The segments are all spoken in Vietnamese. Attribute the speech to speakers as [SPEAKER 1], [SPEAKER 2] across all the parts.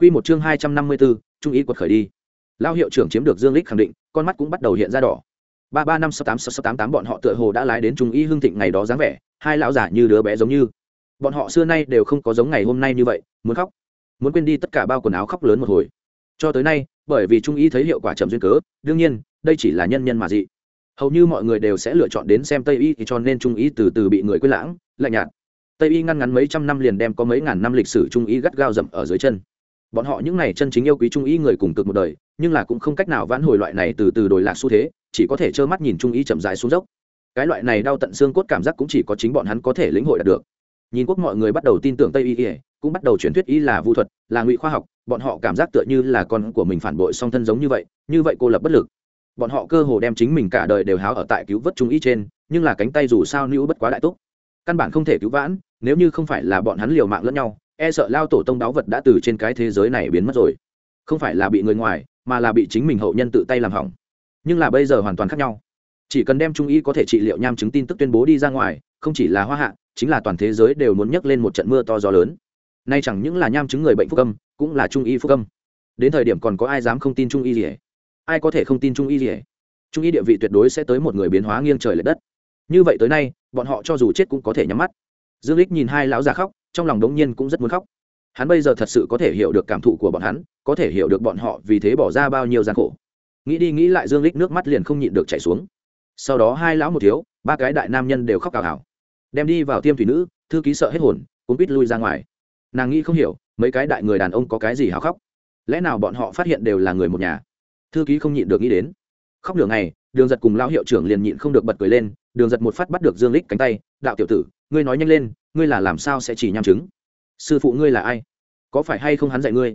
[SPEAKER 1] Quy một chương 254, trung ý quật khởi đi. Lão hiệu trưởng chiếm được Dương Lịch khẳng định, con mắt cũng bắt đầu hiện ra đỏ. Ba ba năm sáu tám sáu tám tám bọn họ tựa hồ đã lái đến trung ý hương thịnh ngày đó dáng vẻ, hai lão giả như đứa bé giống như. Bọn họ xưa nay đều không có giống ngày hôm nay như vậy, muốn khóc, muốn quên đi tất cả bao quần áo khóc lớn một hồi. Cho tới nay, bởi vì trung ý thấy hiệu quả chậm duyên cớ, đương nhiên, đây chỉ là nhân nhân mà dị. Hầu như mọi người đều sẽ lựa chọn đến xem Tây y thì cho nên trung ý từ từ bị người quên lãng, lạnh nhạt. Tây y ngăn ngắn mấy trăm năm liền đem có mấy ngàn năm lịch sử trung ý gắt gao dậm ở dưới chân bọn họ những này chân chính yêu quý trung ý người cùng cực một đời, nhưng là cũng không cách nào vãn hồi loại này từ từ đổi lạc xu thế, chỉ có thể trơ mắt nhìn trung ý chậm dài xuống dốc. Cái loại này đau tận xương cốt cảm giác cũng chỉ có chính bọn hắn có thể lĩnh hội đạt được. Nhìn quốc mọi người bắt đầu tin tưởng tây y ỉa cũng bắt đầu truyền thuyết y là vu thuật, là ngụy khoa học, bọn họ cảm giác tựa như là con của mình phản bội song thân giống như vậy như vậy cô lập bất lực. Bọn họ cơ hồ đem chính mình cả đời đều háo ở tại cứu vớt trung ý trên, nhưng là cánh tay dù sao nữ bất quá đại túc. Căn bản không thể cứu vãn, nếu như không phải là bọn hắn liều mạng lẫn nhau e sợ lao tổ tông đáo vật đã từ trên cái thế giới này biến mất rồi. Không phải là bị người ngoài, mà là bị chính mình hậu nhân tự tay làm hỏng. Nhưng là bây giờ hoàn toàn khác nhau. Chỉ cần đem trung y có thể trị liệu nham chứng tin tức tuyên bố đi ra ngoài, không chỉ là hoa hạ, chính là toàn thế giới đều muốn nhấc lên một trận mưa to gió lớn. Nay chẳng những là nham chứng người bệnh phúc âm, cũng là trung y phúc âm. Đến thời điểm còn có ai dám không tin trung y gì ai có thể không tin trung y gì trung y địa vị tuyệt đối sẽ tới một người biến hóa nghiêng trời l ệ đất. Như vậy tới nay, bọn họ cho dù chết cũng có thể nhắm mắt. Dương lích nhìn hai lão già khóc trong lòng đống nhiên cũng rất muốn khóc. Hắn bây giờ thật sự có thể hiểu được cảm thụ của bọn hắn, có thể hiểu được bọn họ vì thế bỏ ra bao nhiêu gian khổ. Nghĩ đi nghĩ lại dương lích nước mắt liền không nhịn được chảy xuống. Sau đó hai lão một thiếu, ba cái đại nam nhân đều khóc cào hào đem đi vào tiêm thủy nữ, thư ký sợ hết hồn cũng biết lui ra ngoài. Nàng nghĩ không hiểu, mấy cái đại người đàn ông có cái gì hào khóc? Lẽ nào bọn họ phát hiện đều là người một nhà? Thư ký không nhịn được nghĩ đến. Khóc nửa ngày, đường giật cùng lão hiệu trưởng liền nhịn không được bật cười lên, đường giật một phát bắt được dương lích cánh tay, đạo tiểu tử, ngươi nói nhanh lên ngươi là làm sao sẽ chỉ nham chứng sư phụ ngươi là ai? Có phải hay không hắn dạy ngươi?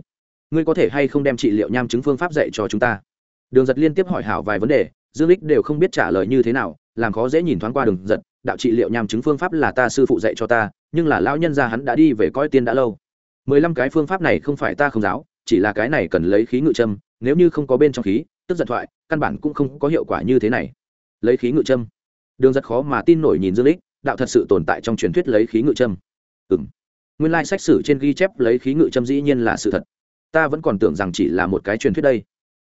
[SPEAKER 1] Ngươi có thể hay không đem trị liệu nham chứng phương pháp dạy cho chúng ta? Đường giật liên tiếp hỏi hảo vài vấn đề, dương lích đều không biết trả lời như thế nào, làm khó dễ nhìn thoáng qua đường giật đạo trị liệu nham chứng phương pháp là ta sư phụ dạy cho ta, nhưng là lão nhân gia hắn đã đi về coi tiên đã lâu. Mười lăm cái phương pháp này không phải ta không giáo, chỉ là cái này cần lấy khí ngự châm, nếu như không có bên trong khí, tức giận thoại, căn bản cũng không có hiệu quả như thế này. Lấy khí ngự châm. Đường Giật khó mà tin nổi nhìn dương lích đạo thật sự tồn tại trong truyền thuyết lấy khí ngự châm. Ừ m nguyên lai sách sử trên ghi chép lấy khí ngự châm dĩ nhiên là sự thật. Ta vẫn còn tưởng rằng chỉ là một cái truyền thuyết đây.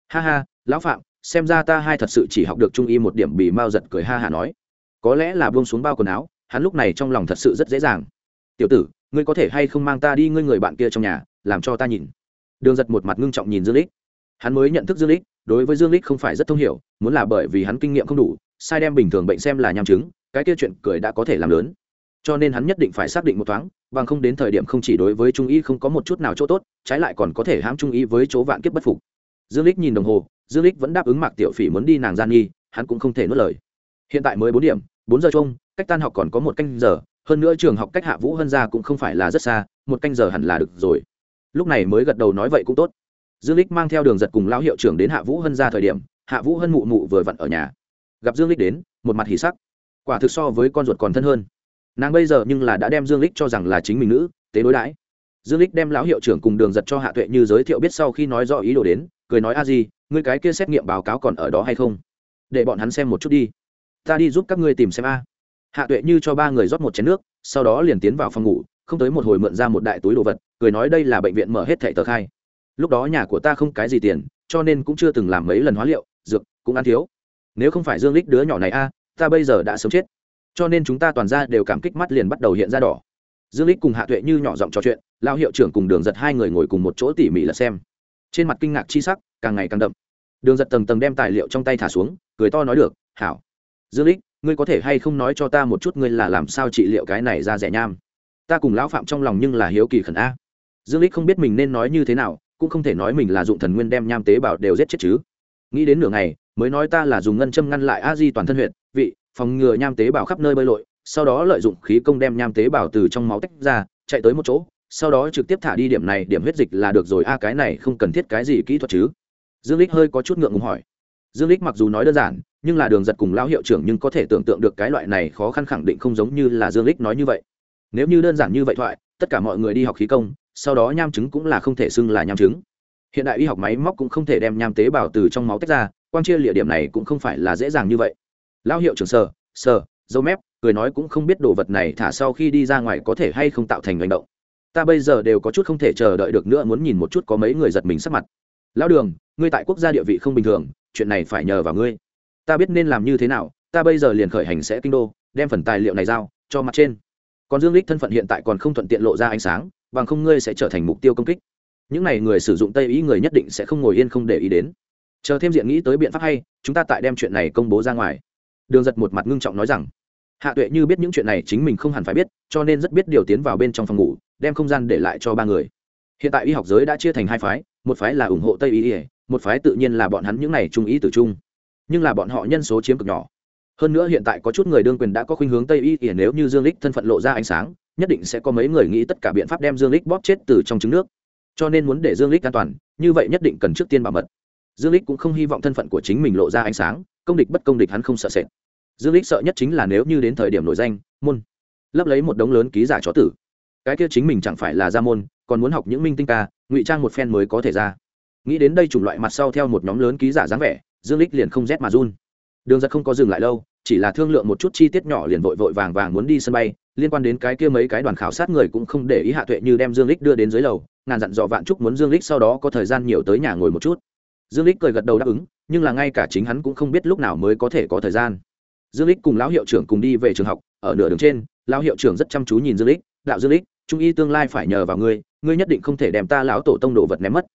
[SPEAKER 1] Ha ha, lão phạm, xem ra ta hai thật sự chỉ học được trung y một điểm bị mao giật cười ha hả nói. Có lẽ là buông xuống bao quần áo, hắn lúc này trong lòng thật sự rất dễ dàng. Tiểu tử, ngươi có thể hay không mang ta đi ngươi người bạn kia trong nhà, làm cho ta nhìn. Đường giật một mặt ngưng trọng nhìn dương lích. Hắn mới nhận thức dương lích, đối với dương lích không phải rất thông hiểu, muốn là bởi vì hắn kinh nghiệm không đủ, sai đem bình thường bệnh xem là nham chứng cái kia chuyện cười đã có thể làm lớn. Cho nên hắn nhất định phải xác định một thoáng, bằng không đến thời điểm không chỉ đối với trung y không có một chút nào chỗ tốt, trái lại còn có thể hãm trung y với chỗ vạn kiếp bất phục. Dương lích nhìn đồng hồ, dương lích vẫn đáp ứng mạc tiểu phỉ muốn đi nàng gian nghi, hắn cũng không thể nuốt lời. Hiện tại mới bốn điểm, bốn giờ chung cách tan học còn có một canh giờ, hơn nữa trường học cách hạ vũ hân ra cũng không phải là rất xa, một canh giờ hẳn là được rồi. Lúc này mới gật đầu nói vậy cũng tốt. Dương lích mang theo đường giật cùng lão hiệu trưởng đến hạ vũ hân ra thời điểm, hạ vũ hân mụ mụ vừa vặn ở nhà. Gặp dương lích đến, một mặt hỉ sắc quả thực so với con ruột còn thân hơn. Nàng bây giờ nhưng là đã đem dương lích cho rằng là chính mình nữ, tế đối đãi. Dương lích đem lão hiệu trưởng cùng đường giật cho hạ tuệ như giới thiệu biết sau khi nói rõ ý đồ đến, cười nói, a gì ngươi cái kia xét nghiệm báo cáo còn ở đó hay không? Để bọn hắn xem một chút đi. Ta đi giúp các ngươi tìm xem a. Hạ tuệ như cho ba người rót một chén nước, sau đó liền tiến vào phòng ngủ, không tới một hồi mượn ra một đại túi đồ vật, cười nói, đây là bệnh viện mở hết thẻ tờ khai. Lúc đó nhà của ta không cái gì tiền, cho nên cũng chưa từng làm mấy lần hóa liệu, dược, cũng ăn thiếu. Nếu không phải dương lích đứa nhỏ này a ta bây giờ đã sớm chết. Cho nên chúng ta toàn ra đều cảm kích mắt liền bắt đầu hiện ra đỏ. Dương lích cùng hạ tuệ như nhỏ giọng trò chuyện lao hiệu trưởng cùng đường giật hai người ngồi cùng một chỗ tỉ mỉ là xem. Trên mặt kinh ngạc chi sắc, càng ngày càng đậm. Đường giật tầng tầng đem tài liệu trong tay thả xuống, cười to nói được, hảo. Dương lích ngươi có thể hay không nói cho ta một chút ngươi là làm sao trị liệu cái này ra rẻ nham? Ta cùng lão phạm trong lòng nhưng là hiếu kỳ khẩn a. Dương lích không biết mình nên nói như thế nào, cũng không thể nói mình là dụng thần nguyên đem nham tế bào đều giết chết chứ. Nghĩ đến nửa ngày, mới nói ta là dùng ngân châm ngăn lại a di toàn thân huyện vị, phòng ngừa nham tế bào khắp nơi bơi lội, sau đó lợi dụng khí công đem nham tế bào từ trong máu tách ra, chạy tới một chỗ, sau đó trực tiếp thả đi điểm này, điểm huyết dịch là được rồi. A cái này không cần thiết cái gì kỹ thuật chứ? Dương lích hơi có chút ngượng ngùng hỏi. Dương lích mặc dù nói đơn giản, nhưng là đường giật cùng lão hiệu trưởng nhưng có thể tưởng tượng được cái loại này khó khăn khẳng định không giống như là dương lích nói như vậy. Nếu như đơn giản như vậy thoại, tất cả mọi người đi học khí công, sau đó nham chứng cũng là không thể xưng là nham chứng. Hiện đại y học máy móc cũng không thể đem nham tế bào từ trong máu tách ra, quang chia địa điểm này cũng không phải là dễ dàng như vậy lão hiệu trưởng sờ sờ, dâu mép, cười nói cũng không biết đồ vật này thả sau khi đi ra ngoài có thể hay không tạo thành hành động. Ta bây giờ đều có chút không thể chờ đợi được nữa muốn nhìn một chút có mấy người giật mình sắc mặt. Lão đường, ngươi tại quốc gia địa vị không bình thường, chuyện này phải nhờ vào ngươi. Ta biết nên làm như thế nào, ta bây giờ liền khởi hành sẽ kinh đô, đem phần tài liệu này giao, cho mặt trên. Còn dương lích thân phận hiện tại còn không thuận tiện lộ ra ánh sáng, bằng không ngươi sẽ trở thành mục tiêu công kích. Những này người sử dụng tây ý người nhất định sẽ không ngồi yên không để ý đến. Chờ thêm diện nghĩ tới biện pháp hay, chúng ta tại đem chuyện này công bố ra ngoài đường giật một mặt ngưng trọng nói rằng, hạ tuệ như biết những chuyện này chính mình không hẳn phải biết, cho nên rất biết điều tiến vào bên trong phòng ngủ, đem không gian để lại cho ba người. Hiện tại y học giới đã chia thành hai phái, một phái là ủng hộ tây y một phái tự nhiên là bọn hắn những n à y trung ý tử trung. Nhưng là bọn họ nhân số chiếm cực nhỏ. Hơn nữa hiện tại có chút người đương quyền đã có khuynh hướng tây y ỉa nếu như dương lích thân phận lộ ra ánh sáng, nhất định sẽ có mấy người nghĩ tất cả biện pháp đem dương lích bóp chết từ trong trứng nước. Cho nên muốn để dương lích an toàn, như vậy nhất định cần trước tiên bảo mật. Dương lích cũng không hy vọng thân phận của chính mình lộ ra ánh sáng công địch bất công địch hắn không sợ sệt. Dương lích sợ nhất chính là nếu như đến thời điểm nổi danh, môn, lấp lấy một đống lớn ký giả chó tử. Cái kia chính mình chẳng phải là ra môn, còn muốn học những minh tinh ca, ngụy trang một phen mới có thể ra. Nghĩ đến đây chủng loại mặt sau theo một nhóm lớn ký giả dáng vẻ, dương lích liền không rét mà run. Đường giật không có dừng lại lâu, chỉ là thương lượng một chút chi tiết nhỏ liền vội vội vàng vàng muốn đi sân bay, liên quan đến cái kia mấy cái đoàn khảo sát người cũng không để ý hạ tuệ như đem dương lích đưa đến dưới lầu, ngàn dặn dò vạn chúc muốn dương lích sau đó có thời gian nhiều tới nhà ngồi một chút. Dương lích cười gật đầu đáp ứng nhưng là ngay cả chính hắn cũng không biết lúc nào mới có thể có thời gian. Dương lích cùng lão hiệu trưởng cùng đi về trường học, ở nửa đường trên, lão hiệu trưởng rất chăm chú nhìn dương lích, đạo dương lích, trung y tương lai phải nhờ vào ngươi ngươi nhất định không thể đem ta lão tổ tông đồ vật ném mất.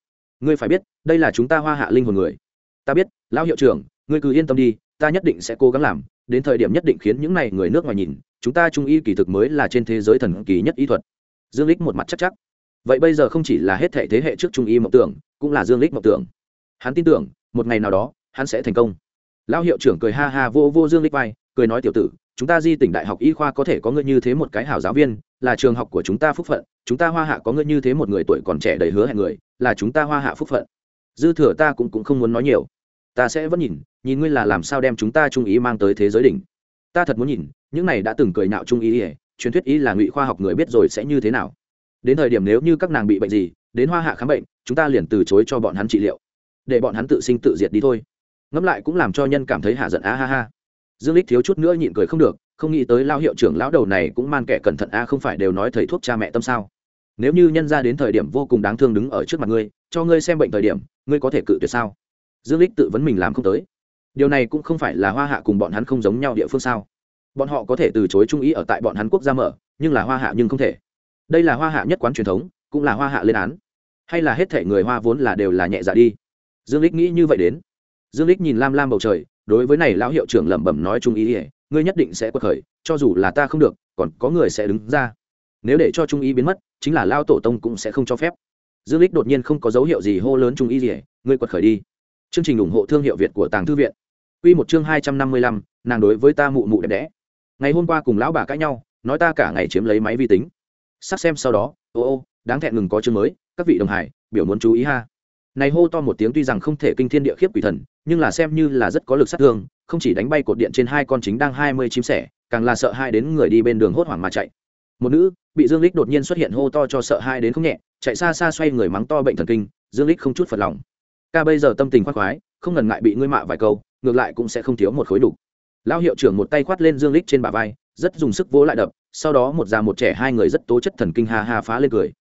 [SPEAKER 1] Ngươi phải biết, đây là chúng ta hoa hạ linh hồn người. Ta biết, lão hiệu trưởng, ngươi cứ yên tâm đi, ta nhất định sẽ cố gắng làm, đến thời điểm nhất định khiến những này người nước ngoài nhìn, chúng ta trung y kỳ thực mới là trên thế giới thần kỳ nhất y thuật. Dương lích một mặt chắc chắc. Vậy bây giờ không chỉ là hết thể thế hệ trước trung y mộng tưởng, cũng là dương lích mộng tưởng. Hắn tin tưởng một ngày nào đó, hắn sẽ thành công. Lão hiệu trưởng cười ha ha vô vô dương lích vai, cười nói, tiểu tử, chúng ta di tỉnh đại học y khoa có thể có ngươi như thế một cái hảo giáo viên, là trường học của chúng ta phúc phận, chúng ta hoa hạ có ngươi như thế một người tuổi còn trẻ đầy hứa hẹn người, là chúng ta hoa hạ phúc phận. Dư thừa ta cũng cũng không muốn nói nhiều. Ta sẽ vẫn nhìn nhìn ngươi là làm sao đem chúng ta trung ý mang tới thế giới đỉnh. Ta thật muốn nhìn, những này đã từng cười nạo trung ý ỉa truyền thuyết ý là ngụy khoa học người biết rồi sẽ như thế nào. Đến thời điểm nếu như các nàng bị bệnh gì, đến hoa hạ khám bệnh, chúng ta liền từ chối cho bọn hắn trị liệu để bọn hắn tự sinh tự diệt đi thôi. Ngẫm lại cũng làm cho nhân cảm thấy hạ giận a ha ha. Dương lích thiếu chút nữa nhịn cười không được, không nghĩ tới lao hiệu trưởng lão đầu này cũng man kẻ cẩn thận a không phải đều nói thầy thuốc cha mẹ tâm sao? Nếu như nhân ra đến thời điểm vô cùng đáng thương đứng ở trước mặt ngươi, cho ngươi xem bệnh thời điểm, ngươi có thể cự tuyệt sao? Dương lích tự vấn mình làm không tới. Điều này cũng không phải là hoa hạ cùng bọn hắn không giống nhau địa phương sao? Bọn họ có thể từ chối trung ý ở tại bọn hắn quốc gia mở, nhưng là hoa hạ nhưng không thể. Đây là hoa hạ nhất quán truyền thống, cũng là hoa hạ lên án. Hay là hết thể người hoa vốn là đều là nhẹ dạ đi? Dương lích nghĩ như vậy đến. Dương lích nhìn lam lam bầu trời đối với này lão hiệu trưởng lẩm bẩm nói trung ý ỉa ngươi nhất định sẽ quật khởi cho dù là ta không được còn có người sẽ đứng ra. Nếu để cho trung ý biến mất chính là lao tổ tông cũng sẽ không cho phép. Dương lích đột nhiên không có dấu hiệu gì hô lớn trung ý ỉa ngươi quật khởi đi. Chương trình ủng hộ thương hiệu việt của tàng thư viện. Quy một chương hai trăm năm mươi lăm, nàng đối với ta mụ mụ đẹp đẽ. Ngày hôm qua cùng lão bà cãi nhau nói ta cả ngày chiếm lấy máy vi tính. Sắp xem sau đó ô ô đáng thẹn ngừng có chương mới các vị đồng hải biểu muốn chú ý ha này hô to một tiếng tuy rằng không thể kinh thiên địa khiếp quỷ thần, nhưng là xem như là rất có lực sát thương, không chỉ đánh bay cột điện trên hai con chính đang hai mươi chim sẻ, càng là sợ hai đến người đi bên đường hốt hoảng mà chạy. Một nữ, bị dương lích đột nhiên xuất hiện hô to cho sợ hai đến không nhẹ, chạy xa xa xoay người mắng to bệnh thần kinh, dương lích không chút phật lòng. Ca bây giờ tâm tình khoác khoái, không ngần ngại bị ngươi mạ vài câu, ngược lại cũng sẽ không thiếu một khối đủ. Lão hiệu trưởng một tay khoát lên dương lích trên bả vai, rất dùng sức vỗ lại đập, sau đó một già một trẻ hai người rất tố chất thần kinh ha ha phá lên cười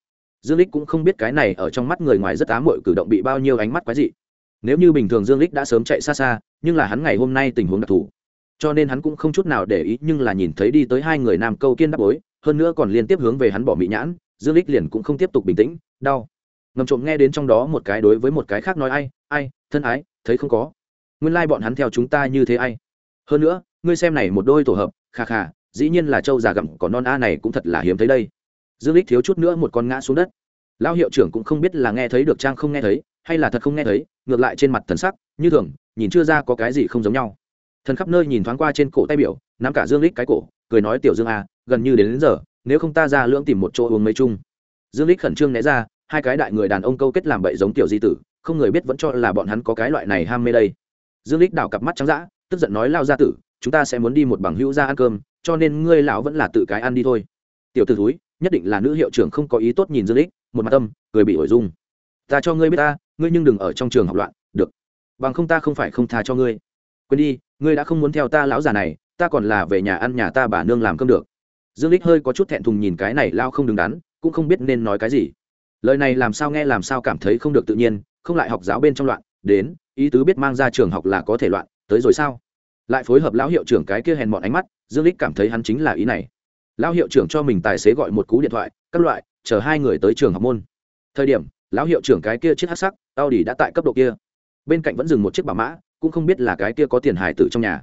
[SPEAKER 1] dương lích cũng không biết cái này ở trong mắt người ngoài rất ám muội cử động bị bao nhiêu ánh mắt quái dị. Nếu như bình thường dương lích đã sớm chạy xa xa, nhưng là hắn ngày hôm nay tình huống đặc thù. Cho nên hắn cũng không chút nào để ý, nhưng là nhìn thấy đi tới hai người nam câu kiên đáp bối, hơn nữa còn liên tiếp hướng về hắn bỏ mỹ nhãn, dương lích liền cũng không tiếp tục bình tĩnh, đau. Ngầm trộm nghe đến trong đó một cái đối với một cái khác nói ai ai, thân ái, thấy không có. Nguyên lai bọn hắn theo chúng ta như thế ai. Hơn nữa, ngươi xem này một đôi tổ hợp khà khà dĩ nhiên là châu già gặm có non a này cũng thật là hiếm thấy đây dương lích thiếu chút nữa một con ngã xuống đất. Lão hiệu trưởng cũng không biết là nghe thấy được trang không nghe thấy hay là thật không nghe thấy ngược lại trên mặt thần sắc như thường nhìn chưa ra có cái gì không giống nhau. Thần khắp nơi nhìn thoáng qua trên cổ tay biểu nắm cả dương lích cái cổ cười nói tiểu dương a gần như đến, đến giờ nếu không ta ra lưỡng tìm một chỗ uống mấy chung. Dương lích khẩn trương né ra hai cái đại người đàn ông câu kết làm bậy giống tiểu di tử không người biết vẫn cho là bọn hắn có cái loại này ham mê đây. Dương lích đảo cặp mắt trắng dã tức giận nói lao gia tử chúng ta sẽ muốn đi một bằng hữu ra ăn cơm cho nên ngươi lão vẫn là tự cái ăn đi thôi. Tiểu tử thúi nhất định là nữ hiệu trưởng không có ý tốt nhìn dương lích một mặt tâm cười bị ổi dung ta cho ngươi biết ta, ngươi nhưng đừng ở trong trường học loạn, được. Bằng không ta không phải không tha cho ngươi. Quên đi, ngươi đã không muốn theo ta lão già này, ta còn là về nhà ăn nhà ta bà nương làm cơm được. Dương lích hơi có chút thẹn thùng nhìn cái này lao không đứng đắn, cũng không biết nên nói cái gì. Lời này làm sao nghe làm sao cảm thấy không được tự nhiên, không lại học giáo bên trong loạn, đến, ý tứ biết mang ra trường học là có thể loạn, tới rồi sao? Lại phối hợp lão hiệu trưởng cái kia hèn mọn ánh mắt, dương lích cảm thấy hắn chính là ý này lão hiệu trưởng cho mình tài xế gọi một cú điện thoại, các loại, chờ hai người tới trường học môn. Thời điểm, lão hiệu trưởng cái kia chiếc hát sắc tao đi đã tại cấp độ kia. Bên cạnh vẫn dừng một chiếc bà mã, cũng không biết là cái kia có tiền hải tử trong nhà.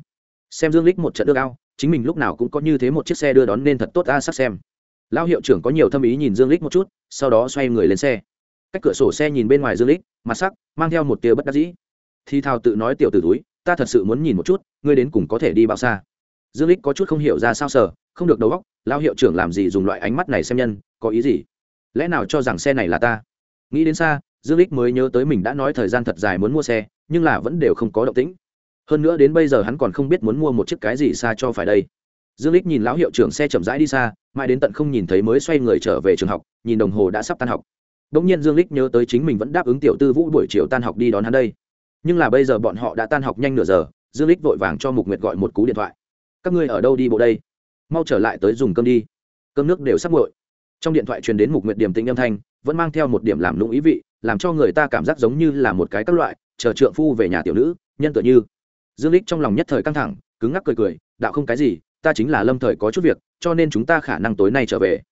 [SPEAKER 1] Xem dương lích một trận đưa ao chính mình lúc nào cũng có như thế một chiếc xe đưa đón nên thật tốt ra sắc xem. Lão hiệu trưởng có nhiều thâm ý nhìn dương lích một chút, sau đó xoay người lên xe. Cách cửa sổ xe nhìn bên ngoài dương lích mặt sắc, mang theo một tia bất đắc dĩ. Thì thào tự nói tiểu từ túi, ta thật sự muốn nhìn một chút, ngươi đến cùng có thể đi bao xa? Dương lích có chút không hiểu ra sao sở không được đầu óc lao hiệu trưởng làm gì dùng loại ánh mắt này xem nhân có ý gì lẽ nào cho rằng xe này là ta nghĩ đến xa dương lích mới nhớ tới mình đã nói thời gian thật dài muốn mua xe nhưng là vẫn đều không có động tĩnh hơn nữa đến bây giờ hắn còn không biết muốn mua một chiếc cái gì xa cho phải đây dương lích nhìn lão hiệu trưởng xe chậm rãi đi xa mãi đến tận không nhìn thấy mới xoay người trở về trường học nhìn đồng hồ đã sắp tan học Đống nhiên Dương Lịch nhớ tới chính mình vẫn đáp ứng tiểu tư Vũ buổi chiều tan học đi đón hắn đây. Nhưng là bây giờ bọn họ đã tan học nhanh nửa giờ, Dương Lịch vội vàng cho Mục Nguyệt gọi một cú điện thoại. Các ngươi ở đâu đi bộ đây? Mau trở lại tới dùng cơm đi. Cơm nước đều sắp nguội. Trong điện thoại truyền đến Mục Nguyệt điểm tĩnh âm thanh, vẫn mang theo một điểm làm lũng ý vị, làm cho người ta cảm giác giống như là một cái các loại, chờ trượng phu về nhà tiểu nữ, nhân tựa như. Dương lích trong lòng nhất thời căng thẳng, cứng ngắc cười cười, đạo không cái gì, ta chính là Lâm Thời có chút việc, cho nên chúng ta khả năng tối nay trở về.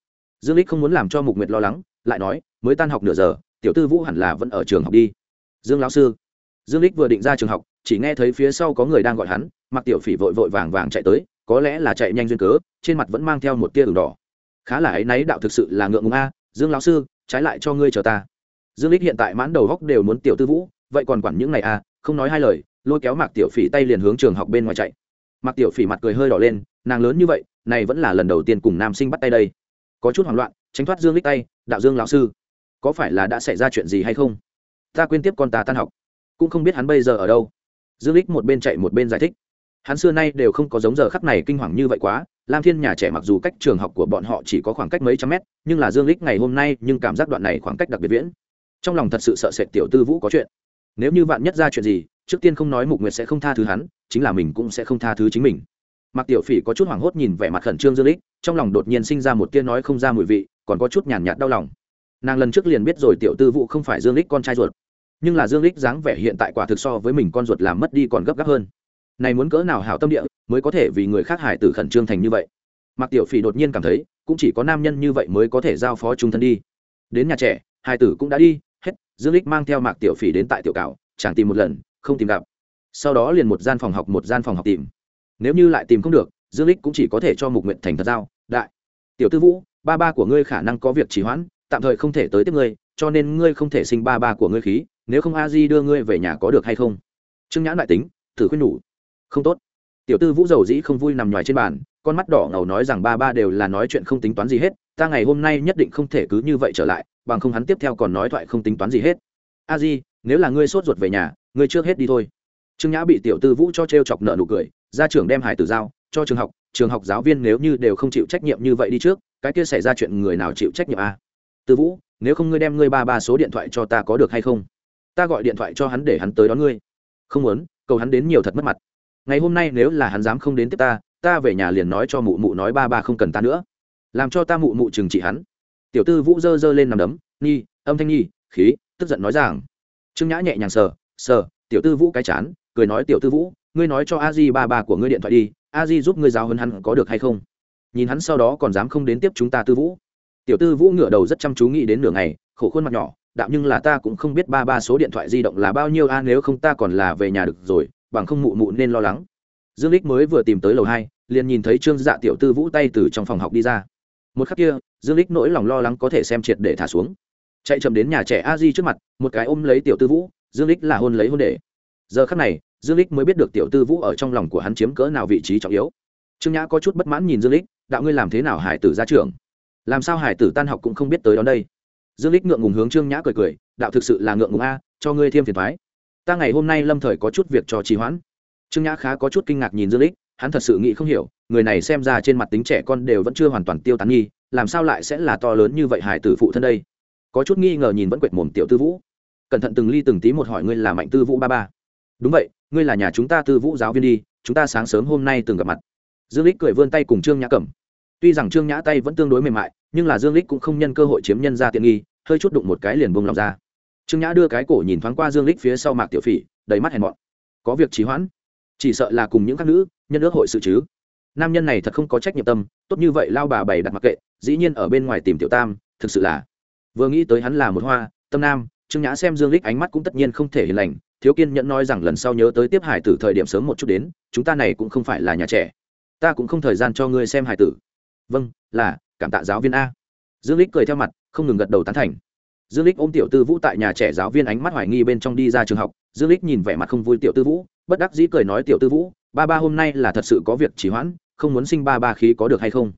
[SPEAKER 1] Dương lích không muốn làm cho Mục Nguyệt lo lắng, lại nói, mới tan học nửa giờ tiểu tư vũ hẳn là vẫn ở trường học đi dương lão sư dương lích vừa định ra trường học chỉ nghe thấy phía sau có người đang gọi hắn mặc tiểu phỉ vội vội vàng vàng chạy tới có lẽ là chạy nhanh duyên cớ, trên mặt vẫn mang theo một tia đường đỏ. Khá là ấy náy đạo thực sự là ngượng ngùng a, dương lão sư, trái lại cho ngươi chờ ta. Dương lích hiện tại mãn đầu góc đều muốn tiểu tư vũ, vậy còn quản những này a không nói hai lời, lôi kéo mạc tiểu phỉ tay liền hướng trường học bên ngoài chạy. Mạc tiểu phỉ mặt cười hơi đỏ lên, nàng lớn như vậy, này vẫn là lần đầu tiên cùng nam sinh bắt tay đây. Có chút hoảng loạn, tránh thoát dương lích tay, đạo dương lão sư, có phải là đã xảy ra chuyện gì hay không? Ta quên tiếp con ta tan học, cũng không biết hắn bây giờ ở đâu. Dương lích một bên chạy một bên giải thích hắn xưa nay đều không có giống giờ khắc này kinh hoàng như vậy quá. Lam thiên nhà trẻ mặc dù cách trường học của bọn họ chỉ có khoảng cách mấy trăm mét, nhưng là dương lích ngày hôm nay nhưng cảm giác đoạn này khoảng cách đặc biệt viễn. Trong lòng thật sự sợ sệt tiểu tư vũ có chuyện. Nếu như vạn nhất ra chuyện gì, trước tiên không nói mục nguyệt sẽ không tha thứ hắn, chính là mình cũng sẽ không tha thứ chính mình. Mặc tiểu phỉ có chút hoảng hốt nhìn vẻ mặt khẩn trương dương lích, trong lòng đột nhiên sinh ra một tia nói không ra mùi vị, còn có chút nhàn nhạt đau lòng. Nàng lần trước liền biết rồi tiểu tư Vũ không phải dương lích con trai ruột, nhưng là dương lích dáng vẻ hiện tại quả thực so với mình con ruột làm mất đi còn gấp gáp hơn này muốn cỡ nào hảo tâm địa, mới có thể vì người khác hải tử khẩn trương thành như vậy. Mặc tiểu phỉ đột nhiên cảm thấy, cũng chỉ có nam nhân như vậy mới có thể giao phó trung thân đi. Đến nhà trẻ hải tử cũng đã đi, hết, dương lích mang theo mạc tiểu phỉ đến tại tiểu cảo chẳng tìm một lần, không tìm gặp. Sau đó liền một gian phòng học, một gian phòng học tìm. Nếu như lại tìm không được, dương lích cũng chỉ có thể cho mục nguyện thành thật giao, đại, tiểu tư vũ, ba ba của ngươi khả năng có việc trì hoãn, tạm thời không thể tới tiếp ngươi, cho nên ngươi không thể sinh ba ba của ngươi khí, nếu không a di đưa ngươi về nhà có được hay không? Trương nhãn lại tính, thử khuyên nhủ không tốt. Tiểu tư vũ dầu dĩ không vui nằm ngoài trên bàn, con mắt đỏ ngầu nói rằng ba ba đều là nói chuyện không tính toán gì hết, ta ngày hôm nay nhất định không thể cứ như vậy trở lại, bằng không hắn tiếp theo còn nói thoại không tính toán gì hết. A di, nếu là ngươi sốt ruột về nhà, ngươi trước hết đi thôi. Trương nhã bị tiểu tư vũ cho t r e o chọc nợ nụ cười ra trưởng đem hải tử giao, cho trường học trường học giáo viên nếu như đều không chịu trách nhiệm như vậy đi trước, cái kia xảy ra chuyện người nào chịu trách nhiệm a? Tư vũ, nếu không ngươi đem ngươi ba ba số điện thoại cho ta có được hay không? Ta gọi điện thoại cho hắn để hắn tới đón ngươi. Không muốn, cầu hắn đến nhiều thật mất mặt ngày hôm nay nếu là hắn dám không đến tiếp ta ta về nhà liền nói cho mụ mụ nói ba ba không cần ta nữa. Làm cho ta mụ mụ trừng trị hắn. Tiểu tư vũ dơ dơ lên nằm đấm, nhi, âm thanh nhi, khí, tức giận nói rằng trương nhã nhẹ nhàng sờ sờ, tiểu tư vũ cái chán, cười nói tiểu tư vũ, ngươi nói cho a di ba ba của ngươi điện thoại đi, a di giúp ngươi giáo hơn hắn có được hay không? Nhìn hắn sau đó còn dám không đến tiếp chúng ta tư vũ. Tiểu tư vũ ngửa đầu rất chăm chú nghĩ đến nửa ngày, khổ khuôn mặt nhỏ, đạo nhưng là ta cũng không biết ba ba số điện thoại di động là bao nhiêu a, nếu không ta còn là về nhà được rồi bằng không mụ mụ nên lo lắng. Dương lích mới vừa tìm tới lầu hai, liền nhìn thấy trương dạ tiểu tư vũ tay từ trong phòng học đi ra. Một khắc kia, dương lích nỗi lòng lo lắng có thể xem triệt để thả xuống. Chạy chậm đến nhà trẻ a di trước mặt, một cái ôm lấy tiểu tư vũ, dương lích là hôn lấy hôn để. Giờ khắc này, dương lích mới biết được tiểu tư vũ ở trong lòng của hắn chiếm cỡ nào vị trí trọng yếu. Trương nhã có chút bất mãn nhìn dương lích, đạo ngươi làm thế nào hải tử ra trường? Làm sao hải tử tan học cũng không biết tới đón đây? Dương lích ngượng ngùng hướng trương nhã cười cười, đạo thực sự là ngượng ngùng a, cho ngươi thêm phiền thoái ta ngày hôm nay lâm thời có chút việc cho trì hoãn. Trương nhã khá có chút kinh ngạc nhìn dương lích, hắn thật sự nghĩ không hiểu, người này xem ra trên mặt tính trẻ con đều vẫn chưa hoàn toàn tiêu tán nghi, làm sao lại sẽ là to lớn như vậy hải tử phụ thân đây? Có chút nghi ngờ nhìn vẫn quệt mồm tiểu tư vũ. Cẩn thận từng ly từng tí một hỏi ngươi là mạnh tư vũ ba ba. Đúng vậy, ngươi là nhà chúng ta tư vũ giáo viên đi, chúng ta sáng sớm hôm nay từng gặp mặt. Dương lích cười vươn tay cùng trương nhã cẩm tuy rằng trương nhã tay vẫn tương đối mềm mại, nhưng là dương lích cũng không nhân cơ hội chiếm nhân ra tiện nghi, hơi chút đụng một cái liền buông lòng ra trương nhã đưa cái cổ nhìn thoáng qua dương lích phía sau mạc tiểu phỉ, đầy mắt hèn mọn. Có việc trì hoãn. Chỉ sợ là cùng những các nữ, nhân ước hội sự chứ. Nam nhân này thật không có trách nhiệm tâm, tốt như vậy lao bà bày đặt mặc kệ, dĩ nhiên ở bên ngoài tìm tiểu tam, thực sự là. Vừa nghĩ tới hắn là một hoa, tâm nam, trương nhã xem dương lích ánh mắt cũng tất nhiên không thể hiền lành, thiếu kiên nhẫn nói rằng lần sau nhớ tới tiếp hải tử thời điểm sớm một chút đến, chúng ta này cũng không phải là nhà trẻ. Ta cũng không thời gian cho ngươi xem hải tử. Vâng là, cảm tạ giáo viên a. Dương lích cười theo mặt, không ngừng gật đầu tán thành dương lích ôm tiểu tư vũ tại nhà trẻ giáo viên ánh mắt hoài nghi bên trong đi ra trường học, dương lích nhìn vẻ mặt không vui tiểu tư vũ, bất đắc dĩ cười nói tiểu tư vũ, ba ba hôm nay là thật sự có việc chỉ hoãn, không muốn sinh ba ba khí có được hay không?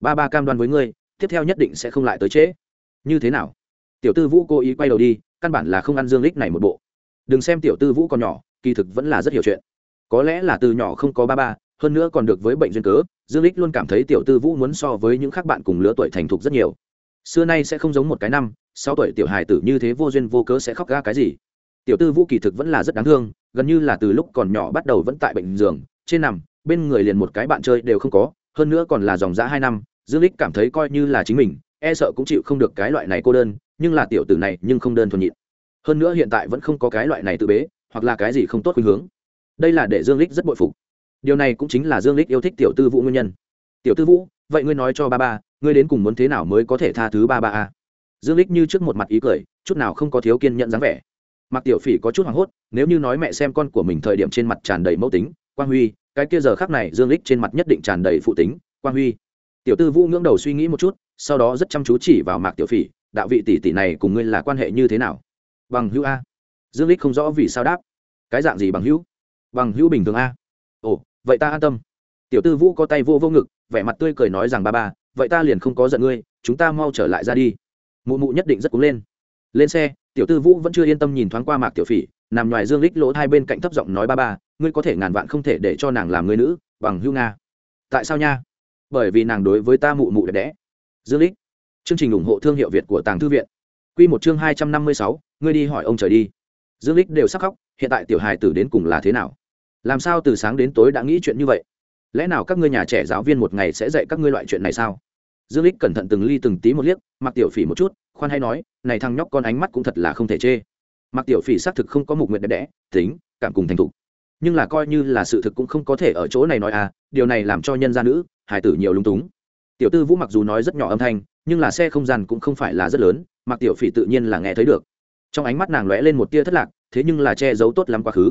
[SPEAKER 1] Ba ba cam đoan với ngươi, tiếp theo nhất định sẽ không lại tới trễ. Như thế nào? Tiểu tư vũ cố ý quay đầu đi, căn bản là không ăn dương lích này một bộ. Đừng xem tiểu tư vũ còn nhỏ, kỳ thực vẫn là rất hiểu chuyện. Có lẽ là từ nhỏ không có ba ba, hơn nữa còn được với bệnh duyên cớ, dương lích luôn cảm thấy tiểu tư vũ muốn so với những khác bạn cùng lứa tuổi thành thục rất nhiều. Xưa nay sẽ không giống một cái năm sáu tuổi tiểu hài tử như thế vô duyên vô cớ sẽ khóc ga cái gì? Tiểu tư vũ kỳ thực vẫn là rất đáng thương, gần như là từ lúc còn nhỏ bắt đầu vẫn tại bệnh giường, trên nằm, bên người liền một cái bạn chơi đều không có, hơn nữa còn là dòng dã hai năm, dương lích cảm thấy coi như là chính mình e sợ cũng chịu không được cái loại này cô đơn, nhưng là tiểu tử này nhưng không đơn thuần nhịn. Hơn nữa hiện tại vẫn không có cái loại này tự bế, hoặc là cái gì không tốt khuynh hướng. Đây là để dương lích rất bội phục. Điều này cũng chính là dương lích yêu thích tiểu tư vũ nguyên nhân. Tiểu tư vũ, vậy ngươi nói cho ba ba, ngươi đến cùng muốn thế nào mới có thể tha thứ ba ba a? Dương lích như trước một mặt ý cười, chút nào không có thiếu kiên nhận dáng vẻ. Mặc tiểu phỉ có chút hoảng hốt, nếu như nói mẹ xem con của mình thời điểm trên mặt tràn đầy mẫu tính, quang huy, cái kia giờ khác này dương lích trên mặt nhất định tràn đầy phụ tính, quang huy. Tiểu tư vũ ngưỡng đầu suy nghĩ một chút, sau đó rất chăm chú chỉ vào mạc tiểu phỉ, đạo vị tỷ tỷ này cùng ngươi là quan hệ như thế nào? Bằng hữu a. Dương lích không rõ vì sao đáp. Cái dạng gì bằng hữu? Bằng hữu bình thường a. Ồ, vậy ta an tâm. Tiểu tư vũ có tay vô vô ngực, vẻ mặt tươi cười nói rằng, ba ba, vậy ta liền không có giận ngươi, chúng ta mau trở lại ra đi mụ mụ nhất định rất cúng lên. Lên xe, tiểu tư vũ vẫn chưa yên tâm nhìn thoáng qua mạc tiểu phỉ, nằm ngoài dương lích lỗ hai bên cạnh thấp giọng nói ba ba, ngươi có thể ngàn vạn không thể để cho nàng làm người nữ, bằng hưu nga. Tại sao nha? Bởi vì nàng đối với ta mụ mụ đẹp đẽ. Dương lích. Chương trình ủng hộ thương hiệu việt của tàng thư viện. Quy một chương hai trăm năm mươi sáu, ngươi đi hỏi ông trời đi. Dương lích đều sắc khóc, hiện tại tiểu hài tử đến cùng là thế nào? Làm sao từ sáng đến tối đã nghĩ chuyện như vậy? Lẽ nào các ngươi nhà trẻ giáo viên một ngày sẽ dạy các ngươi loại chuyện này sao? Dương lích cẩn thận từng ly từng tí một liếc mặc tiểu phỉ một chút, khoan hay nói, này thằng nhóc con ánh mắt cũng thật là không thể chê. Mặc tiểu phỉ xác thực không có mục nguyện đẹp đẽ, tính, cảm cùng thành thục. Nhưng là coi như là sự thực cũng không có thể ở chỗ này nói à điều này làm cho nhân gia nữ hải tử nhiều lung túng. Tiểu tư vũ mặc dù nói rất nhỏ âm thanh, nhưng là xe không gian cũng không phải là rất lớn mặc tiểu phỉ tự nhiên là nghe thấy được. Trong ánh mắt nàng lóe lên một tia thất lạc, thế nhưng là che giấu tốt lắm quá khứ.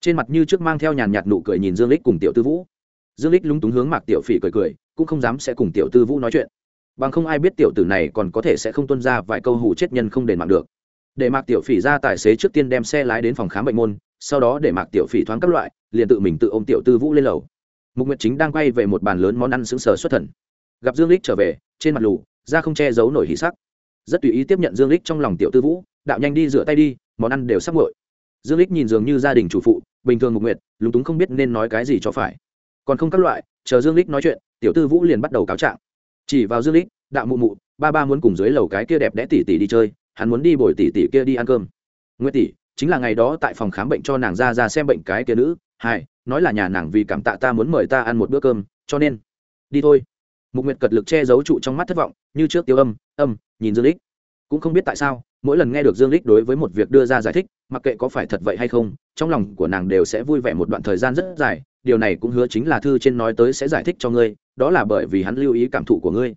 [SPEAKER 1] Trên mặt như trước mang theo nhàn nhạt nụ cười nhìn dương lích cùng tiểu tư vũ dương lích lúng túng hướng mạc tiểu phỉ cười cười, cũng không dám sẽ cùng tiểu tư vũ nói chuyện. Bằng không ai biết tiểu tử này còn có thể sẽ không tuân ra vài câu hủ chết nhân không đền mạng được. Để mạc tiểu phỉ ra tài xế trước tiên đem xe lái đến phòng khám bệnh môn, sau đó để mạc tiểu phỉ thoáng các loại, liền tự mình tự ôm tiểu tư vũ lên lầu. Mục nguyệt chính đang quay về một bàn lớn món ăn xứng sờ xuất thần. Gặp dương lích trở về, trên mặt lù, da không che giấu nổi hỉ sắc. Rất tùy ý tiếp nhận dương lích trong lòng tiểu tư vũ, đạo nhanh đi, rửa tay đi, món ăn đều sắp nguội. Dương lích nhìn dường như gia đình chủ phụ, bình thường mục nguyệt, lúng túng không biết nên nói cái gì cho phải còn không các loại, chờ dương lích nói chuyện, tiểu tư vũ liền bắt đầu cáo trạng. Chỉ vào dương lích đạo mụ mụ, ba ba muốn cùng dưới lầu cái kia đẹp đẽ tỷ tỷ đi chơi, hắn muốn đi bồi tỷ tỷ kia đi ăn cơm. Nguyễn tỷ, chính là ngày đó tại phòng khám bệnh cho nàng ra ra xem bệnh cái kia nữ hai nói là nhà nàng vì cảm tạ ta muốn mời ta ăn một bữa cơm, cho nên, đi thôi. Mục nguyệt cật lực che giấu trụ trong mắt thất vọng, như trước tiêu âm âm, nhìn dương lích cũng không biết tại sao mỗi lần nghe được dương lích đối với một việc đưa ra giải thích, mặc kệ có phải thật vậy hay không, trong lòng của nàng đều sẽ vui vẻ một đoạn thời gian rất dài, điều này cũng hứa chính là thư trên nói tới sẽ giải thích cho ngươi, đó là bởi vì hắn lưu ý cảm thụ của ngươi.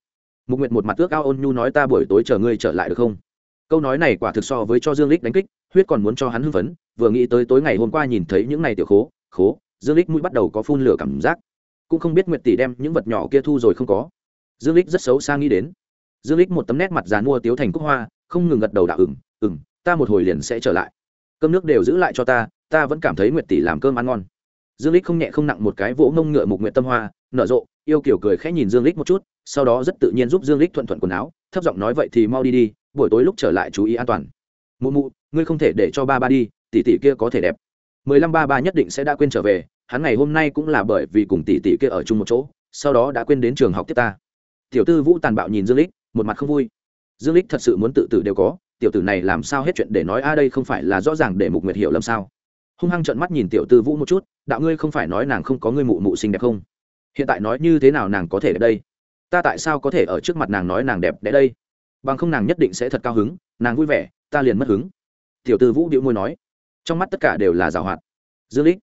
[SPEAKER 1] Mục nguyệt một mặt ước ao ôn nhu nói ta buổi tối chờ ngươi trở lại được không? Câu nói này quả thực so với cho dương lích đánh kích, huyết còn muốn cho hắn hưng phấn, vừa nghĩ tới tối ngày hôm qua nhìn thấy những này tiểu khố khố, dương lích mũi bắt đầu có phun lửa cảm giác. Cũng không biết nguyệt tỷ đem những vật nhỏ kia thu rồi không có. Dương lích rất xấu xa nghĩ đến. Dương lích một tấm nét mặt dàn mua tiếu thành cúc hoa không ngừng gật đầu đạo ừng ừng ta một hồi liền sẽ trở lại. Cơm nước đều giữ lại cho ta ta vẫn cảm thấy nguyệt tỷ làm cơm ăn ngon. Dương lích không nhẹ không nặng một cái vỗ mông ngựa mục nguyện tâm hoa, nở rộ, yêu kiểu cười khẽ nhìn dương lích một chút, sau đó rất tự nhiên giúp dương lích thuận thuận quần áo, thấp giọng nói, vậy thì mau đi đi, buổi tối lúc trở lại chú ý an toàn. Mụ mụ, ngươi không thể để cho ba ba đi, tỷ tỷ kia có thể đẹp. Mười lăm ba ba nhất định sẽ đã quên trở về, hắn ngày hôm nay cũng là bởi vì cùng tỷ tỷ kia ở chung một chỗ, sau đó đã quên đến trường học tiếp ta. Tiểu tư vũ tàn bạo nhìn dương lích một mặt không vui dương lích thật sự muốn tự tử đều có, tiểu tử này làm sao hết chuyện để nói, a, đây không phải là rõ ràng để mục nguyệt hiểu lầm sao? Hung hăng trợn mắt nhìn tiểu tư vũ một chút, đạo ngươi không phải nói nàng không có ngươi mụ mụ xinh đẹp không? Hiện tại nói như thế nào nàng có thể ở đây? Ta tại sao có thể ở trước mặt nàng nói nàng đẹp đẽ đây? Bằng không nàng nhất định sẽ thật cao hứng, nàng vui vẻ, ta liền mất hứng. Tiểu tư vũ điệu môi nói. Trong mắt tất cả đều là giảo hoạt. Dương lích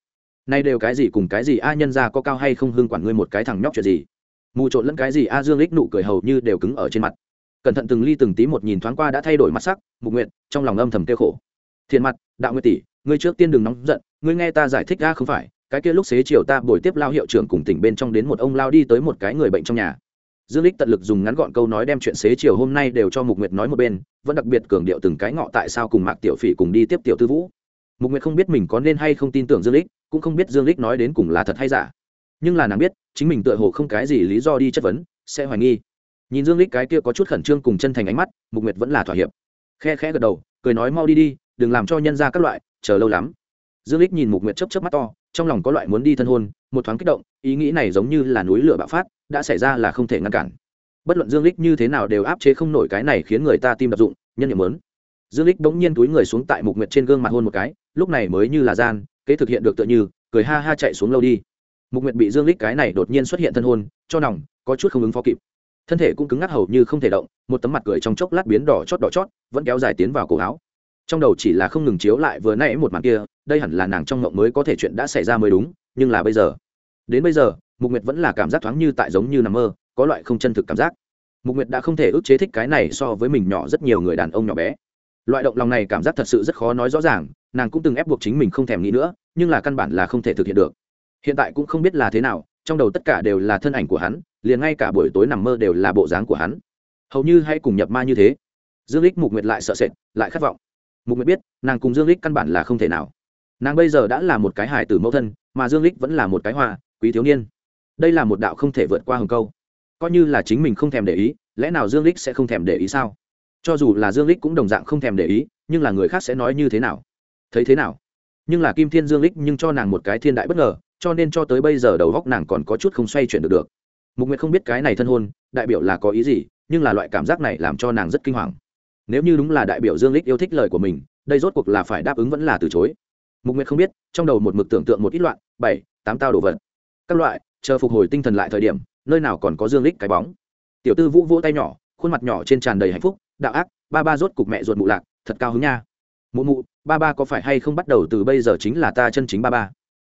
[SPEAKER 1] nay đều cái gì cùng cái gì? A, nhân ra có cao hay không? Hương quản ngươi một cái thằng nhóc chuyện gì? Mù trộn lẫn cái gì? A, dương lích nụ cười hầu như đều cứng ở trên mặt cẩn thận từng ly từng tí một nhìn thoáng qua đã thay đổi mặt sắc, mục nguyện, trong lòng âm thầm kêu khổ. Thiền mặt, đạo nguyệt tỷ, ngươi trước tiên đừng nóng giận, ngươi nghe ta giải thích ra không phải, cái kia lúc xế chiều ta buổi tiếp lao hiệu trưởng cùng tỉnh bên trong đến một ông lao đi tới một cái người bệnh trong nhà. Dương lích tận lực dùng ngắn gọn câu nói đem chuyện xế chiều hôm nay đều cho mục nguyệt nói một bên, vẫn đặc biệt cường điệu từng cái ngọ tại sao cùng mạc tiểu phỉ cùng đi tiếp tiểu tư vũ. Mục nguyệt không biết mình có nên hay không tin tưởng dương lích cũng không biết dương lích nói đến cùng là thật hay giả. Nhưng là nàng biết, chính mình tựa hồ không cái gì lý do đi chất vấn, sẽ hoài nghi nhìn dương lích cái kia có chút khẩn trương cùng chân thành ánh mắt, mục nguyệt vẫn là thỏa hiệp. Khe khẽ gật đầu, cười nói mau đi đi, đừng làm cho nhân ra các loại, chờ lâu lắm. Dương lích nhìn mục nguyệt chớp chớp mắt to, trong lòng có loại muốn đi thân hôn, một thoáng kích động, ý nghĩ này giống như là núi lửa bạo phát, đã xảy ra là không thể ngăn cản. Bất luận dương lích như thế nào đều áp chế không nổi cái này khiến người ta tim đập dụng, nhân niệm lớn. Dương lích bỗng nhiên túi người xuống tại mục nguyệt trên gương mặt hôn một cái, lúc này mới như là gian, kế thực hiện được tựa như, cười ha ha chạy xuống lâu đi. Mục nguyệt bị dương lích cái này đột nhiên xuất hiện thân hôn, cho nòng, có chút không ứng phó kịp thân thể cũng cứng ngắc hầu như không thể động, một tấm mặt cười trong chốc lát biến đỏ chót đỏ chót, vẫn kéo dài tiến vào cổ áo. Trong đầu chỉ là không ngừng chiếu lại vừa nãy một màn kia, đây hẳn là nàng trong ngộng mới có thể chuyện đã xảy ra mới đúng, nhưng là bây giờ. Đến bây giờ, mục nguyệt vẫn là cảm giác thoáng như tại giống như nằm mơ, có loại không chân thực cảm giác. Mục nguyệt đã không thể ức chế thích cái này so với mình nhỏ rất nhiều người đàn ông nhỏ bé. Loại động lòng này cảm giác thật sự rất khó nói rõ ràng, nàng cũng từng ép buộc chính mình không thèm nghĩ nữa, nhưng là căn bản là không thể thực hiện được. Hiện tại cũng không biết là thế nào, trong đầu tất cả đều là thân ảnh của hắn liền ngay cả buổi tối nằm mơ đều là bộ dáng của hắn. Hầu như hay cùng nhập ma như thế. Dương lích mục nguyệt lại sợ sệt, lại khát vọng. Mục nguyệt biết, nàng cùng dương lích căn bản là không thể nào. Nàng bây giờ đã là một cái hài tử mẫu thân, mà dương lích vẫn là một cái hoa, quý thiếu niên. Đây là một đạo không thể vượt qua hừng câu. Coi như là chính mình không thèm để ý, lẽ nào dương lích sẽ không thèm để ý sao? Cho dù là dương lích cũng đồng dạng không thèm để ý, nhưng là người khác sẽ nói như thế nào? Thấy thế nào? Nhưng là kim thiên dương lích nhưng cho nàng một cái thiên đại bất ngờ, cho nên cho tới bây giờ đầu góc nàng còn có chút không xoay chuyển được được mục nguyệt không biết cái này thân hôn, đại biểu là có ý gì, nhưng là loại cảm giác này làm cho nàng rất kinh hoàng. Nếu như đúng là đại biểu dương lích yêu thích lời của mình, đây rốt cuộc là phải đáp ứng vẫn là từ chối. Mục nguyệt không biết, trong đầu một mực tưởng tượng một ít loạn, bảy, tám tao đồ vật. Các loại, chờ phục hồi tinh thần lại thời điểm, nơi nào còn có dương lích cái bóng. Tiểu tư vũ vỗ tay nhỏ, khuôn mặt nhỏ trên tràn đầy hạnh phúc, đạo ác, ba ba rốt cục mẹ ruột mụ lạc, thật cao hứng nha. Mụ mụ, ba ba có phải hay không bắt đầu từ bây giờ chính là ta chân chính ba ba?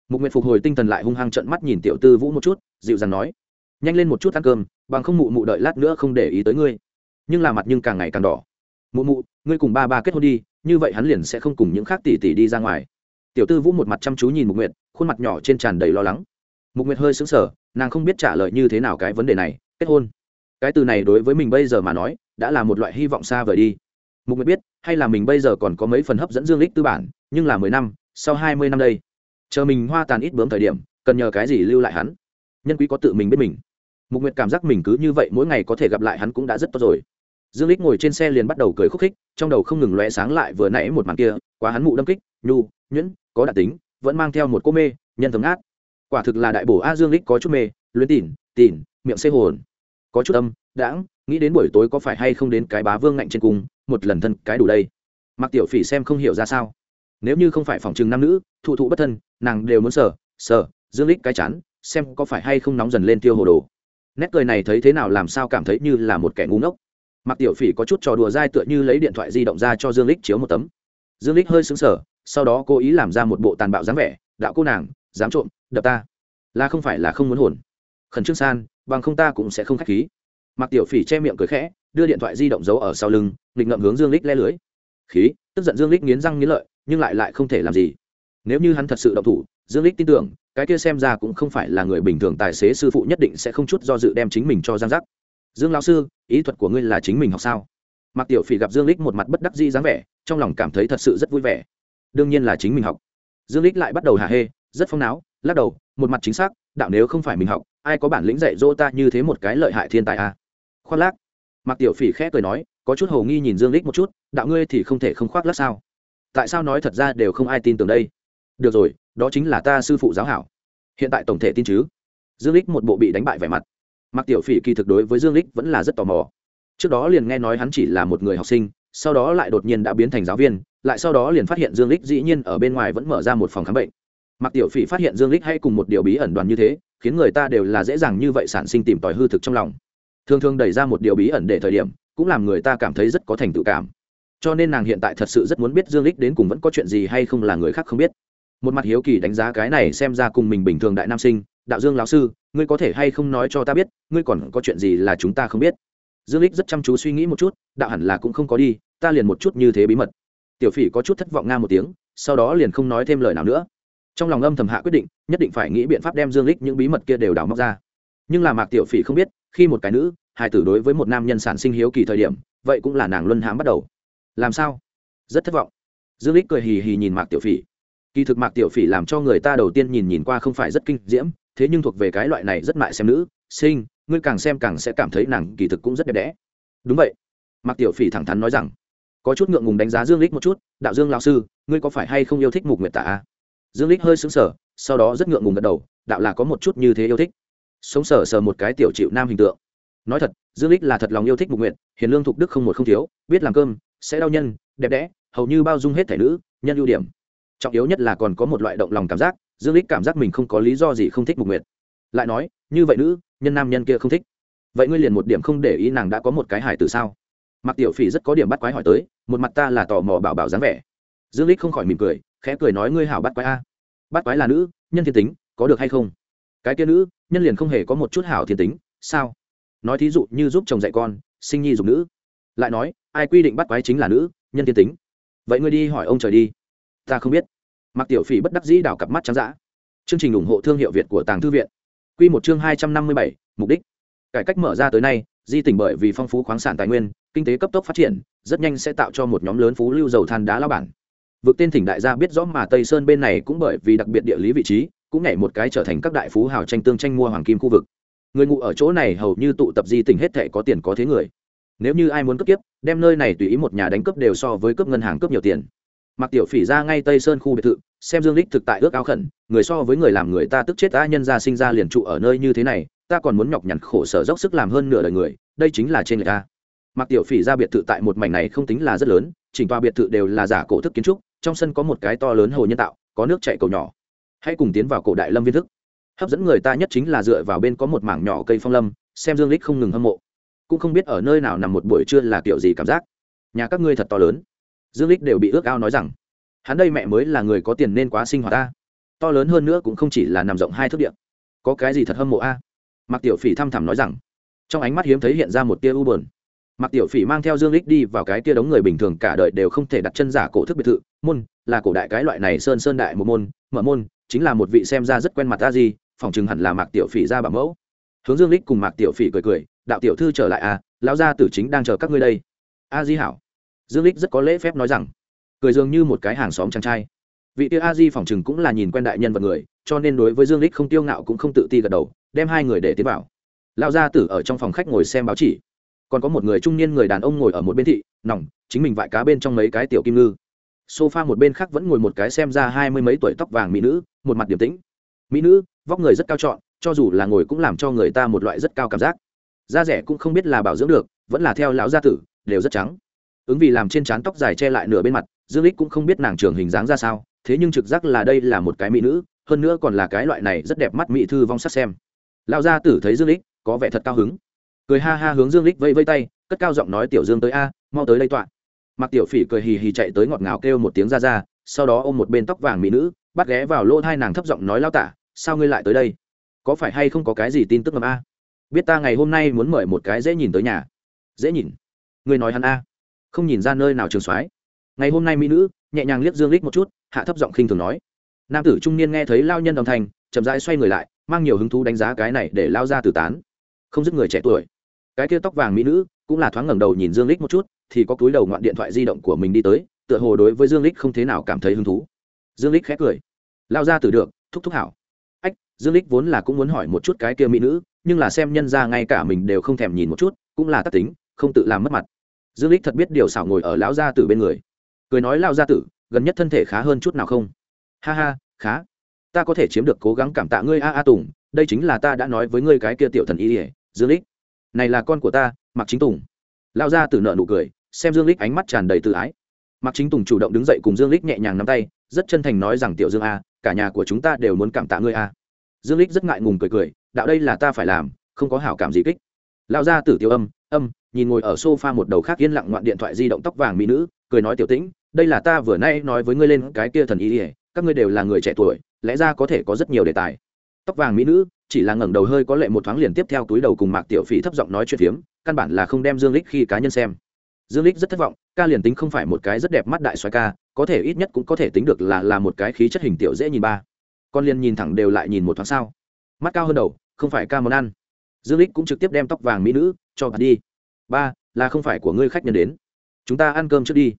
[SPEAKER 1] Mục nguyệt phục hồi tinh thần lại hung hăng trận mắt nhìn tiểu tư vũ một chút, dịu dàng nói nhanh lên một chút ăn cơm, bằng không mụ mụ đợi lát nữa không để ý tới ngươi. Nhưng là mặt nhưng càng ngày càng đỏ. Mụ mụ, ngươi cùng ba ba kết hôn đi, như vậy hắn liền sẽ không cùng những khác tỷ tỷ đi ra ngoài. Tiểu tư vũ một mặt chăm chú nhìn mục nguyệt, khuôn mặt nhỏ trên tràn đầy lo lắng. Mục nguyệt hơi sững sờ, nàng không biết trả lời như thế nào cái vấn đề này, kết hôn. Cái từ này đối với mình bây giờ mà nói, đã là một loại hy vọng xa vời đi. Mục nguyệt biết, hay là mình bây giờ còn có mấy phần hấp dẫn dương lích tư bản, nhưng là mười năm, sau hai mươi năm đây, chờ mình hoa tàn ít bướm thời điểm, cần nhờ cái gì lưu lại hắn? Nhân quý có tự mình biết mình mục nguyệt cảm giác mình cứ như vậy mỗi ngày có thể gặp lại hắn cũng đã rất tốt rồi. Dương lích ngồi trên xe liền bắt đầu cười khúc khích, trong đầu không ngừng lóe sáng lại vừa nãy một màn kia, quá hắn mụ đâm kích, nhu, nhuyễn, có đặc tính, vẫn mang theo một cô mê, nhân thấm át quả thực là đại bổ a dương lích có chút mê, luyến tỉn tỉn, miệng xê hồn. Có chút âm, đãng, nghĩ đến buổi tối có phải hay không đến cái bá vương ngạnh trên cung một lần thân cái đủ đây. Mặc tiểu phỉ xem không hiểu ra sao. Nếu như không phải phòng trừng nam nữ, thụ thụ bất thân, nàng đều muốn sờ sờ, dương lích cái chán, xem có phải hay không nóng dần lên tiêu hồ đồ nét cười này thấy thế nào làm sao cảm thấy như là một kẻ ngu ngốc. Mặc tiểu phỉ có chút trò đùa dai tựa như lấy điện thoại di động ra cho dương lích chiếu một tấm. Dương lích hơi sững sờ, sau đó cố ý làm ra một bộ tàn bạo dáng vẻ, đạo cô nàng, dám trộm, đập ta. Là không phải là không muốn hồn. Khẩn trương san, bằng không ta cũng sẽ không khách khí. Mặc tiểu phỉ che miệng cười khẽ, đưa điện thoại di động giấu ở sau lưng, nghịch ngậm hướng dương lích le lưới. Khí, tức giận dương lích nghiến răng nghiến lợi, nhưng lại lại không thể làm gì. Nếu như hắn thật sự động thủ, dương lích tin tưởng cái kia xem ra cũng không phải là người bình thường tài xế sư phụ nhất định sẽ không chút do dự đem chính mình cho giang giác. Dương lão sư, ý thuật của ngươi là chính mình học sao? Mặc tiểu phỉ gặp dương lích một mặt bất đắc dĩ dáng vẻ, trong lòng cảm thấy thật sự rất vui vẻ. Đương nhiên là chính mình học. Dương lích lại bắt đầu hà hê, rất phong náo, lắc đầu, một mặt chính xác, đạo nếu không phải mình học, ai có bản lĩnh dạy dỗ ta như thế một cái lợi hại thiên tài à? Khoác lác. Mặc tiểu phỉ khẽ cười nói, có chút hồ nghi nhìn dương lích một chút, đạo ngươi thì không thể không khoác lác sao? Tại sao nói thật ra đều không ai tin tưởng đây? Được rồi đó chính là ta sư phụ giáo hảo. Hiện tại tổng thể tin chứ? Dương lích một bộ bị đánh bại vẻ mặt. Mặc tiểu phỉ kỳ thực đối với dương lích vẫn là rất tò mò. Trước đó liền nghe nói hắn chỉ là một người học sinh, sau đó lại đột nhiên đã biến thành giáo viên, lại sau đó liền phát hiện dương lích dĩ nhiên ở bên ngoài vẫn mở ra một phòng khám bệnh. Mặc tiểu phỉ phát hiện dương lích hay cùng một điều bí ẩn đoàn như thế, khiến người ta đều là dễ dàng như vậy sản sinh tìm tòi hư thực trong lòng. Thường thường đẩy ra một điều bí ẩn để thời điểm, cũng làm người ta cảm thấy rất có thành tựu cảm. Cho nên nàng hiện tại thật sự rất muốn biết dương lích đến cùng vẫn có chuyện gì hay không là người khác không biết một mặt hiếu kỳ đánh giá cái này xem ra cùng mình bình thường đại nam sinh, đạo dương lão sư, ngươi có thể hay không nói cho ta biết, ngươi còn có chuyện gì là chúng ta không biết? Dương lích rất chăm chú suy nghĩ một chút, đạo hẳn là cũng không có đi, ta liền một chút như thế bí mật. Tiểu phỉ có chút thất vọng nga một tiếng, sau đó liền không nói thêm lời nào nữa. Trong lòng âm thầm hạ quyết định, nhất định phải nghĩ biện pháp đem dương lích những bí mật kia đều đào móc ra. Nhưng là mạc tiểu phỉ không biết, khi một cái nữ hài tử đối với một nam nhân sản sinh hiếu kỳ thời điểm, vậy cũng là nàng luân hãm bắt đầu. Làm sao? Rất thất vọng. Dương lích cười hì hì nhìn mạc tiểu phỉ kỳ thực mạc tiểu phỉ làm cho người ta đầu tiên nhìn nhìn qua không phải rất kinh diễm, thế nhưng thuộc về cái loại này rất mại xem nữ sinh ngươi càng xem càng sẽ cảm thấy nàng kỳ thực cũng rất đẹp đẽ. Đúng vậy. Mạc tiểu phỉ thẳng thắn nói rằng, có chút ngượng ngùng đánh giá dương lích một chút, đạo dương lão sư, ngươi có phải hay không yêu thích mục nguyệt tạ à? dương lích hơi sững sờ, sau đó rất ngượng ngùng gật đầu, đạo là có một chút như thế yêu thích. Sống sờ sờ một cái tiểu chịu nam hình tượng. Nói thật, dương lích là thật lòng yêu thích mục nguyệt, hiền lương thục đức không một không thiếu, biết làm cơm, sẽ đau nhân, đẹp đẽ, hầu như bao dung hết thể nữ, nhân ưu điểm trọng yếu nhất là còn có một loại động lòng cảm giác, dương lích cảm giác mình không có lý do gì không thích mục nguyệt. Lại nói, như vậy nữ, nhân nam nhân kia không thích. Vậy ngươi liền một điểm không để ý nàng đã có một cái hài từ sao? Mặc tiểu phỉ rất có điểm bắt quái hỏi tới, một mặt ta là tò mò bảo bảo dáng vẻ. Dương lích không khỏi mỉm cười, khẽ cười nói, ngươi hảo bắt quái a. Bắt quái là nữ, nhân thiên tính, có được hay không? Cái kia nữ, nhân liền không hề có một chút hảo thiên tính, sao? Nói thí dụ như giúp chồng dạy con, sinh nhi dục nữ. Lại nói, ai quy định bắt quái chính là nữ, nhân thiên tính? Vậy ngươi đi hỏi ông trời đi ta không biết. Mặc tiểu phỉ bất đắc dĩ đảo cặp mắt trắng dã. Chương trình ủng hộ thương hiệu việt của tàng thư viện. Q một chương hai trăm năm mươi bảy, mục đích. Cải cách mở ra tới nay, di tỉnh bởi vì phong phú khoáng sản tài nguyên, kinh tế cấp tốc phát triển, rất nhanh sẽ tạo cho một nhóm lớn phú lưu dầu than đá lao bản. Vực tên thỉnh đại gia biết rõ mà tây sơn bên này cũng bởi vì đặc biệt địa lý vị trí, cũng nhảy một cái trở thành các đại phú hào tranh tương tranh mua hoàng kim khu vực. Người ngụ ở chỗ này hầu như tụ tập di tỉnh hết thảy có tiền có thế người. Nếu như ai muốn cướp tiếp đem nơi này tùy ý một nhà đánh cướp đều so với cướp ngân hàng cướp nhiều tiền mặc tiểu phỉ ra ngay tây sơn khu biệt thự, xem dương lích thực tại ước ao khẩn, người so với người làm người ta tức chết ta nhân gia sinh ra liền trụ ở nơi như thế này, ta còn muốn nhọc nhằn khổ sở dốc sức làm hơn nửa đời người, đây chính là trên người ta. Mặc tiểu phỉ ra biệt thự tại một mảnh này không tính là rất lớn, chỉnh tòa biệt thự đều là giả cổ thức kiến trúc, trong sân có một cái to lớn hồ nhân tạo, có nước chảy cầu nhỏ. Hãy cùng tiến vào cổ đại lâm viên thức. Hấp dẫn người ta nhất chính là dựa vào bên có một mảng nhỏ cây phong lâm, xem dương lích không ngừng hâm mộ. Cũng không biết ở nơi nào nằm một buổi trưa là kiểu gì cảm giác. Nhà các ngươi thật to lớn dương lích đều bị ước ao nói rằng, hắn đây mẹ mới là người có tiền nên quá sinh hoạt ta. To lớn hơn nữa cũng không chỉ là nằm rộng hai thước điện có cái gì thật hâm mộ a? À? tiểu phỉ thăm thẳm nói rằng, trong ánh mắt hiếm thấy hiện ra một tia u buồn. Mạc tiểu phỉ mang theo dương lích đi vào cái tia đống người bình thường cả đời đều không thể đặt chân giả cổ thức biệt thự. Môn, là cổ đại cái loại này sơn sơn đại một môn, mở môn, chính là một vị xem ra rất quen mặt ta gì phòng chừng hẳn là mạc tiểu phỉ ra bảo mẫu. Hướng dương lích cùng mạc tiểu phỉ cười cười, đạo tiểu thư trở lại à lão gia tử chính đang chờ các ngươi đây. A di hảo dương lích rất có lễ phép nói rằng, cười dường như một cái hàng xóm chàng trai. Vị Tia a di phòng chừng cũng là nhìn quen đại nhân vật người, cho nên đối với dương lích không tiêu ngạo cũng không tự ti gật đầu, đem hai người để tiến vào. Lão gia tử ở trong phòng khách ngồi xem báo chỉ. Còn có một người trung niên người đàn ông ngồi ở một bên thị, nòng, chính mình vại cá bên trong mấy cái tiểu kim ngư. Sofa một bên khác vẫn ngồi một cái xem ra hai mươi mấy tuổi tóc vàng mỹ nữ, một mặt điềm tĩnh. Mỹ nữ, vóc người rất cao trọn, cho dù là ngồi cũng làm cho người ta một loại rất cao cảm giác. Da rẻ cũng không biết là bảo dưỡng được, vẫn là theo lão gia tử, đều rất trắng ứng vì làm trên trán tóc dài che lại nửa bên mặt, dương lích cũng không biết nàng trường hình dáng ra sao, thế nhưng trực giác là đây là một cái mỹ nữ, hơn nữa còn là cái loại này rất đẹp mắt mỹ thư vong sắc xem. Lão gia tử thấy dương lích có vẻ thật cao hứng. Cười ha ha hướng dương lích vây vây tay, cất cao giọng nói, tiểu dương tới a, mau tới đây tọa. Mặc tiểu phỉ cười hì hì chạy tới ngọt ngào kêu một tiếng ra ra, sau đó ôm một bên tóc vàng mỹ nữ, bắt ghé vào lỗ hai nàng thấp giọng nói lao tả, sao ngươi lại tới đây? Có phải hay không có cái gì tin tức ngầm a? Biết ta ngày hôm nay muốn mời một cái dễ nhìn tới nhà. Dễ nhìn? Ngươi nói hắn a? Không nhìn ra nơi nào trường soái. Ngày hôm nay mỹ nữ, nhẹ nhàng liếc dương lích một chút, hạ thấp giọng khinh thường nói. Nam tử trung niên nghe thấy lao nhân đồng thành, chậm rãi xoay người lại, mang nhiều hứng thú đánh giá cái này để lao ra từ tán. Không dứt người trẻ tuổi. Cái kia tóc vàng mỹ nữ, cũng là thoáng ngẩng đầu nhìn dương lích một chút, thì có túi đầu ngoạn điện thoại di động của mình đi tới, tựa hồ đối với dương lích không thế nào cảm thấy hứng thú. Dương lích khẽ cười. Lao ra từ được, thúc thúc hảo. Ách, dương lích vốn là cũng muốn hỏi một chút cái kia mỹ nữ, nhưng là xem nhân ra ngay cả mình đều không thèm nhìn một chút, cũng là tác tính, không tự làm mất mặt dương lích thật biết điều xảo ngồi ở lão gia tử bên người. Cười nói, lão gia tử, gần nhất thân thể khá hơn chút nào không? Ha ha, khá. Ta có thể chiếm được cố gắng cảm tạ ngươi, a a tùng. Đây chính là ta đã nói với ngươi cái kia tiểu thần y ỉa dương lích này là con của ta mặc chính tùng. Lão gia tử nợ nụ cười, xem dương lích ánh mắt tràn đầy tự ái. Mặc chính tùng chủ động đứng dậy cùng dương lích nhẹ nhàng nắm tay, rất chân thành nói rằng, tiểu dương a, cả nhà của chúng ta đều muốn cảm tạ ngươi a. Dương lích rất ngại ngùng cười cười, đạo đây là ta phải làm, không có hảo cảm gì kích lao ra tử tiêu âm âm, nhìn ngồi ở sofa một đầu khác yên lặng ngoạn điện thoại di động tóc vàng mỹ nữ, cười nói, tiểu tĩnh, đây là ta vừa nay nói với ngươi lên cái kia thần ý ỉa các ngươi đều là người trẻ tuổi, lẽ ra có thể có rất nhiều đề tài. Tóc vàng mỹ nữ, chỉ là ngẩng đầu hơi có lệ một thoáng liền tiếp theo túi đầu cùng mạc tiểu phỉ thấp giọng nói chuyện phiếm, căn bản là không đem dương lích khi cá nhân xem. Dương lích rất thất vọng, ca liền tính không phải một cái rất đẹp mắt đại xoái ca, có thể ít nhất cũng có thể tính được là là một cái khí chất hình tiểu dễ nhìn ba. Con liền nhìn thẳng đều lại nhìn một thoáng sao. Mắt cao hơn đầu, không phải ca món ăn dương lích cũng trực tiếp đem tóc vàng mỹ nữ cho bà đi. Ba, là không phải của ngươi khách nhân đến. Chúng ta ăn cơm trước đi.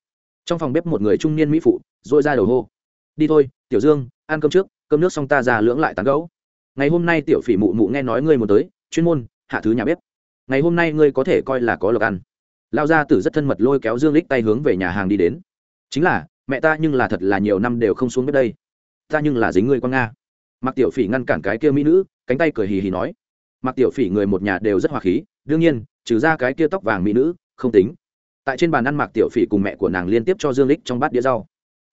[SPEAKER 1] Trong phòng bếp một người trung niên mỹ phụ dội ra đầu hô. Đi thôi, tiểu dương, ăn cơm trước, cơm nước xong ta ra lưỡng lại tán gấu ngày hôm nay tiểu phỉ mụ mụ nghe nói ngươi muốn tới, chuyên môn hạ thứ nhà bếp. Ngày hôm nay ngươi có thể coi là có lộc ăn. Lao gia tử rất thân mật lôi kéo dương lích tay hướng về nhà hàng đi đến. Chính là, mẹ ta nhưng là thật là nhiều năm đều không xuống bếp đây. Ta nhưng là dính ngươi quan nga. Mặc tiểu phỉ ngăn cản cái kia mỹ nữ, cánh tay cười hì hì nói mặc tiểu phỉ người một nhà đều rất hòa khí, đương nhiên, trừ ra cái kia tóc vàng mỹ nữ, không tính. Tại trên bàn ăn mặc tiểu phỉ cùng mẹ của nàng liên tiếp cho dương lích trong bát đĩa rau.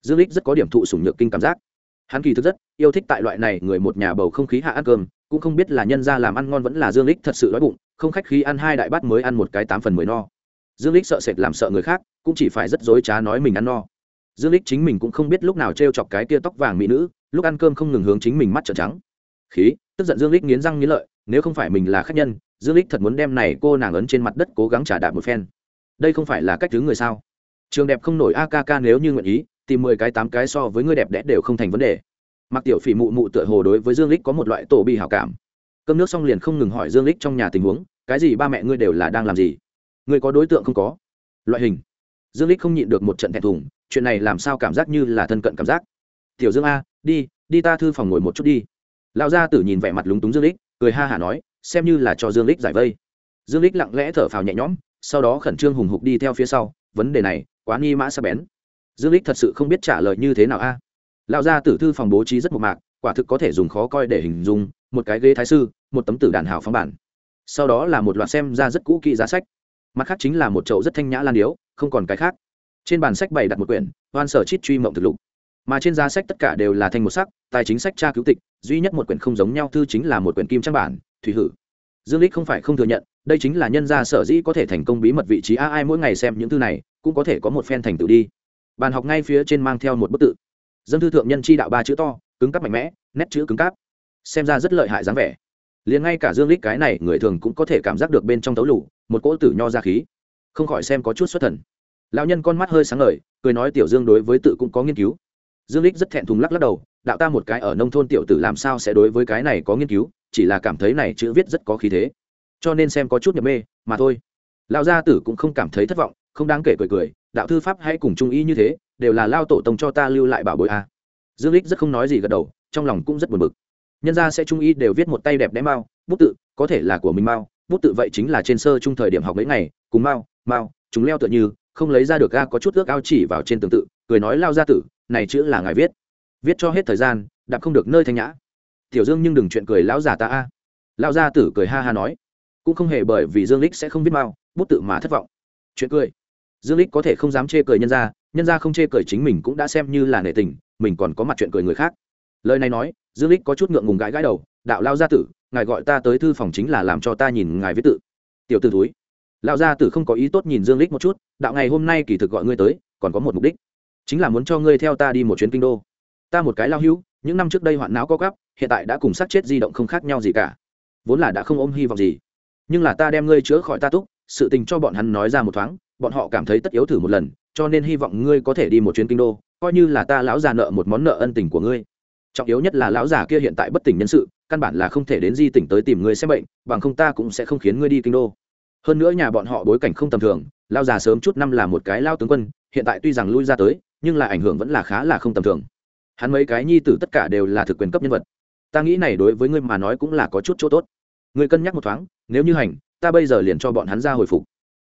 [SPEAKER 1] Dương lích rất có điểm thụ sủng nhược kinh cảm giác. Hắn kỳ thực rất yêu thích tại loại này người một nhà bầu không khí hạ ăn cơm, cũng không biết là nhân ra làm ăn ngon vẫn là dương lích thật sự đói bụng, không khách khí ăn hai đại bát mới ăn một cái tám phần mười no. Dương lích sợ sệt làm sợ người khác, cũng chỉ phải rất dối trá nói mình ăn no. Dương lích chính mình cũng không biết lúc nào trêu chọc cái tia tóc vàng mỹ nữ, lúc ăn cơm không ngừng hướng chính mình mắt trợn trắng. Khí, tức giận dương lích nghiến răng nghiến lợi nếu không phải mình là khách nhân, dương lích thật muốn đem này cô nàng ấn trên mặt đất cố gắng trả đạp một phen. Đây không phải là cách thứ người sao? Trường đẹp không nổi akk nếu như nguyện ý, tìm mười cái tám cái so với người đẹp đẽ đều không thành vấn đề. Mặc tiểu phỉ mụ mụ tựa hồ đối với dương lích có một loại tổ bi hảo cảm. Cơm nước xong liền không ngừng hỏi dương lích trong nhà tình huống, cái gì ba mẹ ngươi đều là đang làm gì? Ngươi có đối tượng không có? Loại hình. Dương lích không nhịn được một trận thẹn thùng, chuyện này làm sao cảm giác như là thân cận cảm giác? Tiểu dương a, đi đi ta thư phòng ngồi một chút đi. Lão gia tử nhìn vẻ mặt lúng túng dương lích cười ha hả nói, xem như là cho dương lích giải vây. Dương lích lặng lẽ thở phào nhẹ nhõm, sau đó khẩn trương hùng hục đi theo phía sau, vấn đề này, quá nghi mã sa bén. Dương lích thật sự không biết trả lời như thế nào a. Lão gia tử thư phòng bố trí rất mộc mạc, quả thực có thể dùng khó coi để hình dung, một cái ghế thái sư, một tấm tử đàn hào phóng bản. Sau đó là một loạt xem ra rất cũ kỹ giá sách. Mặt khác chính là một chậu rất thanh nhã lan điếu, không còn cái khác. Trên bàn sách bày đặt một quyển, hoan sở chít truy mộng thực lục mà trên giá sách tất cả đều là thanh một sắc, tài chính sách tra cứu tịch, duy nhất một quyển không giống nhau thư chính là một quyển kim trang bản, thủy hử. Dương lích không phải không thừa nhận, đây chính là nhân gia sở dĩ có thể thành công bí mật vị trí a ai mỗi ngày xem những thư này, cũng có thể có một phen thành tựu đi. Bàn học ngay phía trên mang theo một bức tự. Dân thư thượng nhân chi đạo ba chữ to, cứng cáp mạnh mẽ, nét chữ cứng cáp. Xem ra rất lợi hại dáng vẻ. Liền ngay cả dương lích cái này, người thường cũng có thể cảm giác được bên trong tấu lủ, một cỗ tử nho ra khí. Không khỏi xem có chút xuất thần. Lão nhân con mắt hơi sáng ngời, cười nói tiểu dương đối với tự cũng có nghiên cứu dương lích rất thẹn thùng lắc lắc đầu, đạo ta một cái ở nông thôn tiểu tử làm sao sẽ đối với cái này có nghiên cứu, chỉ là cảm thấy này chữ viết rất có khí thế. Cho nên xem có chút nhập mê, mà thôi. Lão gia tử cũng không cảm thấy thất vọng, không đáng kể cười cười, đạo thư pháp hãy cùng trung ý như thế, đều là lao tổ tông cho ta lưu lại bảo bối a. Dương lích rất không nói gì gật đầu, trong lòng cũng rất buồn bực. Nhân ra sẽ trung ý đều viết một tay đẹp đẽ mao, bút tự, có thể là của mình mao, bút tự vậy chính là trên sơ trung thời điểm học mấy ngày, cùng mao mao chúng leo tựa như, không lấy ra được ga có chút ước ao chỉ vào trên tường tự, cười nói lao gia tử này chữ là ngài viết. Viết cho hết thời gian, đạp không được nơi thanh nhã. Tiểu dương nhưng đừng chuyện cười lão già ta a. Lão gia tử cười ha ha nói. Cũng không hề bởi vì dương lích sẽ không biết mao bút tự mà thất vọng. Chuyện cười. Dương lích có thể không dám chê cười nhân ra nhân ra không chê cười chính mình cũng đã xem như là nể tình, mình còn có mặt chuyện cười người khác. Lời này nói, dương lích có chút ngượng ngùng gãi gãi đầu, đạo lao gia tử, ngài gọi ta tới thư phòng chính là làm cho ta nhìn ngài viết tự. Tiểu tử túi lão gia tử không có ý tốt nhìn dương lích một chút, đạo ngày hôm nay kỳ thực gọi ngươi tới, còn có một mục đích chính là muốn cho ngươi theo ta đi một chuyến kinh đô. Ta một cái lao hữu, những năm trước đây hoạn não có gắp hiện tại đã cùng sát chết di động không khác nhau gì cả. Vốn là đã không ôm hy vọng gì. Nhưng là ta đem ngươi chữa khỏi ta túc, sự tình cho bọn hắn nói ra một thoáng, bọn họ cảm thấy tất yếu thử một lần, cho nên hy vọng ngươi có thể đi một chuyến kinh đô, coi như là ta lão già nợ một món nợ ân tình của ngươi. Trọng yếu nhất là lão già kia hiện tại bất tỉnh nhân sự, căn bản là không thể đến di tỉnh tới tìm ngươi xem bệnh, bằng không ta cũng sẽ không khiến ngươi đi kinh đô. Hơn nữa nhà bọn họ bối cảnh không tầm thường lao già sớm chút năm là một cái lao tướng quân, hiện tại tuy rằng lui ra tới nhưng là ảnh hưởng vẫn là khá là không tầm thường. Hắn mấy cái nhi tử tất cả đều là thực quyền cấp nhân vật. Ta nghĩ này đối với ngươi mà nói cũng là có chút chỗ tốt. Ngươi cân nhắc một thoáng, nếu như hành, ta bây giờ liền cho bọn hắn ra hồi phục.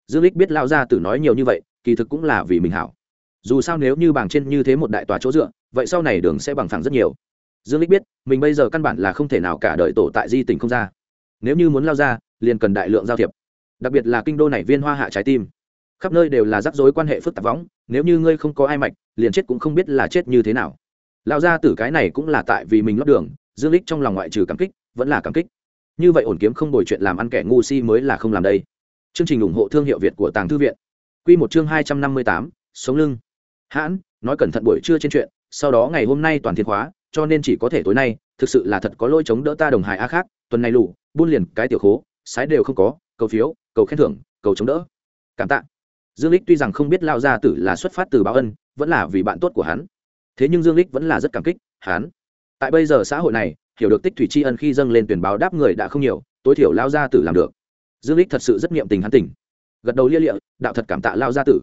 [SPEAKER 1] Dương lích biết lao ra tử nói nhiều như vậy, kỳ thực cũng là vì mình hảo. Dù sao nếu như bảng trên như thế một đại tòa chỗ dựa, vậy sau này đường sẽ bằng phẳng rất nhiều. Dương lích biết, mình bây giờ căn bản là không thể nào cả đợi tổ tại di tỉnh không ra. Nếu như muốn lao ra, liền cần đại lượng giao thiệp. Đặc biệt là kinh đô này viên hoa hạ trái tim khắp nơi đều là rắc rối quan hệ phức tạp võng, nếu như ngươi không có ai mạch, liền chết cũng không biết là chết như thế nào. Lao ra tử cái này cũng là tại vì mình lót đường, dương lích trong lòng ngoại trừ cảm kích, vẫn là cảm kích. Như vậy ổn kiếm không đổi chuyện làm ăn kẻ ngu si mới là không làm đây. Chương trình ủng hộ thương hiệu việt của tàng thư viện. Quy một chương hai trăm năm mươi tám, sống lưng. Hãn, nói cẩn thận buổi trưa trên chuyện, sau đó ngày hôm nay toàn thiên hóa, cho nên chỉ có thể tối nay, thực sự là thật có lỗi chống đỡ ta đồng hài a khác, tuần này lụ buôn liền, cái tiểu khố, sái đều không có, cầu phiếu, cầu khen thưởng, cầu chống đỡ. Cảm tạ dương lích tuy rằng không biết lao gia tử là xuất phát từ báo ân, vẫn là vì bạn tốt của hắn. Thế nhưng dương lích vẫn là rất cảm kích hắn. Tại bây giờ xã hội này, hiểu được tích thủy tri ân khi dâng lên tuyển báo đáp người đã không nhiều, tối thiểu lao gia tử làm được. Dương lích thật sự rất niệm tình hắn tỉnh. Gật đầu lia lịa, đạo thật cảm tạ lao gia tử.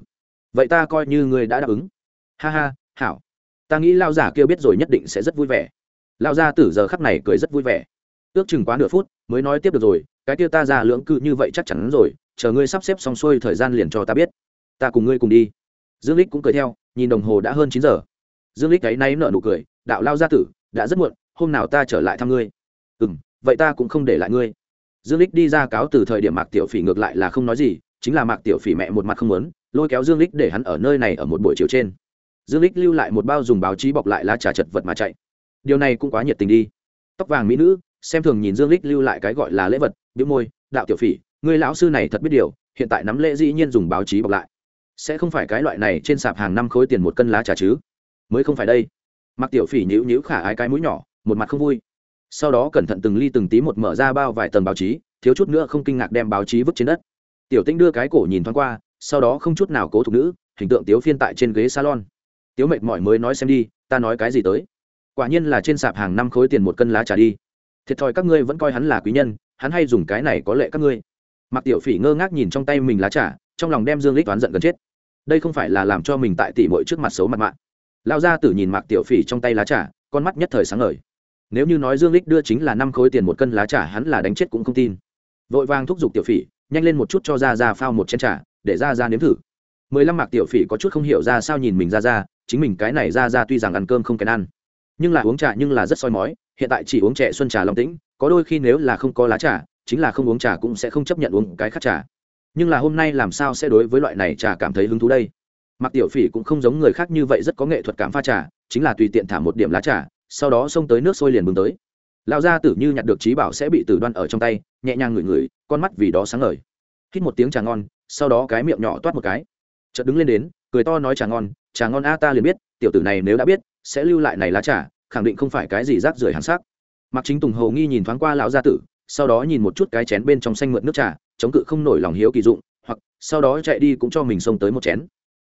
[SPEAKER 1] Vậy ta coi như người đã đáp ứng. Ha ha, hảo. Ta nghĩ lao giả kêu biết rồi nhất định sẽ rất vui vẻ. Lao gia tử giờ khắc này cười rất vui vẻ. Ước chừng quá nửa phút, mới nói tiếp được rồi, cái kia ta ra lưỡng cự như vậy chắc chắn rồi, chờ ngươi sắp xếp xong xuôi thời gian liền cho ta biết ta cùng ngươi cùng đi. Dương lích cũng cười theo, nhìn đồng hồ đã hơn chín giờ. Dương lích ấy nay nợ nụ cười, đạo lao gia tử, đã rất muộn, hôm nào ta trở lại thăm ngươi. Ừ vậy ta cũng không để lại ngươi. Dương lích đi ra cáo từ thời điểm mạc tiểu phỉ ngược lại là không nói gì, chính là mạc tiểu phỉ mẹ một mặt không muốn, lôi kéo dương lích để hắn ở nơi này ở một buổi chiều trên. Dương lích lưu lại một bao dùng báo chí bọc lại lá trà chật vật mà chạy. Điều này cũng quá nhiệt tình đi. Tóc vàng mỹ nữ, xem thường nhìn dương lích lưu lại cái gọi là lễ vật biếu môi, đạo tiểu phỉ người lão sư này thật biết điều, hiện tại nắm lễ dĩ nhiên dùng báo chí bọc lại sẽ không phải cái loại này trên sạp hàng năm khối tiền một cân lá trà chứ. Mới không phải đây. Mặc tiểu phỉ nhữ nhữ khả ái cái mũi nhỏ, một mặt không vui. Sau đó cẩn thận từng ly từng tí một mở ra bao vài tầng báo chí, thiếu chút nữa không kinh ngạc đem báo chí vứt trên đất. Tiểu tinh đưa cái cổ nhìn thoáng qua, sau đó không chút nào cố thục nữ, hình tượng tiếu phiên tại trên ghế salon. Tiếu mệt mỏi mới nói xem đi, ta nói cái gì tới? Quả nhiên là trên sạp hàng năm khối tiền một cân lá trà đi. Thiệt thòi các ngươi vẫn coi hắn là quý nhân, hắn hay dùng cái này có lệ các ngươi. Mặc tiểu phỉ ngơ ngác nhìn trong tay mình lá trà, trong lòng đem dương lích toán giận gần chết đây không phải là làm cho mình tại tỷ muội trước mặt xấu mặt mạng lao ra tử nhìn mạc tiểu phỉ trong tay lá trà, con mắt nhất thời sáng ngời. Nếu như nói dương lích đưa chính là năm khối tiền một cân lá trà, hắn là đánh chết cũng không tin. Vội vàng thúc giục tiểu phỉ, nhanh lên một chút cho ra ra phao một chén trà, để ra ra nếm thử. Mười lăm mạc tiểu phỉ có chút không hiểu ra sao nhìn mình ra ra, chính mình cái này ra ra tuy rằng ăn cơm không kèn ăn, nhưng là uống trà nhưng là rất soi mói, hiện tại chỉ uống trẻ xuân trà long tĩnh, có đôi khi nếu là không có lá trà, chính là không uống trà cũng sẽ không chấp nhận uống cái khác trà nhưng là hôm nay làm sao sẽ đối với loại này trà cảm thấy hứng thú đây? Mặc tiểu phỉ cũng không giống người khác như vậy rất có nghệ thuật cảm pha trà, chính là tùy tiện thả một điểm lá trà, sau đó xông tới nước sôi liền bừng tới. Lão gia tử như nhặt được trí bảo sẽ bị tử đoan ở trong tay, nhẹ nhàng ngửi ngửi, con mắt vì đó sáng ngời. Hít một tiếng trà ngon, sau đó cái miệng nhỏ toát một cái. Chợt đứng lên đến, cười to nói trà ngon trà ngon a ta liền biết, tiểu tử này nếu đã biết, sẽ lưu lại này lá trà, khẳng định không phải cái gì rác rưởi hàng sắc mặc chính tùng hầu nghi nhìn thoáng qua lão gia tử, sau đó nhìn một chút cái chén bên trong xanh mượn nước trà chống cự không nổi lòng hiếu kỳ dụng, hoặc sau đó chạy đi cũng cho mình xông tới một chén.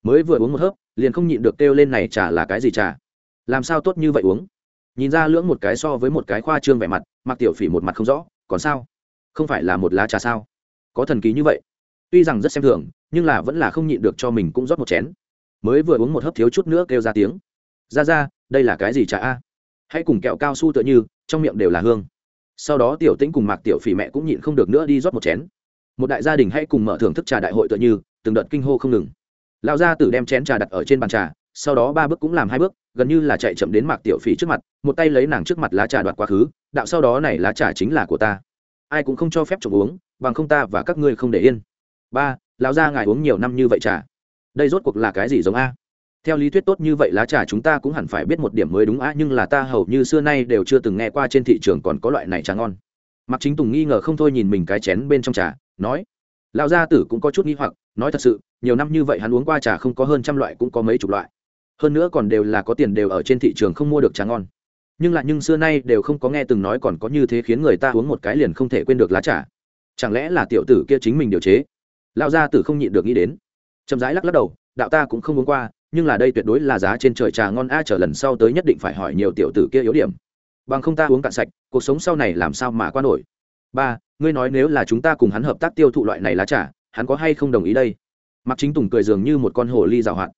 [SPEAKER 1] Mới vừa uống một hớp, liền không nhịn được kêu lên này trà là cái gì trà làm sao tốt như vậy uống? Nhìn ra lưỡng một cái so với một cái khoa trương vẻ mặt mặc tiểu phỉ một mặt không rõ, còn sao? Không phải là một lá trà sao? Có thần kỳ như vậy. Tuy rằng rất xem thường, nhưng là vẫn là không nhịn được cho mình cũng rót một chén. Mới vừa uống một hớp thiếu chút nữa kêu ra tiếng. Ra ra, đây là cái gì trà a? Hãy cùng kẹo cao su tựa như, trong miệng đều là hương. Sau đó tiểu tĩnh cùng mạc tiểu phỉ mẹ cũng nhịn không được nữa đi rót một chén một đại gia đình hãy cùng mở thưởng thức trà đại hội tựa như, từng đợt kinh hô không ngừng. Lão gia tử đem chén trà đặt ở trên bàn trà, sau đó ba bước cũng làm hai bước, gần như là chạy chậm đến mạc tiểu phỉ trước mặt, một tay lấy nàng trước mặt lá trà đoạt quá khứ, đạo sau đó này lá trà chính là của ta. Ai cũng không cho phép trộm uống, bằng không ta và các ngươi không để yên. Ba, lão gia ngài uống nhiều năm như vậy trà. Đây rốt cuộc là cái gì giống a? Theo lý thuyết tốt như vậy lá trà chúng ta cũng hẳn phải biết một điểm mới đúng á nhưng là ta hầu như xưa nay đều chưa từng nghe qua trên thị trường còn có loại này trà ngon. Mặc chính tùng nghi ngờ không thôi nhìn mình cái chén bên trong trà nói, lão gia tử cũng có chút nghi hoặc, nói thật sự, nhiều năm như vậy hắn uống qua trà không có hơn trăm loại cũng có mấy chục loại. Hơn nữa còn đều là có tiền đều ở trên thị trường không mua được trà ngon. Nhưng lại nhưng xưa nay đều không có nghe từng nói còn có như thế khiến người ta uống một cái liền không thể quên được lá trà. Chẳng lẽ là tiểu tử kia chính mình điều chế? Lão gia tử không nhịn được nghĩ đến. Chậm rãi lắc lắc đầu, đạo ta cũng không uống qua, nhưng là đây tuyệt đối là giá trên trời trà ngon a, chờ lần sau tới nhất định phải hỏi nhiều tiểu tử kia yếu điểm. Bằng không ta uống cạn sạch, cuộc sống sau này làm sao mà qua nổi? Ba ngươi nói nếu là chúng ta cùng hắn hợp tác tiêu thụ loại này lá trà, hắn có hay không đồng ý đây? Mặc chính tùng cười dường như một con hồ ly rào hoạt.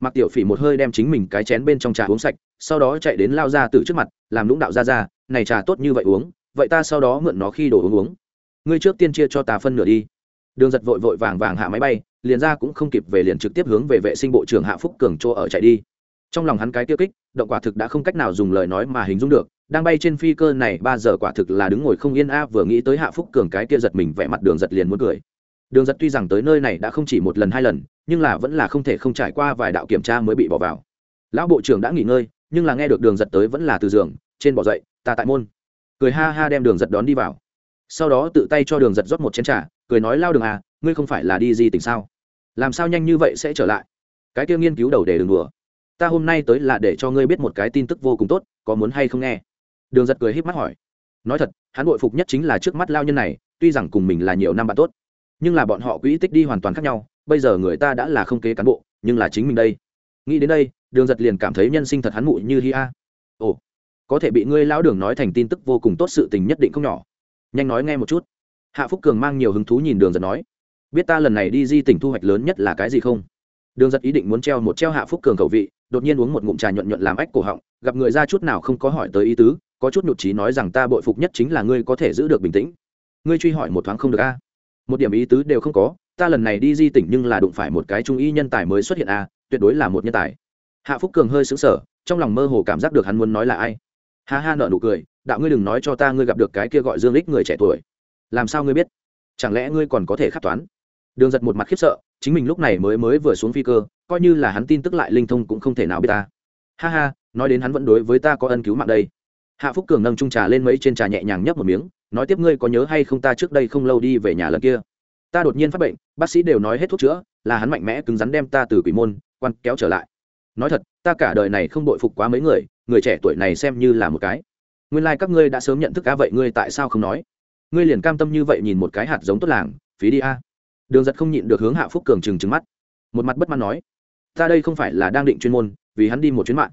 [SPEAKER 1] Mạc tiểu phỉ một hơi đem chính mình cái chén bên trong trà uống sạch, sau đó chạy đến lao ra từ trước mặt, làm lũng đạo ra ra, này trà tốt như vậy uống, vậy ta sau đó mượn nó khi đồ uống uống. Ngươi trước tiên chia cho ta phân nửa đi. Đường giật vội vội vàng vàng hạ máy bay, liền ra cũng không kịp về liền trực tiếp hướng về vệ sinh bộ trưởng hạ phúc cường chỗ ở chạy đi. Trong lòng hắn cái tiêu kích, động quả thực đã không cách nào dùng lời nói mà hình dung được đang bay trên phi cơ này, ba giờ quả thực là đứng ngồi không yên a, vừa nghĩ tới hạ phúc cường cái kia giật mình, vẻ mặt đường giật liền muốn cười. Đường giật tuy rằng tới nơi này đã không chỉ một lần, hai lần, nhưng là vẫn là không thể không trải qua vài đạo kiểm tra mới bị bỏ vào. Lão bộ trưởng đã nghỉ ngơi, nhưng là nghe được đường giật tới vẫn là từ giường, trên bỏ dậy, ta tại môn. Cười ha ha đem đường giật đón đi vào. Sau đó tự tay cho đường giật rót một chén t r à cười nói, lao đường à ngươi không phải là đi gì tỉnh sao? Làm sao nhanh như vậy sẽ trở lại? Cái kia nghiên cứu đầu để đường đùa. Ta hôm nay tới là để cho ngươi biết một cái tin tức vô cùng tốt, có muốn hay không nghe? Đường giật cười h í p mắt hỏi. Nói thật, hắn bội phục nhất chính là trước mắt lao nhân này, tuy rằng cùng mình là nhiều năm bạn tốt, nhưng là bọn họ quỹ tích đi hoàn toàn khác nhau, bây giờ người ta đã là không kế cán bộ, nhưng là chính mình đây. Nghĩ đến đây, đường giật liền cảm thấy nhân sinh thật hắn mụ như hi a. Ồ, có thể bị ngươi lão đường nói thành tin tức vô cùng tốt sự tình nhất định không nhỏ. Nhanh nói nghe một chút. Hạ phúc cường mang nhiều hứng thú nhìn đường giật nói. Biết ta lần này đi di tỉnh thu hoạch lớn nhất là cái gì không? Đường giật ý định muốn treo một treo hạ phúc cường khẩu vị, đột nhiên uống một ngụm trà nhuận nhuận làm ách cổ họng, gặp người ra chút nào không có hỏi tới ý tứ có chút nhụt trí nói rằng ta bội phục nhất chính là ngươi có thể giữ được bình tĩnh. Ngươi truy hỏi một thoáng không được a? Một điểm ý tứ đều không có, ta lần này đi di tỉnh nhưng là đụng phải một cái trung y nhân tài mới xuất hiện a, tuyệt đối là một nhân tài. Hạ phúc cường hơi xứng sở trong lòng mơ hồ cảm giác được hắn muốn nói là ai. Ha ha nợ nụ cười, đạo ngươi đừng nói cho ta ngươi gặp được cái kia gọi dương lích người trẻ tuổi. Làm sao ngươi biết? Chẳng lẽ ngươi còn có thể khắc toán? Đường giật một mặt khiếp sợ, chính mình lúc này mới mới vừa xuống phi cơ, coi như là hắn tin tức lại linh thông cũng không thể nào biết ta. Ha ha, nói đến hắn vẫn đối với ta có ân cứu mạng đây hạ phúc cường nâng trung trà lên mấy trên trà nhẹ nhàng nhấp một miếng, nói tiếp ngươi có nhớ hay không ta trước đây không lâu đi về nhà lần kia? Ta đột nhiên phát bệnh, bác sĩ đều nói hết thuốc chữa, là hắn mạnh mẽ cứng rắn đem ta từ quỷ môn, quan kéo trở lại. Nói thật, ta cả đời này không bội phục quá mấy người người trẻ tuổi này xem như là một cái. Nguyên lai、like、các ngươi đã sớm nhận thức cá vậy ngươi tại sao không nói? Ngươi liền cam tâm như vậy nhìn một cái hạt giống tốt làng, phí đi a. Đường giật không nhịn được hướng hạ phúc cường trừng trừng mắt. Một mặt bất mãn nói, ta đây không phải là đang định chuyên môn, vì hắn đi một chuyến mạng.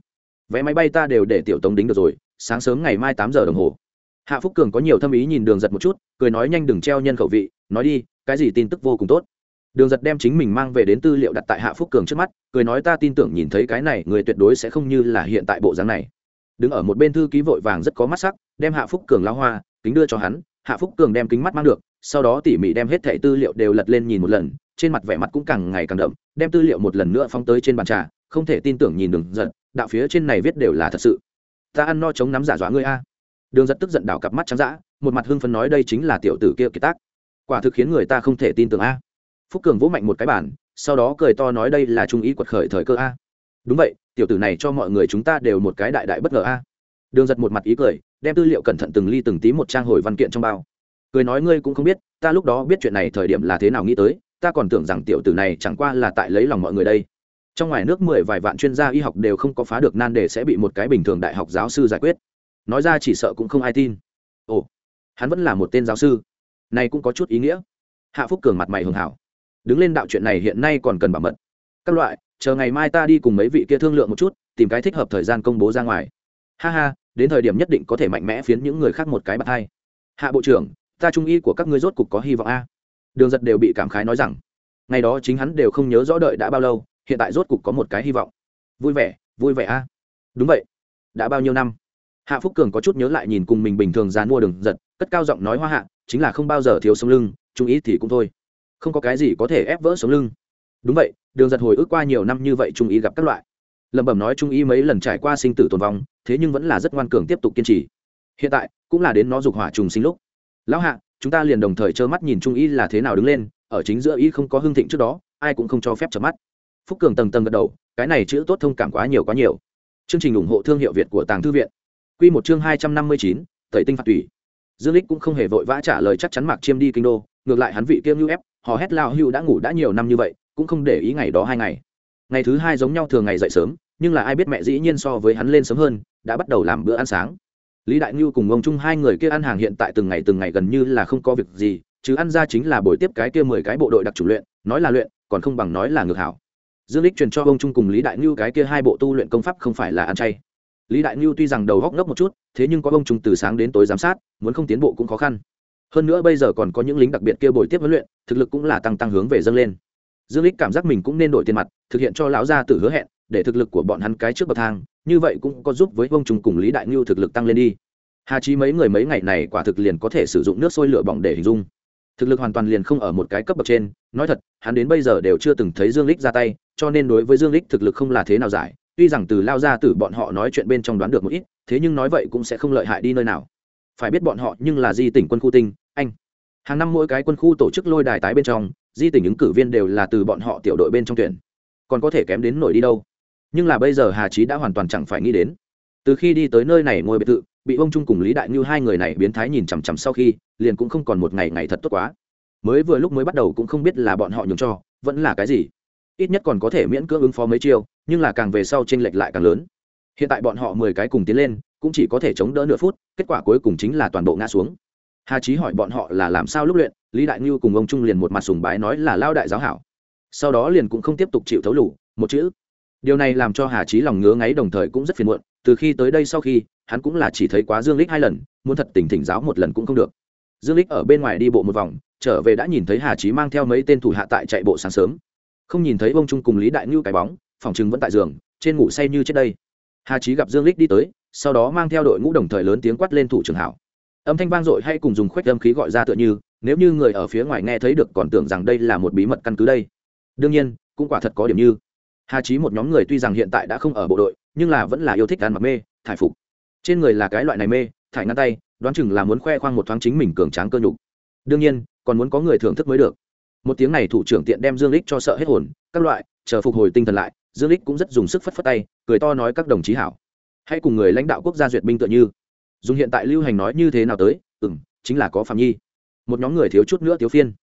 [SPEAKER 1] Vé máy bay ta đều để tiểu tống đính được rồi sáng sớm ngày mai tám giờ đồng hồ. Hạ phúc cường có nhiều thâm ý nhìn đường giật một chút, cười nói nhanh đừng treo nhân khẩu vị, nói đi, cái gì tin tức vô cùng tốt. Đường giật đem chính mình mang về đến tư liệu đặt tại hạ phúc cường trước mắt, cười nói ta tin tưởng nhìn thấy cái này, người tuyệt đối sẽ không như là hiện tại bộ dáng này. Đứng ở một bên thư ký vội vàng rất có mắt sắc, đem hạ phúc cường lao hoa, kính đưa cho hắn, hạ phúc cường đem kính mắt mang được, sau đó tỉ mỉ đem hết thẻ tư liệu đều lật lên nhìn một lần, trên mặt vẻ mặt cũng càng ngày càng đậm, đem tư liệu một lần nữa phóng tới trên bàn trà, không thể tin tưởng nhìn đường giật, đạo phía trên này viết đều là thật sự ta ăn no chống nắm giả dọa ngươi a. Đường giật tức giận đảo cặp mắt trắng dã, một mặt hưng phấn nói đây chính là tiểu tử kia kiệt tác. Quả thực khiến người ta không thể tin tưởng a. Phúc cường vỗ mạnh một cái bản sau đó cười to nói đây là trung ý quật khởi thời cơ a. Đúng vậy, tiểu tử này cho mọi người chúng ta đều một cái đại đại bất ngờ a. Đường giật một mặt ý cười, đem tư liệu cẩn thận từng ly từng tí một trang hồi văn kiện trong bao. Cười nói ngươi cũng không biết, ta lúc đó biết chuyện này thời điểm là thế nào nghĩ tới, ta còn tưởng rằng tiểu tử này chẳng qua là tại lấy lòng mọi người đây trong ngoài nước mười vài vạn chuyên gia y học đều không có phá được nan đề sẽ bị một cái bình thường đại học giáo sư giải quyết. Nói ra chỉ sợ cũng không ai tin. Ồ, hắn vẫn là một tên giáo sư. Này cũng có chút ý nghĩa. Hạ phúc cường mặt mày hường hảo. Đứng lên đạo chuyện này hiện nay còn cần bảo mật. Các loại, chờ ngày mai ta đi cùng mấy vị kia thương lượng một chút, tìm cái thích hợp thời gian công bố ra ngoài. Ha ha, đến thời điểm nhất định có thể mạnh mẽ phiến những người khác một cái bạc hai. Hạ bộ trưởng, ta trung y của các ngươi rốt cục có hy vọng a. Đường giật đều bị cảm khái nói rằng, ngày đó chính hắn đều không nhớ rõ đợi đã bao lâu hiện tại rốt cục có một cái hy vọng. Vui vẻ vui vẻ a. Đúng vậy. Đã bao nhiêu năm? Hạ phúc cường có chút nhớ lại nhìn cùng mình bình thường dàn mua đường giật, cất cao giọng nói hoa hạ, chính là không bao giờ thiếu sống lưng trung ý thì cũng thôi. Không có cái gì có thể ép vỡ sống lưng. Đúng vậy, đường giật hồi ức qua nhiều năm như vậy trung ý gặp các loại. Lẩm bẩm nói trung ý mấy lần trải qua sinh tử tồn vong, thế nhưng vẫn là rất ngoan cường tiếp tục kiên trì. Hiện tại, cũng là đến nó dục hỏa trùng sinh lúc. Lão hạ, chúng ta liền đồng thời trơ mắt nhìn trung y là thế nào đứng lên, ở chính giữa y không có hưng thịnh trước đó, ai cũng không cho phép chợp mắt phúc cường tầng tầng gật đầu, cái này chữ tốt thông cảm quá nhiều quá nhiều. Chương trình ủng hộ thương hiệu việt của tàng thư viện. Q một chương hai trăm năm mươi chín, tẩy tinh phạt tùy dương lích cũng không hề vội vã trả lời chắc chắn mạc chiêm đi kinh đô, ngược lại hắn vị kiêm hưu ép họ hét lao hưu đã ngủ đã nhiều năm như vậy, cũng không để ý ngày đó hai ngày. Ngày thứ hai giống nhau thường ngày dậy sớm, nhưng là ai biết mẹ dĩ nhiên so với hắn lên sớm hơn, đã bắt đầu làm bữa ăn sáng. Lý đại ngưu cùng ông trung hai người kia ăn hàng hiện tại từng ngày từng ngày gần như là không có việc gì, chứ ăn ra chính là buổi tiếp cái kia mười cái bộ đội đặc chủ luyện, nói là luyện, còn không bằng nói là ngược hảo dương lích truyền cho ông trung cùng lý đại ngưu cái kia hai bộ tu luyện công pháp không phải là ăn chay. Lý đại ngưu tuy rằng đầu góc ngốc một chút, thế nhưng có ông trung từ sáng đến tối giám sát, muốn không tiến bộ cũng khó khăn. Hơn nữa bây giờ còn có những lính đặc biệt kia bồi tiếp huấn luyện, thực lực cũng là tăng tăng hướng về dâng lên. Dương lích cảm giác mình cũng nên đổi tiền mặt, thực hiện cho lão gia tử hứa hẹn, để thực lực của bọn hắn cái trước bậc thang, như vậy cũng có giúp với ông Trung cùng lý đại ngưu thực lực tăng lên đi. Hà chí mấy người mấy ngày này quả thực liền có thể sử dụng nước sôi lửa bỏng để hình dung thực lực hoàn toàn liền không ở một cái cấp bậc trên, nói thật, hắn đến bây giờ đều chưa từng thấy dương lích ra tay, cho nên đối với dương lích thực lực không là thế nào giải, tuy rằng từ lao ra từ bọn họ nói chuyện bên trong đoán được một ít, thế nhưng nói vậy cũng sẽ không lợi hại đi nơi nào. Phải biết bọn họ nhưng là di tỉnh quân khu tinh, anh. Hàng năm mỗi cái quân khu tổ chức lôi đài tái bên trong, di tỉnh ứng cử viên đều là từ bọn họ tiểu đội bên trong tuyển. Còn có thể kém đến nổi đi đâu. Nhưng là bây giờ hà trí đã hoàn toàn chẳng phải nghĩ đến. Từ khi đi tới nơi này ngồi biệt thự bị ông trung cùng lý đại như hai người này biến thái nhìn chằm chằm sau khi, liền cũng không còn một ngày ngày thật tốt quá. Mới vừa lúc mới bắt đầu cũng không biết là bọn họ nhường cho, vẫn là cái gì. Ít nhất còn có thể miễn cưỡng ứng phó mấy chiêu, nhưng là càng về sau t r ê n lệch lại càng lớn. Hiện tại bọn họ mười cái cùng tiến lên, cũng chỉ có thể chống đỡ nửa phút, kết quả cuối cùng chính là toàn bộ ngã xuống. Hà trí hỏi bọn họ là làm sao lúc luyện, lý đại ngưu cùng ông trung liền một mặt sùng bái nói là lao đại giáo hảo. Sau đó liền cũng không tiếp tục chịu thấu lủ một chữ. Điều này làm cho hà trí lòng ngứa ngáy đồng thời cũng rất phiền muộn từ khi tới đây sau khi, hắn cũng là chỉ thấy quá dương lích hai lần, muốn thật tình thỉnh giáo một lần cũng không được. Dương lích ở bên ngoài đi bộ một vòng, trở về đã nhìn thấy hà trí mang theo mấy tên thủ hạ tại chạy bộ sáng sớm. Không nhìn thấy bông trung cùng lý đại ngưu cái bóng, phòng chừng vẫn tại giường, trên ngủ say như trước đây. Hà trí gặp dương lích đi tới, sau đó mang theo đội ngũ đồng thời lớn tiếng quát lên thủ trường hảo. Âm thanh vang dội hay cùng dùng khuếch âm khí gọi ra tựa như, nếu như người ở phía ngoài nghe thấy được còn tưởng rằng đây là một bí mật căn cứ đây. Đương nhiên, cũng quả thật có điểm như. Hà trí một nhóm người tuy rằng hiện tại đã không ở bộ đội nhưng là vẫn là yêu thích ăn mặc mê, thải phục. Trên người là cái loại này mê, thải ngăn tay, đoán chừng là muốn khoe khoang một thoáng chính mình cường tráng cơ nhục. Đương nhiên, còn muốn có người thưởng thức mới được. Một tiếng này thủ trưởng tiện đem dương lích cho sợ hết hồn, các loại, chờ phục hồi tinh thần lại, dương lích cũng rất dùng sức phất phất tay, cười to nói các đồng chí hảo. Hãy cùng người lãnh đạo quốc gia duyệt binh tựa như. Dùng hiện tại lưu hành nói như thế nào tới, ừm, chính là có phạm nhi. Một nhóm người thiếu chút nữa thiếu phiên.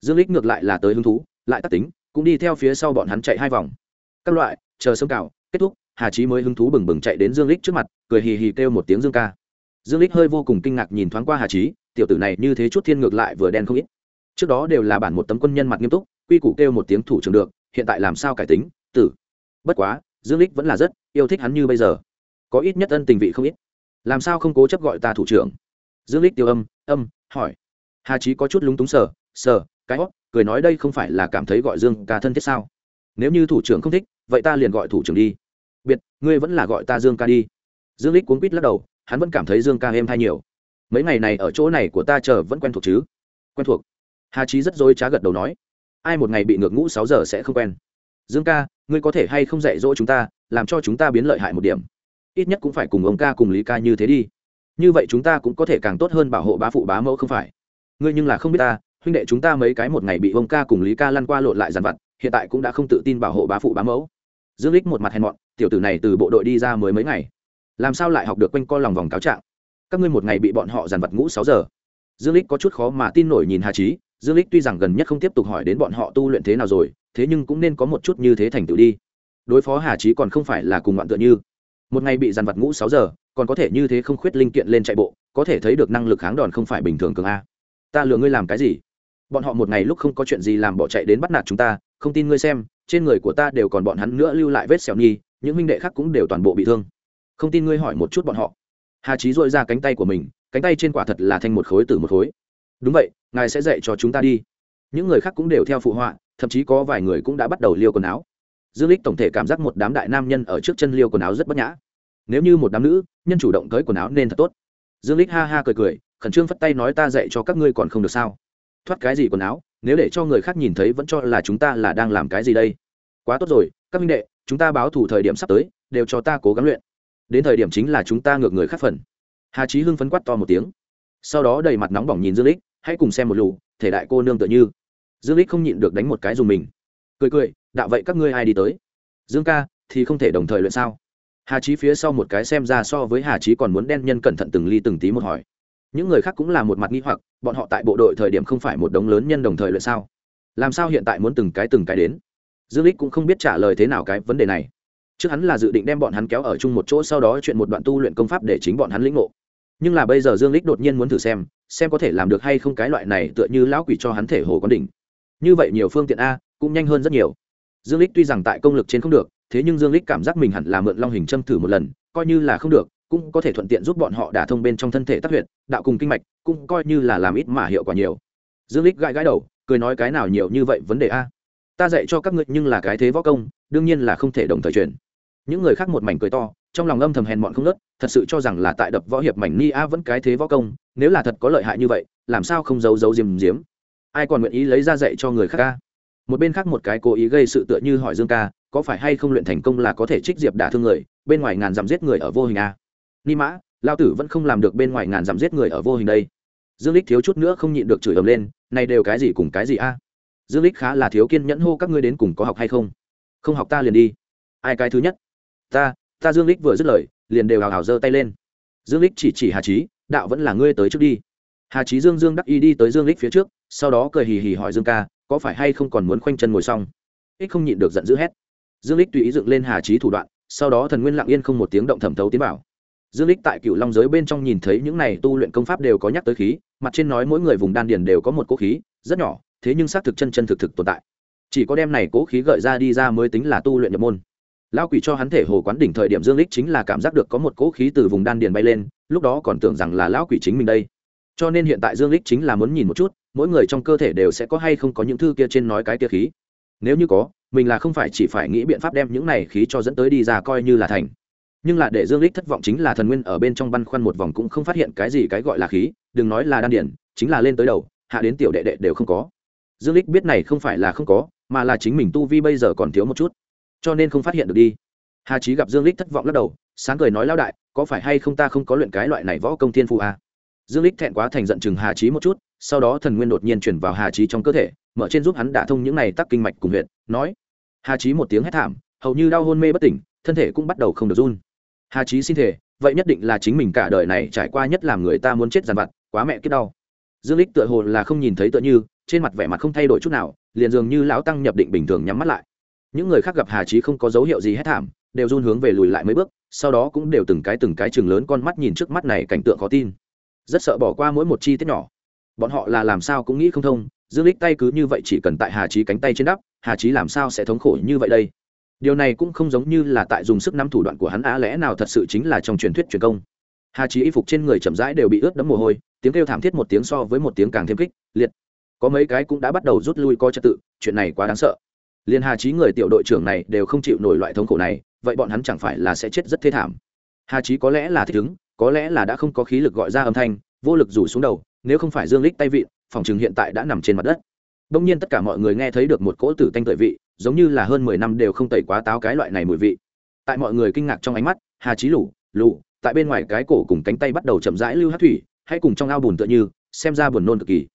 [SPEAKER 1] Dương lích ngược lại là tới hứng thú, lại tác tính, cũng đi theo phía sau bọn hắn chạy hai vòng. Các loại, chờ sớm cào kết thúc hà chí mới hứng thú bừng bừng chạy đến dương lích trước mặt, cười hì hì kêu một tiếng dương ca. Dương lích hơi vô cùng kinh ngạc nhìn thoáng qua hà chí, tiểu tử này như thế chút thiên ngược lại vừa đen không ít. Trước đó đều là bản một tấm quân nhân mặt nghiêm túc, quy củ kêu một tiếng thủ trưởng được, hiện tại làm sao cải tính, tử. Bất quá, dương lích vẫn là rất yêu thích hắn như bây giờ. Có ít nhất ân tình vị không ít. Làm sao không cố chấp gọi ta thủ trưởng? Dương lích tiêu âm âm, hỏi. Hà chí có chút lúng túng sờ sờ, cái hót cười nói đây không phải là cảm thấy gọi dương ca thân thiết sao? Nếu như thủ trưởng không thích, vậy ta liền gọi thủ trưởng đi biệt, ngươi vẫn là gọi ta dương ca đi. Dương lích cuốn quýt lắc đầu, hắn vẫn cảm thấy dương ca êm thai nhiều. Mấy ngày này ở chỗ này của ta chờ vẫn quen thuộc chứ? Quen thuộc. Hà trí rất dối trá gật đầu nói. Ai một ngày bị ngược ngũ sáu giờ sẽ không quen. Dương ca, ngươi có thể hay không dạy dỗ chúng ta, làm cho chúng ta biến lợi hại một điểm? Ít nhất cũng phải cùng ông ca cùng lý ca như thế đi. Như vậy chúng ta cũng có thể càng tốt hơn bảo hộ bá phụ bá mẫu không phải? Ngươi nhưng là không biết ta, huynh đệ chúng ta mấy cái một ngày bị ông ca cùng lý ca lăn qua lộn lại dàn vặt, hiện tại cũng đã không tự tin bảo hộ bá phụ bá mẫu. Dương lích một mặt hèn mọn tiểu tử này từ bộ đội đi ra mới mấy ngày. Làm sao lại học được quanh co lòng vòng cáo trạng? Các ngươi một ngày bị bọn họ dàn vật ngũ sáu giờ. Dương lích có chút khó mà tin nổi nhìn hà trí dương lích tuy rằng gần nhất không tiếp tục hỏi đến bọn họ tu luyện thế nào rồi, thế nhưng cũng nên có một chút như thế thành tựu đi. Đối phó hà trí còn không phải là cùng bạn tựa như. Một ngày bị dàn vật ngũ sáu giờ, còn có thể như thế không khuyết linh kiện lên chạy bộ, có thể thấy được năng lực kháng đòn không phải bình thường cường a. Ta lừa ngươi làm cái gì? Bọn họ một ngày lúc không có chuyện gì làm bỏ chạy đến bắt nạt chúng ta, không tin ngươi xem, trên người của ta đều còn bọn hắn nữa lưu lại vết sẹo nhi những huynh đệ khác cũng đều toàn bộ bị thương. Không tin ngươi hỏi một chút bọn họ. Hà trí dội ra cánh tay của mình, cánh tay trên quả thật là thành một khối từ một khối. Đúng vậy, ngài sẽ dạy cho chúng ta đi. Những người khác cũng đều theo phụ họa, thậm chí có vài người cũng đã bắt đầu liêu quần áo. Dương lích tổng thể cảm giác một đám đại nam nhân ở trước chân liêu quần áo rất bất nhã. Nếu như một đám nữ, nhân chủ động tới quần áo nên thật tốt. Dương lích ha ha cười cười, khẩn trương phất tay nói ta dạy cho các ngươi còn không được sao. Thoát cái gì quần áo, nếu để cho người khác nhìn thấy vẫn cho là chúng ta là đang làm cái gì đây? Quá tốt rồi, các minh đệ chúng ta báo thủ thời điểm sắp tới, đều cho ta cố gắng luyện. Đến thời điểm chính là chúng ta ngược người khác phần. Hà trí hưng phấn quát to một tiếng. Sau đó đầy mặt nóng bỏng nhìn dương lích, hãy cùng xem một lù, thể đại cô nương tựa như. Dương lích không nhịn được đánh một cái dùng mình. Cười cười, đạo vậy các ngươi ai đi tới? Dương ca, thì không thể đồng thời luyện sao? Hà trí phía sau một cái xem ra so với hà trí còn muốn đen nhân cẩn thận từng ly từng tí một hỏi. Những người khác cũng là một mặt nghi hoặc, bọn họ tại bộ đội thời điểm không phải một đống lớn nhân đồng thời luyện sao? Làm sao hiện tại muốn từng cái từng cái đến? Dương lích cũng không biết trả lời thế nào cái vấn đề này. Trước hắn là dự định đem bọn hắn kéo ở chung một chỗ, sau đó chuyện một đoạn tu luyện công pháp để chính bọn hắn lĩnh ngộ. Nhưng là bây giờ dương lích đột nhiên muốn thử xem xem có thể làm được hay không cái loại này tựa như lão quỷ cho hắn thể hồ con đỉnh. Như vậy nhiều phương tiện a, cũng nhanh hơn rất nhiều. Dương lích tuy rằng tại công lực trên không được, thế nhưng dương lích cảm giác mình hẳn là mượn long hình châm thử một lần, coi như là không được, cũng có thể thuận tiện giúp bọn họ đả thông bên trong thân thể tác huyệt, đạo cùng kinh mạch, cũng coi như là làm ít mà hiệu quả nhiều. Dương lích gãi gãi đầu, cười nói cái nào nhiều như vậy vấn đề a? Ta dạy cho các ngươi nhưng là cái thế võ công, đương nhiên là không thể đồng thời truyền. Những người khác một mảnh cười to, trong lòng âm thầm hèn mọn không nớt thật sự cho rằng là tại đập võ hiệp mảnh ni a vẫn cái thế võ công, nếu là thật có lợi hại như vậy, làm sao không giấu giấu diềm diếm? Ai còn nguyện ý lấy ra dạy cho người khác ca? Một bên khác một cái cố ý gây sự tựa như hỏi dương ca, có phải hay không luyện thành công là có thể trích diệp đả thương người, bên ngoài ngàn dặm giết người ở vô hình a? Ni mã lao tử vẫn không làm được bên ngoài ngàn dặm giết người ở vô hình đây. Dương lích thiếu chút nữa không nhịn được chửi ầm lên, này đều cái gì cùng cái gì a? Dương lích khá là thiếu kiên nhẫn hô các ngươi đến cùng có học hay không? Không học ta liền đi. Ai cái thứ nhất? Ta ta dương lích vừa dứt lời, liền đều hào hào giơ tay lên. Dương lích chỉ chỉ hà trí đạo vẫn là ngươi tới trước đi. Hà trí dương dương đắc y đi tới dương lích phía trước, sau đó cười hì hì hỏi dương ca, có phải hay không còn muốn khoanh chân ngồi xong? Ích không nhịn được giận dữ hét. Dương lích tùy ý dựng lên hà trí thủ đoạn, sau đó thần nguyên lặng yên không một tiếng động thẩm thấu tiến vào. Dương lích tại cựu long giới bên trong nhìn thấy những này tu luyện công pháp đều có nhắc tới khí, mặt trên nói mỗi người vùng đan điền đều có một cỗ khí, rất nhỏ thế nhưng xác thực chân chân thực thực tồn tại. Chỉ có đem này cố khí gợi ra đi ra mới tính là tu luyện nhập môn. Lão quỷ cho hắn thể hồ quán đỉnh thời điểm dương lích chính là cảm giác được có một cố khí từ vùng đan điền bay lên, lúc đó còn tưởng rằng là lão quỷ chính mình đây. Cho nên hiện tại dương lích chính là muốn nhìn một chút, mỗi người trong cơ thể đều sẽ có hay không có những thư kia trên nói cái kia khí. Nếu như có, mình là không phải chỉ phải nghĩ biện pháp đem những này khí cho dẫn tới đi ra coi như là thành. Nhưng là để dương lích thất vọng chính là thần nguyên ở bên trong băn khoăn một vòng cũng không phát hiện cái gì cái gọi là khí, đừng nói là đan điển chính là lên tới đầu, hạ đến tiểu đệ đệ đều không có dương lích biết này không phải là không có, mà là chính mình tu vi bây giờ còn thiếu một chút. Cho nên không phát hiện được đi. Hà trí gặp dương lích thất vọng lắc đầu, sáng cười nói lao đại, có phải hay không ta không có luyện cái loại này võ công thiên phụ à? dương lích thẹn quá thành giận chừng hà trí một chút, sau đó thần nguyên đột nhiên chuyển vào hà trí trong cơ thể, mở trên giúp hắn đả thông những này tắc kinh mạch cùng huyện nói. Hà trí một tiếng hét thảm, hầu như đau hôn mê bất tỉnh, thân thể cũng bắt đầu không được run. Hà trí xin thể vậy nhất định là chính mình cả đời này trải qua nhất làm người ta muốn chết dằn vặt, quá mẹ kiếp đau dương lích tựa hồ là không nhìn thấy tựa như, trên mặt vẻ mặt không thay đổi chút nào, liền dường như lão tăng nhập định bình thường nhắm mắt lại. Những người khác gặp hà trí không có dấu hiệu gì hết thảm, đều run hướng về lùi lại mấy bước, sau đó cũng đều từng cái từng cái chừng lớn con mắt nhìn trước mắt này cảnh tượng khó tin. Rất sợ bỏ qua mỗi một chi tiết nhỏ. Bọn họ là làm sao cũng nghĩ không thông, dương lích tay cứ như vậy chỉ cần tại hà trí cánh tay trên đắp, hà trí làm sao sẽ thống khổ như vậy đây? Điều này cũng không giống như là tại dùng sức nắm thủ đoạn của hắn á, lẽ nào thật sự chính là trong truyền thuyết truyền công? Hà trí y phục trên người chậm rãi đều bị ướt đẫm mồ hôi tiếng kêu thảm thiết một tiếng so với một tiếng càng thêm kích, liệt. Có mấy cái cũng đã bắt đầu rút lui coi trật tự, chuyện này quá đáng sợ. Liền hà trí người tiểu đội trưởng này đều không chịu nổi loại thống khổ này, vậy bọn hắn chẳng phải là sẽ chết rất thê thảm. Hà trí có lẽ là thích ứng, có lẽ là đã không có khí lực gọi ra âm thanh, vô lực rủ xuống đầu, nếu không phải dương lích tay vịn phòng chừng hiện tại đã nằm trên mặt đất. Đông nhiên tất cả mọi người nghe thấy được một cỗ tử tanh tợi vị, giống như là hơn mười năm đều không tẩy quá táo cái loại này mùi vị. Tại mọi người kinh ngạc trong ánh mắt, hà trí lủ lủ tại bên ngoài cái cổ cùng cánh tay bắt đầu chậm rãi lưu hát thủy hay cùng trong ao bùn tựa như, xem ra buồn nôn cực kỳ.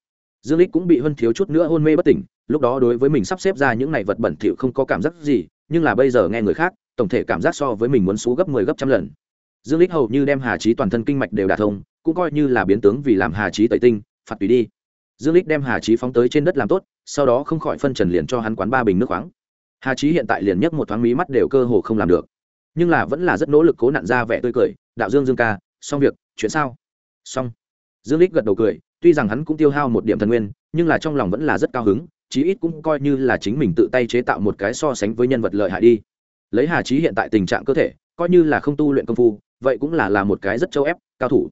[SPEAKER 1] Dương lích cũng bị hơn thiếu chút nữa hôn mê bất tỉnh, lúc đó đối với mình sắp xếp ra những này vật bẩn thỉu không có cảm giác gì, nhưng là bây giờ nghe người khác, tổng thể cảm giác so với mình muốn xú gấp 10 gấp trăm lần. Dương lích hầu như đem hà trí toàn thân kinh mạch đều đả thông, cũng coi như là biến tướng vì làm hà trí tẩy tinh, phạt tùy đi. Dương lích đem hà trí phóng tới trên đất làm tốt, sau đó không khỏi phân trần liền cho hắn quán ba bình nước khoáng. Hà trí hiện tại liền nhấc một thoáng mí mắt đều cơ hồ không làm được. Nhưng là vẫn là rất nỗ lực cố nặn ra vẻ tươi cười, đạo dương dương ca, xong việc, chuyện sao? Xong dương lích gật đầu cười, tuy rằng hắn cũng tiêu hao một điểm thần nguyên, nhưng là trong lòng vẫn là rất cao hứng, chí ít cũng coi như là chính mình tự tay chế tạo một cái so sánh với nhân vật lợi hại đi. Lấy hà Chí hiện tại tình trạng cơ thể, coi như là không tu luyện công phu, vậy cũng là là một cái rất châu ép, cao thủ.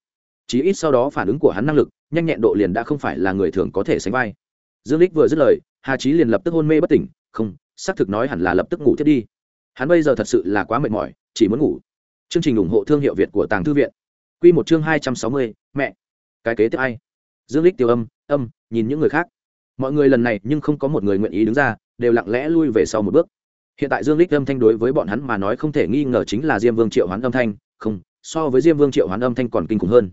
[SPEAKER 1] Chí ít sau đó phản ứng của hắn năng lực, nhanh nhẹn độ liền đã không phải là người thường có thể sánh vai. Dương lích vừa dứt lời, hà Chí liền lập tức hôn mê bất tỉnh, không, xác thực nói hẳn là lập tức ngủ thiết đi. Hắn bây giờ thật sự là quá mệt mỏi, chỉ muốn ngủ. Chương trình ủng hộ thương hiệu việt của tàng thư viện. Quy một chương hai trăm sáu mươi, mẹ cái kế tiếp ai? Dương lích tiêu âm âm, nhìn những người khác. Mọi người lần này nhưng không có một người nguyện ý đứng ra, đều lặng lẽ lui về sau một bước. Hiện tại dương lích âm thanh đối với bọn hắn mà nói không thể nghi ngờ chính là diêm vương triệu hoán âm thanh, không, so với diêm vương triệu hoán âm thanh còn kinh khủng hơn.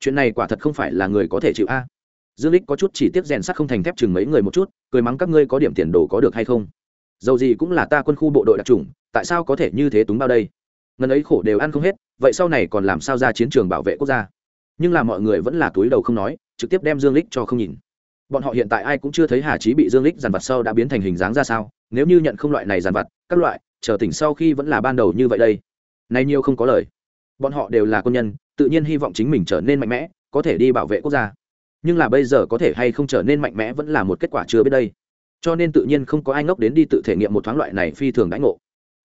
[SPEAKER 1] Chuyện này quả thật không phải là người có thể chịu a. Dương lích có chút chỉ tiếc rèn sắt không thành thép chừng mấy người một chút, cười mắng các ngươi có điểm tiền đồ có được hay không? Dầu gì cũng là ta quân khu bộ đội đặc trùng tại sao có thể như thế túng bao đây? Ngần ấy khổ đều ăn không hết, vậy sau này còn làm sao ra chiến trường bảo vệ quốc gia? Nhưng là mọi người vẫn là túi đầu không nói, trực tiếp đem dương lích cho không nhìn. Bọn họ hiện tại ai cũng chưa thấy hà trí bị dương lích dàn vặt sau đã biến thành hình dáng ra sao, nếu như nhận không loại này dàn vặt, các loại, chờ tỉnh sau khi vẫn là ban đầu như vậy đây. Nay nhiều không có lời. Bọn họ đều là quân nhân, tự nhiên hy vọng chính mình trở nên mạnh mẽ, có thể đi bảo vệ quốc gia. Nhưng là bây giờ có thể hay không trở nên mạnh mẽ vẫn là một kết quả chưa biết đây. Cho nên tự nhiên không có ai ngốc đến đi tự thể nghiệm một thoáng loại này phi thường đãi ngộ.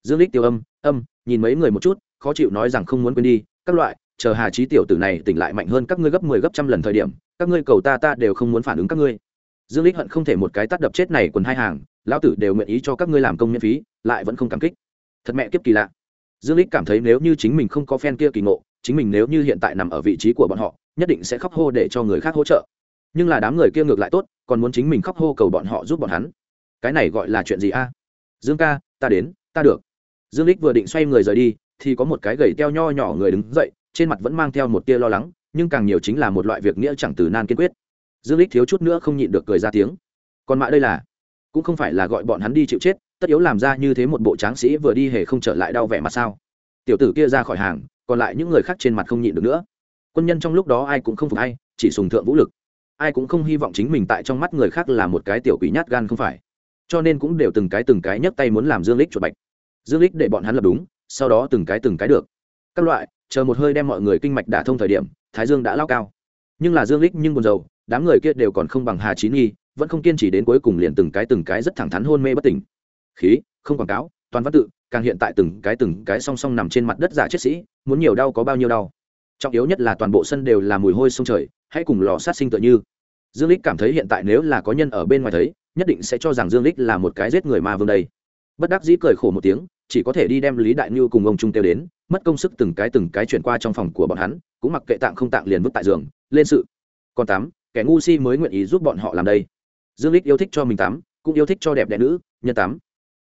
[SPEAKER 1] Dương lích tiêu âm âm, nhìn mấy người một chút, khó chịu nói rằng không muốn quên đi, các loại chờ hà trí tiểu tử này tỉnh lại mạnh hơn các ngươi gấp 10 gấp trăm lần thời điểm, các ngươi cầu ta ta đều không muốn phản ứng các ngươi. Dương lích hận không thể một cái tắt đập chết này quần hai hàng, lão tử đều nguyện ý cho các ngươi làm công miễn phí, lại vẫn không cảm kích. Thật mẹ kiếp kỳ lạ. Dương lích cảm thấy nếu như chính mình không có fan kia kỳ ngộ, chính mình nếu như hiện tại nằm ở vị trí của bọn họ, nhất định sẽ khóc hô để cho người khác hỗ trợ. Nhưng là đám người kia ngược lại tốt, còn muốn chính mình khóc hô cầu bọn họ giúp bọn hắn. Cái này gọi là chuyện gì a? Dương ca, ta đến, ta được. Dương lích vừa định xoay người rời đi, thì có một cái gầy teo nho nhỏ người đứng dậy trên mặt vẫn mang theo một tia lo lắng, nhưng càng nhiều chính là một loại việc nghĩa chẳng từ nan kiên quyết. Dương lích thiếu chút nữa không nhịn được cười ra tiếng. Còn mạ đây là, cũng không phải là gọi bọn hắn đi chịu chết, tất yếu làm ra như thế một bộ tráng sĩ vừa đi hề không trở lại đau vẻ mặt sao. Tiểu tử kia ra khỏi hàng, còn lại những người khác trên mặt không nhịn được nữa. Quân nhân trong lúc đó ai cũng không phục ai, chỉ sùng thượng vũ lực. Ai cũng không hy vọng chính mình tại trong mắt người khác là một cái tiểu quỷ nhát gan không phải. Cho nên cũng đều từng cái từng cái nhấc tay muốn làm dương lích chuột bạch. Dương lích để bọn hắn lập đúng, sau đó từng cái từng cái được. Các loại chờ một hơi đem mọi người kinh mạch đả thông thời điểm, thái dương đã lao cao. Nhưng là dương lích nhưng buồn rầu, đám người kia đều còn không bằng hà chín nghi, vẫn không kiên trì đến cuối cùng liền từng cái từng cái rất thẳng thắn hôn mê bất tỉnh. Khí, không quảng cáo, toàn văn tự, càng hiện tại từng cái từng cái song song nằm trên mặt đất giả chết sĩ, muốn nhiều đau có bao nhiêu đau. Trọng yếu nhất là toàn bộ sân đều là mùi hôi sông trời, hãy cùng lò sát sinh tựa như. Dương lích cảm thấy hiện tại nếu là có nhân ở bên ngoài thấy, nhất định sẽ cho rằng dương lích là một cái giết người ma vương đây. Bất đắc dĩ cười khổ một tiếng, chỉ có thể đi đem lý đại như cùng ông trung tiêu đến mất công sức từng cái từng cái chuyển qua trong phòng của bọn hắn, cũng mặc kệ tạng không tạng liền vứt tại giường, lên sự. Còn tám, kẻ ngu si mới nguyện ý giúp bọn họ làm đây. Dương lích yêu thích cho mình tắm cũng yêu thích cho đẹp đẽ nữ, nhân tắm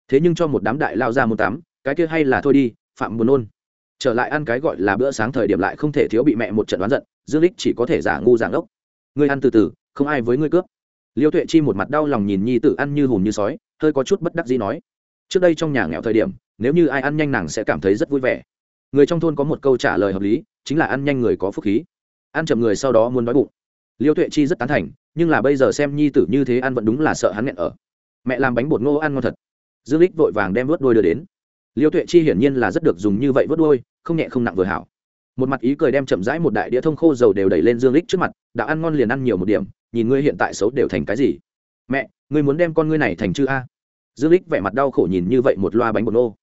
[SPEAKER 1] thế nhưng cho một đám đại lao ra một tắm cái kia hay là thôi đi, phạm buồn nôn. Trở lại ăn cái gọi là bữa sáng thời điểm lại không thể thiếu bị mẹ một trận đoán giận, dương lích chỉ có thể giả ngu giả ngốc. Ngươi ăn từ từ, không ai với ngươi cướp. Liêu tuệ chi một mặt đau lòng nhìn nhi tử ăn như hùm như sói, hơi có chút bất đắc dĩ nói. Trước đây trong nhà nghèo thời điểm, nếu như ai ăn nhanh nàng sẽ cảm thấy rất vui vẻ người trong thôn có một câu trả lời hợp lý, chính là ăn nhanh người có phúc khí. Ăn chậm người sau đó muốn đói bụng. Liêu tuệ chi rất tán thành, nhưng là bây giờ xem nhi tử như thế ăn vẫn đúng là sợ hắn nghẹn ở. Mẹ làm bánh bột ngô ăn ngon thật. Dương lích vội vàng đem vớt đôi đưa đến. Liêu tuệ chi hiển nhiên là rất được dùng như vậy vớt đôi không nhẹ không nặng vừa hảo. Một mặt ý cười đem chậm rãi một đại đĩa thông khô dầu đều đẩy lên dương lích trước mặt, đã ăn ngon liền ăn nhiều một điểm, nhìn ngươi hiện tại xấu đều thành cái gì. Mẹ, ngươi muốn đem con ngươi này thành chư a. Dương lích vẻ mặt đau khổ nhìn như vậy một loa bánh bột nô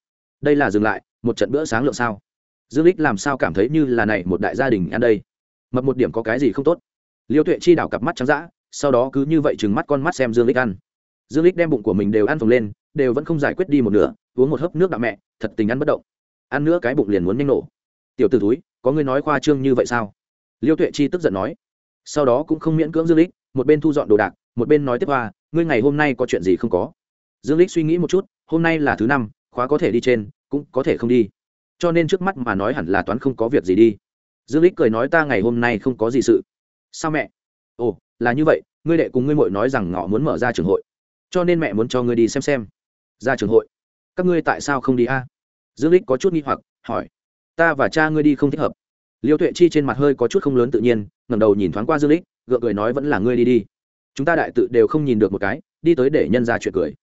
[SPEAKER 1] đây là dừng lại, một trận bữa sáng lượng sao dương lích làm sao cảm thấy như là này một đại gia đình ăn đây? Mập một điểm có cái gì không tốt? Liêu tuệ chi đảo cặp mắt trắng dã, sau đó cứ như vậy chừng mắt con mắt xem dương lích ăn. Dương lích đem bụng của mình đều ăn phồng lên, đều vẫn không giải quyết đi một nửa, uống một hớp nước đạo mẹ, thật tình ăn bất động. Ăn nữa cái bụng liền muốn nhanh nổ. Tiểu t túi có người nói khoa trương như vậy sao? Liêu tuệ chi tức giận nói. Sau đó cũng không miễn cưỡng dương lích, một bên thu dọn đồ đạc, một bên nói tiếp hoa, ngươi ngày hôm nay có chuyện gì không có? Dương lích suy nghĩ một chút, hôm nay là thứ năm, khóa có thể đi trên, cũng có thể không đi cho nên trước mắt mà nói hẳn là toán không có việc gì đi. Dương lích cười nói ta ngày hôm nay không có gì sự. Sao mẹ? Ồ, là như vậy, ngươi đệ cùng ngươi mội nói rằng ngọ muốn mở ra trường hội. Cho nên mẹ muốn cho ngươi đi xem xem. Ra trường hội. Các ngươi tại sao không đi a? Dương lích có chút nghi hoặc, hỏi. Ta và cha ngươi đi không thích hợp. Liêu tuệ chi trên mặt hơi có chút không lớn tự nhiên, ngẩng đầu nhìn thoáng qua dương lích gượng cười nói vẫn là ngươi đi đi. Chúng ta đại tự đều không nhìn được một cái, đi tới để nhân ra chuyện cười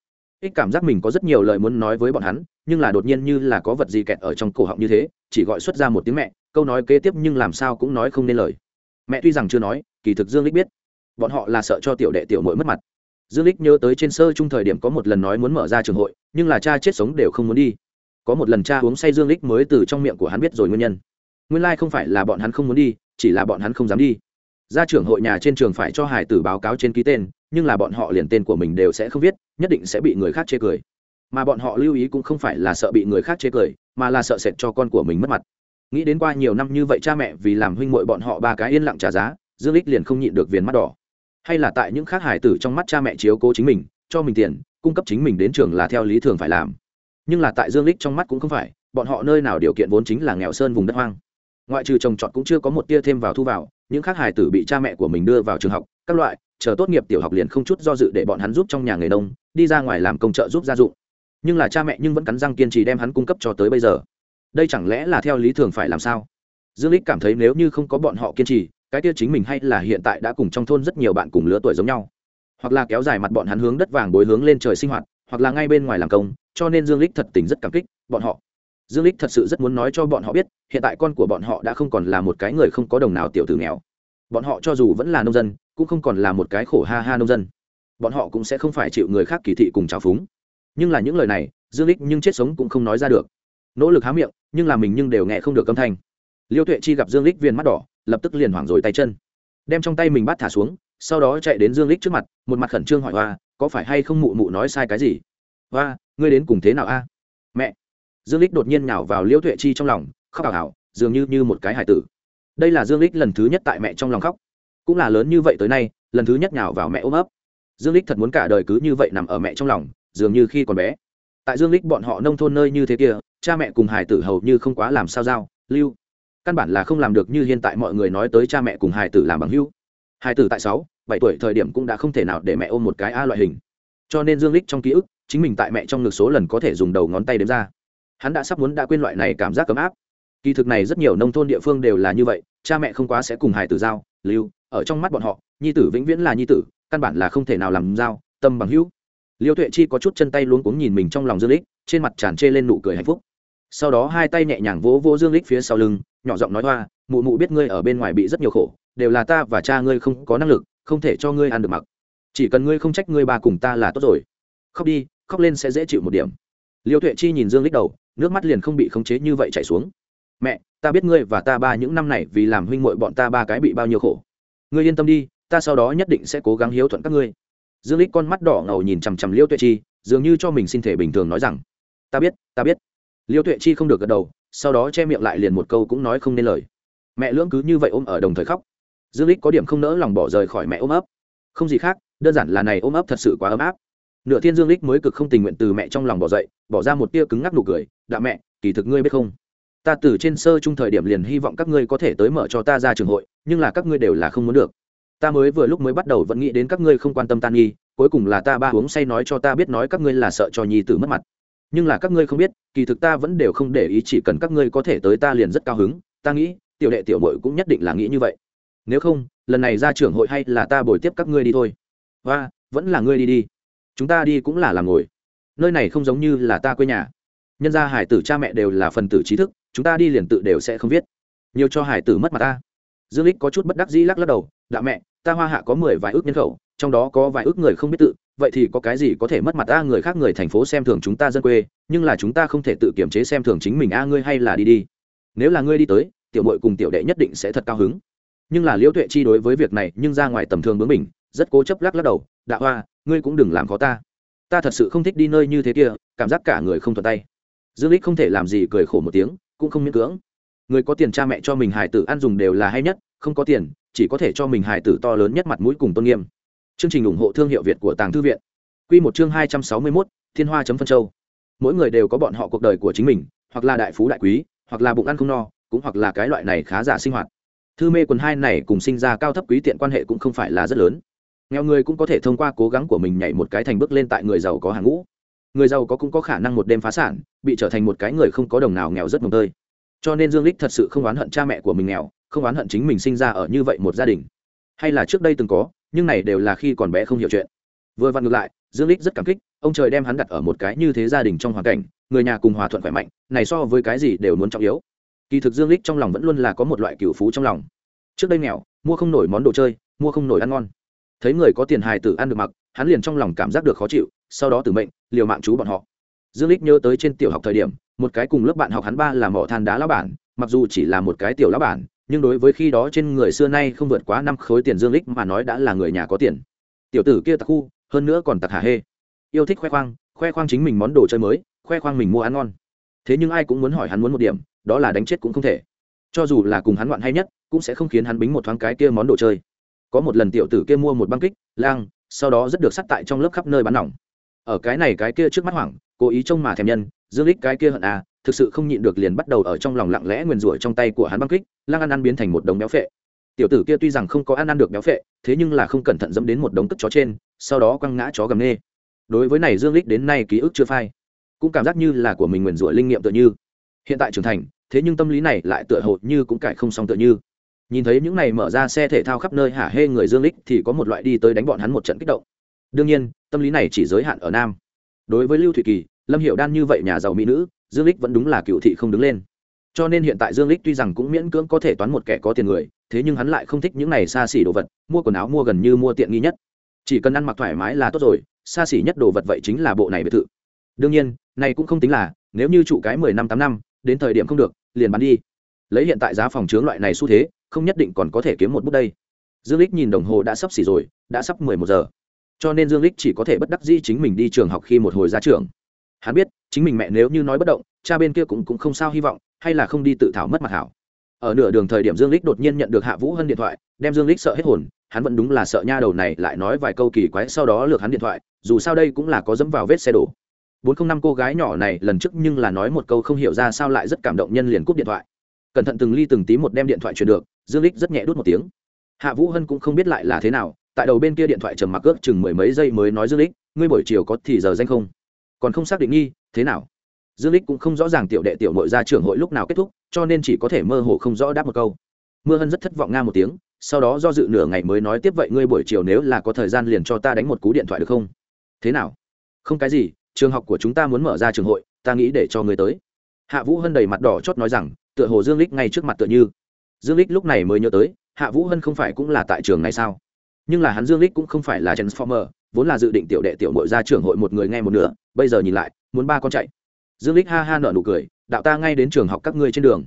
[SPEAKER 1] ích cảm giác mình có rất nhiều lời muốn nói với bọn hắn, nhưng là đột nhiên như là có vật gì kẹt ở trong cổ họng như thế, chỉ gọi xuất ra một tiếng mẹ, câu nói kế tiếp nhưng làm sao cũng nói không nên lời. Mẹ tuy rằng chưa nói, kỳ thực dương lích biết. Bọn họ là sợ cho tiểu đệ tiểu mội mất mặt. Dương lích nhớ tới trên sơ chung thời điểm có một lần nói muốn mở ra trường hội, nhưng là cha chết sống đều không muốn đi. Có một lần cha uống say dương lích mới từ trong miệng của hắn biết rồi nguyên nhân. Nguyên lai like không phải là bọn hắn không muốn đi, chỉ là bọn hắn không dám đi gia trưởng hội nhà trên trường phải cho hải tử báo cáo trên ký tên, nhưng là bọn họ liền tên của mình đều sẽ không viết, nhất định sẽ bị người khác chê cười. Mà bọn họ lưu ý cũng không phải là sợ bị người khác chê cười, mà là sợ sệt cho con của mình mất mặt. Nghĩ đến qua nhiều năm như vậy cha mẹ vì làm huynh muội bọn họ ba cái yên lặng trả giá, dương lích liền không nhịn được viền mắt đỏ. Hay là tại những khác hải tử trong mắt cha mẹ chiếu cố chính mình, cho mình tiền, cung cấp chính mình đến trường là theo lý thường phải làm. Nhưng là tại dương lích trong mắt cũng không phải, bọn họ nơi nào điều kiện vốn chính là nghèo sơn vùng đất hoang. Ngoại trừ trồng trọt cũng chưa có một tia thêm vào thu vào những khác hài tử bị cha mẹ của mình đưa vào trường học, các loại, chờ tốt nghiệp tiểu học liền không chút do dự để bọn hắn giúp trong nhà nghề nông, đi ra ngoài làm công trợ giúp gia dụng. Nhưng là cha mẹ nhưng vẫn cắn răng kiên trì đem hắn cung cấp cho tới bây giờ. Đây chẳng lẽ là theo lý thường phải làm sao? Dương lích cảm thấy nếu như không có bọn họ kiên trì, cái kia chính mình hay là hiện tại đã cùng trong thôn rất nhiều bạn cùng lứa tuổi giống nhau. Hoặc là kéo dài mặt bọn hắn hướng đất vàng bối hướng lên trời sinh hoạt, hoặc là ngay bên ngoài làm công, cho nên dương lích thật tình rất cảm kích bọn họ dương lích thật sự rất muốn nói cho bọn họ biết, hiện tại con của bọn họ đã không còn là một cái người không có đồng nào tiểu tử nghèo. Bọn họ cho dù vẫn là nông dân, cũng không còn là một cái khổ ha ha nông dân. Bọn họ cũng sẽ không phải chịu người khác kỳ thị cùng trào phúng. Nhưng là những lời này, dương lích nhưng chết sống cũng không nói ra được. Nỗ lực há miệng, nhưng là mình nhưng đều nghe không được âm thanh. Liêu tuệ chi gặp dương lích viên mắt đỏ, lập tức liền hoảng rồi tay chân. Đem trong tay mình bắt thả xuống, sau đó chạy đến dương lích trước mặt, một mặt khẩn trương hỏi hoa có phải hay không mụ mụ nói sai cái gì? Hoa ngươi đến cùng thế nào a? Mẹ dương lích đột nhiên nhào vào liêu tuệ chi trong lòng, khóc ảo ảo dường như như một cái hải tử. Đây là dương lích lần thứ nhất tại mẹ trong lòng khóc. Cũng là lớn như vậy tới nay, lần thứ nhất nhào vào mẹ ôm ấp. Dương lích thật muốn cả đời cứ như vậy nằm ở mẹ trong lòng, dường như khi còn bé. Tại dương lích bọn họ nông thôn nơi như thế kia, cha mẹ cùng hải tử hầu như không quá làm sao giao, lưu. Căn bản là không làm được như hiện tại mọi người nói tới cha mẹ cùng hải tử làm bằng hữu. Hải tử tại sáu, bảy tuổi thời điểm cũng đã không thể nào để mẹ ôm một cái a loại hình. Cho nên dương lích trong ký ức, chính mình tại mẹ trong ngực số lần có thể dùng đầu ngón tay đếm ra hắn đã sắp muốn đã quên loại này cảm giác cấm áp. Kỳ thực này rất nhiều nông thôn địa phương đều là như vậy, cha mẹ không quá sẽ cùng hải tử giao, lưu, ở trong mắt bọn họ, nhi tử vĩnh viễn là nhi tử, căn bản là không thể nào làm giao, tâm bằng hữu. Liêu tuệ chi có chút chân tay luống cuống nhìn mình trong lòng dương lích, trên mặt tràn trê lên nụ cười hạnh phúc. Sau đó hai tay nhẹ nhàng vỗ vỗ dương lích phía sau lưng, nhỏ giọng nói hoa, mụ mụ biết ngươi ở bên ngoài bị rất nhiều khổ, đều là ta và cha ngươi không có năng lực, không thể cho ngươi ăn được mặc. Chỉ cần ngươi không trách ngươi ba cùng ta là tốt rồi. Khóc đi, khóc lên sẽ dễ chịu một điểm liêu tuệ chi nhìn dương lích đầu, nước mắt liền không bị khống chế như vậy chảy xuống. Mẹ, ta biết ngươi và ta ba những năm này vì làm huynh muội bọn ta ba cái bị bao nhiêu khổ. Ngươi yên tâm đi, ta sau đó nhất định sẽ cố gắng hiếu thuận các ngươi. Dương lích con mắt đỏ ngầu nhìn chằm chằm liêu tuệ chi, dường như cho mình xin thể bình thường nói rằng, ta biết ta biết. Liêu tuệ chi không được gật đầu, sau đó che miệng lại liền một câu cũng nói không nên lời. Mẹ lưỡng cứ như vậy ôm ở đồng thời khóc. Dương lích có điểm không nỡ lòng bỏ rời khỏi mẹ ôm ấp. Không gì khác, đơn giản là này ôm ấp thật sự quá ấm áp nửa thiên dương lích mới cực không tình nguyện từ mẹ trong lòng bỏ dậy, bỏ ra một tia cứng ngắc nụ cười, đạ mẹ, kỳ thực ngươi biết không? Ta từ trên sơ chung thời điểm liền hy vọng các ngươi có thể tới mở cho ta ra trường hội, nhưng là các ngươi đều là không muốn được. Ta mới vừa lúc mới bắt đầu vẫn nghĩ đến các ngươi không quan tâm tan nghi, cuối cùng là ta ba uống say nói cho ta biết nói các ngươi là sợ cho nhi tử mất mặt. Nhưng là các ngươi không biết, kỳ thực ta vẫn đều không để ý chỉ cần các ngươi có thể tới ta liền rất cao hứng, ta nghĩ, tiểu đệ tiểu mội cũng nhất định là nghĩ như vậy. Nếu không, lần này ra trưởng hội hay là ta bồi tiếp các ngươi đi thôi. Và vẫn là ngươi đi đi chúng ta đi cũng là làm ngồi. Nơi này không giống như là ta quê nhà. Nhân gia hải tử cha mẹ đều là phần tử trí thức, chúng ta đi liền tự đều sẽ không viết. Nhiều cho hải tử mất mặt ta. Dương lích có chút bất đắc dĩ lắc lắc đầu đạ mẹ, ta hoa hạ có mười vài ước nhân khẩu, trong đó có vài ước người không biết tự, vậy thì có cái gì có thể mất mặt ta? Người khác người thành phố xem thường chúng ta dân quê, nhưng là chúng ta không thể tự kiểm chế xem thường chính mình a, ngươi hay là đi đi. Nếu là ngươi đi tới, tiểu mội cùng tiểu đệ nhất định sẽ thật cao hứng. Nhưng là liễu tuệ chi đối với việc này nhưng ra ngoài tầm thường bướng mình rất cố chấp lắc lắc đầu đạo hoa ngươi cũng đừng làm khó ta. Ta thật sự không thích đi nơi như thế kia cảm giác cả người không thuận tay. Dương lích không thể làm gì cười khổ một tiếng cũng không miễn cưỡng. Người có tiền cha mẹ cho mình hài tử ăn dùng đều là hay nhất không có tiền chỉ có thể cho mình hài tử to lớn nhất mặt mũi cùng tôn nghiêm. Chương trình ủng hộ thương hiệu việt của tàng thư viện. Quy một chương hai trăm sáu mươi 261, thiên hoa chấm phân châu. Mỗi người đều có bọn họ cuộc đời của chính mình hoặc là đại phú đại quý hoặc là bụng ăn không no cũng hoặc là cái loại này khá giả sinh hoạt. Thư mê quần hai này cùng sinh ra cao thấp quý tiện quan hệ cũng không phải là rất lớn nghèo người cũng có thể thông qua cố gắng của mình nhảy một cái thành bước lên tại người giàu có hàng ngũ. Người giàu có cũng có khả năng một đêm phá sản, bị trở thành một cái người không có đồng nào nghèo rất mồm tơi. Cho nên dương lích thật sự không oán hận cha mẹ của mình nghèo, không oán hận chính mình sinh ra ở như vậy một gia đình. Hay là trước đây từng có, nhưng này đều là khi còn bé không hiểu chuyện. Vừa vặn ngược lại, dương lích rất cảm kích, ông trời đem hắn đặt ở một cái như thế gia đình trong hoàn cảnh, người nhà cùng hòa thuận khỏe mạnh, này so với cái gì đều muốn trọng yếu. Kỳ thực dương lích trong lòng vẫn luôn là có một loại cựu phú trong lòng. Trước đây nghèo, mua không nổi món đồ chơi, mua không nổi ăn ngon thấy người có tiền hài tử ăn được mặc, hắn liền trong lòng cảm giác được khó chịu, sau đó tử mệnh, liều mạng chú bọn họ. Dương lích nhớ tới trên tiểu học thời điểm, một cái cùng lớp bạn học hắn ba là mỏ than đá lá bản, mặc dù chỉ là một cái tiểu lá bản, nhưng đối với khi đó trên người xưa nay không vượt quá năm khối tiền dương lích mà nói đã là người nhà có tiền. Tiểu tử kia tặc khu, hơn nữa còn tặc hà hê. Yêu thích khoe khoang khoe khoang chính mình món đồ chơi mới, khoe khoang mình mua ăn ngon. Thế nhưng ai cũng muốn hỏi hắn muốn một điểm, đó là đánh chết cũng không thể. Cho dù là cùng hắn ngoạn hay nhất, cũng sẽ không khiến hắn bính một thoáng cái kia món đồ chơi có một lần tiểu tử kia mua một băng kích, lang, sau đó rất được sắt tại trong lớp khắp nơi bắn nỏng ở cái này cái kia trước mắt hoảng, cố ý trông mà thèm nhân, dương lích cái kia hận à thực sự không nhịn được liền bắt đầu ở trong lòng lặng lẽ nguyền rủa trong tay của hắn băng kích, lang ăn ăn biến thành một đống béo phệ. Tiểu tử kia tuy rằng không có ăn ăn được béo phệ, thế nhưng là không cẩn thận dẫm đến một đống cất chó trên, sau đó quăng ngã chó gầm nê. Đối với này dương lích đến nay ký ức chưa phai, cũng cảm giác như là của mình nguyền rủa linh nghiệm tựa như. Hiện tại trưởng thành, thế nhưng tâm lý này lại tựa hồ như cũng cải không xong tựa như nhìn thấy những này mở ra xe thể thao khắp nơi hả hê người dương lích thì có một loại đi tới đánh bọn hắn một trận kích động. Đương nhiên, tâm lý này chỉ giới hạn ở nam. Đối với lưu thụy kỳ, lâm hiệu đan như vậy nhà giàu mỹ nữ, dương lích vẫn đúng là cựu thị không đứng lên. Cho nên hiện tại dương lích tuy rằng cũng miễn cưỡng có thể toán một kẻ có tiền người, thế nhưng hắn lại không thích những này xa xỉ đồ vật, mua quần áo mua gần như mua tiện nghi nhất. Chỉ cần ăn mặc thoải mái là tốt rồi, xa xỉ nhất đồ vật vậy chính là bộ này biệt thự. Đương nhiên, này cũng không tính là, nếu như trụ cái mười năm tám năm, đến thời điểm không được, liền bán đi. Lấy hiện tại giá phòng chướng loại này xu thế không nhất định còn có thể kiếm một bút đây. Dương lích nhìn đồng hồ đã sắp xỉ rồi, đã sắp mười một giờ. Cho nên dương lích chỉ có thể bất đắc dĩ chính mình đi trường học khi một hồi ra trường. Hắn biết, chính mình mẹ nếu như nói bất động, cha bên kia cũng cũng không sao hy vọng, hay là không đi tự thảo mất mặt hảo. Ở nửa đường thời điểm dương lích đột nhiên nhận được hạ vũ hân điện thoại, đem dương lích sợ hết hồn, hắn vẫn đúng là sợ nha đầu này lại nói vài câu kỳ quái sau đó lược hắn điện thoại, dù sao đây cũng là có dẫm vào vết xe đổ. Bốn không năm cô gái nhỏ này lần trước nhưng là nói một câu không hiểu ra sao lại rất cảm động nhân liền cúp điện thoại cẩn thận từng ly từng tí một đem điện thoại truyền được, dương lích rất nhẹ đút một tiếng. Hạ vũ hân cũng không biết lại là thế nào, tại đầu bên kia điện thoại trầm mặc ước chừng mười mấy giây mới nói dương lích ngươi buổi chiều có thì giờ danh không? Còn không xác định nghi, thế nào? Dương lích cũng không rõ ràng tiểu đệ tiểu nội ra trưởng hội lúc nào kết thúc, cho nên chỉ có thể mơ hồ không rõ đáp một câu. Mưa hân rất thất vọng nga một tiếng, sau đó do dự nửa ngày mới nói tiếp, vậy ngươi buổi chiều nếu là có thời gian liền cho ta đánh một cú điện thoại được không? Thế nào? Không cái gì, trường học của chúng ta muốn mở ra trường hội, ta nghĩ để cho ngươi tới. Hạ vũ hân đầy mặt đỏ chót nói rằng tựa hồ dương lích ngay trước mặt tựa như. Dương lích lúc này mới nhớ tới, hạ vũ hân không phải cũng là tại trường này sao? Nhưng là hắn dương lích cũng không phải là transformer, vốn là dự định tiểu đệ tiểu mội ra trường hội một người nghe một nửa, bây giờ nhìn lại, muốn ba con chạy. Dương lích ha ha nở nụ cười, đạo ta ngay đến trường học các ngươi trên đường.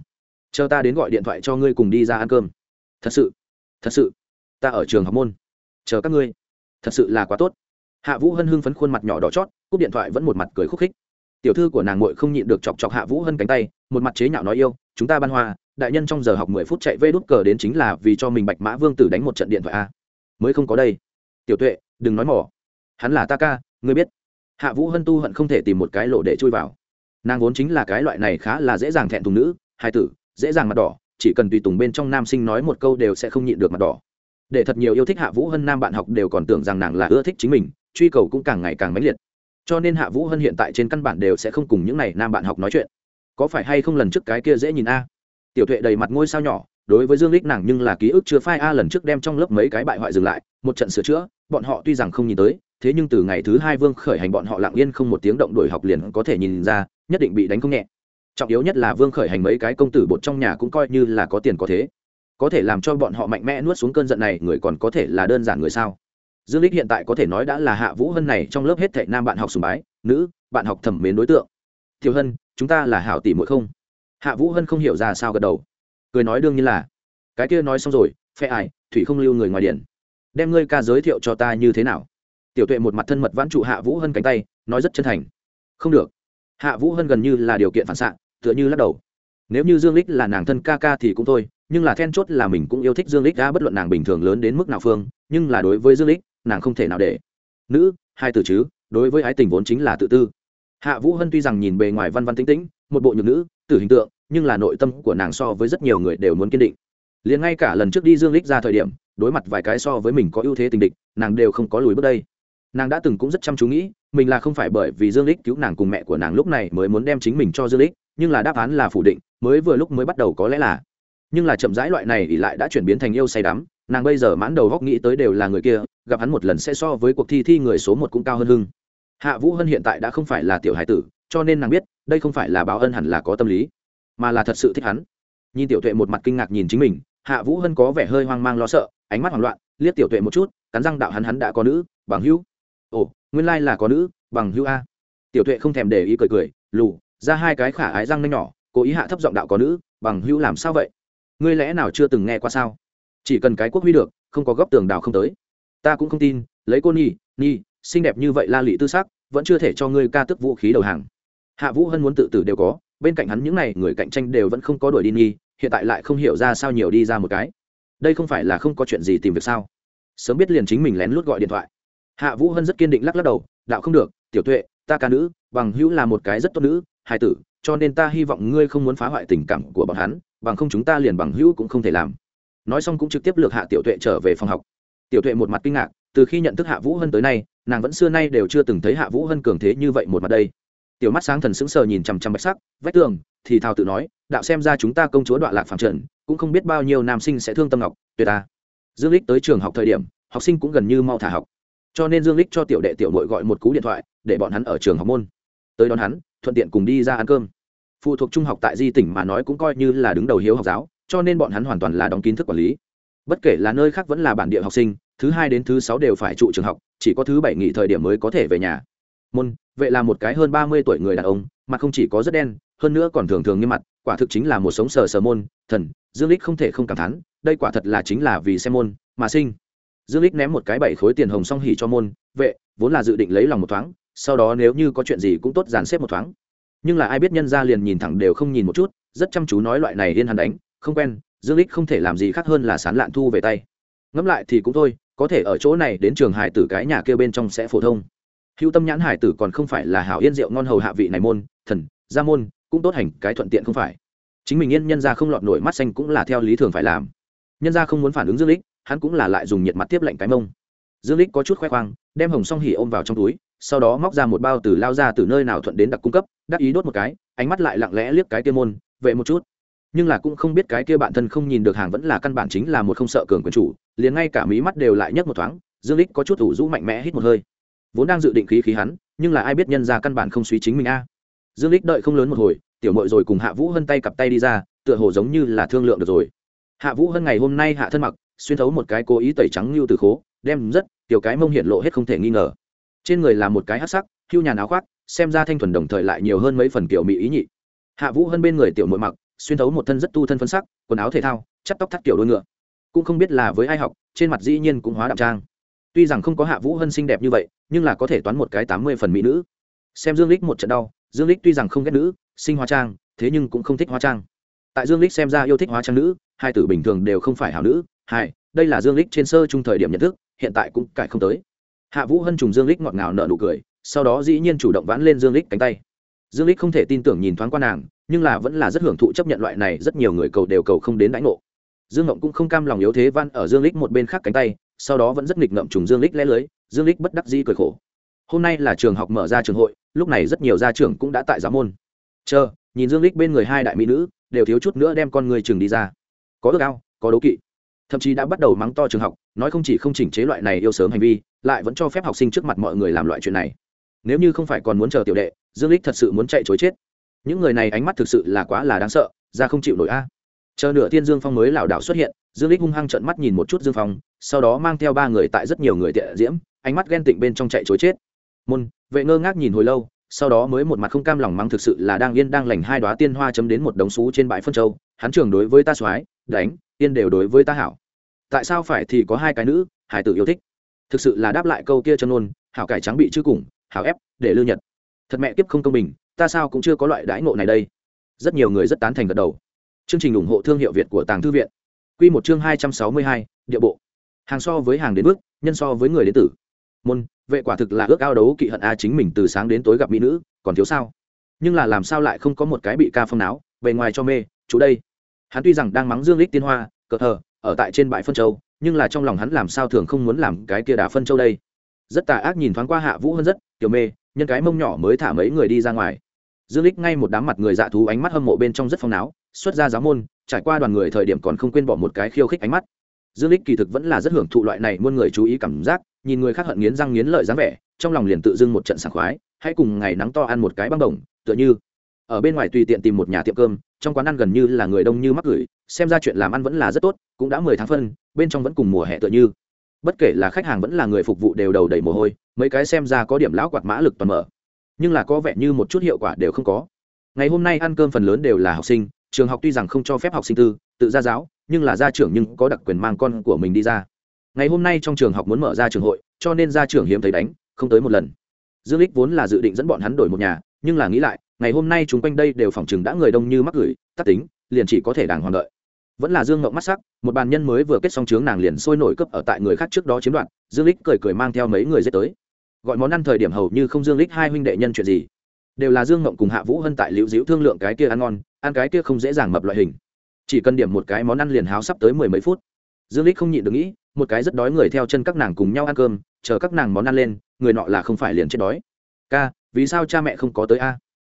[SPEAKER 1] Chờ ta đến gọi điện thoại cho ngươi cùng đi ra ăn cơm. Thật sự? Thật sự? Ta ở trường học môn. Chờ các ngươi. Thật sự là quá tốt. Hạ vũ hân hưng phấn khuôn mặt nhỏ đỏ chót, cúp điện thoại vẫn một mặt cười khúc khích. Tiểu thư của nàng muội không nhịn được chọc chọc hạ vũ hân cánh tay, một mặt chế nhạo nói yêu chúng ta ban hoa, đại nhân trong giờ học mười phút chạy vê đút cờ đến chính là vì cho mình bạch mã vương tử đánh một trận điện thoại a. Mới không có đây. Tiểu tuệ, đừng nói mỏ. Hắn là ta ca, ngươi biết. Hạ vũ hân tu hận không thể tìm một cái lộ để chui vào. Nàng vốn chính là cái loại này khá là dễ dàng thẹn thùng nữ hai tử, dễ dàng mặt đỏ, chỉ cần tùy tùng bên trong nam sinh nói một câu đều sẽ không nhịn được mặt đỏ. Để thật nhiều yêu thích hạ vũ hân nam bạn học đều còn tưởng rằng nàng là ưa thích chính mình, truy cầu cũng càng ngày càng mãnh liệt. Cho nên hạ vũ hân hiện tại trên căn bản đều sẽ không cùng những n à y nam bạn học nói chuyện có phải hay không lần trước cái kia dễ nhìn a? Tiểu tuệ đầy mặt ngôi sao nhỏ, đối với dương lích nàng nhưng là ký ức chưa phai a, lần trước đem trong lớp mấy cái bại hoại dừng lại, một trận sửa chữa, bọn họ tuy rằng không nhìn tới, thế nhưng từ ngày thứ hai vương khởi hành bọn họ lặng yên không một tiếng động đổi học liền có thể nhìn ra, nhất định bị đánh không nhẹ. Trọng yếu nhất là vương khởi hành mấy cái công tử bột trong nhà cũng coi như là có tiền có thế. Có thể làm cho bọn họ mạnh mẽ nuốt xuống cơn giận này, người còn có thể là đơn giản người sao? Dương lích hiện tại có thể nói đã là hạ vũ hân này trong lớp hết thệ nam bạn học sùng bái, nữ, bạn học thẩm mến đối tượng. Tiểu hân chúng ta là hảo tỷ muội không? Hạ vũ hân không hiểu ra sao gật đầu. Cười nói đương nhiên là. Cái kia nói xong rồi, phe ai, thủy không lưu người ngoài điện. Đem ngươi ca giới thiệu cho ta như thế nào? Tiểu tuệ một mặt thân mật vãn trụ hạ vũ hân cánh tay, nói rất chân thành. Không được. Hạ vũ hân gần như là điều kiện phản xạ, tựa như lắc đầu. Nếu như dương lích là nàng thân ca ca thì cũng thôi, nhưng là then chốt là mình cũng yêu thích dương lích đã bất luận nàng bình thường lớn đến mức nào phương, nhưng là đối với dương lích, nàng không thể nào để. Nữ, hai từ chứ, đối với ái tình vốn chính là tự tư hạ vũ hân tuy rằng nhìn bề ngoài văn văn tĩnh tĩnh, một bộ nhược nữ, tử hình tượng, nhưng là nội tâm của nàng so với rất nhiều người đều muốn kiên định. Liền ngay cả lần trước đi dương lích ra thời điểm, đối mặt vài cái so với mình có ưu thế tình địch, nàng đều không có lùi bước đây. Nàng đã từng cũng rất chăm chú nghĩ, mình là không phải bởi vì dương lích cứu nàng cùng mẹ của nàng lúc này mới muốn đem chính mình cho dương lích nhưng là đáp án là phủ định, mới vừa lúc mới bắt đầu có lẽ là. Nhưng là chậm rãi loại này thì lại đã chuyển biến thành yêu say đắm, nàng bây giờ mãn đầu góc nghĩ tới đều là người kia, gặp hắn một lần sẽ so với cuộc thi thi người số một cũng cao hơn hưng hạ vũ hân hiện tại đã không phải là tiểu hải tử, cho nên nàng biết, đây không phải là báo ân hẳn là có tâm lý, mà là thật sự thích hắn. Nhìn tiểu tuệ một mặt kinh ngạc nhìn chính mình, hạ vũ hân có vẻ hơi hoang mang lo sợ, ánh mắt hoảng loạn, liếc tiểu tuệ một chút, cắn răng đạo hắn hắn đã có nữ, bằng hữu. Ồ, nguyên lai là có nữ, bằng hữu a. Tiểu tuệ không thèm để ý cười cười, lù, ra hai cái khả ái răng nanh nhỏ, cố ý hạ thấp giọng đạo có nữ, bằng hữu làm sao vậy? Ngươi lẽ nào chưa từng nghe qua sao? Chỉ cần cái quốc huy được, không có góc tường đào không tới. Ta cũng không tin, lấy cô nhi nhi xinh đẹp như vậy la lị tư sắc, vẫn chưa thể cho ngươi ca tức vũ khí đầu hàng. Hạ vũ hân muốn tự tử đều có, bên cạnh hắn những n à y người cạnh tranh đều vẫn không có đuổi đi nghi, hiện tại lại không hiểu ra sao nhiều đi ra một cái. Đây không phải là không có chuyện gì tìm việc sao? Sớm biết liền chính mình lén lút gọi điện thoại. Hạ vũ hân rất kiên định lắc lắc đầu, đạo không được, tiểu tuệ, ta ca nữ, bằng hữu là một cái rất tốt nữ, hài tử, cho nên ta hy vọng ngươi không muốn phá hoại tình cảm của bọn hắn, bằng không chúng ta liền bằng hữu cũng không thể làm. Nói xong cũng trực tiếp lược hạ tiểu tuệ trở về phòng học. Tiểu tuệ một mặt kinh ngạc từ khi nhận thức hạ vũ hân tới nay, nàng vẫn xưa nay đều chưa từng thấy hạ vũ hân cường thế như vậy một mặt đây. Tiểu mắt sáng thần sững sờ nhìn chằm chằm bạch sắc, vách tường, thì thào tự nói, đạo xem ra chúng ta công chúa đoạn lạc phạm trần, cũng không biết bao nhiêu nam sinh sẽ thương tâm ngọc, tuyệt ta. Dương lích tới trường học thời điểm, học sinh cũng gần như mau thả học. Cho nên dương lích cho tiểu đệ tiểu nội gọi một cú điện thoại, để bọn hắn ở trường học môn. Tới đón hắn, thuận tiện cùng đi ra ăn cơm. Phụ thuộc trung học tại di tỉnh mà nói cũng coi như là đứng đầu hiếu học giáo, cho nên bọn hắn hoàn toàn là đóng kiến thức quản lý. Bất kể là nơi khác vẫn là bản địa học sinh thứ hai đến thứ sáu đều phải trụ trường học, chỉ có thứ bảy nghỉ thời điểm mới có thể về nhà. Môn, vệ là một cái hơn ba mươi tuổi người đàn ông, mặt không chỉ có rất đen, hơn nữa còn thường thường như mặt, quả thực chính là một sống sờ sờ môn, thần, dương lích không thể không cảm thán, đây quả thật là chính là vì xem môn mà sinh. Dương lích ném một cái bảy khối tiền hồng song hỉ cho môn, vệ, vốn là dự định lấy lòng một thoáng, sau đó nếu như có chuyện gì cũng tốt dàn xếp một thoáng. Nhưng là ai biết nhân ra liền nhìn thẳng đều không nhìn một chút, rất chăm chú nói loại này yên hắn đánh, không quen, dương lích không thể làm gì khác hơn là sán lạn thu về tay. Ngẫm lại thì cũng thôi có thể ở chỗ này đến trường hải tử cái nhà kia bên trong sẽ phổ thông. Hữu tâm nhãn hải tử còn không phải là hảo yên rượu ngon hầu hạ vị này môn, thần, gia môn, cũng tốt hành, cái thuận tiện không phải. Chính mình yên nhân ra không lọt nổi mắt xanh cũng là theo lý thường phải làm. Nhân ra không muốn phản ứng dương lích hắn cũng là lại dùng nhiệt mặt tiếp lệnh cái mông. Dương lích có chút khoe khoang, đem hồng song hỉ ôm vào trong túi, sau đó móc ra một bao từ lao ra từ nơi nào thuận đến đặc cung cấp, đắc ý đốt một cái, ánh mắt lại lặng lẽ liếc cái tiêu môn, vệ một chút nhưng là cũng không biết cái kia bạn thân không nhìn được hàng vẫn là căn bản chính là một không sợ cường quyền chủ, liền ngay cả mí mắt đều lại nhấc một thoáng, dương lích có chút ủ rũ mạnh mẽ hít một hơi. Vốn đang dự định khí khí hắn, nhưng là ai biết nhân ra căn bản không suy chính mình a. À. Dương lích đợi không lớn một hồi, tiểu mội rồi cùng hạ vũ hân tay cặp tay đi ra, tựa hồ giống như là thương lượng được rồi. Hạ vũ hân ngày hôm nay hạ thân mặc, xuyên thấu một cái cố ý tẩy trắng như từ khố, đem rất tiểu cái mông hiện lộ hết không thể nghi ngờ. Trên người là một cái hát sắc, hưu nhà áo khoác, xem ra thanh thuần đồng thời lại nhiều hơn mấy phần kiểu mỹ ý nhị. Hạ vũ hơn bên người tiểu mội mặc xuyên thấu một thân rất tu thân phân sắc, quần áo thể thao chắt tóc thắt kiểu đôi ngựa. Cũng không biết là với ai học, trên mặt dĩ nhiên cũng hóa đạm trang. Tuy rằng không có hạ vũ hân xinh đẹp như vậy, nhưng là có thể toán một cái tám mươi phần mỹ nữ. Xem dương lích một trận đau, dương lích tuy rằng không ghét nữ sinh hóa trang, thế nhưng cũng không thích hóa trang. Tại dương lích xem ra yêu thích hóa trang nữ, hai tử bình thường đều không phải hảo nữ, hai, đây là dương lích trên sơ trung thời điểm nhận thức, hiện tại cũng cải không tới. Hạ vũ hân trùng dương lích ngọt ngào nở nụ cười, sau đó dĩ nhiên chủ động vãn lên dương lích cánh tay. Dương lích không thể tin tưởng nhìn thoáng qua nàng nhưng là vẫn là rất hưởng thụ chấp nhận loại này, rất nhiều người cầu đều cầu không đến đãi ngộ. Dương ngộng cũng không cam lòng yếu thế văn ở dương lích một bên khác cánh tay, sau đó vẫn rất nghịch ngậm trùng dương lích lẽ lưới, dương lích bất đắc dĩ cười khổ. Hôm nay là trường học mở ra trường hội, lúc này rất nhiều gia trưởng cũng đã tại giáo môn. Chờ, nhìn dương lích bên người hai đại mỹ nữ, đều thiếu chút nữa đem con người trường đi ra. Có ước ao, có đấu kỵ. Thậm chí đã bắt đầu mắng to trường học, nói không chỉ không chỉnh chế loại này yêu sớm hành vi, lại vẫn cho phép học sinh trước mặt mọi người làm loại chuyện này. Nếu như không phải còn muốn chờ tiểu đệ, dương lích thật sự muốn chạy chối chết những người này ánh mắt thực sự là quá là đáng sợ, ra không chịu nổi a. Chờ nửa thiên dương phong mới lảo đảo xuất hiện, dương lích hung hăng trợn mắt nhìn một chút dương phong, sau đó mang theo ba người tại rất nhiều người tệ diễm, ánh mắt ghen tịnh bên trong chạy chối chết. Môn, vệ ngơ ngác nhìn hồi lâu, sau đó mới một mặt không cam lòng mắng thực sự là đang yên đang lành hai đoá tiên hoa chấm đến một đống xú trên bãi phân châu, hắn trường đối với ta soái, đánh, tiên đều đối với ta hảo. Tại sao phải thì có hai cái nữ, hải tử yêu thích? Thực sự là đáp lại câu kia chân nôn hảo cải trắng bị chư cùng, hảo ép, để lưu nhật. Thật mẹ kiếp không công bình ta sao cũng chưa có loại đãi ngộ này đây. Rất nhiều người rất tán thành gật đầu. Chương trình ủng hộ thương hiệu việt của tàng thư viện. Q một chương hai trăm sáu mươi hai, địa bộ. Hàng so với hàng đến bước, nhân so với người đến tử. Môn, vệ quả thực là ước ao đấu kỵ hận a chính mình từ sáng đến tối gặp mỹ nữ, còn thiếu sao? Nhưng là làm sao lại không có một cái bị ca phong náo, bề ngoài cho mê, chú đây. Hắn tuy rằng đang mắng dương lích tiên hoa, cờ thờ, ở tại trên bãi phân châu, nhưng là trong lòng hắn làm sao thường không muốn làm cái kia đà phân châu đây. Rất tà ác nhìn thoáng qua hạ vũ hơn rất, kiểu mê, nhân cái mông nhỏ mới thả mấy người đi ra ngoài dương lích ngay một đám mặt người dạ thú ánh mắt hâm mộ bên trong rất phong náo, xuất ra giáo môn, trải qua đoàn người thời điểm còn không quên bỏ một cái khiêu khích ánh mắt. Dương lích kỳ thực vẫn là rất hưởng thụ loại này muôn người chú ý cảm giác, nhìn người khác hận nghiến răng nghiến lợi dáng vẻ, trong lòng liền tự dưng một trận sảng khoái, hãy cùng ngày nắng to ăn một cái băng đồng, tựa như ở bên ngoài tùy tiện tìm một nhà tiệm cơm, trong quán ăn gần như là người đông như mắc gửi xem ra chuyện làm ăn vẫn là rất tốt, cũng đã mười tháng phân, bên trong vẫn cùng mùa hè tựa như. Bất kể là khách hàng vẫn là người phục vụ đều đầu đầy mồ hôi, mấy cái xem ra có điểm lão quạt mã lực toàn mở nhưng là có vẻ như một chút hiệu quả đều không có. Ngày hôm nay ăn cơm phần lớn đều là học sinh, trường học tuy rằng không cho phép học sinh tư, tự ra giáo, nhưng là gia trưởng nhưng có đặc quyền mang con của mình đi ra. Ngày hôm nay trong trường học muốn mở ra trường hội, cho nên gia trưởng hiếm thấy đánh, không tới một lần. Dương lích vốn là dự định dẫn bọn hắn đổi một nhà, nhưng là nghĩ lại, ngày hôm nay chúng quanh đây đều phòng chừng đã người đông như mắc gửi, tắt tính, liền chỉ có thể đàng hoàng đợi. Vẫn là dương ngộng mắt sắc, một bàn nhân mới vừa kết xong trướng nàng liền sôi nổi cấp ở tại người khác trước đó chiếm đoạt, dương lích cười cười mang theo mấy người dết tới gọi món ăn thời điểm hầu như không dương lích hai huynh đệ nhân chuyện gì. Đều là dương ngộng cùng hạ vũ hân tại liễu diễu thương lượng cái kia ăn ngon, ăn cái kia không dễ dàng mập loại hình. Chỉ cần điểm một cái món ăn liền háo sắp tới mười mấy phút. Dương lích không nhịn được nghĩ, một cái rất đói người theo chân các nàng cùng nhau ăn cơm, chờ các nàng món ăn lên, người nọ là không phải liền chết đói. Ca, vì sao cha mẹ không có tới a?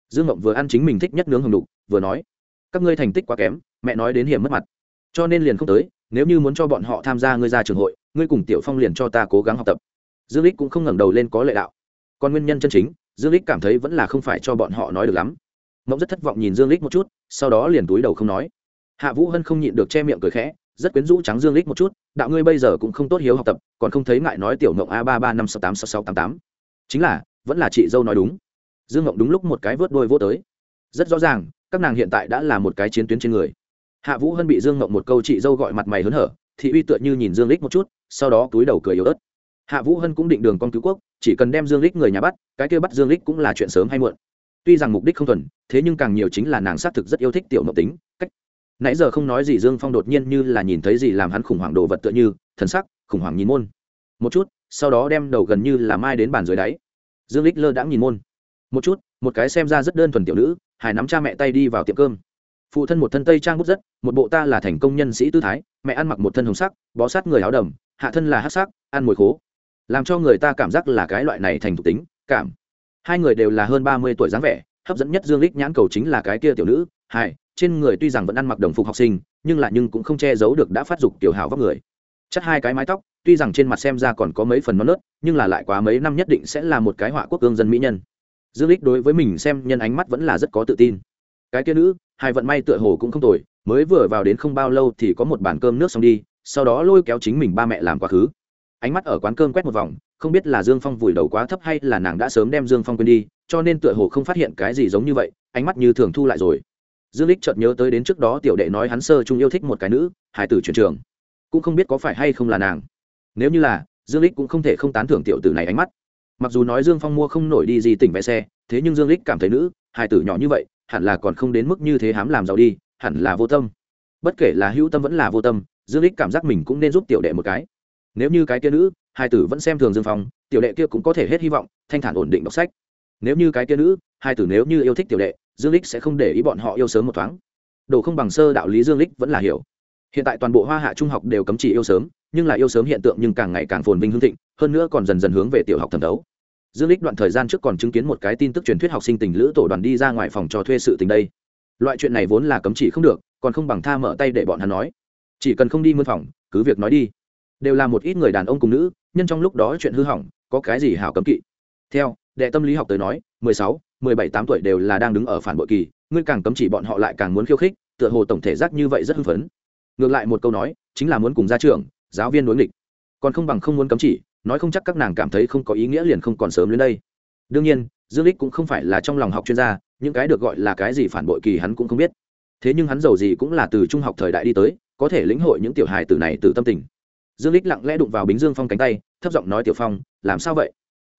[SPEAKER 1] Dương ngộng vừa ăn chính mình thích nhất nướng hồng đục, vừa nói, các ngươi thành tích quá kém, mẹ nói đến hiểm mất mặt. Cho nên liền không tới, nếu như muốn cho bọn họ tham gia ngươi ra trường hội, ngươi cùng tiểu phong liền cho ta cố gắng học tập dương lích cũng không ngẩng đầu lên có lệ đạo. Còn nguyên nhân chân chính, dương lích cảm thấy vẫn là không phải cho bọn họ nói được lắm. Mộng rất thất vọng nhìn dương lích một chút, sau đó liền túi đầu không nói. Hạ vũ hân không nhịn được che miệng cười khẽ, rất quyến rũ trắng dương lích một chút, đạo ngươi bây giờ cũng không tốt hiếu học tập, còn không thấy ngại nói tiểu ngộng a ba ba năm sáu tám sáu sáu tám tám. Chính là, vẫn là chị dâu nói đúng. Dương ngộng đúng lúc một cái vớt đôi vô tới. Rất rõ ràng, các nàng hiện tại đã là một cái chiến tuyến trên người. Hạ vũ hân bị dương ngộng một câu chị dâu gọi mặt mày hớn hở, thị uy tựa như nhìn dương lích một chút, sau đó túi đầu cười yếu ớt hạ vũ hân cũng định đường con cứu quốc, chỉ cần đem dương lích người nhà bắt, cái kia bắt dương lích cũng là chuyện sớm hay muộn. Tuy rằng mục đích không thuần, thế nhưng càng nhiều chính là nàng xác thực rất yêu thích tiểu ngộng tính, cách. Nãy giờ không nói gì dương phong đột nhiên như là nhìn thấy gì làm hắn khủng hoảng đồ vật tựa như, thần sắc, khủng hoảng nhìn môn. Một chút, sau đó đem đầu gần như là mai đến bàn dưới đáy. Dương lích lơ đãng nhìn môn. Một chút, một cái xem ra rất đơn thuần tiểu nữ hải nắm cha mẹ tay đi vào tiệm cơm. Phụ thân một thân tây trang bút rất, một bộ ta là thành công nhân sĩ tư thái, mẹ ăn mặc một thân hồng sắc, bó sát người áo đầm, hạ thân là hát sắc, ăn mùi khố làm cho người ta cảm giác là cái loại này thành thục tính, cảm. Hai người đều là hơn ba mươi tuổi dáng vẻ, hấp dẫn nhất dương lích nhãn cầu chính là cái kia tiểu nữ hai trên người tuy rằng vẫn ăn mặc đồng phục học sinh, nhưng lại nhưng cũng không che giấu được đã phát dục tiểu hào vóc người. Chất hai cái mái tóc, tuy rằng trên mặt xem ra còn có mấy phần non nớt, nhưng là lại quá mấy năm nhất định sẽ là một cái họa quốc cương dân mỹ nhân. Dương lích đối với mình xem nhân ánh mắt vẫn là rất có tự tin. Cái kia nữ hai vận may tựa hồ cũng không tồi, mới vừa vào đến không bao lâu thì có một bàn cơm nước xong đi, sau đó lôi kéo chính mình ba mẹ làm quá khứ ánh mắt ở quán cơm quét một vòng, không biết là dương phong vùi đầu quá thấp hay là nàng đã sớm đem dương phong quên đi, cho nên tựa hồ không phát hiện cái gì giống như vậy, ánh mắt như thường thu lại rồi. Dương lích chợt nhớ tới đến trước đó tiểu đệ nói hắn sơ chung yêu thích một cái nữ hải tử chuyển trường. Cũng không biết có phải hay không là nàng. Nếu như là, dương lích cũng không thể không tán thưởng tiểu tử này ánh mắt. Mặc dù nói dương phong mua không nổi đi gì tỉnh vé xe, thế nhưng dương lích cảm thấy nữ hải tử nhỏ như vậy, hẳn là còn không đến mức như thế hám làm giàu đi, hẳn là vô tâm. Bất kể là hữu tâm vẫn là vô tâm, dương lích cảm giác mình cũng nên giúp tiểu đệ một cái nếu như cái kia nữ, hai tử vẫn xem thường dương phong, tiểu đệ kia cũng có thể hết hy vọng, thanh thản ổn định đọc sách. Nếu như cái kia nữ, hai tử nếu như yêu thích tiểu đệ, dương lích sẽ không để ý bọn họ yêu sớm một thoáng. Đồ không bằng sơ, đạo lý dương lích vẫn là hiểu. Hiện tại toàn bộ hoa hạ trung học đều cấm chỉ yêu sớm, nhưng là yêu sớm hiện tượng nhưng càng ngày càng phồn vinh hương thịnh, hơn nữa còn dần dần hướng về tiểu học thẩm đấu dương lích đoạn thời gian trước còn chứng kiến một cái tin tức truyền thuyết học sinh tình lữ tổ đoàn đi ra ngoài phòng trò thuê sự tình đây. Loại chuyện này vốn là cấm chỉ không được, còn không bằng tha mở tay để bọn hắn nói. Chỉ cần không đi mượn phòng, cứ việc nói đi đều là một ít người đàn ông cùng nữ, nhân trong lúc đó chuyện hư hỏng, có cái gì hảo cấm kỵ? Theo, đệ tâm lý học tới nói, mười sáu, mười bảy, tám tuổi đều là đang đứng ở phản bội kỳ, ngươi càng cấm chỉ bọn họ lại càng muốn khiêu khích, tựa hồ tổng thể giác như vậy rất hưng phấn. Ngược lại một câu nói, chính là muốn cùng ra trường giáo viên đối nghịch. Còn không bằng không muốn cấm chỉ, nói không chắc các nàng cảm thấy không có ý nghĩa liền không còn sớm đến đây. Đương nhiên, dương lích cũng không phải là trong lòng học chuyên gia, những cái được gọi là cái gì phản bội kỳ hắn cũng không biết. Thế nhưng hắn giàu gì cũng là từ trung học thời đại đi tới, có thể lĩnh hội những tiểu hài từ này từ tâm tình dương lích lặng lẽ đụng vào bính dương phong cánh tay, thấp giọng nói, tiểu phong, làm sao vậy?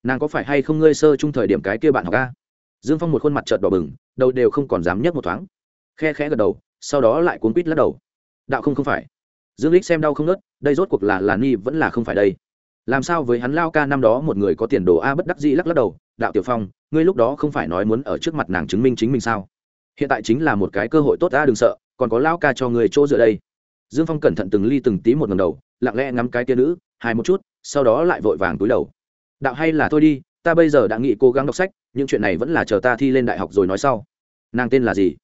[SPEAKER 1] Nàng có phải hay không ngươi sơ chung thời điểm cái kia bạn học ca dương phong một khuôn mặt trợt đỏ bừng, đầu đều không còn dám nhấc một thoáng. Khe khẽ gật đầu, sau đó lại cuốn quýt lắc đầu. Đạo không không phải. Dương lích xem đau không nớt đây rốt cuộc là là ni vẫn là không phải đây. Làm sao với hắn lao ca năm đó một người có tiền đồ a bất đắc dĩ lắc lắc đầu, đạo tiểu phong, ngươi lúc đó không phải nói muốn ở trước mặt nàng chứng minh chính mình sao? Hiện tại chính là một cái cơ hội tốt a, đừng sợ, còn có lao ca cho người chỗ dựa đây. Dương phong cẩn thận từng ly từng tí một ngầm đầu lặng lẽ ngắm cái tia nữ hai một chút, sau đó lại vội vàng túi đầu. Đạo hay là thôi đi, ta bây giờ đã nghĩ cố gắng đọc sách, những chuyện này vẫn là chờ ta thi lên đại học rồi nói sau. Nàng tên là gì?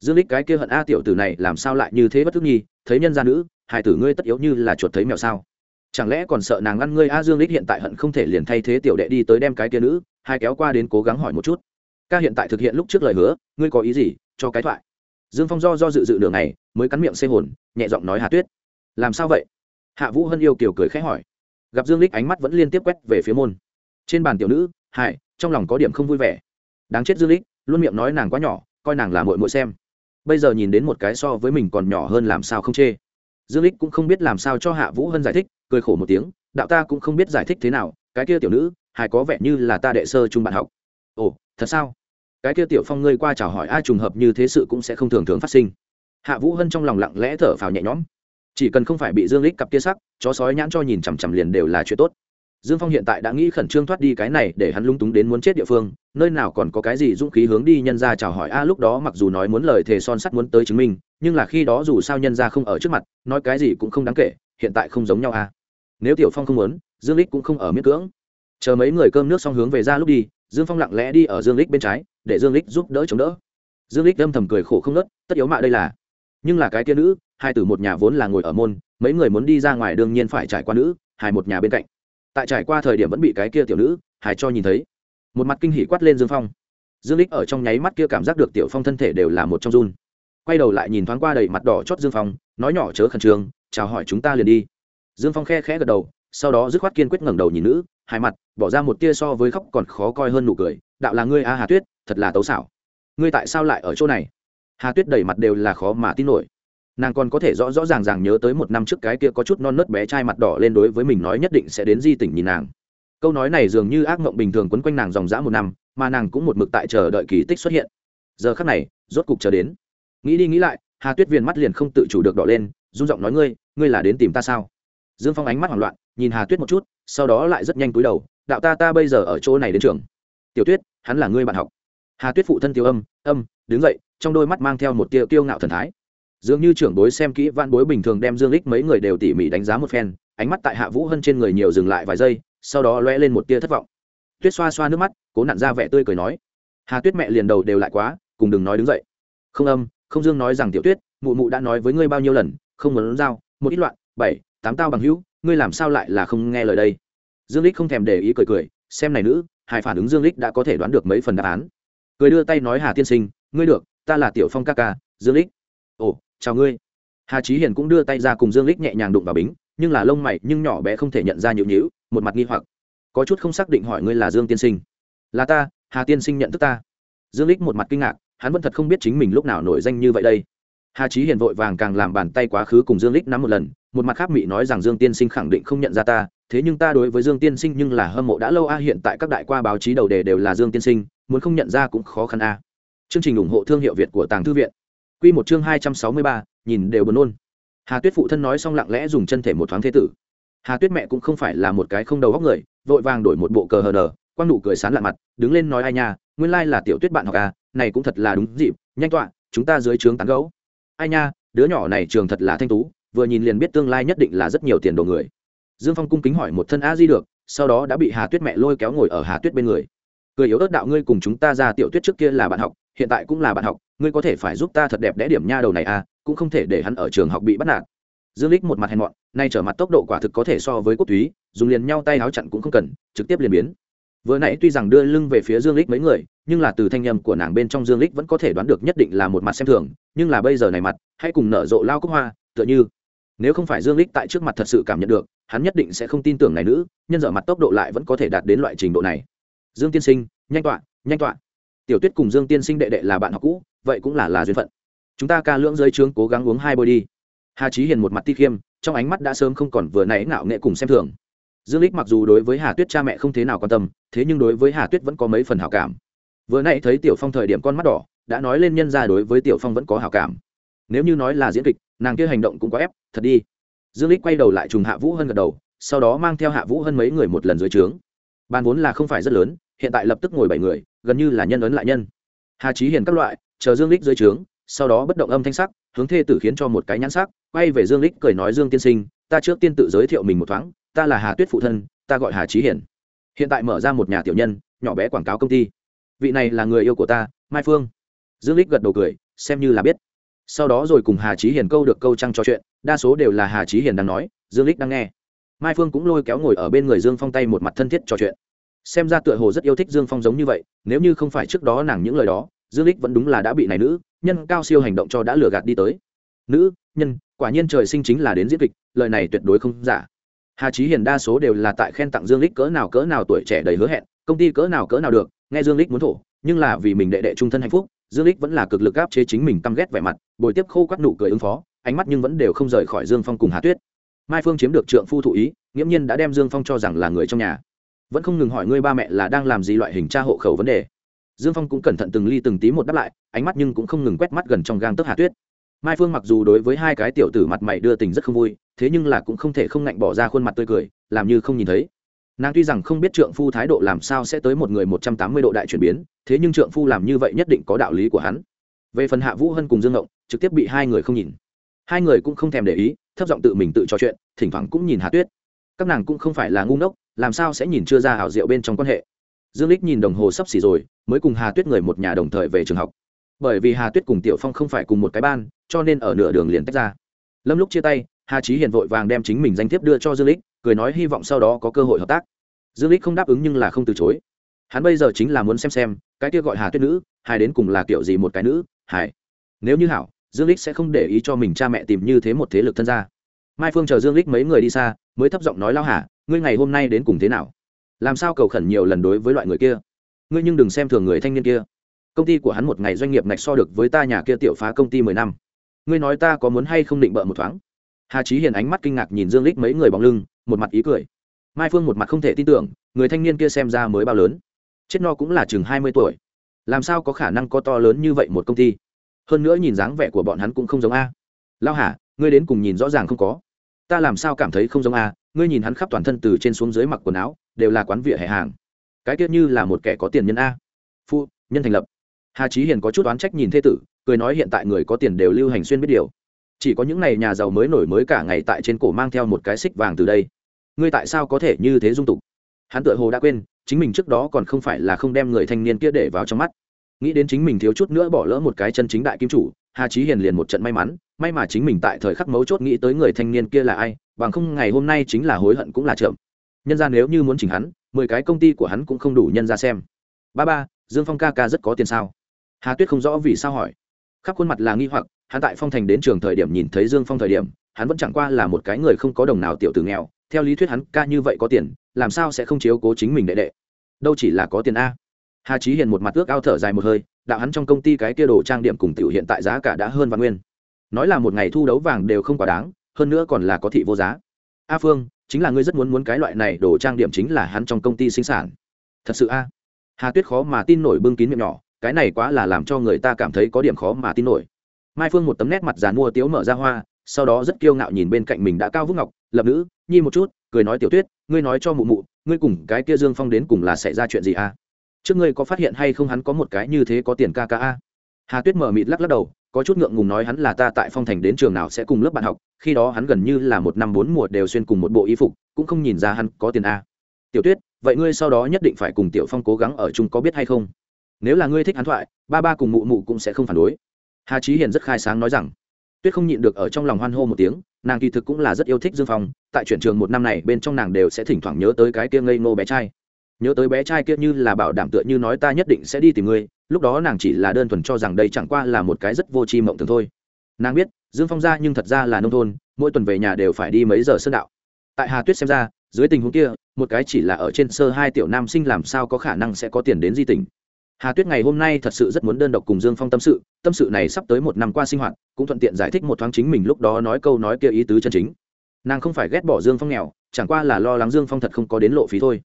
[SPEAKER 1] Dương lích cái kia hận a tiểu tử này làm sao lại như thế bất thức nhi thấy nhân gia nữ hai tử ngươi tất yếu như là chuột thấy mèo sao? Chẳng lẽ còn sợ nàng ngăn ngươi a dương lích hiện tại hận không thể liền thay thế tiểu đệ đi tới đem cái kia nữ, hai kéo qua đến cố gắng hỏi một chút. Ca hiện tại thực hiện lúc trước lời hứa, ngươi có ý gì, cho cái thoại. Dương phong do do dự dự đường này mới cắn miệng xê hồn, nhẹ giọng nói hà tuyết. Làm sao vậy? Hạ vũ hân yêu kiều cười khẽ hỏi. Gặp dương lích ánh mắt vẫn liên tiếp quét về phía môn. Trên bàn tiểu nữ, Hải, trong lòng có điểm không vui vẻ. Đáng chết dương lích luôn miệng nói nàng quá nhỏ, coi nàng là muội muội xem. Bây giờ nhìn đến một cái so với mình còn nhỏ hơn làm sao không chê. Dương lích cũng không biết làm sao cho hạ vũ hân giải thích, cười khổ một tiếng, đạo ta cũng không biết giải thích thế nào, cái kia tiểu nữ, Hải có vẻ như là ta đệ sơ trung bạn học. Ồ, thật sao? Cái kia tiểu phong ngươi qua chào hỏi ai trùng hợp như thế sự cũng sẽ không thường thường phát sinh. Hạ vũ hân trong lòng lặng lẽ thở phào nhẹ nhõm chỉ cần không phải bị dương lích cặp kia sắc, chó sói nhãn cho nhìn chằm chằm liền đều là chuyện tốt. Dương phong hiện tại đã nghĩ khẩn trương thoát đi cái này để hắn lung túng đến muốn chết địa phương, nơi nào còn có cái gì dũng khí hướng đi nhân ra chào hỏi. A, lúc đó mặc dù nói muốn lời thề son sắt muốn tới chứng minh, nhưng là khi đó dù sao nhân ra không ở trước mặt, nói cái gì cũng không đáng kể, hiện tại không giống nhau a. Nếu tiểu phong không muốn, dương lích cũng không ở miết cưỡng. Chờ mấy người cơm nước xong hướng về ra lúc đi, dương phong lặng lẽ đi ở dương lích bên trái, để dương lích giúp đỡ chống đỡ. Dương lích âm thầm cười khổ không nớt, tất yếu mạ đây là. Nhưng là cái kia nữ hai từ một nhà vốn là ngồi ở môn, mấy người muốn đi ra ngoài đương nhiên phải trải qua nữ, hai một nhà bên cạnh. Tại trải qua thời điểm vẫn bị cái kia tiểu nữ hải cho nhìn thấy. Một mặt kinh hỉ quát lên dương phong. Dương lích ở trong nháy mắt kia cảm giác được tiểu phong thân thể đều là một trong run. Quay đầu lại nhìn thoáng qua đầy mặt đỏ chót dương phong, nói nhỏ chớ khẩn trương, chào hỏi chúng ta liền đi. Dương phong khe khẽ gật đầu, sau đó dứt khoát kiên quyết ngẩng đầu nhìn nữ, hai mặt, bỏ ra một tia so với khóc còn khó coi hơn nụ cười, đạo là ngươi a hà tuyết, thật là tấu xảo. Ngươi tại sao lại ở chỗ này? Hà tuyết đầy mặt đều là khó mà tin nổi nàng còn có thể rõ rõ ràng ràng nhớ tới một năm trước cái kia có chút non nớt bé trai mặt đỏ lên đối với mình nói nhất định sẽ đến di tỉnh nhìn nàng. Câu nói này dường như ác mộng bình thường quấn quanh nàng dòng dã một năm, mà nàng cũng một mực tại chờ đợi kỳ tích xuất hiện. Giờ khắc này, rốt cục chờ đến. Nghĩ đi nghĩ lại, hà tuyết viên mắt liền không tự chủ được đỏ lên, run giọng nói ngươi ngươi là đến tìm ta sao? Dương phong ánh mắt hoảng loạn, nhìn hà tuyết một chút, sau đó lại rất nhanh cúi đầu, đạo ta ta bây giờ ở chỗ này đến trường. Tiểu tuyết, hắn là ngươi bạn học. Hà tuyết phụ thân tiêu âm âm, đứng dậy, trong đôi mắt mang theo một tia kiêu ngạo thần thái dường như trưởng bối xem kỹ vạn bối bình thường đem dương lích mấy người đều tỉ mỉ đánh giá một phen, ánh mắt tại hạ vũ hân trên người nhiều dừng lại vài giây, sau đó lóe lên một tia thất vọng. Tuyết xoa xoa nước mắt, cố nặn ra vẻ tươi cười nói, hà tuyết mẹ liền đầu đều lại quá, cùng đừng nói đứng dậy. Không âm, không dương nói rằng tiểu tuyết, mụ mụ đã nói với ngươi bao nhiêu lần, không muốn giao, một ít loạn, bảy, tám tao bằng hữu, ngươi làm sao lại là không nghe lời đây? Dương lích không thèm để ý cười cười, xem này nữ, hai phản ứng dương lích đã có thể đoán được mấy phần đáp án. Cười đưa tay nói, hà tiên sinh, ngươi được, ta là tiểu phong ca ca, dương lích ồ chào ngươi. Hà trí hiền cũng đưa tay ra cùng dương lích nhẹ nhàng đụng vào bính, nhưng là lông mày nhưng nhỏ bé không thể nhận ra nhịu nhữ một mặt nghi hoặc. Có chút không xác định hỏi ngươi là dương tiên sinh. Là ta, hà tiên sinh nhận thức ta. Dương lích một mặt kinh ngạc, hắn vẫn thật không biết chính mình lúc nào nổi danh như vậy đây. Hà trí hiền vội vàng càng làm bàn tay quá khứ cùng dương lích nắm một lần, một mặt khác mị nói rằng dương tiên sinh khẳng định không nhận ra ta, thế nhưng ta đối với dương tiên sinh nhưng là hâm mộ đã lâu a, hiện tại các đại qua báo chí đầu đề đều là dương tiên sinh, muốn không nhận ra cũng khó khăn a. Chương trình ủng hộ thương hiệu việt của tàng thư viện quy một chương hai trăm sáu mươi ba, nhìn đều buồn nôn. Hà tuyết phụ thân nói xong lặng lẽ dùng chân thể một thoáng thế tử. Hà tuyết mẹ cũng không phải là một cái không đầu óc người vội vàng đổi một bộ cờ hờn, quang nụ cười sán lạ mặt đứng lên nói ai nha nguyên lai là tiểu tuyết bạn học à này cũng thật là đúng dịp nhanh tọa chúng ta dưới trướng tán gẫu. ai nha đứa nhỏ này trường thật là thanh tú vừa nhìn liền biết tương lai nhất định là rất nhiều tiền đồ người. Dương phong cung kính hỏi một thân a di được sau đó đã bị hà tuyết mẹ lôi kéo ngồi ở hà tuyết bên người. Cười yếu ớt đạo ngươi cùng chúng ta ra tiểu tuyết trước kia là bạn học hiện tại cũng là bạn học ngươi có thể phải giúp ta thật đẹp đẽ điểm nha đầu này à cũng không thể để hắn ở trường học bị bắt nạt. Dương lích một mặt hèn mọn, nay trở mặt tốc độ quả thực có thể so với quốc túy, dùng liền nhau tay áo chặn cũng không cần, trực tiếp liền biến. Vừa nãy tuy rằng đưa lưng về phía dương lích mấy người, nhưng là từ thanh âm của nàng bên trong dương lích vẫn có thể đoán được nhất định là một mặt xem thường, nhưng là bây giờ này mặt, hãy cùng nở rộ lao cúc hoa, tựa như, nếu không phải dương lích tại trước mặt thật sự cảm nhận được, hắn nhất định sẽ không tin tưởng này nữ, nhân dở mặt tốc độ lại vẫn có thể đạt đến loại trình độ này. Dương tiên sinh, nhanh tọa nhanh tọa. Tiểu tuyết cùng dương tiên sinh đệ đệ là bạn học cũ vậy cũng là là duyên phận. Chúng ta ca lưỡng dưới trướng cố gắng uống hai bôi đi. Hà trí hiền một mặt ti khiêm, trong ánh mắt đã sớm không còn vừa nãy ngạo nghệ cùng xem thường. Dương lích mặc dù đối với hà tuyết cha mẹ không thế nào quan tâm, thế nhưng đối với hà tuyết vẫn có mấy phần hảo cảm. Vừa nãy thấy tiểu phong thời điểm con mắt đỏ, đã nói lên nhân ra đối với tiểu phong vẫn có hảo cảm. Nếu như nói là diễn kịch, nàng kia hành động cũng có ép, thật đi. Dương lích quay đầu lại trùng hạ vũ hân gật đầu, sau đó mang theo hạ vũ hân mấy người một lần dưới trướng. Ban vốn là không phải rất lớn, hiện tại lập tức ngồi bảy người, gần như là nhân ấn lại nhân. Hà trí hiền các loại chờ dương lích dưới trướng, sau đó bất động âm thanh sắc, hướng thê tử khiến cho một cái nhãn sắc, quay về dương lích cười nói, dương tiên sinh, ta trước tiên tự giới thiệu mình một thoáng, ta là hà tuyết phụ thân, ta gọi hà trí hiển. Hiện tại mở ra một nhà tiểu nhân, nhỏ bé quảng cáo công ty. Vị này là người yêu của ta, mai phương. Dương lích gật đầu cười, xem như là biết. Sau đó rồi cùng hà trí hiền câu được câu trăng trò chuyện, đa số đều là hà trí hiền đang nói, dương lích đang nghe. Mai phương cũng lôi kéo ngồi ở bên người dương phong tay một mặt thân thiết trò chuyện. Xem ra tựa hồ rất yêu thích dương phong giống như vậy, nếu như không phải trước đó nàng những lời đó dương lích vẫn đúng là đã bị này nữ, nhân cao siêu hành động cho đã lừa gạt đi tới. Nữ, nhân, quả nhiên trời sinh chính là đến diễn kịch, lời này tuyệt đối không giả. Hà trí hiền đa số đều là tại khen tặng dương lích cỡ nào cỡ nào tuổi trẻ đầy hứa hẹn, công ty cỡ nào cỡ nào được, nghe dương lích muốn thổ, nhưng là vì mình đệ đệ trung thân hạnh phúc, dương lích vẫn là cực lực áp chế chính mình căm ghét vẻ mặt, bồi tiếp khô các nụ cười ứng phó, ánh mắt nhưng vẫn đều không rời khỏi dương phong cùng hà tuyết. Mai phương chiếm được trượng phu thụ ý, nghiễm nhiên đã đem dương phong cho rằng là người trong nhà. Vẫn không ngừng hỏi ngươi ba mẹ là đang làm gì loại hình tra hộ khẩu vấn đề dương phong cũng cẩn thận từng ly từng tí một đáp lại, ánh mắt nhưng cũng không ngừng quét mắt gần trong gang tấc hà tuyết. Mai phương mặc dù đối với hai cái tiểu tử mặt mày đưa tình rất không vui, thế nhưng là cũng không thể không ngạnh bỏ ra khuôn mặt tươi cười, làm như không nhìn thấy. Nàng tuy rằng không biết trượng phu thái độ làm sao sẽ tới một người một trăm tám mươi độ đại chuyển biến, thế nhưng trượng phu làm như vậy nhất định có đạo lý của hắn. Về phần hạ vũ hân cùng dương ngộng, trực tiếp bị hai người không nhìn. Hai người cũng không thèm để ý, thấp giọng tự mình tự trò chuyện, thỉnh thoảng cũng nhìn hạ tuyết. Các nàng cũng không phải là ngu ngốc, làm sao sẽ nhìn chưa ra hảo diệu bên trong quan hệ dương lích nhìn đồng hồ sắp xỉ rồi mới cùng hà tuyết người một nhà đồng thời về trường học. Bởi vì hà tuyết cùng tiểu phong không phải cùng một cái ban cho nên ở nửa đường liền tách ra. Lâm lúc chia tay hà trí hiền vội vàng đem chính mình danh thiếp đưa cho dương lích cười nói hy vọng sau đó có cơ hội hợp tác. Dương lích không đáp ứng nhưng là không từ chối. Hắn bây giờ chính là muốn xem xem cái kia gọi hà tuyết nữ hai đến cùng là kiểu gì một cái nữ hải nếu như hảo dương lích sẽ không để ý cho mình cha mẹ tìm như thế một thế lực thân gia. Mai phương chờ dương lích mấy người đi xa mới thấp giọng nói lao Hà, ngươi ngày hôm nay đến cùng thế nào? Làm sao cầu khẩn nhiều lần đối với loại người kia? Ngươi nhưng đừng xem thường người thanh niên kia. Công ty của hắn một ngày doanh nghiệp ngạch so được với ta nhà kia tiểu phá công ty mười năm. Ngươi nói ta có muốn hay không định bợ một thoáng? Hà trí hiền ánh mắt kinh ngạc nhìn dương lích mấy người bóng lưng, một mặt ý cười. Mai phương một mặt không thể tin tưởng, người thanh niên kia xem ra mới bao lớn. Chết no cũng là chừng hai mươi tuổi. Làm sao có khả năng có to lớn như vậy một công ty? Hơn nữa nhìn dáng vẻ của bọn hắn cũng không giống a. Lao hả ngươi đến cùng nhìn rõ ràng không có. Ta làm sao cảm thấy không giống a? Ngươi nhìn hắn khắp toàn thân từ trên xuống dưới mặc quần áo đều là quán vỉa hè hàng. Cái tiết như là một kẻ có tiền nhân a. Phu, nhân thành lập. Hà trí hiền có chút oán trách nhìn thê tử, cười nói hiện tại người có tiền đều lưu hành xuyên biết điều. Chỉ có những n à y nhà giàu mới nổi mới cả ngày tại trên cổ mang theo một cái xích vàng từ đây. Ngươi tại sao có thể như thế dung tục? Hắn tự hồ đã quên, chính mình trước đó còn không phải là không đem người thanh niên kia để vào trong mắt. Nghĩ đến chính mình thiếu chút nữa bỏ lỡ một cái chân chính đại kim chủ, hà trí hiền liền một trận may mắn, may mà chính mình tại thời khắc mấu chốt nghĩ tới người thanh niên kia là ai, bằng không ngày hôm nay chính là hối hận cũng là chậm nhân ra nếu như muốn chỉnh hắn, mười cái công ty của hắn cũng không đủ nhân ra xem. Ba ba, dương phong ca ca rất có tiền sao? Hà tuyết không rõ vì sao hỏi. Khắp khuôn mặt là nghi hoặc, hắn tại phong thành đến trường thời điểm nhìn thấy dương phong thời điểm, hắn vẫn chẳng qua là một cái người không có đồng nào tiểu tử nghèo, theo lý thuyết hắn ca như vậy có tiền, làm sao sẽ không chiếu cố chính mình đệ đệ? Đâu chỉ là có tiền a. Hà trí hiền một mặt ước ao thở dài một hơi, đạo hắn trong công ty cái kia đồ trang điểm cùng tiểu hiện tại giá cả đã hơn vạn nguyên. Nói là một ngày thu đấu vàng đều không quá đáng, hơn nữa còn là có thị vô giá. A phương chính là ngươi rất muốn muốn cái loại này đồ trang điểm chính là hắn trong công ty sinh sản. Thật sự a? Hà tuyết khó mà tin nổi bưng kín miệng nhỏ, cái này quá là làm cho người ta cảm thấy có điểm khó mà tin nổi. Mai phương một tấm nét mặt dàn mua tiếu mở ra hoa, sau đó rất kiêu ngạo nhìn bên cạnh mình đã cao vút ngọc, lập nữ, nhi một chút, cười nói tiểu tuyết, ngươi nói cho mụ mụ, ngươi cùng cái kia dương phong đến cùng là xảy ra chuyện gì a? Trước ngươi có phát hiện hay không hắn có một cái như thế có tiền ca ca a? Hà tuyết mở mịt lắc lắc đầu có chút ngượng ngùng nói hắn là ta tại phong thành đến trường nào sẽ cùng lớp bạn học, khi đó hắn gần như là một năm bốn mùa đều xuyên cùng một bộ y phục, cũng không nhìn ra hắn có tiền a. Tiểu tuyết, vậy ngươi sau đó nhất định phải cùng tiểu phong cố gắng ở chung có biết hay không? Nếu là ngươi thích hắn thoại, ba ba cùng mụ mụ cũng sẽ không phản đối. Hà trí hiền rất khai sáng nói rằng. Tuyết không nhịn được ở trong lòng hoan hô một tiếng, nàng kỳ thực cũng là rất yêu thích dương phong, tại chuyển trường một năm này bên trong nàng đều sẽ thỉnh thoảng nhớ tới cái kia ngây ngô bé trai. Nhớ tới bé trai kia như là bảo đảm tựa như nói ta nhất định sẽ đi tìm ngươi lúc đó nàng chỉ là đơn thuần cho rằng đây chẳng qua là một cái rất vô tri mộng tưởng thôi. Nàng biết, dương phong ra nhưng thật ra là nông thôn, mỗi tuần về nhà đều phải đi mấy giờ sơn đạo. Tại hà tuyết xem ra, dưới tình huống kia, một cái chỉ là ở trên sơ hai tiểu nam sinh làm sao có khả năng sẽ có tiền đến di tỉnh hà tuyết ngày hôm nay thật sự rất muốn đơn độc cùng dương phong tâm sự tâm sự này sắp tới một năm qua sinh hoạt, cũng thuận tiện giải thích một thoáng chính mình lúc đó nói câu nói kia ý tứ chân chính. Nàng không phải ghét bỏ dương phong nghèo, chẳng qua là lo lắng dương phong thật không có đến lộ phí thôi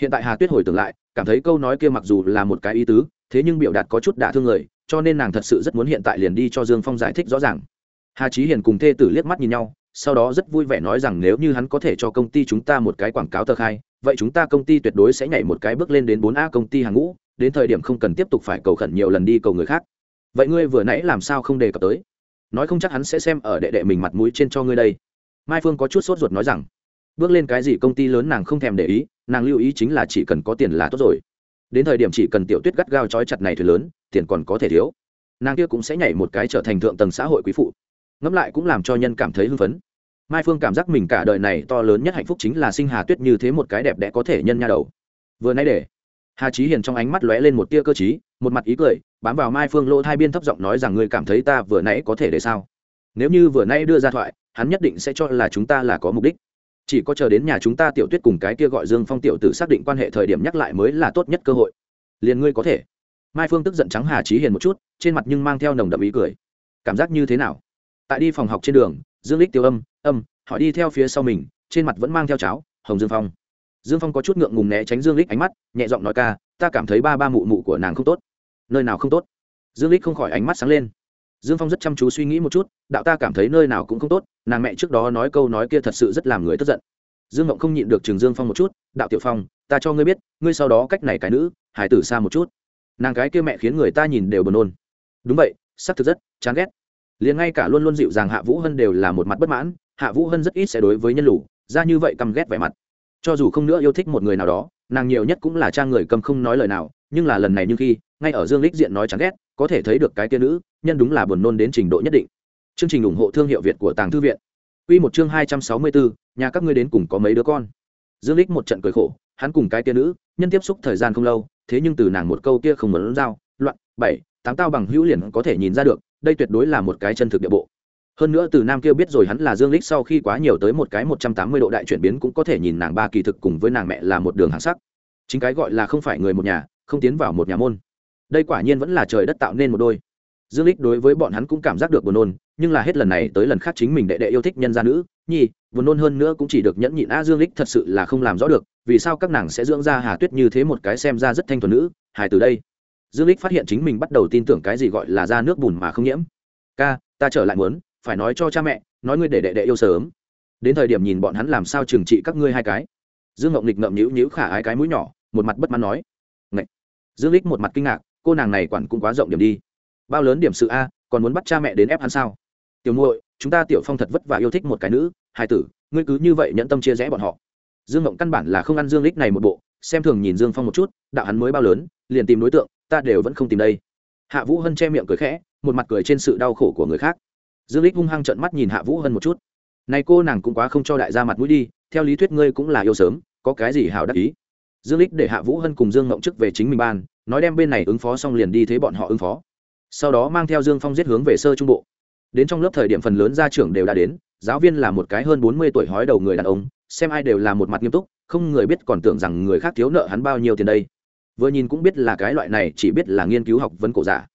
[SPEAKER 1] hiện tại hà tuyết hồi tưởng lại, cảm thấy câu nói kia mặc dù là một cái ý tứ, thế nhưng biểu đạt có chút đả thương người, cho nên nàng thật sự rất muốn hiện tại liền đi cho dương phong giải thích rõ ràng. Hà trí hiền cùng thê tử liếc mắt nhìn nhau, sau đó rất vui vẻ nói rằng nếu như hắn có thể cho công ty chúng ta một cái quảng cáo tờ khai, vậy chúng ta công ty tuyệt đối sẽ nhảy một cái bước lên đến bốn a công ty hàng ngũ, đến thời điểm không cần tiếp tục phải cầu khẩn nhiều lần đi cầu người khác. Vậy ngươi vừa nãy làm sao không đề cập tới? Nói không chắc hắn sẽ xem ở đệ đệ mình mặt mũi trên cho ngươi đây. Mai phương có chút sốt ruột nói rằng bước lên cái gì công ty lớn nàng không thèm để ý, nàng lưu ý chính là chỉ cần có tiền là tốt rồi. Đến thời điểm chỉ cần tiểu tuyết gắt gao trói chặt này thuyền lớn, tiền còn có thể thiếu. Nàng kia cũng sẽ nhảy một cái trở thành thượng tầng xã hội quý phụ. Ngẫm lại cũng làm cho nhân cảm thấy hưng phấn. Mai phương cảm giác mình cả đời này to lớn nhất hạnh phúc chính là sinh hà tuyết như thế một cái đẹp đẽ có thể nhân nha đầu. Vừa nay để, hà trí hiền trong ánh mắt lóe lên một tia cơ t một mặt ý cười, bám vào mai phương lỗ hai biên thấp giọng nói rằng ngươi cảm thấy ta vừa nãy có thể để sao? Nếu như vừa nãy đưa ra thoại, hắn nhất định sẽ cho là chúng ta là có mục đích chỉ có chờ đến nhà chúng ta tiểu tuyết cùng cái kia gọi dương phong tiểu tử xác định quan hệ thời điểm nhắc lại mới là tốt nhất cơ hội. Liền ngươi có thể. Mai phương tức giận trắng hà trí hiền một chút, trên mặt nhưng mang theo nồng đậm ý cười. Cảm giác như thế nào? Tại đi phòng học trên đường, dương lích tiêu âm âm họ đi theo phía sau mình, trên mặt vẫn mang theo cháo, hồng dương phong. Dương phong có chút ngượng ngùng né tránh dương lích ánh mắt, nhẹ giọng nói ca, ta cảm thấy ba ba mụ mụ của nàng không tốt. Nơi nào không tốt? Dương lích không khỏi ánh mắt sáng lên dương phong rất chăm chú suy nghĩ một chút, đạo ta cảm thấy nơi nào cũng không tốt, nàng mẹ trước đó nói câu nói kia thật sự rất làm người tức giận. Dương Mộng không nhịn được trường dương phong một chút, đạo tiểu phong, ta cho ngươi biết, ngươi sau đó cách này cái nữ hải tử xa một chút. Nàng cái kia mẹ khiến người ta nhìn đều buồn nôn. Đúng vậy, xác thực rất, chán ghét. Liền ngay cả luôn luôn dịu dàng hạ vũ hân đều là một mặt bất mãn, hạ vũ hân rất ít sẽ đối với nhân lủ ra như vậy căm ghét vẻ mặt. Cho dù không nữa yêu thích một người nào đó, nàng nhiều nhất cũng là trang người cầm không nói lời nào, nhưng là lần này như khi, ngay ở dương lích diện nói chán ghét, có thể thấy được cái kia nữ nhân đúng là buồn nôn đến trình độ nhất định. Chương trình ủng hộ thương hiệu việt của tàng thư viện. Quy một chương hai trăm sáu mươi bốn, nhà các ngươi đến cùng có mấy đứa con? Dương lích một trận cười khổ hắn cùng cái kia nữ nhân tiếp xúc thời gian không lâu thế nhưng từ nàng một câu kia không muốn giao loạn bảy tám tao bằng hữu liền có thể nhìn ra được đây tuyệt đối là một cái chân thực địa bộ. Hơn nữa từ nam kia biết rồi hắn là dương lích sau khi quá nhiều tới một cái một trăm tám mươi độ đại chuyển biến cũng có thể nhìn nàng ba kỳ thực cùng với nàng mẹ là một đường hàng sắc. Chính cái gọi là không phải người một nhà không tiến vào một nhà môn. Đây quả nhiên vẫn là trời đất tạo nên một đôi dương lích đối với bọn hắn cũng cảm giác được buồn nôn, nhưng là hết lần này tới lần khác chính mình đệ đệ yêu thích nhân gia nữ nhi buồn nôn hơn nữa cũng chỉ được nhẫn nhịn a dương lích thật sự là không làm rõ được, vì sao các nàng sẽ dưỡng ra hà tuyết như thế một cái xem ra rất thanh thuần nữ, hài từ đây. Dương lích phát hiện chính mình bắt đầu tin tưởng cái gì gọi là ra nước bùn mà không nhiễm. Ca, ta trở lại muốn, phải nói cho cha mẹ, nói ngươi để đệ đệ yêu sớm. Đến thời điểm nhìn bọn hắn làm sao trừng trị các ngươi hai cái. Dương ngọc nịch ngậm nhíu nhíu khả ái cái mũi nhỏ, một mặt bất mãn nói. Ngậy. dương lích một mặt kinh ngạc, cô nàng này quản cũng quá rộng điểm đi bao lớn điểm sự a, còn muốn bắt cha mẹ đến ép hắn sao? Tiểu muội, chúng ta tiểu phong thật vất vả yêu thích một cái nữ, hai tử, ngươi cứ như vậy nhẫn tâm chia rẽ bọn họ. Dương mộng căn bản là không ăn dương lích này một bộ, xem thường nhìn dương phong một chút, đạo hắn mới bao lớn, liền tìm đối tượng, ta đều vẫn không tìm đây. Hạ vũ hân che miệng cười khẽ, một mặt cười trên sự đau khổ của người khác. Dương lích hung hăng trợn mắt nhìn hạ vũ hân một chút. Này cô nàng cũng quá không cho đại gia mặt mũi đi, theo lý thuyết ngươi cũng là yêu sớm, có cái gì hào đắc ý? Dương lích để hạ vũ hân cùng dương mộng chức về chính mình ban, nói đem bên này ứng phó xong liền đi thế bọn họ ứng phó sau đó mang theo dương phong giết hướng về sơ trung bộ. Đến trong lớp thời điểm phần lớn gia trưởng đều đã đến, giáo viên là một cái hơn bốn mươi tuổi hói đầu người đàn ông, xem ai đều là một mặt nghiêm túc, không người biết còn tưởng rằng người khác thiếu nợ hắn bao nhiêu tiền đây. Vừa nhìn cũng biết là cái loại này, chỉ biết là nghiên cứu học vấn cổ giả.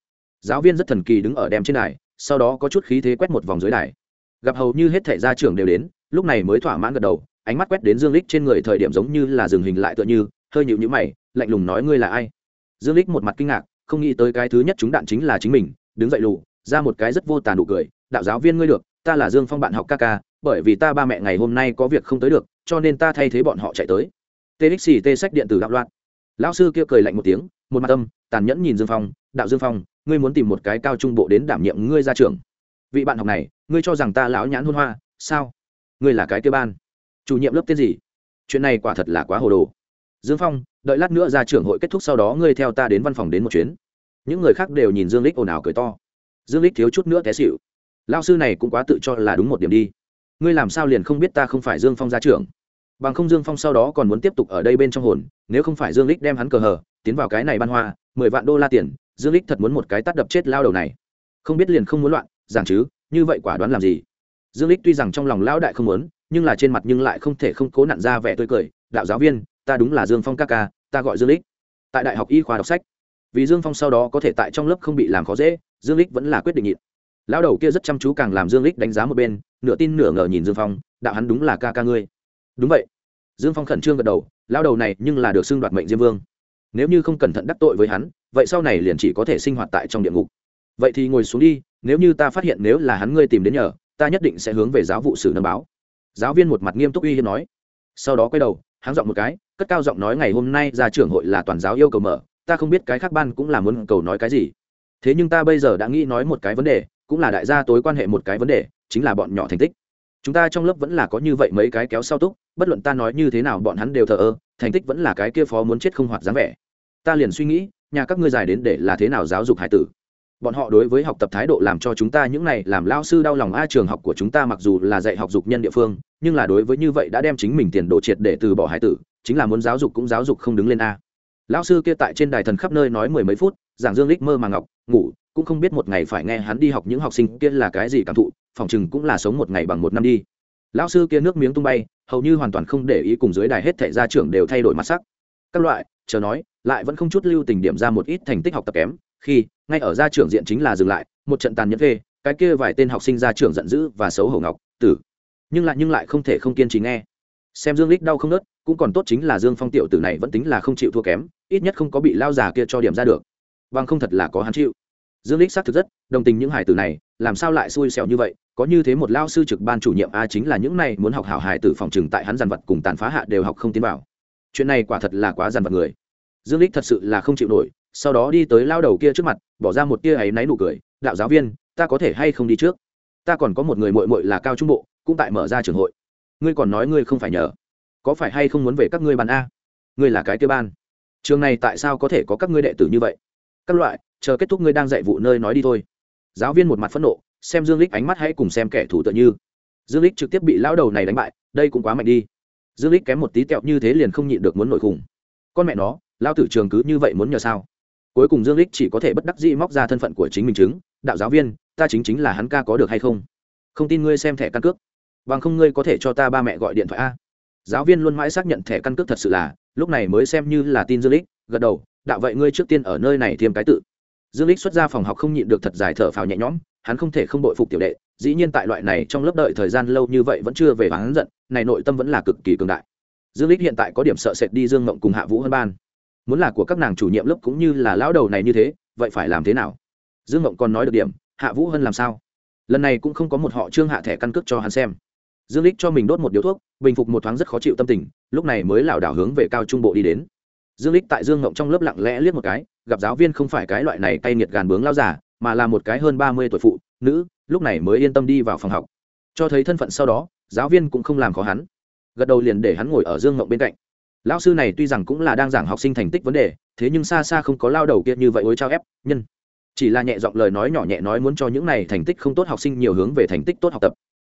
[SPEAKER 1] Giáo viên rất thần kỳ đứng ở đem trên đài, sau đó có chút khí thế quét một vòng dưới đài. Gặp hầu như hết thảy gia trưởng đều đến, lúc này mới thỏa mãn gật đầu, ánh mắt quét đến dương lích trên người thời điểm giống như là dừng hình lại tựa như, hơi nhịu nhữ mày, lạnh lùng nói, ngươi là ai? Dương lích một mặt kinh ngạc không nghĩ tới cái thứ nhất chúng đạn chính là chính mình, đứng dậy lù, ra một cái rất vô tàn đủ cười, đạo giáo viên ngươi được, ta là dương phong bạn học ca ca, bởi vì ta ba mẹ ngày hôm nay có việc không tới được, cho nên ta thay thế bọn họ chạy tới. Txt tê sách điện tử đạo loạn. Lão sư kia cười lạnh một tiếng, một mặt tâm tàn nhẫn nhìn dương phong, đạo dương phong, ngươi muốn tìm một cái cao trung bộ đến đảm nhiệm ngươi ra trường. Vị bạn học này, ngươi cho rằng ta lão nhãn hôn hoa, sao? Ngươi là cái kia ban. Chủ nhiệm lớp tên gì? Chuyện này quả thật là quá hồ đồ. Dương phong đợi lát nữa ra trưởng hội kết thúc sau đó ngươi theo ta đến văn phòng đến một chuyến. Những người khác đều nhìn dương lích ồn ào cười to. Dương lích thiếu chút nữa té xịu lao sư này cũng quá tự cho là đúng một điểm đi. Ngươi làm sao liền không biết ta không phải dương phong gia trưởng? Bằng không dương phong sau đó còn muốn tiếp tục ở đây bên trong hồn, nếu không phải dương lích đem hắn cờ hờ, tiến vào cái này ban hoa, mười vạn đô la tiền, dương lích thật muốn một cái tắt đập chết lao đầu này. Không biết liền không muốn loạn, giảng chứ, như vậy quả đoán làm gì? Dương lích tuy rằng trong lòng lão đại không muốn, nhưng là trên mặt nhưng lại không thể không cố nặn ra vẻ tươi cười, đạo giáo viên ta đúng là dương phong ca ca, ta gọi dương lích. Tại đại học y khoa đọc sách. Vì dương phong sau đó có thể tại trong lớp không bị làm khó dễ, dương lích vẫn là quyết định nhịn. Lão đầu kia rất chăm chú càng làm dương lích đánh giá một bên, nửa tin nửa ngờ nhìn dương phong, đạo hắn đúng là ca ca ngươi. Đúng vậy. Dương phong khẩn trương gật đầu, lão đầu này nhưng là được xưng đoạt mệnh diêm vương. Nếu như không cẩn thận đắc tội với hắn, vậy sau này liền chỉ có thể sinh hoạt tại trong địa ngục. Vậy thì ngồi xuống đi, nếu như ta phát hiện nếu là hắn ngươi tìm đến nhờ, ta nhất định sẽ hướng về giáo vụ sử nâng báo. Giáo viên một mặt nghiêm túc uy hiếp nói. Sau đó quay đầu hắn giọng một cái cất cao giọng nói ngày hôm nay ra trưởng hội là toàn giáo yêu cầu mở, ta không biết cái khác ban cũng là muốn cầu nói cái gì. Thế nhưng ta bây giờ đã nghĩ nói một cái vấn đề, cũng là đại gia tối quan hệ một cái vấn đề, chính là bọn nhỏ thành tích. Chúng ta trong lớp vẫn là có như vậy mấy cái kéo sau túc, bất luận ta nói như thế nào bọn hắn đều thờ ơ, thành tích vẫn là cái kia phó muốn chết không hoạt dáng vẻ. Ta liền suy nghĩ, nhà các ngươi dài đến để là thế nào giáo dục hải tử? Bọn họ đối với học tập thái độ làm cho chúng ta những này làm lao sư đau lòng a trường học của chúng ta mặc dù là dạy học dục nhân địa phương, nhưng là đối với như vậy đã đem chính mình tiền đồ triệt để từ bỏ hải tử, chính là muốn giáo dục cũng giáo dục không đứng lên a. Lão sư kia tại trên đài thần khắp nơi nói mười mấy phút, giảng dương lích mơ mà ngọc, ngủ, cũng không biết một ngày phải nghe hắn đi học những học sinh kia là cái gì cảm thụ, phòng chừng cũng là sống một ngày bằng một năm đi. Lão sư kia nước miếng tung bay, hầu như hoàn toàn không để ý cùng dưới đài hết thảy gia trưởng đều thay đổi mặt sắc. Các loại, chờ nói, lại vẫn không chút lưu tình điểm ra một ít thành tích học tập kém khi, ngay ở gia trưởng diện chính là dừng lại, một trận tàn nhẫn phê cái kia vài tên học sinh gia trưởng giận dữ và xấu hổ ngọc, tử. Nhưng lại nhưng lại không thể không kiên trì nghe. Xem dương lích đau không nớt, cũng còn tốt chính là dương phong tiểu tử này vẫn tính là không chịu thua kém, ít nhất không có bị lao già kia cho điểm ra được. Bằng không thật là có hắn chịu. Dương lích xác thực rất đồng tình những hải tử này, làm sao lại xui xẻo như vậy, có như thế một lao sư trực ban chủ nhiệm a chính là những này muốn học hảo hải tử phòng trừng tại hắn giàn vật cùng tàn phá hạ đều học không tiến vào. Chuyện này quả thật là quá giàn vật người. Dương lích thật sự là không chịu nổi sau đó đi tới lao đầu kia trước mặt, bỏ ra một tia ấy náy nụ cười, đạo giáo viên, ta có thể hay không đi trước? Ta còn có một người muội muội là cao trung bộ, cũng tại mở ra trường hội. Ngươi còn nói ngươi không phải nhờ. Có phải hay không muốn về các ngươi bàn a? Ngươi là cái kia ban. Trường này tại sao có thể có các ngươi đệ tử như vậy? Các loại, chờ kết thúc ngươi đang dạy vụ nơi nói đi thôi. Giáo viên một mặt phẫn nộ, xem dương lích ánh mắt hãy cùng xem kẻ thủ tự như. Dương lích trực tiếp bị lão đầu này đánh bại, đây cũng quá mạnh đi. Dương lích kém một tí tẹo như thế liền không nhịn được muốn nổi khủng con mẹ nó, lao tử trường cứ như vậy muốn nhờ sao? Cuối cùng dương lích chỉ có thể bất đắc dĩ móc ra thân phận của chính mình chứng, đạo giáo viên, ta chính chính là hắn ca có được hay không? Không tin ngươi xem thẻ căn cước. Bằng không ngươi có thể cho ta ba mẹ gọi điện thoại a. Giáo viên luôn mãi xác nhận thẻ căn cước thật sự là, lúc này mới xem như là tin dương lích gật đầu, đạo vậy ngươi trước tiên ở nơi này thêm cái tự. Dương lích xuất ra phòng học không nhịn được thật dài thở phào nhẹ nhõm, hắn không thể không bội phục tiểu đệ, dĩ nhiên tại loại này trong lớp đợi thời gian lâu như vậy vẫn chưa về và hắn giận, này nội tâm vẫn là cực kỳ cường đại. Dương lích hiện tại có điểm sợ sệt đi dương mộng cùng hạ vũ hơn ban muốn là của các nàng chủ nhiệm lớp cũng như là lão đầu này như thế, vậy phải làm thế nào? Dương mộng còn nói được điểm, hạ vũ hân làm sao? Lần này cũng không có một họ trương hạ thẻ căn cước cho hắn xem. Dương lích cho mình đốt một điếu thuốc, bình phục một thoáng rất khó chịu tâm tình, lúc này mới lảo đảo hướng về cao trung bộ đi đến. Dương lích tại dương ngộng trong lớp lặng lẽ liếc một cái, gặp giáo viên không phải cái loại này cay nghiệt gàn bướng lao giả mà là một cái hơn ba mươi tuổi phụ, nữ, lúc này mới yên tâm đi vào phòng học. Cho thấy thân phận sau đó, giáo viên cũng không làm khó hắn. Gật đầu liền để hắn ngồi ở dương ngộng bên cạnh lão sư này tuy rằng cũng là đang giảng học sinh thành tích vấn đề, thế nhưng xa xa không có lao đầu kia như vậy ối trao ép, nhân. Chỉ là nhẹ giọng lời nói nhỏ nhẹ nói muốn cho những này thành tích không tốt học sinh nhiều hướng về thành tích tốt học tập.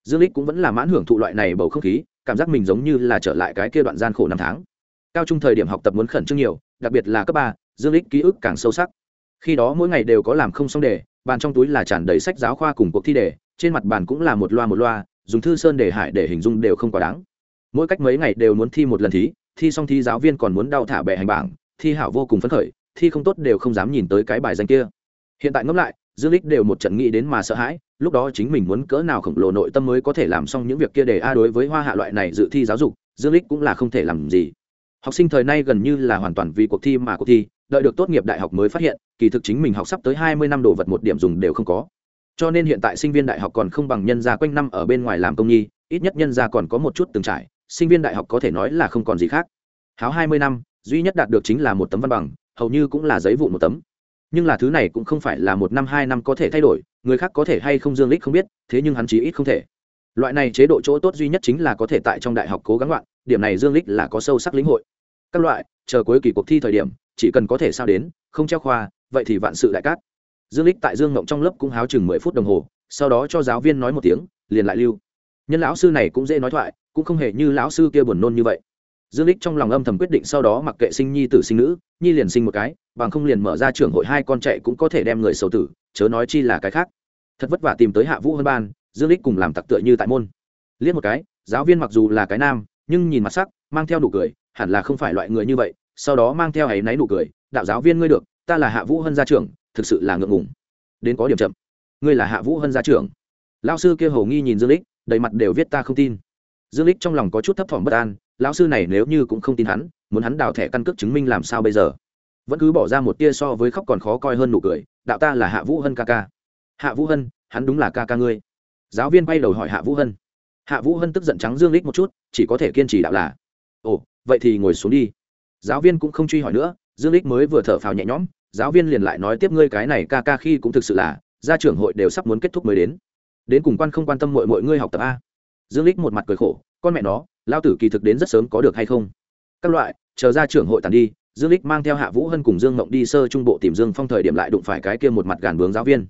[SPEAKER 1] Dương lích cũng vẫn là mãn hưởng thụ loại này bầu không khí, cảm giác mình giống như là trở lại cái kia đoạn gian khổ năm tháng. Cao trung thời điểm học tập muốn khẩn trương nhiều, đặc biệt là cấp ba, dương lích ký ức càng sâu sắc. Khi đó mỗi ngày đều có làm không xong đề, bàn trong túi là tràn đầy sách giáo khoa cùng cuộc thi đề, trên mặt bàn cũng là một loa một loa, dùng thư sơn để hải để hình dung đều không quá đáng. Mỗi cách mấy ngày đều muốn thi một lần thí thi xong thi giáo viên còn muốn đau thả bẻ hành bảng, thi hảo vô cùng phấn khởi, thi không tốt đều không dám nhìn tới cái bài danh kia. Hiện tại ngẫm lại, dương lích đều một trận nghĩ đến mà sợ hãi, lúc đó chính mình muốn cỡ nào khổng lồ nội tâm mới có thể làm xong những việc kia để a đối với hoa hạ loại này dự thi giáo dục, dương lích cũng là không thể làm gì. Học sinh thời nay gần như là hoàn toàn vì cuộc thi mà cuộc thi, đợi được tốt nghiệp đại học mới phát hiện, kỳ thực chính mình học sắp tới 20 năm đồ vật một điểm dùng đều không có. Cho nên hiện tại sinh viên đại học còn không bằng nhân gia quanh năm ở bên ngoài làm công nhi, ít nhất nhân gia còn có một chút từng trải sinh viên đại học có thể nói là không còn gì khác. Háo 20 năm, duy nhất đạt được chính là một tấm văn bằng, hầu như cũng là giấy vụn một tấm. Nhưng là thứ này cũng không phải là một năm, hai năm có thể thay đổi, người khác có thể hay không dương lích không biết, thế nhưng hắn chí ít không thể. Loại này chế độ chỗ tốt duy nhất chính là có thể tại trong đại học cố gắng loạn, điểm này dương lích là có sâu sắc lĩnh hội. Các loại, chờ cuối kỳ cuộc thi thời điểm, chỉ cần có thể sao đến, không treo khoa, vậy thì vạn sự đại cát. Dương lích tại dương ngộng trong lớp cũng háo chừng mười phút đồng hồ, sau đó cho giáo viên nói một tiếng, liền lại lưu. Nhân lão sư này cũng dễ nói thoại cũng không hề như lão sư kia buồn nôn như vậy. Dương lích trong lòng âm thầm quyết định sau đó mặc kệ sinh nhi tử sinh nữ, nhi liền sinh một cái, bằng không liền mở ra trưởng hội hai con chạy cũng có thể đem người sầu tử, chớ nói chi là cái khác. Thật vất vả tìm tới hạ vũ hơn ban, dương lích cùng làm tặc tựa như tại môn. Liếc một cái, giáo viên mặc dù là cái nam, nhưng nhìn mặt sắc, mang theo đủ cười, hẳn là không phải loại người như vậy, sau đó mang theo ấy náy đủ cười, đạo giáo viên ngươi được, ta là hạ vũ hân gia trưởng, thực sự là ngượng ngùng. Đến có điểm chậm. Ngươi là hạ vũ hân gia trưởng. Lao sư kia hầu nghi nhìn dương lích đầy mặt đều viết ta không tin dương lích trong lòng có chút thấp thỏm bất an, lão sư này nếu như cũng không tin hắn, muốn hắn đào thẻ căn cước chứng minh làm sao bây giờ? Vẫn cứ bỏ ra một tia so với khóc còn khó coi hơn nụ cười, đạo ta là hạ vũ hân ca ca. Hạ vũ hân, hắn đúng là ca ca ngươi. Giáo viên bay đầu hỏi hạ vũ hân. Hạ vũ hân tức giận trắng dương lích một chút, chỉ có thể kiên trì đạo là, ồ, vậy thì ngồi xuống đi. Giáo viên cũng không truy hỏi nữa, dương lích mới vừa thở phào nhẹ nhõm, giáo viên liền lại nói tiếp ngươi cái này ca ca khi cũng thực sự là, gia trưởng hội đều sắp muốn kết thúc mới đến. Đến cùng quan không quan tâm mọi mọi ngươi học tập a? Dương lích một mặt cười khổ con mẹ nó lao tử kỳ thực đến rất sớm có được hay không? Các loại chờ ra trưởng hội tàn đi. Dương lích mang theo hạ vũ hân cùng dương mộng đi sơ trung bộ tìm dương phong thời điểm lại đụng phải cái kia một mặt gàn bướng giáo viên.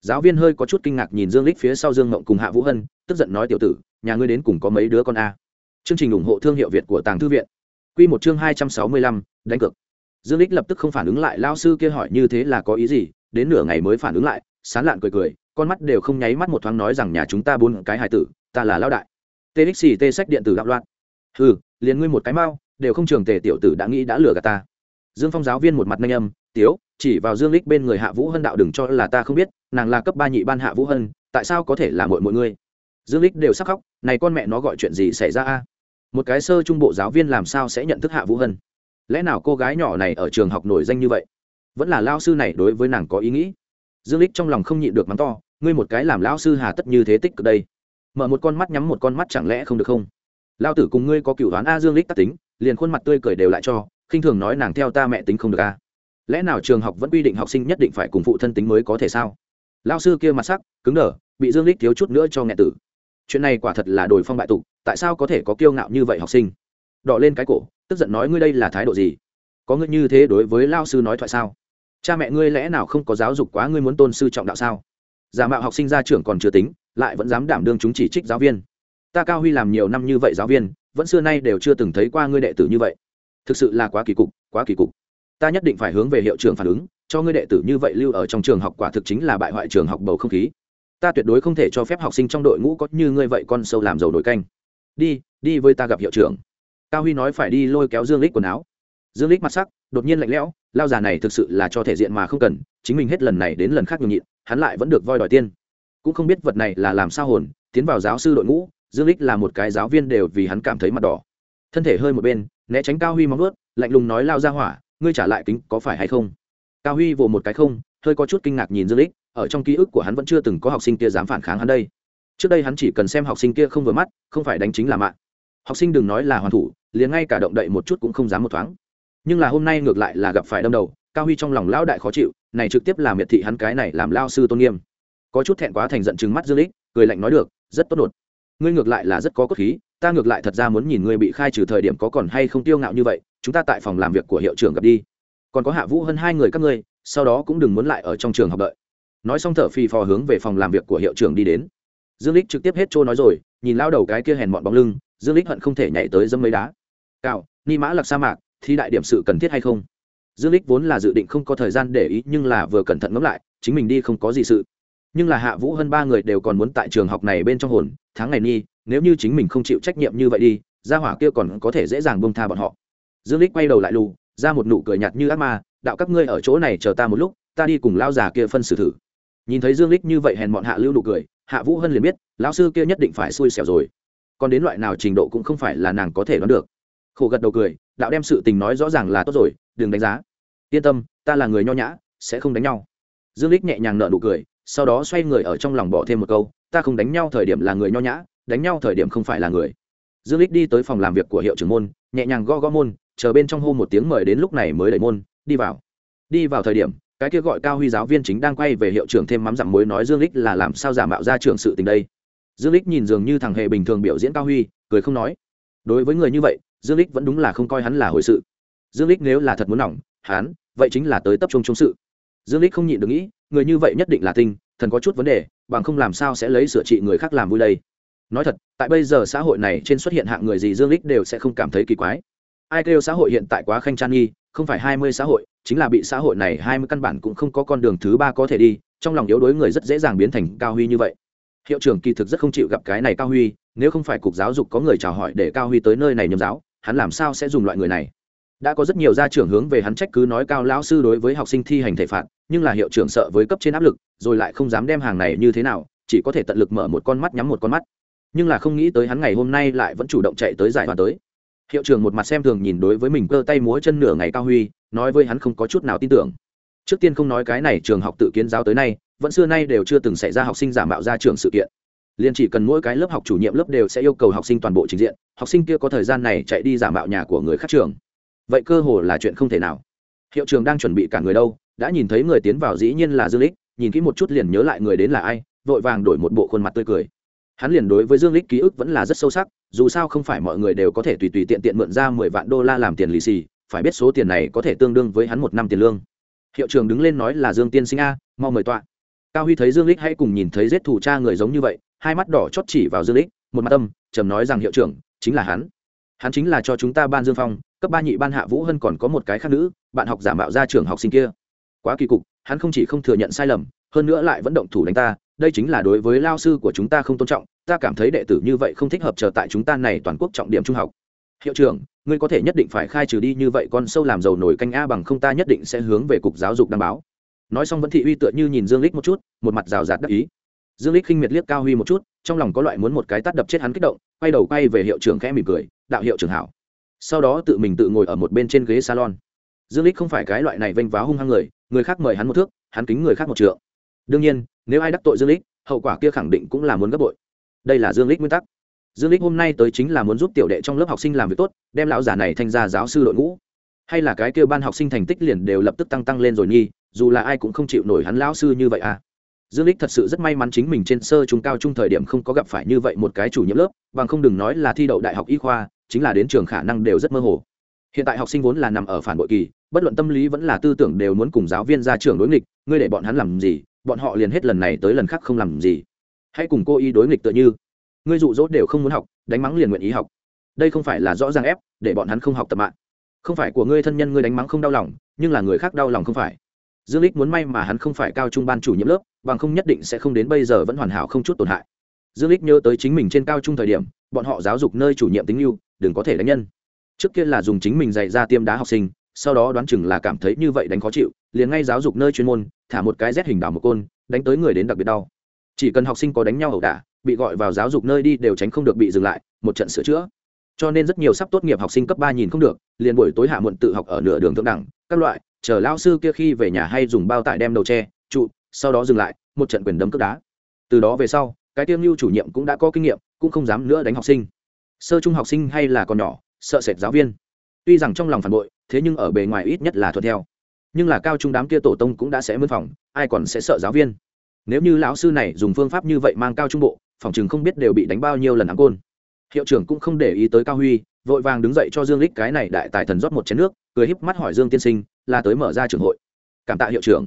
[SPEAKER 1] Giáo viên hơi có chút kinh ngạc nhìn dương lích phía sau dương mộng cùng hạ vũ hân tức giận nói tiểu tử nhà ngươi đến cùng có mấy đứa con a? Chương trình ủng hộ thương hiệu việt của tàng thư viện. Quy một chương hai trăm sáu mươi lăm, đánh cược. Dương lích lập tức không phản ứng lại lao sư kia hỏi như thế là có ý gì? Đến nửa ngày mới phản ứng lại sán lạn cười cười con mắt đều không nháy mắt một thoáng nói rằng nhà chúng ta bốn cái hài tử ta là lão đại. Txt sách điện tử đạo loạn. Ừ liền ngươi một cái mau, đều không trường tề tiểu tử đã nghĩ đã lừa gạt ta. Dương phong giáo viên một mặt nhanh âm, tiếu, chỉ vào dương lích bên người hạ vũ hân đạo đừng cho là ta không biết, nàng là cấp ba nhị ban hạ vũ hân, tại sao có thể là mọi mọi người dương lích đều sắc khóc, này con mẹ nó gọi chuyện gì xảy ra a? Một cái sơ trung bộ giáo viên làm sao sẽ nhận thức hạ vũ hân? Lẽ nào cô gái nhỏ này ở trường học nổi danh như vậy? Vẫn là lao sư này đối với nàng có ý nghĩ? Dương lích trong lòng không nhịn được mắng to, ngươi một cái làm lao sư hà tất như thế tích cực đây mở một con mắt nhắm một con mắt chẳng lẽ không được không? Lao tử cùng ngươi có cựu đoán a dương lích tắc tính, liền khuôn mặt tươi cười đều lại cho, khinh thường nói nàng theo ta mẹ tính không được a. Lẽ nào trường học vẫn quy định học sinh nhất định phải cùng phụ thân tính mới có thể sao? Lao sư kia mặt sắc, cứng đờ, bị dương lích thiếu chút nữa cho nghẹ tử. Chuyện này quả thật là đổi phong bại tục, tại sao có thể có kiêu ngạo như vậy học sinh? Đọ lên cái cổ, tức giận nói ngươi đây là thái độ gì? Có ngươi như thế đối với lao sư nói thoại sao? Cha mẹ ngươi lẽ nào không có giáo dục quá ngươi muốn tôn sư trọng đạo sao? Giả mạo học sinh ra trưởng còn chưa tính lại vẫn dám đảm đương chúng chỉ trích giáo viên. Ta cao huy làm nhiều năm như vậy giáo viên, vẫn xưa nay đều chưa từng thấy qua ngươi đệ tử như vậy. Thực sự là quá kỳ cục, quá kỳ cục. Ta nhất định phải hướng về hiệu trưởng phản ứng, cho ngươi đệ tử như vậy lưu ở trong trường học quả thực chính là bại hoại trường học bầu không khí. Ta tuyệt đối không thể cho phép học sinh trong đội ngũ có như ngươi vậy con sâu làm dầu nổi canh. Đi đi với ta gặp hiệu trưởng. Cao huy nói phải đi lôi kéo dương lích quần áo. Dương lích mặt sắc, đột nhiên lạnh lẽo, lao già này thực sự là cho thể diện mà không cần, chính mình hết lần này đến lần khác nhường nhịn, hắn lại vẫn được voi đòi tiên cũng không biết vật này là làm sao hồn, tiến vào giáo sư đội ngũ, dương lích là một cái giáo viên đều vì hắn cảm thấy mặt đỏ. Thân thể hơi một bên, né tránh cao huy móng ướt lạnh lùng nói lao ra hỏa, ngươi trả lại kính có phải hay không? Cao huy vồ một cái không, hơi có chút kinh ngạc nhìn dương lích ở trong ký ức của hắn vẫn chưa từng có học sinh kia dám phản kháng hắn đây. Trước đây hắn chỉ cần xem học sinh kia không vừa mắt, không phải đánh chính là mạng. Học sinh đừng nói là hoàn thủ, liền ngay cả động đậy một chút cũng không dám một thoáng. Nhưng là hôm nay ngược lại là gặp phải đâm đầu, cao huy trong lòng lão đại khó chịu, này trực tiếp làm miệt thị hắn cái này làm lao sư tôn nghiêm có chút thẹn quá thành giận chừng mắt dương lích, cười lạnh nói được, rất tốt đột. Ngươi ngược lại là rất có cốt khí, ta ngược lại thật ra muốn nhìn ngươi bị khai trừ thời điểm có còn hay không tiêu ngạo như vậy, chúng ta tại phòng làm việc của hiệu trưởng gặp đi. Còn có hạ vũ hơn hai người các ngươi, sau đó cũng đừng muốn lại ở trong trường học đợi. Nói xong thở phì phò hướng về phòng làm việc của hiệu trưởng đi đến. Dương lích trực tiếp hết trôi nói rồi, nhìn lao đầu cái kia hèn mọn bóng lưng, dương lích hận không thể nhảy tới dâm mấy đá. Cạo ni mã lạc sa mạc, thi đại điểm sự cần thiết hay không? Dương lích vốn là dự định không có thời gian để ý, nhưng là vừa cẩn thận ngẫm lại, chính mình đi không có gì sự nhưng là hạ vũ hơn ba người đều còn muốn tại trường học này bên trong hồn, tháng ngày ni, nếu như chính mình không chịu trách nhiệm như vậy đi, gia hỏa kia còn có thể dễ dàng bông tha bọn họ. Dương lích quay đầu lại lù, ra một nụ cười nhạt như ác ma, đạo các ngươi ở chỗ này chờ ta một lúc, ta đi cùng lao già kia phân xử thử. Nhìn thấy dương lích như vậy hèn bọn hạ lưu nụ cười, hạ vũ hân liền biết, lão sư kia nhất định phải xui xẻo rồi. Còn đến loại nào trình độ cũng không phải là nàng có thể đoán được. Khổ gật đầu cười, đạo đem sự tình nói rõ ràng là tốt rồi, đừng đánh giá. Yên tâm, ta là người nho nhã, sẽ không đánh nhau. Dương lích nhẹ nhàng nợ nụ cười sau đó xoay người ở trong lòng bỏ thêm một câu, ta không đánh nhau thời điểm là người nho nhã, đánh nhau thời điểm không phải là người. Dương lích đi tới phòng làm việc của hiệu trưởng môn, nhẹ nhàng gõ gõ môn, chờ bên trong hô một tiếng mời đến lúc này mới đẩy môn, đi vào. Đi vào thời điểm, cái kia gọi cao huy giáo viên chính đang quay về hiệu trưởng thêm mắm dặm muối nói dương lích là làm sao giả mạo ra trường sự tình đây. Dương lích nhìn dường như thằng hề bình thường biểu diễn cao huy, cười không nói. Đối với người như vậy, dương lích vẫn đúng là không coi hắn là hồi sự. Dương lích nếu là thật muốn nỏng, hắn, vậy chính là tới tập trung chống sự dương lích không nhịn được nghĩ, người như vậy nhất định là tinh, thần có chút vấn đề, bằng không làm sao sẽ lấy sửa trị người khác làm vui đây. Nói thật, tại bây giờ xã hội này trên xuất hiện hạng người gì dương lích đều sẽ không cảm thấy kỳ quái. Ai kêu xã hội hiện tại quá khanh trang nghi, không phải hai mươi xã hội, chính là bị xã hội này hai mươi căn bản cũng không có con đường thứ ba có thể đi, trong lòng yếu đối người rất dễ dàng biến thành cao huy như vậy. Hiệu trưởng kỳ thực rất không chịu gặp cái này cao huy, nếu không phải cục giáo dục có người chào hỏi để cao huy tới nơi này nhầm giáo, hắn làm sao sẽ dùng loại người này? Đã có rất nhiều gia trưởng hướng về hắn trách cứ nói cao lão sư đối với học sinh thi hành thể phạt, nhưng là hiệu trưởng sợ với cấp trên áp lực, rồi lại không dám đem hàng này như thế nào, chỉ có thể tận lực mở một con mắt nhắm một con mắt. Nhưng là không nghĩ tới hắn ngày hôm nay lại vẫn chủ động chạy tới giải hoàn tới. Hiệu trưởng một mặt xem thường nhìn đối với mình cơ tay múa chân nửa ngày cao huy, nói với hắn không có chút nào tin tưởng. Trước tiên không nói cái này trường học tự kiến giáo tới nay, vẫn xưa nay đều chưa từng xảy ra học sinh giả mạo ra trường sự kiện. Liền chỉ cần mỗi cái lớp học chủ nhiệm lớp đều sẽ yêu cầu học sinh toàn bộ trình diện, học sinh kia có thời gian này chạy đi giả mạo nhà của người khác trường vậy cơ hồ là chuyện không thể nào. Hiệu trường đang chuẩn bị cả người đâu, đã nhìn thấy người tiến vào dĩ nhiên là dương lích nhìn kỹ một chút liền nhớ lại người đến là ai, vội vàng đổi một bộ khuôn mặt tươi cười. Hắn liền đối với dương lích ký ức vẫn là rất sâu sắc, dù sao không phải mọi người đều có thể tùy tùy tiện tiện mượn ra mười vạn đô la làm tiền lì xì, phải biết số tiền này có thể tương đương với hắn một năm tiền lương. Hiệu trường đứng lên nói là dương tiên sinh a, mau mời tọa. Cao huy thấy dương lích hãy cùng nhìn thấy giết thủ cha người giống như vậy, hai mắt đỏ chót chỉ vào dương lích một mặt tâm trầm nói rằng hiệu trưởng, chính là hắn hắn chính là cho chúng ta ban dương phong, cấp ba nhị ban hạ vũ hân còn có một cái khác nữ, bạn học giả mạo ra trường học sinh kia. Quá kỳ cục, hắn không chỉ không thừa nhận sai lầm, hơn nữa lại vẫn động thủ đánh ta, đây chính là đối với lao sư của chúng ta không tôn trọng, ta cảm thấy đệ tử như vậy không thích hợp chờ tại chúng ta này toàn quốc trọng điểm trung học. Hiệu trưởng, ngươi có thể nhất định phải khai trừ đi như vậy con sâu làm dầu nổi canh a bằng không ta nhất định sẽ hướng về cục giáo dục đảm báo. Nói xong vẫn thị uy tựa như nhìn dương lích một chút, một mặt rào rạt đắc ý. Dương lích khinh miệt liếc cao huy một chút, trong lòng có loại muốn một cái tát đập chết hắn kích động, quay đầu quay về hiệu trưởng khẽ mỉm cười đạo hiệu trưởng hảo. Sau đó tự mình tự ngồi ở một bên trên ghế salon. Dương lích không phải cái loại này vênh váo hung hăng người người khác mời hắn một thước, hắn kính người khác một trượng. Đương nhiên, nếu ai đắc tội dương lích hậu quả kia khẳng định cũng là muốn gấp bội. Đây là dương lích nguyên tắc. Dương lích hôm nay tới chính là muốn giúp tiểu đệ trong lớp học sinh làm việc tốt, đem lão giả này thành ra giáo sư đội ngũ. Hay là cái kêu ban học sinh thành tích liền đều lập tức tăng tăng lên rồi nghi dù là ai cũng không chịu nổi hắn lão sư như vậy à. Dương lích thật sự rất may mắn chính mình trên sơ trung cao trung thời điểm không có gặp phải như vậy một cái chủ nhiệm lớp, bằng không đừng nói là thi đậu đại học y khoa chính là đến trường khả năng đều rất mơ hồ. Hiện tại học sinh vốn là nằm ở phản bội kỳ, bất luận tâm lý vẫn là tư tưởng đều muốn cùng giáo viên ra trường đối nghịch, ngươi để bọn hắn làm gì, bọn họ liền hết lần này tới lần khác không làm gì. Hãy cùng cô y đối nghịch tựa như. Ngươi dụ dỗ đều không muốn học, đánh mắng liền nguyện ý học. Đây không phải là rõ ràng ép, để bọn hắn không học tập mạng. Không phải của ngươi thân nhân ngươi đánh mắng không đau lòng, nhưng là người khác đau lòng không phải. Dương lích muốn may mà hắn không phải cao trung ban chủ nhiệm lớp, bằng không nhất định sẽ không đến bây giờ vẫn hoàn hảo không chút tổn hại. Dương lích nhớ tới chính mình trên cao trung thời điểm, bọn họ giáo dục nơi chủ nhiệm tính yêu đừng có thể đánh nhân. Trước kia là dùng chính mình dạy ra tiêm đá học sinh, sau đó đoán chừng là cảm thấy như vậy đánh khó chịu, liền ngay giáo dục nơi chuyên môn, thả một cái rét hình đảo một côn, đánh tới người đến đặc biệt đau. Chỉ cần học sinh có đánh nhau ẩu đả, bị gọi vào giáo dục nơi đi đều tránh không được bị dừng lại, một trận sửa chữa. Cho nên rất nhiều sắp tốt nghiệp học sinh cấp ba nhìn không được, liền buổi tối hạ muộn tự học ở nửa đường thượng đẳng, các loại, chờ lao sư kia khi về nhà hay dùng bao tải đem đầu tre trụ, sau đó dừng lại, một trận quyền đấm cướp đá. Từ đó về sau, cái tiêm lưu chủ nhiệm cũng đã có kinh nghiệm, cũng không dám nữa đánh học sinh sơ trung học sinh hay là còn nhỏ, sợ sệt giáo viên. Tuy rằng trong lòng phản bội, thế nhưng ở bề ngoài ít nhất là thuận theo. Nhưng là cao trung đám kia tổ tông cũng đã sẽ mân phòng, ai còn sẽ sợ giáo viên? Nếu như lão sư này dùng phương pháp như vậy mang cao trung bộ, phòng chừng không biết đều bị đánh bao nhiêu lần áng côn. Hiệu trưởng cũng không để ý tới cao huy, vội vàng đứng dậy cho dương lích cái này đại tài thần rót một chén nước, cười híp mắt hỏi dương tiên sinh, là tới mở ra trường hội. Cảm tạ hiệu trưởng.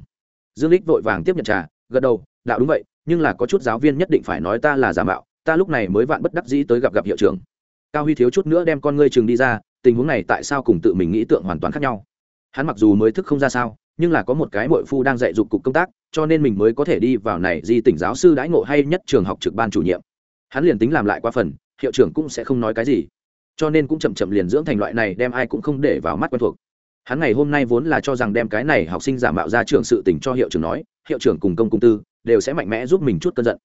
[SPEAKER 1] Dương lích vội vàng tiếp nhận trà, gật đầu, đạo đúng vậy, nhưng là có chút giáo viên nhất định phải nói ta là giả mạo, ta lúc này mới vạn bất đắc dĩ tới gặp gặp hiệu trưởng cao huy thiếu chút nữa đem con ngươi trường đi ra, tình huống này tại sao cùng tự mình nghĩ tượng hoàn toàn khác nhau? Hắn mặc dù mới thức không ra sao, nhưng là có một cái mội phu đang dạy dục cục công tác, cho nên mình mới có thể đi vào này di tỉnh giáo sư đãi ngộ hay nhất trường học trực ban chủ nhiệm. Hắn liền tính làm lại qua phần, hiệu trưởng cũng sẽ không nói cái gì. Cho nên cũng chậm chậm liền dưỡng thành loại này đem ai cũng không để vào mắt quen thuộc. Hắn ngày hôm nay vốn là cho rằng đem cái này học sinh giả mạo ra trường sự tình cho hiệu trưởng nói, hiệu trưởng cùng công công tư đều sẽ mạnh mẽ giúp mình chút cơn giận.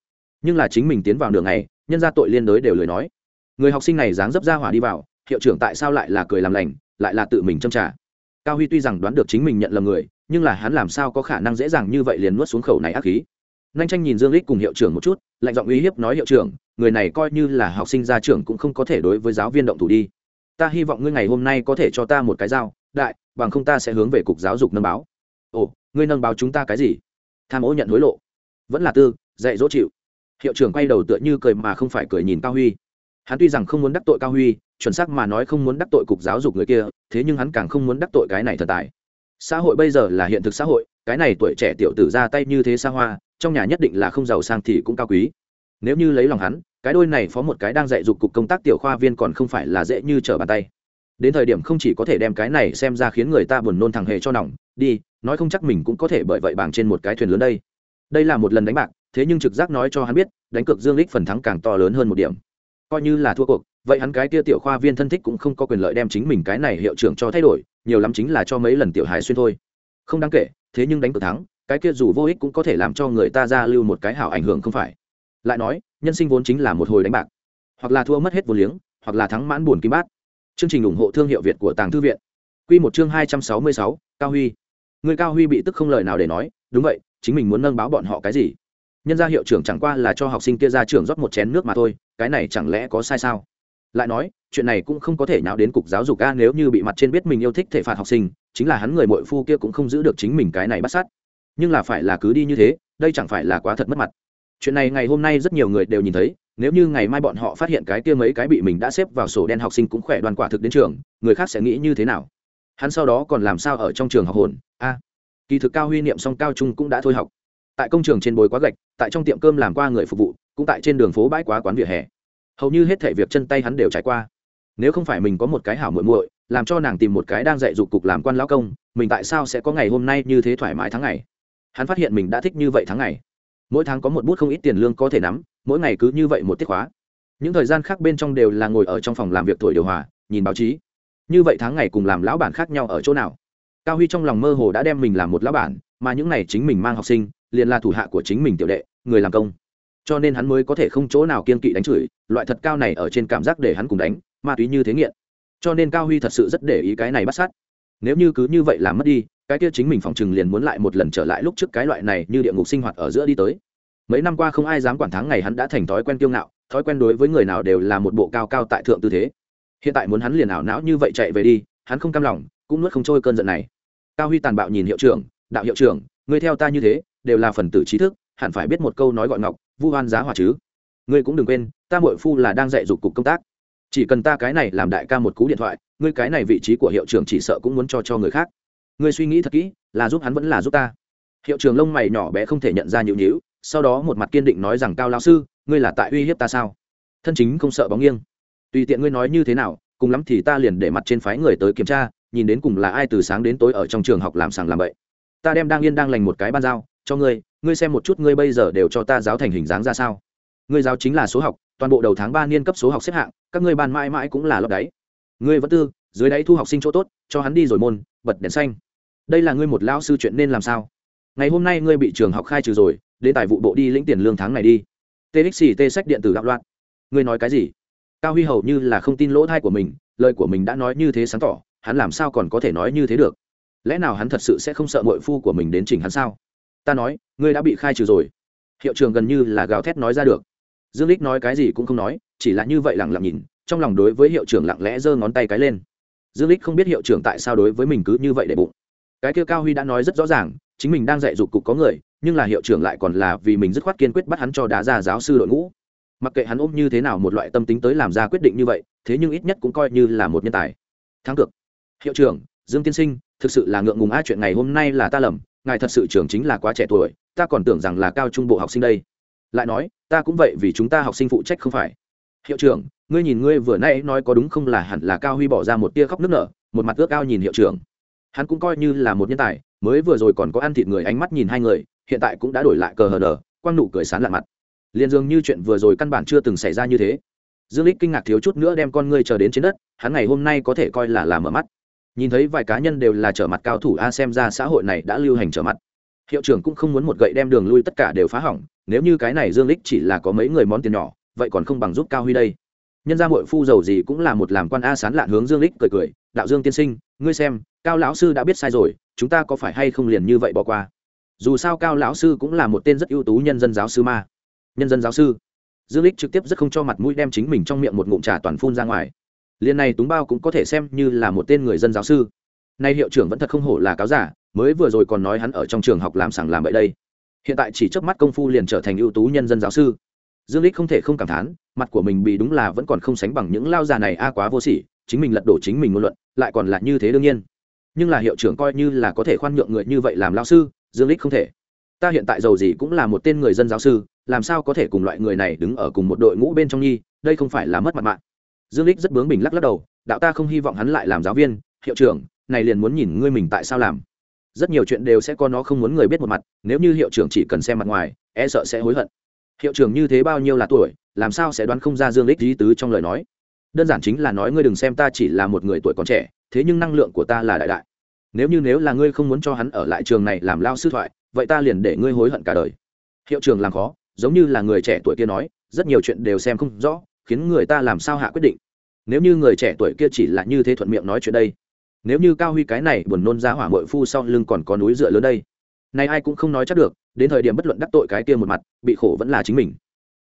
[SPEAKER 1] Nhưng là chính mình tiến vào đường này nhân ra tội liên đới đều lời nói người học sinh này dáng dấp ra hỏa đi vào, hiệu trưởng tại sao lại là cười làm lành, lại là tự mình châm trả cao huy tuy rằng đoán được chính mình nhận lầm người, nhưng là hắn làm sao có khả năng dễ dàng như vậy liền nuốt xuống khẩu này ác khí? Nhanh tranh nhìn dương lích cùng hiệu trưởng một chút, lạnh giọng uy hiếp nói, hiệu trưởng, người này coi như là học sinh ra trường cũng không có thể đối với giáo viên động thủ đi. Ta hy vọng ngươi ngày hôm nay có thể cho ta một cái dao, đại, bằng không ta sẽ hướng về cục giáo dục nâng báo. Ồ, ngươi nâng báo chúng ta cái gì? Tham ô nhận hối lộ. Vẫn là tư, dạy dỗ chịu. Hiệu trưởng quay đầu tựa như cười mà không phải cười nhìn cao huy hắn tuy rằng không muốn đắc tội cao huy, chuẩn xác mà nói không muốn đắc tội cục giáo dục người kia, thế nhưng hắn càng không muốn đắc tội cái này thần tài. Xã hội bây giờ là hiện thực xã hội, cái này tuổi trẻ tiểu tử ra tay như thế xa hoa, trong nhà nhất định là không giàu sang thì cũng cao quý. Nếu như lấy lòng hắn, cái đôi này phó một cái đang dạy dục cục công tác tiểu khoa viên còn không phải là dễ như trở bàn tay. Đến thời điểm không chỉ có thể đem cái này xem ra khiến người ta buồn nôn thằng hề cho nòng, đi, nói không chắc mình cũng có thể bởi vậy bảng trên một cái thuyền lớn đây. Đây là một lần đánh bạc, thế nhưng trực giác nói cho hắn biết, đánh cược dương lích phần thắng càng to lớn hơn một điểm coi như là thua cuộc, vậy hắn cái kia tiểu khoa viên thân thích cũng không có quyền lợi đem chính mình cái này hiệu trưởng cho thay đổi, nhiều lắm chính là cho mấy lần tiểu hài xuyên thôi. Không đáng kể, thế nhưng đánh cược thắng, cái kia dù vô ích cũng có thể làm cho người ta ra lưu một cái hảo ảnh hưởng không phải. Lại nói, nhân sinh vốn chính là một hồi đánh bạc. Hoặc là thua mất hết vô liếng, hoặc là thắng mãn buồn kim bát. Chương trình ủng hộ thương hiệu việt của tàng thư viện. Q một chương hai trăm sáu mươi sáu, cao huy. Người cao huy bị tức không lời nào để nói, đúng vậy, chính mình muốn nâng báo bọn họ cái gì? Nhân gia hiệu trưởng chẳng qua là cho học sinh kia ra trường rót một chén nước mà thôi, cái này chẳng lẽ có sai sao? Lại nói, chuyện này cũng không có thể nháo đến cục giáo dục a, nếu như bị mặt trên biết mình yêu thích thể phạt học sinh, chính là hắn người mội phu kia cũng không giữ được chính mình cái này bắt sát. Nhưng là phải là cứ đi như thế, đây chẳng phải là quá thật mất mặt. Chuyện này ngày hôm nay rất nhiều người đều nhìn thấy, nếu như ngày mai bọn họ phát hiện cái kia mấy cái bị mình đã xếp vào sổ đen học sinh cũng khỏe đoàn quả thực đến trường, người khác sẽ nghĩ như thế nào? Hắn sau đó còn làm sao ở trong trường học hồn? A, kỳ thực cao huy niệm song cao trung cũng đã thôi học tại công trường trên bồi quá gạch, tại trong tiệm cơm làm qua người phục vụ, cũng tại trên đường phố bãi quá quán vỉa hè. Hầu như hết thể việc chân tay hắn đều trải qua. Nếu không phải mình có một cái hảo muội muội, làm cho nàng tìm một cái đang dạy dục cục làm quan lão công, mình tại sao sẽ có ngày hôm nay như thế thoải mái tháng ngày? Hắn phát hiện mình đã thích như vậy tháng ngày. Mỗi tháng có một bút không ít tiền lương có thể nắm, mỗi ngày cứ như vậy một tiết khóa. Những thời gian khác bên trong đều là ngồi ở trong phòng làm việc tuổi điều hòa, nhìn báo chí. Như vậy tháng ngày cùng làm lão bản khác nhau ở chỗ nào? Cao huy trong lòng mơ hồ đã đem mình làm một lão bản, mà những ngày chính mình mang học sinh liền là thủ hạ của chính mình tiểu đệ, người làm công. Cho nên hắn mới có thể không chỗ nào kiên kỵ đánh chửi, loại thật cao này ở trên cảm giác để hắn cùng đánh, ma túy như thế nghiện. Cho nên cao huy thật sự rất để ý cái này bắt sát. Nếu như cứ như vậy làm mất đi, cái kia chính mình phòng chừng liền muốn lại một lần trở lại lúc trước cái loại này như địa ngục sinh hoạt ở giữa đi tới. Mấy năm qua không ai dám quản tháng ngày hắn đã thành thói quen kiêu ngạo, thói quen đối với người nào đều là một bộ cao cao tại thượng tư thế. Hiện tại muốn hắn liền ảo não như vậy chạy về đi, hắn không cam lòng, cũng nuốt không trôi cơn giận này. Cao huy tàn bạo nhìn hiệu trưởng, đạo hiệu trưởng người theo ta như thế đều là phần tử trí thức, hẳn phải biết một câu nói gọi ngọc, vu hoan giá hòa chứ. Ngươi cũng đừng quên, ta mội phu là đang dạy dục cục công tác. Chỉ cần ta cái này làm đại ca một cú điện thoại, ngươi cái này vị trí của hiệu trưởng chỉ sợ cũng muốn cho cho người khác. Ngươi suy nghĩ thật kỹ, là giúp hắn vẫn là giúp ta. Hiệu trưởng lông mày nhỏ bé không thể nhận ra nhịu nhịu sau đó một mặt kiên định nói rằng, cao lao sư, ngươi là tại uy hiếp ta sao? Thân chính không sợ bóng nghiêng. Tùy tiện ngươi nói như thế nào, cùng lắm thì ta liền để mặt trên phái người tới kiểm tra, nhìn đến cùng là ai từ sáng đến tối ở trong trường học làm sàng làm bậy. Ta đem đang yên đang lành một cái ban giao cho ngươi ngươi xem một chút ngươi bây giờ đều cho ta giáo thành hình dáng ra sao. Ngươi giáo chính là số học, toàn bộ đầu tháng ba niên cấp số học xếp hạng, các ngươi ban mãi mãi cũng là lấp đáy. Ngươi vẫn tư, dưới đáy thu học sinh chỗ tốt, cho hắn đi rồi môn, bật đèn xanh. Đây là ngươi một lão sư chuyện nên làm sao? Ngày hôm nay ngươi bị trường học khai trừ rồi, đến tài vụ bộ đi lĩnh tiền lương tháng này đi. Txt sách điện tử gặp loạn. Ngươi nói cái gì? Cao huy hầu như là không tin lỗ thai của mình, lời của mình đã nói như thế sáng tỏ, hắn làm sao còn có thể nói như thế được? Lẽ nào hắn thật sự sẽ không sợ mội phu của mình đến chỉnh hắn sao? Ta nói, ngươi đã bị khai trừ rồi. Hiệu trường gần như là gào thét nói ra được. Dương lích nói cái gì cũng không nói, chỉ là như vậy lặng lặng nhìn, trong lòng đối với hiệu trưởng lặng lẽ giơ ngón tay cái lên. Dương lích không biết hiệu trưởng tại sao đối với mình cứ như vậy để bụng. Cái kia cao huy đã nói rất rõ ràng, chính mình đang dạy dục cục có người, nhưng là hiệu trưởng lại còn là vì mình dứt khoát kiên quyết bắt hắn cho đá ra giáo sư đội ngũ. Mặc kệ hắn ôm như thế nào một loại tâm tính tới làm ra quyết định như vậy, thế nhưng ít nhất cũng coi như là một nhân tài. Thắng cực hiệu trưởng, dương tiên sinh, thực sự là ngượng ngùng a chuyện ngày hôm nay là ta lầm ngài thật sự trưởng chính là quá trẻ tuổi, ta còn tưởng rằng là cao trung bộ học sinh đây. Lại nói, ta cũng vậy vì chúng ta học sinh phụ trách không phải. Hiệu trưởng, ngươi nhìn ngươi vừa nay nói có đúng không là hẳn là cao huy bỏ ra một tia khóc nước nở, một mặt ước ao nhìn hiệu trưởng. Hắn cũng coi như là một nhân tài, mới vừa rồi còn có ăn thịt người ánh mắt nhìn hai người, hiện tại cũng đã đổi lại cờ hờ đờ, quang nụ cười sán lạ mặt. Liền dường như chuyện vừa rồi căn bản chưa từng xảy ra như thế. Dương lích kinh ngạc thiếu chút nữa đem con ngươi chờ đến trên đất, hắn ngày hôm nay có thể coi là làm mở mắt nhìn thấy vài cá nhân đều là trở mặt cao thủ a xem ra xã hội này đã lưu hành trở mặt. Hiệu trưởng cũng không muốn một gậy đem đường lui tất cả đều phá hỏng, nếu như cái này dương lích chỉ là có mấy người món tiền nhỏ, vậy còn không bằng giúp cao huy đây. Nhân ra mội phu giàu gì cũng là một làm quan a sán lạn hướng dương lích cười cười, đạo dương tiên sinh, ngươi xem, cao lão sư đã biết sai rồi, chúng ta có phải hay không liền như vậy bỏ qua? Dù sao cao lão sư cũng là một tên rất ưu tú nhân dân giáo sư ma. Nhân dân giáo sư. Dương lích trực tiếp rất không cho mặt mũi đem chính mình trong miệng một ngụm trà toàn phun ra ngoài liên này túng bao cũng có thể xem như là một tên người dân giáo sư. Nay hiệu trưởng vẫn thật không hổ là cáo giả, mới vừa rồi còn nói hắn ở trong trường học làm sàng làm vậy đây. Hiện tại chỉ chớp mắt công phu liền trở thành ưu tú nhân dân giáo sư. Dương lích không thể không cảm thán, mặt của mình bị đúng là vẫn còn không sánh bằng những lao già này a quá vô sỉ, chính mình lật đổ chính mình ngôn luận, lại còn là như thế đương nhiên. Nhưng là hiệu trưởng coi như là có thể khoan nhượng người như vậy làm lao sư, dương lích không thể. Ta hiện tại giàu gì cũng là một tên người dân giáo sư, làm sao có thể cùng loại người này đứng ở cùng một đội ngũ bên trong nhi, đây không phải là mất mặt mạng dương lích rất bướng bình lắc lắc đầu, đạo ta không hy vọng hắn lại làm giáo viên, hiệu trưởng, này liền muốn nhìn ngươi mình tại sao làm. Rất nhiều chuyện đều sẽ có nó không muốn người biết một mặt, nếu như hiệu trưởng chỉ cần xem mặt ngoài e sợ sẽ hối hận. Hiệu trưởng như thế bao nhiêu là tuổi, làm sao sẽ đoán không ra dương lích lý tứ trong lời nói? Đơn giản chính là nói ngươi đừng xem ta chỉ là một người tuổi còn trẻ, thế nhưng năng lượng của ta là đại đại. Nếu như nếu là ngươi không muốn cho hắn ở lại trường này làm lao sư thoại, vậy ta liền để ngươi hối hận cả đời. Hiệu trưởng làm khó, giống như là người trẻ tuổi kia nói, rất nhiều chuyện đều xem không rõ, khiến người ta làm sao hạ quyết định nếu như người trẻ tuổi kia chỉ là như thế thuận miệng nói chuyện đây, nếu như cao huy cái này buồn nôn ra hỏa mội phu sau lưng còn có núi dựa lớn đây nay ai cũng không nói chắc được, đến thời điểm bất luận đắc tội cái kia một mặt, bị khổ vẫn là chính mình.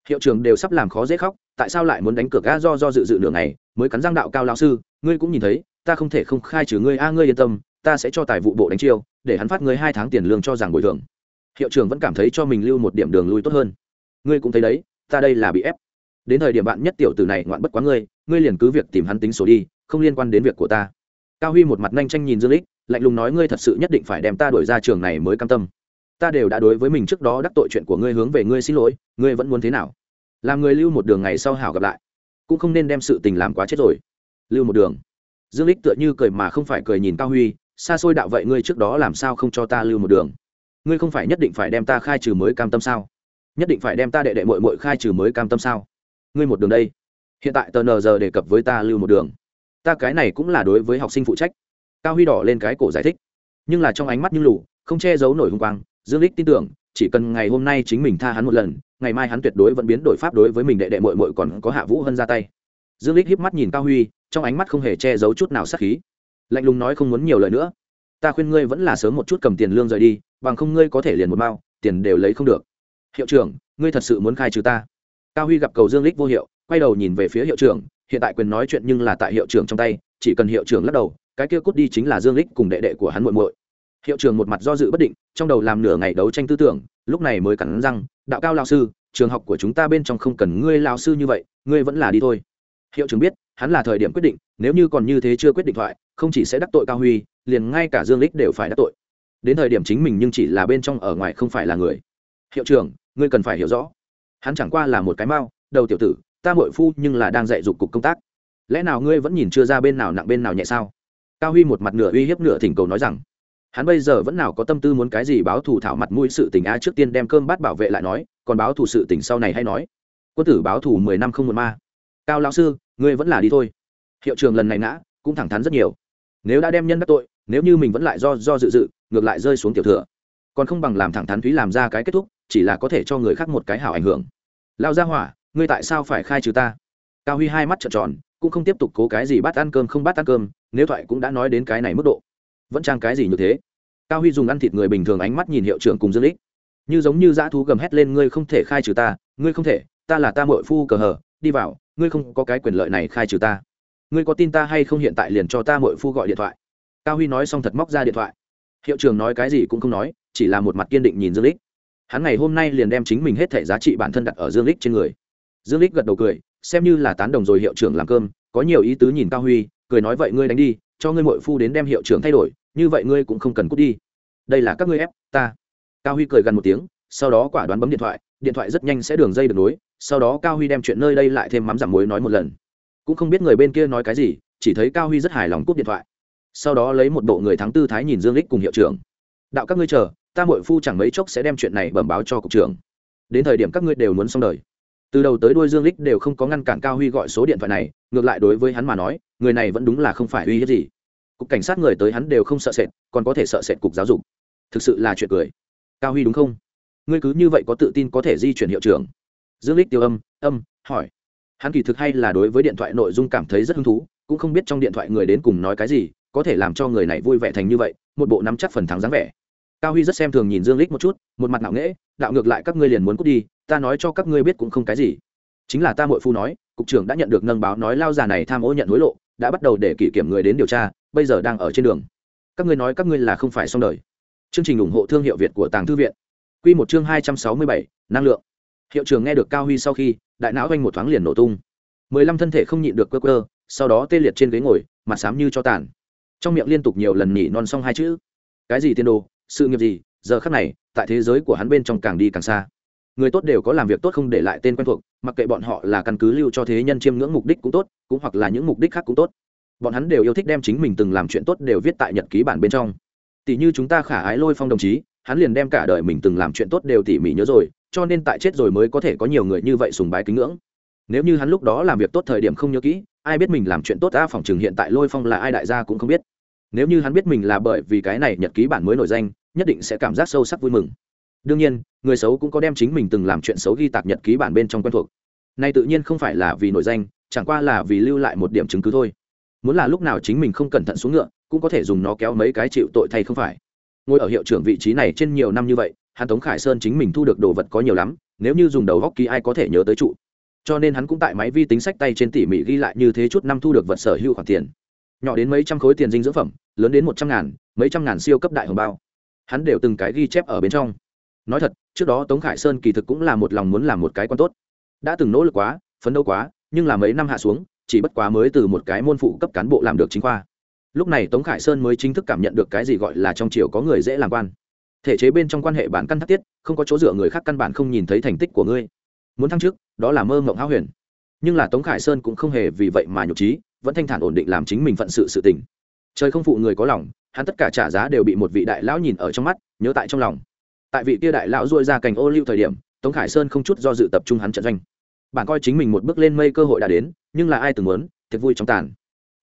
[SPEAKER 1] Hiệu trưởng đều sắp làm khó dễ khóc, tại sao lại muốn đánh cược ga do do dự dự nửa ngày, mới cắn răng đạo cao lão sư, ngươi cũng nhìn thấy, ta không thể không khai trừ ngươi, a, ngươi yên tâm, ta sẽ cho tài vụ bộ đánh chiêu, để hắn phát ngươi hai tháng tiền lương cho rằng bồi thường. Hiệu trưởng vẫn cảm thấy cho mình lưu một điểm đường lui tốt hơn. Ngươi cũng thấy đấy, ta đây là bị ép. Đến thời điểm bạn nhất tiểu tử này ngoạn bất quá ngươi ngươi liền cứ việc tìm hắn tính sổ đi, không liên quan đến việc của ta. Cao huy một mặt nhanh tranh nhìn dương lích lạnh lùng nói ngươi thật sự nhất định phải đem ta đuổi ra trường này mới cam tâm. Ta đều đã đối với mình trước đó đắc tội chuyện của ngươi hướng về ngươi xin lỗi, ngươi vẫn muốn thế nào? Làm người lưu một đường ngày sau hảo gặp lại. Cũng không nên đem sự tình làm quá chết rồi. Lưu một đường. Dương lích tựa như cười mà không phải cười nhìn cao huy, xa xôi đạo vậy ngươi trước đó làm sao không cho ta lưu một đường? Ngươi không phải nhất định phải đem ta khai trừ mới cam tâm sao? Nhất định phải đem ta đệ đệ mội mội khai trừ mới cam tâm sao? Ngươi một đường đây hiện tại tờ nờ giờ đề cập với ta lưu một đường. Ta cái này cũng là đối với học sinh phụ trách. Cao huy đỏ lên cái cổ giải thích. Nhưng là trong ánh mắt như lù, không che giấu nổi hung quang. Dương lích tin tưởng, chỉ cần ngày hôm nay chính mình tha hắn một lần, ngày mai hắn tuyệt đối vẫn biến đổi pháp đối với mình đệ đệ mội mội còn có hạ vũ hân ra tay. Dương lích híp mắt nhìn cao huy, trong ánh mắt không hề che giấu chút nào sắc khí. Lạnh lùng nói không muốn nhiều lời nữa. Ta khuyên ngươi vẫn là sớm một chút cầm tiền lương rời đi, bằng không ngươi có thể liền một bao, tiền đều lấy không được. Hiệu trưởng, ngươi thật sự muốn khai trừ ta? Cao huy gặp cầu dương lích vô hiệu quay đầu nhìn về phía hiệu trưởng, hiện tại quyền nói chuyện nhưng là tại hiệu trưởng trong tay, chỉ cần hiệu trưởng lắc đầu, cái kia cút đi chính là dương lích cùng đệ đệ của hắn muội muội. Hiệu trưởng một mặt do dự bất định, trong đầu làm nửa ngày đấu tranh tư tưởng, lúc này mới cắn răng, đạo cao lao sư, trường học của chúng ta bên trong không cần ngươi lao sư như vậy, ngươi vẫn là đi thôi. Hiệu trưởng biết, hắn là thời điểm quyết định, nếu như còn như thế chưa quyết định thoại, không chỉ sẽ đắc tội cao huy, liền ngay cả dương lích đều phải đắc tội. Đến thời điểm chính mình nhưng chỉ là bên trong ở ngoài không phải là người. Hiệu trưởng, ngươi cần phải hiểu rõ. Hắn chẳng qua là một cái mao đầu tiểu tử ta mội phu nhưng là đang dạy dục cục công tác. Lẽ nào ngươi vẫn nhìn chưa ra bên nào nặng bên nào nhẹ sao? Cao huy một mặt nửa uy hiếp nửa thỉnh cầu nói rằng, hắn bây giờ vẫn nào có tâm tư muốn cái gì báo thù thảo mặt mũi sự tình a trước tiên đem cơm bát bảo vệ lại nói, còn báo thù sự tình sau này hay nói. Quân tử báo thù mười năm không một ma. Cao lão sư, ngươi vẫn là đi thôi. Hiệu trường lần này ngã, cũng thẳng thắn rất nhiều. Nếu đã đem nhân đắc tội, nếu như mình vẫn lại do do dự dự, ngược lại rơi xuống tiểu thừa. Còn không bằng làm thẳng thắn thúy làm ra cái kết thúc, chỉ là có thể cho người khác một cái hảo ảnh hưởng. Lao ra hỏa ngươi tại sao phải khai trừ ta? Cao huy hai mắt trợn tròn, cũng không tiếp tục cố cái gì bắt ăn cơm không bắt ăn cơm, nếu thoại cũng đã nói đến cái này mức độ. Vẫn trang cái gì như thế? Cao huy dùng ăn thịt người bình thường ánh mắt nhìn hiệu trưởng cùng dương lích. Như giống như dã thú gầm hét lên, ngươi không thể khai trừ ta, ngươi không thể, ta là ta mội phu cờ hờ, đi vào, ngươi không có cái quyền lợi này khai trừ ta. Ngươi có tin ta hay không hiện tại liền cho ta mội phu gọi điện thoại? Cao huy nói xong thật móc ra điện thoại. Hiệu trưởng nói cái gì cũng không nói, chỉ là một mặt kiên định nhìn dương lích. Hắn ngày hôm nay liền đem chính mình hết thể giá trị bản thân đặt ở dương lích trên người dương lích gật đầu cười, xem như là tán đồng rồi hiệu trưởng làm cơm, có nhiều ý tứ nhìn cao huy, cười nói vậy ngươi đánh đi, cho ngươi mội phu đến đem hiệu trưởng thay đổi, như vậy ngươi cũng không cần cút đi. Đây là các ngươi ép ta. Cao huy cười gần một tiếng, sau đó quả đoán bấm điện thoại điện thoại rất nhanh sẽ đường dây được nối, sau đó cao huy đem chuyện nơi đây lại thêm mắm giảm muối nói một lần. Cũng không biết người bên kia nói cái gì, chỉ thấy cao huy rất hài lòng cúp điện thoại. Sau đó lấy một bộ người thắng tư thái nhìn dương lích cùng hiệu trưởng. Đạo các ngươi chờ, ta mội phu chẳng mấy chốc sẽ đem chuyện này bẩm báo cho cục trưởng. Đến thời điểm các ngươi đều muốn xong đời từ đầu tới đuôi dương lích đều không có ngăn cản cao huy gọi số điện thoại này, ngược lại đối với hắn mà nói, người này vẫn đúng là không phải uy hiếp gì. Cục cảnh sát người tới hắn đều không sợ sệt, còn có thể sợ sệt cục giáo dục. Thực sự là chuyện cười. Cao huy đúng không? Ngươi cứ như vậy có tự tin có thể di chuyển hiệu trưởng? Dương lích tiêu âm âm, hỏi. Hắn kỳ thực hay là đối với điện thoại nội dung cảm thấy rất hứng thú, cũng không biết trong điện thoại người đến cùng nói cái gì, có thể làm cho người này vui vẻ thành như vậy, một bộ nắm chắc phần thắng dáng vẻ. Cao huy rất xem thường nhìn dương lích một chút, một mặt nạo nghễ, đạo ngược lại các ngươi liền muốn cút đi ta nói cho các ngươi biết cũng không cái gì. Chính là ta mội phu nói, cục trưởng đã nhận được nâng báo nói lao già này tham ô nhận hối lộ, đã bắt đầu để kỷ kiểm người đến điều tra, bây giờ đang ở trên đường. Các ngươi nói các ngươi là không phải xong đời. Chương trình ủng hộ thương hiệu việt của tàng thư viện. Q một chương hai trăm sáu mươi bảy, năng lượng. Hiệu trưởng nghe được cao huy sau khi, đại não oanh một thoáng liền nổ tung. mười lăm thân thể không nhịn được cơ cơ sau đó tê liệt trên ghế ngồi, mặt xám như cho tàn. Trong miệng liên tục nhiều lần nhỉ non xong hai chữ. Cái gì tiên đồ, sự nghiệp gì, giờ khắc này, tại thế giới của hắn bên trong càng đi càng xa người tốt đều có làm việc tốt không để lại tên quen thuộc, mặc kệ bọn họ là căn cứ lưu cho thế nhân chiêm ngưỡng mục đích cũng tốt, cũng hoặc là những mục đích khác cũng tốt. Bọn hắn đều yêu thích đem chính mình từng làm chuyện tốt đều viết tại nhật ký bản bên trong. Tỷ như chúng ta khả ái lôi phong đồng chí, hắn liền đem cả đời mình từng làm chuyện tốt đều tỉ mỉ nhớ rồi, cho nên tại chết rồi mới có thể có nhiều người như vậy sùng bái kính ngưỡng. Nếu như hắn lúc đó làm việc tốt thời điểm không nhớ kỹ, ai biết mình làm chuyện tốt ta phòng trường hiện tại lôi phong là ai đại gia cũng không biết. Nếu như hắn biết mình là bởi vì cái này nhật ký bản mới nổi danh, nhất định sẽ cảm giác sâu sắc vui mừng đương nhiên, người xấu cũng có đem chính mình từng làm chuyện xấu ghi tạc nhật ký bản bên trong quen thuộc. Nay tự nhiên không phải là vì nổi danh, chẳng qua là vì lưu lại một điểm chứng cứ thôi. Muốn là lúc nào chính mình không cẩn thận xuống ngựa, cũng có thể dùng nó kéo mấy cái chịu tội thay không phải. Ngồi ở hiệu trưởng vị trí này trên nhiều năm như vậy, hắn tống khải sơn chính mình thu được đồ vật có nhiều lắm, nếu như dùng đầu góc ký ai có thể nhớ tới trụ. Cho nên hắn cũng tại máy vi tính sách tay trên tỉ mỉ ghi lại như thế chút năm thu được vật sở hữu khoản tiền. Nhỏ đến mấy trăm khối tiền dinh dưỡng phẩm, lớn đến một trăm ngàn, mấy trăm ngàn siêu cấp đại hồng bao. Hắn đều từng cái ghi chép ở bên trong nói thật, trước đó tống khải sơn kỳ thực cũng là một lòng muốn làm một cái con tốt. Đã từng nỗ lực quá, phấn đấu quá, nhưng là mấy năm hạ xuống, chỉ bất quá mới từ một cái môn phụ cấp cán bộ làm được chính khoa. Lúc này tống khải sơn mới chính thức cảm nhận được cái gì gọi là trong triều có người dễ làm quan. Thể chế bên trong quan hệ bản căn thắt tiết, không có chỗ dựa người khác căn bản không nhìn thấy thành tích của ngươi. Muốn thăng trước đó là mơ mộng háo huyền. Nhưng là tống khải sơn cũng không hề vì vậy mà nhục trí, vẫn thanh thản ổn định làm chính mình phận sự sự tình. Trời không phụ người có lòng, hắn tất cả trả giá đều bị một vị đại lão nhìn ở trong mắt, nhớ tại trong lòng tại vị kia đại lão ruôi ra cành ô lưu thời điểm, tống khải sơn không chút do dự tập trung hắn trận doanh. Bạn coi chính mình một bước lên mây cơ hội đã đến, nhưng là ai từng muốn, thiệt vui trong tàn.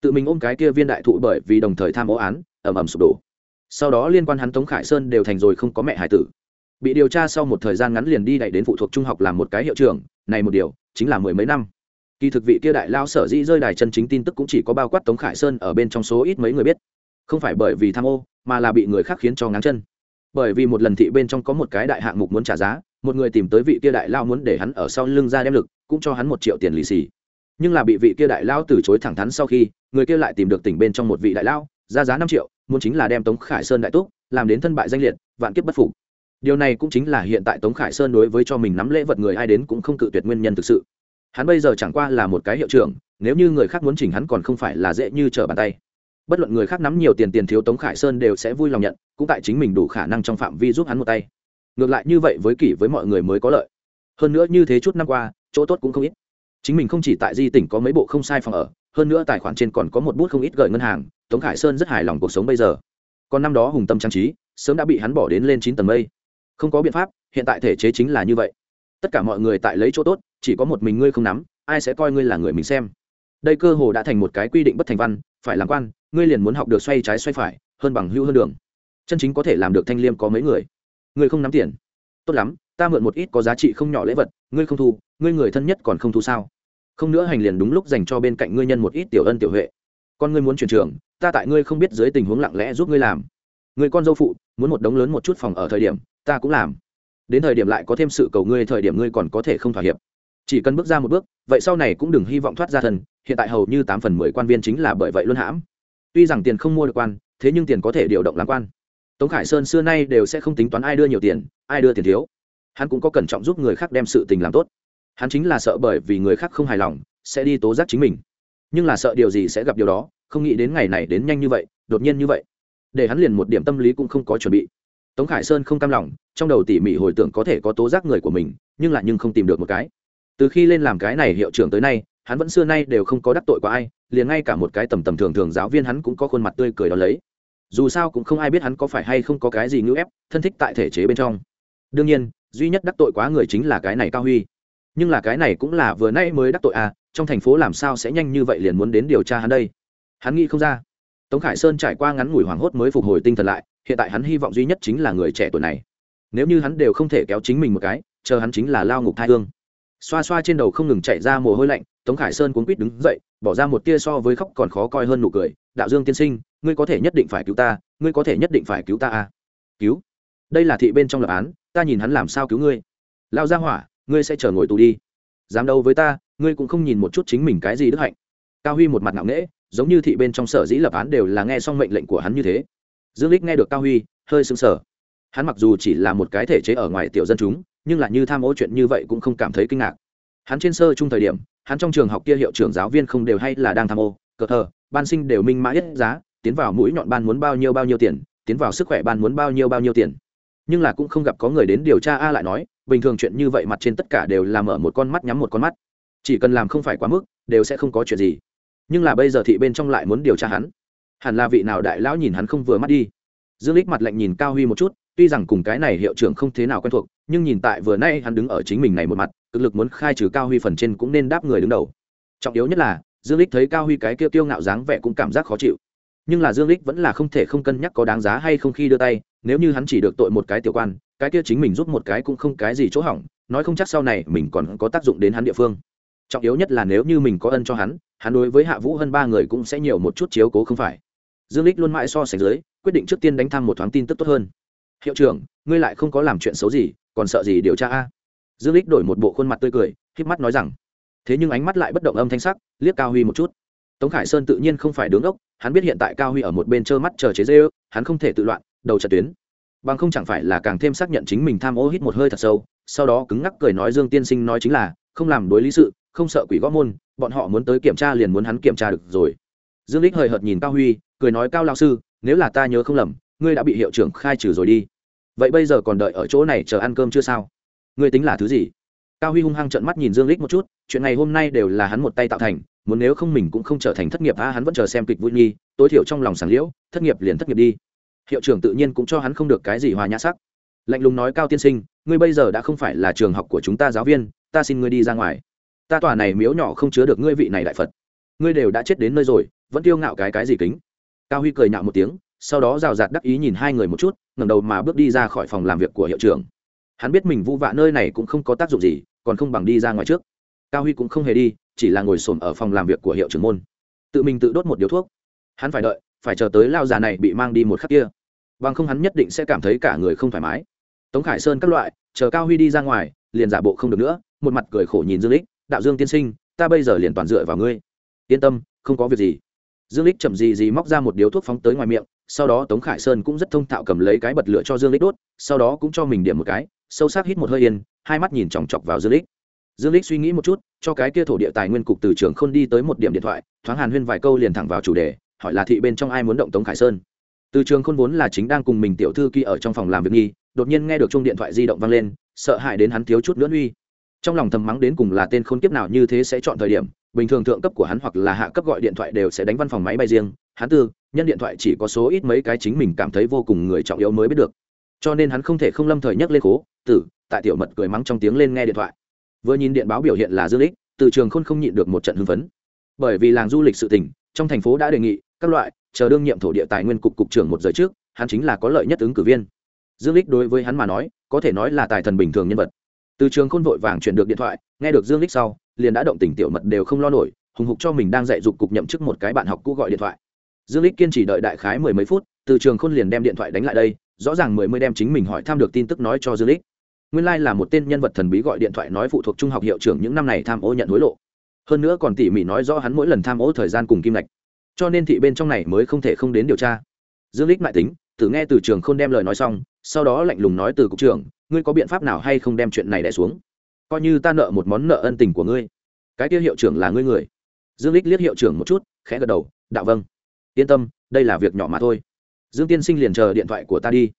[SPEAKER 1] Tự mình ôm cái kia viên đại thụ bởi vì đồng thời tham ô án ẩm ẩm sụp đổ. Sau đó liên quan hắn tống khải sơn đều thành rồi không có mẹ hải tử. Bị điều tra sau một thời gian ngắn liền đi đẩy đến phụ thuộc trung học làm một cái hiệu trưởng, này một điều, chính là mười mấy năm. Kỳ thực vị kia đại lao sở dĩ rơi đài chân chính tin tức cũng chỉ có bao quát tống khải sơn ở bên trong số ít mấy người biết. Không phải bởi vì tham ô, mà là bị người khác khiến cho ngáng chân bởi vì một lần thị bên trong có một cái đại hạng mục muốn trả giá, một người tìm tới vị kia đại lao muốn để hắn ở sau lưng ra đem lực, cũng cho hắn một triệu tiền lì xì. Nhưng là bị vị kia đại lao từ chối thẳng thắn sau khi, người kia lại tìm được tỉnh bên trong một vị đại lao, ra giá năm triệu, muốn chính là đem tống khải sơn đại túc, làm đến thân bại danh liệt, vạn kiếp bất phục. Điều này cũng chính là hiện tại tống khải sơn đối với cho mình nắm lễ vật người ai đến cũng không cự tuyệt nguyên nhân thực sự. Hắn bây giờ chẳng qua là một cái hiệu trưởng, nếu như người khác muốn chỉnh hắn còn không phải là dễ như trở bàn tay bất luận người khác nắm nhiều tiền tiền thiếu tống khải sơn đều sẽ vui lòng nhận, cũng tại chính mình đủ khả năng trong phạm vi giúp hắn một tay. Ngược lại như vậy với kỷ với mọi người mới có lợi. Hơn nữa như thế chút năm qua, chỗ tốt cũng không ít. Chính mình không chỉ tại di tỉnh có mấy bộ không sai phòng ở, hơn nữa tài khoản trên còn có một bút không ít gửi ngân hàng, tống khải sơn rất hài lòng cuộc sống bây giờ. Còn năm đó hùng tâm trang trí, sớm đã bị hắn bỏ đến lên chín tầng mây. Không có biện pháp, hiện tại thể chế chính là như vậy. Tất cả mọi người tại lấy chỗ tốt, chỉ có một mình ngươi không nắm, ai sẽ coi ngươi là người mình xem. Đây cơ hồ đã thành một cái quy định bất thành văn, phải làm quan ngươi liền muốn học được xoay trái xoay phải, hơn bằng hưu hơn đường. Chân chính có thể làm được thanh liêm có mấy người? Ngươi không nắm tiền. Tốt lắm, ta mượn một ít có giá trị không nhỏ lễ vật, ngươi không thu, ngươi người thân nhất còn không thu sao? Không nữa hành liền đúng lúc dành cho bên cạnh ngươi nhân một ít tiểu ân tiểu huệ. Con ngươi muốn chuyển trường, ta tại ngươi không biết dưới tình huống lặng lẽ giúp ngươi làm. Người con dâu phụ, muốn một đống lớn một chút phòng ở thời điểm, ta cũng làm. Đến thời điểm lại có thêm sự cầu ngươi thời điểm ngươi còn có thể không thỏa hiệp. Chỉ cần bước ra một bước, vậy sau này cũng đừng hy vọng thoát ra thần hiện tại hầu như tám phần mười quan viên chính là bởi vậy luôn hãm tuy rằng tiền không mua được quan, thế nhưng tiền có thể điều động làm quan. Tống khải sơn xưa nay đều sẽ không tính toán ai đưa nhiều tiền, ai đưa tiền thiếu. Hắn cũng có cẩn trọng giúp người khác đem sự tình làm tốt. Hắn chính là sợ bởi vì người khác không hài lòng, sẽ đi tố giác chính mình. Nhưng là sợ điều gì sẽ gặp điều đó, không nghĩ đến ngày này đến nhanh như vậy, đột nhiên như vậy. Để hắn liền một điểm tâm lý cũng không có chuẩn bị. Tống khải sơn không cam lòng, trong đầu tỉ mỉ hồi tưởng có thể có tố giác người của mình, nhưng lại nhưng không tìm được một cái. Từ khi lên làm cái này hiệu trưởng tới nay hắn vẫn xưa nay đều không có đắc tội qua ai, liền ngay cả một cái tầm tầm thường thường giáo viên hắn cũng có khuôn mặt tươi cười đó lấy. Dù sao cũng không ai biết hắn có phải hay không có cái gì ngữ ép, thân thích tại thể chế bên trong. Đương nhiên, duy nhất đắc tội quá người chính là cái này cao huy. Nhưng là cái này cũng là vừa nay mới đắc tội à trong thành phố làm sao sẽ nhanh như vậy liền muốn đến điều tra hắn đây? Hắn nghĩ không ra. Tống khải sơn trải qua ngắn ngủi hoảng hốt mới phục hồi tinh thần lại, hiện tại hắn hy vọng duy nhất chính là người trẻ tuổi này. Nếu như hắn đều không thể kéo chính mình một cái, chờ hắn chính là lao ngục thai hương xoa xoa trên đầu không ngừng chạy ra mồ hôi lạnh, tống khải sơn cuốn quýt đứng dậy, bỏ ra một tia so với khóc còn khó coi hơn nụ cười. Đạo dương tiên sinh, ngươi có thể nhất định phải cứu ta, ngươi có thể nhất định phải cứu ta à? Cứu? Đây là thị bên trong lập án, ta nhìn hắn làm sao cứu ngươi. Lao ra hỏa, ngươi sẽ chờ ngồi tù đi. Dám đâu với ta, ngươi cũng không nhìn một chút chính mình cái gì đức hạnh. Cao huy một mặt ngạo nghễ, giống như thị bên trong sở dĩ lập án đều là nghe xong mệnh lệnh của hắn như thế. Dương lích nghe được cao huy, hơi sững sờ. Hắn mặc dù chỉ là một cái thể chế ở ngoài tiểu dân chúng nhưng là như tham ô chuyện như vậy cũng không cảm thấy kinh ngạc. Hắn trên sơ chung thời điểm, hắn trong trường học kia hiệu trưởng giáo viên không đều hay là đang tham ô, cờ thờ, ban sinh đều minh mã hết giá, tiến vào mũi nhọn ban muốn bao nhiêu bao nhiêu tiền, tiến vào sức khỏe ban muốn bao nhiêu bao nhiêu tiền. Nhưng là cũng không gặp có người đến điều tra a lại nói, bình thường chuyện như vậy mặt trên tất cả đều là mở một con mắt nhắm một con mắt. Chỉ cần làm không phải quá mức, đều sẽ không có chuyện gì. Nhưng là bây giờ thị bên trong lại muốn điều tra hắn. Hẳn là vị nào đại lão nhìn hắn không vừa mắt đi. Dương lích mặt lạnh nhìn cao huy một chút tuy rằng cùng cái này hiệu trưởng không thế nào quen thuộc, nhưng nhìn tại vừa nay hắn đứng ở chính mình này một mặt, cực lực muốn khai trừ cao huy phần trên cũng nên đáp người đứng đầu. Trọng yếu nhất là, dương lích thấy cao huy cái kia tiêu ngạo dáng vẻ cũng cảm giác khó chịu. Nhưng là dương lích vẫn là không thể không cân nhắc có đáng giá hay không khi đưa tay, nếu như hắn chỉ được tội một cái tiểu quan, cái kia chính mình giúp một cái cũng không cái gì chỗ hỏng, nói không chắc sau này mình còn có tác dụng đến hắn địa phương. Trọng yếu nhất là nếu như mình có ân cho hắn hắn đối với hạ vũ hơn ba người cũng sẽ nhiều một chút chiếu cố không phải. Dương lích luôn mãi so sánh dưới, quyết định trước tiên đánh thăm một thoáng tin tức tốt hơn hiệu trưởng, ngươi lại không có làm chuyện xấu gì, còn sợ gì điều tra a? Dương lích đổi một bộ khuôn mặt tươi cười híp mắt nói rằng, thế nhưng ánh mắt lại bất động âm thanh sắc, liếc cao huy một chút. Tống khải sơn tự nhiên không phải đứng ốc, hắn biết hiện tại cao huy ở một bên trơ mắt chờ chế dê ư hắn không thể tự loạn, đầu trận tuyến. Bằng không chẳng phải là càng thêm xác nhận chính mình tham ô hít một hơi thật sâu, sau đó cứng ngắc cười nói dương tiên sinh nói chính là, không làm đối lý sự, không sợ quỷ gõ môn, bọn họ muốn tới kiểm tra liền muốn hắn kiểm tra được rồi. Dương lích hời hợt nhìn cao huy, cười nói, cao lao sư, nếu là ta nhớ không lầm ngươi đã bị hiệu trưởng khai trừ rồi đi. Vậy bây giờ còn đợi ở chỗ này chờ ăn cơm chưa sao? Ngươi tính là thứ gì? Cao huy hung hăng trợn mắt nhìn dương lích một chút, chuyện ngày hôm nay đều là hắn một tay tạo thành, muốn nếu không mình cũng không trở thành thất nghiệp, a, hắn vẫn chờ xem kịch vui nhi, tối thiểu trong lòng sảng liễu, thất nghiệp liền thất nghiệp đi. Hiệu trưởng tự nhiên cũng cho hắn không được cái gì hòa nhã sắc. Lạnh lùng nói, cao tiên sinh, ngươi bây giờ đã không phải là trường học của chúng ta giáo viên, ta xin ngươi đi ra ngoài. Ta tòa này miếu nhỏ không chứa được ngươi vị này đại phật. Ngươi đều đã chết đến nơi rồi, vẫn tiêu ngạo cái cái gì kính? Cao huy cười nhạo một tiếng sau đó rào rạt đắc ý nhìn hai người một chút, ngẩng đầu mà bước đi ra khỏi phòng làm việc của hiệu trưởng. Hắn biết mình vũ vạ nơi này cũng không có tác dụng gì, còn không bằng đi ra ngoài trước. Cao huy cũng không hề đi, chỉ là ngồi xổm ở phòng làm việc của hiệu trưởng môn. Tự mình tự đốt một điếu thuốc. Hắn phải đợi, phải chờ tới lao già này bị mang đi một khắc kia. Bằng không hắn nhất định sẽ cảm thấy cả người không thoải mái. Tống khải sơn các loại, chờ cao huy đi ra ngoài, liền giả bộ không được nữa, một mặt cười khổ nhìn dương lích. Đạo dương tiên sinh, ta bây giờ liền toàn dựa vào ngươi. Yên tâm, không có việc gì. Dương lích chậm gì gì móc ra một điếu thuốc phóng tới ngoài miệng sau đó tống khải sơn cũng rất thông thạo cầm lấy cái bật lửa cho dương lích đốt, sau đó cũng cho mình điểm một cái, sâu sắc hít một hơi yên, hai mắt nhìn chòng chọc vào dương lích. Dương lích suy nghĩ một chút, cho cái kia thổ địa tài nguyên cục từ trường khôn đi tới một điểm điện thoại, thoáng hàn huyên vài câu liền thẳng vào chủ đề, hỏi là thị bên trong ai muốn động tống khải sơn. Từ trường khôn vốn là chính đang cùng mình tiểu thư kia ở trong phòng làm việc nghi, đột nhiên nghe được chung điện thoại di động vang lên, sợ hãi đến hắn thiếu chút nữa uy trong lòng thầm mắng đến cùng là tên khôn kiếp nào như thế sẽ chọn thời điểm, bình thường thượng cấp của hắn hoặc là hạ cấp gọi điện thoại đều sẽ đánh văn phòng máy bay riêng, hắn tư nhân điện thoại chỉ có số ít mấy cái chính mình cảm thấy vô cùng người trọng yếu mới biết được. Cho nên hắn không thể không lâm thời nhắc lên cố tử, tại tiểu mật cười mắng trong tiếng lên nghe điện thoại. Vừa nhìn điện báo biểu hiện là dương lích từ trường khôn không nhịn được một trận hưng phấn. Bởi vì làng du lịch sự tỉnh trong thành phố đã đề nghị, các loại, chờ đương nhiệm thổ địa tài nguyên cục cục trưởng một giờ trước, hắn chính là có lợi nhất ứng cử viên. Dương lích đối với hắn mà nói, có thể nói là tài thần bình thường nhân vật. Từ trường khôn vội vàng chuyển được điện thoại, nghe được dương lích sau, liền đã động tình tiểu mật đều không lo nổi, hùng hục cho mình đang dạy dục cục nhậm chức một cái bạn học cũ gọi điện thoại dương lích kiên trì đợi đại khái mười mấy phút, từ trường khôn liền đem điện thoại đánh lại đây, rõ ràng mười mươi đem chính mình hỏi thăm được tin tức nói cho dương lích. Nguyên lai là một tên nhân vật thần bí gọi điện thoại nói phụ thuộc trung học hiệu trưởng những năm này tham ô nhận hối lộ. Hơn nữa còn tỉ mỉ nói rõ hắn mỗi lần tham ô thời gian cùng kim lạch. Cho nên thị bên trong này mới không thể không đến điều tra. Dương lích mại tính, thử nghe từ trường khôn đem lời nói xong, sau đó lạnh lùng nói từ cục trưởng, ngươi có biện pháp nào hay không đem chuyện này đẻ xuống? Coi như ta nợ một món nợ ân tình của ngươi. Cái kia hiệu trưởng là ngươi người. Dương lích liếc hiệu trưởng một chút, khẽ gật đầu đạo vâng yên tâm, đây là việc nhỏ mà thôi. Dương tiên sinh liền chờ điện thoại của ta đi.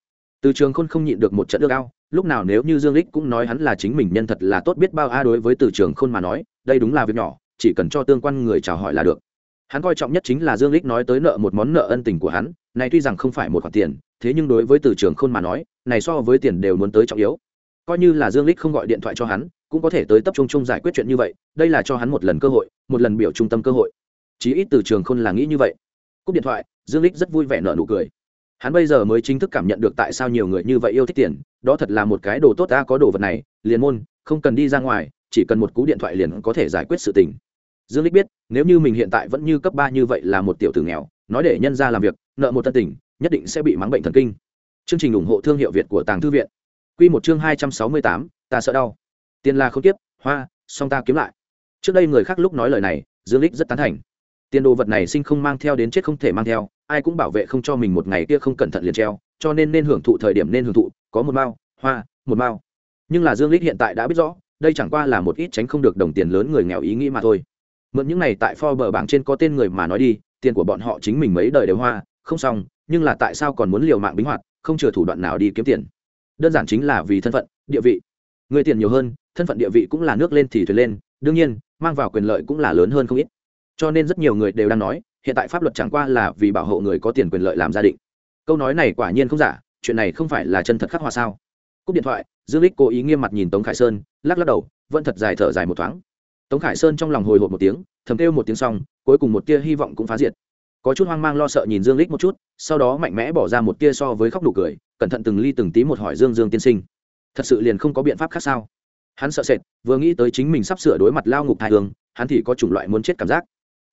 [SPEAKER 1] Từ trường khôn không nhịn được một trận ước ao, lúc nào nếu như dương lích cũng nói hắn là chính mình nhân thật là tốt biết bao a đối với từ trường khôn mà nói, đây đúng là việc nhỏ, chỉ cần cho tương quan người chào hỏi là được. Hắn coi trọng nhất chính là dương lích nói tới nợ một món nợ ân tình của hắn, này tuy rằng không phải một khoản tiền, thế nhưng đối với từ trường khôn mà nói, này so với tiền đều muốn tới trọng yếu. Coi như là dương lích không gọi điện thoại cho hắn, cũng có thể tới tập trung chung giải quyết chuyện như vậy, đây là cho hắn một lần cơ hội, một lần biểu trung tâm cơ hội. Chí ít từ trường khôn là nghĩ như vậy cúp điện thoại dương lích rất vui vẻ nở nụ cười. Hắn bây giờ mới chính thức cảm nhận được tại sao nhiều người như vậy yêu thích tiền đó thật là một cái đồ tốt ta có đồ vật này liền môn không cần đi ra ngoài chỉ cần một cú điện thoại liền có thể giải quyết sự tình. Dương lích biết nếu như mình hiện tại vẫn như cấp ba như vậy là một tiểu tử nghèo nói để nhân ra làm việc nợ một tân tình nhất định sẽ bị mắng bệnh thần kinh. Chương trình ủng hộ thương hiệu việt của tàng thư viện. Quy một chương hai trăm sáu mươi tám, ta sợ đau. Tiền là không tiếp hoa song ta kiếm lại. Trước đây người khác lúc nói lời này dương lích rất tán thành tiền đồ vật này sinh không mang theo đến chết không thể mang theo, ai cũng bảo vệ không cho mình một ngày kia không cẩn thận liền treo, cho nên nên hưởng thụ thời điểm nên hưởng thụ, có một mao, hoa, một mao. Nhưng là dương lích hiện tại đã biết rõ, đây chẳng qua là một ít tránh không được đồng tiền lớn người nghèo ý nghĩ mà thôi. Mượn những này tại Forbes bảng trên có tên người mà nói đi, tiền của bọn họ chính mình mấy đời đều hoa, không xong, nhưng là tại sao còn muốn liều mạng bính hoạt, không chừa thủ đoạn nào đi kiếm tiền. Đơn giản chính là vì thân phận, địa vị. Người tiền nhiều hơn, thân phận địa vị cũng là nước lên thì thuyền lên, đương nhiên, mang vào quyền lợi cũng là lớn hơn không ít cho nên rất nhiều người đều đang nói, hiện tại pháp luật chẳng qua là vì bảo hộ người có tiền quyền lợi làm gia định. Câu nói này quả nhiên không giả, chuyện này không phải là chân thật khắc họa sao? Cúp điện thoại, dương lích cố ý nghiêm mặt nhìn tống khải sơn, lắc lắc đầu, vẫn thật dài thở dài một thoáng. Tống khải sơn trong lòng hồi hộp một tiếng, thầm kêu một tiếng xong, cuối cùng một tia hy vọng cũng phá diệt. Có chút hoang mang lo sợ nhìn dương lích một chút, sau đó mạnh mẽ bỏ ra một tia so với khóc đủ cười, cẩn thận từng ly từng tí một hỏi dương dương tiên sinh. Thật sự liền không có biện pháp khác sao? Hắn sợ sệt, vừa nghĩ tới chính mình sắp sửa đối mặt lao ngục thai hương, hắn thì có chủng loại muốn chết cảm giác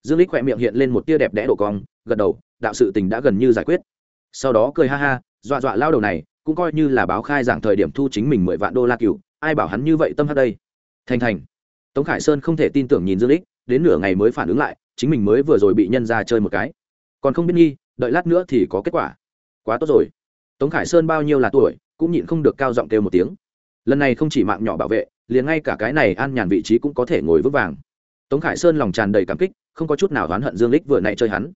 [SPEAKER 1] dương lích khỏe miệng hiện lên một tia đẹp đẽ độ cong, gật đầu, đạo sự tình đã gần như giải quyết. Sau đó cười ha ha, dọa dọa lao đầu này, cũng coi như là báo khai giảng thời điểm thu chính mình mười vạn đô la cựu ai bảo hắn như vậy tâm hắt đây. Thành thành. Tống khải sơn không thể tin tưởng nhìn dương lích, đến nửa ngày mới phản ứng lại, chính mình mới vừa rồi bị nhân ra chơi một cái. Còn không biết nghi, đợi lát nữa thì có kết quả. Quá tốt rồi. Tống khải sơn bao nhiêu là tuổi, cũng nhịn không được cao giọng kêu một tiếng. Lần này không chỉ mạng nhỏ bảo vệ, liền ngay cả cái này an nhàn vị trí cũng có thể ngồi vững vàng tống khải sơn lòng tràn đầy cảm kích, không có chút nào oán hận dương lích vừa nãy chơi hắn.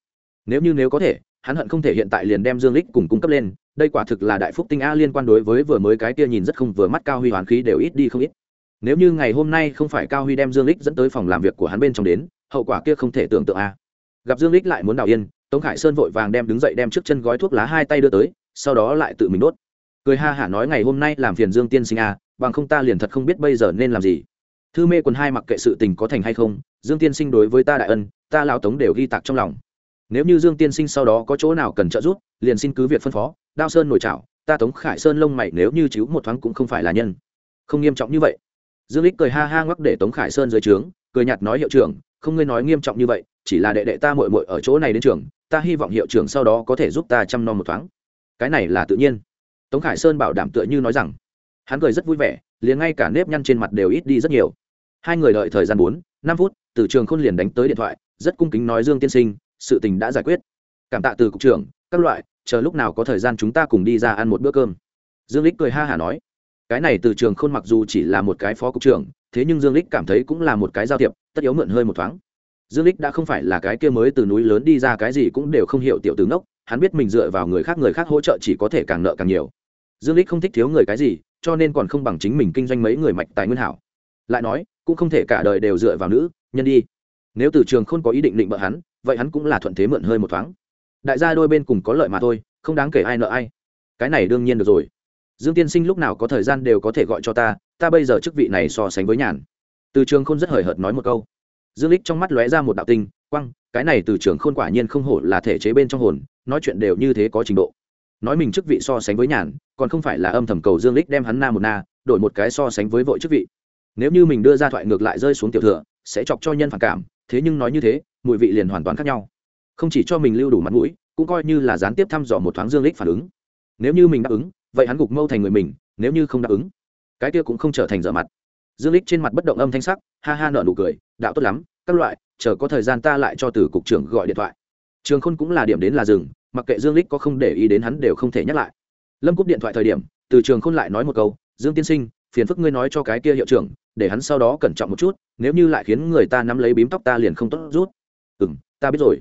[SPEAKER 1] Nếu như nếu có thể, hắn hận không thể hiện tại liền đem dương lích cùng cung cấp lên, đây quả thực là đại phúc tinh a liên quan đối với vừa mới cái kia nhìn rất không vừa mắt cao huy hoán khí đều ít đi không ít. Nếu như ngày hôm nay không phải cao huy đem dương lích dẫn tới phòng làm việc của hắn bên trong đến, hậu quả kia không thể tưởng tượng a. Gặp dương lích lại muốn đào yên, tống khải sơn vội vàng đem đứng dậy đem trước chân gói thuốc lá hai tay đưa tới, sau đó lại tự mình đốt. Cười ha hả nói ngày hôm nay làm phiền dương tiên sinh a, bằng không ta liền thật không biết bây giờ nên làm gì thư mê quần hai mặc kệ sự tình có thành hay không, dương tiên sinh đối với ta đại ân, ta lao tống đều ghi tạc trong lòng. Nếu như dương tiên sinh sau đó có chỗ nào cần trợ giúp, liền xin cứ việc phân phó, đao sơn nổi trào ta tống khải sơn lông mày nếu như chiếu một thoáng cũng không phải là nhân. Không nghiêm trọng như vậy. Dương lích cười ha ha ngoắc để tống khải sơn dưới trướng, cười nhạt nói hiệu trưởng, không ngươi nói nghiêm trọng như vậy, chỉ là đệ đệ ta muội muội ở chỗ này đến trường, ta hy vọng hiệu trưởng sau đó có thể giúp ta chăm nom một thoáng. Cái này là tự nhiên. Tống khải sơn bảo đảm tựa như nói rằng, hắn cười rất vui vẻ, liền ngay cả nếp nhăn trên mặt đều ít đi rất nhiều hai người đợi thời gian bốn, năm phút, từ trường khôn liền đánh tới điện thoại, rất cung kính nói dương tiên sinh, sự tình đã giải quyết. Cảm tạ từ cục trưởng, các loại, chờ lúc nào có thời gian chúng ta cùng đi ra ăn một bữa cơm. Dương lích cười ha hả nói. Cái này từ trường khôn mặc dù chỉ là một cái phó cục trưởng, thế nhưng dương lích cảm thấy cũng là một cái giao thiệp, tất yếu mượn hơi một thoáng. Dương lích đã không phải là cái kia mới từ núi lớn đi ra cái gì cũng đều không hiểu tiểu tướng đốc hắn biết mình dựa vào người khác người khác hỗ trợ chỉ có thể càng nợ càng nhiều. Dương lích không thích thiếu người cái gì, cho nên còn không bằng chính mình kinh doanh mấy người mạch tài nguyên hảo. Lại nói cũng không thể cả đời đều dựa vào nữ, nhân đi. Nếu từ trường không có ý định định bợ hắn, vậy hắn cũng là thuận thế mượn hơi một thoáng. Đại gia đôi bên cùng có lợi mà thôi, không đáng kể ai nợ ai. Cái này đương nhiên được rồi. Dương tiên sinh lúc nào có thời gian đều có thể gọi cho ta ta bây giờ chức vị này so sánh với nhàn. Từ trường khôn rất hời hợt nói một câu. Dương lích trong mắt lóe ra một đạo tinh, quăng, cái này từ trường khôn quả nhiên không hổ là thể chế bên trong hồn, nói chuyện đều như thế có trình độ. Nói mình chức vị so sánh với nhàn, còn không phải là âm thầm cầu dương lích đem hắn na một na, đổi một cái so sánh với vội chức vị nếu như mình đưa ra thoại ngược lại rơi xuống tiểu thừa, sẽ chọc cho nhân phản cảm, thế nhưng nói như thế, mùi vị liền hoàn toàn khác nhau. Không chỉ cho mình lưu đủ mặt mũi, cũng coi như là gián tiếp thăm dò một thoáng dương lích phản ứng. Nếu như mình đáp ứng, vậy hắn gục mâu thành người mình, nếu như không đáp ứng, cái kia cũng không trở thành dở mặt. Dương lích trên mặt bất động âm thanh sắc, ha ha nở nụ cười, đạo tốt lắm, các loại, chờ có thời gian ta lại cho từ cục trưởng gọi điện thoại. Trường khôn cũng là điểm đến là dừng, mặc kệ dương lích có không để ý đến hắn đều không thể nhắc lại. Lâm cúp điện thoại thời điểm, từ trường khôn lại nói một câu, dương tiên sinh phiền phức ngươi nói cho cái kia hiệu trưởng, để hắn sau đó cẩn trọng một chút, nếu như lại khiến người ta nắm lấy bím tóc ta liền không tốt rút. Ừ m ta biết rồi.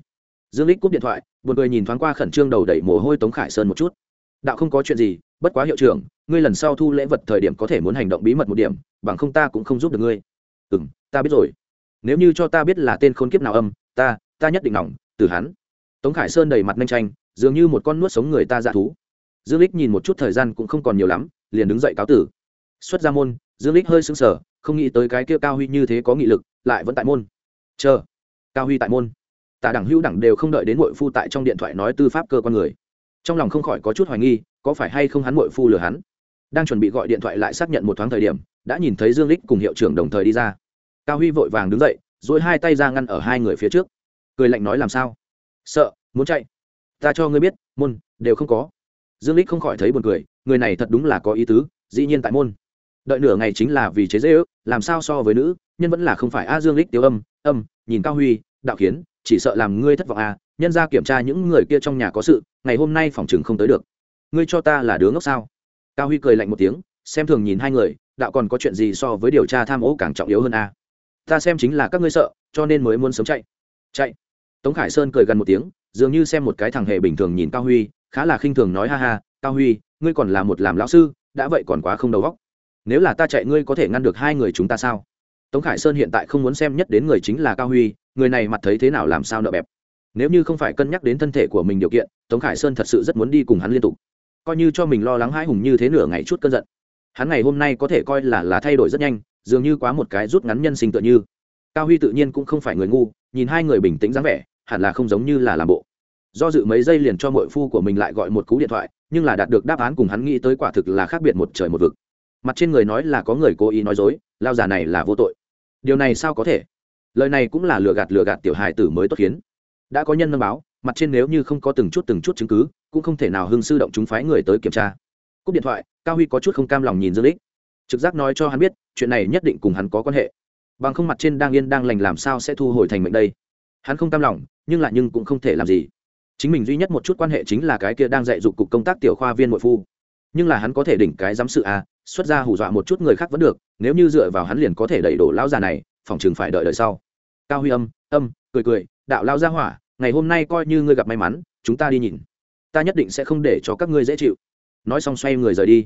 [SPEAKER 1] Dương lích cúp điện thoại, buồn cười nhìn thoáng qua khẩn trương đầu đẩy mồ hôi tống khải sơn một chút. Đạo không có chuyện gì, bất quá hiệu trưởng, ngươi lần sau thu lễ vật thời điểm có thể muốn hành động bí mật một điểm, bằng không ta cũng không giúp được ngươi. Ừ m ta biết rồi. Nếu như cho ta biết là tên khốn kiếp nào âm, ta ta nhất định nỏng từ hắn. Tống khải sơn đầy mặt nhanh tranh dường như một con nuốt sống người ta dạ thú. Dương lích nhìn một chút thời gian cũng không còn nhiều lắm, liền đứng dậy cáo tử xuất ra môn, dương lích hơi sững sờ, không nghĩ tới cái kia cao huy như thế có nghị lực, lại vẫn tại môn. Chờ, cao huy tại môn. Tả đẳng hữu đẳng đều không đợi đến mội phu tại trong điện thoại nói tư pháp cơ quan người. Trong lòng không khỏi có chút hoài nghi, có phải hay không hắn mội phu lừa hắn. Đang chuẩn bị gọi điện thoại lại xác nhận một thoáng thời điểm, đã nhìn thấy dương lích cùng hiệu trưởng đồng thời đi ra. Cao huy vội vàng đứng dậy dỗi hai tay ra ngăn ở hai người phía trước. Cười lạnh nói làm sao? Sợ, muốn chạy. Ta cho ngươi biết, môn, đều không có. Dương lích không khỏi thấy buồn cười, người này thật đúng là có ý tứ, dĩ nhiên tại môn đợi nửa ngày chính là vì chế dễ ước, làm sao so với nữ, nhân vẫn là không phải a dương lích tiêu âm âm, nhìn cao huy, đạo kiến, chỉ sợ làm ngươi thất vọng a nhân ra kiểm tra những người kia trong nhà có sự, ngày hôm nay phòng chừng không tới được. Ngươi cho ta là đứa ngốc sao? Cao huy cười lạnh một tiếng, xem thường nhìn hai người, đạo còn có chuyện gì so với điều tra tham ô càng trọng yếu hơn a ta xem chính là các ngươi sợ, cho nên mới muốn sớm chạy. Chạy. Tống khải sơn cười gần một tiếng, dường như xem một cái thằng hề bình thường nhìn cao huy, khá là khinh thường nói ha ha, cao huy, ngươi còn là một làm lão sư, đã vậy còn quá không đầu óc nếu là ta chạy ngươi có thể ngăn được hai người chúng ta sao? Tống khải sơn hiện tại không muốn xem nhất đến người chính là cao huy, người này mặt thấy thế nào làm sao nợ bẹp. Nếu như không phải cân nhắc đến thân thể của mình điều kiện, tống khải sơn thật sự rất muốn đi cùng hắn liên tục. Coi như cho mình lo lắng hãi hùng như thế nửa ngày chút cơn giận. Hắn ngày hôm nay có thể coi là là thay đổi rất nhanh, dường như quá một cái rút ngắn nhân sinh tựa như. Cao huy tự nhiên cũng không phải người ngu, nhìn hai người bình tĩnh dáng vẻ, hẳn là không giống như là làm bộ. Do dự mấy giây liền cho mội phu của mình lại gọi một cú điện thoại, nhưng là đạt được đáp án cùng hắn nghĩ tới quả thực là khác biệt một trời một vực mặt trên người nói là có người cố ý nói dối, lao già này là vô tội. Điều này sao có thể? Lời này cũng là lừa gạt lừa gạt tiểu hài tử mới tốt khiến. Đã có nhân nâng báo, mặt trên nếu như không có từng chút từng chút chứng cứ, cũng không thể nào hưng sư động chúng phái người tới kiểm tra. Cúp điện thoại, cao huy có chút không cam lòng nhìn dương lích. Trực giác nói cho hắn biết, chuyện này nhất định cùng hắn có quan hệ. Bằng không mặt trên đang yên đang lành làm sao sẽ thu hồi thành mệnh đây? Hắn không cam lòng, nhưng lại nhưng cũng không thể làm gì. Chính mình duy nhất một chút quan hệ chính là cái kia đang dạy dục cục công tác tiểu khoa viên nội phu. Nhưng là hắn có thể đỉnh cái giám sự à xuất ra hù dọa một chút người khác vẫn được, nếu như dựa vào hắn liền có thể đẩy đổ lão già này, phòng chừng phải đợi đời sau. Cao huy âm âm, cười cười, đạo lao ra hỏa, ngày hôm nay coi như ngươi gặp may mắn, chúng ta đi nhìn. Ta nhất định sẽ không để cho các ngươi dễ chịu. Nói xong xoay người rời đi.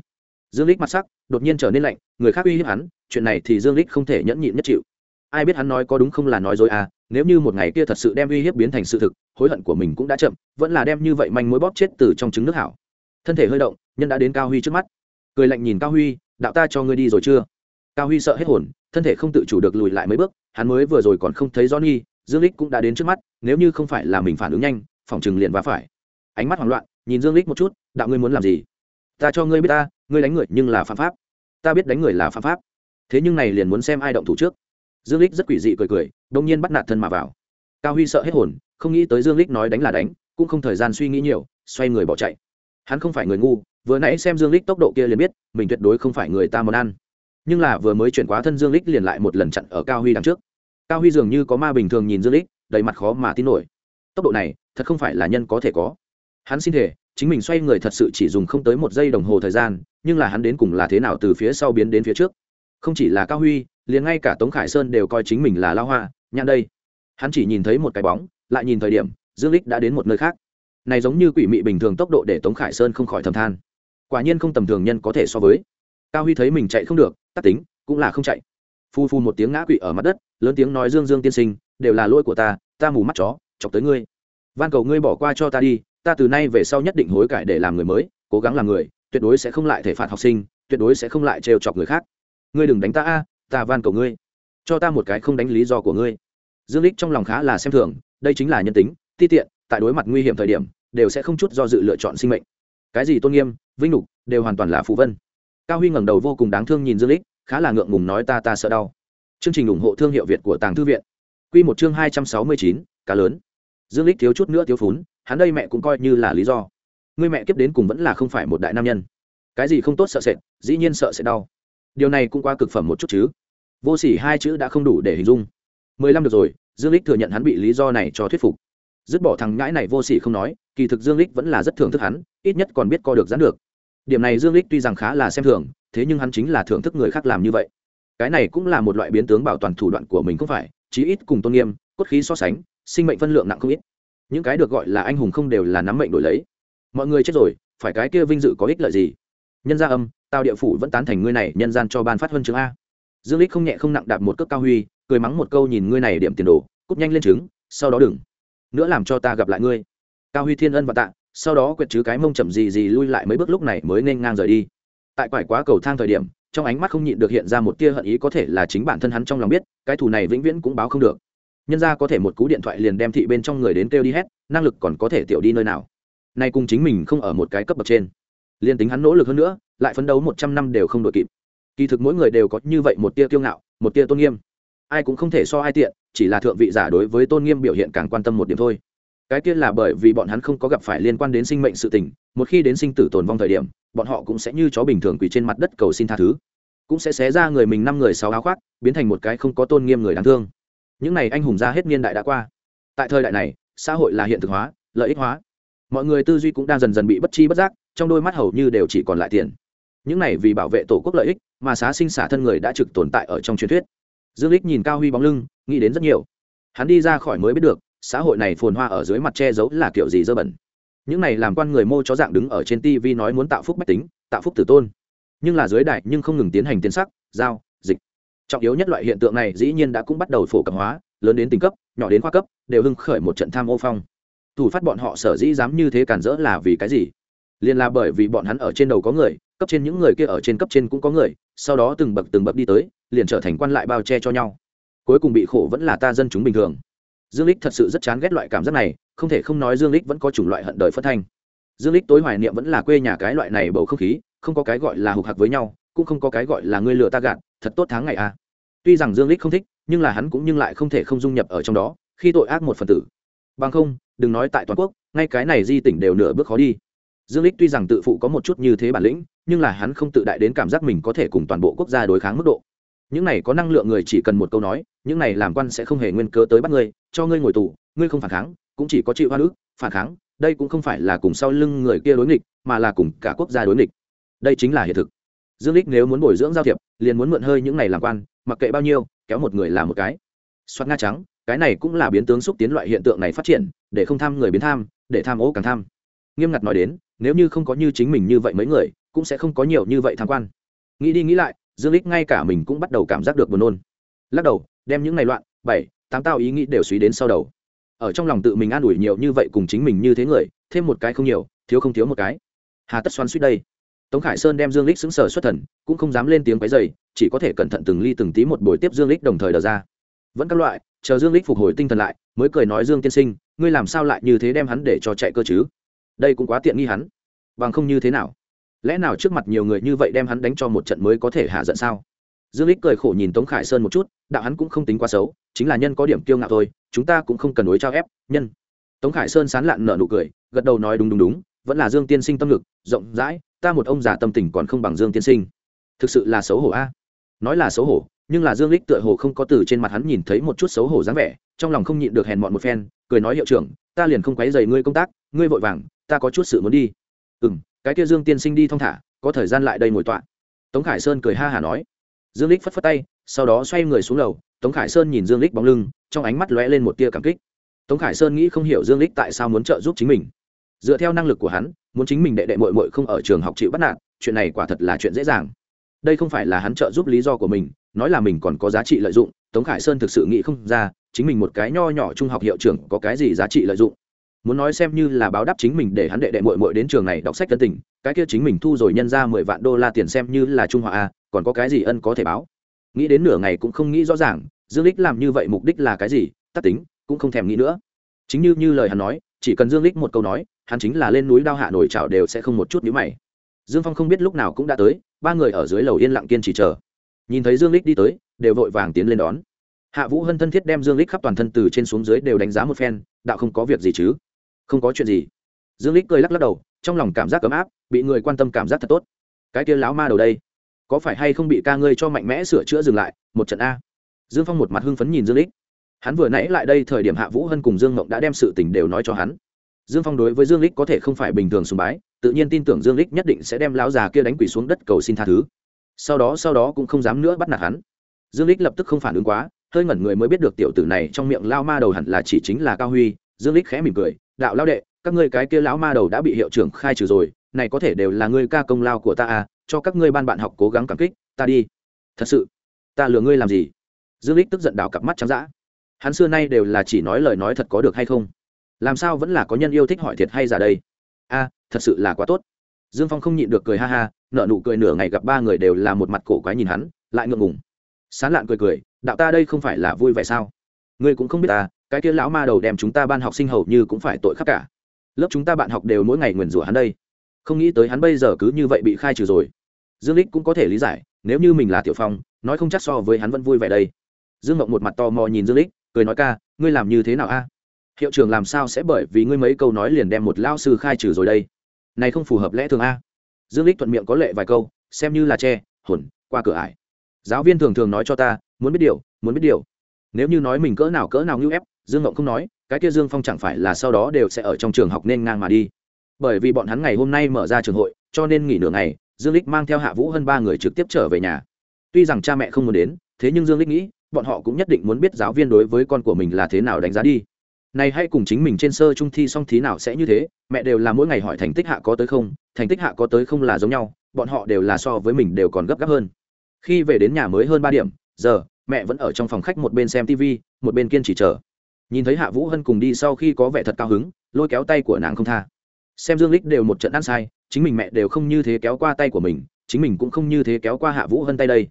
[SPEAKER 1] Dương lích mặt sắc, đột nhiên trở nên lạnh, người khác uy hiếp hắn, chuyện này thì dương lích không thể nhẫn nhịn nhất chịu. Ai biết hắn nói có đúng không là nói dối à nếu như một ngày kia thật sự đem uy hiếp biến thành sự thực, hối hận của mình cũng đã chậm, vẫn là đem như vậy manh mối bóp chết từ trong trứng nước hảo. Thân thể hơi động, nhân đã đến cao huy trước mắt cười lạnh nhìn cao huy, đạo ta cho ngươi đi rồi chưa? Cao huy sợ hết hồn, thân thể không tự chủ được lùi lại mấy bước, hắn mới vừa rồi còn không thấy johnny, dương lích cũng đã đến trước mắt, nếu như không phải là mình phản ứng nhanh, phòng chừng liền và phải. Ánh mắt hoảng loạn, nhìn dương lích một chút, đạo ngươi muốn làm gì? Ta cho ngươi biết ta, ngươi đánh người nhưng là phạm pháp. Ta biết đánh người là phạm pháp. Thế nhưng này liền muốn xem ai động thủ trước. Dương lích rất quỷ dị cười cười, đông nhiên bắt nạt thân mà vào. Cao huy sợ hết hồn, không nghĩ tới dương lích nói đánh là đánh, cũng không thời gian suy nghĩ nhiều, xoay người bỏ chạy. Hắn không phải người ngu vừa nãy xem dương lích tốc độ kia liền biết, mình tuyệt đối không phải người ta món ăn. Nhưng là vừa mới chuyển quá thân dương lích liền lại một lần chặn ở cao huy đằng trước. Cao huy dường như có ma bình thường nhìn dương lích đầy mặt khó mà tin nổi. Tốc độ này, thật không phải là nhân có thể có. Hắn xin thể chính mình xoay người thật sự chỉ dùng không tới một giây đồng hồ thời gian, nhưng là hắn đến cùng là thế nào từ phía sau biến đến phía trước? Không chỉ là cao huy, liền ngay cả tống khải sơn đều coi chính mình là lao hoa nhăn đây. Hắn chỉ nhìn thấy một cái bóng, lại nhìn thời điểm, dương lích đã đến một nơi khác. Này giống như quỷ mị bình thường tốc độ để tống khải sơn không khỏi thầm than quả nhiên không tầm thường nhân có thể so với. Cao huy thấy mình chạy không được, tắt tính, cũng là không chạy. Phu phu một tiếng ngã quỵ ở mặt đất, lớn tiếng nói dương dương tiên sinh, đều là lỗi của ta ta mù mắt chó, chọc tới ngươi. Van cầu ngươi bỏ qua cho ta đi, ta từ nay về sau nhất định hối cải để làm người mới, cố gắng làm người, tuyệt đối sẽ không lại thể phạt học sinh, tuyệt đối sẽ không lại trêu chọc người khác. Ngươi đừng đánh ta a, ta van cầu ngươi. Cho ta một cái không đánh lý do của ngươi. Dương lích trong lòng khá là xem thường, đây chính là nhân tính, ti tiện, tại đối mặt nguy hiểm thời điểm, đều sẽ không chút do dự lựa chọn sinh mệnh cái gì tôn nghiêm, vinh nhục, đều hoàn toàn là phù vân. Cao huy ngẩng đầu vô cùng đáng thương nhìn dương lích, khá là ngượng ngùng nói ta ta sợ đau. Chương trình ủng hộ thương hiệu việt của tàng thư viện. Quy một chương hai trăm sáu mươi chín, cá lớn. Dương lích thiếu chút nữa thiếu phún, hắn đây mẹ cũng coi như là lý do. Người mẹ kiếp đến cùng vẫn là không phải một đại nam nhân. Cái gì không tốt sợ sệt, dĩ nhiên sợ sẽ đau. Điều này cũng qua cực phẩm một chút chứ. Vô sỉ hai chữ đã không đủ để hình dung. Mười lăm được rồi, dương lích thừa nhận hắn bị lý do này cho thuyết phục dứt bỏ thằng ngãi này vô sỉ không nói, kỳ thực dương lích vẫn là rất thưởng thức hắn, ít nhất còn biết co được giãn được. Điểm này dương lích tuy rằng khá là xem thường, thế nhưng hắn chính là thưởng thức người khác làm như vậy. Cái này cũng là một loại biến tướng bảo toàn thủ đoạn của mình không phải, chí ít cùng tôn nghiêm, cốt khí so sánh, sinh mệnh phân lượng nặng không ít. Những cái được gọi là anh hùng không đều là nắm mệnh đổi lấy. Mọi người chết rồi, phải cái kia vinh dự có ích lợi gì? Nhân gia âm, tao địa phủ vẫn tán thành ngươi này, nhân gian cho ban phát huân chứng a. Dương lích không nhẹ không nặng đạp một cước cao huy, cười mắng một câu nhìn ngươi này điểm tiền đồ, cút nhanh lên trứng, sau đó đừng nữa làm cho ta gặp lại ngươi. Cao huy thiên ân và tạ, sau đó quyệt chứ cái mông chậm gì gì lui lại mấy bước lúc này mới nên ngang rời đi. Tại quải quá cầu thang thời điểm, trong ánh mắt không nhịn được hiện ra một tia hận ý có thể là chính bản thân hắn trong lòng biết, cái thù này vĩnh viễn cũng báo không được. Nhân ra có thể một cú điện thoại liền đem thị bên trong người đến kêu đi hết, năng lực còn có thể tiểu đi nơi nào. Nay cùng chính mình không ở một cái cấp bậc trên. Liền tính hắn nỗ lực hơn nữa, lại phấn đấu một trăm năm đều không đội kịp. Kỳ thực mỗi người đều có như vậy một tia kiêu ngạo, một tia tôn nghiêm. Ai cũng không thể so ai tiện chỉ là thượng vị giả đối với tôn nghiêm biểu hiện càng quan tâm một điểm thôi. Cái kia là bởi vì bọn hắn không có gặp phải liên quan đến sinh mệnh sự tình, một khi đến sinh tử tồn vong thời điểm, bọn họ cũng sẽ như chó bình thường quỳ trên mặt đất cầu xin tha thứ. Cũng sẽ xé ra người mình năm người sáu áo khoác, biến thành một cái không có tôn nghiêm người đáng thương. Những này anh hùng ra hết niên đại đã qua. Tại thời đại này, xã hội là hiện thực hóa, lợi ích hóa. Mọi người tư duy cũng đang dần dần bị bất chi bất giác, trong đôi mắt hầu như đều chỉ còn lại tiền. Những này vì bảo vệ tổ quốc lợi ích, mà xá sinh xả thân người đã trực tồn tại ở trong truyền thuyết dương lích nhìn cao huy bóng lưng, nghĩ đến rất nhiều. Hắn đi ra khỏi mới biết được, xã hội này phồn hoa ở dưới mặt che giấu là kiểu gì dơ bẩn. Những này làm quan người mô chó dạng đứng ở trên tv nói muốn tạo phúc bách tính, tạo phúc tử tôn. Nhưng là dưới đại nhưng không ngừng tiến hành tiến sắc, giao, dịch. Trọng yếu nhất loại hiện tượng này dĩ nhiên đã cũng bắt đầu phổ cập hóa, lớn đến tỉnh cấp, nhỏ đến khoa cấp, đều hưng khởi một trận tham ô phong. Thủ phát bọn họ sở dĩ dám như thế cản rỡ là vì cái gì? Liền là bởi vì bọn hắn ở trên đầu có người, cấp trên những người kia ở trên cấp trên cũng có người, sau đó từng bậc từng bậc đi tới liền trở thành quan lại bao che cho nhau. Cuối cùng bị khổ vẫn là ta dân chúng bình thường. Dương lích thật sự rất chán ghét loại cảm giác này, không thể không nói dương lích vẫn có chủng loại hận đời phất thanh. Dương lích tối hoài niệm vẫn là quê nhà cái loại này bầu không khí, không có cái gọi là hục hạc với nhau, cũng không có cái gọi là ngươi lừa ta gạt, thật tốt tháng ngày a. À. tuy rằng dương lích không thích, nhưng là hắn cũng nhưng lại không thể không dung nhập ở trong đó, khi tội ác một phần tử. Bằng không, đừng nói tại toàn quốc, ngay cái này di tỉnh đều nửa bước khó đi. Dương lích tuy rằng tự phụ có một chút như thế bản lĩnh, nhưng là hắn không tự đại đến cảm giác mình có thể cùng toàn bộ quốc gia đối kháng mức độ những này có năng lượng người chỉ cần một câu nói, những này làm quan sẽ không hề nguyên cớ tới bắt ngươi, cho ngươi ngồi tù, ngươi không phản kháng, cũng chỉ có chịu hoa ước. phản kháng, đây cũng không phải là cùng sau lưng người kia đối nghịch, mà là cùng cả quốc gia đối nghịch. Đây chính là hiện thực. Dương lích nếu muốn bồi dưỡng giao thiệp, liền muốn mượn hơi những này làm quan, mặc kệ bao nhiêu, kéo một người là một cái. Xoát nga trắng, cái này cũng là biến tướng xúc tiến loại hiện tượng này phát triển, để không tham người biến tham, để tham ô càng tham. Nghiêm ngặt nói đến, nếu như không có như chính mình như vậy mấy người, cũng sẽ không có nhiều như vậy tham quan. Nghĩ đi nghĩ lại dương lích ngay cả mình cũng bắt đầu cảm giác được buồn nôn. Lắc đầu, đem những ngày loạn, bảy, tám tao ý nghĩ đều suy đến sau đầu. Ở trong lòng tự mình an ủi nhiều như vậy cùng chính mình như thế người, thêm một cái không nhiều, thiếu không thiếu một cái. Hà tất xoan suýt đây. Tống khải sơn đem dương lích xứng sở xuất thần, cũng không dám lên tiếng quấy dày chỉ có thể cẩn thận từng ly từng tí một buổi tiếp dương lích đồng thời đờ ra. Vẫn các loại, chờ dương lích phục hồi tinh thần lại, mới cười nói dương tiên sinh, ngươi làm sao lại như thế đem hắn để cho chạy cơ chứ? Đây cũng quá tiện nghi hắn. Bằng không như thế nào? Lẽ nào trước mặt nhiều người như vậy đem hắn đánh cho một trận mới có thể hạ giận sao? Dương lích cười khổ nhìn tống khải sơn một chút, đạo hắn cũng không tính quá xấu, chính là nhân có điểm kiêu ngạo thôi, chúng ta cũng không cần đối trao ép, nhân. Tống khải sơn sán lạn nở nụ cười, gật đầu nói đúng đúng đúng, vẫn là dương tiên sinh tâm lực, rộng rãi, ta một ông già tâm tình còn không bằng dương tiên sinh. Thực sự là xấu hổ a. Nói là xấu hổ, nhưng là dương lích tựa hồ không có từ trên mặt hắn nhìn thấy một chút xấu hổ dáng vẻ, trong lòng không nhịn được hèn mọn một phen, cười nói hiệu trưởng, ta liền không quấy dày ngươi công tác, ngươi vội vàng, ta có chút sự muốn đi. Ừ cái kia dương tiên sinh đi thong thả, có thời gian lại đây ngồi tọa. Tống khải sơn cười ha hả nói. Dương lích phất phất tay, sau đó xoay người xuống lầu, tống khải sơn nhìn dương lích bóng lưng, trong ánh mắt lóe lên một tia cảm kích. Tống khải sơn nghĩ không hiểu dương lích tại sao muốn trợ giúp chính mình. Dựa theo năng lực của hắn, muốn chính mình đệ đệ mội mội không ở trường học chịu bắt nạt, chuyện này quả thật là chuyện dễ dàng. Đây không phải là hắn trợ giúp lý do của mình, nói là mình còn có giá trị lợi dụng, tống khải sơn thực sự nghĩ không ra, chính mình một cái nho nhỏ trung học hiệu trưởng có cái gì giá trị lợi dụng muốn nói xem như là báo đáp chính mình để hắn đệ đệ mội mội đến trường này đọc sách tân tình, cái kia chính mình thu rồi nhân ra mười vạn đô la tiền xem như là trung hòa a, còn có cái gì ân có thể báo? Nghĩ đến nửa ngày cũng không nghĩ rõ ràng, dương lích làm như vậy mục đích là cái gì tất tính cũng không thèm nghĩ nữa. Chính như như lời hắn nói, chỉ cần dương lích một câu nói, hắn chính là lên núi đao hạ nổi trào đều sẽ không một chút nhíu mày. Dương phong không biết lúc nào cũng đã tới, ba người ở dưới lầu yên lặng kiên trì chờ. Nhìn thấy dương lích đi tới, đều vội vàng tiến lên đón. Hạ vũ hân thân thiết đem dương lích khắp toàn thân từ trên xuống dưới đều đánh giá một phen, đạo không có việc gì chứ? Không có chuyện gì. Dương lích cười lắc lắc đầu, trong lòng cảm giác ấm áp, bị người quan tâm cảm giác thật tốt. Cái kia láo ma đầu đây, có phải hay không bị ca ngươi cho mạnh mẽ sửa chữa dừng lại, một trận a. Dương phong một mặt hưng phấn nhìn dương lích hắn vừa nãy lại đây thời điểm hạ vũ hân cùng dương mộng đã đem sự tình đều nói cho hắn. Dương phong đối với dương lích có thể không phải bình thường sùng bái, tự nhiên tin tưởng dương lích nhất định sẽ đem lão già kia đánh quỷ xuống đất cầu xin tha thứ. Sau đó sau đó cũng không dám nữa bắt nạt hắn. Dương lích lập tức không phản ứng quá, hơi ngẩn người mới biết được tiểu tử này trong miệng lao ma đầu hẳn là chỉ chính là cao huy. Dương lích khẽ mỉm cười đạo lao đệ, các ngươi cái kia lão ma đầu đã bị hiệu trưởng khai trừ rồi, này có thể đều là ngươi ca công lao của ta à cho các ngươi ban bạn học cố gắng cảm kích, ta đi. Thật sự, ta lừa ngươi làm gì? Dương lích tức giận đào cặp mắt trắng dã. Hắn xưa nay đều là chỉ nói lời nói thật có được hay không? Làm sao vẫn là có nhân yêu thích hỏi thiệt hay giả đây? A, thật sự là quá tốt. Dương phong không nhịn được cười ha ha nợ nụ cười nửa ngày gặp ba người đều là một mặt cổ quái nhìn hắn, lại ngượng ngùng. Sán lạn cười cười, đạo ta đây không phải là vui vẻ sao? Ngươi cũng không biết ta cái kia lão ma đầu đem chúng ta ban học sinh hầu như cũng phải tội khắp cả. Lớp chúng ta bạn học đều mỗi ngày nguyền rủa hắn đây. Không nghĩ tới hắn bây giờ cứ như vậy bị khai trừ rồi. Dương lích cũng có thể lý giải, nếu như mình là tiểu phong, nói không chắc so với hắn vẫn vui vẻ đây. Dương mộng một mặt to mò nhìn dương lích cười nói ca, ngươi làm như thế nào a? Hiệu trưởng làm sao sẽ bởi vì ngươi mấy câu nói liền đem một lao sư khai trừ rồi đây? Này không phù hợp lẽ thường a. Dương lích thuận miệng có lệ vài câu, xem như là che, hồn, qua cửa ải. Giáo viên thường thường nói cho ta, muốn biết điều, muốn biết điều. Nếu như nói mình cỡ nào cỡ nào ngưu ép dương ngộng không nói, cái kia dương phong chẳng phải là sau đó đều sẽ ở trong trường học nên ngang mà đi. Bởi vì bọn hắn ngày hôm nay mở ra trường hội, cho nên nghỉ nửa ngày, dương lích mang theo hạ vũ hơn ba người trực tiếp trở về nhà. Tuy rằng cha mẹ không muốn đến, thế nhưng dương lích nghĩ, bọn họ cũng nhất định muốn biết giáo viên đối với con của mình là thế nào đánh giá đi. Này hay cùng chính mình trên sơ trung thi xong thí nào sẽ như thế, mẹ đều là mỗi ngày hỏi thành tích hạ có tới không, thành tích hạ có tới không là giống nhau, bọn họ đều là so với mình đều còn gấp gáp hơn. Khi về đến nhà mới hơn ba điểm, giờ, mẹ vẫn ở trong phòng khách một bên xem tv một bên kiên trì chờ nhìn thấy hạ vũ hân cùng đi sau khi có vẻ thật cao hứng, lôi kéo tay của nàng không tha. Xem dương lích đều một trận ăn sai, chính mình mẹ đều không như thế kéo qua tay của mình, chính mình cũng không như thế kéo qua hạ vũ hân tay đây.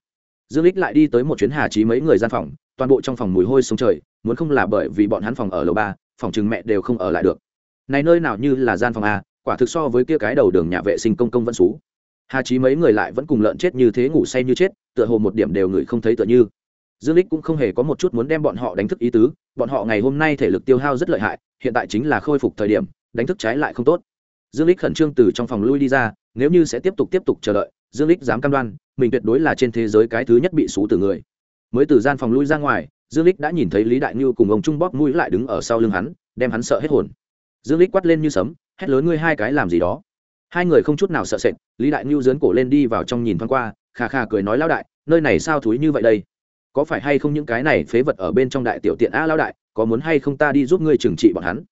[SPEAKER 1] Dương lích lại đi tới một chuyến hà trí mấy người gian phòng, toàn bộ trong phòng mùi hôi xuống trời, muốn không là bởi vì bọn hắn phòng ở lầu ba, phòng chừng mẹ đều không ở lại được. Này nơi nào như là gian phòng a quả thực so với kia cái đầu đường nhà vệ sinh công công vẫn xú. Hà trí mấy người lại vẫn cùng lợn chết như thế ngủ say như chết, tựa hồ một điểm đều người không thấy tựa như. Dương lích cũng không hề có một chút muốn đem bọn họ đánh thức ý tứ bọn họ ngày hôm nay thể lực tiêu hao rất lợi hại, hiện tại chính là khôi phục thời điểm, đánh thức trái lại không tốt. Dương lích khẩn trương từ trong phòng lui đi ra, nếu như sẽ tiếp tục tiếp tục chờ đợi, dương lích dám cam đoan, mình tuyệt đối là trên thế giới cái thứ nhất bị xú từ người. Mới từ gian phòng lui ra ngoài, dương lích đã nhìn thấy lý đại như cùng ông trung bóp mũi lại đứng ở sau lưng hắn, đem hắn sợ hết hồn. Dương lích quát lên như sấm, hét lớn ngươi hai cái làm gì đó? Hai người không chút nào sợ sệt, lý đại như dướn cổ lên đi vào trong nhìn thoáng qua khà khà cười nói, lão đại, nơi này sao thúi như vậy đây? Có phải hay không những cái này phế vật ở bên trong đại tiểu tiện a lao đại có muốn hay không ta đi giúp ngươi trừng trị bọn hắn?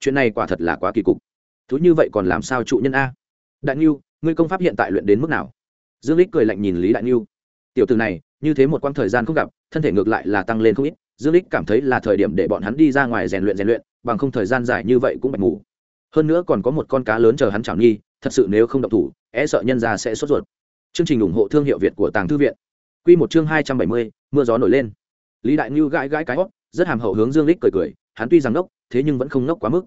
[SPEAKER 1] Chuyện này quả thật là quá kỳ cục. Thú như vậy còn làm sao trụ nhân a? Đại nghiêu ngươi công pháp hiện tại luyện đến mức nào? Dương lích cười lạnh nhìn lý đại nghiêu tiểu từ này như thế một quãng thời gian không gặp thân thể ngược lại là tăng lên không ít. Dương lích cảm thấy là thời điểm để bọn hắn đi ra ngoài rèn luyện rèn luyện bằng không thời gian dài như vậy cũng bạch ngủ hơn nữa còn có một con cá lớn chờ hắn chảo nghi thật sự nếu không động thủ e sợ nhân ra sẽ sốt ruột. Chương trình ủng hộ thương hiệu việt của tàng thư viện. Quy một chương hai trăm bảy mươi, mưa gió nổi lên. Lý đại ngưu gãi gãi cái hót, rất hàm hậu hướng dương lích cười cười, hắn tuy rằng nốc thế nhưng vẫn không nốc quá mức.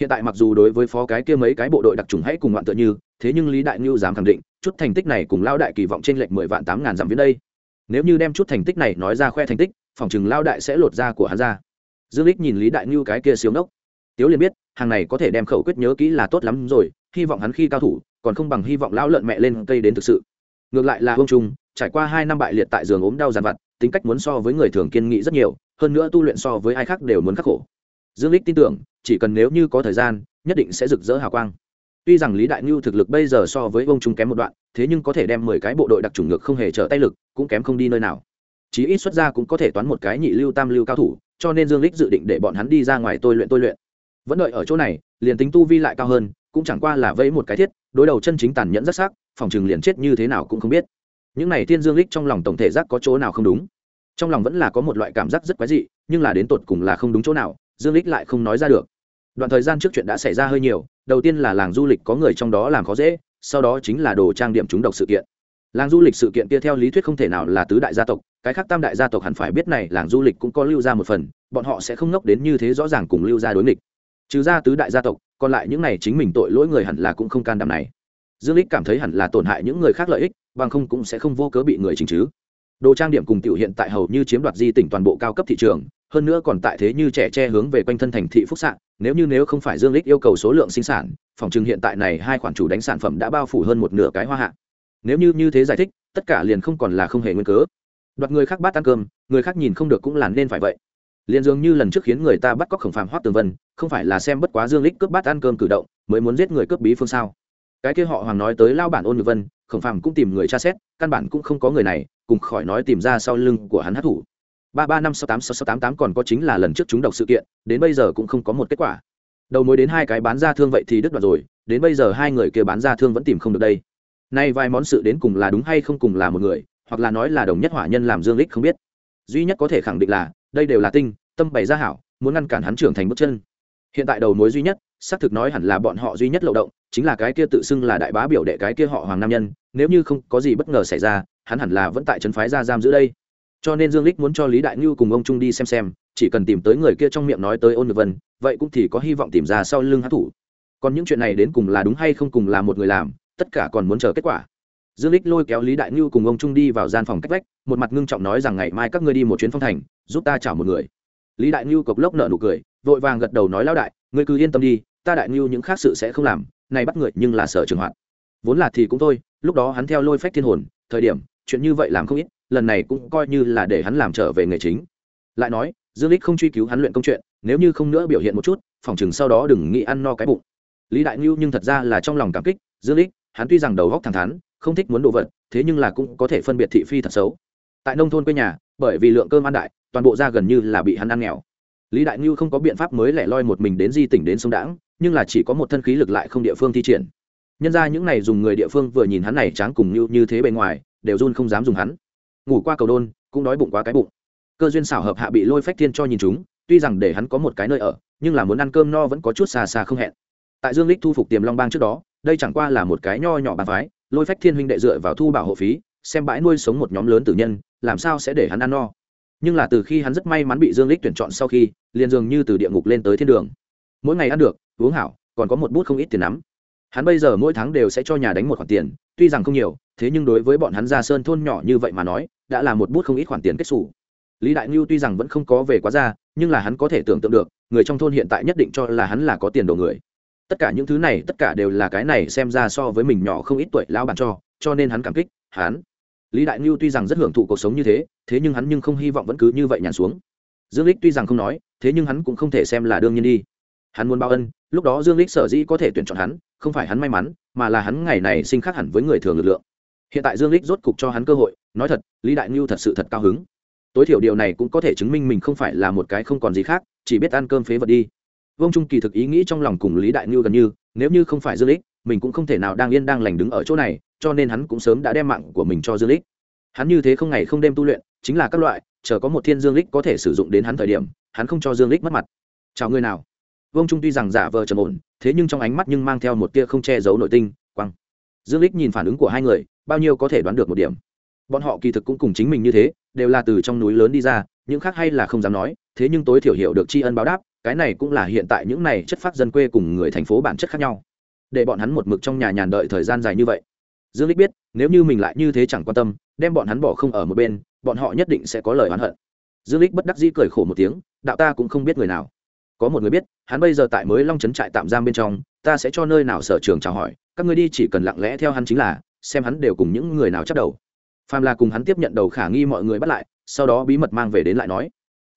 [SPEAKER 1] Hiện tại mặc dù đối với phó cái kia mấy cái bộ đội đặc trùng hãy cùng loạn tựa như, thế nhưng lý đại ngưu dám khẳng định, chút thành tích này cùng lao đại kỳ vọng trên lệch mười vạn tám ngàn dặm viễn đây. Nếu như đem chút thành tích này nói ra khoe thành tích, phòng chừng lao đại sẽ lột ra của hắn ra. Dương lích nhìn lý đại ngưu cái kia siêu nốc tiếu liền biết, hàng này có thể đem khẩu quyết nhớ kỹ là tốt lắm rồi, hy vọng hắn khi cao thủ, còn không bằng hy vọng lão lợn mẹ lên cây đến thực sự. Ngược lại là ông trung, trải qua hai năm bại liệt tại giường ốm đau dàn vặt tính cách muốn so với người thường kiên nghị rất nhiều, hơn nữa tu luyện so với ai khác đều muốn khắc khổ. Dương lích tin tưởng, chỉ cần nếu như có thời gian, nhất định sẽ rực rỡ hào quang. Tuy rằng lý đại ngưu thực lực bây giờ so với ông trung kém một đoạn, thế nhưng có thể đem mười cái bộ đội đặc trùng ngược không hề trở tay lực, cũng kém không đi nơi nào. Chí ít xuất ra cũng có thể toán một cái nhị lưu tam lưu cao thủ, cho nên dương lích dự định để bọn hắn đi ra ngoài tôi luyện tôi luyện. Vẫn đợi ở chỗ này, liền tính tu vi lại cao hơn, cũng chẳng qua là vẫy một cái thiết, đối đầu chân chính tàn nhẫn rất sắc, phòng trường liền chết như thế nào cũng không biết những này Thiên dương lích trong lòng tổng thể giác có chỗ nào không đúng? Trong lòng vẫn là có một loại cảm giác rất quái dị, nhưng là đến tột cùng là không đúng chỗ nào, dương lích lại không nói ra được. Đoạn thời gian trước chuyện đã xảy ra hơi nhiều, đầu tiên là làng du lịch có người trong đó làm khó dễ, sau đó chính là đồ trang điểm trúng độc sự kiện. Làng du lịch sự kiện kia theo lý thuyết không thể nào là tứ đại gia tộc, cái khác tam đại gia tộc hẳn phải biết này làng du lịch cũng có lưu ra một phần, bọn họ sẽ không ngốc đến như thế rõ ràng cùng lưu ra đối nghịch. Trừ ra tứ đại gia tộc, còn lại những này chính mình tội lỗi người hẳn là cũng không can đảm này dương lích cảm thấy hẳn là tổn hại những người khác lợi ích, bằng không cũng sẽ không vô cớ bị người chỉnh chứ. Đồ trang điểm cùng tiểu hiện tại hầu như chiếm đoạt di tỉnh toàn bộ cao cấp thị trường, hơn nữa còn tại thế như trẻ che hướng về quanh thân thành thị phúc sạn nếu như nếu không phải dương lích yêu cầu số lượng sinh sản, phòng trừng hiện tại này hai khoản chủ đánh sản phẩm đã bao phủ hơn một nửa cái hoa hạ. Nếu như như thế giải thích, tất cả liền không còn là không hề nguyên cớ. Đoạt người khác bắt ăn cơm, người khác nhìn không được cũng là nên phải vậy. Liền dường như lần trước khiến người ta bắt cóc khổng phàm hoắc tường vân, không phải là xem bất quá dương lích cướp bát ăn cơm cử động, mới muốn giết người cướp bí phương sao? Cái kia họ hoàng nói tới lao bản ôn nhược vân, khổng phàm cũng tìm người tra xét, căn bản cũng không có người này, cùng khỏi nói tìm ra sau lưng của hắn hát thủ. Ba ba năm sáu tám sáu sáu tám tám còn có chính là lần trước chúng độc sự kiện, đến bây giờ cũng không có một kết quả. Đầu mối đến hai cái bán ra thương vậy thì đứt đoạt rồi, đến bây giờ hai người kia bán ra thương vẫn tìm không được đây. Nay vài món sự đến cùng là đúng hay không cùng là một người, hoặc là nói là đồng nhất hỏa nhân làm dương lích không biết. Duy nhất có thể khẳng định là, đây đều là tinh, tâm bày ra hảo, muốn ngăn cản hắn trưởng thành bước chân hiện tại đầu mối duy nhất, xác thực nói hẳn là bọn họ duy nhất lậu động, chính là cái kia tự xưng là đại bá biểu đệ cái kia họ hoàng nam nhân, nếu như không có gì bất ngờ xảy ra, hắn hẳn là vẫn tại trấn phái ra giam giữ đây. Cho nên dương lích muốn cho lý đại ngưu cùng ông trung đi xem xem, chỉ cần tìm tới người kia trong miệng nói tới ôn nhược vân, vậy cũng thì có hy vọng tìm ra sau lưng hát thủ. Còn những chuyện này đến cùng là đúng hay không cùng là một người làm, tất cả còn muốn chờ kết quả. Dương lích lôi kéo lý đại ngưu cùng ông trung đi vào gian phòng cách vách, một mặt ngưng trọng nói rằng ngày mai các ngươi đi một chuyến phong thành, giúp ta chào một người. Lý đại ngưu cộc lốc nợ nụ cười vội vàng gật đầu nói, lão đại, ngươi cứ yên tâm đi, ta đại ngưu những khác sự sẽ không làm, này bắt người nhưng là sở trường hoạt. Vốn là thì cũng thôi, lúc đó hắn theo lôi phách thiên hồn, thời điểm, chuyện như vậy làm không ít, lần này cũng coi như là để hắn làm trở về nghề chính. Lại nói, dương lích không truy cứu hắn luyện công chuyện, nếu như không nữa biểu hiện một chút, phòng chừng sau đó đừng nghĩ ăn no cái bụng. Lý đại ngưu nhưng thật ra là trong lòng cảm kích, dương lích hắn tuy rằng đầu góc thẳng thắn, không thích muốn đồ vật, thế nhưng là cũng có thể phân biệt thị phi thật xấu. Tại nông thôn quê nhà, bởi vì lượng cơm ăn đại, toàn bộ ra gần như là bị hắn ăn nghèo lý đại ngưu không có biện pháp mới lẻ loi một mình đến di tỉnh đến sông đãng, nhưng là chỉ có một thân khí lực lại không địa phương thi triển. Nhân ra những này dùng người địa phương vừa nhìn hắn này tráng cùng như như thế bề ngoài, đều run không dám dùng hắn. Ngủ qua cầu đôn, cũng đói bụng quá cái bụng. Cơ duyên xảo hợp hạ bị lôi phách thiên cho nhìn chúng, tuy rằng để hắn có một cái nơi ở, nhưng là muốn ăn cơm no vẫn có chút xa xa không hẹn. Tại dương lích thu phục tiềm long bang trước đó, đây chẳng qua là một cái nho nhỏ bàn phái, lôi phách thiên huynh đệ dựa vào thu bảo hộ phí, xem bãi nuôi sống một nhóm lớn tử nhân, làm sao sẽ để hắn ăn no nhưng là từ khi hắn rất may mắn bị dương lích tuyển chọn sau khi, liền dường như từ địa ngục lên tới thiên đường. Mỗi ngày ăn được, uống hảo, còn có một bút không ít tiền nắm. Hắn bây giờ mỗi tháng đều sẽ cho nhà đánh một khoản tiền, tuy rằng không nhiều, thế nhưng đối với bọn hắn ra sơn thôn nhỏ như vậy mà nói, đã là một bút không ít khoản tiền kết xù. Lý đại ngưu tuy rằng vẫn không có về quá ra, nhưng là hắn có thể tưởng tượng được, người trong thôn hiện tại nhất định cho là hắn là có tiền đồ người. Tất cả những thứ này, tất cả đều là cái này xem ra so với mình nhỏ không ít tuổi lão bản cho cho nên hắn cảm kích, hắn lý đại ngưu tuy rằng rất hưởng thụ cuộc sống như thế thế nhưng hắn nhưng không hy vọng vẫn cứ như vậy nhàn xuống. Dương lích tuy rằng không nói, thế nhưng hắn cũng không thể xem là đương nhiên đi. Hắn muốn báo ân, lúc đó dương lích sở dĩ có thể tuyển chọn hắn, không phải hắn may mắn, mà là hắn ngày này sinh khác hẳn với người thường lực lượng. Hiện tại dương lích rốt cục cho hắn cơ hội, nói thật, lý đại ngưu thật sự thật cao hứng. Tối thiểu điều này cũng có thể chứng minh mình không phải là một cái không còn gì khác, chỉ biết ăn cơm phế vật đi. Vương trung kỳ thực ý nghĩ trong lòng cùng lý đại ngưu gần như, nếu như không phải dương lích mình cũng không thể nào đang yên đang lành đứng ở chỗ này cho nên hắn cũng sớm đã đem mạng của mình cho dương lích. Hắn như thế không ngày không đêm tu luyện, chính là các loại, chờ có một thiên dương lích có thể sử dụng đến hắn thời điểm, hắn không cho dương lích mất mặt. Chào người nào? Vương trung tuy rằng giả vờ trầm ổn, thế nhưng trong ánh mắt nhưng mang theo một tia không che giấu nội tinh, quăng. Dương lích nhìn phản ứng của hai người, bao nhiêu có thể đoán được một điểm. Bọn họ kỳ thực cũng cùng chính mình như thế, đều là từ trong núi lớn đi ra, những khác hay là không dám nói, thế nhưng tối thiểu hiểu được tri ân báo đáp, cái này cũng là hiện tại những này chất phát dân quê cùng người thành phố bản chất khác nhau. Để bọn hắn một mực trong nhà nhàn đợi thời gian dài như vậy dương lích biết, nếu như mình lại như thế chẳng quan tâm, đem bọn hắn bỏ không ở một bên, bọn họ nhất định sẽ có lời oán hận. Dương lích bất đắc dĩ cười khổ một tiếng, đạo ta cũng không biết người nào. Có một người biết, hắn bây giờ tại mới long trấn trại tạm giam bên trong, ta sẽ cho nơi nào sở trường chào hỏi, các ngươi đi chỉ cần lặng lẽ theo hắn chính là, xem hắn đều cùng những người nào chấp đầu. Phàm là cùng hắn tiếp nhận đầu khả nghi mọi người bắt lại, sau đó bí mật mang về đến lại nói.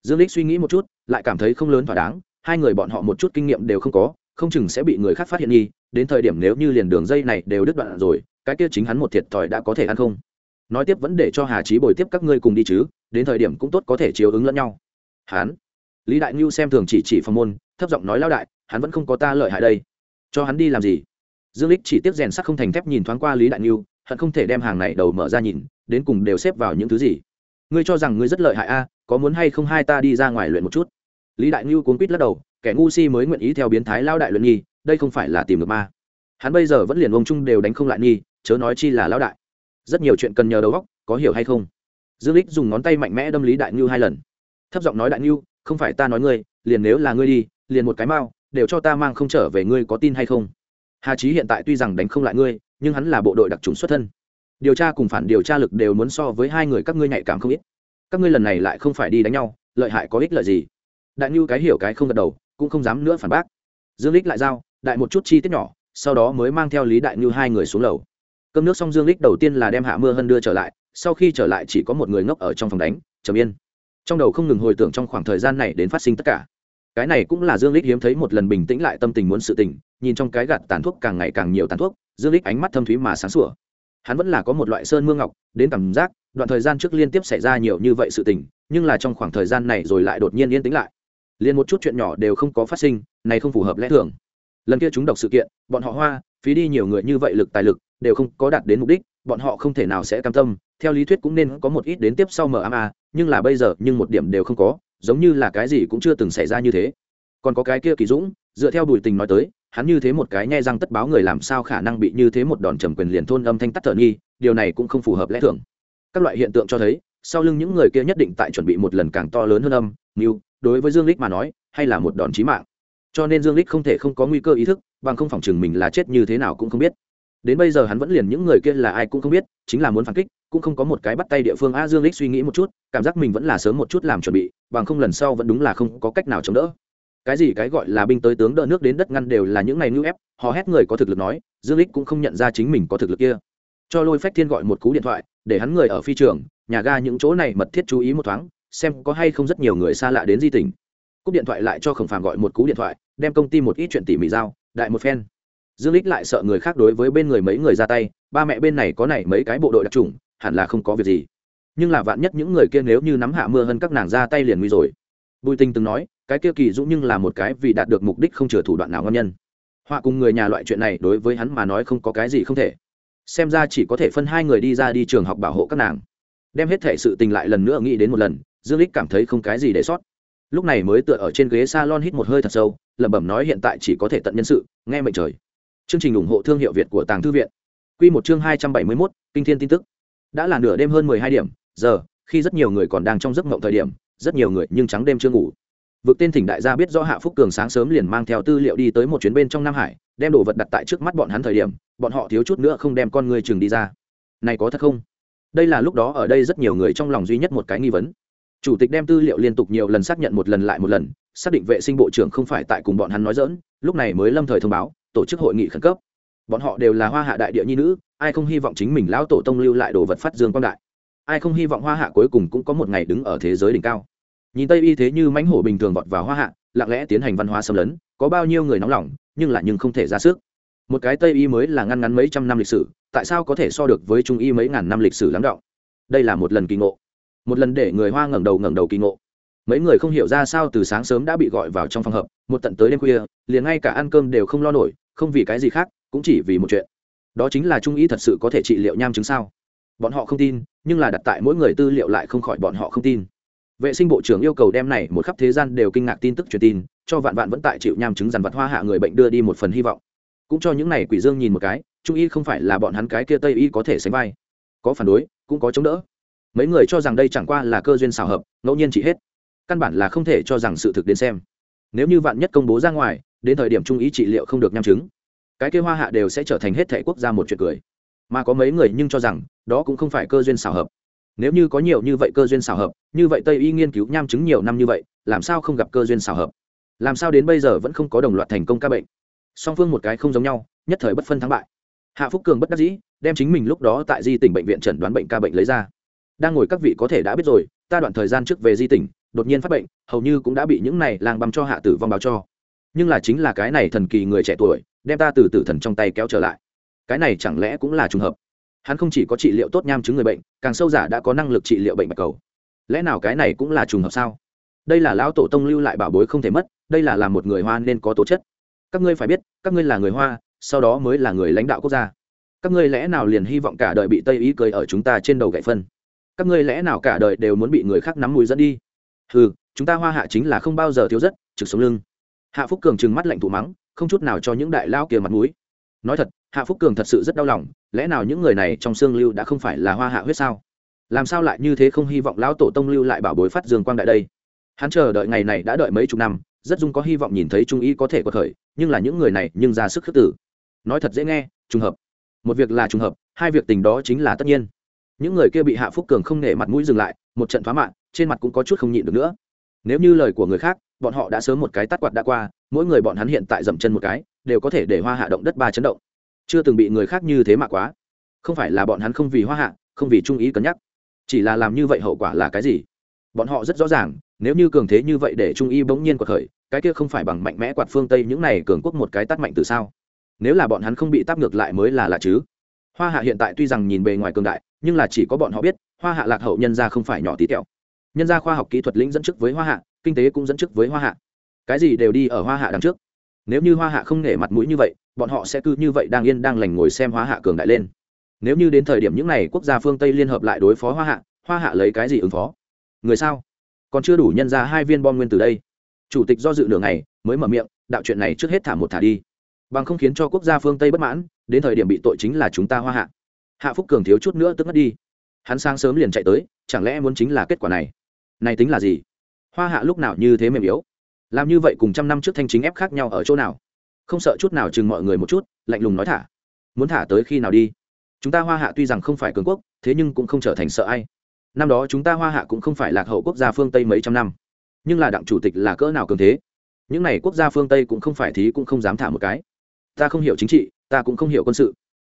[SPEAKER 1] Dương lích suy nghĩ một chút, lại cảm thấy không lớn thỏa đáng, hai người bọn họ một chút kinh nghiệm đều không có, không chừng sẽ bị người khác phát hiện nghi, đến thời điểm nếu như liền đường dây này đều đứt đoạn rồi cái kia chính hắn một thiệt thòi đã có thể ăn không? Nói tiếp vẫn để cho hà trí bồi tiếp các ngươi cùng đi chứ, đến thời điểm cũng tốt có thể chiếu ứng lẫn nhau. Hắn? Lý đại ngưu xem thường chỉ chỉ phòng môn, thấp giọng nói lao đại, hắn vẫn không có ta lợi hại đây. Cho hắn đi làm gì? Dương lích chỉ tiếp rèn sắt không thành thép nhìn thoáng qua lý đại ngưu hận không thể đem hàng này đầu mở ra nhìn, đến cùng đều xếp vào những thứ gì. Ngươi cho rằng ngươi rất lợi hại a, có muốn hay không hai ta đi ra ngoài luyện một chút? Lý đại ngưu cuốn quýt lắc đầu, kẻ ngu si mới nguyện ý theo biến thái lao đại luyện nghi đây không phải là tìm được ma. Hắn bây giờ vẫn liền ông trung đều đánh không lại nghi chớ nói chi là lão đại. Rất nhiều chuyện cần nhờ đầu óc, có hiểu hay không? Dương lích dùng ngón tay mạnh mẽ đâm lý đại ngưu hai lần. Thấp giọng nói, đại ngưu, không phải ta nói ngươi, liền nếu là ngươi đi, liền một cái mao, đều cho ta mang không trở về ngươi có tin hay không? Hà trí hiện tại tuy rằng đánh không lại ngươi, nhưng hắn là bộ đội đặc trùng xuất thân. Điều tra cùng phản điều tra lực đều muốn so với hai người các ngươi nhạy cảm không ít. Các ngươi lần này lại không phải đi đánh nhau, lợi hại có ích lợi gì? Đại ngưu cái hiểu cái không gật đầu, cũng không dám nữa phản bác. Dương lích lại giao, đại một chút chi tiết nhỏ, sau đó mới mang theo lý đại ngưu hai người xuống lầu cơm nước xong dương lích đầu tiên là đem hạ mưa hân đưa trở lại, sau khi trở lại chỉ có một người ngốc ở trong phòng đánh, trầm yên. Trong đầu không ngừng hồi tưởng trong khoảng thời gian này đến phát sinh tất cả. Cái này cũng là dương lích hiếm thấy một lần bình tĩnh lại tâm tình muốn sự tình nhìn trong cái gạt tàn thuốc càng ngày càng nhiều tàn thuốc, dương lích ánh mắt thâm thúy mà sáng sủa. Hắn vẫn là có một loại sơn mương ngọc, đến cảm giác, đoạn thời gian trước liên tiếp xảy ra nhiều như vậy sự tình, nhưng là trong khoảng thời gian này rồi lại đột nhiên yên tĩnh lại. Liền một chút chuyện nhỏ đều không có phát sinh, này không phù hợp lẽ thường. Lần kia chúng đọc sự kiện, bọn họ hoa phí đi nhiều người như vậy lực tài lực, đều không có đạt đến mục đích, bọn họ không thể nào sẽ cam tâm. Theo lý thuyết cũng nên có một ít đến tiếp sau mma nhưng là bây giờ, nhưng một điểm đều không có, giống như là cái gì cũng chưa từng xảy ra như thế. Còn có cái kia kỳ dũng, dựa theo bùi tình nói tới, hắn như thế một cái nhai răng tất báo người làm sao khả năng bị như thế một đòn trầm quyền liền thôn âm thanh tắt thở nghi, điều này cũng không phù hợp lẽ thường. Các loại hiện tượng cho thấy, sau lưng những người kia nhất định tại chuẩn bị một lần càng to lớn hơn âm như đối với dương lích mà nói, hay là một đòn chí mạng. Cho nên dương lích không thể không có nguy cơ ý thức bằng không phòng chừng mình là chết như thế nào cũng không biết. Đến bây giờ hắn vẫn liền những người kia là ai cũng không biết, chính là muốn phản kích, cũng không có một cái bắt tay địa phương. A dương lích suy nghĩ một chút, cảm giác mình vẫn là sớm một chút làm chuẩn bị, bằng không lần sau vẫn đúng là không có cách nào chống đỡ. Cái gì cái gọi là binh tới tướng đỡ nước đến đất ngăn đều là những này ngưu ép, họ hét người có thực lực nói, dương lích cũng không nhận ra chính mình có thực lực kia. Cho lôi phách thiên gọi một cú điện thoại, để hắn người ở phi trường, nhà ga những chỗ này mật thiết chú ý một thoáng, xem có hay không rất nhiều người xa lạ đến di tỉnh. Cúp điện thoại lại cho khổng phàm gọi một cú điện thoại, đem công ty một ít chuyện tỉ mỉ giao đại một phen. Dương lích lại sợ người khác đối với bên người mấy người ra tay, ba mẹ bên này có này mấy cái bộ đội đặc trùng hẳn là không có việc gì. Nhưng là vạn nhất những người kia nếu như nắm hạ mưa hơn các nàng ra tay liền nguy rồi. Bùi tinh từng nói, cái kia kỳ dũng nhưng là một cái vì đạt được mục đích không chừa thủ đoạn nào ngâm nhân. Họa cùng người nhà loại chuyện này đối với hắn mà nói không có cái gì không thể. Xem ra chỉ có thể phân hai người đi ra đi trường học bảo hộ các nàng. Đem hết thể sự tình lại lần nữa nghĩ đến một lần, dương lích cảm thấy không cái gì để sót. Lúc này mới tựa ở trên ghế salon hít một hơi thật sâu lẩm bẩm nói hiện tại chỉ có thể tận nhân sự nghe mệnh trời. Chương trình ủng hộ thương hiệu việt của tàng thư viện. Quy một chương hai trăm bảy mươi 271, kinh thiên tin tức. Đã là nửa đêm hơn mười hai điểm giờ khi rất nhiều người còn đang trong giấc mộng thời điểm rất nhiều người nhưng trắng đêm chưa ngủ. Vực tên thỉnh đại gia biết do hạ phúc cường sáng sớm liền mang theo tư liệu đi tới một chuyến bên trong nam hải đem đồ vật đặt tại trước mắt bọn hắn thời điểm bọn họ thiếu chút nữa không đem con người chừng đi ra. Này có thật không? Đây là lúc đó ở đây rất nhiều người trong lòng duy nhất một cái nghi vấn. Chủ tịch đem tư liệu liên tục nhiều lần xác nhận một lần lại một lần xác định vệ sinh bộ trưởng không phải tại cùng bọn hắn nói dỡn, lúc này mới lâm thời thông báo, tổ chức hội nghị khẩn cấp. Bọn họ đều là hoa hạ đại địa nhi nữ, ai không hy vọng chính mình lão tổ tông lưu lại đồ vật phát dương quang đại? Ai không hy vọng hoa hạ cuối cùng cũng có một ngày đứng ở thế giới đỉnh cao? Nhìn tây y thế như mãnh hổ bình thường vọt vào hoa hạ, lặng lẽ tiến hành văn hóa xâm lấn, có bao nhiêu người nóng lòng, nhưng là nhưng không thể ra sức. Một cái tây y mới là ngăn ngắn mấy trăm năm lịch sử, tại sao có thể so được với trung y mấy ngàn năm lịch sử lắng động? Đây là một lần kỳ ngộ. Một lần để người hoa ngẩng đầu ngẩng đầu kỳ ngộ mấy người không hiểu ra sao từ sáng sớm đã bị gọi vào trong phòng hợp một tận tới đêm khuya, liền ngay cả ăn cơm đều không lo nổi, không vì cái gì khác, cũng chỉ vì một chuyện. Đó chính là trung y thật sự có thể trị liệu nham chứng sao? Bọn họ không tin, nhưng là đặt tại mỗi người tư liệu lại không khỏi bọn họ không tin. Vệ sinh bộ trưởng yêu cầu đem này một khắp thế gian đều kinh ngạc tin tức truyền tin, cho vạn vạn vẫn tại chịu nham chứng dằn vặt hoa hạ người bệnh đưa đi một phần hy vọng. Cũng cho những này quỷ dương nhìn một cái, trung y không phải là bọn hắn cái kia tây y có thể sánh vai. Có phản đối, cũng có chống đỡ. Mấy người cho rằng đây chẳng qua là cơ duyên xào hợp, ngẫu nhiên chỉ hết căn bản là không thể cho rằng sự thực đến xem. Nếu như vạn nhất công bố ra ngoài, đến thời điểm trung ý trị liệu không được nham chứng, cái kêu hoa hạ đều sẽ trở thành hết thể quốc gia một chuyện cười. Mà có mấy người nhưng cho rằng, đó cũng không phải cơ duyên xảo hợp. Nếu như có nhiều như vậy cơ duyên xảo hợp, như vậy tây y nghiên cứu nham chứng nhiều năm như vậy, làm sao không gặp cơ duyên xảo hợp? Làm sao đến bây giờ vẫn không có đồng loạt thành công ca bệnh? Song phương một cái không giống nhau, nhất thời bất phân thắng bại. Hạ phúc cường bất đắc dĩ, đem chính mình lúc đó tại di tỉnh bệnh viện chẩn đoán bệnh ca bệnh lấy ra. Đang ngồi các vị có thể đã biết rồi, ta đoạn thời gian trước về di tỉnh đột nhiên phát bệnh, hầu như cũng đã bị những này lang băm cho hạ tử vong báo cho. Nhưng là chính là cái này thần kỳ người trẻ tuổi, đem ta từ tử thần trong tay kéo trở lại. Cái này chẳng lẽ cũng là trùng hợp? Hắn không chỉ có trị liệu tốt nham chứng người bệnh, càng sâu giả đã có năng lực trị liệu bệnh bạch cầu. Lẽ nào cái này cũng là trùng hợp sao? Đây là lão tổ tông lưu lại bảo bối không thể mất, đây là làm một người hoa nên có tố chất. Các ngươi phải biết, các ngươi là người hoa, sau đó mới là người lãnh đạo quốc gia. Các ngươi lẽ nào liền hy vọng cả đời bị tây ý cười ở chúng ta trên đầu gậy phân? Các ngươi lẽ nào cả đời đều muốn bị người khác nắm mùi dẫn đi? Ừ chúng ta hoa hạ chính là không bao giờ thiếu rất, trực sống lưng. Hạ phúc cường trừng mắt lạnh thủ mắng, không chút nào cho những đại lao kia mặt mũi. Nói thật, hạ phúc cường thật sự rất đau lòng, lẽ nào những người này trong xương lưu đã không phải là hoa hạ huyết sao? Làm sao lại như thế không hy vọng lão tổ tông lưu lại bảo bối phát dương quang đại đây? Hắn chờ đợi ngày này đã đợi mấy chục năm, rất dung có hy vọng nhìn thấy trung y có thể có khởi, nhưng là những người này nhưng ra sức khước tử. Nói thật dễ nghe, trùng hợp. Một việc là trùng hợp, hai việc tình đó chính là tất nhiên. Những người kia bị hạ phúc cường không nể mặt mũi dừng lại, một trận phá mạng trên mặt cũng có chút không nhịn được nữa. Nếu như lời của người khác, bọn họ đã sớm một cái tắt quạt đã qua, mỗi người bọn hắn hiện tại dậm chân một cái, đều có thể để hoa hạ động đất ba chấn động. Chưa từng bị người khác như thế mà quá. Không phải là bọn hắn không vì hoa hạ, không vì trung ý cân nhắc. Chỉ là làm như vậy hậu quả là cái gì? Bọn họ rất rõ ràng, nếu như cường thế như vậy để trung y bỗng nhiên quật khởi, cái kia không phải bằng mạnh mẽ quạt phương tây những này cường quốc một cái tắt mạnh từ sao? Nếu là bọn hắn không bị táp ngược lại mới là lạ chứ? Hoa hạ hiện tại tuy rằng nhìn bề ngoài cường đại, nhưng là chỉ có bọn họ biết, hoa hạ lạc hậu nhân ra không phải nhỏ tí tẹo nhân gia khoa học kỹ thuật lĩnh dẫn trước với hoa hạ, kinh tế cũng dẫn trước với hoa hạ. Cái gì đều đi ở hoa hạ đằng trước. Nếu như hoa hạ không nể mặt mũi như vậy, bọn họ sẽ cứ như vậy đang yên đang lành ngồi xem hoa hạ cường đại lên. Nếu như đến thời điểm những n à y quốc gia phương tây liên hợp lại đối phó hoa hạ hoa hạ lấy cái gì ứng phó? Người sao? Còn chưa đủ nhân ra hai viên bom nguyên từ đây. Chủ tịch do dự nửa ngày, mới mở miệng, đạo chuyện này trước hết thả một thả đi. Bằng không khiến cho quốc gia phương tây bất mãn, đến thời điểm bị tội chính là chúng ta hoa hạ. Hạ phúc cường thiếu chút nữa tức mất đi. Hắn sáng sớm liền chạy tới, chẳng lẽ muốn chính là kết quả này? Này tính là gì? Hoa hạ lúc nào như thế mềm yếu? Làm như vậy cùng trăm năm trước thanh chính ép khác nhau ở chỗ nào? Không sợ chút nào chừng mọi người một chút, lạnh lùng nói thả. Muốn thả tới khi nào đi? Chúng ta hoa hạ tuy rằng không phải cường quốc, thế nhưng cũng không trở thành sợ ai. Năm đó chúng ta hoa hạ cũng không phải lạc hậu quốc gia phương tây mấy trăm năm. Nhưng là đặng chủ tịch là cỡ nào cường thế? Những n à y quốc gia phương tây cũng không phải thí cũng không dám thả một cái. Ta không hiểu chính trị, ta cũng không hiểu quân sự.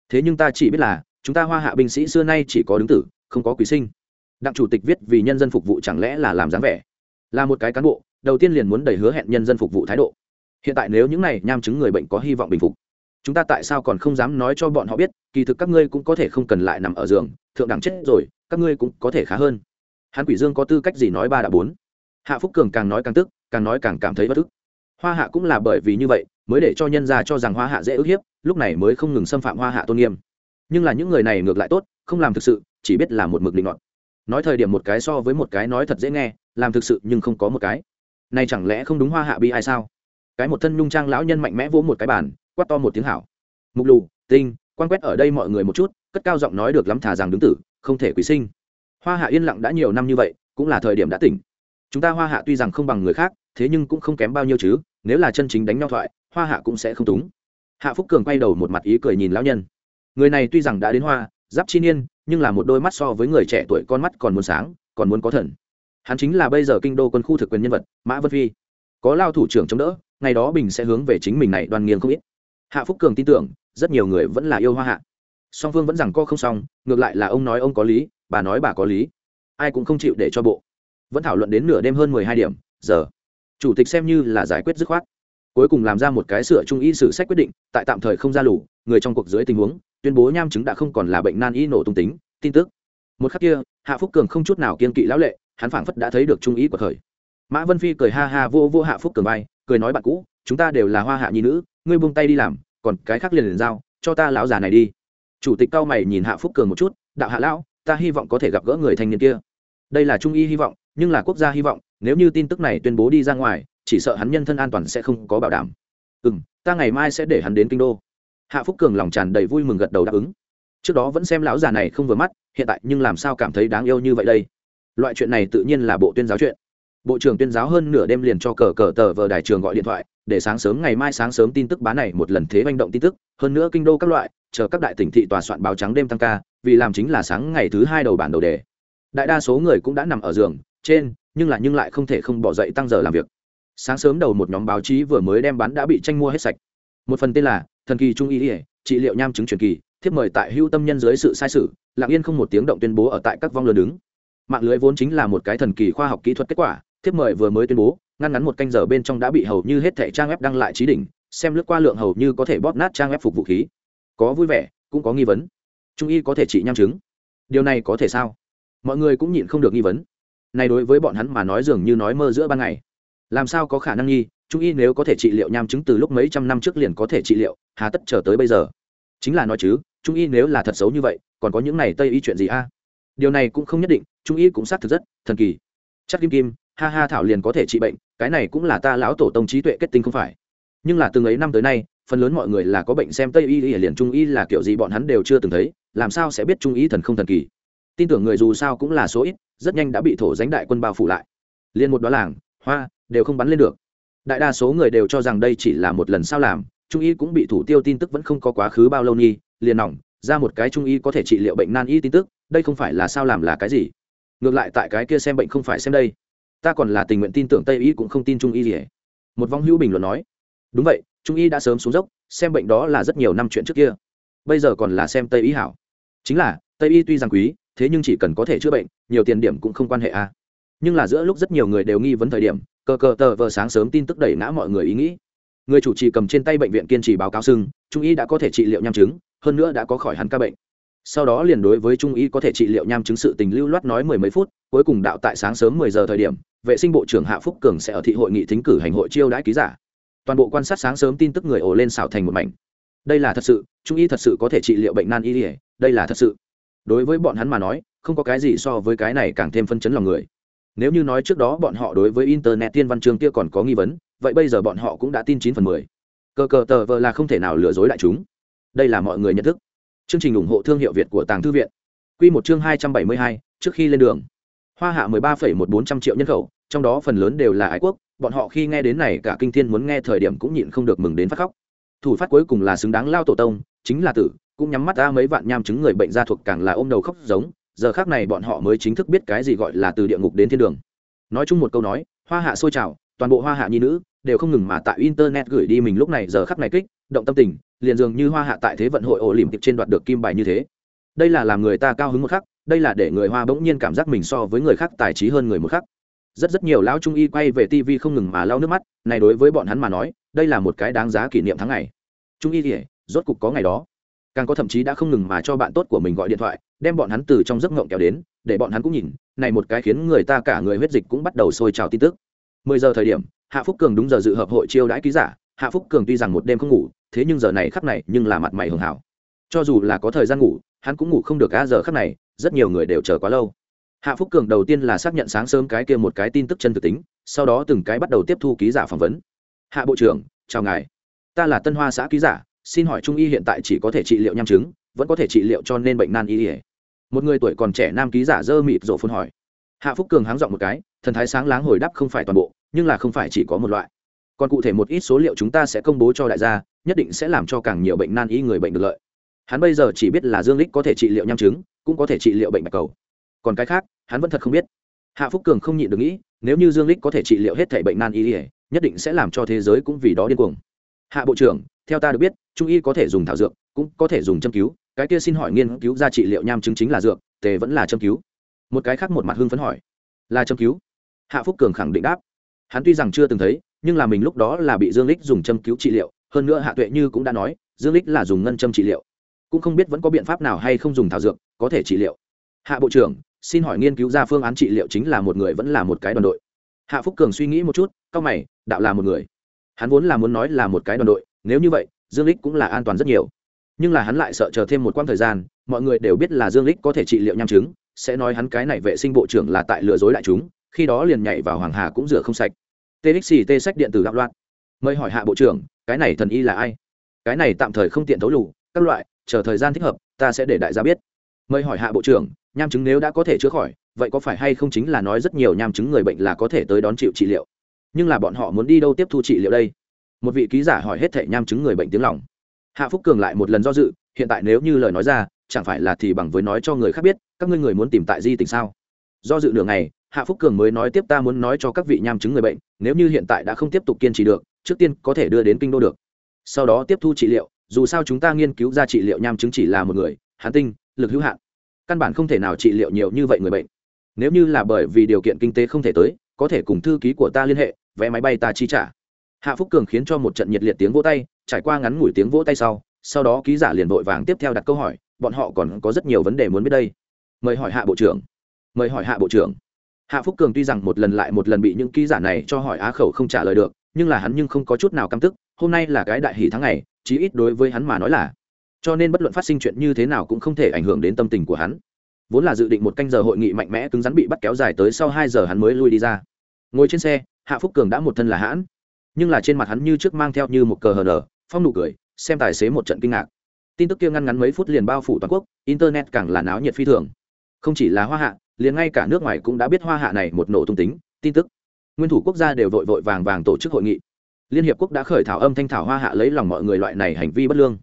[SPEAKER 1] Thế nhưng ta chỉ biết là, chúng ta hoa hạ binh sĩ xưa nay chỉ có đứng tử, không có quý sinh đặng chủ tịch viết vì nhân dân phục vụ chẳng lẽ là làm dáng vẻ? Là một cái cán bộ, đầu tiên liền muốn đầy hứa hẹn nhân dân phục vụ thái độ. Hiện tại nếu những này nham chứng người bệnh có hy vọng bình phục, chúng ta tại sao còn không dám nói cho bọn họ biết, kỳ thực các ngươi cũng có thể không cần lại nằm ở giường, thượng đẳng chết rồi, các ngươi cũng có thể khá hơn. Hắn quỷ dương có tư cách gì nói ba đã bốn? Hạ phúc cường càng nói càng tức, càng nói càng cảm thấy bất tức hoa hạ cũng là bởi vì như vậy, mới để cho nhân gia cho rằng hoa hạ dễ ức hiếp, lúc này mới không ngừng xâm phạm hoa hạ tôn nghiêm. Nhưng là những người này ngược lại tốt, không làm thực sự, chỉ biết là một mực định luận nói thời điểm một cái so với một cái nói thật dễ nghe, làm thực sự nhưng không có một cái. Này chẳng lẽ không đúng hoa hạ bi ai sao? Cái một thân nhung trang lão nhân mạnh mẽ vỗ một cái bàn, quát to một tiếng hảo. Mục lù, tinh quan quét ở đây mọi người một chút, cất cao giọng nói được lắm thà rằng đứng tử, không thể quý sinh. Hoa hạ yên lặng đã nhiều năm như vậy, cũng là thời điểm đã tỉnh. Chúng ta hoa hạ tuy rằng không bằng người khác, thế nhưng cũng không kém bao nhiêu chứ, nếu là chân chính đánh nhau thoại, hoa hạ cũng sẽ không túng. Hạ phúc cường quay đầu một mặt ý cười nhìn lão nhân. Người này tuy rằng đã đến hoa, giáp chi niên nhưng là một đôi mắt so với người trẻ tuổi con mắt còn muốn sáng, còn muốn có thần. Hắn chính là bây giờ kinh đô quân khu thực quyền nhân vật, mã vân phi. Có lao thủ trưởng chống đỡ, ngày đó bình sẽ hướng về chính mình này đoàn nghiêng không ít. Hạ phúc cường tin tưởng, rất nhiều người vẫn là yêu hoa hạ. Song phương vẫn rằng co không xong, ngược lại là ông nói ông có lý, bà nói bà có lý. Ai cũng không chịu để cho bộ. Vẫn thảo luận đến nửa đêm hơn mười hai điểm, giờ. Chủ tịch xem như là giải quyết dứt khoát. Cuối cùng làm ra một cái sửa trung y sử sách quyết định, tại tạm thời không ra lủ người trong cuộc dưới tình huống, tuyên bố nham chứng đã không còn là bệnh nan y nổ tung tính, tin tức. Một khắc kia, hạ phúc cường không chút nào kiên kỵ lão lệ, hắn phảng phất đã thấy được trung ý của thời. Mã vân phi cười ha ha vô vô hạ phúc cường vai, cười nói bạn cũ, chúng ta đều là hoa hạ nhi nữ, ngươi buông tay đi làm, còn cái khác liền liền giao, cho ta lão già này đi. Chủ tịch cao mày nhìn hạ phúc cường một chút, đạo hạ lão, ta hy vọng có thể gặp gỡ người thanh niên kia. Đây là trung y hy vọng, nhưng là quốc gia hy vọng, nếu như tin tức này tuyên bố đi ra ngoài, chỉ sợ hắn nhân thân an toàn sẽ không có bảo đảm. Ừ m ta ngày mai sẽ để hắn đến kinh đô hạ phúc cường lòng tràn đầy vui mừng gật đầu đáp ứng. Trước đó vẫn xem lão già này không vừa mắt, hiện tại nhưng làm sao cảm thấy đáng yêu như vậy đây? Loại chuyện này tự nhiên là bộ tuyên giáo chuyện. Bộ trưởng tuyên giáo hơn nửa đêm liền cho cờ cờ tờ vờ đài trường gọi điện thoại, để sáng sớm ngày mai sáng sớm tin tức bán này một lần thế manh động tin tức, hơn nữa kinh đô các loại, chờ các đại tỉnh thị tòa soạn báo trắng đêm tăng ca, vì làm chính là sáng ngày thứ hai đầu bản đầu đề. Đại đa số người cũng đã nằm ở giường, trên, nhưng là nhưng lại không thể không bỏ dậy tăng giờ làm việc. Sáng sớm đầu một nhóm báo chí vừa mới đem bán đã bị tranh mua hết sạch. Một phần tên là thần kỳ trung y ỉa trị liệu nham chứng truyền kỳ, thiếp mời tại hưu tâm nhân dưới sự sai sự lặng yên không một tiếng động tuyên bố ở tại các vong lừa đứng. Mạng lưới vốn chính là một cái thần kỳ khoa học kỹ thuật kết quả, thiếp mời vừa mới tuyên bố, ngăn ngắn một canh giờ bên trong đã bị hầu như hết thẻ trang web đăng lại trí đỉnh, xem lướt qua lượng hầu như có thể bóp nát trang web phục vũ khí. Có vui vẻ, cũng có nghi vấn. Trung y có thể trị nham chứng. Điều này có thể sao? Mọi người cũng nhịn không được nghi vấn. Này đối với bọn hắn mà nói dường như nói mơ giữa ban ngày. Làm sao có khả năng nghi? Trung y nếu có thể trị liệu nham chứng từ lúc mấy trăm năm trước liền có thể trị liệu, hà tất chờ tới bây giờ. Chính là nói chứ, trung y nếu là thật xấu như vậy, còn có những này tây y chuyện gì a? Điều này cũng không nhất định, trung y cũng xác thực rất thần kỳ. Chắc kim kim, ha ha thảo liền có thể trị bệnh, cái này cũng là ta lão tổ tông trí tuệ kết tinh không phải. Nhưng là từng ấy năm tới nay, phần lớn mọi người là có bệnh xem tây y y liền trung y là kiểu gì bọn hắn đều chưa từng thấy, làm sao sẽ biết trung y thần không thần kỳ? Tin tưởng người dù sao cũng là số ít, rất nhanh đã bị thổ dánh đại quân bao phủ lại. Liền một đó làng, hoa, đều không bắn lên được đại đa số người đều cho rằng đây chỉ là một lần sao làm, trung y cũng bị thủ tiêu tin tức vẫn không có quá khứ bao lâu nhi, liền nỏng, ra một cái trung y có thể trị liệu bệnh nan y tin tức, đây không phải là sao làm là cái gì? Ngược lại tại cái kia xem bệnh không phải xem đây. Ta còn là tình nguyện tin tưởng tây y cũng không tin trung y gì hết. một vong hữu bình luận nói. Đúng vậy, trung y đã sớm xuống dốc, xem bệnh đó là rất nhiều năm chuyện trước kia. Bây giờ còn là xem tây y hảo. Chính là, tây y tuy rằng quý, thế nhưng chỉ cần có thể chữa bệnh, nhiều tiền điểm cũng không quan hệ a à. nhưng là giữa lúc rất nhiều người đều nghi vấn thời điểm cờ cờ tờ vờ sáng sớm tin tức đẩy ngã mọi người ý nghĩ. Người chủ trì cầm trên tay bệnh viện kiên trì báo cáo sưng, trung y đã có thể trị liệu nham chứng, hơn nữa đã có khỏi hẳn ca bệnh. Sau đó liền đối với trung y có thể trị liệu nham chứng sự tình lưu loát nói mười mấy phút, cuối cùng đạo tại sáng sớm mười giờ thời điểm, vệ sinh bộ trưởng hạ phúc cường sẽ ở thị hội nghị thính cử hành hội chiêu đãi ký giả. Toàn bộ quan sát sáng sớm tin tức người ổ lên xảo thành một mảnh. Đây là thật sự, trung y thật sự có thể trị liệu bệnh nan y đây là thật sự. Đối với bọn hắn mà nói, không có cái gì so với cái này càng thêm phân chấn lòng người nếu như nói trước đó bọn họ đối với internet tiên văn chương kia còn có nghi vấn, vậy bây giờ bọn họ cũng đã tin chín phần mười. Cờ cờ tờ vờ là không thể nào lừa dối đại chúng. Đây là mọi người nhận thức. Chương trình ủng hộ thương hiệu việt của tàng thư viện. Q một chương hai trăm bảy mươi hai, trước khi lên đường. Hoa hạ mười ba phẩy một bốn trăm triệu nhân khẩu, trong đó phần lớn đều là ái quốc, bọn họ khi nghe đến này cả kinh thiên muốn nghe thời điểm cũng nhịn không được mừng đến phát khóc. Thủ phát cuối cùng là xứng đáng lao tổ tông, chính là tử, cũng nhắm mắt ra mấy vạn nham chứng người bệnh ra thuộc càng là ôm đầu khóc giống giờ khác này bọn họ mới chính thức biết cái gì gọi là từ địa ngục đến thiên đường. Nói chung một câu nói, hoa hạ sôi trào, toàn bộ hoa hạ nhi nữ đều không ngừng mà tại internet gửi đi mình lúc này giờ khắc này kích, động tâm tình, liền dường như hoa hạ tại thế vận hội ổ lìm tiệp trên đoạt được kim bài như thế. Đây là làm người ta cao hứng một khắc, đây là để người hoa bỗng nhiên cảm giác mình so với người khác tài trí hơn người một khắc. Rất rất nhiều lão trung y quay về tv không ngừng mà lau nước mắt, này đối với bọn hắn mà nói, đây là một cái đáng giá kỷ niệm tháng ngày. Trung y thì, rốt cục có ngày đó. Càng có thậm chí đã không ngừng mà cho bạn tốt của mình gọi điện thoại đem bọn hắn từ trong giấc ngộng kéo đến, để bọn hắn cũng nhìn, này một cái khiến người ta cả người huyết dịch cũng bắt đầu sôi trào tin tức. Mười giờ thời điểm, hạ phúc cường đúng giờ dự hợp hội chiêu đãi ký giả, hạ phúc cường tuy rằng một đêm không ngủ, thế nhưng giờ này khắc này nhưng là mặt mày hường hảo. Cho dù là có thời gian ngủ, hắn cũng ngủ không được a giờ khắc này, rất nhiều người đều chờ quá lâu. Hạ phúc cường đầu tiên là xác nhận sáng sớm cái kia một cái tin tức chân thực tính, sau đó từng cái bắt đầu tiếp thu ký giả phỏng vấn. Hạ bộ trưởng, chào ngài. Ta là tân hoa xã ký giả, xin hỏi trung y hiện tại chỉ có thể trị liệu nham chứng, vẫn có thể trị liệu cho nên bệnh nan y ỉa một người tuổi còn trẻ nam ký giả dơ mịt rộ phun hỏi. Hạ phúc cường háng dọn một cái, thần thái sáng láng hồi đáp không phải toàn bộ, nhưng là không phải chỉ có một loại. Còn cụ thể một ít số liệu chúng ta sẽ công bố cho đại gia, nhất định sẽ làm cho càng nhiều bệnh nan y người bệnh được lợi. Hắn bây giờ chỉ biết là dương lích có thể trị liệu nham chứng, cũng có thể trị liệu bệnh bạch cầu. Còn cái khác, hắn vẫn thật không biết. Hạ phúc cường không nhịn được nghĩ, nếu như dương lích có thể trị liệu hết thể bệnh nan y nhất định sẽ làm cho thế giới cũng vì đó điên cuồng. Hạ bộ trưởng, theo ta được biết, trung y có thể dùng thảo dược, cũng có thể dùng châm cứu cái kia xin hỏi nghiên cứu ra trị liệu nham chứng chính là dược, tề vẫn là châm cứu. Một cái khác một mặt hưng phấn hỏi, là châm cứu? Hạ phúc cường khẳng định đáp, hắn tuy rằng chưa từng thấy, nhưng là mình lúc đó là bị dương lích dùng châm cứu trị liệu, hơn nữa hạ tuệ như cũng đã nói, dương lích là dùng ngân châm trị liệu, cũng không biết vẫn có biện pháp nào hay không dùng thảo dược có thể trị liệu. Hạ bộ trưởng, xin hỏi nghiên cứu ra phương án trị liệu chính là một người vẫn là một cái đoàn đội. Hạ phúc cường suy nghĩ một chút cao mày, đạo là một người. Hắn vốn là muốn nói là một cái đoàn đội, nếu như vậy, dương lích cũng là an toàn rất nhiều nhưng là hắn lại sợ chờ thêm một quãng thời gian, mọi người đều biết là dương lích có thể trị liệu nham chứng, sẽ nói hắn cái này vệ sinh bộ trưởng là tại lừa dối đại chúng, khi đó liền nhảy vào hoàng hà cũng rửa không sạch. Txt tê sách điện tử gặp loạn. Mời hỏi hạ bộ trưởng, cái này thần y là ai? Cái này tạm thời không tiện thấu lù, các loại, chờ thời gian thích hợp, ta sẽ để đại gia biết. Mời hỏi hạ bộ trưởng, nham chứng nếu đã có thể chữa khỏi, vậy có phải hay không chính là nói rất nhiều nham chứng người bệnh là có thể tới đón chịu trị liệu? Nhưng là bọn họ muốn đi đâu tiếp thu trị liệu đây? Một vị ký giả hỏi hết thể nham chứng người bệnh tiếng lòng hạ phúc cường lại một lần do dự, hiện tại nếu như lời nói ra, chẳng phải là thì bằng với nói cho người khác biết, các ngươi người muốn tìm tại di tình sao? Do dự nửa ngày, hạ phúc cường mới nói tiếp ta muốn nói cho các vị nham chứng người bệnh, nếu như hiện tại đã không tiếp tục kiên trì được, trước tiên có thể đưa đến kinh đô được. Sau đó tiếp thu trị liệu, dù sao chúng ta nghiên cứu ra trị liệu nham chứng chỉ là một người hán tinh, lực hữu hạn. Căn bản không thể nào trị liệu nhiều như vậy người bệnh. Nếu như là bởi vì điều kiện kinh tế không thể tới, có thể cùng thư ký của ta liên hệ, vé máy bay ta chi trả. Hạ phúc cường khiến cho một trận nhiệt liệt tiếng vỗ tay trải qua ngắn ngủi tiếng vỗ tay sau sau đó ký giả liền vội vàng tiếp theo đặt câu hỏi bọn họ còn có rất nhiều vấn đề muốn biết đây. Mời hỏi hạ bộ trưởng. Mời hỏi hạ bộ trưởng. Hạ phúc cường tuy rằng một lần lại một lần bị những ký giả này cho hỏi á khẩu không trả lời được nhưng là hắn nhưng không có chút nào căm tức hôm nay là cái đại hỷ tháng này, chí ít đối với hắn mà nói là. Cho nên bất luận phát sinh chuyện như thế nào cũng không thể ảnh hưởng đến tâm tình của hắn. Vốn là dự định một canh giờ hội nghị mạnh mẽ cứng rắn bị bắt kéo dài tới sau hai giờ hắn mới lui đi ra. Ngồi trên xe hạ phúc cường đã một thân là hãn. Nhưng là trên mặt hắn như trước mang theo như một cờ hờ nở phong nụ cười, xem tài xế một trận kinh ngạc. Tin tức kia ngăn ngắn mấy phút liền bao phủ toàn quốc, internet càng là náo nhiệt phi thường. Không chỉ là hoa hạ, liền ngay cả nước ngoài cũng đã biết hoa hạ này một nổ tung tính, tin tức. Nguyên thủ quốc gia đều vội vội vàng vàng tổ chức hội nghị. Liên hiệp quốc đã khởi thảo âm thanh thảo hoa hạ lấy lòng mọi người loại này hành vi bất lương.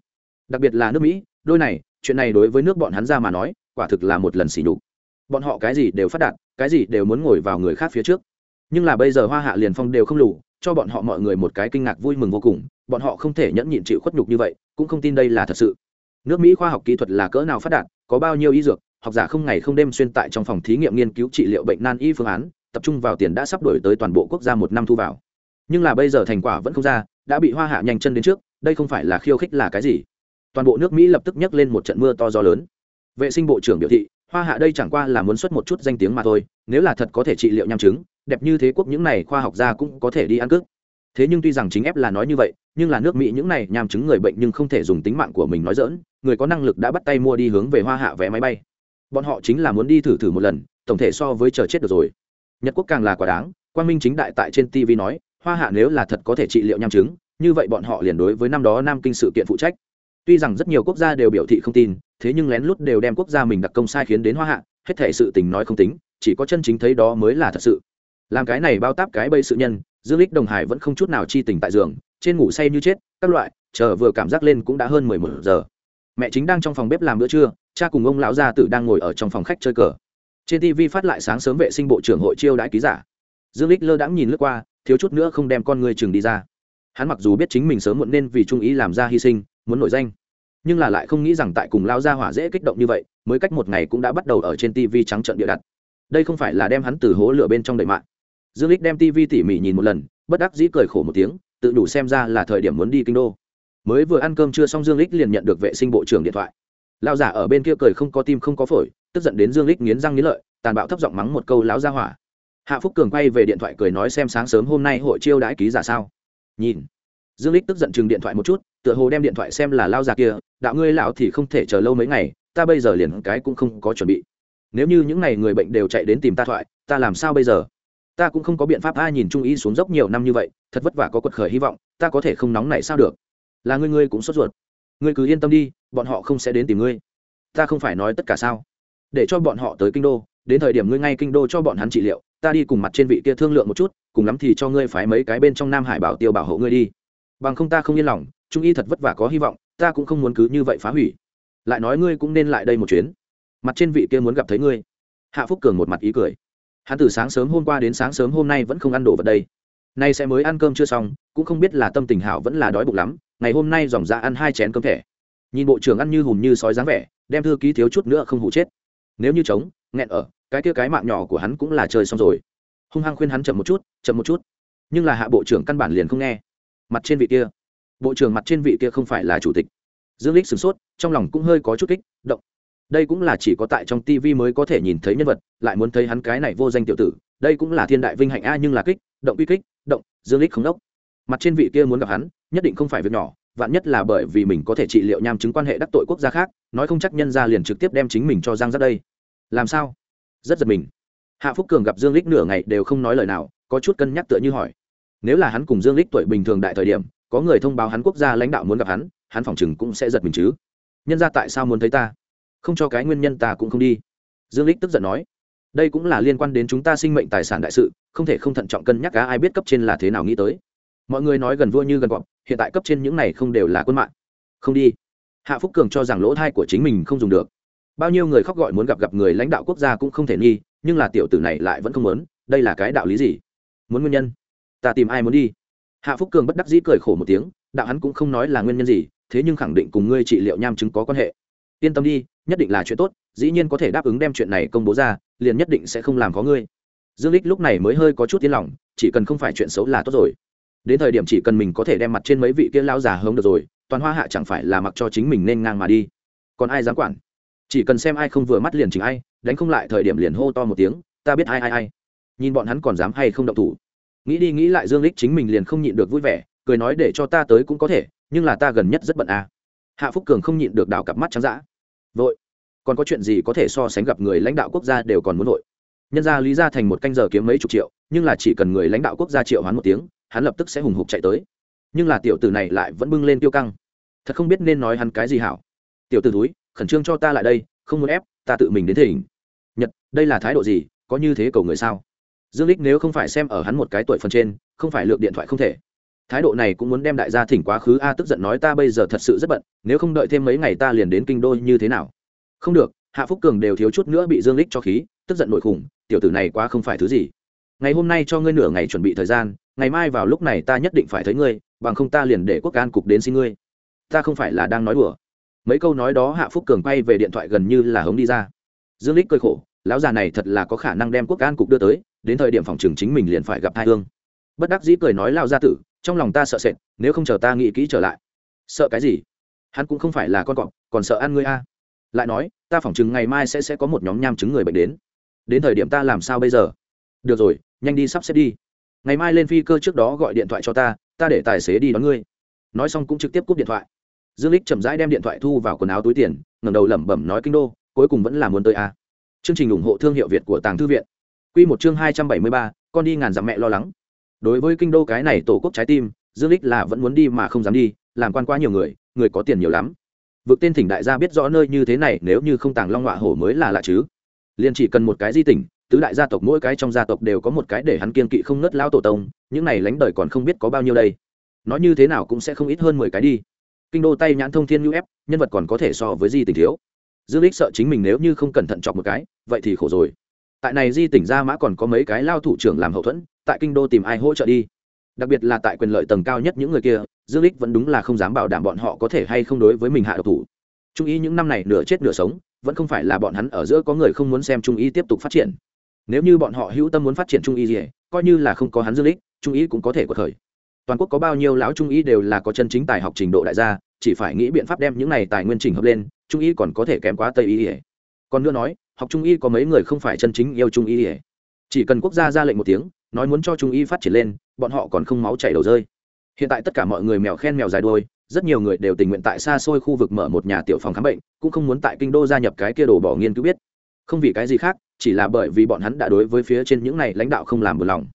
[SPEAKER 1] Đặc biệt là nước mỹ, đôi này, chuyện này đối với nước bọn hắn ra mà nói, quả thực là một lần xỉ nhục. Bọn họ cái gì đều phát đạt, cái gì đều muốn ngồi vào người khác phía trước. Nhưng là bây giờ hoa hạ liền phong đều không lù, cho bọn họ mọi người một cái kinh ngạc vui mừng vô cùng bọn họ không thể nhẫn nhịn chịu khuất nhục như vậy, cũng không tin đây là thật sự. Nước mỹ khoa học kỹ thuật là cỡ nào phát đạt, có bao nhiêu y dược, học giả không ngày không đêm xuyên tại trong phòng thí nghiệm nghiên cứu trị liệu bệnh nan y phương án, tập trung vào tiền đã sắp đổi tới toàn bộ quốc gia một năm thu vào. Nhưng là bây giờ thành quả vẫn không ra, đã bị hoa hạ nhanh chân đến trước, đây không phải là khiêu khích là cái gì? Toàn bộ nước mỹ lập tức nhấc lên một trận mưa to gió lớn. Vệ sinh bộ trưởng biểu thị, hoa hạ đây chẳng qua là muốn xuất một chút danh tiếng mà thôi, nếu là thật có thể trị liệu nham chứng, đẹp như thế quốc những này khoa học gia cũng có thể đi ăn cướp thế nhưng tuy rằng chính ép là nói như vậy, nhưng là nước mỹ những này nhằm chứng người bệnh nhưng không thể dùng tính mạng của mình nói dỡn người có năng lực đã bắt tay mua đi hướng về hoa hạ vé máy bay. Bọn họ chính là muốn đi thử thử một lần, tổng thể so với chờ chết được rồi. Nhật quốc càng là quả đáng quan minh chính đại tại trên tv nói, hoa hạ nếu là thật có thể trị liệu nham chứng, như vậy bọn họ liền đối với năm đó nam kinh sự kiện phụ trách. Tuy rằng rất nhiều quốc gia đều biểu thị không tin, thế nhưng lén lút đều đem quốc gia mình đặc công sai khiến đến hoa hạ, hết thể sự tình nói không tính, chỉ có chân chính thấy đó mới là thật sự. Làm cái này bao táp cái bây sự nhân dương lích đồng hải vẫn không chút nào chi tình tại giường, trên ngủ say như chết, các loại, chờ vừa cảm giác lên cũng đã hơn mười một giờ. Mẹ chính đang trong phòng bếp làm bữa trưa, cha cùng ông lão gia tử đang ngồi ở trong phòng khách chơi cờ. Trên tv phát lại sáng sớm vệ sinh bộ trưởng hội chiêu đãi ký giả. Dương lích lơ đãng nhìn lướt qua, thiếu chút nữa không đem con người chừng đi ra. Hắn mặc dù biết chính mình sớm muộn nên vì trung ý làm ra hy sinh, muốn nổi danh, nhưng là lại không nghĩ rằng tại cùng lao gia hỏa dễ kích động như vậy, mới cách một ngày cũng đã bắt đầu ở trên tv trắng trợn địa đặt. Đây không phải là đem hắn từ hố lửa bên trong đầy mạng dương lích đem tv tỉ mỉ nhìn một lần, bất đắc dĩ cười khổ một tiếng, tự đủ xem ra là thời điểm muốn đi kinh đô. Mới vừa ăn cơm chưa xong dương lích liền nhận được vệ sinh bộ trưởng điện thoại. Lao giả ở bên kia cười không có tim không có phổi, tức giận đến dương lích nghiến răng nghiến lợi, tàn bạo thấp giọng mắng một câu lão ra hỏa. Hạ phúc cường quay về điện thoại cười nói xem sáng sớm hôm nay hội chiêu đãi ký giả sao. Nhìn. Dương lích tức giận chừng điện thoại một chút, tựa hồ đem điện thoại xem là lao già kia, đạo ngươi lão thì không thể chờ lâu mấy ngày, ta bây giờ liền cái cũng không có chuẩn bị. Nếu như những ngày người bệnh đều chạy đến tìm ta thoại, ta làm sao bây giờ? Ta cũng không có biện pháp a, nhìn trung ý xuống dốc nhiều năm như vậy, thật vất vả có quật khởi hy vọng, ta có thể không nóng này sao được? Là ngươi ngươi cũng sốt ruột. Ngươi cứ yên tâm đi, bọn họ không sẽ đến tìm ngươi. Ta không phải nói tất cả sao? Để cho bọn họ tới kinh đô, đến thời điểm ngươi ngay kinh đô cho bọn hắn trị liệu, ta đi cùng mặt trên vị kia thương lượng một chút, cùng lắm thì cho ngươi phái mấy cái bên trong nam hải bảo tiêu bảo hộ ngươi đi. Bằng không ta không yên lòng, trung y thật vất vả có hy vọng, ta cũng không muốn cứ như vậy phá hủy. Lại nói ngươi cũng nên lại đây một chuyến. Mặt trên vị kia muốn gặp thấy ngươi. Hạ phúc cường một mặt ý cười hắn từ sáng sớm hôm qua đến sáng sớm hôm nay vẫn không ăn đồ vật đây. Nay sẽ mới ăn cơm chưa xong, cũng không biết là tâm tình hảo vẫn là đói bụng lắm, ngày hôm nay dòng ra ăn hai chén cơm thẻ. Nhìn bộ trưởng ăn như hùm như sói dáng vẻ, đem thư ký thiếu chút nữa không hụ chết. Nếu như trống, nghẹn ở, cái kia cái mạng nhỏ của hắn cũng là chơi xong rồi. Hung hăng khuyên hắn chậm một chút, chậm một chút. Nhưng là hạ bộ trưởng căn bản liền không nghe. Mặt trên vị kia. Bộ trưởng mặt trên vị kia không phải là chủ tịch. Dương lích sửng sốt, trong lòng cũng hơi có chút kích, động đây cũng là chỉ có tại trong tv mới có thể nhìn thấy nhân vật, lại muốn thấy hắn cái này vô danh tiểu tử, đây cũng là thiên đại vinh hạnh a, nhưng là kích, động uy kích, động, dương lích không đốc. Mặt trên vị kia muốn gặp hắn, nhất định không phải việc nhỏ, vạn nhất là bởi vì mình có thể trị liệu nham chứng quan hệ đắc tội quốc gia khác, nói không chắc nhân ra liền trực tiếp đem chính mình cho giang ra đây. Làm sao? Rất giật mình. Hạ phúc cường gặp dương lích nửa ngày đều không nói lời nào, có chút cân nhắc tựa như hỏi. Nếu là hắn cùng dương lích tuổi bình thường đại thời điểm, có người thông báo hắn quốc gia lãnh đạo muốn gặp hắn hắn phòng chừng cũng sẽ giật mình chứ. Nhân ra tại sao muốn thấy ta? Không cho cái nguyên nhân ta cũng không đi. Dương lích tức giận nói, đây cũng là liên quan đến chúng ta sinh mệnh tài sản đại sự, không thể không thận trọng cân nhắc cá ai biết cấp trên là thế nào nghĩ tới. Mọi người nói gần vua như gần cọp, hiện tại cấp trên những này không đều là quân mạng. Không đi. Hạ phúc cường cho rằng lỗ thai của chính mình không dùng được. Bao nhiêu người khóc gọi muốn gặp gặp người lãnh đạo quốc gia cũng không thể nghi, nhưng là tiểu tử này lại vẫn không muốn, đây là cái đạo lý gì? Muốn nguyên nhân? Ta tìm ai muốn đi? Hạ phúc cường bất đắc dĩ cười khổ một tiếng, đạo hắn cũng không nói là nguyên nhân gì, thế nhưng khẳng định cùng ngươi trị liệu nham chứng có quan hệ. Yên tâm đi nhất định là chuyện tốt, dĩ nhiên có thể đáp ứng đem chuyện này công bố ra, liền nhất định sẽ không làm có ngươi. Dương lích lúc này mới hơi có chút yên lòng, chỉ cần không phải chuyện xấu là tốt rồi. Đến thời điểm chỉ cần mình có thể đem mặt trên mấy vị kia lao già hống được rồi, toàn hoa hạ chẳng phải là mặc cho chính mình nên ngang mà đi. Còn ai dám quản? Chỉ cần xem ai không vừa mắt liền chỉnh ai, đánh không lại thời điểm liền hô to một tiếng, ta biết ai ai ai. Nhìn bọn hắn còn dám hay không động thủ. Nghĩ đi nghĩ lại dương lích chính mình liền không nhịn được vui vẻ, cười nói để cho ta tới cũng có thể, nhưng là ta gần nhất rất bận à. hạ phúc cường không nhịn được đảo cặp mắt trắng dã vội. Còn có chuyện gì có thể so sánh gặp người lãnh đạo quốc gia đều còn muốn vội? Nhân ra lý ra thành một canh giờ kiếm mấy chục triệu, nhưng là chỉ cần người lãnh đạo quốc gia triệu hoán một tiếng, hắn lập tức sẽ hùng hục chạy tới. Nhưng là tiểu tử này lại vẫn bưng lên tiêu căng. Thật không biết nên nói hắn cái gì hảo. Tiểu tử túi khẩn trương cho ta lại đây, không muốn ép, ta tự mình đến thể hình nhật, đây là thái độ gì, có như thế cầu người sao? Dương lích nếu không phải xem ở hắn một cái tuổi phần trên, không phải lượm điện thoại không thể thái độ này cũng muốn đem đại gia thỉnh quá khứ a tức giận nói ta bây giờ thật sự rất bận, nếu không đợi thêm mấy ngày ta liền đến kinh đô như thế nào? Không được, hạ phúc cường đều thiếu chút nữa bị dương lích cho khí, tức giận nổi khủng, tiểu tử này quá không phải thứ gì. Ngày hôm nay cho ngươi nửa ngày chuẩn bị thời gian, ngày mai vào lúc này ta nhất định phải thấy ngươi, bằng không ta liền để quốc an cục đến xin ngươi. Ta không phải là đang nói đùa. Mấy câu nói đó hạ phúc cường quay về điện thoại gần như là hống đi ra. Dương lích cười khổ, lão già này thật là có khả năng đem quốc an cục đưa tới, đến thời điểm phòng trường chính mình liền phải gặp hai hương. Bất đắc dĩ cười nói lao gia tử trong lòng ta sợ sệt nếu không chờ ta nghĩ kỹ trở lại. Sợ cái gì? Hắn cũng không phải là con cọp còn sợ ăn ngươi a. Lại nói ta phỏng chừng ngày mai sẽ sẽ có một nhóm nham chứng người bệnh đến. Đến thời điểm ta làm sao bây giờ? Được rồi nhanh đi sắp xếp đi. Ngày mai lên phi cơ trước đó gọi điện thoại cho ta ta để tài xế đi đón ngươi. Nói xong cũng trực tiếp cúp điện thoại. Dương lích chậm rãi đem điện thoại thu vào quần áo túi tiền ngẩng đầu lẩm bẩm nói kinh đô cuối cùng vẫn là muốn tới a. Chương trình ủng hộ thương hiệu việt của tàng thư viện. Quy một chương hai trăm bảy mươi ba, con đi ngàn dặm mẹ lo lắng đối với kinh đô cái này tổ quốc trái tim, dương lích là vẫn muốn đi mà không dám đi, làm quan quá nhiều người người có tiền nhiều lắm. Vực tên thỉnh đại gia biết rõ nơi như thế này, nếu như không tàng long họa hổ mới là lạ chứ. Liền chỉ cần một cái di tỉnh, tứ đại gia tộc mỗi cái trong gia tộc đều có một cái để hắn kiên kỵ không ngất lao tổ tông, những này lánh đời còn không biết có bao nhiêu đây. Nói như thế nào cũng sẽ không ít hơn mười cái đi. Kinh đô tay nhãn thông thiên nhu ép, nhân vật còn có thể so với di tỉnh thiếu. Dương lích sợ chính mình nếu như không cẩn thận chọc một cái, vậy thì khổ rồi tại này di tỉnh gia mã còn có mấy cái lao thủ trưởng làm hậu thuẫn, tại kinh đô tìm ai hỗ trợ đi? Đặc biệt là tại quyền lợi tầng cao nhất những người kia, dương lích vẫn đúng là không dám bảo đảm bọn họ có thể hay không đối với mình hạ độc thủ. Trung y những năm này nửa chết nửa sống, vẫn không phải là bọn hắn ở giữa có người không muốn xem trung y tiếp tục phát triển. Nếu như bọn họ hữu tâm muốn phát triển trung y gì coi như là không có hắn dương lích trung y cũng có thể có thời toàn quốc có bao nhiêu lão trung y đều là có chân chính tài học trình độ đại gia, chỉ phải nghĩ biện pháp đem những này tài nguyên trình hợp lên, trung y còn có thể kém quá tây y còn nữa nói học trung y có mấy người không phải chân chính yêu trung y chỉ cần quốc gia ra lệnh một tiếng, nói muốn cho trung y phát triển lên, bọn họ còn không máu chảy đầu rơi. Hiện tại tất cả mọi người mèo khen mèo dài đuôi, rất nhiều người đều tình nguyện tại xa xôi khu vực mở một nhà tiểu phòng khám bệnh, cũng không muốn tại kinh đô gia nhập cái kia đồ bỏ nghiên cứu biết. Không vì cái gì khác, chỉ là bởi vì bọn hắn đã đối với phía trên những này lãnh đạo không làm vừa lòng.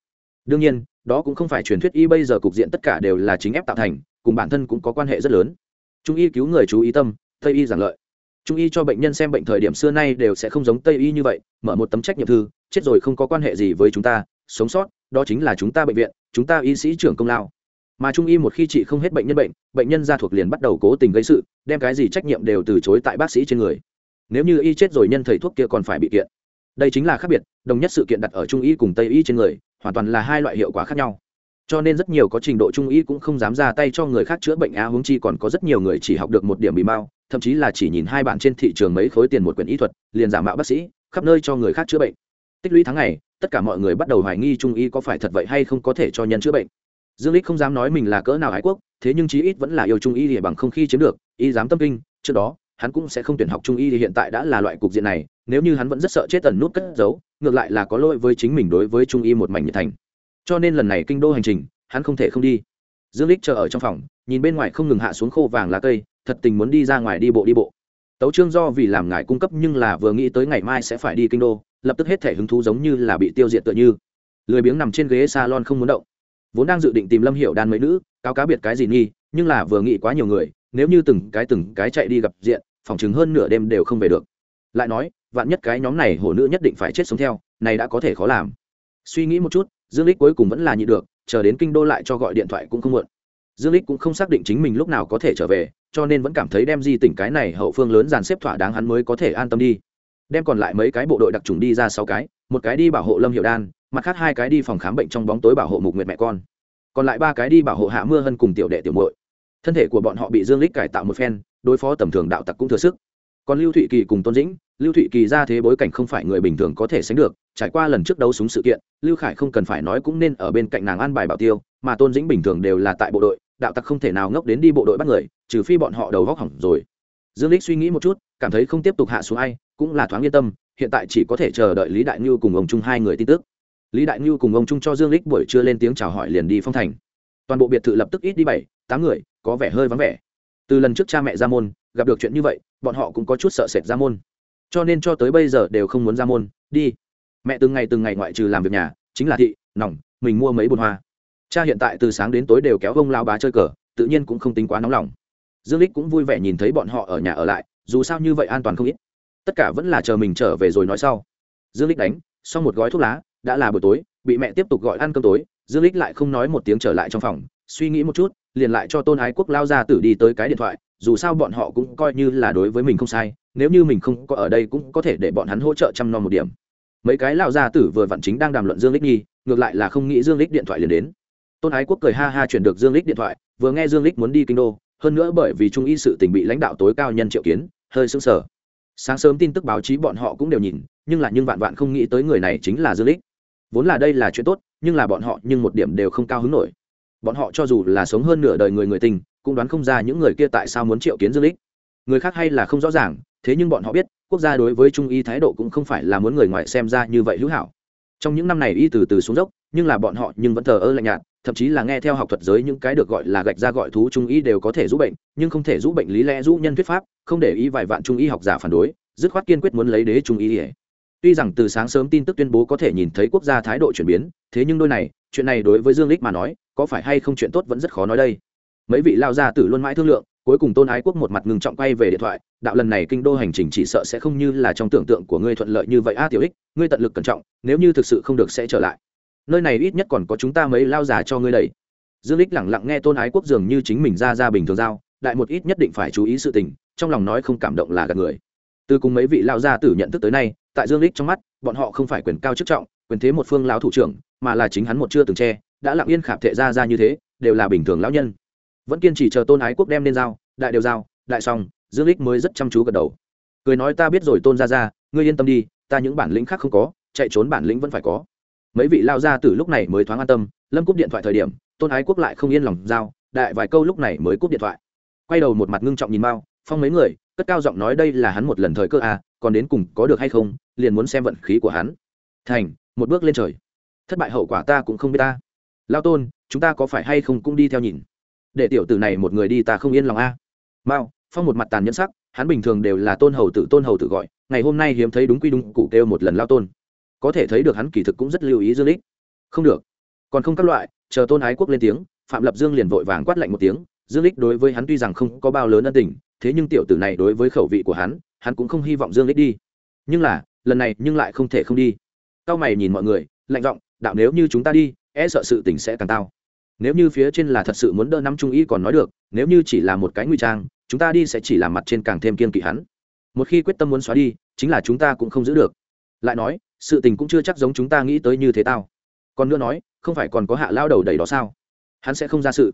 [SPEAKER 1] Đương nhiên, đó cũng không phải truyền thuyết y bây giờ cục diện tất cả đều là chính ép tạo thành, cùng bản thân cũng có quan hệ rất lớn. Trung y cứu người chú ý tâm, tây y giảng lợi trung y cho bệnh nhân xem bệnh thời điểm xưa nay đều sẽ không giống tây y như vậy, mở một tấm trách nhiệm thư, chết rồi không có quan hệ gì với chúng ta, sống sót, đó chính là chúng ta bệnh viện, chúng ta y sĩ trưởng công lao. Mà trung y một khi trị không hết bệnh nhân bệnh bệnh nhân ra thuộc liền bắt đầu cố tình gây sự, đem cái gì trách nhiệm đều từ chối tại bác sĩ trên người. Nếu như y chết rồi nhân thầy thuốc kia còn phải bị kiện. Đây chính là khác biệt, đồng nhất sự kiện đặt ở trung y cùng tây y trên người, hoàn toàn là hai loại hiệu quả khác nhau cho nên rất nhiều có trình độ trung y cũng không dám ra tay cho người khác chữa bệnh á huống chi còn có rất nhiều người chỉ học được một điểm bị mau thậm chí là chỉ nhìn hai bạn trên thị trường mấy khối tiền một quyển y thuật, liền giả mạo bác sĩ, khắp nơi cho người khác chữa bệnh. Tích lũy tháng ngày, tất cả mọi người bắt đầu hoài nghi trung y có phải thật vậy hay không có thể cho nhân chữa bệnh. Dương lích không dám nói mình là cỡ nào ái quốc, thế nhưng chí ít vẫn là yêu trung y thì bằng không khi chiếm được y dám tâm kinh, trước đó, hắn cũng sẽ không tuyển học trung y thì hiện tại đã là loại cục diện này, nếu như hắn vẫn rất sợ chết tần nút cất giấu, ngược lại là có lỗi với chính mình đối với trung y một mảnh nhiệt thành cho nên lần này kinh đô hành trình, hắn không thể không đi. Dương lích chờ ở trong phòng, nhìn bên ngoài không ngừng hạ xuống khô vàng lá cây, thật tình muốn đi ra ngoài đi bộ đi bộ. Tấu trương do vì làm ngài cung cấp nhưng là vừa nghĩ tới ngày mai sẽ phải đi kinh đô, lập tức hết thể hứng thú giống như là bị tiêu diệt tựa như. Lười biếng nằm trên ghế salon không muốn động. Vốn đang dự định tìm lâm hiệu đan mấy nữ, cáo cá biệt cái gì nghi, nhưng là vừa nghĩ quá nhiều người, nếu như từng cái từng cái chạy đi gặp diện, phòng chứng hơn nửa đêm đều không về được. Lại nói, vạn nhất cái nhóm này hổ nữ nhất định phải chết sống theo, này đã có thể khó làm. Suy nghĩ một chút dương lích cuối cùng vẫn là nhị được, chờ đến kinh đô lại cho gọi điện thoại cũng không muộn. Dương lích cũng không xác định chính mình lúc nào có thể trở về, cho nên vẫn cảm thấy đem di tỉnh cái này hậu phương lớn dàn xếp thỏa đáng hắn mới có thể an tâm đi. Đem còn lại mấy cái bộ đội đặc trùng đi ra sáu cái, một cái đi bảo hộ lâm hiệu đan, mặt khác hai cái đi phòng khám bệnh trong bóng tối bảo hộ mục nguyệt mẹ con. Còn lại ba cái đi bảo hộ hạ mưa hơn cùng tiểu đệ tiểu muội. Thân thể của bọn họ bị dương lích cải tạo một phen, đối phó tầm thường đạo tặc cũng thừa sức. Còn lưu thụy kỳ cùng tôn dĩnh lưu thụy kỳ ra thế bối cảnh không phải người bình thường có thể sánh được, trải qua lần trước đấu súng sự kiện, lưu khải không cần phải nói cũng nên ở bên cạnh nàng an bài bảo tiêu, mà tôn dĩnh bình thường đều là tại bộ đội, đạo tặc không thể nào ngốc đến đi bộ đội bắt người, trừ phi bọn họ đầu góc hỏng rồi. Dương lích suy nghĩ một chút, cảm thấy không tiếp tục hạ xuống ai, cũng là thoáng yên tâm, hiện tại chỉ có thể chờ đợi lý đại ngưu cùng ông trung hai người tin tức. Lý đại ngưu cùng ông trung cho dương lích buổi trưa lên tiếng chào hỏi liền đi phong thành. Toàn bộ biệt thự lập tức ít đi bảy, tám người, có vẻ hơi vắng vẻ. Từ lần trước cha mẹ ra môn, gặp được chuyện như vậy, bọn họ cũng có chút sợ sệt ra môn cho nên cho tới bây giờ đều không muốn ra môn, đi. Mẹ từng ngày từng ngày ngoại trừ làm việc nhà, chính là thị, nòng, mình mua mấy bồn hoa. Cha hiện tại từ sáng đến tối đều kéo vông lao bá chơi cờ, tự nhiên cũng không tính quá nóng lòng. Dương lích cũng vui vẻ nhìn thấy bọn họ ở nhà ở lại, dù sao như vậy an toàn không ít. Tất cả vẫn là chờ mình trở về rồi nói sau. Dương lích đánh, xong một gói thuốc lá, đã là buổi tối, bị mẹ tiếp tục gọi ăn cơm tối. Dương lích lại không nói một tiếng trở lại trong phòng, suy nghĩ một chút, liền lại cho tôn ái quốc lao ra tử đi tới cái điện thoại dù sao bọn họ cũng coi như là đối với mình không sai, nếu như mình không có ở đây cũng có thể để bọn hắn hỗ trợ chăm nom một điểm. Mấy cái lao gia tử vừa vặn chính đang đàm luận dương lích nhi, ngược lại là không nghĩ dương lích điện thoại liền đến. Tôn ái quốc cười ha ha chuyển được dương lích điện thoại, vừa nghe dương lích muốn đi kinh đô, hơn nữa bởi vì trung y sự tình bị lãnh đạo tối cao nhân triệu kiến, hơi sững sờ. Sáng sớm tin tức báo chí bọn họ cũng đều nhìn, nhưng là nhưng vạn vạn không nghĩ tới người này chính là dương lích. Vốn là đây là chuyện tốt, nhưng là bọn họ nhưng một điểm đều không cao hứng nổi. Bọn họ cho dù là sống hơn nửa đời người người tình cũng đoán không ra những người kia tại sao muốn triệu kiến dương lích. Người khác hay là không rõ ràng, thế nhưng bọn họ biết, quốc gia đối với trung y thái độ cũng không phải là muốn người ngoài xem ra như vậy hữu hảo. Trong những năm này y từ từ xuống dốc, nhưng là bọn họ nhưng vẫn thờ ơ lạnh nhạt, thậm chí là nghe theo học thuật giới những cái được gọi là gạch ra gọi thú trung y đều có thể giúp bệnh, nhưng không thể giúp bệnh lý lẽ giúp nhân thuyết pháp, không để ý vài vạn trung y học giả phản đối, dứt khoát kiên quyết muốn lấy đế trung y tuy rằng từ sáng sớm tin tức tuyên bố có thể nhìn thấy quốc gia thái độ chuyển biến, thế nhưng đôi này, chuyện này đối với dương lích mà nói, có phải hay không chuyện tốt vẫn rất khó nói đây mấy vị lao gia tử luôn mãi thương lượng, cuối cùng tôn ái quốc một mặt ngừng trọng quay về điện thoại, đạo lần này kinh đô hành trình chỉ sợ sẽ không như là trong tưởng tượng của ngươi thuận lợi như vậy. A, tiểu ích, ngươi tận lực cẩn trọng, nếu như thực sự không được sẽ trở lại. Nơi này ít nhất còn có chúng ta mấy lao già cho ngươi đầy dương lích lẳng lặng nghe tôn ái quốc dường như chính mình ra ra bình thường giao, đại một ít nhất định phải chú ý sự tình, trong lòng nói không cảm động là gạt người. Từ cùng mấy vị lao gia tử nhận thức tới nay, tại dương lích trong mắt, bọn họ không phải quyền cao chức trọng, quyền thế một phương lão thủ trưởng, mà là chính hắn một chưa từng che, đã lặng yên khạp thệ ra ra như thế, đều là bình thường lão nhân vẫn kiên trì chờ tôn ái quốc đem lên giao, đại đều giao, đại xong, dương lích mới rất chăm chú gật đầu. Cười nói ta biết rồi tôn ra ra ngươi yên tâm đi, ta những bản lĩnh khác không có, chạy trốn bản lĩnh vẫn phải có. Mấy vị lao ra từ lúc này mới thoáng an tâm, lâm cúp điện thoại thời điểm, tôn ái quốc lại không yên lòng giao, đại vài câu lúc này mới cúp điện thoại. Quay đầu một mặt ngưng trọng nhìn mao, phong mấy người, cất cao giọng nói đây là hắn một lần thời cơ à còn đến cùng có được hay không, liền muốn xem vận khí của hắn. Thành, một bước lên trời. Thất bại hậu quả ta cũng không biết ta. Lao tôn, chúng ta có phải hay không cũng đi theo nhìn để tiểu tử này một người đi ta không yên lòng a. Mao, phong một mặt tàn nhẫn sắc, hắn bình thường đều là tôn hầu tử, tôn hầu tử gọi, ngày hôm nay hiếm thấy đúng quy đúng cụ kêu một lần lao tôn. Có thể thấy được hắn kỳ thực cũng rất lưu ý dương lích. Không được. Còn không các loại, chờ tôn ái quốc lên tiếng, phạm lập dương liền vội vàng quát lạnh một tiếng, dương lích đối với hắn tuy rằng không có bao lớn ân tình, thế nhưng tiểu tử này đối với khẩu vị của hắn hắn cũng không hy vọng dương lích đi. Nhưng là, lần này nhưng lại không thể không đi. Cao mày nhìn mọi người, lạnh giọng, đạo nếu như chúng ta đi e sợ sự tình sẽ càng tao nếu như phía trên là thật sự muốn đỡ năm trung y còn nói được, nếu như chỉ là một cái nguy trang, chúng ta đi sẽ chỉ làm mặt trên càng thêm kiên kỵ hắn. Một khi quyết tâm muốn xóa đi, chính là chúng ta cũng không giữ được. Lại nói, sự tình cũng chưa chắc giống chúng ta nghĩ tới như thế tao. Còn nữa nói, không phải còn có hạ lao đầu đầy đó sao? Hắn sẽ không ra sự.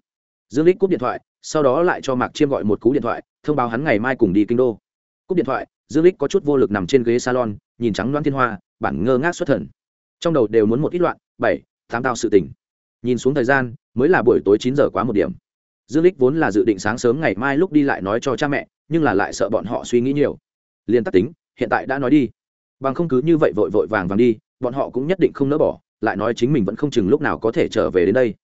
[SPEAKER 1] Dương lích cúp điện thoại, sau đó lại cho mạc chiêm gọi một cú điện thoại, thông báo hắn ngày mai cùng đi kinh đô. Cúp điện thoại, dương lích có chút vô lực nằm trên ghế salon, nhìn trắng loan thiên hoa, bản ngơ ngác xuất thần. Trong đầu đều muốn một ít loạn, bảy, tám tao sự tình nhìn xuống thời gian, mới là buổi tối chín giờ quá một điểm. Dương lích vốn là dự định sáng sớm ngày mai lúc đi lại nói cho cha mẹ, nhưng là lại sợ bọn họ suy nghĩ nhiều. Liền tắc tính, hiện tại đã nói đi. Bằng không cứ như vậy vội vội vàng vàng đi, bọn họ cũng nhất định không nỡ bỏ, lại nói chính mình vẫn không chừng lúc nào có thể trở về đến đây.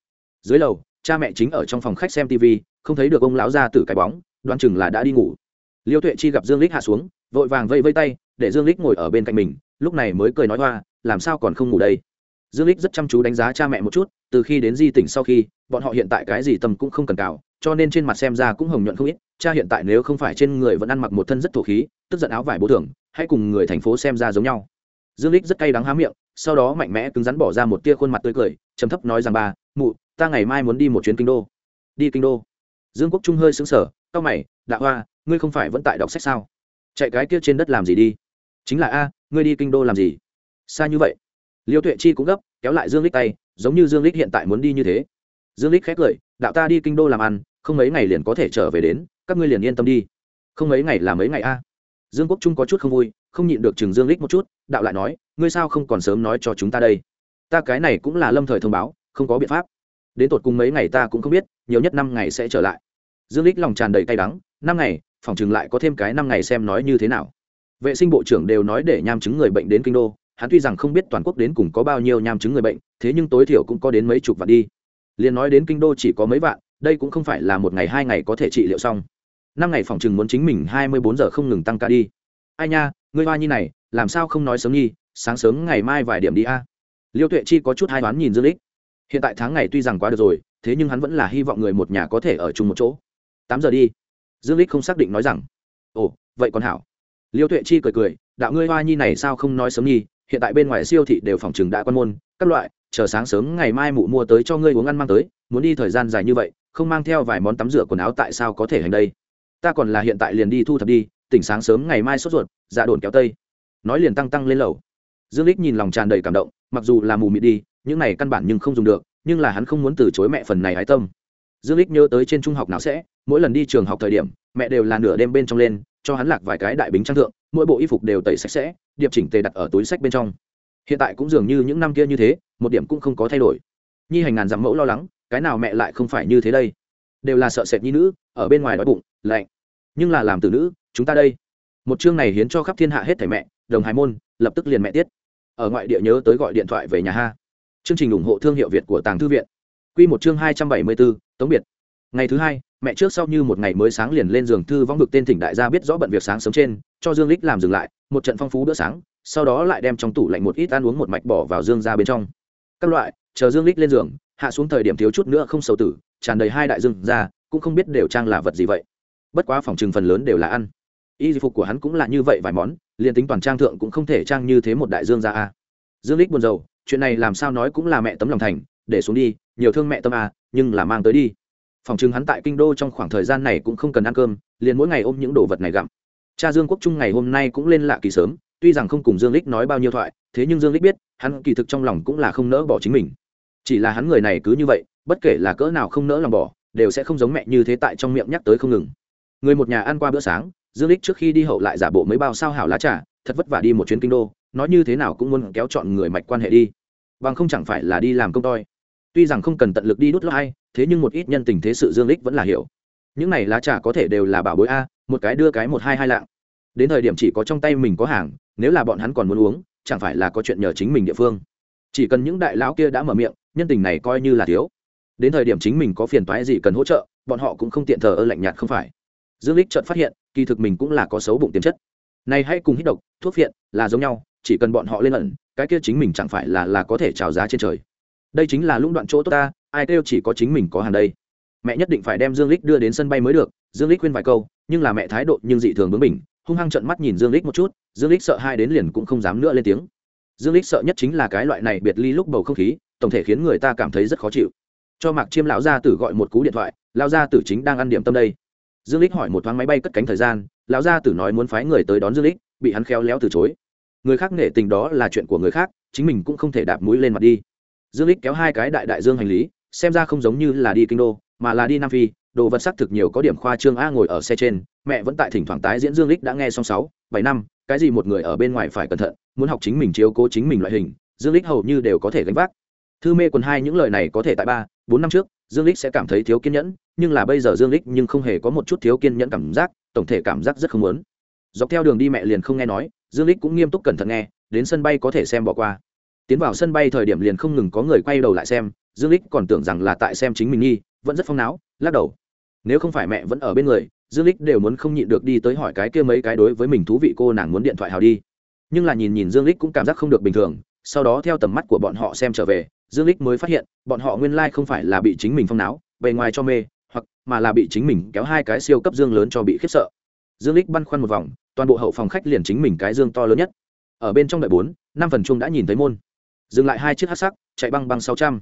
[SPEAKER 1] Dưới lầu, cha mẹ chính ở trong phòng khách xem tv không thấy được ông lão ra từ cái bóng, đoán chừng là đã đi ngủ. Liêu tuệ chi gặp dương lích hạ xuống, vội vàng vây vây tay, để dương lích ngồi ở bên cạnh mình, lúc này mới cười nói hoa, làm sao còn không ngủ đây? Dương lích rất chăm chú đánh giá cha mẹ một chút, từ khi đến di tỉnh sau khi, bọn họ hiện tại cái gì tầm cũng không cần cào, cho nên trên mặt xem ra cũng hồng nhuận không ít, cha hiện tại nếu không phải trên người vẫn ăn mặc một thân rất thổ khí, tức giận áo vải bố thường hãy cùng người thành phố xem ra giống nhau. Dương lích rất cay đắng há miệng, sau đó mạnh mẽ cứng rắn bỏ ra một tia khuôn mặt tươi cười, trầm thấp nói rằng bà mụ, ta ngày mai muốn đi một chuyến kinh đô. Đi kinh đô? Dương quốc trung hơi sững sờ, cao mày, đạ hoa, ngươi không phải vẫn tại đọc sách sao? Chạy cái kia trên đất làm gì đi? Chính là a, ngươi đi kinh đô làm gì? Xa như vậy liêu tuệ chi cũng gấp, kéo lại dương lích tay, giống như dương lích hiện tại muốn đi như thế. Dương lích khét lời đạo ta đi kinh đô làm ăn, không mấy ngày liền có thể trở về đến, các ngươi liền yên tâm đi. Không mấy ngày là mấy ngày a? Dương quốc trung có chút không vui, không nhịn được chừng dương lích một chút, đạo lại nói, ngươi sao không còn sớm nói cho chúng ta đây? Ta cái này cũng là lâm thời thông báo, không có biện pháp. Đến tột cùng mấy ngày ta cũng không biết, nhiều nhất năm ngày sẽ trở lại. Dương lích lòng tràn đầy cay đắng, năm ngày, phòng chừng lại có thêm cái năm ngày xem nói như thế nào. Vệ sinh bộ trưởng đều nói để nham chứng người bệnh đến kinh đô hắn tuy rằng không biết toàn quốc đến cùng có bao nhiêu nham chứng người bệnh, thế nhưng tối thiểu cũng có đến mấy chục vạn đi. Liền nói đến kinh đô chỉ có mấy vạn, đây cũng không phải là một ngày hai ngày có thể trị liệu xong. Năm ngày phòng chừng muốn chính mình hai mươi bốn giờ không ngừng tăng ca đi. Ai nha, ngươi hoa nhi này, làm sao không nói sớm nhi, sáng sớm ngày mai vài điểm đi a. Liêu tuệ chi có chút hai đoán nhìn dương lích hiện tại tháng ngày tuy rằng quá được rồi, thế nhưng hắn vẫn là hy vọng người một nhà có thể ở chung một chỗ. Tám giờ đi. Dương lích không xác định nói rằng, ồ, vậy còn hảo. Liêu tuệ chi cười cười, đạo ngươi hoa nhi này sao không nói sớm nhi hiện tại bên ngoài siêu thị đều phòng trừng đã quan môn, các loại, chờ sáng sớm ngày mai mụ mua tới cho ngươi uống ăn mang tới, muốn đi thời gian dài như vậy, không mang theo vài món tắm rửa quần áo tại sao có thể hành đây? Ta còn là hiện tại liền đi thu thập đi, tỉnh sáng sớm ngày mai sốt ruột dạ đồn kéo tây. Nói liền tăng tăng lên lầu. Dương lích nhìn lòng tràn đầy cảm động, mặc dù là mù mịt đi, những này căn bản nhưng không dùng được, nhưng là hắn không muốn từ chối mẹ phần này hái tâm. Dương lích nhớ tới trên trung học nào sẽ, mỗi lần đi trường học thời điểm, mẹ đều là nửa đêm bên trong lên, cho hắn lạc vài cái đại bính trang thượng, mỗi bộ y phục đều tẩy sạch sẽ điệp chỉnh tề đặt ở túi sách bên trong. Hiện tại cũng dường như những năm kia như thế một điểm cũng không có thay đổi. Nhi hành ngàn dặm mẫu lo lắng cái nào mẹ lại không phải như thế đây? Đều là sợ sệt nhi nữ ở bên ngoài đói bụng lạnh. Nhưng là làm từ nữ chúng ta đây. Một chương này hiến cho khắp thiên hạ hết thảy mẹ đồng hải môn lập tức liền mẹ tiết. Ở ngoại địa nhớ tới gọi điện thoại về nhà ha. Chương trình ủng hộ thương hiệu việt của tàng thư viện. Quy một chương hai trăm bảy mươi 274, Tống biệt. Ngày thứ hai, mẹ trước sau như một ngày mới sáng liền lên giường thư vong được tên thỉnh đại gia biết rõ bận việc sáng sớm trên, cho Dương lích làm dừng lại, một trận phong phú bữa sáng, sau đó lại đem trong tủ lạnh một ít ăn uống một mạch bỏ vào dương ra bên trong. Các loại, chờ Dương lích lên giường, hạ xuống thời điểm thiếu chút nữa không sầu tử, tràn đầy hai đại dương ra, cũng không biết đều trang là vật gì vậy. Bất quá phòng trừng phần lớn đều là ăn. Y phục của hắn cũng là như vậy vài món, liền tính toàn trang thượng cũng không thể trang như thế một đại dương ra a. Dương lích buồn rầu, chuyện này làm sao nói cũng là mẹ tấm lòng thành, để xuống đi, nhiều thương mẹ tâm a, nhưng là mang tới đi phòng trừng hắn tại kinh đô trong khoảng thời gian này cũng không cần ăn cơm liền mỗi ngày ôm những đồ vật này gặm cha dương quốc trung ngày hôm nay cũng lên lạ kỳ sớm, tuy rằng không cùng dương lích nói bao nhiêu thoại, thế nhưng dương lích biết, hắn kỳ thực trong lòng cũng là không nỡ bỏ chính mình. Chỉ là hắn người này cứ như vậy, bất kể là cỡ nào không nỡ lòng bỏ, đều sẽ không giống mẹ như thế tại trong miệng nhắc tới không ngừng. Người một nhà ăn qua bữa sáng, dương lích trước khi đi hậu lại giả bộ mấy bao sao hảo lá trà, thật vất vả đi một chuyến kinh đô, nói như thế nào cũng muốn kéo chọn người mạch quan hệ đi. Bằng không chẳng phải là đi làm công toi. Tuy rằng không cần tận lực đi đút lót hay thế nhưng một ít nhân tình thế sự dương lích vẫn là hiểu. Những này lá trà có thể đều là bảo bối a một cái đưa cái một hai hai lạng. Đến thời điểm chỉ có trong tay mình có hàng, nếu là bọn hắn còn muốn uống, chẳng phải là có chuyện nhờ chính mình địa phương. Chỉ cần những đại lão kia đã mở miệng, nhân tình này coi như là thiếu. Đến thời điểm chính mình có phiền toái gì cần hỗ trợ, bọn họ cũng không tiện thờ ơ lạnh nhạt không phải. Dương lích chợt phát hiện, kỳ thực mình cũng là có xấu bụng tiềm chất. Này hãy cùng hít độc, thuốc phiện là giống nhau, chỉ cần bọn họ lên ẩn, cái kia chính mình chẳng phải là là có thể trào giá trên trời. Đây chính là lũng đoạn chỗ tốt ta, ai kêu chỉ có chính mình có hàng đây mẹ nhất định phải đem dương lích đưa đến sân bay mới được, dương lích khuyên vài câu, nhưng là mẹ thái độ nhưng dị thường bướng bỉnh, hung hăng trận mắt nhìn dương lích một chút, dương lích sợ hai đến liền cũng không dám nữa lên tiếng. Dương lích sợ nhất chính là cái loại này biệt ly lúc bầu không khí, tổng thể khiến người ta cảm thấy rất khó chịu. Cho mạc chiêm lão gia tử gọi một cú điện thoại, lão gia tử chính đang ăn điểm tâm đây. Dương lích hỏi một thoáng máy bay cất cánh thời gian, lão gia tử nói muốn phái người tới đón dương lích, bị hắn khéo léo từ chối. Người khác nể tình đó là chuyện của người khác, chính mình cũng không thể đạp mũi lên mặt đi. Dương lích kéo hai cái đại đại dương hành lý, xem ra không giống như là đi kinh đô mà là đi nam phi, đồ vật sắc thực nhiều, có điểm khoa trương a ngồi ở xe trên, mẹ vẫn tại thỉnh thoảng tái diễn dương lích đã nghe xong sáu, bảy năm, cái gì một người ở bên ngoài phải cẩn thận, muốn học chính mình chiếu cố chính mình loại hình, dương lích hầu như đều có thể gánh vác. Thư mê quần hai những lời này có thể tại ba, bốn năm trước, dương lích sẽ cảm thấy thiếu kiên nhẫn, nhưng là bây giờ dương lích nhưng không hề có một chút thiếu kiên nhẫn cảm giác, tổng thể cảm giác rất không muốn. Dọc theo đường đi mẹ liền không nghe nói, dương lích cũng nghiêm túc cẩn thận nghe, đến sân bay có thể xem bỏ qua. Tiến vào sân bay thời điểm liền không ngừng có người quay đầu lại xem, dương lích còn tưởng rằng là tại xem chính mình nghi vẫn rất phong náo lắc đầu. Nếu không phải mẹ vẫn ở bên người, dương lích đều muốn không nhịn được đi tới hỏi cái kia mấy cái đối với mình thú vị cô nàng muốn điện thoại hào đi. Nhưng là nhìn nhìn dương lích cũng cảm giác không được bình thường, sau đó theo tầm mắt của bọn họ xem trở về, dương lích mới phát hiện, bọn họ nguyên lai like không phải là bị chính mình phong náo bề ngoài cho mê, hoặc mà là bị chính mình kéo hai cái siêu cấp dương lớn cho bị khiếp sợ. Dương lích băn khoăn một vòng, toàn bộ hậu phòng khách liền chính mình cái dương to lớn nhất. Ở bên trong đợi bốn, năm phần chung đã nhìn thấy môn. Dừng lại hai chiếc hát sắc, chạy băng băng sáu trăm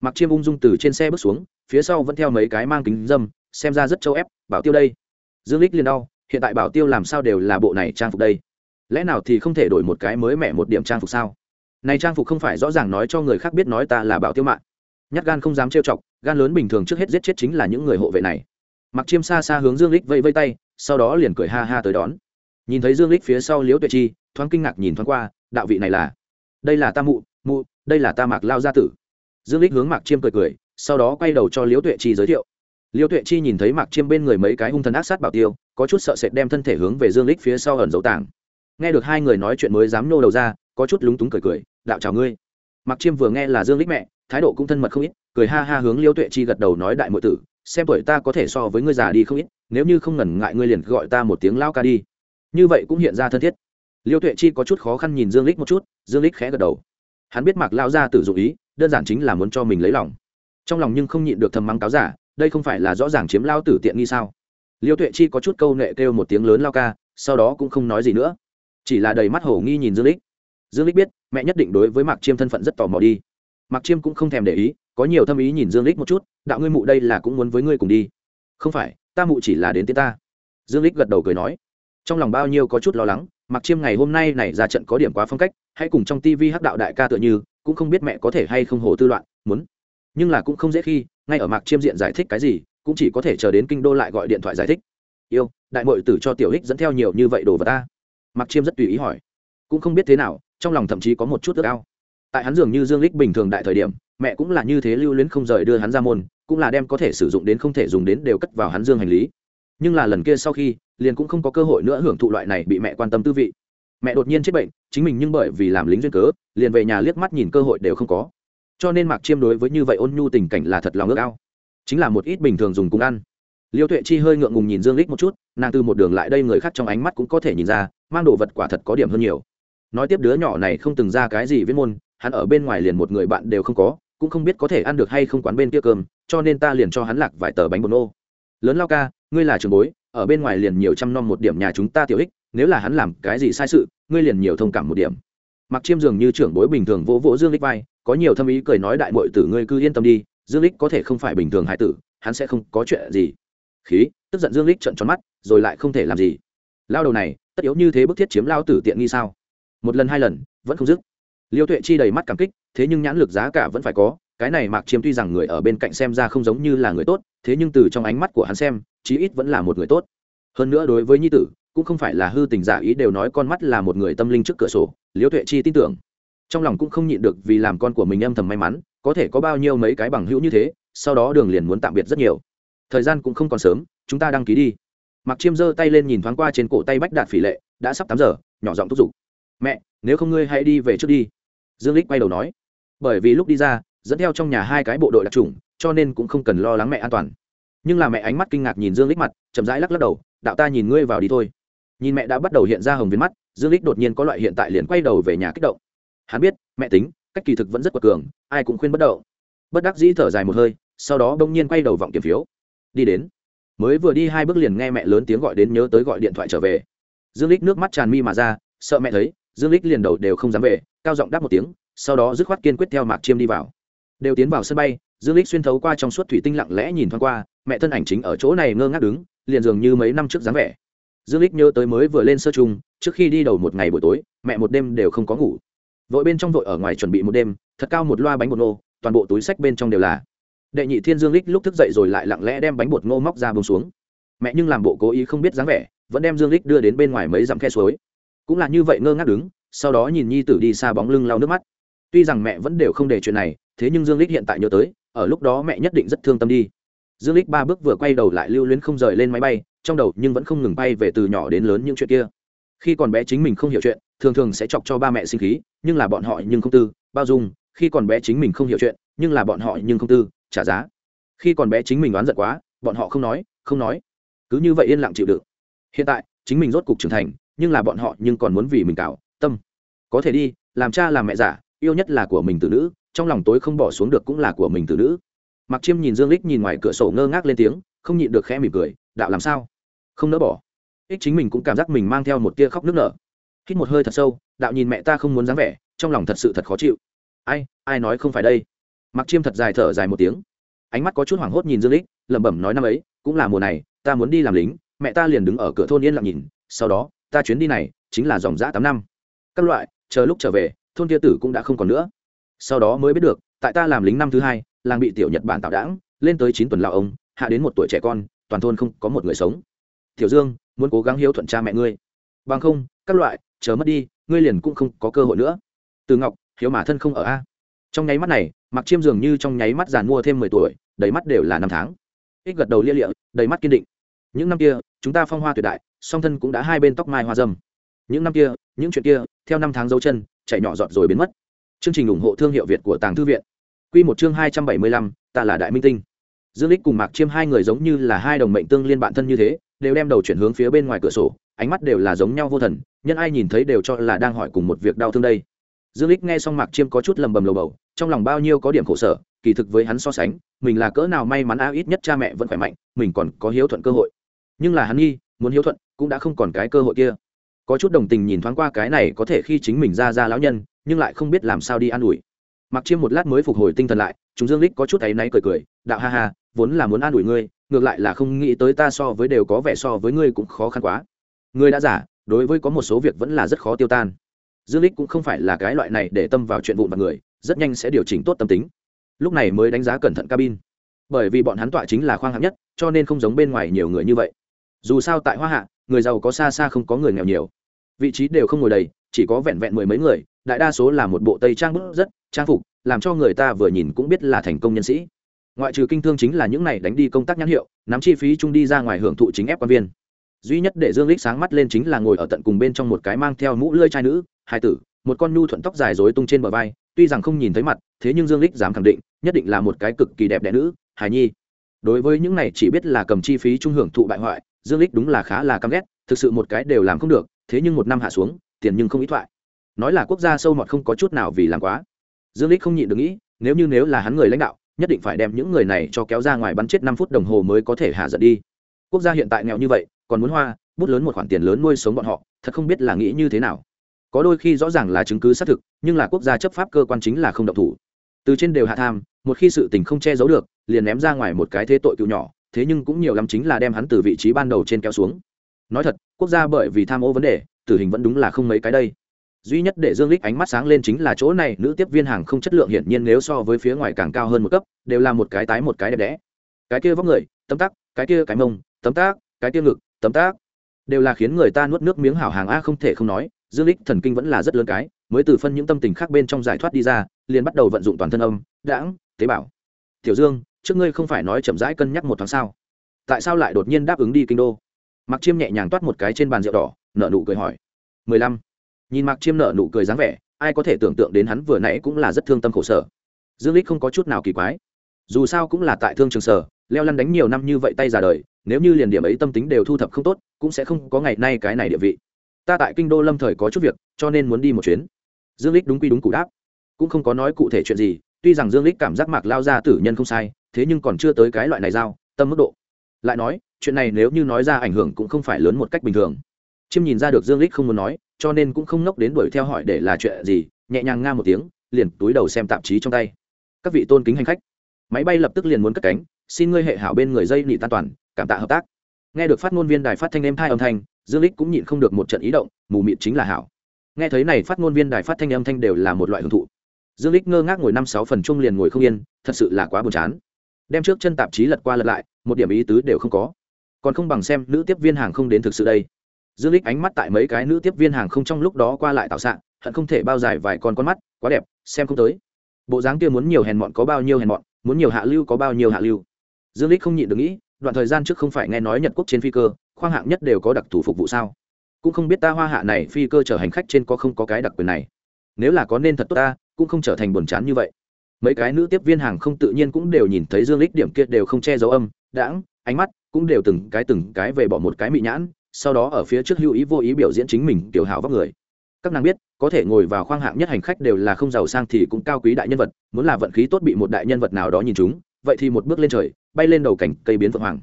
[SPEAKER 1] mặc chiêm ung dung từ trên xe bước xuống, phía sau vẫn theo mấy cái mang kính dâm, xem ra rất châu ép, bảo tiêu đây. Dương lích liền đau, hiện tại bảo tiêu làm sao đều là bộ này trang phục đây? Lẽ nào thì không thể đổi một cái mới mẻ một điểm trang phục sao? Này trang phục không phải rõ ràng nói cho người khác biết nói ta là bảo tiêu mạng. Nhát gan không dám trêu chọc, gan lớn bình thường trước hết giết chết chính là những người hộ vệ này. Mặc chiêm xa xa hướng dương lích vây vây tay, sau đó liền cười ha ha tới đón. Nhìn thấy dương lích phía sau liễu tuệ chi, thoáng kinh ngạc nhìn thoáng qua, đạo vị này là, đây là ta mụ mụ, đây là ta mạc lao gia tử dương lích hướng mạc chiêm cười cười, sau đó quay đầu cho liễu tuệ chi giới thiệu. Liễu tuệ chi nhìn thấy mạc chiêm bên người mấy cái hung thần ác sát bảo tiêu, có chút sợ sệt đem thân thể hướng về dương lích phía sau ẩn dấu tàng nghe được hai người nói chuyện mới dám nô đầu ra, có chút lúng túng cười cười, đạo chào ngươi. Mạc chiêm vừa nghe là dương lích mẹ, thái độ cũng thân mật không ít, cười ha ha hướng liễu tuệ chi gật đầu nói đại muội tử, xem tuổi ta có thể so với ngươi già đi không ít, nếu như không ngần ngại ngươi liền gọi ta một tiếng lao ca đi. Như vậy cũng hiện ra thân thiết. Liêu tuệ chi có chút khó khăn nhìn dương lích một chút, dương lích khẽ gật đầu hắn biết mạc lao ra tự dụng ý, đơn giản chính là muốn cho mình lấy lòng. Trong lòng nhưng không nhịn được thầm mắng cáo giả, đây không phải là rõ ràng chiếm lao tử tiện nghi sao? Liêu tuệ chi có chút câu nệ kêu một tiếng lớn lao ca, sau đó cũng không nói gì nữa. Chỉ là đầy mắt hổ nghi nhìn dương lích. Dương lích biết, mẹ nhất định đối với mạc chiêm thân phận rất tò mò đi. Mạc chiêm cũng không thèm để ý, có nhiều thâm ý nhìn dương lích một chút, đạo ngươi mụ đây là cũng muốn với ngươi cùng đi. Không phải, ta mụ chỉ là đến tiếng ta. Dương lích gật đầu cười nói. Trong lòng bao nhiêu có chút lo lắng, mạc chiêm ngày hôm nay này ra trận có điểm quá phong cách hãy cùng trong tivi hắc đạo đại ca tựa như, cũng không biết mẹ có thể hay không hồ tư loạn, muốn. Nhưng là cũng không dễ khi, ngay ở mạc chiêm diện giải thích cái gì, cũng chỉ có thể chờ đến kinh đô lại gọi điện thoại giải thích. Yêu, đại mội tử cho tiểu hích dẫn theo nhiều như vậy đồ vật ta. Mạc chiêm rất tùy ý hỏi. Cũng không biết thế nào, trong lòng thậm chí có một chút ước ao. Tại hắn dường như dương lích bình thường đại thời điểm, mẹ cũng là như thế lưu luyến không rời đưa hắn ra môn, cũng là đem có thể sử dụng đến không thể dùng đến đều cất vào hắn dương hành lý. Nhưng là lần kia sau khi, liền cũng không có cơ hội nữa hưởng thụ loại này bị mẹ quan tâm tư vị mẹ đột nhiên chết bệnh, chính mình nhưng bởi vì làm lính duyên cớ, liền về nhà liếc mắt nhìn cơ hội đều không có. Cho nên mạc chiêm đối với như vậy ôn nhu tình cảnh là thật lòng ước ao. Chính là một ít bình thường dùng cùng ăn. Liêu tuệ chi hơi ngượng ngùng nhìn dương lích một chút, nàng từ một đường lại đây người khác trong ánh mắt cũng có thể nhìn ra, mang đồ vật quả thật có điểm hơn nhiều. Nói tiếp đứa nhỏ này không từng ra cái gì viết môn, hắn ở bên ngoài liền một người bạn đều không có, cũng không biết có thể ăn được hay không quán bên kia cơm, cho nên ta liền cho hắn lạc vài tờ bánh bột nô. Lớn lao ca, ngươi là trường bối, ở bên ngoài liền nhiều trăm năm một điểm nhà chúng ta tiểu ích, nếu là hắn làm cái gì sai sự ngươi liền nhiều thông cảm một điểm. Mặc chiêm dường như trưởng bối bình thường vỗ vỗ dương lích vai, có nhiều thâm ý cười nói đại mội tử ngươi cứ yên tâm đi, dương lích có thể không phải bình thường hải tử, hắn sẽ không có chuyện gì. Khí, tức giận dương lích trận tròn mắt, rồi lại không thể làm gì. Lao đầu này, tất yếu như thế bức thiết chiếm lao tử tiện nghi sao? Một lần hai lần, vẫn không dứt. Liêu tuệ chi đầy mắt cảm kích, thế nhưng nhãn lực giá cả vẫn phải có, cái này mạc chiêm tuy rằng người ở bên cạnh xem ra không giống như là người tốt, thế nhưng từ trong ánh mắt của hắn xem, chí ít vẫn là một người tốt. Hơn nữa đối với nhi tử cũng không phải là hư tình giả ý đều nói con mắt là một người tâm linh trước cửa sổ, liễu tuệ chi tin tưởng. Trong lòng cũng không nhịn được vì làm con của mình âm thầm may mắn, có thể có bao nhiêu mấy cái bằng hữu như thế, sau đó đường liền muốn tạm biệt rất nhiều. Thời gian cũng không còn sớm, chúng ta đăng ký đi. Mặc chiêm giơ tay lên nhìn thoáng qua trên cổ tay bách đạt phỉ lệ, đã sắp tám giờ, nhỏ giọng thúc giục. Mẹ, nếu không ngươi hãy đi về trước đi. Dương lích quay đầu nói. Bởi vì lúc đi ra, dẫn theo trong nhà hai cái bộ đội đặc trùng cho nên cũng không cần lo lắng mẹ an toàn. Nhưng là mẹ ánh mắt kinh ngạc nhìn dương lích mặt, chậm rãi lắc lắc đầu, đạo ta nhìn ngươi vào đi thôi nhìn mẹ đã bắt đầu hiện ra hồng viên mắt, dương lích đột nhiên có loại hiện tại liền quay đầu về nhà kích động. Hắn biết, mẹ tính, cách kỳ thực vẫn rất quật cường, ai cũng khuyên bất đậu bất đắc dĩ thở dài một hơi, sau đó bỗng nhiên quay đầu vọng kiểm phiếu. Đi đến. Mới vừa đi hai bước liền nghe mẹ lớn tiếng gọi đến nhớ tới gọi điện thoại trở về. Dương lích nước mắt tràn mi mà ra, sợ mẹ thấy, dương lích liền đầu đều không dám về, cao giọng đáp một tiếng, sau đó dứt khoát kiên quyết theo mạc chiêm đi vào. Đều tiến vào sân bay, dương lích xuyên thấu qua trong suốt thủy tinh lặng lẽ nhìn thoáng qua, mẹ thân ảnh chính ở chỗ này ngơ ngác đứng, liền dường như mấy năm trước dáng vẻ dương lích nhớ tới mới vừa lên sơ trung, trước khi đi đầu một ngày buổi tối, mẹ một đêm đều không có ngủ. Vội bên trong vội ở ngoài chuẩn bị một đêm, thật cao một loa bánh bột nô toàn bộ túi sách bên trong đều là. Đệ nhị thiên dương lích lúc thức dậy rồi lại lặng lẽ đem bánh bột ngô móc ra bông xuống. Mẹ nhưng làm bộ cố ý không biết dáng vẻ, vẫn đem dương lích đưa đến bên ngoài mấy dặm khe suối. Cũng là như vậy ngơ ngác đứng, sau đó nhìn nhi tử đi xa bóng lưng lau nước mắt. Tuy rằng mẹ vẫn đều không để chuyện này, thế nhưng dương lích hiện tại nhớ tới, ở lúc đó mẹ nhất định rất thương tâm đi. Dương lích ba bước vừa quay đầu lại lưu luyến không rời lên máy bay trong đầu nhưng vẫn không ngừng bay về từ nhỏ đến lớn những chuyện kia. Khi còn bé chính mình không hiểu chuyện, thường thường sẽ chọc cho ba mẹ sinh khí, nhưng là bọn họ nhưng không tư, bao dung, khi còn bé chính mình không hiểu chuyện, nhưng là bọn họ nhưng không tư, trả giá. Khi còn bé chính mình đoán giận quá, bọn họ không nói không nói. Cứ như vậy yên lặng chịu đựng. Hiện tại, chính mình rốt cục trưởng thành, nhưng là bọn họ nhưng còn muốn vì mình cào tâm. Có thể đi, làm cha làm mẹ giả, yêu nhất là của mình từ nữ, trong lòng tối không bỏ xuống được cũng là của mình từ nữ. Mặc chiêm nhìn dương lích nhìn ngoài cửa sổ ngơ ngác lên tiếng, không nhịn được khẽ mỉm cười, đạo làm sao? Không nỡ bỏ. Ích chính mình cũng cảm giác mình mang theo một tia khóc nước nở. Hít một hơi thật sâu, đạo nhìn mẹ ta không muốn dáng vẻ, trong lòng thật sự thật khó chịu. Ai ai nói không phải đây? Mặc chiêm thật dài thở dài một tiếng. Ánh mắt có chút hoảng hốt nhìn dương lích lẩm bẩm nói năm ấy, cũng là mùa này, ta muốn đi làm lính, mẹ ta liền đứng ở cửa thôn yên lặng nhìn, sau đó, ta chuyến đi này, chính là dòng dã tám năm. Các loại, chờ lúc trở về, thôn kia tử cũng đã không còn nữa. Sau đó mới biết được, tại ta làm lính năm thứ hai, làng bị tiểu nhật bản tạo đảng, lên tới chín tuần lão ông, hạ đến một tuổi trẻ con, toàn thôn không có một người sống tiểu dương, muốn cố gắng hiếu thuận cha mẹ ngươi. Bằng không, các loại, chờ mất đi, ngươi liền cũng không có cơ hội nữa. Từ ngọc, hiếu mà thân không ở a? Trong nháy mắt này mặc chiêm dường như trong nháy mắt giàn mua thêm mười tuổi, đầy mắt đều là năm tháng. Ích gật đầu lia lịa, đầy mắt kiên định. Những năm kia, chúng ta phong hoa tuyệt đại, song thân cũng đã hai bên tóc mai hoa dâm. Những năm kia, những chuyện kia, theo năm tháng dấu chân chạy nhỏ giọt rồi biến mất. Chương trình ủng hộ thương hiệu việt của tàng thư viện. Q một chương hai trăm bảy mươi lăm, ta là đại minh tinh. Dương lích cùng mạc chiêm hai người giống như là hai đồng mệnh tương liên bạn thân như thế đều đem đầu chuyển hướng phía bên ngoài cửa sổ, ánh mắt đều là giống nhau vô thần, nhân ai nhìn thấy đều cho là đang hỏi cùng một việc đau thương đây. Dương lích nghe xong mạc chiêm có chút lầm bầm lầu bầu, trong lòng bao nhiêu có điểm khổ sở, kỳ thực với hắn so sánh, mình là cỡ nào may mắn a ít nhất cha mẹ vẫn khỏe mạnh, mình còn có hiếu thuận cơ hội. Nhưng là hắn nghi, muốn hiếu thuận, cũng đã không còn cái cơ hội kia. Có chút đồng tình nhìn thoáng qua cái này có thể khi chính mình ra ra lão nhân, nhưng lại không biết làm sao đi an ủi. Mặc chiêm một lát mới phục hồi tinh thần lại, chúng dương lích có chút áy náy cười cười, đạo ha ha, vốn là muốn an ủi ngươi ngược lại là không nghĩ tới ta so với đều có vẻ so với ngươi cũng khó khăn quá. Ngươi đã giả, đối với có một số việc vẫn là rất khó tiêu tan. Dương lích cũng không phải là cái loại này để tâm vào chuyện vụn vặt người, rất nhanh sẽ điều chỉnh tốt tâm tính. Lúc này mới đánh giá cẩn thận cabin. Bởi vì bọn hắn tọa chính là khoang hạng nhất, cho nên không giống bên ngoài nhiều người như vậy. Dù sao tại hoa hạ, người giàu có xa xa không có người nghèo nhiều. Vị trí đều không ngồi đầy, chỉ có vẹn vẹn mười mấy người, đại đa số là một bộ tây trang bức rất trang phục, làm cho người ta vừa nhìn cũng biết là thành công nhân sĩ ngoại trừ kinh thương chính là những này đánh đi công tác nhãn hiệu, nắm chi phí chung đi ra ngoài hưởng thụ chính ép quan viên. Duy nhất để dương lích sáng mắt lên chính là ngồi ở tận cùng bên trong một cái mang theo mũ lưỡi trai nữ, hai tử, một con nhu thuận tóc dài rối tung trên bờ vai, tuy rằng không nhìn thấy mặt, thế nhưng dương lích dám khẳng định, nhất định là một cái cực kỳ đẹp đẽ nữ, hài nhi. Đối với những này chỉ biết là cầm chi phí trung hưởng thụ bại hoại, dương lích đúng là khá là căm ghét, thực sự một cái đều làm không được, thế nhưng một năm hạ xuống, tiền nhưng không ít thoại. Nói là quốc gia sâu mọt không có chút nào vì làm quá. Dương lích không nhịn được nghĩ, nếu như nếu là hắn người lãnh đạo nhất định phải đem những người này cho kéo ra ngoài bắn chết năm phút đồng hồ mới có thể hạ giận đi. Quốc gia hiện tại nghèo như vậy, còn muốn hoa, bút lớn một khoản tiền lớn nuôi sống bọn họ, thật không biết là nghĩ như thế nào. Có đôi khi rõ ràng là chứng cứ xác thực, nhưng là quốc gia chấp pháp cơ quan chính là không động thủ. Từ trên đều hạ tham, một khi sự tình không che giấu được, liền ném ra ngoài một cái thế tội cựu nhỏ, thế nhưng cũng nhiều lắm chính là đem hắn từ vị trí ban đầu trên kéo xuống. Nói thật, quốc gia bởi vì tham ô vấn đề, tử hình vẫn đúng là không mấy cái đây duy nhất để dương lích ánh mắt sáng lên chính là chỗ này, nữ tiếp viên hàng không chất lượng hiển nhiên nếu so với phía ngoài càng cao hơn một cấp, đều là một cái tái một cái đẹp đẽ. Cái kia vóc người, tấm tắc, cái kia cái mông, tấm tác cái kia ngực, tấm tác đều là khiến người ta nuốt nước miếng hảo hàng a, không thể không nói, dương lích thần kinh vẫn là rất lớn cái, mới từ phân những tâm tình khác bên trong giải thoát đi ra, liền bắt đầu vận dụng toàn thân âm, đãng, tế bào. Tiểu dương, trước ngươi không phải nói chậm rãi cân nhắc một tháng sao? Tại sao lại đột nhiên đáp ứng đi kinh đô? Mặc chiêm nhẹ nhàng toát một cái trên bàn rượu đỏ nợ nụ cười hỏi. Mười lăm nhìn mạc chiêm nợ nụ cười dáng vẻ, ai có thể tưởng tượng đến hắn vừa nãy cũng là rất thương tâm khổ sở. Dương lích không có chút nào kỳ quái. Dù sao cũng là tại thương trường sở, leo lăn đánh nhiều năm như vậy tay ra đời, nếu như liền điểm ấy tâm tính đều thu thập không tốt, cũng sẽ không có ngày nay cái này địa vị. Ta tại kinh đô lâm thời có chút việc, cho nên muốn đi một chuyến. Dương lích đúng quy đúng cụ đáp. Cũng không có nói cụ thể chuyện gì, tuy rằng dương lích cảm giác mạc lao ra tử nhân không sai, thế nhưng còn chưa tới cái loại này giao, tâm mức độ. Lại nói, chuyện này nếu như nói ra ảnh hưởng cũng không phải lớn một cách bình thường chiêm nhìn ra được dương lích không muốn nói, cho nên cũng không nốc đến đuổi theo hỏi để là chuyện gì, nhẹ nhàng nga một tiếng, liền túi đầu xem tạp chí trong tay. Các vị tôn kính hành khách, máy bay lập tức liền muốn cất cánh, xin ngươi hệ hảo bên người dây nị tan toàn, cảm tạ hợp tác. Nghe được phát ngôn viên đài phát thanh em thai âm thanh, dương lích cũng nhịn không được một trận ý động, mù mịt chính là hảo. Nghe thấy này phát ngôn viên đài phát thanh âm thanh đều là một loại hưởng thụ. Dương lích ngơ ngác ngồi năm sáu phần chung liền ngồi không yên, thật sự là quá buồn chán. Đem trước chân tạp chí lật qua lật lại, một điểm ý tứ đều không có. Còn không bằng xem nữ tiếp viên hàng không đến thực sự đây dương lích ánh mắt tại mấy cái nữ tiếp viên hàng không trong lúc đó qua lại tạo sạn hận không thể bao dài vài con con mắt, quá đẹp, xem không tới. Bộ dáng kia muốn nhiều hèn mọn có bao nhiêu hèn mọn, muốn nhiều hạ lưu có bao nhiêu hạ lưu. Dương lích không nhịn được nghĩ, đoạn thời gian trước không phải nghe nói nhật quốc trên phi cơ, khoang hạng nhất đều có đặc thù phục vụ sao? Cũng không biết ta hoa hạ này phi cơ chở hành khách trên có không có cái đặc quyền này. Nếu là có nên thật tốt ta, cũng không trở thành buồn chán như vậy. Mấy cái nữ tiếp viên hàng không tự nhiên cũng đều nhìn thấy dương lích điểm kia đều không che giấu âm, đãng, ánh mắt cũng đều từng cái từng cái về bỏ một cái mị nhãn sau đó ở phía trước hữu ý vô ý biểu diễn chính mình tiểu hảo vóc người. Các nàng biết, có thể ngồi vào khoang hạng nhất hành khách đều là không giàu sang thì cũng cao quý đại nhân vật, muốn là vận khí tốt bị một đại nhân vật nào đó nhìn chúng vậy thì một bước lên trời, bay lên đầu cảnh cây biến vượng hoàng.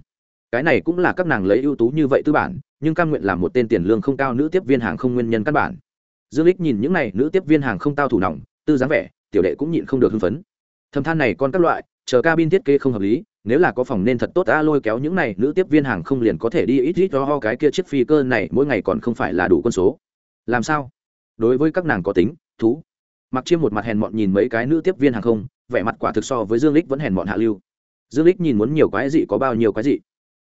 [SPEAKER 1] Cái này cũng là các nàng lấy ưu tú như vậy tư bản, nhưng căn nguyện làm một tên tiền lương không cao nữ tiếp viên hàng không nguyên nhân căn bản. Dương lích nhìn những này nữ tiếp viên hàng không tao thủ nòng, tư dáng vẻ, tiểu đệ cũng nhịn không được hưng phấn. Thầm than này con các loại chờ cabin thiết kế không hợp lý, nếu là có phòng nên thật tốt ta lôi kéo những này nữ tiếp viên hàng không liền có thể đi ít ít cho ho cái kia chiếc phi cơ này, mỗi ngày còn không phải là đủ con số. Làm sao? Đối với các nàng có tính, thú. Mặc chiêm một mặt hèn mọn nhìn mấy cái nữ tiếp viên hàng không, vẻ mặt quả thực so với dương lích vẫn hèn mọn hạ lưu. Dương lích nhìn muốn nhiều quái dị có bao nhiêu quái dị?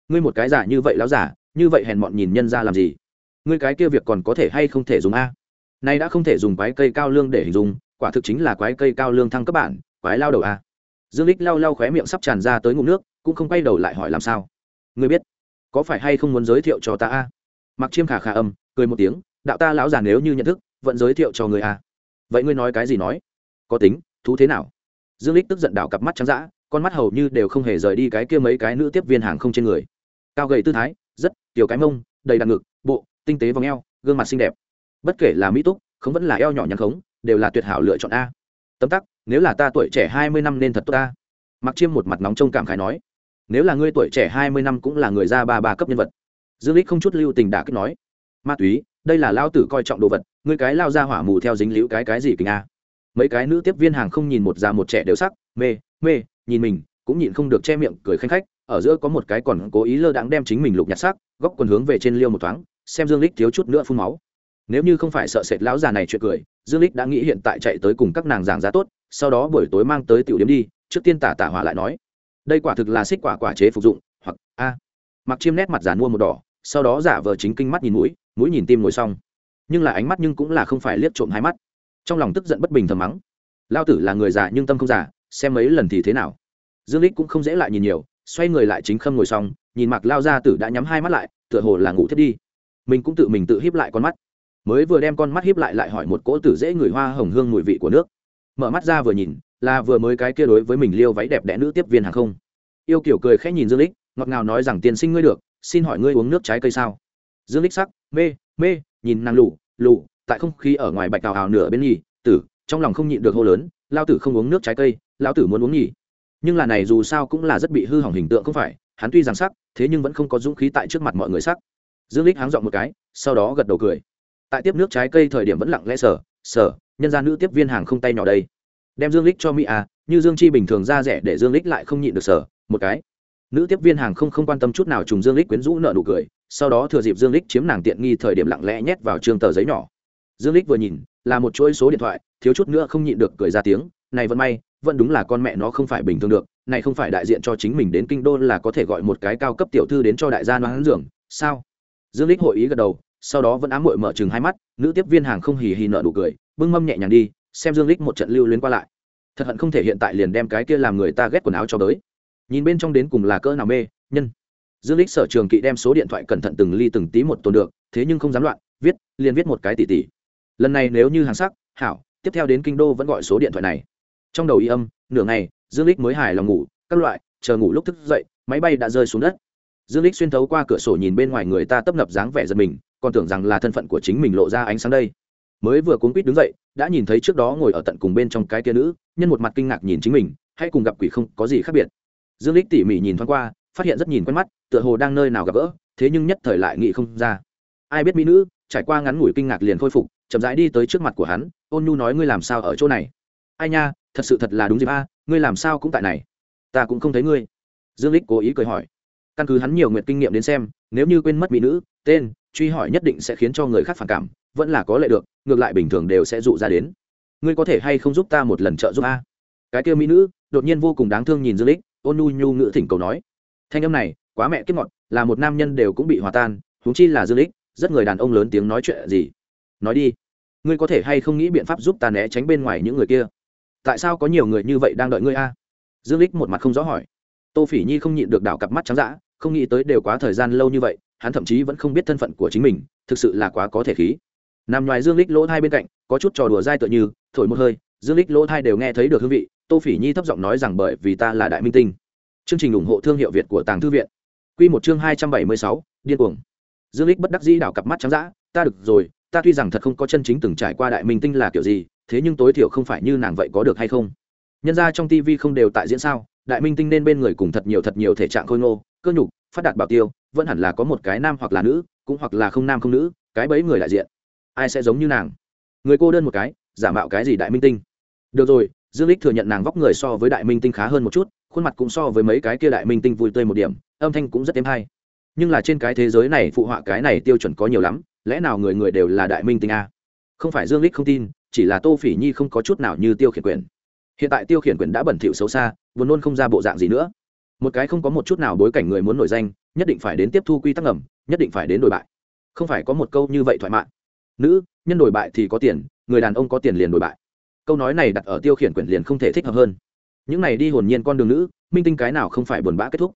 [SPEAKER 1] Ngươi một cái giả như vậy láo giả, như vậy hèn mọn nhìn nhân ra làm gì? Ngươi cái kia việc còn có thể hay không thể dùng a? Nay đã không thể dùng quái cây cao lương để hình dung, quả thực chính là quái cây cao lương thăng cấp bản, quái lao đầu a dương lích lau lau khóe miệng sắp tràn ra tới ngụm nước, cũng không quay đầu lại hỏi làm sao. Ngươi biết, có phải hay không muốn giới thiệu cho ta a? Mặc chiêm khả khả âm, cười một tiếng, đạo ta lão già nếu như nhận thức, vẫn giới thiệu cho người a. Vậy ngươi nói cái gì nói? Có tính, thú thế nào? Dương lích tức giận đảo cặp mắt trắng dã, con mắt hầu như đều không hề rời đi cái kia mấy cái nữ tiếp viên hàng không trên người. Cao gầy tư thái, rất tiểu cái mông, đầy đặn ngực, bộ, tinh tế vòng eo, gương mặt xinh đẹp. Bất kể là mỹ túc, không vẫn là eo nhỏ nhắn khống, đều là tuyệt hảo lựa chọn a tấm tắc, nếu là ta tuổi trẻ hai mươi năm nên thật tốt ta. Mặc chiêm một mặt nóng trông cảm khái nói, nếu là ngươi tuổi trẻ hai mươi năm cũng là người ra ba ba cấp nhân vật. Dương lích không chút lưu tình đả kích nói, ma túy, đây là lao tử coi trọng đồ vật, ngươi cái lao ra hỏa mù theo dính liễu cái cái gì kình a mấy cái nữ tiếp viên hàng không nhìn một già một trẻ đều sắc, mê mê, nhìn mình, cũng nhìn không được che miệng, cười khanh khách, ở giữa có một cái còn cố ý lơ đãng đem chính mình lục nhặt sắc góc quần hướng về trên liêu một thoáng, xem dương lích thiếu chút nữa phun máu. Nếu như không phải sợ sệt lão già này chuyện cười dương lích đã nghĩ hiện tại chạy tới cùng các nàng giảng giá tốt, sau đó buổi tối mang tới tiểu điểm đi, trước tiên tả tả hỏa lại nói, đây quả thực là xích quả quả chế phục dụng, hoặc, a. Mặc chiêm nét mặt giả mua một đỏ, sau đó giả vờ chính kinh mắt nhìn mũi mũi nhìn tim ngồi xong. Nhưng là ánh mắt nhưng cũng là không phải liếc trộm hai mắt. Trong lòng tức giận bất bình thầm mắng, lao tử là người già nhưng tâm không già, xem mấy lần thì thế nào? Dương lích cũng không dễ lại nhìn nhiều, xoay người lại chính khâm ngồi xong, nhìn mặc lao ra tử đã nhắm hai mắt lại, tựa hồ là ngủ thiết đi. Mình cũng tự mình tự hiếp lại con mắt mới vừa đem con mắt hiếp lại lại hỏi một cỗ tử dễ người hoa hồng hương mùi vị của nước. Mở mắt ra vừa nhìn, là vừa mới cái kia đối với mình liêu váy đẹp đẽ nữ tiếp viên hàng không. Yêu kiểu cười khẽ nhìn dương lích, ngọt ngào nói rằng, tiên sinh ngươi được, xin hỏi ngươi uống nước trái cây sao? Dương lích sắc, mê mê, nhìn nàng lù lù, tại không khí ở ngoài bạch cào hào nửa bên nhì, tử, trong lòng không nhịn được hô lớn, lao tử không uống nước trái cây, lao tử muốn uống nhỉ nhưng là này dù sao cũng là rất bị hư hỏng hình tượng không phải, hắn tuy rằng sắc, thế nhưng vẫn không có dũng khí tại trước mặt mọi người sắc. Dương lích háng dọn một cái, sau đó gật đầu cười tại tiếp nước trái cây thời điểm vẫn lặng lẽ sở sở nhân ra nữ tiếp viên hàng không tay nhỏ đây. Đem dương lích cho mỹ à như dương chi bình thường ra rẻ để dương lích lại không nhịn được sở một cái. Nữ tiếp viên hàng không không quan tâm chút nào trùng dương lích quyến rũ nợ nụ cười, sau đó thừa dịp dương lích chiếm nàng tiện nghi thời điểm lặng lẽ nhét vào trường tờ giấy nhỏ. Dương lích vừa nhìn, là một chuỗi số điện thoại, thiếu chút nữa không nhịn được cười ra tiếng, này vẫn may, vẫn đúng là con mẹ nó không phải bình thường được, này không phải đại diện cho chính mình đến kinh đô là có thể gọi một cái cao cấp tiểu thư đến cho đại gia nó hắn dưỡng, sao? Dương lích hội ý gật đầu sau đó vẫn ám muội mở chừng hai mắt, nữ tiếp viên hàng không hì hì nợ nụ cười, bưng mâm nhẹ nhàng đi, xem dương lích một trận lưu luyến qua lại. Thật hận không thể hiện tại liền đem cái kia làm người ta ghét quần áo cho tới. Nhìn bên trong đến cùng là cỡ nào mê, nhân. Dương lích sở trường kỵ đem số điện thoại cẩn thận từng ly từng tí một tồn được, thế nhưng không dám loạn, viết, liền viết một cái tỷ tỷ lần này nếu như hàng sắc, hảo, tiếp theo đến kinh đô vẫn gọi số điện thoại này. Trong đầu y âm, nửa ngày, dương lích mới hài lòng ngủ, các loại, chờ ngủ lúc thức dậy, máy bay đã rơi xuống đất. Dương lích xuyên thấu qua cửa sổ nhìn bên ngoài người ta tấp nập dáng vẻ giật mình còn tưởng rằng là thân phận của chính mình lộ ra ánh sáng đây. Mới vừa cuốn quýt đứng dậy, đã nhìn thấy trước đó ngồi ở tận cùng bên trong cái kia nữ, nhân một mặt kinh ngạc nhìn chính mình, hay cùng gặp quỷ không, có gì khác biệt. Dương lích tỉ mỉ nhìn thoáng qua, phát hiện rất nhìn quen mắt, tựa hồ đang nơi nào gặp gỡ, thế nhưng nhất thời lại nghĩ không ra. Ai biết mỹ nữ, trải qua ngắn ngủi kinh ngạc liền khôi phục, chậm rãi đi tới trước mặt của hắn, ôn nhu nói ngươi làm sao ở chỗ này? Ai nha, thật sự thật là đúng dịp a, ngươi làm sao cũng tại này. Ta cũng không thấy ngươi. Dương lích cố ý cười hỏi. Căn cứ hắn nhiều nguyện kinh nghiệm đến xem, nếu như quên mất mỹ nữ tên, truy hỏi nhất định sẽ khiến cho người khác phản cảm, vẫn là có lệ được, ngược lại bình thường đều sẽ dụ ra đến. Ngươi có thể hay không giúp ta một lần trợ giúp a? Cái kia mỹ nữ, đột nhiên vô cùng đáng thương nhìn dương lích ôn nhu nhu ngữ thỉnh cầu nói. Thanh âm này, quá mẹ kiếp ngọt, là một nam nhân đều cũng bị hòa tan, huống chi là dương lích rất người đàn ông lớn tiếng nói chuyện gì. Nói đi, ngươi có thể hay không nghĩ biện pháp giúp ta né tránh bên ngoài những người kia? Tại sao có nhiều người như vậy đang đợi ngươi a? Dương lích một mặt không rõ hỏi. Tô phỉ nhi không nhịn được đảo cặp mắt trắng dã, không nghĩ tới đều quá thời gian lâu như vậy hắn thậm chí vẫn không biết thân phận của chính mình thực sự là quá có thể khí. Nằm ngoài dương lích lỗ thai bên cạnh có chút trò đùa dai tựa như thổi một hơi dương lích lỗ thai đều nghe thấy được hương vị tô phỉ nhi thấp giọng nói rằng bởi vì ta là đại minh tinh. Chương trình ủng hộ thương hiệu việt của tàng thư viện. Quy một chương hai trăm bảy mươi sáu, điên cuồng. Dương lích bất đắc dĩ đảo cặp mắt trắng dã ta được rồi ta tuy rằng thật không có chân chính từng trải qua đại minh tinh là kiểu gì thế nhưng tối thiểu không phải như nàng vậy có được hay không. Nhân ra trong tivi không đều tại diễn sao đại minh tinh nên bên người cùng thật nhiều thật nhiều thể trạng khôi ngô cơ nhục phát đạt bảo tiêu vẫn hẳn là có một cái nam hoặc là nữ, cũng hoặc là không nam không nữ, cái bấy người đại diện. Ai sẽ giống như nàng? Người cô đơn một cái, giả mạo cái gì đại minh tinh? Được rồi, dương lích thừa nhận nàng vóc người so với đại minh tinh khá hơn một chút, khuôn mặt cũng so với mấy cái kia đại minh tinh vui tươi một điểm, âm thanh cũng rất êm hay. Nhưng là trên cái thế giới này phụ họa cái này tiêu chuẩn có nhiều lắm, lẽ nào người người đều là đại minh tinh a? Không phải dương lích không tin, chỉ là tô phỉ nhi không có chút nào như tiêu khiển quyền hiện tại tiêu khiển quyền đã bẩn thỉu xấu xa, buồn nôn không ra bộ dạng gì nữa. Một cái không có một chút nào bối cảnh người muốn nổi danh nhất định phải đến tiếp thu quy tắc ngầm, nhất định phải đến đổi bại. Không phải có một câu như vậy thoại mạn nữ, nhân đổi bại thì có tiền, người đàn ông có tiền liền đổi bại. Câu nói này đặt ở tiêu khiển quyền liền không thể thích hợp hơn. Những này đi hồn nhiên con đường nữ, minh tinh cái nào không phải buồn bã kết thúc.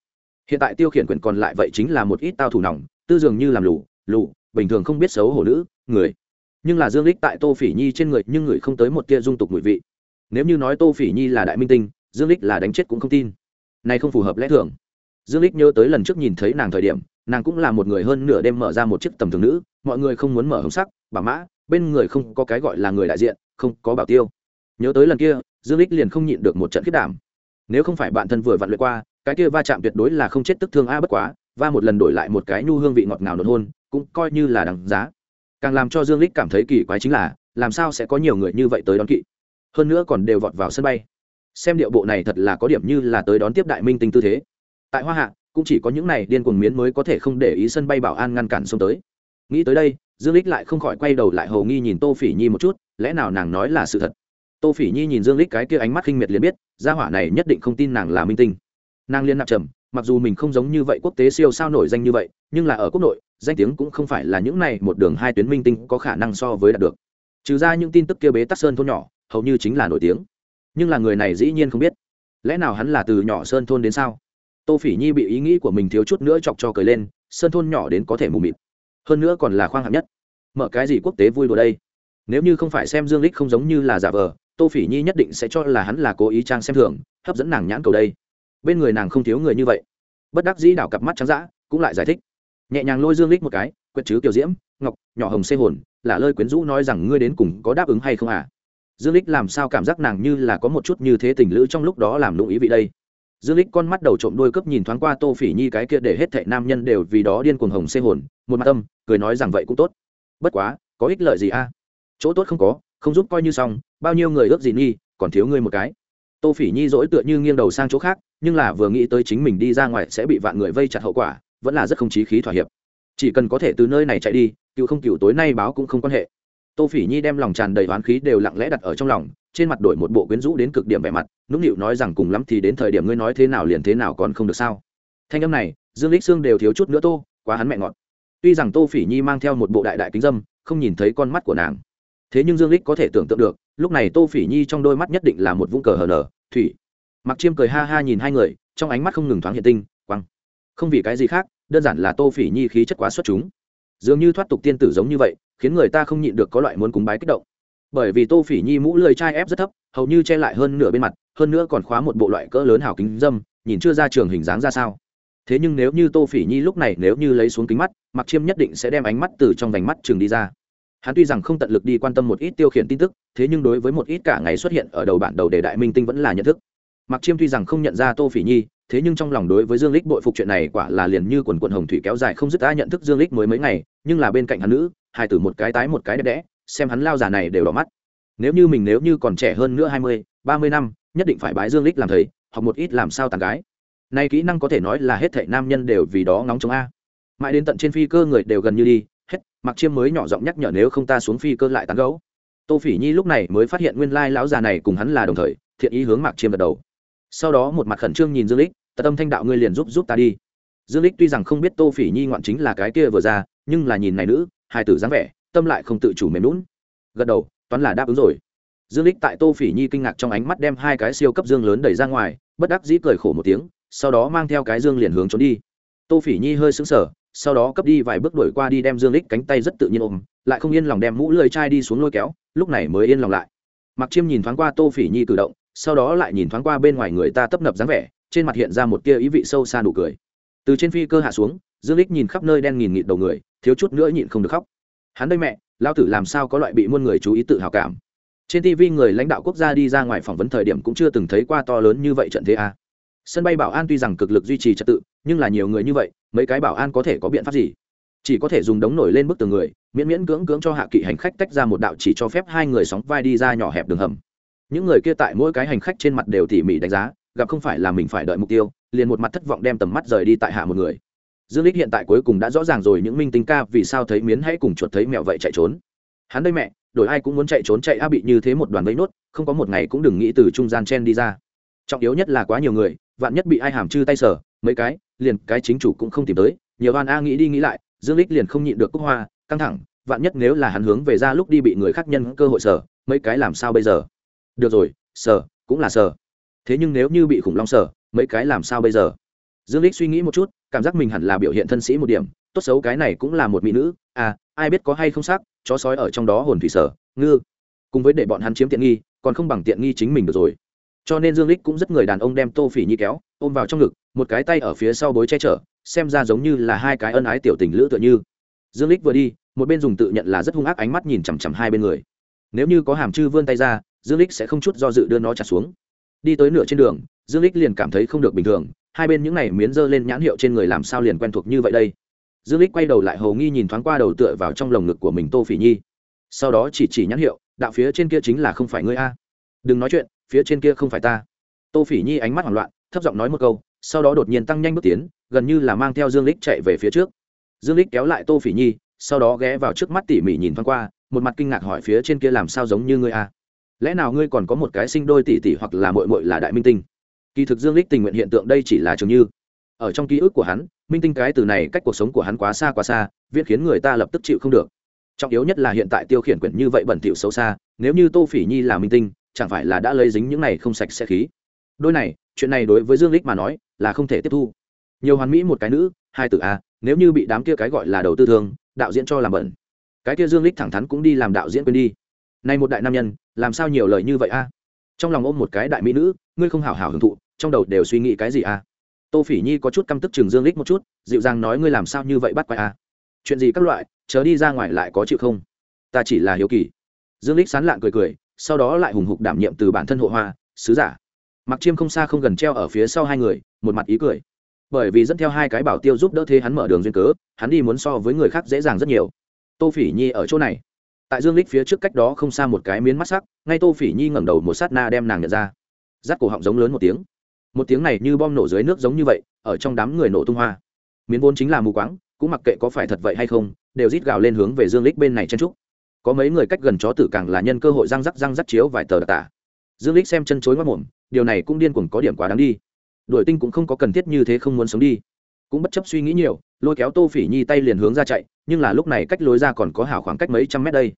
[SPEAKER 1] Hiện tại tiêu khiển quyền còn lại vậy chính là một ít tao thủ nòng, tư dường như làm lù lù, bình thường không biết xấu hổ nữ, người. Nhưng là dương lích tại tô phỉ nhi trên người, nhưng người không tới một tia dung tục mùi vị. Nếu như nói tô phỉ nhi là đại minh tinh, dương lích là đánh chết cũng không tin. Này không phù hợp lẽ thường dương lích nhớ tới lần trước nhìn thấy nàng thời điểm, nàng cũng là một người hơn nửa đêm mở ra một chiếc tầm thường nữ, mọi người không muốn mở hồng sắc bà mã, bên người không có cái gọi là người đại diện, không có bảo tiêu. Nhớ tới lần kia, dương lích liền không nhịn được một trận khiết đảm. Nếu không phải bạn thân vừa vặn luyện qua, cái kia va chạm tuyệt đối là không chết tức thương a bất quá, va một lần đổi lại một cái nhu hương vị ngọt ngào nốt hôn, cũng coi như là đằng giá. Càng làm cho dương lích cảm thấy kỳ quái chính là, làm sao sẽ có nhiều người như vậy tới đón kỵ? Hơn nữa còn đều vọt vào sân bay. Xem điệu bộ này thật là có điểm như là tới đón tiếp đại minh tinh tư thế tại hoa hạ, cũng chỉ có những này điên cuồng miến mới có thể không để ý sân bay bảo an ngăn cản xông tới. Nghĩ tới đây, dương lích lại không khỏi quay đầu lại hầu nghi nhìn tô phỉ nhi một chút, lẽ nào nàng nói là sự thật? Tô phỉ nhi nhìn dương lích cái kia ánh mắt khinh miệt liền biết, gia hỏa này nhất định không tin nàng là minh tinh. Nàng liên nạp trầm, mặc dù mình không giống như vậy quốc tế siêu sao nổi danh như vậy, nhưng là ở quốc nội, danh tiếng cũng không phải là những này một đường hai tuyến minh tinh có khả năng so với đạt được. Trừ ra những tin tức kia bế tắc sơn thôn nhỏ, hầu như chính là nổi tiếng. Nhưng là người này dĩ nhiên không biết. Lẽ nào hắn là từ nhỏ sơn thôn đến sao? Tô phỉ nhi bị ý nghĩ của mình thiếu chút nữa chọc cho cười lên, sơn thôn nhỏ đến có thể mù mịt. Hơn nữa còn là khoang hạng nhất. Mở cái gì quốc tế vui đùa đây? Nếu như không phải xem dương lích không giống như là giả vờ, tô phỉ nhi nhất định sẽ cho là hắn là cố ý trang xem thường, hấp dẫn nàng nhãn cầu đây. Bên người nàng không thiếu người như vậy. Bất đắc dĩ đảo cặp mắt trắng dã, cũng lại giải thích. Nhẹ nhàng lôi dương lích một cái quyết chứ kiểu diễm, ngọc, nhỏ hồng xê hồn, là lơi quyến rũ nói rằng ngươi đến cùng có đáp ứng hay không à? Dương lích làm sao cảm giác nàng như là có một chút như thế tình lữ trong lúc đó làm lụng ý vị đây? Dương lích con mắt đầu trộm đôi cướp nhìn thoáng qua tô phỉ nhi cái kia để hết thệ nam nhân đều vì đó điên cuồng hồng xê hồn, một mặt tâm cười nói rằng vậy cũng tốt. Bất quá, có ích lợi gì a? Chỗ tốt không có, không giúp coi như xong, bao nhiêu người ước gì nghi còn thiếu ngươi một cái. Tô phỉ nhi dỗi tựa như nghiêng đầu sang chỗ khác, nhưng là vừa nghĩ tới chính mình đi ra ngoài sẽ bị vạn người vây chặt hậu quả, vẫn là rất không chí khí thỏa hiệp. Chỉ cần có thể từ nơi này chạy đi, cựu không cựu tối nay báo cũng không quan hệ. Tô phỉ nhi đem lòng tràn đầy oán khí đều lặng lẽ đặt ở trong lòng trên mặt đổi một bộ quyến rũ đến cực điểm vẻ mặt, nũng nịu nói rằng cùng lắm thì đến thời điểm ngươi nói thế nào liền thế nào còn không được sao. Thanh âm này, dương lích xương đều thiếu chút nữa tô, quá hắn mẹ ngọt. Tuy rằng tô phỉ nhi mang theo một bộ đại đại kính dâm, không nhìn thấy con mắt của nàng. Thế nhưng dương lích có thể tưởng tượng được, lúc này tô phỉ nhi trong đôi mắt nhất định là một vũng cờ hờ nở, thủy. Mặc chiêm cười ha ha nhìn hai người, trong ánh mắt không ngừng thoáng hiện tinh, quăng. Không vì cái gì khác, đơn giản là tô phỉ nhi khí chất quá xuất chúng. Dường như thoát tục tiên tử giống như vậy, khiến người ta không nhịn được có loại muốn cúng bái kích động bởi vì tô phỉ nhi mũ lười chai ép rất thấp, hầu như che lại hơn nửa bên mặt, hơn nữa còn khóa một bộ loại cỡ lớn hào kính dâm, nhìn chưa ra trường hình dáng ra sao. Thế nhưng nếu như tô phỉ nhi lúc này nếu như lấy xuống kính mắt mặc chiêm nhất định sẽ đem ánh mắt từ trong vành mắt trường đi ra. Hắn tuy rằng không tận lực đi quan tâm một ít tiêu khiển tin tức, thế nhưng đối với một ít cả ngày xuất hiện ở đầu bản đầu đề đại minh tinh vẫn là nhận thức. Mặc chiêm tuy rằng không nhận ra tô phỉ nhi, thế nhưng trong lòng đối với dương lích bội phục chuyện này quả là liền như quần quần hồng thủy kéo dài không dứt ta nhận thức dương lích mới mấy ngày, nhưng là bên cạnh hắn nữ, hai tử một cái tái một cái đẹp đẽ xem hắn lao già này đều đỏ mắt. Nếu như mình nếu như còn trẻ hơn nữa hai mươi, ba mươi năm, nhất định phải bái dương lích làm thầy, học một ít làm sao tàn gái. Nay kỹ năng có thể nói là hết thệ nam nhân đều vì đó ngóng chống a. Mãi đến tận trên phi cơ người đều gần như đi, hết, mặc chiêm mới nhỏ giọng nhắc nhở nếu không ta xuống phi cơ lại tán gấu tô phỉ nhi lúc này mới phát hiện nguyên lai lão già này cùng hắn là đồng thời, thiện ý hướng mạc chiêm gật đầu. Sau đó một mặt khẩn trương nhìn dương lích tật âm thanh đạo ngươi liền giúp giúp ta đi. Dương lích tuy rằng không biết tô phỉ nhi ngoạn chính là cái kia vừa ra, nhưng là nhìn này nữ hai tử dáng vẻ tâm lại không tự chủ mềm lún. Gật đầu, toán là đáp ứng rồi. Dương lích tại tô phỉ nhi kinh ngạc trong ánh mắt đem hai cái siêu cấp dương lớn đẩy ra ngoài, bất đắc dĩ cười khổ một tiếng, sau đó mang theo cái dương liền hướng trốn đi. Tô phỉ nhi hơi sững sờ, sau đó cấp đi vài bước đuổi qua đi đem dương lích cánh tay rất tự nhiên ôm, lại không yên lòng đem mũ lưỡi chai đi xuống lôi kéo, lúc này mới yên lòng lại. Mặc chiêm nhìn thoáng qua tô phỉ nhi cử động, sau đó lại nhìn thoáng qua bên ngoài người ta tấp nập dáng vẻ, trên mặt hiện ra một tia ý vị sâu xa nụ cười. Từ trên phi cơ hạ xuống, dương lích nhìn khắp nơi đen nghìn nghịt đầu người, thiếu chút nữa nhịn không được khóc hắn đây mẹ, lao tử làm sao có loại bị muôn người chú ý tự hào cảm? Trên tv người lãnh đạo quốc gia đi ra ngoài phỏng vấn thời điểm cũng chưa từng thấy qua to lớn như vậy trận thế a. À. sân bay bảo an tuy rằng cực lực duy trì trật tự, nhưng là nhiều người như vậy, mấy cái bảo an có thể có biện pháp gì? Chỉ có thể dùng đống nổi lên bức tường người, miễn miễn cưỡng cưỡng cho hạ kỵ hành khách tách ra một đạo chỉ cho phép hai người sóng vai đi ra nhỏ hẹp đường hầm. Những người kia tại mỗi cái hành khách trên mặt đều tỉ mỉ đánh giá, gặp không phải là mình phải đợi mục tiêu, liền một mặt thất vọng đem tầm mắt rời đi tại hạ một người dương lích hiện tại cuối cùng đã rõ ràng rồi những minh tinh ca vì sao thấy miến hãy cùng chuột thấy mẹo vậy chạy trốn. Hắn đây mẹ, đổi ai cũng muốn chạy trốn chạy a bị như thế một đoàn vây nốt, không có một ngày cũng đừng nghĩ từ trung gian chen đi ra. Trọng yếu nhất là quá nhiều người, vạn nhất bị ai hàm chư tay sở mấy cái, liền cái chính chủ cũng không tìm tới. Nhiều oan a nghĩ đi nghĩ lại, dương lích liền không nhịn được cúc hoa, căng thẳng, vạn nhất nếu là hắn hướng về ra lúc đi bị người khác nhân cơ hội sở mấy cái làm sao bây giờ? Được rồi sở cũng là sở thế nhưng nếu như bị khủng long sở mấy cái làm sao bây giờ? Dương lích suy nghĩ một chút, cảm giác mình hẳn là biểu hiện thân sĩ một điểm, tốt xấu cái này cũng là một mỹ nữ à ai biết có hay không xác, chó sói ở trong đó hồn thủy sở, ngư. Cùng với để bọn hắn chiếm tiện nghi, còn không bằng tiện nghi chính mình được rồi. Cho nên dương lích cũng rất người đàn ông đem tô phỉ nhi kéo, ôm vào trong ngực, một cái tay ở phía sau bối che chở, xem ra giống như là hai cái ân ái tiểu tình lữ tựa như. Dương lích vừa đi, một bên dùng tự nhận là rất hung ác ánh mắt nhìn chằm chằm hai bên người. Nếu như có hàm chư vươn tay ra, dương lích sẽ không chút do dự đưa nó trả xuống đi tới nửa trên đường, dương lích liền cảm thấy không được bình thường, hai bên những này miến dơ lên nhãn hiệu trên người làm sao liền quen thuộc như vậy đây? Dương lích quay đầu lại hầu nghi nhìn thoáng qua đầu tựa vào trong lồng ngực của mình tô phỉ nhi. Sau đó chỉ chỉ nhãn hiệu, đạo phía trên kia chính là không phải ngươi a. Đừng nói chuyện, phía trên kia không phải ta. Tô phỉ nhi ánh mắt hoảng loạn, thấp giọng nói một câu, sau đó đột nhiên tăng nhanh bước tiến, gần như là mang theo dương lích chạy về phía trước. Dương lích kéo lại tô phỉ nhi, sau đó ghé vào trước mắt tỉ mỉ nhìn thoáng qua, một mặt kinh ngạc hỏi phía trên kia làm sao giống như ngươi a lẽ nào ngươi còn có một cái sinh đôi tỷ tỷ hoặc là mội mội là đại minh tinh? Kỳ thực dương lích tình nguyện hiện tượng đây chỉ là trường như. Ở trong ký ức của hắn, minh tinh cái từ này cách cuộc sống của hắn quá xa quá xa viết khiến người ta lập tức chịu không được. Trọng yếu nhất là hiện tại tiêu khiển quyển như vậy bẩn thỉu xấu xa, nếu như tô phỉ nhi là minh tinh, chẳng phải là đã lấy dính những này không sạch sẽ khí? Đôi này, chuyện này đối với dương lích mà nói là không thể tiếp thu. Nhiều hoàn mỹ một cái nữ, hai từ a, nếu như bị đám kia cái gọi là đầu tư thương, đạo diễn cho làm bẩn. Cái kia dương lích thẳng thắn cũng đi làm đạo diễn quên đi. Nay một đại nam nhân làm sao nhiều lời như vậy a? Trong lòng ôm một cái đại mỹ nữ, ngươi không hảo hảo hưởng thụ, trong đầu đều suy nghĩ cái gì a? Tô phỉ nhi có chút căm tức trường dương lích một chút, dịu dàng nói ngươi làm sao như vậy bắt quay a? Chuyện gì các loại, chớ đi ra ngoài lại có chịu không? Ta chỉ là hiếu kỳ. Dương lích sán lạng cười cười, sau đó lại hùng hục đảm nhiệm từ bản thân hộ hoa, sứ giả. Mặc chiêm không xa không gần treo ở phía sau hai người, một mặt ý cười. Bởi vì dẫn theo hai cái bảo tiêu giúp đỡ thế hắn mở đường duyên cớ, hắn đi muốn so với người khác dễ dàng rất nhiều. Tô phỉ nhi ở chỗ này tại dương lích phía trước cách đó không xa một cái miến mắt sắc, ngay tô phỉ nhi ngẩng đầu một sát na đem nàng nhận ra. Rát cổ họng giống lớn một tiếng. Một tiếng này như bom nổ dưới nước giống như vậy, ở trong đám người nổ tung hoa. Miến vốn chính là mù quáng, cũng mặc kệ có phải thật vậy hay không, đều rít gào lên hướng về dương lích bên này chen trúc có mấy người cách gần chó tử càng là nhân cơ hội răng rắc răng rắc chiếu vài tờ đặc tả. Dương lích xem chân chối mất mồm, điều này cũng điên cuồng có điểm quá đáng đi. Đội tinh cũng không có cần thiết như thế không muốn sống đi. Cũng bất chấp suy nghĩ nhiều, lôi kéo tô phỉ nhi tay liền hướng ra chạy, nhưng là lúc này cách lối ra còn có hảo khoảng cách mấy trăm mét đây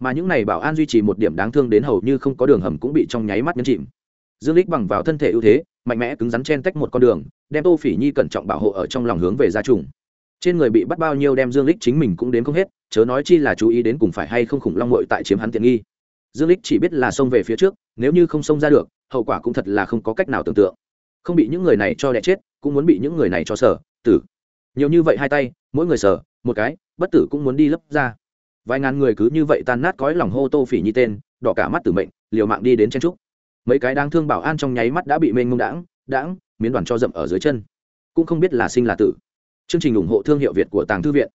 [SPEAKER 1] mà những này bảo an duy trì một điểm đáng thương đến hầu như không có đường hầm cũng bị trong nháy mắt nhấn chìm. Dương lích bằng vào thân thể ưu thế, mạnh mẽ cứng rắn chen tách một con đường, đem tô phỉ nhi cẩn trọng bảo hộ ở trong lòng hướng về gia trùng. Trên người bị bắt bao nhiêu đem dương lích chính mình cũng đến không hết, chớ nói chi là chú ý đến cùng phải hay không khủng long mội tại chiếm hắn tiện nghi. Dương lích chỉ biết là xông về phía trước, nếu như không xông ra được, hậu quả cũng thật là không có cách nào tưởng tượng. Không bị những người này cho đẻ chết, cũng muốn bị những người này cho sở, tử. Nhiều như vậy hai tay, mỗi người sở, một cái, bất tử cũng muốn đi lấp ra vài ngàn người cứ như vậy tan nát cõi lòng hô tô phỉ nhi tên, đỏ cả mắt tử mệnh, liều mạng đi đến chen trúc. Mấy cái đang thương bảo an trong nháy mắt đã bị mênh mông đãng đãng miến đoàn cho dậm ở dưới chân. Cũng không biết là sinh là tử. Chương trình ủng hộ thương hiệu việt của tàng thư viện.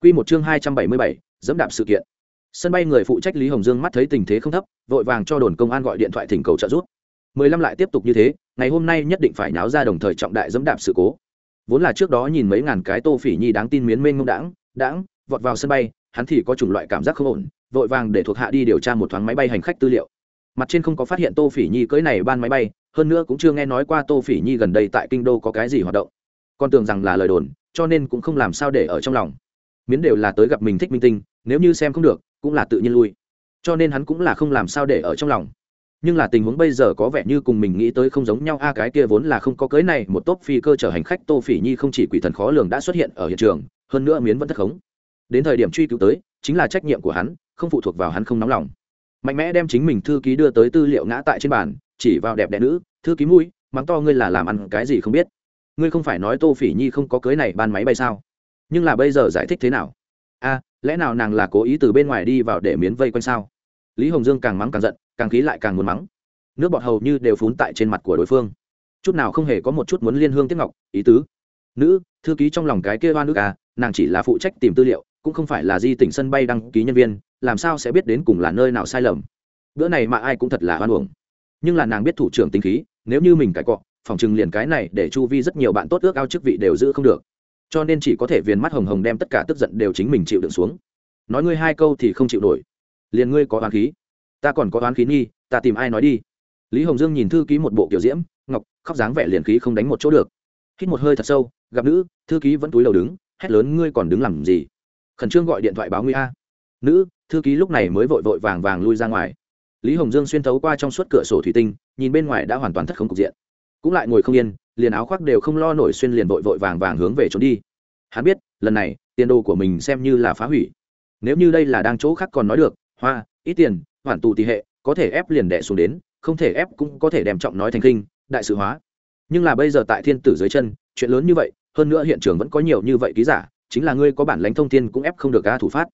[SPEAKER 1] Q một chương hai trăm bảy mươi bảy, dẫm đạp sự kiện. Sân bay người phụ trách lý hồng dương mắt thấy tình thế không thấp, vội vàng cho đồn công an gọi điện thoại thỉnh cầu trợ giúp. Mười lăm lại tiếp tục như thế, ngày hôm nay nhất định phải náo ra đồng thời trọng đại dẫm đạp sự cố. Vốn là trước đó nhìn mấy ngàn cái tô phỉ nhi đáng tin miến mênh mông đãng đãng, vọt vào sân bay hắn thì có chủng loại cảm giác không ổn, vội vàng để thuộc hạ đi điều tra một thoáng máy bay hành khách tư liệu. Mặt trên không có phát hiện tô phỉ nhi cưới này ban máy bay, hơn nữa cũng chưa nghe nói qua tô phỉ nhi gần đây tại kinh đô có cái gì hoạt động. Con tưởng rằng là lời đồn, cho nên cũng không làm sao để ở trong lòng. Miến đều là tới gặp mình thích minh tinh, nếu như xem không được, cũng là tự nhiên lui. Cho nên hắn cũng là không làm sao để ở trong lòng. Nhưng là tình huống bây giờ có vẻ như cùng mình nghĩ tới không giống nhau, a, cái kia vốn là không có cưới này, một tốp phi cơ chở hành khách tô phỉ nhi không chỉ quỷ thần khó lường đã xuất hiện ở hiện trường, hơn nữa miến vẫn thất khống đến thời điểm truy cứu tới, chính là trách nhiệm của hắn, không phụ thuộc vào hắn không nóng lòng. Mạnh mẽ đem chính mình thư ký đưa tới tư liệu ngã tại trên bàn, chỉ vào đẹp đẽ nữ, thư ký mũi, mắng to ngươi là làm ăn cái gì không biết? Ngươi không phải nói tô phỉ nhi không có cưới này ban máy bay sao? Nhưng là bây giờ giải thích thế nào? A, lẽ nào nàng là cố ý từ bên ngoài đi vào để miến vây quanh sao? Lý hồng dương càng mắng càng giận, càng khí lại càng muốn mắng. Nước bọt hầu như đều phún tại trên mặt của đối phương. Chút nào không hề có một chút muốn liên hương tiếp ngọc, ý tứ. Nữ, thư ký trong lòng cái kia oan nước à nàng chỉ là phụ trách tìm tư liệu cũng không phải là di tỉnh sân bay đăng ký nhân viên, làm sao sẽ biết đến cùng là nơi nào sai lầm. Bữa này mà ai cũng thật là hoan uổng. Nhưng là nàng biết thủ trưởng tính khí, nếu như mình cãi cọ, phòng chừng liền cái này để chu vi rất nhiều bạn tốt ước ao chức vị đều giữ không được. Cho nên chỉ có thể viền mắt hồng hồng đem tất cả tức giận đều chính mình chịu đựng xuống. Nói ngươi hai câu thì không chịu nổi. Liền ngươi có oán khí, ta còn có oán khí nghi, ta tìm ai nói đi. Lý hồng dương nhìn thư ký một bộ kiểu diễm, ngọc, khóc dáng vẻ liền khí không đánh một chỗ được. Hít một hơi thật sâu, gặp nữ, thư ký vẫn túi đầu đứng, hét lớn ngươi còn đứng làm gì? Khẩn trương gọi điện thoại báo nguy a. Nữ, thư ký lúc này mới vội vội vàng vàng lui ra ngoài. Lý hồng dương xuyên thấu qua trong suốt cửa sổ thủy tinh, nhìn bên ngoài đã hoàn toàn thất không cục diện. Cũng lại ngồi không yên, liền áo khoác đều không lo nổi xuyên liền vội vội vàng vàng hướng về trốn đi. Hắn biết, lần này, tiền đồ của mình xem như là phá hủy. Nếu như đây là đang chỗ khác còn nói được, hoa, ít tiền, hoàn tù tỷ hệ, có thể ép liền đẻ xuống đến, không thể ép cũng có thể đem trọng nói thành kinh đại sự hóa. Nhưng là bây giờ tại thiên tử dưới chân, chuyện lớn như vậy, hơn nữa hiện trường vẫn có nhiều như vậy ký giả chính là ngươi có bản lãnh thông thiên cũng ép không được ca thủ phát.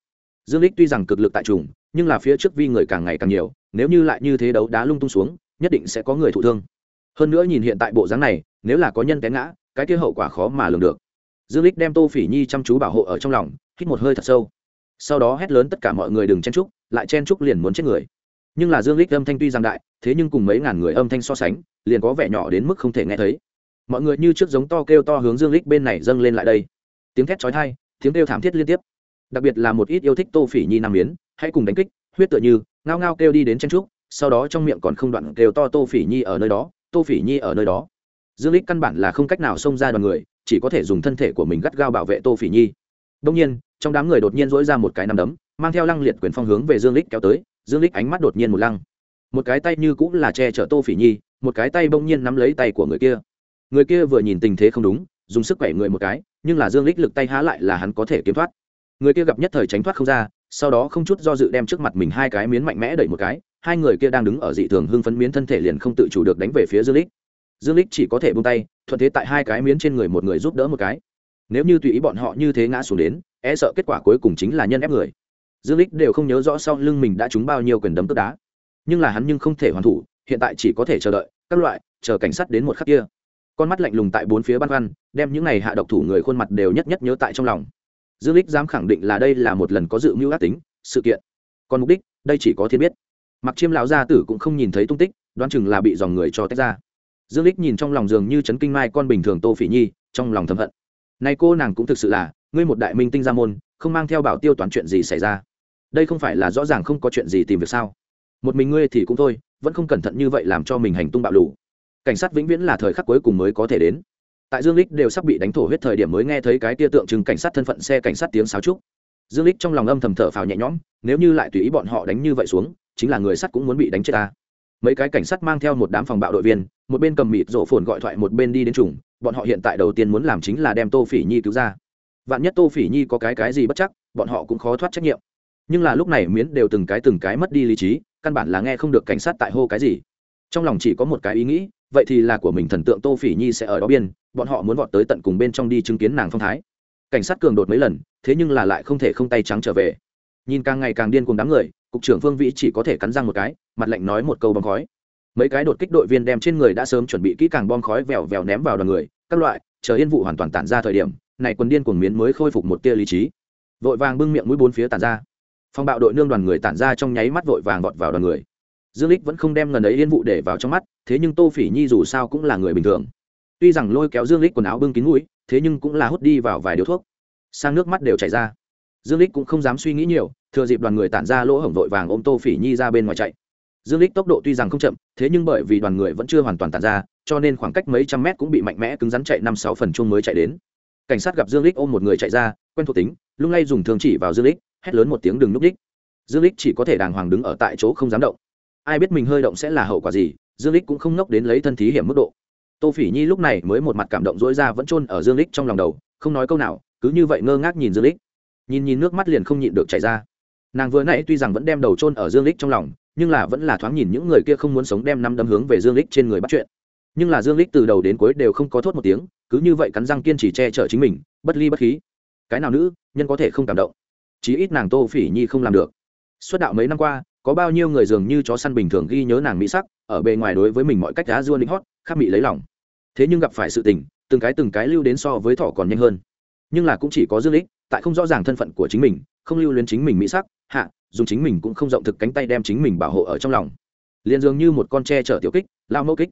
[SPEAKER 1] Dương lích tuy rằng cực lực tại trùng, nhưng là phía trước vi người càng ngày càng nhiều, nếu như lại như thế đấu đá lung tung xuống, nhất định sẽ có người thụ thương. Hơn nữa nhìn hiện tại bộ dáng này, nếu là có nhân té ngã, cái kia hậu quả khó mà lường được. Dương lích đem tô phỉ nhi chăm chú bảo hộ ở trong lòng, hít một hơi thật sâu. Sau đó hét lớn tất cả mọi người đừng chen trúc lại chen trúc liền muốn chết người. Nhưng là dương lích âm thanh tuy rằng đại, thế nhưng cùng mấy ngàn người âm thanh so sánh, liền có vẻ nhỏ đến mức không thể nghe thấy. Mọi người như trước giống to kêu to hướng dương lích bên này dâng lên lại đây tiếng thét chói tai, tiếng kêu thảm thiết liên tiếp. Đặc biệt là một ít yêu thích tô phỉ nhi nam miến, hãy cùng đánh kích, huyết tựa như, ngao ngao kêu đi đến chen trúc, sau đó trong miệng còn không đoạn kêu to tô phỉ nhi ở nơi đó, tô phỉ nhi ở nơi đó. Dương lích căn bản là không cách nào xông ra đoàn người, chỉ có thể dùng thân thể của mình gắt gao bảo vệ tô phỉ nhi. Đông nhiên, trong đám người đột nhiên dỗi ra một cái nằm đấm, mang theo lăng liệt quyền phong hướng về dương lích kéo tới, dương lích ánh mắt đột nhiên một lăng. Một cái tay như cũng là che chở tô phỉ nhi, một cái tay bỗng nhiên nắm lấy tay của người kia. Người kia vừa nhìn tình thế không đúng dùng sức quẩy người một cái, nhưng là dương lích lực tay há lại là hắn có thể kiếm thoát. Người kia gặp nhất thời tránh thoát không ra, sau đó không chút do dự đem trước mặt mình hai cái miến mạnh mẽ đẩy một cái, hai người kia đang đứng ở dị thường hưng phấn miến thân thể liền không tự chủ được đánh về phía dương lích. Dương lích chỉ có thể buông tay, thuận thế tại hai cái miến trên người một người giúp đỡ một cái. Nếu như tùy ý bọn họ như thế ngã xuống đến e sợ kết quả cuối cùng chính là nhân ép người. Dương lích đều không nhớ rõ sau lưng mình đã trúng bao nhiêu quyền đấm tức đá. Nhưng là hắn nhưng không thể hoàn thủ, hiện tại chỉ có thể chờ đợi các loại, chờ cảnh sát đến một khắc kia con mắt lạnh lùng tại bốn phía băn khoăn, đem những này hạ độc thủ người khuôn mặt đều nhất nhất nhớ tại trong lòng. Dương lích dám khẳng định là đây là một lần có dự mưu ác tính, sự kiện. Còn mục đích, đây chỉ có thiên biết. Mặc chiêm lão gia tử cũng không nhìn thấy tung tích, đoán chừng là bị dòng người cho tách ra. Dương lích nhìn trong lòng giường như chấn kinh mai con bình thường tô phỉ nhi, trong lòng thầm hận. Nay cô nàng cũng thực sự là, ngươi một đại minh tinh gia môn, không mang theo bảo tiêu toán chuyện gì xảy ra? Đây không phải là rõ ràng không có chuyện gì tìm việc sao? Một mình ngươi thì cũng thôi, vẫn không cẩn thận như vậy làm cho mình hành tung bạo lù cảnh sát vĩnh viễn là thời khắc cuối cùng mới có thể đến. Tại dương lích đều sắp bị đánh thổ huyết thời điểm mới nghe thấy cái tia tượng trưng cảnh sát thân phận xe cảnh sát tiếng sáo trúc. Dương lích trong lòng âm thầm thở phào nhẹ nhõm, nếu như lại tùy ý bọn họ đánh như vậy xuống, chính là người sắt cũng muốn bị đánh chết ta. Mấy cái cảnh sát mang theo một đám phòng bạo đội viên, một bên cầm mịt rổ phồn gọi thoại một bên đi đến trùng, bọn họ hiện tại đầu tiên muốn làm chính là đem tô phỉ nhi cứu ra. Vạn nhất tô phỉ nhi có cái cái gì bất chắc, bọn họ cũng khó thoát trách nhiệm. Nhưng là lúc này miến đều từng cái từng cái mất đi lý trí, căn bản là nghe không được cảnh sát tại hô cái gì. Trong lòng chỉ có một cái ý nghĩ vậy thì là của mình thần tượng tô phỉ nhi sẽ ở đó biên, bọn họ muốn vọt tới tận cùng bên trong đi chứng kiến nàng phong thái. Cảnh sát cường đột mấy lần, thế nhưng là lại không thể không tay trắng trở về. Nhìn càng ngày càng điên cùng đám người, cục trưởng phương vĩ chỉ có thể cắn răng một cái, mặt lạnh nói một câu bom khói. Mấy cái đột kích đội viên đem trên người đã sớm chuẩn bị kỹ càng bom khói vèo vèo ném vào đoàn người, các loại, chờ yên vụ hoàn toàn tản ra thời điểm, này quân điên cuồng miến mới khôi phục một tia lý trí. Vội vàng bưng miệng mũi bốn phía tản ra. Phong bạo đội nương đoàn người tản ra trong nháy mắt vội vàng vọt vào đoàn người dương lích vẫn không đem ngần ấy yên vụ để vào trong mắt, thế nhưng tô phỉ nhi dù sao cũng là người bình thường. Tuy rằng lôi kéo dương lích quần áo bưng kín mũi, thế nhưng cũng là hút đi vào vài điếu thuốc. Sang nước mắt đều chảy ra. Dương lích cũng không dám suy nghĩ nhiều, thừa dịp đoàn người tản ra lỗ hổng vội vàng ôm tô phỉ nhi ra bên ngoài chạy. Dương lích tốc độ tuy rằng không chậm, thế nhưng bởi vì đoàn người vẫn chưa hoàn toàn tản ra, cho nên khoảng cách mấy trăm mét cũng bị mạnh mẽ cứng rắn chạy năm sáu phần chung mới chạy đến. Cảnh sát gặp dương lích ôm một người chạy ra, quen thuộc tính, lung lay dùng thương chỉ vào dương lích hét lớn một tiếng đừng núp đích. Dương lích chỉ có thể đàng hoàng đứng ở tại chỗ không dám động ai biết mình hơi động sẽ là hậu quả gì, dương lích cũng không nốc đến lấy thân thí hiểm mức độ. Tô phỉ nhi lúc này mới một mặt cảm động dỗi ra vẫn chôn ở dương lích trong lòng đầu, không nói câu nào, cứ như vậy ngơ ngác nhìn dương lích. Nhìn nhìn nước mắt liền không nhịn được chảy ra. Nàng vừa nãy tuy rằng vẫn đem đầu chôn ở dương lích trong lòng, nhưng là vẫn là thoáng nhìn những người kia không muốn sống đem năm đấm hướng về dương lích trên người bắt chuyện. Nhưng là dương lích từ đầu đến cuối đều không có thốt một tiếng, cứ như vậy cắn răng kiên trì che chở chính mình, bất ly bất khí. Cái nào nữ, nhân có thể không cảm động. Chí ít nàng tô phỉ nhi không làm được. Xuất đạo mấy năm qua có bao nhiêu người dường như chó săn bình thường ghi nhớ nàng mỹ sắc, ở bề ngoài đối với mình mọi cách đá dua lính hót khắc bị lấy lòng. Thế nhưng gặp phải sự tình, từng cái từng cái lưu đến so với thỏ còn nhanh hơn. Nhưng là cũng chỉ có dương lích tại không rõ ràng thân phận của chính mình, không lưu luyến chính mình mỹ sắc, hạ, dùng chính mình cũng không rộng thực cánh tay đem chính mình bảo hộ ở trong lòng. Liền dường như một con tre chở tiểu kích, lao mẫu kích.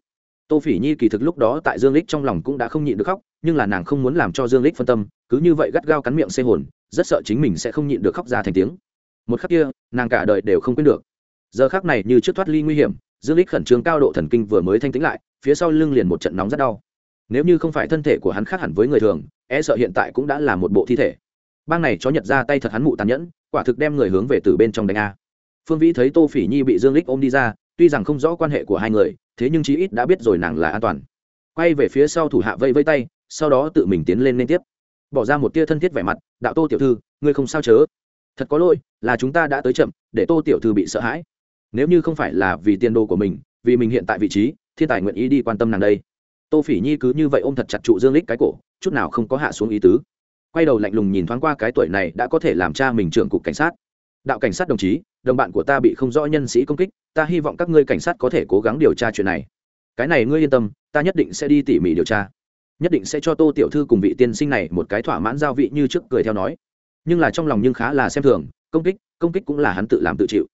[SPEAKER 1] Tô phỉ nhi kỳ thực lúc đó tại dương lích trong lòng cũng đã không nhịn được khóc, nhưng là nàng không muốn làm cho dương lích phân tâm, cứ như vậy gắt gao cắn miệng xê hồn, rất sợ chính mình sẽ không nhịn được khóc ra thành tiếng một khắc kia, nàng cả đời đều không quên được. Giờ khắc này như trước thoát ly nguy hiểm, dương lích khẩn trương cao độ thần kinh vừa mới thanh tĩnh lại, phía sau lưng liền một trận nóng rất đau. Nếu như không phải thân thể của hắn khác hẳn với người thường e sợ hiện tại cũng đã là một bộ thi thể. Bang này chó nhật ra tay thật hắn mụ tàn nhẫn, quả thực đem người hướng về từ bên trong đánh a. Phương vĩ thấy tô phỉ nhi bị dương lích ôm đi ra, tuy rằng không rõ quan hệ của hai người, thế nhưng chí ít đã biết rồi nàng là an toàn. Quay về phía sau thủ hạ vây vây tay, sau đó tự mình tiến lên liên tiếp. Bỏ ra một tia thân thiết vẻ mặt, đạo tô tiểu thư, ngươi không sao chớ? Thật có lỗi, là chúng ta đã tới chậm, để tô tiểu thư bị sợ hãi. Nếu như không phải là vì tiền đồ của mình, vì mình hiện tại vị trí, thiên tài nguyện ý đi quan tâm nàng đây. Tô phỉ nhi cứ như vậy ôm thật chặt trụ dương lích cái cổ, chút nào không có hạ xuống ý tứ. Quay đầu lạnh lùng nhìn thoáng qua cái tuổi này đã có thể làm cha mình trưởng cục cảnh sát. Đạo cảnh sát đồng chí, đồng bạn của ta bị không rõ nhân sĩ công kích, ta hy vọng các ngươi cảnh sát có thể cố gắng điều tra chuyện này. Cái này ngươi yên tâm, ta nhất định sẽ đi tỉ mỉ điều tra. Nhất định sẽ cho tô tiểu thư cùng vị tiên sinh này một cái thỏa mãn giao vị như trước cười theo nói nhưng là trong lòng nhưng khá là xem thường, công kích công kích cũng là hắn tự làm tự chịu.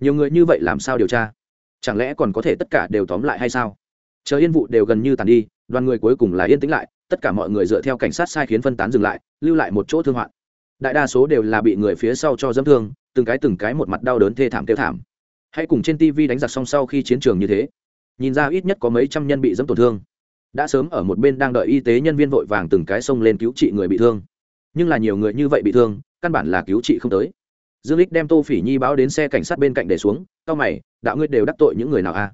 [SPEAKER 1] Nhiều người như vậy làm sao điều tra? Chẳng lẽ còn có thể tất cả đều tóm lại hay sao? Chờ yên vụ đều gần như tàn đi, đoàn người cuối cùng là yên tĩnh lại, tất cả mọi người dựa theo cảnh sát sai khiến phân tán dừng lại, lưu lại một chỗ thương hoạn. Đại đa số đều là bị người phía sau cho dâm thương, từng cái từng cái một mặt đau đớn thê thảm kêu thảm. Hãy cùng trên tv đánh giặc xong sau khi chiến trường như thế, nhìn ra ít nhất có mấy trăm nhân bị dẫm tổn thương. Đã sớm ở một bên đang đợi y tế nhân viên vội vàng từng cái xông lên cứu trị người bị thương nhưng là nhiều người như vậy bị thương, căn bản là cứu trị không tới. Dương lích đem tô phỉ nhi báo đến xe cảnh sát bên cạnh để xuống, tao mày, đạo ngươi đều đắc tội những người nào a?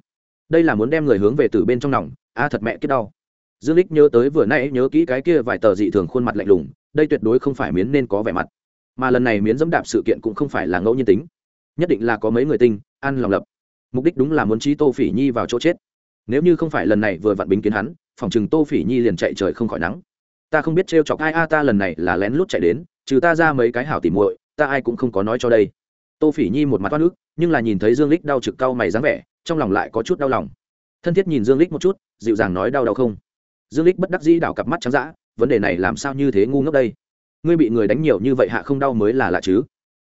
[SPEAKER 1] Đây là muốn đem người hướng về từ bên trong nòng. a, thật mẹ kết đau. Dương lích nhớ tới vừa nãy nhớ kỹ cái kia vài tờ dị thường khuôn mặt lạnh lùng, đây tuyệt đối không phải miến nên có vẻ mặt. Mà lần này miến dẫm đạp sự kiện cũng không phải là ngẫu nhiên tính. Nhất định là có mấy người tinh ăn lòng lập. Mục đích đúng là muốn trí tô phỉ nhi vào chỗ chết. Nếu như không phải lần này vừa vặn bính kiến hắn, phòng chừng tô phỉ nhi liền chạy trời không khỏi nắng ta không biết trêu e chọc ai, a, ta lần này là lén lút chạy đến, trừ ta ra mấy cái hảo tỉ muội, ta ai cũng không có nói cho đây. Tô phỉ nhi một mặt toát nước nhưng là nhìn thấy dương lích đau trực cau mày dáng vẻ, trong lòng lại có chút đau lòng. Thân thiết nhìn dương lích một chút, dịu dàng nói đau đau không? Dương lích bất đắc dĩ đảo cặp mắt trắng dã, vấn đề này làm sao như thế ngu ngốc đây? Ngươi bị người đánh nhiều như vậy hạ không đau mới là lạ chứ?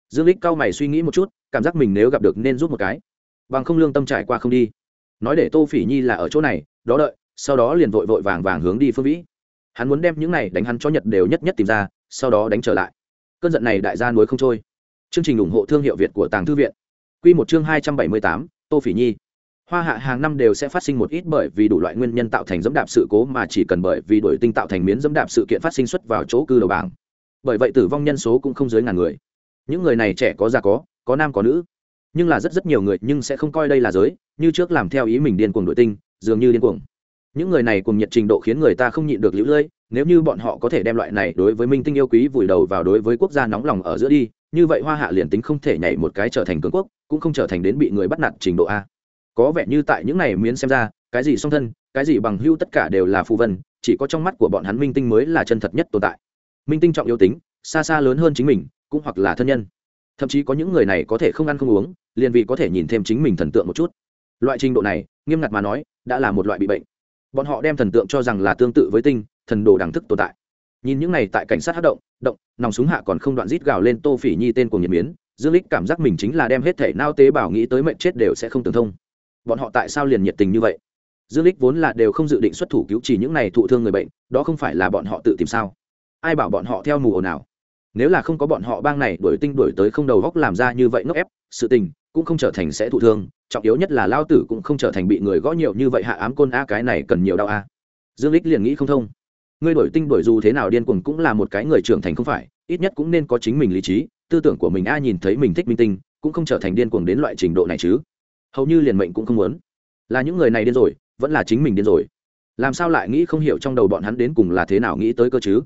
[SPEAKER 1] Dương lích cau mày suy nghĩ một chút, cảm giác mình nếu gặp được nên giúp một cái. Bằng không lương tâm trải qua không đi. Nói để tô phỉ nhi là ở chỗ này, đó đợi, sau đó liền vội vội vàng vàng hướng đi phương vĩ hắn muốn đem những này đánh hắn cho nhật đều nhất nhất tìm ra, sau đó đánh trở lại. Cơn giận này đại gia nuối không trôi. Chương trình ủng hộ thương hiệu việt của tàng thư viện. Q một chương hai trăm bảy mươi tám, tô phỉ nhi. Hoa hạ hàng năm đều sẽ phát sinh một ít bởi vì đủ loại nguyên nhân tạo thành dẫm đạp sự cố mà chỉ cần bởi vì đổi tinh tạo thành miến dẫm đạp sự kiện phát sinh xuất vào chỗ cư đầu bảng. Bởi vậy tử vong nhân số cũng không dưới ngàn người. Những người này trẻ có già có có nam có nữ. Nhưng là rất rất nhiều người nhưng sẽ không coi đây là giới, như trước làm theo ý mình điên cuồng đội tinh, dường như điên cuồng những người này cùng nhiệt trình độ khiến người ta không nhịn được lũ lưỡi nếu như bọn họ có thể đem loại này đối với minh tinh yêu quý vùi đầu vào đối với quốc gia nóng lòng ở giữa đi, như vậy hoa hạ liền tính không thể nhảy một cái trở thành cường quốc, cũng không trở thành đến bị người bắt nạt trình độ a. Có vẻ như tại những này miến xem ra, cái gì song thân, cái gì bằng hưu tất cả đều là phù vân, chỉ có trong mắt của bọn hắn minh tinh mới là chân thật nhất tồn tại. Minh tinh trọng yêu tính, xa xa lớn hơn chính mình, cũng hoặc là thân nhân. Thậm chí có những người này có thể không ăn không uống, liền vì có thể nhìn thêm chính mình thần tượng một chút. Loại trình độ này, nghiêm ngặt mà nói, đã là một loại bị bệnh bọn họ đem thần tượng cho rằng là tương tự với tinh, thần đồ đẳng thức tồn tại. Nhìn những này tại cảnh sát hát động động, nòng súng hạ còn không đoạn rít gào lên tô phỉ nhi tên của nhiệt miến, dương lích cảm giác mình chính là đem hết thể nao tế bảo nghĩ tới mệnh chết đều sẽ không tưởng thông. Bọn họ tại sao liền nhiệt tình như vậy? Dương lích vốn là đều không dự định xuất thủ cứu chỉ những này thụ thương người bệnh, đó không phải là bọn họ tự tìm sao? Ai bảo bọn họ theo mù ồn nào nếu là không có bọn họ bang này đuổi tinh đuổi tới không đầu góc làm ra như vậy ngốc ép, sự tình cũng không trở thành sẽ thụ thương, trọng yếu nhất là lao tử cũng không trở thành bị người gõ nhiều như vậy hạ ám côn a, cái này cần nhiều đau a. Dương lích liền nghĩ không thông. Ngươi đổi tinh đổi dù thế nào điên cuồng cũng là một cái người trưởng thành không phải, ít nhất cũng nên có chính mình lý trí, tư tưởng của mình a nhìn thấy mình thích minh tinh, cũng không trở thành điên cuồng đến loại trình độ này chứ. Hầu như liền mệnh cũng không muốn. Là những người này điên rồi, vẫn là chính mình điên rồi. Làm sao lại nghĩ không hiểu trong đầu bọn hắn đến cùng là thế nào nghĩ tới cơ chứ?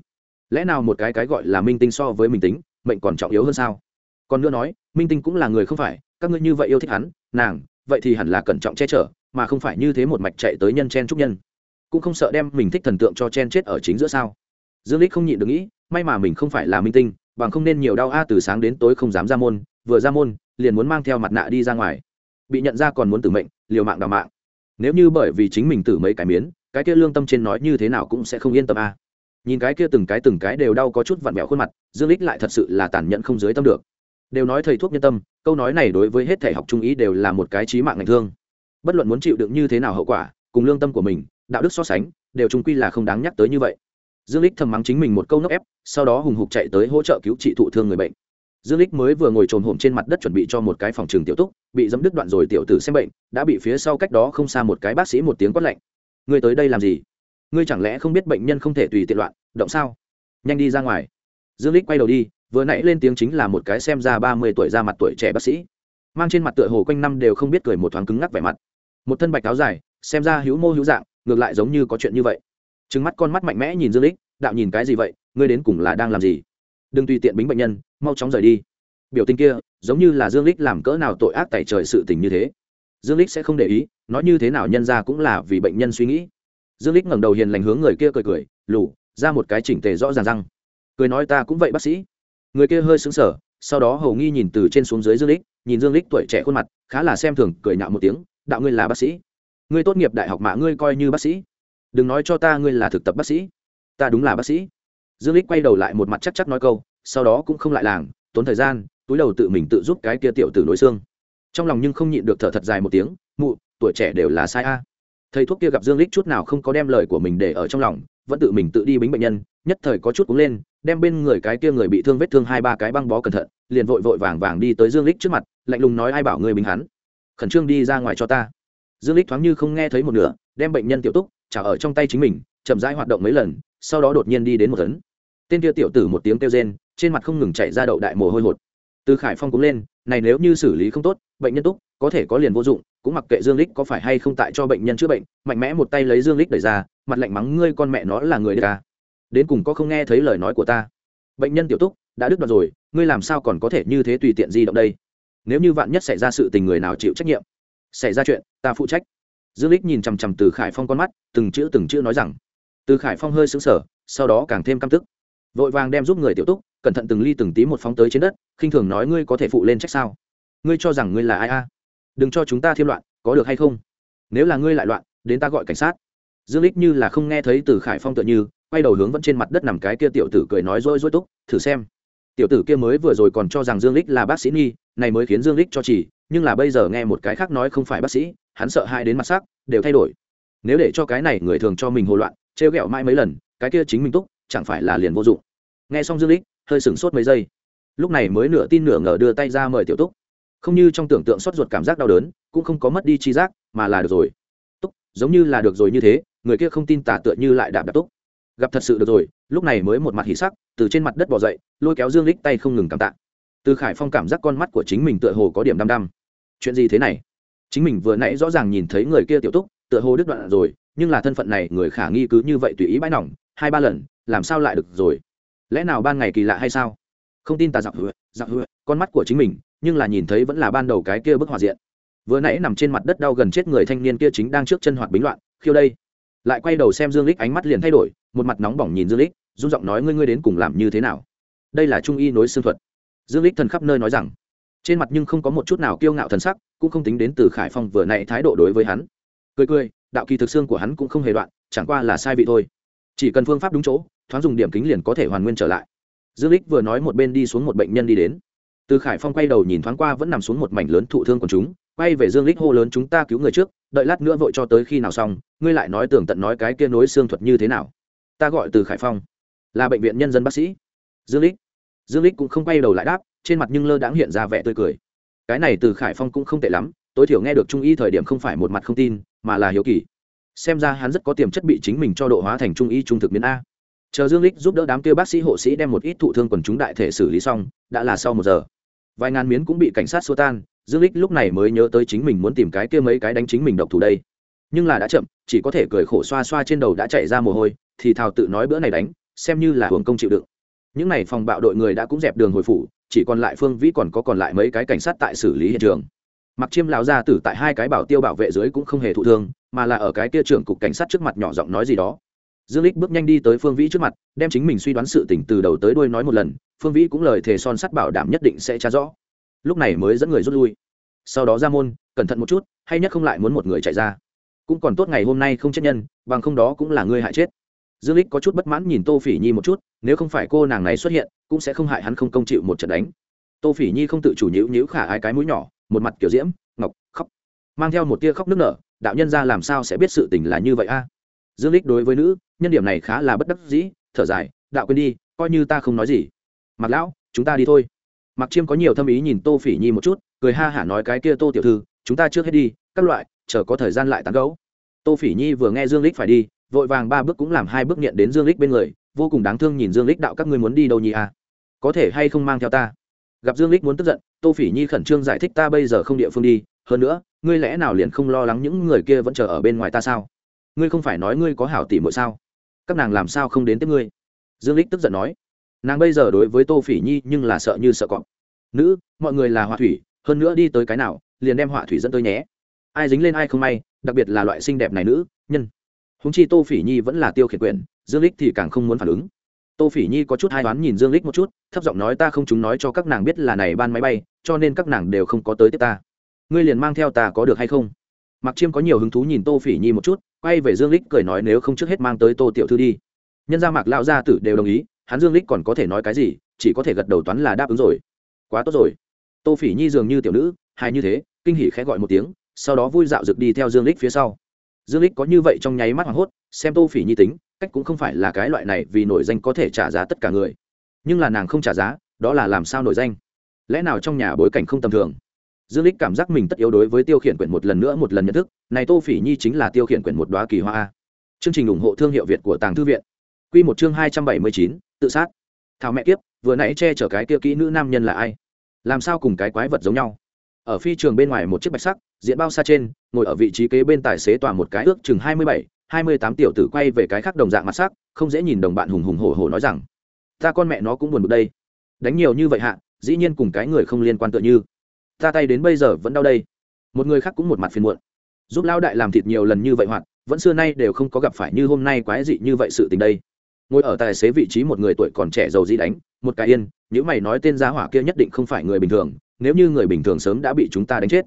[SPEAKER 1] Lẽ nào một cái cái gọi là minh tinh so với mình tính, mệnh còn trọng yếu hơn sao? Còn nữa nói, minh tinh cũng là người không phải, các ngươi như vậy yêu thích hắn, nàng, vậy thì hẳn là cẩn trọng che chở, mà không phải như thế một mạch chạy tới nhân chen trúc nhân. Cũng không sợ đem mình thích thần tượng cho chen chết ở chính giữa sao? Dương lích không nhịn được nghĩ, may mà mình không phải là minh tinh, bằng không nên nhiều đau a từ sáng đến tối không dám ra môn, vừa ra môn, liền muốn mang theo mặt nạ đi ra ngoài. Bị nhận ra còn muốn tử mệnh, liều mạng đào mạng. Nếu như bởi vì chính mình tử mấy cái miến, cái kia lương tâm trên nói như thế nào cũng sẽ không yên tâm a nhìn cái kia từng cái từng cái đều đau có chút vặn vẹo khuôn mặt, dương lích lại thật sự là tàn nhẫn không dưới tâm được. Đều nói thầy thuốc nhân tâm, câu nói này đối với hết thể học trung ý đều là một cái trí mạng ngành thương. Bất luận muốn chịu đựng như thế nào hậu quả, cùng lương tâm của mình, đạo đức so sánh, đều trung quy là không đáng nhắc tới như vậy. Dương lích thầm mắng chính mình một câu nốc ép, sau đó hùng hục chạy tới hỗ trợ cứu trị thụ thương người bệnh. Dương lích mới vừa ngồi trồn hổm trên mặt đất chuẩn bị cho một cái phòng trường tiểu túc, bị dẫm đứt đoạn rồi tiểu tử xem bệnh, đã bị phía sau cách đó không xa một cái bác sĩ một tiếng quát lạnh. Người tới đây làm gì? Ngươi chẳng lẽ không biết bệnh nhân không thể tùy tiện loạn, động sao? Nhanh đi ra ngoài. Dương lích quay đầu đi, vừa nãy lên tiếng chính là một cái xem ra ba mươi tuổi ra mặt tuổi trẻ bác sĩ. Mang trên mặt tựa hồ quanh năm đều không biết cười một thoáng cứng ngắc vẻ mặt. Một thân bạch áo dài, xem ra hữu mô hữu dạng, ngược lại giống như có chuyện như vậy. Trừng mắt con mắt mạnh mẽ nhìn dương lích đạo nhìn cái gì vậy? Ngươi đến cùng là đang làm gì? Đừng tùy tiện bính bệnh nhân, mau chóng rời đi. Biểu tình kia, giống như là dương lích làm cỡ nào tội ác tại trời sự tình như thế. Dương lích sẽ không để ý, nói như thế nào nhân ra cũng là vì bệnh nhân suy nghĩ dương lích ngẩng đầu hiền lành hướng người kia cười cười, lù, ra một cái chỉnh tề rõ ràng răng. Cười nói ta cũng vậy, bác sĩ. Người kia hơi sững sờ, sau đó hầu nghi nhìn từ trên xuống dưới dương lích nhìn dương lích tuổi trẻ khuôn mặt, khá là xem thường, cười nhạo một tiếng, đạo ngươi là bác sĩ. Ngươi tốt nghiệp đại học mà ngươi coi như bác sĩ. Đừng nói cho ta ngươi là thực tập bác sĩ. Ta đúng là bác sĩ. Dương lích quay đầu lại một mặt chắc chắc nói câu, sau đó cũng không lại làng, tốn thời gian, túi đầu tự mình tự giúp cái kia tiểu tử nối xương. Trong lòng nhưng không nhịn được thở thật dài một tiếng, mụ, tuổi trẻ đều là sai a thầy thuốc kia gặp dương lích chút nào không có đem lời của mình để ở trong lòng, vẫn tự mình tự đi bính bệnh nhân, nhất thời có chút cúng lên, đem bên người cái kia người bị thương vết thương hai ba cái băng bó cẩn thận, liền vội vội vàng vàng đi tới dương lích trước mặt, lạnh lùng nói ai bảo ngươi bình hắn? Khẩn trương đi ra ngoài cho ta. Dương lích thoáng như không nghe thấy một nửa, đem bệnh nhân tiểu túc, trả ở trong tay chính mình, chậm rãi hoạt động mấy lần, sau đó đột nhiên đi đến một tấn. Tên kia tiểu tử một tiếng kêu rên, trên mặt không ngừng chạy ra đậu đại mồ hôi hột. Từ khải phong cũng lên, này nếu như xử lý không tốt, bệnh nhân túc có thể có liền vô dụng, cũng mặc kệ dương lích có phải hay không tại cho bệnh nhân chữa bệnh, mạnh mẽ một tay lấy dương lích đẩy ra, mặt lạnh mắng, ngươi con mẹ nó là người ca đến cùng có không nghe thấy lời nói của ta? Bệnh nhân tiểu túc, đã đứt đoạn rồi, ngươi làm sao còn có thể như thế tùy tiện di động đây? Nếu như vạn nhất xảy ra sự tình người nào chịu trách nhiệm, xảy ra chuyện, ta phụ trách. Dương lích nhìn chằm chằm từ khải phong con mắt, từng chữ từng chữ nói rằng. Từ khải phong hơi sững sờ, sau đó càng thêm căm tức. Vội vàng đem giúp người tiểu túc, cẩn thận từng ly từng tí một phóng tới trên đất, khinh thường nói, ngươi có thể phụ lên trách sao? Ngươi cho rằng ngươi là ai a? Đừng cho chúng ta thêm loạn, có được hay không? Nếu là ngươi lại loạn, đến ta gọi cảnh sát. Dương lích như là không nghe thấy từ khải phong tựa như, quay đầu hướng vẫn trên mặt đất nằm cái kia tiểu tử cười nói rối rối túc, thử xem. Tiểu tử kia mới vừa rồi còn cho rằng dương lích là bác sĩ nghi, này mới khiến dương lích cho chỉ, nhưng là bây giờ nghe một cái khác nói không phải bác sĩ, hắn sợ hãi đến mặt sắc, đều thay đổi. Nếu để cho cái này người thường cho mình hồ loạn, trêu ghẹo mãi mấy lần, cái kia chính mình túc, chẳng phải là liền vô dụng. Nghe xong dương lích, hơi sửng sốt mấy giây. Lúc này mới nửa tin nửa ngờ đưa tay ra mời tiểu túc không như trong tưởng tượng xót ruột cảm giác đau đớn, cũng không có mất đi chi giác, mà là được rồi. Túc, giống như là được rồi như thế, người kia không tin tả tựa như lại đạp đạp túc. Gặp thật sự được rồi, lúc này mới một mặt hỉ sắc, từ trên mặt đất bỏ dậy, lôi kéo dương lích tay không ngừng cảm tạ. Từ khải phong cảm giác con mắt của chính mình tựa hồ có điểm đăm đăm. Chuyện gì thế này? Chính mình vừa nãy rõ ràng nhìn thấy người kia tiểu túc, tựa hồ đứt đoạn rồi, nhưng là thân phận này người khả nghi cứ như vậy tùy ý bãi nỏng hai ba lần, làm sao lại được rồi? Lẽ nào ban ngày kỳ lạ hay sao? Không tin ta dạo hứa dạo hứa, con mắt của chính mình nhưng là nhìn thấy vẫn là ban đầu cái kia bức họa diện. Vừa nãy nằm trên mặt đất đau gần chết người thanh niên kia chính đang trước chân hoạt bính loạn, khiêu đây. Lại quay đầu xem dương lích ánh mắt liền thay đổi, một mặt nóng bỏng nhìn dương lích, run giọng nói, ngươi ngươi đến cùng làm như thế nào? Đây là trung y nối xương thuật. Dương lích thần khắp nơi nói rằng, trên mặt nhưng không có một chút nào kiêu ngạo thần sắc, cũng không tính đến từ khải phong vừa nãy thái độ đối với hắn. Cười cười, đạo kỳ thực xương của hắn cũng không hề đoạn, chẳng qua là sai vị thôi. Chỉ cần phương pháp đúng chỗ, thoáng dùng điểm kính liền có thể hoàn nguyên trở lại. Dương lích vừa nói một bên đi xuống một bệnh nhân đi đến từ khải phong quay đầu nhìn thoáng qua vẫn nằm xuống một mảnh lớn thụ thương của chúng, quay về dương lích hô lớn, chúng ta cứu người trước, đợi lát nữa vội cho tới khi nào xong, ngươi lại nói tưởng tận nói cái kia nối xương thuật như thế nào? Ta gọi từ khải phong, là bệnh viện nhân dân bác sĩ. Dương lích dương lích cũng không quay đầu lại đáp, trên mặt nhưng lơ đãng hiện ra vẻ tươi cười. Cái này từ khải phong cũng không tệ lắm, tối thiểu nghe được trung y thời điểm không phải một mặt không tin, mà là hiếu kỳ. Xem ra hắn rất có tiềm chất bị chính mình cho độ hóa thành trung y trung thực miến a. Chờ dương lích giúp đỡ đám kia bác sĩ hộ sĩ đem một ít thụ thương quần chúng đại thể xử lý xong, đã là sau một giờ vài ngàn miến cũng bị cảnh sát xua tan, dương lích lúc này mới nhớ tới chính mình muốn tìm cái kia mấy cái đánh chính mình độc thủ đây. Nhưng là đã chậm, chỉ có thể cười khổ xoa xoa trên đầu đã chạy ra mồ hôi, thì thào tự nói bữa này đánh, xem như là hưởng công chịu đựng. Những này phòng bạo đội người đã cũng dẹp đường hồi phủ, chỉ còn lại phương vĩ còn có còn lại mấy cái cảnh sát tại xử lý hiện trường. Mặc chiêm lão gia tử tại hai cái bảo tiêu bảo vệ dưới cũng không hề thụ thương, mà là ở cái kia trưởng cục cảnh sát trước mặt nhỏ giọng nói gì đó dương lích bước nhanh đi tới phương vĩ trước mặt, đem chính mình suy đoán sự tình từ đầu tới đuôi nói một lần, phương vĩ cũng lời thề son sắt bảo đảm nhất định sẽ tra rõ. Lúc này mới dẫn người rút lui. Sau đó ra môn, cẩn thận một chút, hay nhất không lại muốn một người chạy ra. Cũng còn tốt ngày hôm nay không chết nhân, bằng không đó cũng là ngươi hại chết. Dương lích có chút bất mãn nhìn tô phỉ nhi một chút, nếu không phải cô nàng này xuất hiện, cũng sẽ không hại hắn không công chịu một trận đánh. Tô phỉ nhi không tự chủ nhữ nhữ khả ai cái mũi nhỏ, một mặt kiểu diễm, ngọc, khóc, mang theo một tia khóc nước nở, đạo nhân ra làm sao sẽ biết sự tình là như vậy a? Dương lích đối với nữ, nhân điểm này khá là bất đắc dĩ, thở dài, đạo quên đi, coi như ta không nói gì. Mặc lão, chúng ta đi thôi. Mặc chiêm có nhiều thâm ý nhìn tô phỉ nhi một chút, cười ha hả nói cái kia tô tiểu thư, chúng ta trước hết đi, các loại, chờ có thời gian lại tán gấu tô phỉ nhi vừa nghe dương lích phải đi, vội vàng ba bước cũng làm hai bước nhận đến dương lích bên người, vô cùng đáng thương nhìn dương lích đạo các ngươi muốn đi đâu nhỉ à? Có thể hay không mang theo ta? Gặp dương lích muốn tức giận, tô phỉ nhi khẩn trương giải thích, ta bây giờ không địa phương đi, hơn nữa, ngươi lẽ nào liền không lo lắng những người kia vẫn chờ ở bên ngoài ta sao? Ngươi không phải nói ngươi có hảo tỷ muội sao? Các nàng làm sao không đến tiếp ngươi? Dương lích tức giận nói. Nàng bây giờ đối với tô phỉ nhi nhưng là sợ như sợ cọp. Nữ, mọi người là họa thủy, hơn nữa đi tới cái nào, liền đem họa thủy dẫn tới nhé. Ai dính lên ai không may, đặc biệt là loại xinh đẹp này nữ, nhân. Húng chi tô phỉ nhi vẫn là tiêu khiển quyền, dương lích thì càng không muốn phản ứng. Tô phỉ nhi có chút hai đoán nhìn dương lích một chút, thấp giọng nói, ta không chúng nói cho các nàng biết là này ban máy bay, cho nên các nàng đều không có tới tiếp ta. Ngươi liền mang theo ta có được hay không? Mặc chiêm có nhiều hứng thú nhìn tô phỉ nhi một chút quay về dương lích cười nói nếu không trước hết mang tới tô tiểu thư đi. Nhân gia mạc lão gia tử đều đồng ý, hắn dương lích còn có thể nói cái gì, chỉ có thể gật đầu toán là đáp ứng rồi. Quá tốt rồi. Tô phỉ nhi dường như tiểu nữ hay như thế, kinh hỉ khẽ gọi một tiếng, sau đó vui dạo rực đi theo dương lích phía sau. Dương lích có như vậy trong nháy mắt hoảng hốt, xem tô phỉ nhi tính, cách cũng không phải là cái loại này vì nổi danh có thể trả giá tất cả người. Nhưng là nàng không trả giá, đó là làm sao nổi danh? Lẽ nào trong nhà bối cảnh không tầm thường? Dương lích cảm giác mình tất yếu đối với tiêu khiển quyển một lần nữa một lần nhận thức này tô phỉ nhi chính là tiêu khiển quyển một đoá kỳ hoa a. Chương trình ủng hộ thương hiệu việt của tàng thư viện. Quy một chương hai trăm bảy mươi chín, tự sát. Thảo mẹ kiếp vừa nãy che chở cái tiêu kỹ nữ nam nhân là ai? Làm sao cùng cái quái vật giống nhau? Ở phi trường bên ngoài một chiếc bạch sắc diện bao xa trên ngồi ở vị trí kế bên tài xế tòa một cái ước chừng hai mươi bảy hai mươi tám tiểu tử quay về cái khác đồng dạng mặt sắc không dễ nhìn đồng bạn hùng hùng hổ hổ nói rằng ta con mẹ nó cũng buồn bực đây. Đánh nhiều như vậy hạ dĩ nhiên cùng cái người không liên quan tựa như ta tay đến bây giờ vẫn đau đây. Một người khác cũng một mặt phiền muộn. Giúp lão đại làm thịt nhiều lần như vậy hoạt, vẫn xưa nay đều không có gặp phải như hôm nay quái dị như vậy sự tình đây. Ngồi ở tài xế vị trí một người tuổi còn trẻ giàu dĩ đánh, một cái yên nếu mày nói tên gia hỏa kia nhất định không phải người bình thường, nếu như người bình thường sớm đã bị chúng ta đánh chết.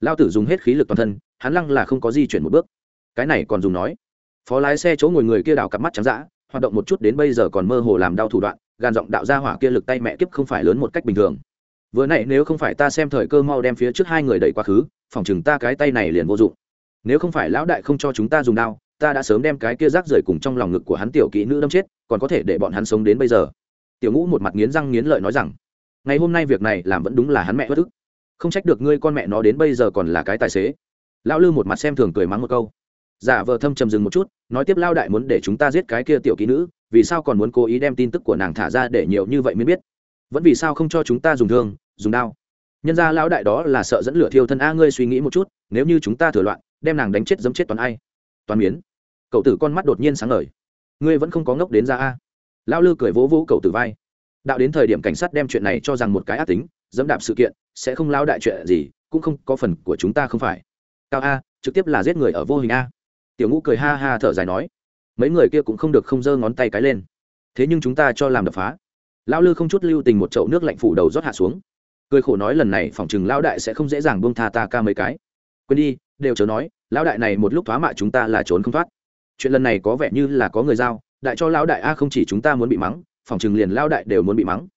[SPEAKER 1] Lao tử dùng hết khí lực toàn thân, hắn lăng là không có di chuyển một bước. Cái này còn dùng nói. Phó lái xe chỗ ngồi người kia đào cặp mắt trắng dã, hoạt động một chút đến bây giờ còn mơ hồ làm đau thủ đoạn gàn giọng đạo gia hỏa kia lực tay mẹ kiếp không phải lớn một cách bình thường vừa nãy nếu không phải ta xem thời cơ mau đem phía trước hai người đẩy quá khứ, phòng chừng ta cái tay này liền vô dụng. Nếu không phải lão đại không cho chúng ta dùng đao, ta đã sớm đem cái kia rác rời cùng trong lòng ngực của hắn tiểu kỹ nữ đâm chết, còn có thể để bọn hắn sống đến bây giờ. Tiểu ngũ một mặt nghiến răng nghiến lợi nói rằng, ngày hôm nay việc này làm vẫn đúng là hắn mẹ bất ức. Không trách được ngươi con mẹ nó đến bây giờ còn là cái tài xế. Lão lư một mặt xem thường cười mắng một câu. Giả vờ thâm trầm dừng một chút, nói tiếp lao đại muốn để chúng ta giết cái kia tiểu kỹ nữ, vì sao còn muốn cố ý đem tin tức của nàng thả ra để nhiều như vậy mới biết? Vẫn vì sao không cho chúng ta dùng thương, dùng đao? Nhân ra lão đại đó là sợ dẫn lửa thiêu thân a, ngươi suy nghĩ một chút, nếu như chúng ta thừa loạn, đem nàng đánh chết dẫm chết toàn ai? Toàn miến. Cậu tử con mắt đột nhiên sáng ngời. Ngươi vẫn không có ngốc đến ra a. Lão lư cười vỗ vỗ cậu tử vai. Đạo đến thời điểm cảnh sát đem chuyện này cho rằng một cái ác tính, dẫm đạp sự kiện, sẽ không lao đại chuyện gì, cũng không có phần của chúng ta không phải. Cao a, trực tiếp là giết người ở vô hình a. Tiểu ngũ cười ha ha thở dài nói. Mấy người kia cũng không được không giơ ngón tay cái lên. Thế nhưng chúng ta cho làm đập phá lão lư không chút lưu tình một chậu nước lạnh phủ đầu rót hạ xuống. Cười khổ nói lần này phòng chừng lão đại sẽ không dễ dàng buông tha ta ca mấy cái. Quên đi, đều chớ nói, lão đại này một lúc thoá mạ chúng ta là trốn không thoát. Chuyện lần này có vẻ như là có người giao, đại cho lão đại a không chỉ chúng ta muốn bị mắng, phòng chừng liền lão đại đều muốn bị mắng.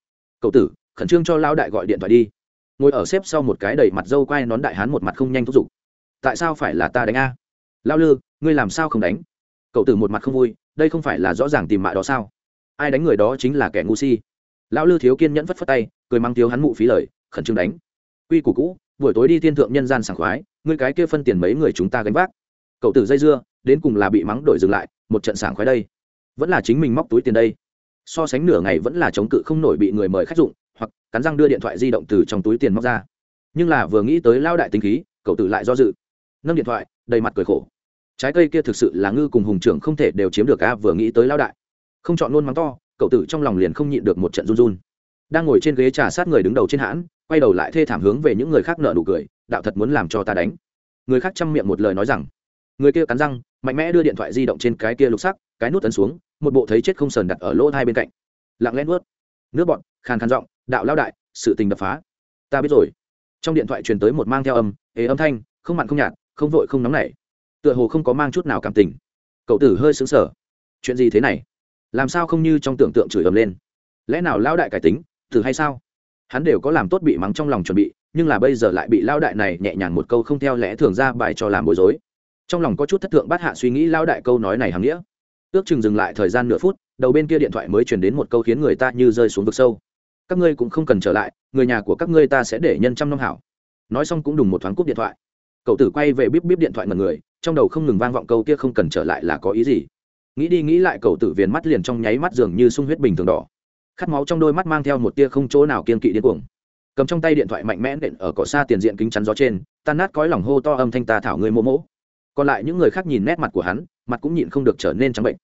[SPEAKER 1] Cậu tử, khẩn trương cho lão đại gọi điện thoại đi. Ngồi ở xếp sau một cái đầy mặt dâu quai nón đại hán một mặt không nhanh thúc giục. Tại sao phải là ta đánh a? Lão lư, ngươi làm sao không đánh? Cậu tử một mặt không vui, đây không phải là rõ ràng tìm mạ đó sao? Ai đánh người đó chính là kẻ ngu si lão lư thiếu kiên nhẫn phất phất tay, cười mang thiếu hắn mụ phí lời, khẩn trương đánh. Quy củ cũ, buổi tối đi thiên thượng nhân gian sảng khoái, ngươi cái kia phân tiền mấy người chúng ta gánh vác. Cậu tử dây dưa, đến cùng là bị mắng đổi dừng lại, một trận sảng khoái đây. Vẫn là chính mình móc túi tiền đây. So sánh nửa ngày vẫn là chống cự không nổi bị người mời khách dụng, hoặc cắn răng đưa điện thoại di động từ trong túi tiền móc ra. Nhưng là vừa nghĩ tới lao đại tính khí, cậu tử lại do dự. Nâng điện thoại, đầy mặt cười khổ. Trái cây kia thực sự là ngư cùng hùng trưởng không thể đều chiếm được a, vừa nghĩ tới lao đại. Không chọn luôn mắng to cậu tử trong lòng liền không nhịn được một trận run run. Đang ngồi trên ghế trà sát người đứng đầu trên hãn, quay đầu lại thê thảm hướng về những người khác nợ nụ cười, đạo thật muốn làm cho ta đánh. Người khác chăm miệng một lời nói rằng. Người kia cắn răng, mạnh mẽ đưa điện thoại di động trên cái kia lục sắc, cái nút tấn xuống, một bộ thấy chết không sờn đặt ở lỗ hai bên cạnh. Lặng lẽ nuốt. Nước bọn khàn khàn giọng, đạo lao đại, sự tình đập phá. Ta biết rồi. Trong điện thoại truyền tới một mang theo âm, ế âm thanh, không mặn không nhạt, không vội không nóng nảy. Tựa hồ không có mang chút nào cảm tình. Cậu tử hơi xứng sở chuyện gì thế này? Làm sao không như trong tưởng tượng chửi ầm lên? Lẽ nào lão đại cải tính, thử hay sao? Hắn đều có làm tốt bị mắng trong lòng chuẩn bị, nhưng là bây giờ lại bị lão đại này nhẹ nhàng một câu không theo lẽ thường ra bài cho làm bối rối. Trong lòng có chút thất thượng bát hạ suy nghĩ lão đại câu nói này hằng nghĩa. Ước chừng dừng lại thời gian nửa phút, đầu bên kia điện thoại mới truyền đến một câu khiến người ta như rơi xuống vực sâu. Các ngươi cũng không cần trở lại, người nhà của các ngươi ta sẽ để nhân trăm năm hảo. Nói xong cũng đùng một thoáng cúp điện thoại. Cậu tử quay về bíp bíp điện thoại mật người, trong đầu không ngừng vang vọng câu kia không cần trở lại là có ý gì? Nghĩ đi nghĩ lại cậu tử viền mắt liền trong nháy mắt dường như sung huyết bình thường đỏ. Khát máu trong đôi mắt mang theo một tia không chỗ nào kiên kỵ điên cuồng. Cầm trong tay điện thoại mạnh mẽ nện ở cỏ xa tiền diện kính chắn gió trên, tan nát cõi lòng hô to âm thanh ta thảo người mô mỗ. Còn lại những người khác nhìn nét mặt của hắn, mặt cũng nhịn không được trở nên trắng bệnh.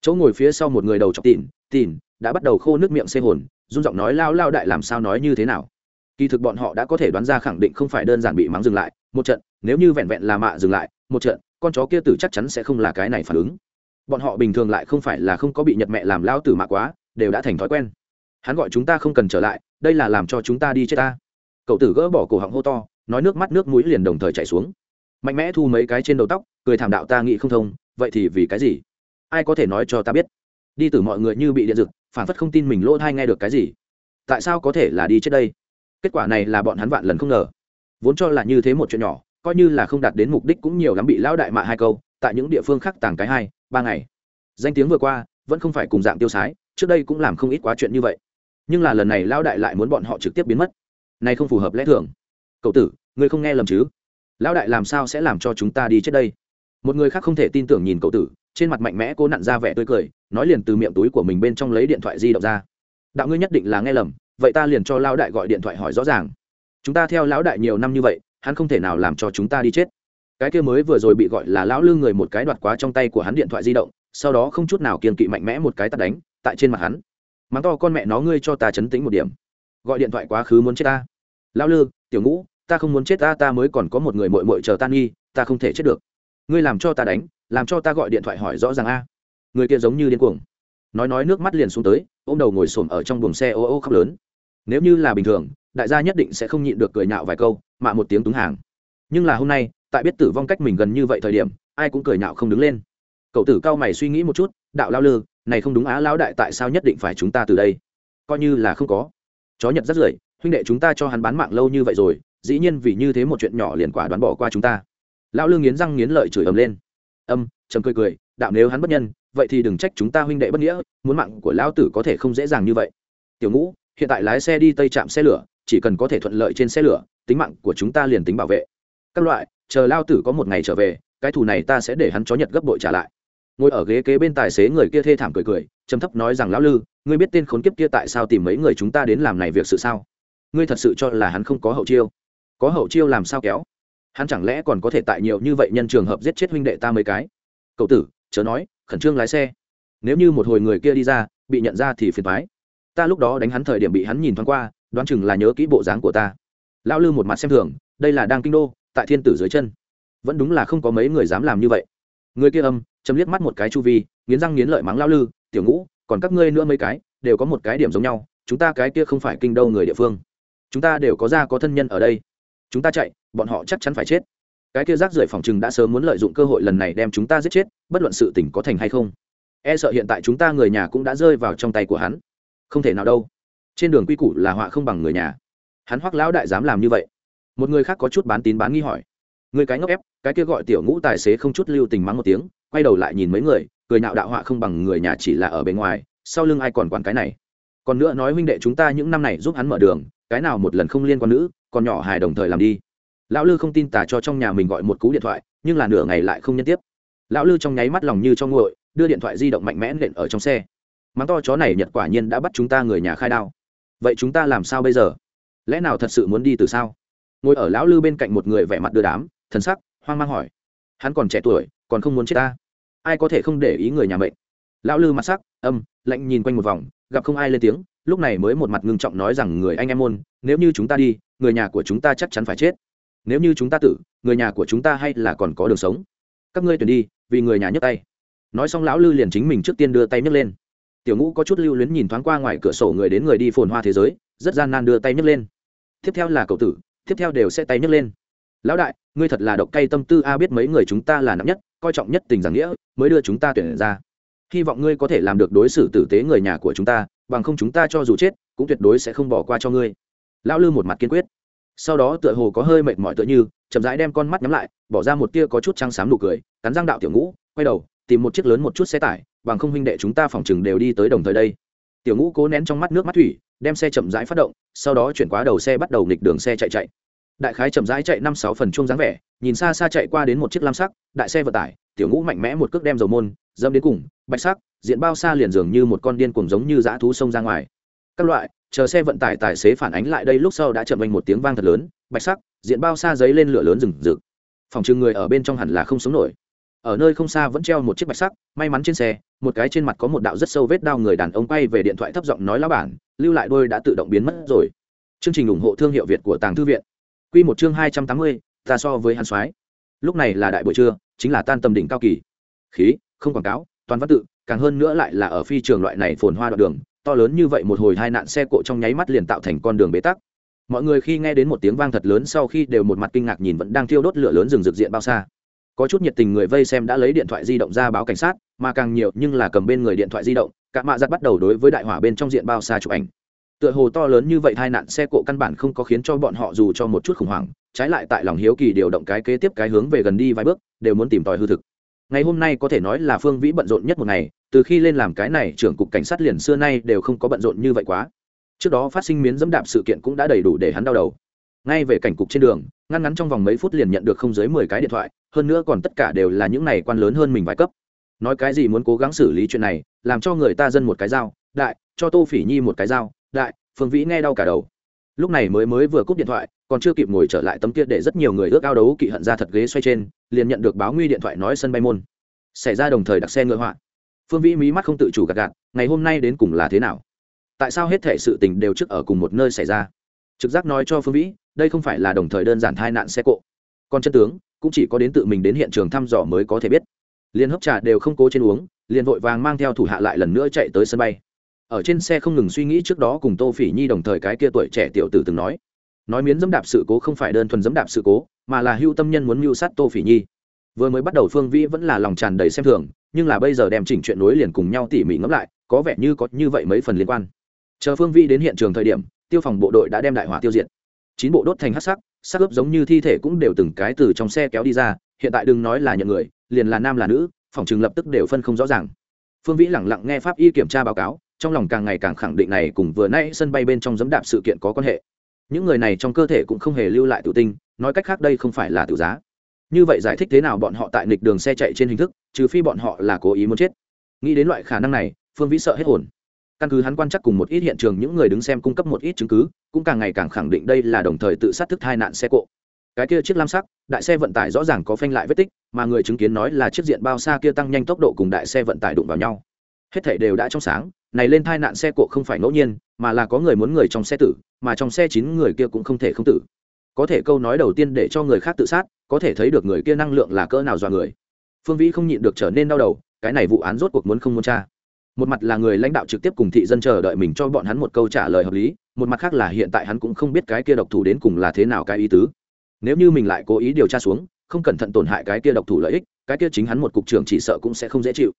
[SPEAKER 1] Chỗ ngồi phía sau một người đầu chọc tỉn tỉn, đã bắt đầu khô nước miệng xê hồn, run giọng nói lao lao đại làm sao nói như thế nào. Kỳ thực bọn họ đã có thể đoán ra khẳng định không phải đơn giản bị mắng dừng lại. Một trận, nếu như vẹn vẹn là mạ dừng lại, một trận, con chó kia tử chắc chắn sẽ không là cái này phản ứng bọn họ bình thường lại không phải là không có bị nhật mẹ làm lao tử mạ quá, đều đã thành thói quen. Hắn gọi chúng ta không cần trở lại, đây là làm cho chúng ta đi chết ta. Cậu tử gỡ bỏ cổ họng hô to, nói nước mắt nước mũi liền đồng thời chảy xuống. Mạnh mẽ thu mấy cái trên đầu tóc, cười thảm đạo ta nghĩ không thông, vậy thì vì cái gì? Ai có thể nói cho ta biết? Đi từ mọi người như bị điện rực phản phất không tin mình lỗ thai nghe được cái gì. Tại sao có thể là đi chết đây? Kết quả này là bọn hắn vạn lần không ngờ. Vốn cho là như thế một chuyện nhỏ, coi như là không đạt đến mục đích cũng nhiều lắm bị lão đại mạ hai câu, tại những địa phương khác tàng cái hai ba ngày. Danh tiếng vừa qua, vẫn không phải cùng dạng tiêu sái, trước đây cũng làm không ít quá chuyện như vậy. Nhưng là lần này lão đại lại muốn bọn họ trực tiếp biến mất. Này không phù hợp lẽ thường. Cậu tử, ngươi không nghe lầm chứ? Lão đại làm sao sẽ làm cho chúng ta đi chết đây? Một người khác không thể tin tưởng nhìn cậu tử, trên mặt mạnh mẽ cô nặn ra vẻ tươi cười, nói liền từ miệng túi của mình bên trong lấy điện thoại di động ra. Đạo ngươi nhất định là nghe lầm, vậy ta liền cho lão đại gọi điện thoại hỏi rõ ràng. Chúng ta theo lão đại nhiều năm như vậy, hắn không thể nào làm cho chúng ta đi chết cái kia mới vừa rồi bị gọi là lão lương người một cái đoạt quá trong tay của hắn điện thoại di động, sau đó không chút nào kiên kỵ mạnh mẽ một cái tắt đánh, tại trên mặt hắn. Mắng to con mẹ nó ngươi cho ta chấn tĩnh một điểm. Gọi điện thoại quá khứ muốn chết ta. Lão lư, tiểu ngũ, ta không muốn chết ta ta mới còn có một người mội mội chờ tan nghi, ta không thể chết được. Ngươi làm cho ta đánh, làm cho ta gọi điện thoại hỏi rõ ràng a. Người kia giống như điên cuồng. Nói nói nước mắt liền xuống tới ô m đầu ngồi xổm ở trong buồng xe ô ô khóc lớn. Nếu như là bình thường, đại gia nhất định sẽ không nhịn được cười nhạo vài câu, mạ một tiếng túng hàng. Nhưng là hôm nay tại biết tử vong cách mình gần như vậy thời điểm, ai cũng cười nhạo không đứng lên. Cậu tử cao mày suy nghĩ một chút, đạo lao lư, này không đúng á, lão đại tại sao nhất định phải chúng ta từ đây? Coi như là không có. Chó nhật rất rưởi, huynh đệ chúng ta cho hắn bán mạng lâu như vậy rồi, dĩ nhiên vì như thế một chuyện nhỏ liền quả đoán bỏ qua chúng ta. Lão lư nghiến răng nghiến lợi chửi ầm lên. Âm, chấm cười cười, đạo nếu hắn bất nhân, vậy thì đừng trách chúng ta huynh đệ bất nghĩa, muốn mạng của lão tử có thể không dễ dàng như vậy. Tiểu ngũ, hiện tại lái xe đi tây trạm xe lửa, chỉ cần có thể thuận lợi trên xe lửa, tính mạng của chúng ta liền tính bảo vệ. Các loại chờ lao tử có một ngày trở về, cái thù này ta sẽ để hắn chó nhật gấp bội trả lại. Ngồi ở ghế kế bên tài xế người kia thê thảm cười cười, trầm thấp nói rằng, lão lư, ngươi biết tên khốn kiếp kia tại sao tìm mấy người chúng ta đến làm này việc sự sao? Ngươi thật sự cho là hắn không có hậu chiêu? Có hậu chiêu làm sao kéo? Hắn chẳng lẽ còn có thể tại nhiều như vậy nhân trường hợp giết chết huynh đệ ta mấy cái? Cậu tử, chớ nói, khẩn trương lái xe. Nếu như một hồi người kia đi ra, bị nhận ra thì phiền thoái ta lúc đó đánh hắn thời điểm bị hắn nhìn thoáng qua, đoán chừng là nhớ kỹ bộ dáng của ta. Lão lư một mặt xem thường, đây là đang kinh đô tại thiên tử dưới chân. Vẫn đúng là không có mấy người dám làm như vậy. Người kia âm, chấm liếc mắt một cái chu vi, nghiến răng nghiến lợi mắng lao lư, tiểu ngũ, còn các ngươi nữa mấy cái, đều có một cái điểm giống nhau, chúng ta cái kia không phải kinh đâu người địa phương. Chúng ta đều có ra có thân nhân ở đây. Chúng ta chạy, bọn họ chắc chắn phải chết. Cái kia rác rưởi phòng chừng đã sớm muốn lợi dụng cơ hội lần này đem chúng ta giết chết, bất luận sự tỉnh có thành hay không. E sợ hiện tại chúng ta người nhà cũng đã rơi vào trong tay của hắn. Không thể nào đâu. Trên đường quy củ là họa không bằng người nhà. Hắn hoắc lão đại dám làm như vậy một người khác có chút bán tín bán nghi hỏi. Người cái ngốc ép, cái kia gọi tiểu ngũ tài xế không chút lưu tình mắng một tiếng, quay đầu lại nhìn mấy người, cười nạo đạo họa không bằng người nhà chỉ là ở bên ngoài, sau lưng ai còn quản cái này? Còn nữa nói huynh đệ chúng ta những năm này giúp hắn mở đường, cái nào một lần không liên quan nữ, còn nhỏ hài đồng thời làm đi. Lão lư không tin tả cho trong nhà mình gọi một cú điện thoại, nhưng là nửa ngày lại không nhân tiếp. Lão lư trong nháy mắt lòng như trong nguội, đưa điện thoại di động mạnh mẽ nện ở trong xe. Mắng to chó này nhật quả nhiên đã bắt chúng ta người nhà khai đao. Vậy chúng ta làm sao bây giờ? Lẽ nào thật sự muốn đi từ sao? Ngồi ở lão lư bên cạnh một người vẻ mặt đưa đám, thần sắc, hoang mang hỏi. Hắn còn trẻ tuổi, còn không muốn chết ta. Ai có thể không để ý người nhà mệnh? Lão lư mặt sắc, âm, lạnh nhìn quanh một vòng, gặp không ai lên tiếng, lúc này mới một mặt ngưng trọng nói rằng người anh em môn nếu như chúng ta đi, người nhà của chúng ta chắc chắn phải chết. Nếu như chúng ta tử, người nhà của chúng ta hay là còn có đường sống. Các ngươi tuyển đi, vì người nhà nhấc tay. Nói xong lão lư liền chính mình trước tiên đưa tay nhấc lên. Tiểu ngũ có chút lưu luyến nhìn thoáng qua ngoài cửa sổ người đến người đi phồn hoa thế giới, rất gian nan đưa tay nhấc lên. Tiếp theo là cậu tử tiếp theo đều sẽ tay nhấc lên. Lão đại, ngươi thật là độc cay tâm tư, a biết mấy người chúng ta là nặng nhất, coi trọng nhất tình giảng nghĩa, mới đưa chúng ta tuyển ra. Hy vọng ngươi có thể làm được đối xử tử tế người nhà của chúng ta, bằng không chúng ta cho dù chết, cũng tuyệt đối sẽ không bỏ qua cho ngươi. Lão lư một mặt kiên quyết. Sau đó tựa hồ có hơi mệt mỏi tựa như, chậm rãi đem con mắt nhắm lại, bỏ ra một tia có chút trăng xám nụ cười, cắn răng đạo tiểu ngũ, quay đầu, tìm một chiếc lớn một chút xe tải, bằng không huynh đệ chúng ta phòng chừng đều đi tới đồng thời đây. Tiểu ngũ cố nén trong mắt nước mắt thủy, đem xe chậm rãi phát động sau đó chuyển qua đầu xe bắt đầu nghịch đường xe chạy chạy. Đại khái chậm rãi chạy năm sáu phần chung dáng vẻ, nhìn xa xa chạy qua đến một chiếc lam sắc, đại xe vận tải, tiểu ngũ mạnh mẽ một cước đem dầu môn dâm đến cùng, bạch sắc, diện bao xa liền dường như một con điên cuồng giống như dã thú xông ra ngoài. Các loại, chờ xe vận tải tài xế phản ánh lại đây lúc sau đã chậm anh một tiếng vang thật lớn, bạch sắc, diện bao xa giấy lên lửa lớn rừng rực. Phòng trừ người ở bên trong hẳn là không sống nổi ở nơi không xa vẫn treo một chiếc bạch sắc, may mắn trên xe, một cái trên mặt có một đạo rất sâu vết đao người đàn ông quay về điện thoại thấp giọng nói lá bản, lưu lại đôi đã tự động biến mất rồi. Chương trình ủng hộ thương hiệu việt của tàng thư viện. Q một chương hai trăm tám mươi, ta so với hàn soái. Lúc này là đại buổi trưa, chính là tan tầm đỉnh cao kỳ. Khí, không quảng cáo, toàn văn tự, càng hơn nữa lại là ở phi trường loại này phồn hoa đoạn đường, to lớn như vậy một hồi hai nạn xe cộ trong nháy mắt liền tạo thành con đường bế tắc. Mọi người khi nghe đến một tiếng vang thật lớn sau khi đều một mặt kinh ngạc nhìn vẫn đang thiêu đốt lửa lớn rừng rực diện bao xa có chút nhiệt tình người vây xem đã lấy điện thoại di động ra báo cảnh sát, mà càng nhiều nhưng là cầm bên người điện thoại di động, cả mạ giặt bắt đầu đối với đại hỏa bên trong diện bao xa chụp ảnh. Tựa hồ to lớn như vậy tai nạn xe cộ căn bản không có khiến cho bọn họ dù cho một chút khủng hoảng, trái lại tại lòng hiếu kỳ điều động cái kế tiếp cái hướng về gần đi vài bước, đều muốn tìm tòi hư thực. Ngày hôm nay có thể nói là phương vĩ bận rộn nhất một ngày, từ khi lên làm cái này, trưởng cục cảnh sát liền xưa nay đều không có bận rộn như vậy quá. Trước đó phát sinh miến dẫm đạp sự kiện cũng đã đầy đủ để hắn đau đầu ngay về cảnh cục trên đường, ngăn ngắn trong vòng mấy phút liền nhận được không dưới mười cái điện thoại, hơn nữa còn tất cả đều là những này quan lớn hơn mình vài cấp. Nói cái gì muốn cố gắng xử lý chuyện này, làm cho người ta dân một cái dao, đại, cho tô phỉ nhi một cái dao, đại, phương vĩ nghe đau cả đầu. Lúc này mới mới vừa cúp điện thoại, còn chưa kịp ngồi trở lại tấm kia để rất nhiều người ước ao đấu kỵ hận ra thật ghế xoay trên, liền nhận được báo nguy điện thoại nói sân bay môn. Xảy ra đồng thời đặc xe ngựa họa. Phương vĩ mí mắt không tự chủ gạt gạt, ngày hôm nay đến cùng là thế nào? Tại sao hết thể sự tình đều trước ở cùng một nơi xảy ra? Trực giác nói cho phương vĩ, đây không phải là đồng thời đơn giản thai nạn xe cộ. Còn chân tướng, cũng chỉ có đến tự mình đến hiện trường thăm dò mới có thể biết. Liền hấp trà đều không cố trên uống, liền vội vàng mang theo thủ hạ lại lần nữa chạy tới sân bay. Ở trên xe không ngừng suy nghĩ trước đó cùng tô phỉ nhi đồng thời cái kia tuổi trẻ tiểu tử từng nói. Nói miến dẫm đạp sự cố không phải đơn thuần dẫm đạp sự cố, mà là hưu tâm nhân muốn mưu sát tô phỉ nhi. Vừa mới bắt đầu phương vĩ vẫn là lòng tràn đầy xem thường, nhưng là bây giờ đem chỉnh chuyện nối liền cùng nhau tỉ mỉ ngẫm lại, có vẻ như có như vậy mấy phần liên quan. Chờ phương vĩ đến hiện trường thời điểm tiêu phòng bộ đội đã đem đại hỏa tiêu diệt. Chín bộ đốt thành hắc sắc sắc ướp giống như thi thể cũng đều từng cái từ trong xe kéo đi ra, hiện tại đừng nói là nhận người, liền là nam là nữ, phòng trường lập tức đều phân không rõ ràng. Phương vĩ lẳng lặng nghe pháp y kiểm tra báo cáo, trong lòng càng ngày càng khẳng định này cùng vừa nãy sân bay bên trong dẫm đạp sự kiện có quan hệ. Những người này trong cơ thể cũng không hề lưu lại tự tinh nói cách khác đây không phải là tự giá. Như vậy giải thích thế nào bọn họ tại nghịch đường xe chạy trên hình thức, trừ phi bọn họ là cố ý muốn chết. Nghĩ đến loại khả năng này, phương vĩ sợ hết hồn căn cứ hắn quan chắc cùng một ít hiện trường, những người đứng xem cung cấp một ít chứng cứ, cũng càng ngày càng khẳng định đây là đồng thời tự sát thức hai nạn xe cộ. Cái kia chiếc lam sắc, đại xe vận tải rõ ràng có phanh lại vết tích, mà người chứng kiến nói là chiếc diện bao xa kia tăng nhanh tốc độ cùng đại xe vận tải đụng vào nhau. Hết thảy đều đã trong sáng, này lên tai nạn xe cộ không phải ngẫu nhiên, mà là có người muốn người trong xe tử, mà trong xe chín người kia cũng không thể không tử. Có thể câu nói đầu tiên để cho người khác tự sát, có thể thấy được người kia năng lượng là cỡ nào dọa người. Phương vĩ không nhịn được trở nên đau đầu, cái này vụ án rốt cuộc muốn không muốn tra một mặt là người lãnh đạo trực tiếp cùng thị dân chờ đợi mình cho bọn hắn một câu trả lời hợp lý, một mặt khác là hiện tại hắn cũng không biết cái kia độc thủ đến cùng là thế nào cái ý tứ. Nếu như mình lại cố ý điều tra xuống, không cẩn thận tổn hại cái kia độc thủ lợi ích, cái kia chính hắn một cục trưởng chỉ sợ cũng sẽ không dễ chịu.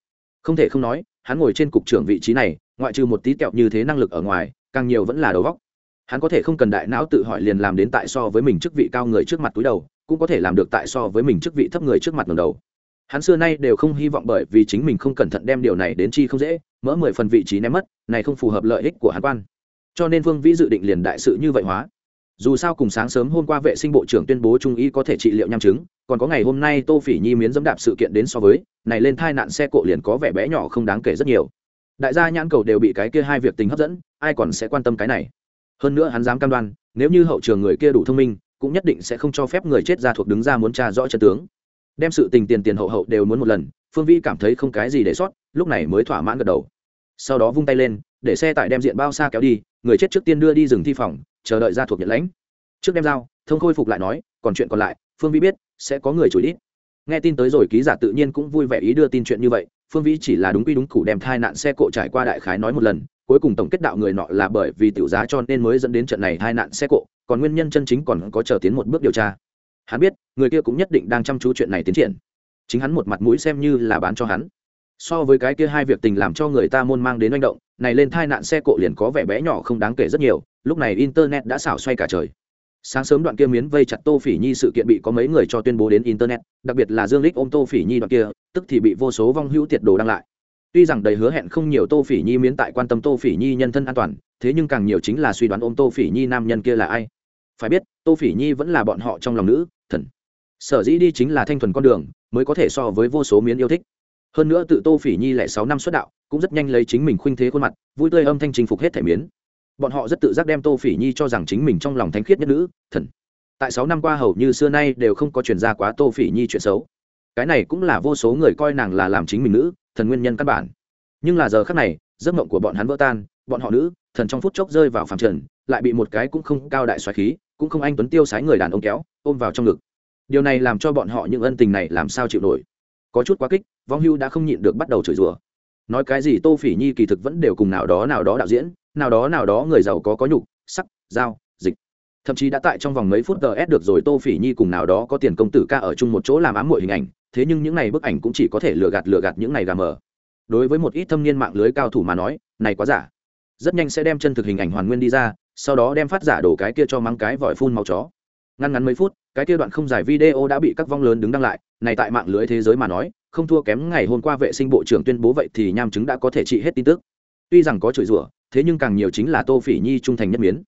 [SPEAKER 1] Không thể không nói, hắn ngồi trên cục trưởng vị trí này, ngoại trừ một tí kẹo như thế năng lực ở ngoài, càng nhiều vẫn là đầu vóc hắn có thể không cần đại não tự hỏi liền làm đến tại so với mình chức vị cao người trước mặt túi đầu, cũng có thể làm được tại so với mình chức vị thấp người trước mặt ngầm đầu. Hắn xưa nay đều không hy vọng bởi vì chính mình không cẩn thận đem điều này đến chi không dễ mỡ mười phần vị trí ném mất, này không phù hợp lợi ích của hắn quan. Cho nên vương vĩ dự định liền đại sự như vậy hóa. Dù sao cùng sáng sớm hôm qua vệ sinh bộ trưởng tuyên bố trung y có thể trị liệu nham chứng, còn có ngày hôm nay tô phỉ nhi miến dẫm đạp sự kiện đến so với, này lên thai nạn xe cộ liền có vẻ bé nhỏ không đáng kể rất nhiều. Đại gia nhãn cầu đều bị cái kia hai việc tình hấp dẫn, ai còn sẽ quan tâm cái này? Hơn nữa hắn dám cam đoan, nếu như hậu trường người kia đủ thông minh, cũng nhất định sẽ không cho phép người chết ra thuộc đứng ra muốn tra rõ chân tướng. Đem sự tình tiền tiền hậu hậu đều muốn một lần phương Vi cảm thấy không cái gì để sót, lúc này mới thỏa mãn gật đầu. Sau đó vung tay lên, để xe tải đem diện bao xa kéo đi, người chết trước tiên đưa đi rừng thi phòng, chờ đợi ra thuộc nhận lãnh. Trước đem dao thông khôi phục lại nói, còn chuyện còn lại, phương Vi biết, sẽ có người chửi đít nghe tin tới rồi, ký giả tự nhiên cũng vui vẻ ý đưa tin chuyện như vậy. Phương Vi chỉ là đúng quy đúng củ đem thai nạn xe cộ trải qua đại khái nói một lần, cuối cùng tổng kết đạo người nọ là bởi vì tiểu giá cho nên mới dẫn đến trận này thai nạn xe cộ, còn nguyên nhân chân chính còn có chờ tiến một bước điều tra. Hắn biết, người kia cũng nhất định đang chăm chú chuyện này tiến triển chính hắn một mặt mũi xem như là bán cho hắn. So với cái kia hai việc tình làm cho người ta môn mang đến manh động, này lên thai nạn xe cộ liền có vẻ bé nhỏ không đáng kể rất nhiều, lúc này internet đã xảo xoay cả trời. Sáng sớm đoạn kia miến vây chặt tô phỉ nhi sự kiện bị có mấy người cho tuyên bố đến internet, đặc biệt là dương lích ôm tô phỉ nhi đoạn kia, tức thì bị vô số vong hữu tiệt đồ đăng lại. Tuy rằng đầy hứa hẹn không nhiều tô phỉ nhi miến tại quan tâm tô phỉ nhi nhân thân an toàn, thế nhưng càng nhiều chính là suy đoán ôm tô phỉ nhi nam nhân kia là ai. Phải biết, tô phỉ nhi vẫn là bọn họ trong lòng nữ, thần. Sở dĩ đi chính là thanh thuần con đường mới có thể so với vô số miến yêu thích. Hơn nữa tự tô phỉ nhi lẻ sáu năm xuất đạo, cũng rất nhanh lấy chính mình khuynh thế khuôn mặt, vui tươi âm thanh chinh phục hết thể miến. Bọn họ rất tự giác đem tô phỉ nhi cho rằng chính mình trong lòng thánh khiết nhất nữ, thần. Tại sáu năm qua hầu như xưa nay đều không có chuyển ra quá tô phỉ nhi chuyện xấu. Cái này cũng là vô số người coi nàng là làm chính mình nữ, thần nguyên nhân căn bản. Nhưng là giờ khác này, giấc mộng của bọn hắn vỡ tan, bọn họ nữ, thần trong phút chốc rơi vào phàm trần, lại bị một cái cũng không cao đại xoáy khí, cũng không anh tuấn tiêu sái người đàn ông kéo, ôm vào trong ngực điều này làm cho bọn họ những ân tình này làm sao chịu nổi. Có chút quá kích, vong hưu đã không nhịn được bắt đầu chửi rủa. Nói cái gì tô phỉ nhi kỳ thực vẫn đều cùng nào đó nào đó đạo diễn, nào đó nào đó người giàu có có nhục, sắc, dao, dịch. Thậm chí đã tại trong vòng mấy phút gs được rồi tô phỉ nhi cùng nào đó có tiền công tử ca ở chung một chỗ làm ám muội hình ảnh, thế nhưng những này bức ảnh cũng chỉ có thể lừa gạt lừa gạt những này gà mờ. Đối với một ít thâm niên mạng lưới cao thủ mà nói, này quá giả. Rất nhanh sẽ đem chân thực hình ảnh hoàn nguyên đi ra, sau đó đem phát giả đổ cái kia cho mắng cái vòi phun màu chó ngăn ngắn mấy phút, cái kia đoạn không dài video đã bị các vong lớn đứng đăng lại, này tại mạng lưới thế giới mà nói, không thua kém ngày hôm qua vệ sinh bộ trưởng tuyên bố vậy thì nham chứng đã có thể trị hết tin tức. Tuy rằng có chửi rủa, thế nhưng càng nhiều chính là tô phỉ nhi trung thành nhất miến.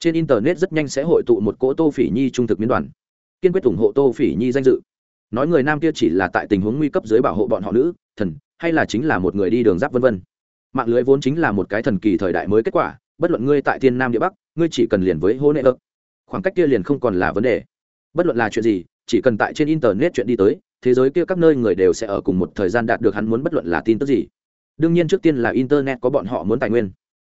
[SPEAKER 1] Trên internet rất nhanh sẽ hội tụ một cỗ tô phỉ nhi trung thực miến đoàn. Kiên quyết ủng hộ tô phỉ nhi danh dự. Nói người nam kia chỉ là tại tình huống nguy cấp dưới bảo hộ bọn họ nữ, thần, hay là chính là một người đi đường giáp vân vân. Mạng lưới vốn chính là một cái thần kỳ thời đại mới kết quả, bất luận ngươi tại thiên nam địa bắc, ngươi chỉ cần liền với hô nệ ơ khoảng cách kia liền không còn là vấn đề. Bất luận là chuyện gì, chỉ cần tại trên internet chuyện đi tới, thế giới kia các nơi người đều sẽ ở cùng một thời gian đạt được hắn muốn bất luận là tin tức gì. Đương nhiên trước tiên là internet có bọn họ muốn tài nguyên.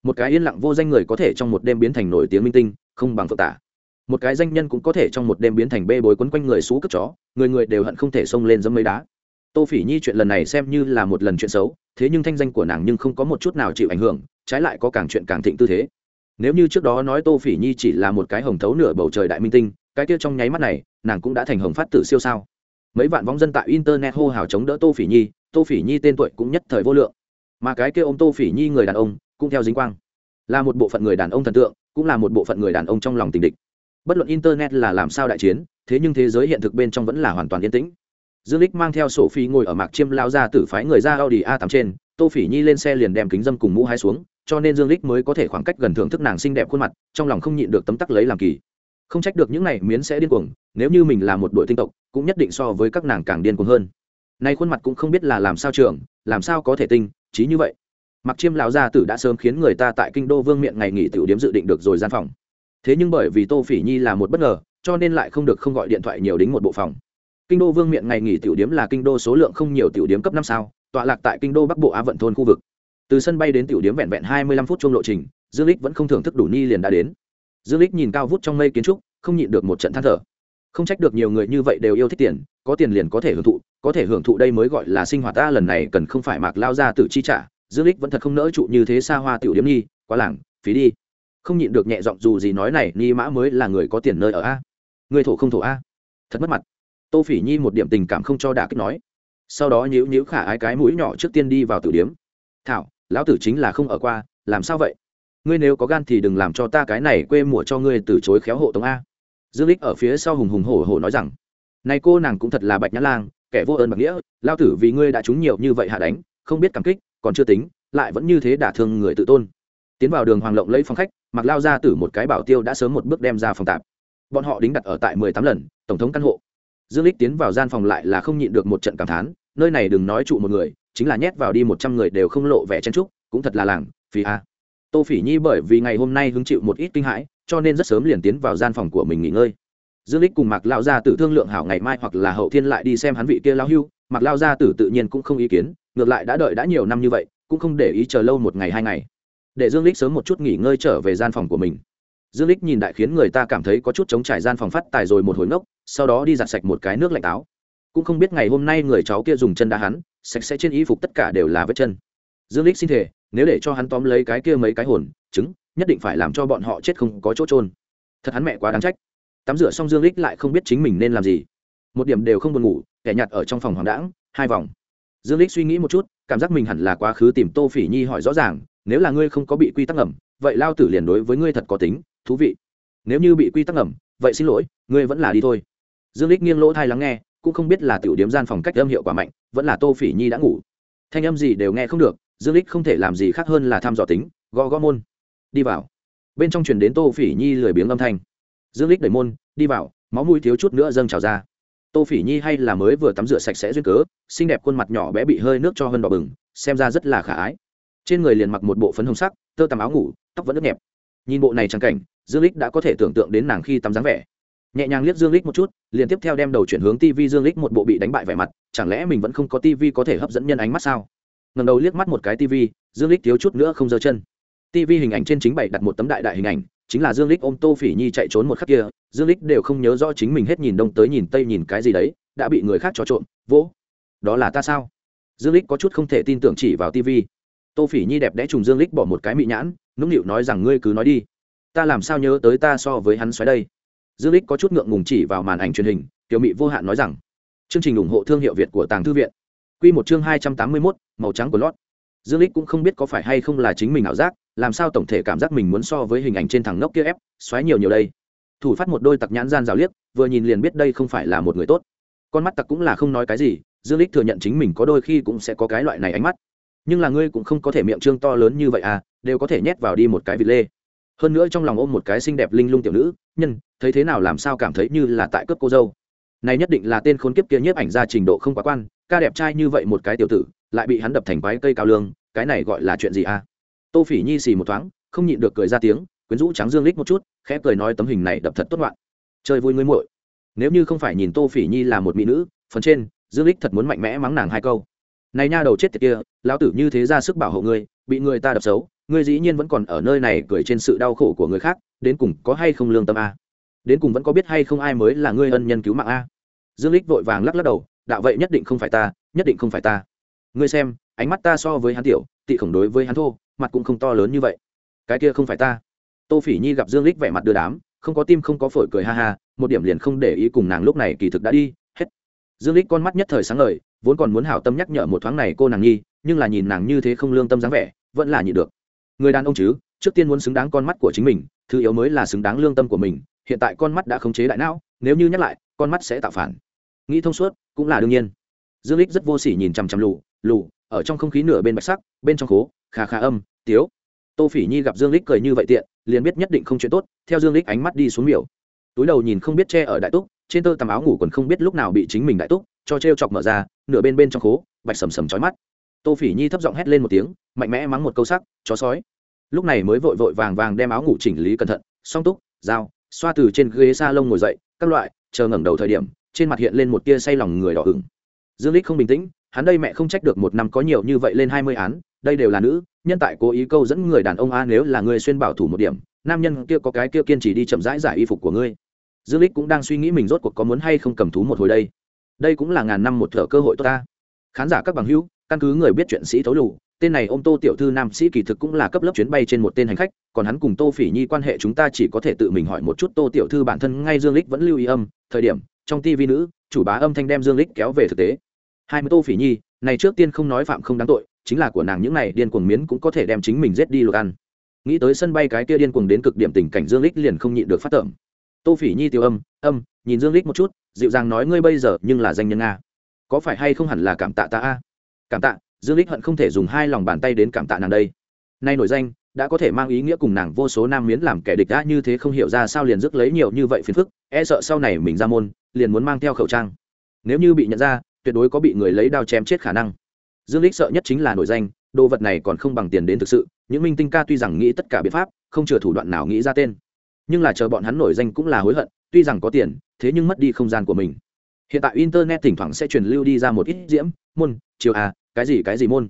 [SPEAKER 1] Một cái yên lặng vô danh người có thể trong một đêm biến thành nổi tiếng minh tinh, không bằng phật tả. Một cái danh nhân cũng có thể trong một đêm biến thành bê bối quấn quanh người xú cất chó, người người đều hận không thể xông lên dẫm mấy đá. Tô phỉ nhi chuyện lần này xem như là một lần chuyện xấu, thế nhưng thanh danh của nàng nhưng không có một chút nào chịu ảnh hưởng, trái lại có càng chuyện càng thịnh tư thế nếu như trước đó nói tô phỉ nhi chỉ là một cái hồng thấu nửa bầu trời đại minh tinh, cái kia trong nháy mắt này, nàng cũng đã thành hồng phát tử siêu sao. Mấy vạn vong dân tại internet hô hào chống đỡ tô phỉ nhi, tô phỉ nhi tên tuổi cũng nhất thời vô lượng. Mà cái kia ô m tô phỉ nhi người đàn ông, cũng theo dính quang. Là một bộ phận người đàn ông thần tượng, cũng là một bộ phận người đàn ông trong lòng tình địch. Bất luận internet là làm sao đại chiến, thế nhưng thế giới hiện thực bên trong vẫn là hoàn toàn yên tĩnh. Dương lích mang theo sổ phi ngồi ở mạc chiêm lao ra tử phái người ra audi a 8 trên, tô phỉ nhi lên xe liền đem kính dâm cùng mũ hai xuống cho nên dương lích mới có thể khoảng cách gần thưởng thức nàng xinh đẹp khuôn mặt, trong lòng không nhịn được tấm tắc lấy làm kỳ. Không trách được những này miến sẽ điên cuồng, nếu như mình là một đội tinh tộc, cũng nhất định so với các nàng càng điên cuồng hơn. Nay khuôn mặt cũng không biết là làm sao trưởng, làm sao có thể tinh trí như vậy. Mặc chiêm lão gia tử đã sớm khiến người ta tại kinh đô vương miện ngày nghỉ tiểu điếm dự định được rồi gian phòng. Thế nhưng bởi vì tô phỉ nhi là một bất ngờ, cho nên lại không được không gọi điện thoại nhiều đến một bộ phòng. Kinh đô vương miện ngày nghỉ tiểu điếm là kinh đô số lượng không nhiều tiểu điếm cấp năm sao, tọa lạc tại kinh đô bắc bộ á vận thôn khu vực từ sân bay đến tiểu điếm vẹn vẹn hai mươi lăm phút chung lộ trình, dương lích vẫn không thưởng thức đủ ni liền đã đến. Dương lích nhìn cao vút trong mây kiến trúc, không nhịn được một trận than thở. Không trách được nhiều người như vậy đều yêu thích tiền, có tiền liền có thể hưởng thụ, có thể hưởng thụ đây mới gọi là sinh hoạt ta, lần này cần không phải mạc lao ra tự chi trả, dương lích vẫn thật không nỡ trụ như thế xa hoa tiểu điếm nhi quá làng phí đi. Không nhịn được nhẹ giọng dù gì nói này, ni mã mới là người có tiền nơi ở a. Người thổ không thổ a. Thật mất mặt. Tô phỉ nhi một điểm tình cảm không cho đả kích nói. Sau đó nhíu nhíu khả ái cái mũi nhỏ trước tiên đi vào tử điếm thảo lão tử chính là không ở qua, làm sao vậy? Ngươi nếu có gan thì đừng làm cho ta cái này quê mùa cho ngươi từ chối khéo hộ tống a. Dương lích ở phía sau hùng hùng hổ hổ nói rằng, này cô nàng cũng thật là bạch nhã lang, kẻ vô ơn bạc nghĩa lao tử vì ngươi đã trúng nhiều như vậy hạ đánh, không biết cảm kích, còn chưa tính, lại vẫn như thế đả thương người tự tôn. Tiến vào đường hoàng lộng lấy phòng khách, mặc lao ra tử một cái bảo tiêu đã sớm một bước đem ra phòng tạp bọn họ đính đặt ở tại mười tám lần, tổng thống căn hộ. Dương lích tiến vào gian phòng lại là không nhịn được một trận cảm thán, nơi này đừng nói trụ một người chính là nhét vào đi một trăm người đều không lộ vẻ chen trúc cũng thật là làng phí a. Tô phỉ nhi bởi vì ngày hôm nay hứng chịu một ít kinh hãi, cho nên rất sớm liền tiến vào gian phòng của mình nghỉ ngơi. Dương lích cùng mạc lao gia tử thương lượng hảo ngày mai hoặc là hậu thiên lại đi xem hắn vị kia lao hưu, mạc lao gia tử tự nhiên cũng không ý kiến, ngược lại đã đợi đã nhiều năm như vậy, cũng không để ý chờ lâu một ngày hai ngày. Để dương lích sớm một chút nghỉ ngơi trở về gian phòng của mình. Dương lích nhìn đại khiến người ta cảm thấy có chút chống trải gian phòng phát tài rồi một hồi ngốc, sau đó đi giặt sạch một cái nước lạnh táo cũng không biết ngày hôm nay người cháu kia dùng chân đá hắn sạch sẽ trên y phục tất cả đều là vết chân. Dương lích xin thể nếu để cho hắn tóm lấy cái kia mấy cái hồn trứng nhất định phải làm cho bọn họ chết không có chỗ trôn thật hắn mẹ quá đáng trách. Tắm rửa xong dương lích lại không biết chính mình nên làm gì. Một điểm đều không buồn ngủ, kẻ nhặt ở trong phòng hoàng đãng, hai vòng. Dương lích suy nghĩ một chút, cảm giác mình hẳn là quá khứ tìm tô phỉ nhi hỏi rõ ràng, nếu là ngươi không có bị quy tắc ngầm, vậy lao tử liền đối với ngươi thật có tính, thú vị. Nếu như bị quy tắc ngầm, vậy xin lỗi, ngươi vẫn là đi thôi. Dương lích nghiêng lỗ thai lắng nghe cũng không biết là tiểu điếm gian phòng cách âm hiệu quả mạnh, vẫn là tô phỉ nhi đã ngủ. Thanh âm gì đều nghe không được, dương lích không thể làm gì khác hơn là thăm dò tính, gõ gõ môn. Đi vào. Bên trong truyền đến tô phỉ nhi lười biếng âm thanh. Dương lích đẩy môn, đi vào, máu mũi thiếu chút nữa dâng trào ra. Tô phỉ nhi hay là mới vừa tắm rửa sạch sẽ duyên cớ, xinh đẹp khuôn mặt nhỏ bé bị hơi nước cho hơn đỏ bừng, xem ra rất là khả ái. Trên người liền mặc một bộ phấn hồng sắc, tơ tằm áo ngủ, tóc vẫn ướt nhẹp. Nhìn bộ này trang cảnh, dương lích đã có thể tưởng tượng đến nàng khi tắm dáng vẻ nhẹ nhàng liếc dương lích một chút, liền tiếp theo đem đầu chuyển hướng tv dương lích một bộ bị đánh bại vẻ mặt, chẳng lẽ mình vẫn không có tv có thể hấp dẫn nhân ánh mắt sao? Ngầm đầu liếc mắt một cái tv dương lích thiếu chút nữa không giơ chân. Tv hình ảnh trên chính bảy đặt một tấm đại đại hình ảnh, chính là dương lích ôm tô phỉ nhi chạy trốn một khắc kia, dương lích đều không nhớ rõ chính mình hết nhìn đông tới nhìn tây nhìn cái gì đấy, đã bị người khác trò trộn vỗ. Đó là ta sao? Dương lích có chút không thể tin tưởng chỉ vào tv tô phỉ nhi đẹp đẽ trùng dương lích bỏ một cái mị nhãn, nũng nịu nói rằng ngươi cứ nói đi. Ta làm sao nhớ tới ta so với hắn xoáy đây? Dương lích có chút ngượng ngùng chỉ vào màn ảnh truyền hình tiểu mị vô hạn nói rằng chương trình ủng hộ thương hiệu việt của tàng thư viện. Quy một chương hai trăm tám mươi 281, màu trắng của lót. Dương lích cũng không biết có phải hay không là chính mình ảo giác làm sao tổng thể cảm giác mình muốn so với hình ảnh trên thằng ngốc kia ép xoáy nhiều nhiều đây. Thủ phát một đôi tặc nhãn gian rào liếc vừa nhìn liền biết đây không phải là một người tốt. Con mắt tặc cũng là không nói cái gì dương lích thừa nhận chính mình có đôi khi cũng sẽ có cái loại này ánh mắt. Nhưng là ngươi cũng không có thể miệng trương to lớn như vậy à đều có thể nhét vào đi một cái vịt lê. Hơn nữa trong lòng ôm một cái xinh đẹp linh lung tiểu nữ nhân thấy thế nào làm sao cảm thấy như là tại cướp cô dâu. Này nhất định là tên khốn kiếp kia nhiếp ảnh ra trình độ không quá quan, ca đẹp trai như vậy một cái tiểu tử, lại bị hắn đập thành quái cây cao lương, cái này gọi là chuyện gì à tô phỉ nhi xì một thoáng, không nhịn được cười ra tiếng, quyến rũ trắng dương lích một chút, khẽ cười nói tấm hình này đập thật tốt loạn. Chơi vui ngươi muội. Nếu như không phải nhìn tô phỉ nhi là một mỹ nữ, phần trên, dương lích thật muốn mạnh mẽ mắng nàng hai câu. Này nha đầu chết tiệt kia, lão tử như thế ra sức bảo hộ ngươi, bị người ta đập xấu, ngươi dĩ nhiên vẫn còn ở nơi này cười trên sự đau khổ của người khác, đến cùng có hay không lương tâm a? Đến cùng vẫn có biết hay không ai mới là ngươi ân nhân cứu mạng a? Dương lích vội vàng lắc lắc đầu, đạo vậy nhất định không phải ta, nhất định không phải ta. Ngươi xem, ánh mắt ta so với hắn tiểu, tị khổng đối với hắn thô, mặt cũng không to lớn như vậy. Cái kia không phải ta. Tô phỉ nhi gặp dương lích vẻ mặt đưa đám, không có tim không có phổi cười ha ha, một điểm liền không để ý cùng nàng lúc này kỳ thực đã đi, hết. Dương lích con mắt nhất thời sáng ngời, vốn còn muốn hảo tâm nhắc nhở một thoáng này cô nàng nhi, nhưng là nhìn nàng như thế không lương tâm dáng vẻ, vẫn là nhịn được. Người đàn ông chứ, trước tiên muốn xứng đáng con mắt của chính mình, thứ yếu mới là xứng đáng lương tâm của mình hiện tại con mắt đã khống chế đại não, nếu như nhắc lại, con mắt sẽ tạo phản. Nghĩ thông suốt, cũng là đương nhiên. Dương lích rất vô sỉ nhìn chằm chằm lù lù, ở trong không khí nửa bên bạch sắc, bên trong khố, khà khà âm, tiếu. Tô phỉ nhi gặp dương lích cười như vậy tiện, liền biết nhất định không chuyện tốt, theo dương lích ánh mắt đi xuống miểu. Túi đầu nhìn không biết che ở đại túc, trên tơ tầm áo ngủ còn không biết lúc nào bị chính mình đại túc, cho treo chọc mở ra, nửa bên bên trong khố, bạch sầm sầm chói mắt. Tô phỉ nhi thấp giọng hét lên một tiếng, mạnh mẽ mắng một câu sắc, chó sói. Lúc này mới vội vội vàng vàng đem áo ngủ chỉnh lý cẩn thận song túc dao xoa từ trên ghế s a lông ngồi dậy, các loại, chờ ngẩng đầu thời điểm, trên mặt hiện lên một tia say lòng người đỏ ửng. Dương lích không bình tĩnh, hắn đây mẹ không trách được một năm có nhiều như vậy lên hai mươi án, đây đều là nữ, nhân tại cố ý câu dẫn người đàn ông a, nếu là người xuyên bảo thủ một điểm, nam nhân kia có cái kia kiên trì đi chậm rãi giải y phục của ngươi. Dương lích cũng đang suy nghĩ mình rốt cuộc có muốn hay không cầm thú một hồi đây. Đây cũng là ngàn năm một thở cơ hội tốt ta. Khán giả các bằng hữu, căn cứ người biết chuyện sĩ thấu lù tên này Ôm tô tiểu thư nam sĩ kỳ thực cũng là cấp lớp chuyến bay trên một tên hành khách, còn hắn cùng tô phỉ nhi quan hệ chúng ta chỉ có thể tự mình hỏi một chút tô tiểu thư bản thân ngay dương lích vẫn lưu ý âm, thời điểm, trong tivi nữ, chủ bá âm thanh đem dương lích kéo về thực tế. Hai mươi tô phỉ nhi, này trước tiên không nói phạm không đáng tội, chính là của nàng những này điên cuồng miến cũng có thể đem chính mình giết đi luộc ăn. Nghĩ tới sân bay cái kia điên cuồng đến cực điểm tình cảnh dương lích liền không nhịn được phát tởm. Tô phỉ nhi tiêu âm âm, nhìn dương lích một chút, dịu dàng nói ngươi bây giờ nhưng là danh nhân nga. Có phải hay không hẳn là cảm tạ ta a? Cảm tạ dương lích hận không thể dùng hai lòng bàn tay đến cảm tạ nàng đây. Nay nổi danh, đã có thể mang ý nghĩa cùng nàng vô số nam miến làm kẻ địch đã như thế không hiểu ra sao liền rước lấy nhiều như vậy phiền phức e sợ sau này mình ra môn, liền muốn mang theo khẩu trang. Nếu như bị nhận ra, tuyệt đối có bị người lấy đao chém chết khả năng. Dương lích sợ nhất chính là nổi danh, đồ vật này còn không bằng tiền đến thực sự, những minh tinh ca tuy rằng nghĩ tất cả biện pháp, không chừa thủ đoạn nào nghĩ ra tên. Nhưng là chờ bọn hắn nổi danh cũng là hối hận, tuy rằng có tiền, thế nhưng mất đi không gian của mình. Hiện tại internet thỉnh thoảng sẽ truyền lưu đi ra một ít diễm, môn, chiều à cái gì cái gì môn?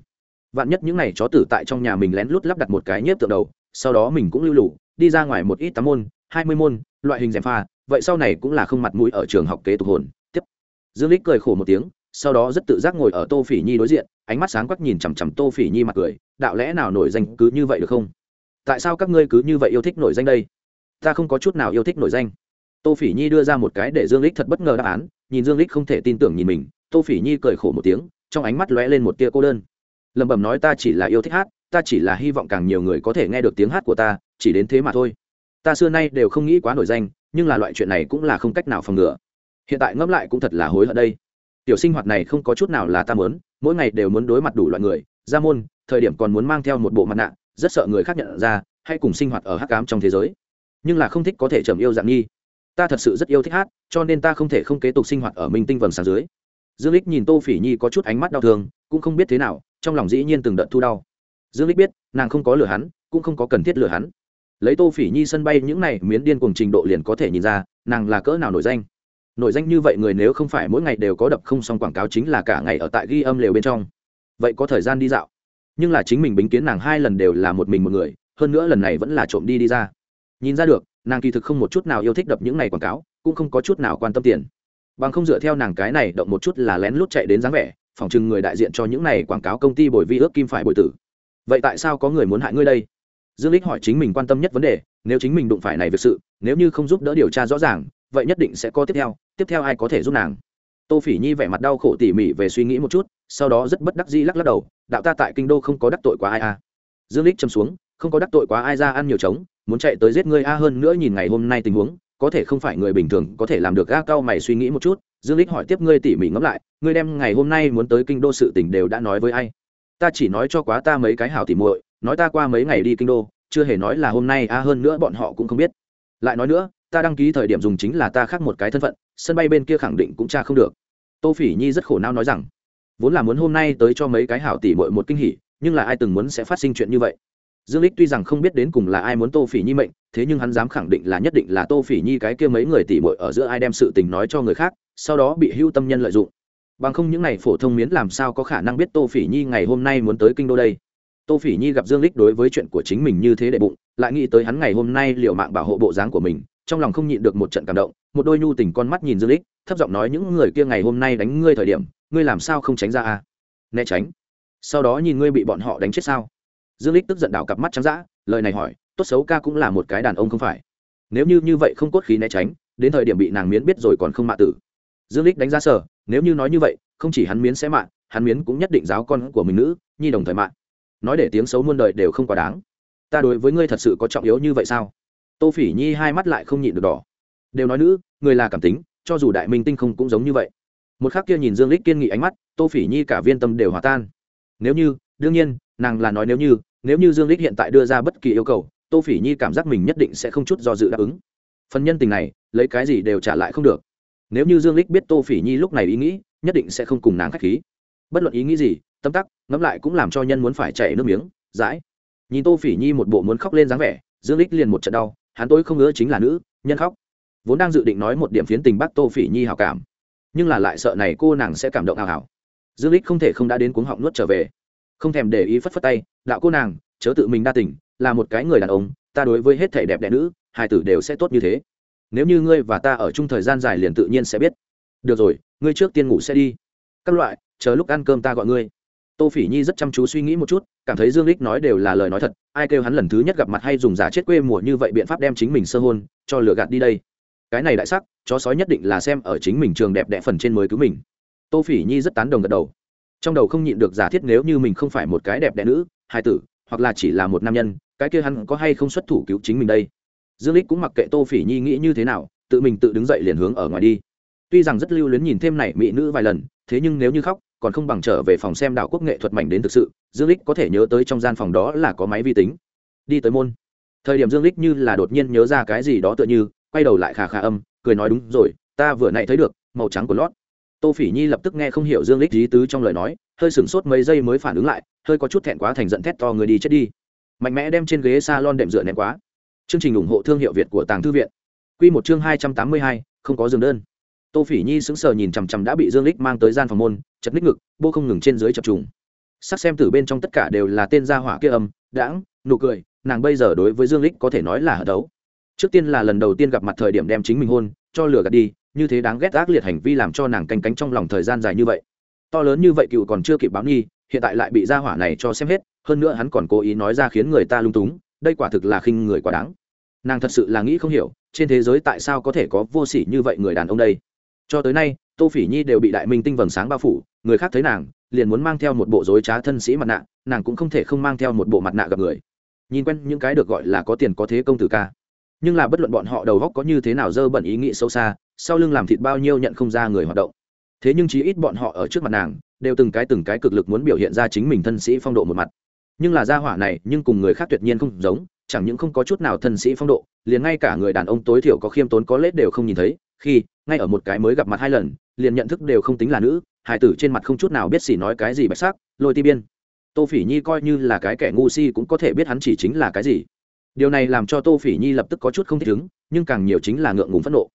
[SPEAKER 1] Vạn nhất những n à y chó tử tại trong nhà mình lén lút lắp đặt một cái nhiếp tượng đầu, sau đó mình cũng lưu lụ đi ra ngoài một ít tám môn, hai mươi môn, loại hình dèm pha, vậy sau này cũng là không mặt mũi ở trường học kế tục hồn. Tiếp. Dương lích cười khổ một tiếng, sau đó rất tự giác ngồi ở tô phỉ nhi đối diện, ánh mắt sáng quắc nhìn chằm chằm tô phỉ nhi mặt cười, đạo lẽ nào nổi danh cứ như vậy được không? Tại sao các ngươi cứ như vậy yêu thích nổi danh đây? Ta không có chút nào yêu thích nổi danh. Tô phỉ nhi đưa ra một cái để dương lích thật bất ngờ đáp án, nhìn dương lích không thể tin tưởng nhìn mình, tô phỉ nhi cười khổ một tiếng trong ánh mắt lóe lên một tia cô đơn. Lẩm bẩm nói, ta chỉ là yêu thích hát, ta chỉ là hy vọng càng nhiều người có thể nghe được tiếng hát của ta, chỉ đến thế mà thôi. Ta xưa nay đều không nghĩ quá nổi danh, nhưng là loại chuyện này cũng là không cách nào phòng ngừa. Hiện tại ngẫm lại cũng thật là hối hận đây. Tiểu sinh hoạt này không có chút nào là ta muốn, mỗi ngày đều muốn đối mặt đủ loại người, ra môn, thời điểm còn muốn mang theo một bộ mặt nạ, rất sợ người khác nhận ra, hay cùng sinh hoạt ở hát cám trong thế giới. Nhưng là không thích có thể trầm yêu dạng nghi. Ta thật sự rất yêu thích hát, cho nên ta không thể không kế tục sinh hoạt ở minh tinh vầng sáng dưới dương lích nhìn tô phỉ nhi có chút ánh mắt đau thương, cũng không biết thế nào, trong lòng dĩ nhiên từng đợt thu đau. Dương lích biết, nàng không có lừa hắn, cũng không có cần thiết lừa hắn. Lấy tô phỉ nhi sân bay những này miến điên cùng trình độ liền có thể nhìn ra, nàng là cỡ nào nổi danh. Nổi danh như vậy người nếu không phải mỗi ngày đều có đập không xong quảng cáo chính là cả ngày ở tại ghi âm lều bên trong. Vậy có thời gian đi dạo. Nhưng là chính mình bính kiến nàng hai lần đều là một mình một người, hơn nữa lần này vẫn là trộm đi đi ra. Nhìn ra được, nàng kỳ thực không một chút nào yêu thích đập những này quảng cáo, cũng không có chút nào quan tâm tiền bằng không dựa theo nàng cái này động một chút là lén lút chạy đến dáng vẻ, phòng chừng người đại diện cho những này quảng cáo công ty bồi vi ước kim phải bồi tử. Vậy tại sao có người muốn hại ngươi đây? Dương lích hỏi chính mình quan tâm nhất vấn đề, nếu chính mình đụng phải này việc sự, nếu như không giúp đỡ điều tra rõ ràng, vậy nhất định sẽ có tiếp theo tiếp theo ai có thể giúp nàng? Tô phỉ nhi vẻ mặt đau khổ tỉ mỉ về suy nghĩ một chút, sau đó rất bất đắc dĩ lắc lắc đầu, đạo ta tại kinh đô không có đắc tội quá ai a à. dương lích châm xuống, không có đắc tội quá ai ra ăn nhiều trống, muốn chạy tới giết ngươi a hơn nữa nhìn ngày hôm nay tình huống có thể không phải người bình thường có thể làm được ga cao mày suy nghĩ một chút, dương lích hỏi tiếp ngươi tỉ mỉ ngẫm lại, ngươi đem ngày hôm nay muốn tới kinh đô sự tình đều đã nói với ai? Ta chỉ nói cho quá ta mấy cái hảo tỉ muội, nói ta qua mấy ngày đi kinh đô, chưa hề nói là hôm nay, a, hơn nữa bọn họ cũng không biết. Lại nói nữa, ta đăng ký thời điểm dùng chính là ta khác một cái thân phận, sân bay bên kia khẳng định cũng tra không được. Tô phỉ nhi rất khổ não nói rằng, vốn là muốn hôm nay tới cho mấy cái hảo tỉ muội một kinh hỉ, nhưng là ai từng muốn sẽ phát sinh chuyện như vậy? Dương lích tuy rằng không biết đến cùng là ai muốn tô phỉ nhi mệnh, thế nhưng hắn dám khẳng định là nhất định là tô phỉ nhi cái kia mấy người tỉ muội ở giữa ai đem sự tình nói cho người khác, sau đó bị hưu tâm nhân lợi dụng. Bằng không những này phổ thông miến làm sao có khả năng biết tô phỉ nhi ngày hôm nay muốn tới kinh đô đây. Tô phỉ nhi gặp dương lích đối với chuyện của chính mình như thế để bụng, lại nghĩ tới hắn ngày hôm nay liệu mạng bảo hộ bộ dáng của mình, trong lòng không nhịn được một trận cảm động, một đôi nhu tình con mắt nhìn dương lích thấp giọng nói những người kia ngày hôm nay đánh ngươi thời điểm, ngươi làm sao không tránh ra à? Né tránh. Sau đó nhìn ngươi bị bọn họ đánh chết sao? Dương lích tức giận đảo cặp mắt trắng dã, lời này hỏi, tốt xấu ca cũng là một cái đàn ông không phải. Nếu như như vậy không cốt khí né tránh, đến thời điểm bị nàng miến biết rồi còn không mạ tử. Dương lích đánh giá sở nếu như nói như vậy, không chỉ hắn miến sẽ mạ, hắn miến cũng nhất định giáo con của mình nữ, nhi đồng thời mạ. Nói để tiếng xấu muôn đời đều không quá đáng. Ta đối với ngươi thật sự có trọng yếu như vậy sao? Tô phỉ nhi hai mắt lại không nhịn được đỏ. Đều nói nữ, người là cảm tính, cho dù đại minh tinh không cũng giống như vậy. Một khắc kia nhìn dương lích kiên nghị ánh mắt, tô phỉ nhi cả viên tâm đều hòa tan. Nếu như, đương nhiên nàng là nói nếu như nếu như dương lích hiện tại đưa ra bất kỳ yêu cầu, tô phỉ nhi cảm giác mình nhất định sẽ không chút do dự đáp ứng. Phần nhân tình này, lấy cái gì đều trả lại không được. Nếu như dương lích biết tô phỉ nhi lúc này ý nghĩ, nhất định sẽ không cùng nàng khách khí. Bất luận ý nghĩ gì, tâm tắc, ngẫm lại cũng làm cho nhân muốn phải chảy nước miếng, dãi. Nhìn tô phỉ nhi một bộ muốn khóc lên dáng vẻ, dương lích liền một trận đau, hắn tôi không ngỡ chính là nữ, nhân khóc. Vốn đang dự định nói một điểm phiến tình bác tô phỉ nhi hào cảm, nhưng là lại sợ này cô nàng sẽ cảm động hào hào dương lích không thể không đã đến cuống họng nuốt trở về không thèm để ý phất phất tay, đạo cô nàng, chớ tự mình đa tình, là một cái người đàn ông, ta đối với hết thể đẹp đẽ nữ hai tử đều sẽ tốt như thế. Nếu như ngươi và ta ở chung thời gian dài liền tự nhiên sẽ biết. Được rồi, ngươi trước tiên ngủ sẽ đi. Các loại, chờ lúc ăn cơm ta gọi ngươi. Tô phỉ nhi rất chăm chú suy nghĩ một chút, cảm thấy dương lích nói đều là lời nói thật, ai kêu hắn lần thứ nhất gặp mặt hay dùng giả chết quê mùa như vậy biện pháp đem chính mình sơ hôn, cho lừa gạt đi đây. Cái này đại sắc, chó sói nhất định là xem ở chính mình trường đẹp đẽ phần trên mới cứu mình. Tô phỉ nhi rất tán đồng gật đầu trong đầu không nhịn được giả thiết nếu như mình không phải một cái đẹp đẽ nữ hai tử, hoặc là chỉ là một nam nhân, cái kia hắn có hay không xuất thủ cứu chính mình đây? Dương lích cũng mặc kệ tô phỉ nhi nghĩ như thế nào, tự mình tự đứng dậy liền hướng ở ngoài đi. Tuy rằng rất lưu luyến nhìn thêm này mỹ nữ vài lần, thế nhưng nếu như khóc, còn không bằng trở về phòng xem đạo quốc nghệ thuật mảnh đến thực sự, dương lích có thể nhớ tới trong gian phòng đó là có máy vi tính. Đi tới môn. Thời điểm dương lích như là đột nhiên nhớ ra cái gì đó tựa như, quay đầu lại khà khà âm, cười nói đúng rồi, ta vừa nãy thấy được, màu trắng của lót tô phỉ nhi lập tức nghe không hiểu dương lích lý tứ trong lời nói, hơi sửng sốt mấy giây mới phản ứng lại, hơi có chút thẹn quá thành giận thét to, người đi chết đi. Mạnh mẽ đem trên ghế salon đệm dựa ném quá. Chương trình ủng hộ thương hiệu việt của tàng thư viện. Quy một chương hai trăm tám mươi hai, không có giường đơn. Tô phỉ nhi sững sờ nhìn chằm chằm đã bị dương lích mang tới gian phòng môn, chật ních ngực, bô không ngừng trên dưới chập trùng. Sắc xem từ bên trong tất cả đều là tên gia hỏa kia âm, đãng, nụ cười, nàng bây giờ đối với dương lích có thể nói là hở đấu. Trước tiên là lần đầu tiên gặp mặt thời điểm đem chính mình hôn, cho lừa gạt đi như thế đáng ghét ác liệt hành vi làm cho nàng canh cánh trong lòng thời gian dài như vậy. To lớn như vậy cựu còn chưa kịp báo nghi, hiện tại lại bị gia hỏa này cho xem hết, hơn nữa hắn còn cố ý nói ra khiến người ta lung túng, đây quả thực là khinh người quá đáng. Nàng thật sự là nghĩ không hiểu, trên thế giới tại sao có thể có vô sỉ như vậy người đàn ông đây? Cho tới nay, tô phỉ nhi đều bị đại minh tinh vầng sáng bao phủ, người khác thấy nàng, liền muốn mang theo một bộ dối trá thân sĩ mặt nạ, nàng cũng không thể không mang theo một bộ mặt nạ gặp người. Nhìn quen những cái được gọi là có tiền có thế công tử ca nhưng là bất luận bọn họ đầu góc có như thế nào dơ bẩn ý nghĩ sâu xa, sau lưng làm thịt bao nhiêu nhận không ra người hoạt động. Thế nhưng chí ít bọn họ ở trước mặt nàng, đều từng cái từng cái cực lực muốn biểu hiện ra chính mình thân sĩ phong độ một mặt. Nhưng là gia hỏa này, nhưng cùng người khác tuyệt nhiên không giống, chẳng những không có chút nào thân sĩ phong độ, liền ngay cả người đàn ông tối thiểu có khiêm tốn có lết đều không nhìn thấy, khi, ngay ở một cái mới gặp mặt hai lần, liền nhận thức đều không tính là nữ hải tử trên mặt không chút nào biết xỉ nói cái gì bạch sắc, lôi ti biên. Tô phỉ nhi coi như là cái kẻ ngu si cũng có thể biết hắn chỉ chính là cái gì điều này làm cho tô phỉ nhi lập tức có chút không thích ứng, nhưng càng nhiều chính là ngượng ngùng phẫn nộ.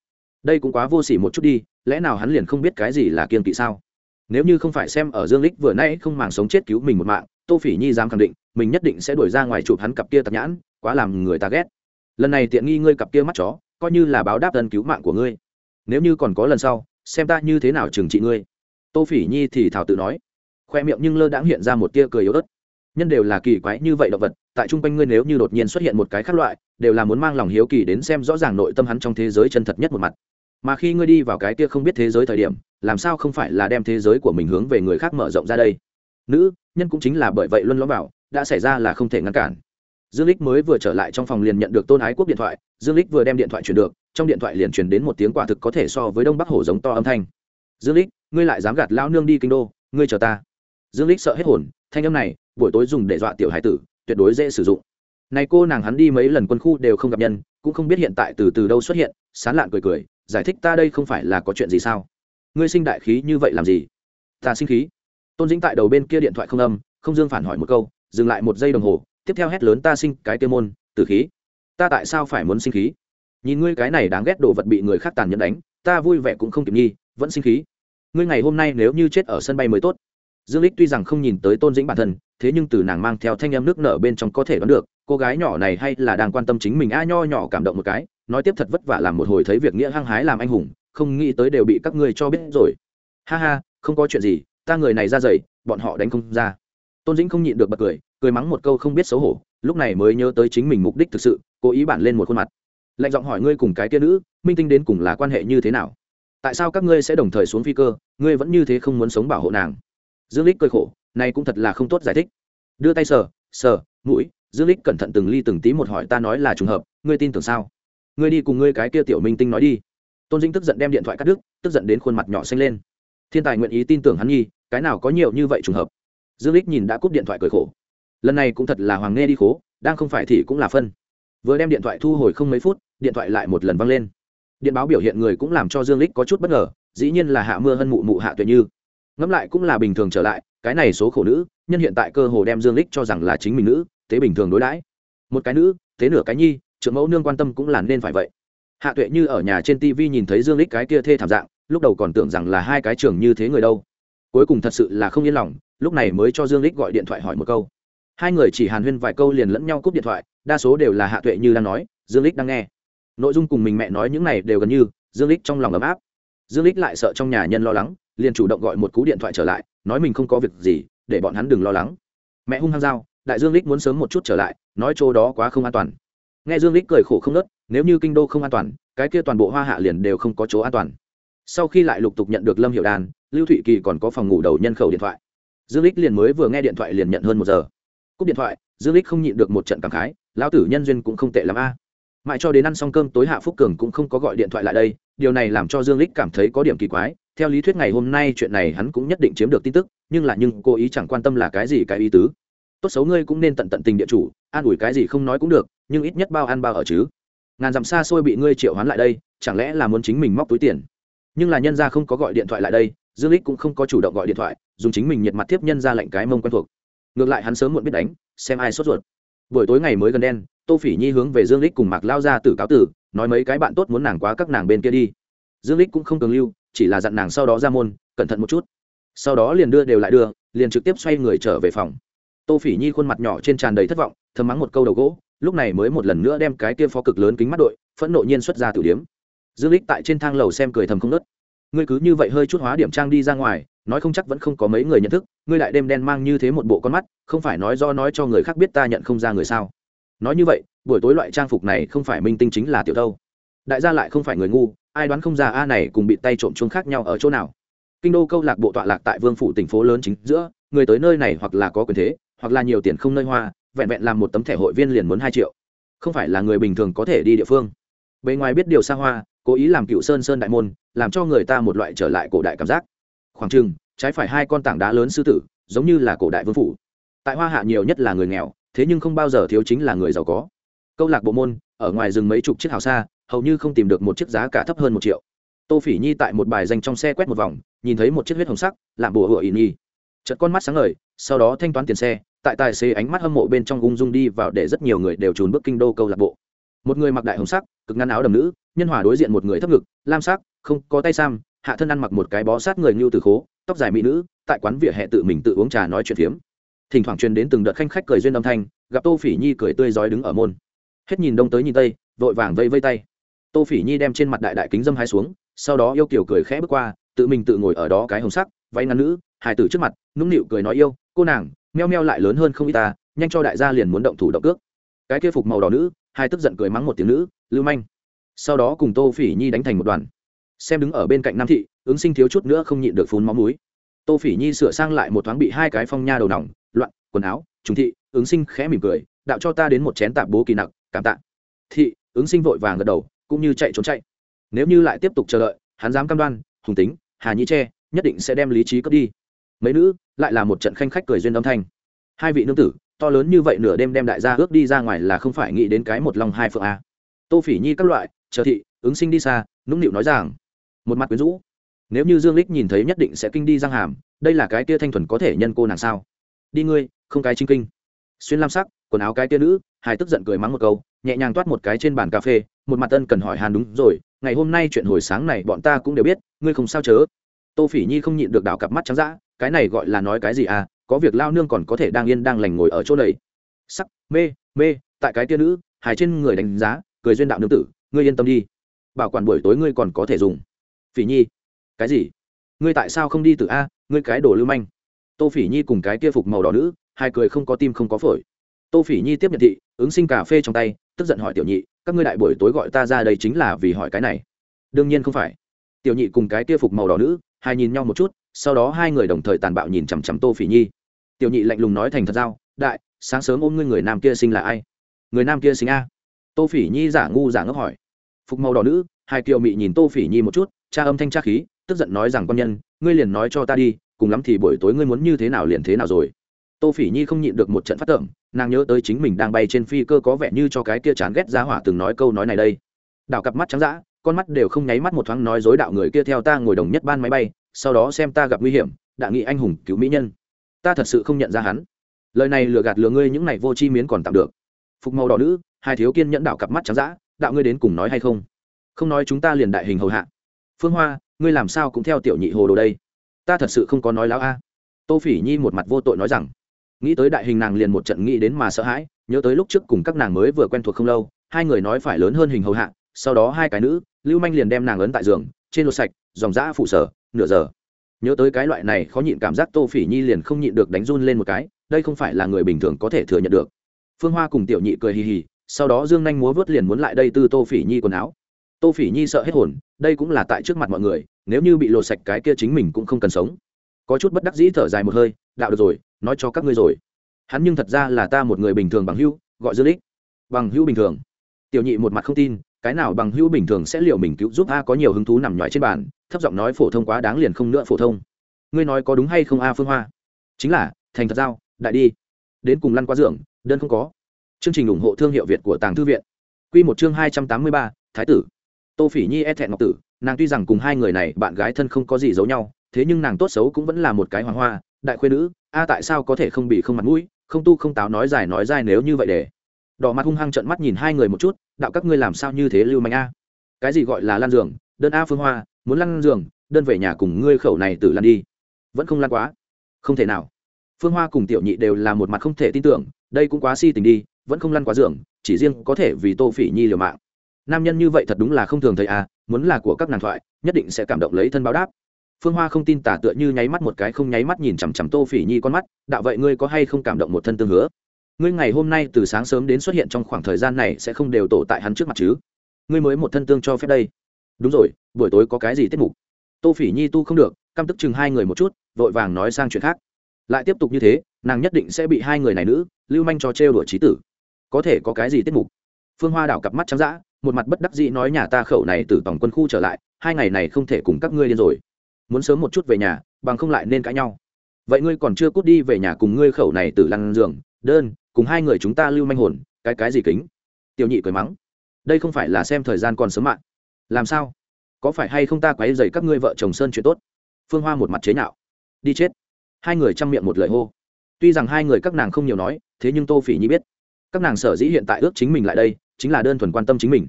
[SPEAKER 1] Đây cũng quá vô s ỉ một chút đi, lẽ nào hắn liền không biết cái gì là kiên kỵ sao? Nếu như không phải xem ở dương lích vừa nay không màng sống chết cứu mình một mạng, tô phỉ nhi dám khẳng định, mình nhất định sẽ đuổi ra ngoài chụp hắn cặp kia tạp nhãn, quá làm người ta ghét. Lần này tiện nghi ngươi cặp kia mắt chó, coi như là báo đáp ân cứu mạng của ngươi. Nếu như còn có lần sau, xem ta như thế nào trừng trị ngươi. Tô phỉ nhi thì thảo tự nói, khoe miệng nhưng lơ đãng hiện ra một tia cười yếu ớt nhân đều là kỳ quái như vậy động vật, tại chung quanh ngươi nếu như đột nhiên xuất hiện một cái khác loại, đều là muốn mang lòng hiếu kỳ đến xem rõ ràng nội tâm hắn trong thế giới chân thật nhất một mặt. Mà khi ngươi đi vào cái kia không biết thế giới thời điểm, làm sao không phải là đem thế giới của mình hướng về người khác mở rộng ra đây? Nữ, nhân cũng chính là bởi vậy luân lõm vào, đã xảy ra là không thể ngăn cản. Dương lích mới vừa trở lại trong phòng liền nhận được tôn ái quốc điện thoại, dương lích vừa đem điện thoại chuyển được, trong điện thoại liền truyền đến một tiếng quả thực có thể so với đông bắc hổ giống to âm thanh. Dương lích ngươi lại dám gạt lão nương đi kinh đô, ngươi chờ ta. Dương lích sợ hết hồn, thanh âm này buổi tối dùng để dọa tiểu hải tử, tuyệt đối dễ sử dụng. Này cô nàng hắn đi mấy lần quân khu đều không gặp nhân, cũng không biết hiện tại từ từ đâu xuất hiện, sán lạn cười cười, giải thích ta đây không phải là có chuyện gì sao? Ngươi sinh đại khí như vậy làm gì? Ta sinh khí. Tôn dĩnh tại đầu bên kia điện thoại không âm, không dương phản hỏi một câu, dừng lại một giây đồng hồ, tiếp theo hét lớn ta sinh cái tiêu môn, tử khí. Ta tại sao phải muốn sinh khí? Nhìn ngươi cái này đáng ghét đồ vật bị người khác tàn nhẫn đánh, ta vui vẻ cũng không kịp nhi vẫn sinh khí. Ngươi ngày hôm nay nếu như chết ở sân bay mới tốt. Dương lích tuy rằng không nhìn tới tôn dĩnh bản thân thế nhưng từ nàng mang theo thanh em nước nở bên trong có thể đoán được, cô gái nhỏ này hay là đang quan tâm chính mình, a, nho nhỏ cảm động một cái, nói tiếp thật vất vả làm một hồi thấy việc nghĩa hăng hái làm anh hùng, không nghĩ tới đều bị các ngươi cho biết rồi. Ha ha, không có chuyện gì, ta người này ra dày bọn họ đánh không ra. Tôn dĩnh không nhịn được bật cười cười mắng một câu không biết xấu hổ, lúc này mới nhớ tới chính mình mục đích thực sự, cố ý bản lên một khuôn mặt. Lạnh giọng hỏi ngươi cùng cái kia nữ, minh tinh đến cùng là quan hệ như thế nào? Tại sao các ngươi sẽ đồng thời xuống phi cơ, ngươi vẫn như thế không muốn sống bảo hộ nàng? Dương lích cười khổ này cũng thật là không tốt giải thích. Đưa tay sờ sờ, mũi, dương lích cẩn thận từng ly từng tí một hỏi ta nói là trùng hợp, ngươi tin tưởng sao? Ngươi đi cùng ngươi cái kia tiểu minh tinh nói đi. Tôn dĩnh tức giận đem điện thoại cắt đứt, tức giận đến khuôn mặt nhỏ xanh lên. Thiên tài nguyện ý tin tưởng hắn nhi, cái nào có nhiều như vậy trùng hợp? Dương lích nhìn đã cúp điện thoại cười khổ. Lần này cũng thật là hoàng nghe đi khố, đang không phải thì cũng là phân. Vừa đem điện thoại thu hồi không mấy phút, điện thoại lại một lần văng lên. Điện báo biểu hiện người cũng làm cho dương lích có chút bất ngờ, dĩ nhiên là hạ mưa hân mụ mụ hạ tuệ như. Ngẫm lại cũng là bình thường trở lại cái này số khổ nữ, nhân hiện tại cơ hồ đem dương lích cho rằng là chính mình nữ, thế bình thường đối đãi. Một cái nữ, thế nửa cái nhi, trưởng mẫu nương quan tâm cũng là nên phải vậy. Hạ tuệ như ở nhà trên tv nhìn thấy dương lích cái kia thê thảm dạng, lúc đầu còn tưởng rằng là hai cái trường như thế người đâu. Cuối cùng thật sự là không yên lòng, lúc này mới cho dương lích gọi điện thoại hỏi một câu. Hai người chỉ hàn huyên vài câu liền lẫn nhau cúp điện thoại, đa số đều là hạ tuệ như đang nói, dương lích đang nghe. Nội dung cùng mình mẹ nói những này đều gần như, dương lích trong lòng ấm áp. Dương lích lại sợ trong nhà nhân lo lắng, liền chủ động gọi một cú điện thoại trở lại nói mình không có việc gì, để bọn hắn đừng lo lắng. Mẹ hung hăng giao, đại dương lích muốn sớm một chút trở lại, nói chỗ đó quá không an toàn. Nghe dương lích cười khổ không nớt nếu như kinh đô không an toàn, cái kia toàn bộ hoa hạ liền đều không có chỗ an toàn. Sau khi lại lục tục nhận được lâm hiệu đàn lưu thụy kỳ còn có phòng ngủ đầu nhân khẩu điện thoại. Dương lích liền mới vừa nghe điện thoại liền nhận hơn một giờ. Cúp điện thoại, dương lích không nhịn được một trận cảm khái, lão tử nhân duyên cũng không tệ lắm a. Mãi cho đến ăn xong cơm tối hạ phúc cường cũng không có gọi điện thoại lại đây, điều này làm cho dương lích cảm thấy có điểm kỳ quái theo lý thuyết ngày hôm nay chuyện này hắn cũng nhất định chiếm được tin tức, nhưng là nhưng cô ý chẳng quan tâm là cái gì cái ý tứ. Tốt xấu ngươi cũng nên tận tận tình địa chủ, an ủi cái gì không nói cũng được, nhưng ít nhất bao ăn bao ở chứ. Ngàn dặm xa xôi bị ngươi triệu hoán lại đây, chẳng lẽ là muốn chính mình móc túi tiền? Nhưng là nhân gia không có gọi điện thoại lại đây, dương lích cũng không có chủ động gọi điện thoại, dùng chính mình nhiệt mặt tiếp nhân ra lệnh cái mông quen thuộc. Ngược lại hắn sớm muộn biết đánh, xem ai sốt ruột. Buổi tối ngày mới gần đen, tô phỉ nhi hướng về dương lích cùng mạc lao ra tử cáo tử, nói mấy cái bạn tốt muốn nàng quá các nàng bên kia đi. Dương lích cũng không cường lưu chỉ là dặn nàng sau đó ra môn, cẩn thận một chút. Sau đó liền đưa đều lại đưa, liền trực tiếp xoay người trở về phòng. Tô phỉ nhi khuôn mặt nhỏ trên tràn đầy thất vọng, thầm mắng một câu đầu gỗ, lúc này mới một lần nữa đem cái kia phó cực lớn kính mắt đội, phẫn nộ nhiên xuất ra tử điếm. Dương lích tại trên thang lầu xem cười thầm không nớt ngươi cứ như vậy hơi chút hóa điểm trang đi ra ngoài, nói không chắc vẫn không có mấy người nhận thức, ngươi lại đêm đen mang như thế một bộ con mắt, không phải nói do nói cho người khác biết ta nhận không ra người sao? Nói như vậy, buổi tối loại trang phục này không phải minh tinh chính là tiểu thâu. Đại gia lại không phải người ngu ai đoán không ra a này cùng bị tay trộm chuông khác nhau ở chỗ nào? Kinh đô câu lạc bộ tọa lạc tại vương phủ tỉnh phố lớn chính giữa, người tới nơi này hoặc là có quyền thế, hoặc là nhiều tiền không nơi hoa, vẹn vẹn làm một tấm thẻ hội viên liền muốn hai triệu. Không phải là người bình thường có thể đi địa phương. Bề ngoài biết điều xa hoa, cố ý làm cựu sơn sơn đại môn, làm cho người ta một loại trở lại cổ đại cảm giác. Khoảng chừng, trái phải hai con tảng đá lớn sư tử, giống như là cổ đại vương phủ. Tại hoa hạ nhiều nhất là người nghèo, thế nhưng không bao giờ thiếu chính là người giàu có. Câu lạc bộ môn, ở ngoài rừng mấy chục chiếc hào xa hầu như không tìm được một chiếc giá cả thấp hơn một triệu. Tô phỉ nhi tại một bài danh trong xe quét một vòng, nhìn thấy một chiếc huyết hồng sắc làm bùa hựa ỉ nhi chật con mắt sáng ngời, sau đó thanh toán tiền xe, tại tài xế ánh mắt hâm mộ bên trong ung dung đi vào để rất nhiều người đều trốn bước kinh đô câu lạc bộ. Một người mặc đại hồng sắc, cực ngăn áo đầm nữ, nhân hòa đối diện một người thấp ngực, lam sắc, không có tay sam, hạ thân ăn mặc một cái bó sát người ngưu từ khố, tóc dài mỹ nữ, tại quán vỉa hè tự mình tự uống trà nói chuyện phiếm. Thỉnh thoảng truyền đến từng đợt khanh khách cười duyên âm thanh, gặp tô phỉ nhi cười tươi rói đứng ở môn. Hết nhìn đông tới nhìn tây, vội vàng vây vây tay tô phỉ nhi đem trên mặt đại đại kính dâm hai xuống, sau đó yêu kiểu cười khẽ bước qua, tự mình tự ngồi ở đó cái hồng sắc, váy ngắn nữ, hài tử trước mặt, nũng nịu cười nói yêu, cô nàng, meo meo lại lớn hơn không y ta, nhanh cho đại gia liền muốn động thủ động cước. Cái kia phục màu đỏ nữ, hai tức giận cười mắng một tiếng nữ, lưu manh. Sau đó cùng tô phỉ nhi đánh thành một đoàn. Xem đứng ở bên cạnh nam thị, ứng sinh thiếu chút nữa không nhịn được phun máu múi tô phỉ nhi sửa sang lại một thoáng bị hai cái phong nha đầu nòng, loạn, quần áo, trùng thị, ứng sinh khẽ mỉm cười, đạo cho ta đến một chén tạp bố kỳ nặng cảm tạ. Thị, ứng sinh vội vàng gật đầu cũng như chạy trốn chạy. Nếu như lại tiếp tục chờ đợi, hắn dám cam đoan, hùng tính, hà nhĩ tre nhất định sẽ đem lý trí cướp đi. Mấy nữ, lại là một trận khanh khách cười duyên âm thanh. Hai vị nương tử, to lớn như vậy nửa đêm đem đại gia ước đi ra ngoài là không phải nghĩ đến cái một lòng hai phượng a. Tô phỉ nhi các loại, chờ thị, ứng sinh đi xa, nũng nịu nói rằng, một mặt quyến rũ. Nếu như dương lích nhìn thấy nhất định sẽ kinh đi răng hàm, đây là cái tia thanh thuần có thể nhân cô nàng sao? Đi ngươi, không cái chính kinh. Xuyên lam sắc, quần áo cái tia nữ, hài tức giận cười mắng một câu, nhẹ nhàng toát một cái trên bàn cà phê một mặt ân cần hỏi hàn đúng rồi, ngày hôm nay chuyện hồi sáng này bọn ta cũng đều biết, ngươi không sao chớ. Tô phỉ nhi không nhịn được đảo cặp mắt trắng dã, cái này gọi là nói cái gì à có việc lao nương còn có thể đang yên đang lành ngồi ở chỗ này. Sắc, mê mê, tại cái tia nữ, hài trên người đánh giá, cười duyên đạo nương tử, ngươi yên tâm đi. Bảo quản buổi tối ngươi còn có thể dùng. Phỉ nhi, cái gì? Ngươi tại sao không đi từ a, ngươi cái đồ lưu manh. Tô phỉ nhi cùng cái kia phục màu đỏ nữ, hai cười không có tim không có phổi. Tô phỉ nhi tiếp nhận thị, ứng sinh cà phê trong tay, tức giận hỏi tiểu nhị các ngươi đại buổi tối gọi ta ra đây chính là vì hỏi cái này. Đương nhiên không phải. Tiểu nhị cùng cái kia phục màu đỏ nữ, hai nhìn nhau một chút, sau đó hai người đồng thời tàn bạo nhìn chằm chằm tô phỉ nhi. Tiểu nhị lạnh lùng nói thành thật giao, đại, sáng sớm ôm ngươi người nam kia sinh là ai? Người nam kia sinh a? Tô phỉ nhi giả ngu giả ngốc hỏi. Phục màu đỏ nữ, hai kiều mị nhìn tô phỉ nhi một chút, cha âm thanh tra khí, tức giận nói rằng con nhân, ngươi liền nói cho ta đi, cùng lắm thì buổi tối ngươi muốn như thế nào liền thế nào rồi tô phỉ nhi không nhịn được một trận phát tởm, nàng nhớ tới chính mình đang bay trên phi cơ có vẻ như cho cái kia chán ghét giá hỏa từng nói câu nói này đây. Đảo cặp mắt trắng d con mắt đều không nháy mắt một thoáng nói dối đạo người kia theo ta ngồi đồng nhất ban máy bay, sau đó xem ta gặp nguy hiểm đạ nghị anh hùng cứu mỹ nhân. Ta thật sự không nhận ra hắn. Lời này lừa gạt lừa ngươi những này vô chi miến còn tạm được. Phục màu đỏ nữ, hai thiếu kiên nhẫn đạo cặp mắt trắng d đạo ngươi đến cùng nói hay không? Không nói chúng ta liền đại hình hầu hạ. Phương hoa, ngươi làm sao cũng theo tiểu nhị hồ đồ đây? Ta thật sự không có nói láo a. Tô phỉ nhi một mặt vô tội nói rằng nghĩ tới đại hình nàng liền một trận nghĩ đến mà sợ hãi, nhớ tới lúc trước cùng các nàng mới vừa quen thuộc không lâu, hai người nói phải lớn hơn hình hầu hạ, sau đó hai cái nữ, lưu manh liền đem nàng ấn tại giường, trên lột sạch, dòng dã phụ sở, nửa giờ. Nhớ tới cái loại này khó nhịn cảm giác tô phỉ nhi liền không nhịn được đánh run lên một cái, đây không phải là người bình thường có thể thừa nhận được. Phương hoa cùng tiểu nhị cười hì hì, sau đó dương nhanh múa vớt liền muốn lại đây tư tô phỉ nhi quần áo. Tô phỉ nhi sợ hết hồn, đây cũng là tại trước mặt mọi người, nếu như bị lột sạch cái kia chính mình cũng không cần sống. Có chút bất đắc dĩ thở dài một hơi, đạo được rồi nói cho các ngươi rồi. Hắn nhưng thật ra là ta một người bình thường bằng hữu, gọi dương lích. Bằng hữu bình thường. Tiểu nhị một mặt không tin, cái nào bằng hữu bình thường sẽ liệu mình cứu giúp a có nhiều hứng thú nằm nhoài trên bàn, thấp giọng nói phổ thông quá đáng liền không nữa phổ thông. Ngươi nói có đúng hay không a phương hoa? Chính là, thành thật giao, đại đi. Đến cùng lăn qua giường, đơn không có. Chương trình ủng hộ thương hiệu việt của tàng thư viện. Q một chương hai trăm tám mươi ba, thái tử. Tô phỉ nhi e thẹn ngọc tử, nàng tuy rằng cùng hai người này bạn gái thân không có gì giấu nhau, thế nhưng nàng tốt xấu cũng vẫn là một cái hoàng hoa đại khuê nữ, a tại sao có thể không bị không mặt mũi, không tu không táo nói dài nói dài nếu như vậy để. Đỏ mặt hung hăng trận mắt nhìn hai người một chút, đạo các ngươi làm sao như thế lưu manh a? Cái gì gọi là lan giường, đơn a phương hoa, muốn lăn giường, đơn về nhà cùng ngươi khẩu này tử lăn đi. Vẫn không lăn quá. Không thể nào. Phương hoa cùng tiểu nhị đều là một mặt không thể tin tưởng, đây cũng quá si tình đi, vẫn không lăn quá giường, chỉ riêng có thể vì tô phỉ nhi liều mạng. Nam nhân như vậy thật đúng là không thường thấy à muốn là của các nàng thoại, nhất định sẽ cảm động lấy thân báo đáp phương hoa không tin tả tựa như nháy mắt một cái không nháy mắt nhìn chằm chằm tô phỉ nhi con mắt, đạo vậy ngươi có hay không cảm động một thân tương hứa? Ngươi ngày hôm nay từ sáng sớm đến xuất hiện trong khoảng thời gian này sẽ không đều tổ tại hắn trước mặt chứ? Ngươi mới một thân tương cho phép đây. Đúng rồi, buổi tối có cái gì tiết mục? Tô phỉ nhi tu không được, căm tức chừng hai người một chút, vội vàng nói sang chuyện khác. Lại tiếp tục như thế, nàng nhất định sẽ bị hai người này nữ, lưu manh cho trêu đuổi trí tử. Có thể có cái gì tiết mục? Phương hoa đảo cặp mắt trắng d một mặt bất đắc dĩ nói nhà ta khẩu này từ tổng quân khu trở lại, hai ngày này không thể cùng các ngươi điên rồi muốn sớm một chút về nhà, bằng không lại nên cãi nhau. Vậy ngươi còn chưa cút đi về nhà cùng ngươi khẩu này từ lăn giường, đơn, cùng hai người chúng ta lưu manh hồn, cái cái gì kính? Tiểu nhị cười mắng. Đây không phải là xem thời gian còn sớm mạng làm sao? Có phải hay không ta quấy dày các ngươi vợ chồng sơn chuyện tốt? Phương hoa một mặt chế nhạo. Đi chết. Hai người chăm miệng một lời hô. Tuy rằng hai người các nàng không nhiều nói, thế nhưng tô phỉ nhi biết. Các nàng sở dĩ hiện tại ước chính mình lại đây, chính là đơn thuần quan tâm chính mình.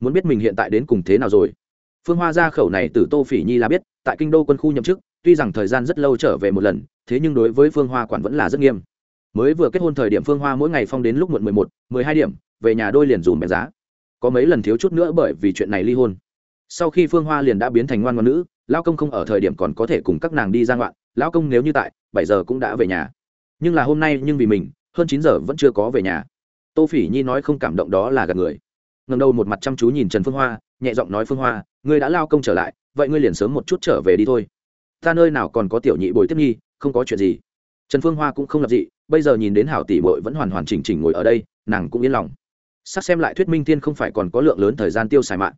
[SPEAKER 1] Muốn biết mình hiện tại đến cùng thế nào rồi. Phương hoa ra khẩu này từ tô phỉ nhi là biết tại kinh đô quân khu nhậm chức, tuy rằng thời gian rất lâu trở về một lần, thế nhưng đối với phương hoa quản vẫn là rất nghiêm. Mới vừa kết hôn thời điểm phương hoa mỗi ngày phong đến lúc muộn mười một, mười hai điểm, về nhà đôi liền dùm mẹ giá. Có mấy lần thiếu chút nữa bởi vì chuyện này ly hôn. Sau khi phương hoa liền đã biến thành ngoan ngoan nữ lao công không ở thời điểm còn có thể cùng các nàng đi ra ngoạn, lão công nếu như tại, bảy giờ cũng đã về nhà. Nhưng là hôm nay nhưng vì mình, hơn chín giờ vẫn chưa có về nhà. Tô phỉ nhi nói không cảm động đó là gạt người. Ngần đầu một mặt chăm chú nhìn trần phương hoa, nhẹ giọng nói phương hoa, ngươi đã lao công trở lại vậy ngươi liền sớm một chút trở về đi thôi. Ta nơi nào còn có tiểu nhị bồi tiếp nhi không có chuyện gì. Trần phương hoa cũng không lập dị, bây giờ nhìn đến hảo tỷ bội vẫn hoàn hoàn chỉnh chỉnh ngồi ở đây, nàng cũng yên lòng. Sắc xem lại thuyết minh thiên không phải còn có lượng lớn thời gian tiêu xài mạng.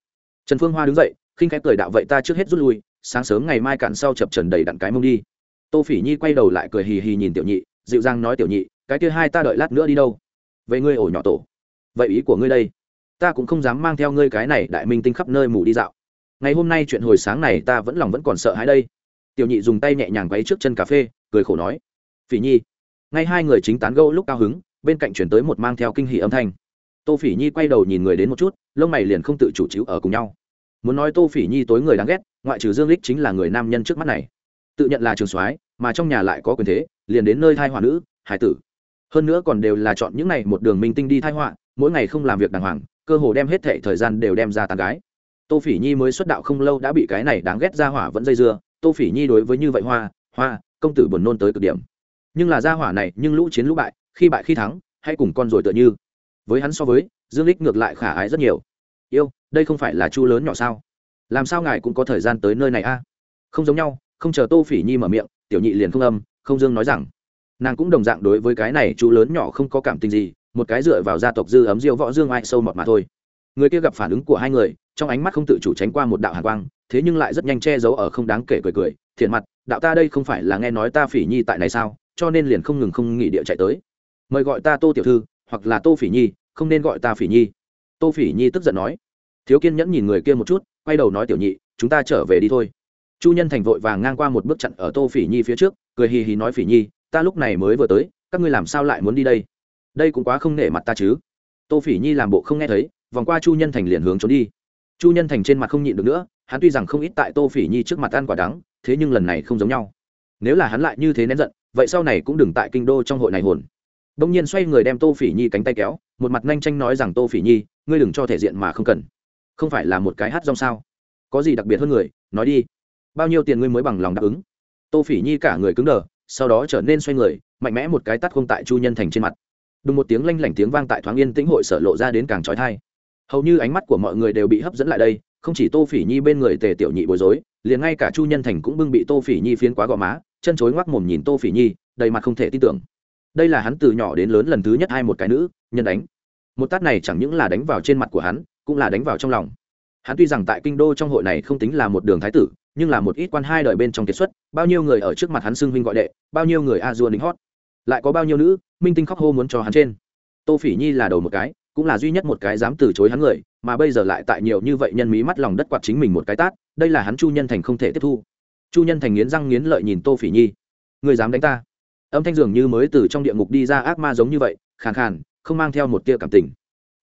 [SPEAKER 1] Trần phương hoa đứng dậy, khinh khẽ cười đạo vậy ta trước hết rút lui, sáng sớm ngày mai cạn sau chập trần đầy đặn cái mông đi. Tô phỉ nhi quay đầu lại cười hì hì nhìn tiểu nhị, dịu dàng nói tiểu nhị, cái kia hai ta đợi lát nữa đi đâu? Vậy ngươi ổ nhỏ tổ. Vậy ý của ngươi đây, ta cũng không dám mang theo ngươi cái này đại minh tinh khắp nơi mù đi dạo ngày hôm nay chuyện hồi sáng này ta vẫn lòng vẫn còn sợ hãi đây. Tiểu nhị dùng tay nhẹ nhàng quay trước chân cà phê, cười khổ nói. Phỉ nhi. Ngay hai người chính tán gẫu lúc cao hứng, bên cạnh chuyển tới một mang theo kinh hỷ âm thanh. Tô phỉ nhi quay đầu nhìn người đến một chút, lông mày liền không tự chủ chịu ở cùng nhau. Muốn nói tô phỉ nhi tối người đáng ghét, ngoại trừ dương lích chính là người nam nhân trước mắt này. Tự nhận là trường soái, mà trong nhà lại có quyền thế, liền đến nơi thai họa nữ, hải tử. Hơn nữa còn đều là chọn những này một đường minh tinh đi thai họa, mỗi ngày không làm việc đàng hoàng, cơ hồ đem hết thệ thời gian đều đem ra tàn gái tô phỉ nhi mới xuất đạo không lâu đã bị cái này đáng ghét ra hỏa vẫn dây dưa, tô phỉ nhi đối với như vậy hoa hoa, công tử buồn nôn tới cực điểm. Nhưng là ra hỏa này, nhưng lũ chiến lũ bại, khi bại khi thắng hay cùng con rồi tựa như. Với hắn so với, dương lích ngược lại khả ái rất nhiều. Yêu, đây không phải là chu lớn nhỏ sao? Làm sao ngài cũng có thời gian tới nơi này a? À? Không giống nhau, không chờ tô phỉ nhi mở miệng, tiểu nhị liền không âm, không dương nói rằng. Nàng cũng đồng dạng đối với cái này chú lớn nhỏ không có cảm tình gì, một cái dựa vào gia tộc dư ấm diêu võ dương ai sâu mọt mà thôi người kia gặp phản ứng của hai người, trong ánh mắt không tự chủ tránh qua một đạo hàn quang, thế nhưng lại rất nhanh che giấu ở không đáng kể cười cười, thiện mặt, đạo ta đây không phải là nghe nói ta phỉ nhi tại này sao, cho nên liền không ngừng không nghỉ địa chạy tới. Mời gọi ta tô tiểu thư, hoặc là tô phỉ nhi, không nên gọi ta phỉ nhi. Tô phỉ nhi tức giận nói. Thiếu kiên nhẫn nhìn người kia một chút, quay đầu nói tiểu nhị, chúng ta trở về đi thôi. Chu nhân thành vội vàng ngang qua một bước chặn ở tô phỉ nhi phía trước, cười hì hì nói, phỉ nhi, ta lúc này mới vừa tới, các ngươi làm sao lại muốn đi đây? Đây cũng quá không nể mặt ta chứ. Tô phỉ nhi làm bộ không nghe thấy vòng qua chu nhân thành liền hướng trốn đi. Chu nhân thành trên mặt không nhịn được nữa, hắn tuy rằng không ít tại tô phỉ nhi trước mặt ăn quả đắng, thế nhưng lần này không giống nhau. Nếu là hắn lại như thế nén giận, vậy sau này cũng đừng tại kinh đô trong hội này hồn. Đông nhiên xoay người đem tô phỉ nhi cánh tay kéo, một mặt nhanh tranh nói rằng, tô phỉ nhi, ngươi đừng cho thể diện mà không cần. Không phải là một cái hát rong sao? Có gì đặc biệt hơn người? Nói đi. Bao nhiêu tiền ngươi mới bằng lòng đáp ứng? Tô phỉ nhi cả người cứng đờ, sau đó trở nên xoay người, mạnh mẽ một cái tắt không tại chu nhân thành trên mặt. Đùng một tiếng lanh lảnh tiếng vang tại thoáng yên tĩnh hội sở lộ ra đến càng trói thai hầu như ánh mắt của mọi người đều bị hấp dẫn lại đây, không chỉ tô phỉ nhi bên người tề tiểu nhị bối rối, liền ngay cả chu nhân thành cũng bưng bị tô phỉ nhi phiến quá gò má, chân chối ngoắc mồm nhìn tô phỉ nhi, đầy mặt không thể tin tưởng. Đây là hắn từ nhỏ đến lớn lần thứ nhất hai một cái nữ, nhân đánh. Một tát này chẳng những là đánh vào trên mặt của hắn, cũng là đánh vào trong lòng. Hắn tuy rằng tại kinh đô trong hội này không tính là một đường thái tử, nhưng là một ít quan hai đời bên trong kiệt xuất, bao nhiêu người ở trước mặt hắn xưng huynh gọi đệ, bao nhiêu người a dua đính hót. Lại có bao nhiêu nữ, minh tinh khóc hô muốn cho hắn trên. Tô phỉ nhi là đầu một cái cũng là duy nhất một cái dám từ chối hắn người, mà bây giờ lại tại nhiều như vậy nhân mí mắt lòng đất quạt chính mình một cái tát, đây là hắn chu nhân thành không thể tiếp thu. Chu nhân thành nghiến răng nghiến lợi nhìn tô phỉ nhi. Người dám đánh ta? Âm thanh dường như mới từ trong địa ngục đi ra ác ma giống như vậy, khàn khàn, không mang theo một tia cảm tình.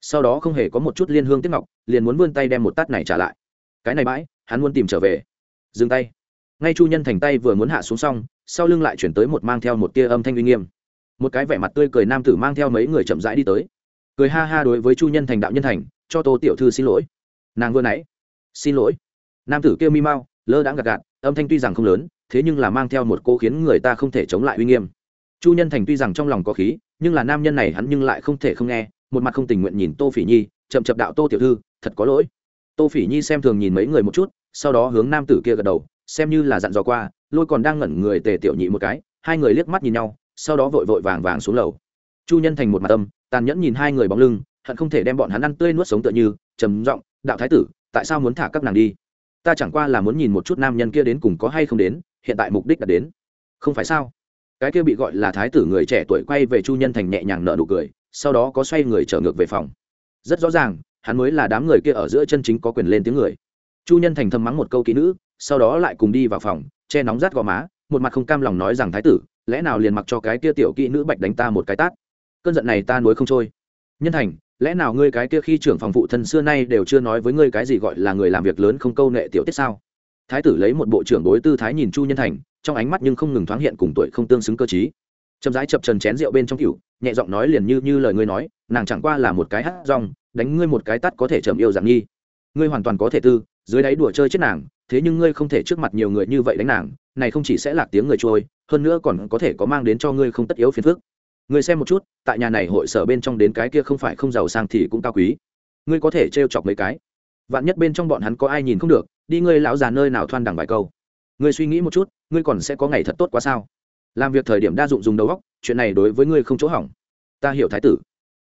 [SPEAKER 1] Sau đó không hề có một chút liên hương tiếp ngọc, liền muốn vươn tay đem một tát này trả lại. Cái này bãi, hắn muốn tìm trở về. Dừng tay. Ngay chu nhân thành tay vừa muốn hạ xuống xong, sau lưng lại chuyển tới một mang theo một tia âm thanh uy nghiêm. Một cái vẻ mặt tươi cười nam tử mang theo mấy người chậm rãi đi tới cười ha ha đối với chu nhân thành đạo nhân thành, cho tô tiểu thư xin lỗi. Nàng vừa nãy, xin lỗi. Nam tử kêu mi mau, lơ đãng gạt gạt, âm thanh tuy rằng không lớn, thế nhưng là mang theo một cô khiến người ta không thể chống lại uy nghiêm. Chu nhân thành tuy rằng trong lòng có khí, nhưng là nam nhân này hắn nhưng lại không thể không nghe, một mặt không tình nguyện nhìn tô phỉ nhi, chậm chậm đạo tô tiểu thư, thật có lỗi. Tô phỉ nhi xem thường nhìn mấy người một chút, sau đó hướng nam tử kia gật đầu, xem như là dặn dò qua, lôi còn đang ngẩn người tề tiểu nhị một cái, hai người liếc mắt nhìn nhau, sau đó vội vội vàng vàng xuống lầu chu nhân thành một mặt âm, tàn nhẫn nhìn hai người bóng lưng hận không thể đem bọn hắn ăn tươi nuốt sống tựa như trầm giọng đạo thái tử tại sao muốn thả các nàng đi? Ta chẳng qua là muốn nhìn một chút nam nhân kia đến cùng có hay không đến hiện tại mục đích đã đến. Không phải sao? Cái kia bị gọi là thái tử người trẻ tuổi quay về chu nhân thành nhẹ nhàng nở nụ cười sau đó có xoay người trở ngược về phòng. Rất rõ ràng hắn mới là đám người kia ở giữa chân chính có quyền lên tiếng người. Chu nhân thành thầm mắng một câu kỹ nữ sau đó lại cùng đi vào phòng che nóng rát gò má một mặt không cam lòng nói rằng thái tử lẽ nào liền mặc cho cái kia tiểu kỹ nữ bạch đánh ta một cái tát? Cơn giận này ta nuối không trôi. Nhân thành, lẽ nào ngươi cái kia khi trưởng phòng phụ thân xưa nay đều chưa nói với ngươi cái gì gọi là người làm việc lớn không câu nệ tiểu tiết sao? Thái tử lấy một bộ trưởng đối tư thái nhìn chu nhân thành, trong ánh mắt nhưng không ngừng thoáng hiện cùng tuổi không tương xứng cơ chí chậm rãi chập trần chén rượu bên trong cựu nhẹ giọng nói liền như như lời ngươi nói, nàng chẳng qua là một cái hát rong, đánh ngươi một cái tắt có thể trầm yêu giảm nghi. ngươi hoàn toàn có thể tư, dưới đáy đùa chơi chết nàng, thế nhưng ngươi không thể trước mặt nhiều người như vậy đánh nàng, này không chỉ sẽ lạc tiếng người trôi, hơn nữa còn có thể có mang đến cho ngươi không tất yếu phiền phức ngươi xem một chút, tại nhà này hội sở bên trong đến cái kia không phải không giàu sang thì cũng cao quý. Ngươi có thể trêu chọc mấy cái. Vạn nhất bên trong bọn hắn có ai nhìn không được, đi ngươi lão già nơi nào thoan đằng vài câu. Ngươi suy nghĩ một chút, ngươi còn sẽ có ngày thật tốt quá sao? Làm việc thời điểm đa dụng dùng đầu óc, chuyện này đối với ngươi không chỗ hỏng. Ta hiểu thái tử.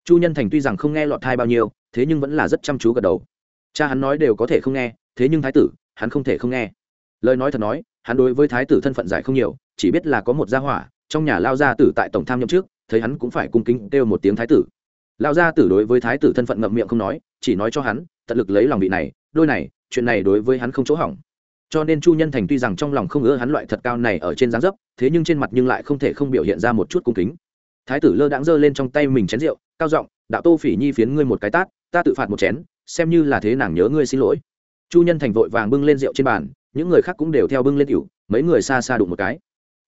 [SPEAKER 1] Chu nhân thành tuy rằng không nghe lọt thai bao nhiêu, thế nhưng vẫn là rất chăm chú gật đầu. Cha hắn nói đều có thể không nghe, thế nhưng thái tử, hắn không thể không nghe. Lời nói thật nói, hắn đối với thái tử thân phận giải không nhiều, chỉ biết là có một gia hỏa, trong nhà lao gia tử tại tổng tham nhậm trước thấy hắn cũng phải cung kính kêu một tiếng thái tử. Lão gia tử đối với thái tử thân phận ngậm miệng không nói, chỉ nói cho hắn, tận lực lấy lòng vị này, đôi này, chuyện này đối với hắn không chỗ hỏng. Cho nên chu nhân thành tuy rằng trong lòng không ưa hắn loại thật cao này ở trên dáng dấp, thế nhưng trên mặt nhưng lại không thể không biểu hiện ra một chút cung kính. Thái tử lơ đãng giơ lên trong tay mình chén rượu, cao giọng, đạo tô phỉ nhi phiến ngươi một cái tát, ta tự phạt một chén, xem như là thế nàng nhớ ngươi xin lỗi. Chu nhân thành vội vàng bưng lên rượu trên bàn, những người khác cũng đều theo bưng lên cựu mấy người xa xa đụng một cái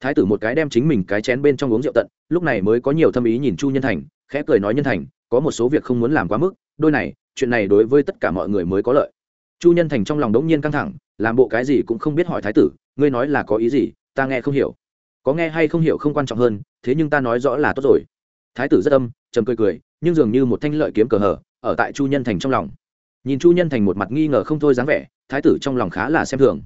[SPEAKER 1] thái tử một cái đem chính mình cái chén bên trong uống rượu tận, lúc này mới có nhiều thâm ý nhìn chu nhân thành, khẽ cười nói nhân thành, có một số việc không muốn làm quá mức, đôi này, chuyện này đối với tất cả mọi người mới có lợi. Chu nhân thành trong lòng đống nhiên căng thẳng, làm bộ cái gì cũng không biết hỏi thái tử, ngươi nói là có ý gì, ta nghe không hiểu. Có nghe hay không hiểu không quan trọng hơn, thế nhưng ta nói rõ là tốt rồi. Thái tử rất âm, trầm cười cười, nhưng dường như một thanh lợi kiếm cờ hở, ở tại chu nhân thành trong lòng. Nhìn chu nhân thành một mặt nghi ngờ không thôi dáng vẻ, thái tử trong lòng khá là xem thường.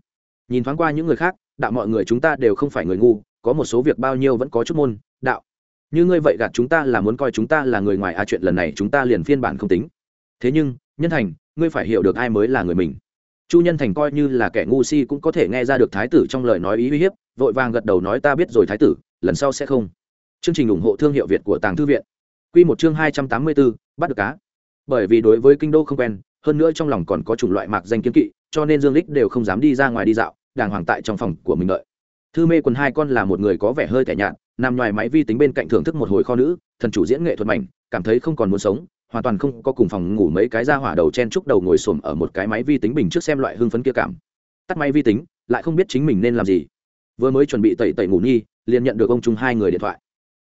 [SPEAKER 1] Nhìn thoáng qua những người khác, đạo mọi người chúng ta đều không phải người ngu có một số việc bao nhiêu vẫn có chút môn, đạo. Như ngươi vậy gạt chúng ta là muốn coi chúng ta là người ngoài a chuyện lần này chúng ta liền phiên bản không tính. Thế nhưng, nhân thành, ngươi phải hiểu được ai mới là người mình. Chu nhân thành coi như là kẻ ngu si cũng có thể nghe ra được thái tử trong lời nói ý uy hiếp, vội vàng gật đầu nói ta biết rồi thái tử, lần sau sẽ không. Chương trình ủng hộ thương hiệu việt của tàng thư viện. Q một chương hai trăm tám mươi bốn, bắt được cá. Bởi vì đối với kinh đô không quen, hơn nữa trong lòng còn có chủng loại mạc danh kiếm kỵ, cho nên dương lích đều không dám đi ra ngoài đi dạo, đàng hoàng tại trong phòng của mình đợi thư mê quần hai con là một người có vẻ hơi tẻ nhạt, nằm ngoài máy vi tính bên cạnh thưởng thức một hồi kho nữ, thần chủ diễn nghệ thuật mảnh, cảm thấy không còn muốn sống, hoàn toàn không có cùng phòng ngủ mấy cái ra hỏa đầu chen chúc đầu ngồi xổm ở một cái máy vi tính bình trước xem loại hưng phấn kia cảm. Tắt máy vi tính, lại không biết chính mình nên làm gì. Vừa mới chuẩn bị tẩy tẩy ngủ nhi, liền nhận được ông trung hai người điện thoại.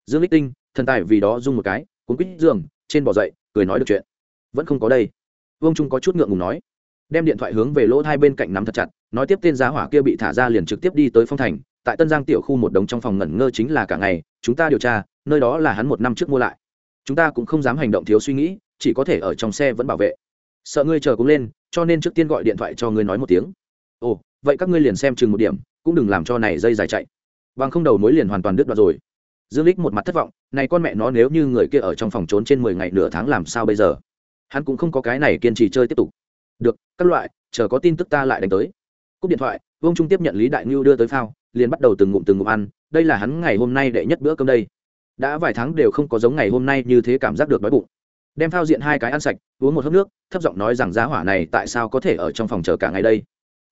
[SPEAKER 1] Dương lích tinh, thần tài vì đó dung một cái, cuốn quýt giường, trên bỏ dậy, cười nói được chuyện. Vẫn không có đây. Ông trung có chút ngượng ngùng nói. Đem điện thoại hướng về lỗ hai bên cạnh nắm thật chặt, nói tiếp tên giá hỏa kia bị thả ra liền trực tiếp đi tới phong thành tại tân giang tiểu khu một đống trong phòng ngẩn ngơ chính là cả ngày, chúng ta điều tra, nơi đó là hắn một năm trước mua lại. Chúng ta cũng không dám hành động thiếu suy nghĩ, chỉ có thể ở trong xe vẫn bảo vệ. Sợ ngươi chờ cũng lên, cho nên trước tiên gọi điện thoại cho ngươi nói một tiếng. Ồ, vậy các ngươi liền xem chừng một điểm, cũng đừng làm cho này dây dài chạy. Bằng không đầu mối liền hoàn toàn đứt đoạt rồi. Dương lích một mặt thất vọng, này con mẹ nó nếu như người kia ở trong phòng trốn trên mười ngày nửa tháng làm sao bây giờ? Hắn cũng không có cái này kiên trì chơi tiếp tục. Được, các loại, chờ có tin tức ta lại đánh tới cúp điện thoại, vương trung tiếp nhận lý đại ngưu đưa tới phao, liền bắt đầu từng ngụm từng ngụm ăn, đây là hắn ngày hôm nay đệ nhất bữa cơm đây. Đã vài tháng đều không có giống ngày hôm nay như thế cảm giác được đói bụng. Đem phao diện hai cái ăn sạch, uống một hớp nước, thấp giọng nói rằng giá hỏa này tại sao có thể ở trong phòng chờ cả ngày đây?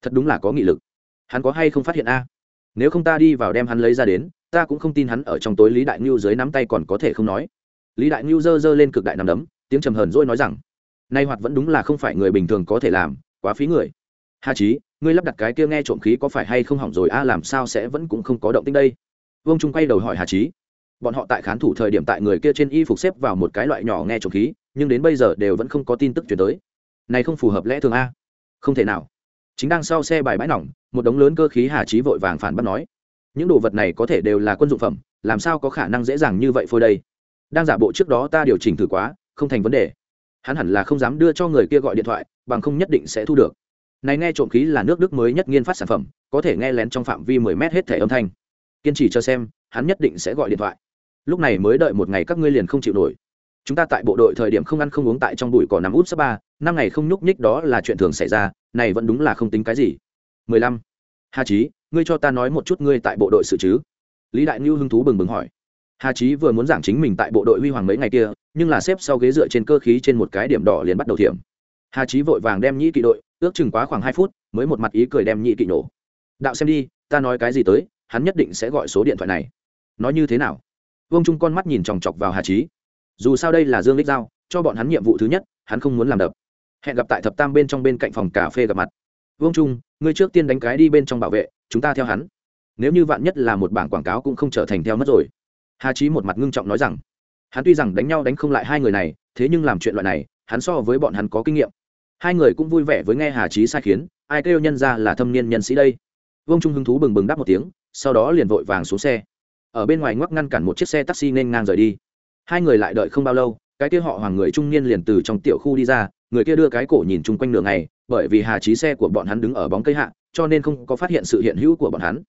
[SPEAKER 1] Thật đúng là có nghị lực. Hắn có hay không phát hiện a? Nếu không ta đi vào đem hắn lấy ra đến, ta cũng không tin hắn ở trong tối lý đại ngưu dưới nắm tay còn có thể không nói. Lý đại ngưu giơ giơ lên cực đại nằm đấm, tiếng trầm hờn dỗi nói rằng, nay hoạt vẫn đúng là không phải người bình thường có thể làm, quá phí người. Hà Chí ngươi lắp đặt cái kia nghe trộm khí có phải hay không hỏng rồi? A, làm sao sẽ vẫn cũng không có động tĩnh đây? Vương trung quay đầu hỏi hà trí bọn họ tại khán thủ thời điểm tại người kia trên y phục xếp vào một cái loại nhỏ nghe trộm khí, nhưng đến bây giờ đều vẫn không có tin tức chuyển tới. Này không phù hợp lẽ thường a. Không thể nào. Chính đang sau xe bài bãi nỏng, một đống lớn cơ khí hà trí vội vàng phản bác nói, những đồ vật này có thể đều là quân dụng phẩm, làm sao có khả năng dễ dàng như vậy phôi đây? Đang giả bộ trước đó ta điều chỉnh thử quá, không thành vấn đề. Hắn hẳn là không dám đưa cho người kia gọi điện thoại, bằng không nhất định sẽ thu được này nghe trộm khí là nước đức mới nhất nghiên phát sản phẩm, có thể nghe lén trong phạm vi mười mét hết thẻ âm thanh. Kiên trì cho xem, hắn nhất định sẽ gọi điện thoại. Lúc này mới đợi một ngày các ngươi liền không chịu nổi. Chúng ta tại bộ đội thời điểm không ăn không uống tại trong bụi cỏ nằm út sắp ba, năm ngày không nhúc nhích đó là chuyện thường xảy ra, này vẫn đúng là không tính cái gì. Mười lăm. Hà trí ngươi cho ta nói một chút ngươi tại bộ đội sự chứ? Lý đại ngưu hưng thú bừng bừng hỏi. Hà trí vừa muốn giảng chính mình tại bộ đội huy hoàng mấy ngày kia, nhưng là xếp sau ghế dựa trên cơ khí trên một cái điểm đỏ liền bắt đầu thiểm. Hà trí vội vàng đem nhĩ kỵ đội ước chừng quá khoảng hai phút, mới một mặt ý cười đem nhị kỵ nổ. Đạo xem đi, ta nói cái gì tới, hắn nhất định sẽ gọi số điện thoại này. Nói như thế nào? Vương trung con mắt nhìn chòng chọc vào hà trí dù sao đây là dương lích giao, cho bọn hắn nhiệm vụ thứ nhất, hắn không muốn làm đập. Hẹn gặp tại thập tam bên trong bên cạnh phòng cà phê gặp mặt. Vương trung, ngươi trước tiên đánh cái đi bên trong bảo vệ, chúng ta theo hắn. Nếu như vạn nhất là một bảng quảng cáo cũng không trở thành theo mất rồi. Hà trí một mặt ngưng trọng nói rằng. Hắn tuy rằng đánh nhau đánh không lại hai người này, thế nhưng làm chuyện loại này, hắn so với bọn hắn có kinh nghiệm hai người cũng vui vẻ với nghe hà trí sai khiến, ai kêu nhân ra là thâm niên nhân sĩ đây? Vương trung hứng thú bừng bừng đáp một tiếng, sau đó liền vội vàng xuống xe. Ở bên ngoài ngoắc ngăn cản một chiếc xe taxi nên ngang rời đi. Hai người lại đợi không bao lâu, cái kia họ hoàng người trung niên liền từ trong tiểu khu đi ra, người kia đưa cái cổ nhìn chung quanh nửa ngày, bởi vì hà trí xe của bọn hắn đứng ở bóng cây hạ, cho nên không có phát hiện sự hiện hữu của bọn hắn.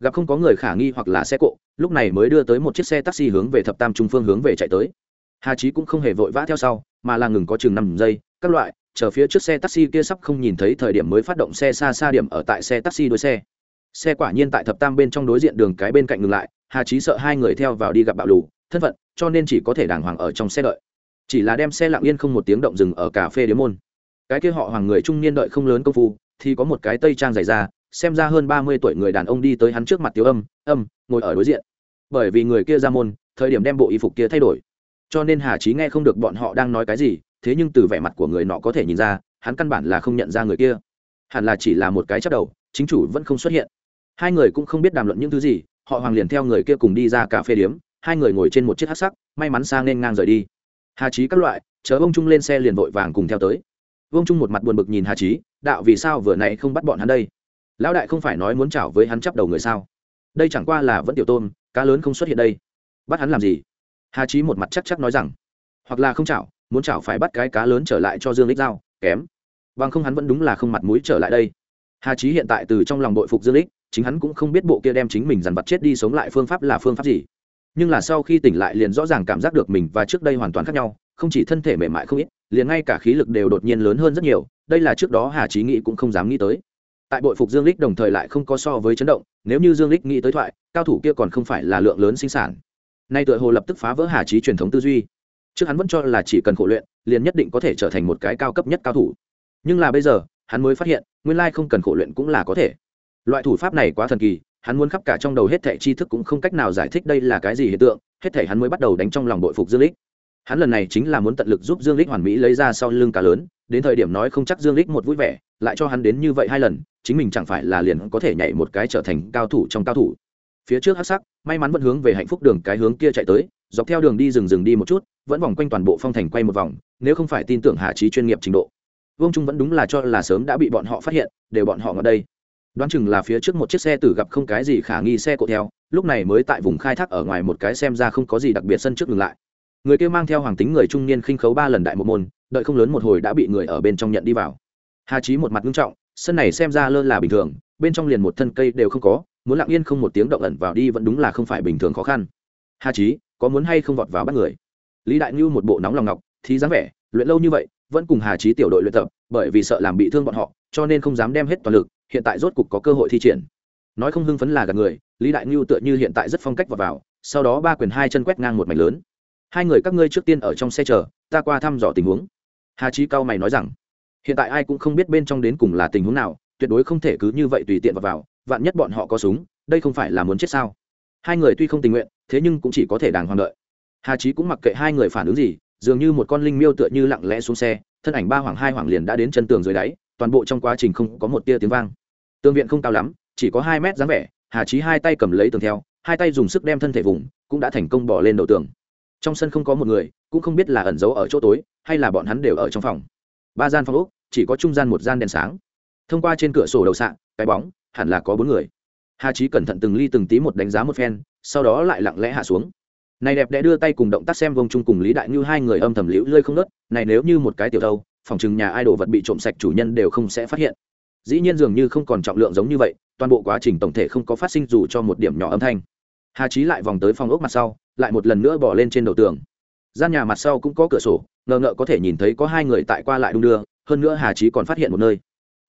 [SPEAKER 1] Gặp không có người khả nghi hoặc là xe cộ, lúc này mới đưa tới một chiếc xe taxi hướng về thập tam trung phương hướng về chạy tới. Hà trí cũng không hề vội vã theo sau, mà là ngừng có chừng năm giây, các loại chờ phía trước xe taxi kia sắp không nhìn thấy thời điểm mới phát động xe xa xa điểm ở tại xe taxi đuôi xe. Xe quả nhiên tại thập tam bên trong đối diện đường cái bên cạnh ngừng lại, hà trí sợ hai người theo vào đi gặp bạo lù, thân phận, cho nên chỉ có thể đàng hoàng ở trong xe đợi. Chỉ là đem xe lặng yên không một tiếng động dừng ở cà phê điếm môn. Cái kia họ hoàng người trung niên đợi không lớn công phu, thì có một cái tây trang dày ra, xem ra hơn ba mươi tuổi người đàn ông đi tới hắn trước mặt tiếu âm âm, ngồi ở đối diện. Bởi vì người kia ra môn, thời điểm đem bộ y phục kia thay đổi. Cho nên hà trí nghe không được bọn họ đang nói cái gì thế nhưng từ vẻ mặt của người nọ có thể nhìn ra, hắn căn bản là không nhận ra người kia. Hẳn là chỉ là một cái chắc đầu, chính chủ vẫn không xuất hiện. Hai người cũng không biết đàm luận những thứ gì, họ hoàng liền theo người kia cùng đi ra cà phê điếm, hai người ngồi trên một chiếc hát sắc, may mắn sang nên ngang rời đi. Hà trí các loại chớ ông trung lên xe liền vội vàng cùng theo tới. Vương trung một mặt buồn bực nhìn hà trí đạo vì sao vừa nãy không bắt bọn hắn đây? Lão đại không phải nói muốn chảo với hắn chắp đầu người sao? Đây chẳng qua là vẫn tiểu tôm, cá lớn không xuất hiện đây. Bắt hắn làm gì? Hà trí một mặt chắc chắc nói rằng, hoặc là không chảo muốn chảo phải bắt cái cá lớn trở lại cho dương lích giao, kém. Bằng không hắn vẫn đúng là không mặt mũi trở lại đây. Hà trí hiện tại từ trong lòng đội phục dương lích, chính hắn cũng không biết bộ kia đem chính mình dằn vặt chết đi sống lại phương pháp là phương pháp gì. Nhưng là sau khi tỉnh lại liền rõ ràng cảm giác được mình và trước đây hoàn toàn khác nhau, không chỉ thân thể mềm mại không ít, liền ngay cả khí lực đều đột nhiên lớn hơn rất nhiều, đây là trước đó hà trí nghĩ cũng không dám nghĩ tới. Tại bội phục dương lích đồng thời lại không có so với chấn động, nếu như dương lích nghĩ tới thoại, cao thủ kia còn không phải là lượng lớn sinh sản. Nay tựa hồ lập tức phá vỡ hà trí truyền thống tư duy trước hắn vẫn cho là chỉ cần khổ luyện, liền nhất định có thể trở thành một cái cao cấp nhất cao thủ. Nhưng là bây giờ, hắn mới phát hiện, nguyên lai không cần khổ luyện cũng là có thể. Loại thủ pháp này quá thần kỳ, hắn muốn khắp cả trong đầu hết thẻ tri thức cũng không cách nào giải thích đây là cái gì hiện tượng, hết thẻ hắn mới bắt đầu đánh trong lòng đội phục dương lích. Hắn lần này chính là muốn tận lực giúp dương lích hoàn mỹ lấy ra sau lưng cá lớn, đến thời điểm nói không chắc dương lích một vui vẻ, lại cho hắn đến như vậy hai lần, chính mình chẳng phải là liền có thể nhảy một cái trở thành cao thủ trong cao thủ. Phía trước hắc sắc, may mắn vẫn hướng về hạnh phúc đường cái hướng kia chạy tới, dọc theo đường đi rừng rừng đi một chút vẫn vòng quanh toàn bộ phong thành quay một vòng, nếu không phải tin tưởng hà trí chuyên nghiệp trình độ. Vương trung vẫn đúng là cho là sớm đã bị bọn họ phát hiện, đều bọn họ ở đây. Đoán chừng là phía trước một chiếc xe tử gặp không cái gì khả nghi xe cộ theo, lúc này mới tại vùng khai thác ở ngoài một cái xem ra không có gì đặc biệt sân trước ngừng lại. Người kia mang theo hoàng tính người trung niên khinh khấu ba lần đại một môn, đợi không lớn một hồi đã bị người ở bên trong nhận đi vào. Hà trí một mặt nghiêm trọng, sân này xem ra lơ là bình thường, bên trong liền một thân cây đều không có, muốn lặng yên không một tiếng động ẩn vào đi vẫn đúng là không phải bình thường khó khăn. Hà trí có muốn hay không vọt vào bắt người? Lý đại ngưu một bộ nóng lòng ngọc thì dáng vẻ luyện lâu như vậy vẫn cùng hà trí tiểu đội luyện tập bởi vì sợ làm bị thương bọn họ cho nên không dám đem hết toàn lực hiện tại rốt cục có cơ hội thi triển. Nói không hưng phấn là gạt người lý đại ngưu tựa như hiện tại rất phong cách vào, vào sau đó ba quyền hai chân quét ngang một mảnh lớn. Hai người các ngươi trước tiên ở trong xe chờ ta qua thăm dò tình huống. Hà trí cao mày nói rằng hiện tại ai cũng không biết bên trong đến cùng là tình huống nào tuyệt đối không thể cứ như vậy tùy tiện vào, vào vạn nhất bọn họ có súng đây không phải là muốn chết sao? Hai người tuy không tình nguyện thế nhưng cũng chỉ có thể đàng hoàng đợi hà trí cũng mặc kệ hai người phản ứng gì dường như một con linh miêu tựa như lặng lẽ xuống xe thân ảnh ba hoàng hai hoàng liền đã đến chân tường dưới đáy toàn bộ trong quá trình không có một tia tiếng vang tường viện không cao lắm chỉ có hai mét dáng vẻ hà trí hai tay cầm lấy tường theo hai tay dùng sức đem thân thể vùng cũng đã thành công bỏ lên đầu tường trong sân không có một người cũng không biết là ẩn giấu ở chỗ tối hay là bọn hắn đều ở trong phòng ba gian phòng úc chỉ có trung gian một gian đèn sáng thông qua trên cửa sổ đầu sạn cái bóng hẳn là có bốn người hà trí cẩn thận từng ly từng tí một đánh giá một phen sau đó lại lặng lẽ hạ xuống này đẹp đẽ đưa tay cùng động tác xem vông chung cùng lý đại như hai người âm thầm liễu lơi không nớt này nếu như một cái tiểu thâu, phòng chừng nhà ai đồ vật bị trộm sạch chủ nhân đều không sẽ phát hiện. Dĩ nhiên dường như không còn trọng lượng giống như vậy, toàn bộ quá trình tổng thể không có phát sinh dù cho một điểm nhỏ âm thanh. Hà trí lại vòng tới phòng ốc mặt sau, lại một lần nữa bỏ lên trên đầu tường. Gian nhà mặt sau cũng có cửa sổ, ngờ ngợ có thể nhìn thấy có hai người tại qua lại đung đưa, hơn nữa hà trí còn phát hiện một nơi.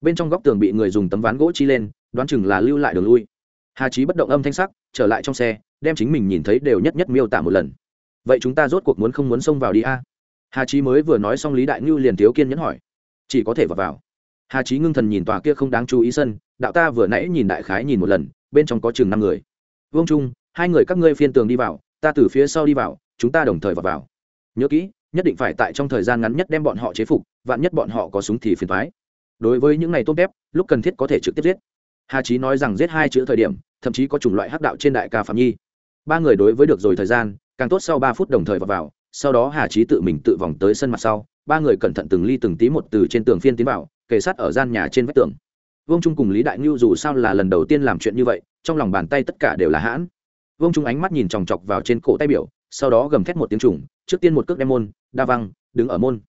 [SPEAKER 1] Bên trong góc tường bị người dùng tấm ván gỗ chi lên, đoán chừng là lưu lại đường lui. Hà trí bất động âm thanh sắc, trở lại trong xe đem chính mình nhìn thấy đều nhất nhất miêu tả một lần. Vậy chúng ta rốt cuộc muốn không muốn xông vào đi a? Hà trí mới vừa nói xong lý đại ngư liền thiếu kiên nhẫn hỏi. Chỉ có thể vào vào. Hà trí ngưng thần nhìn tòa kia không đáng chú ý sân, đạo ta vừa nãy nhìn đại khái nhìn một lần, bên trong có chừng năm người. Vương trung, hai người các ngươi phiên tường đi vào, ta từ phía sau đi vào, chúng ta đồng thời vào vào. Nhớ kỹ, nhất định phải tại trong thời gian ngắn nhất đem bọn họ chế phục, vạn nhất bọn họ có súng thì phiền thoái đối với những ngày tốt đẹp lúc cần thiết có thể trực tiếp giết. Hà trí nói rằng giết hai chữ thời điểm, thậm chí có chủng loại hắc đạo trên đại ca phạm nhi ba người đối với được rồi thời gian càng tốt sau ba phút đồng thời vào, vào sau đó hà trí tự mình tự vòng tới sân mặt sau ba người cẩn thận từng ly từng tí một từ trên tường phiên tiến vào kề sát ở gian nhà trên vách tường. Vương trung cùng lý đại ngưu dù sao là lần đầu tiên làm chuyện như vậy trong lòng bàn tay tất cả đều là hãn. Vương trung ánh mắt nhìn chòng chọc vào trên cổ tay biểu sau đó gầm thét một tiếng trùng trước tiên một cước đem môn đa văng đứng ở môn.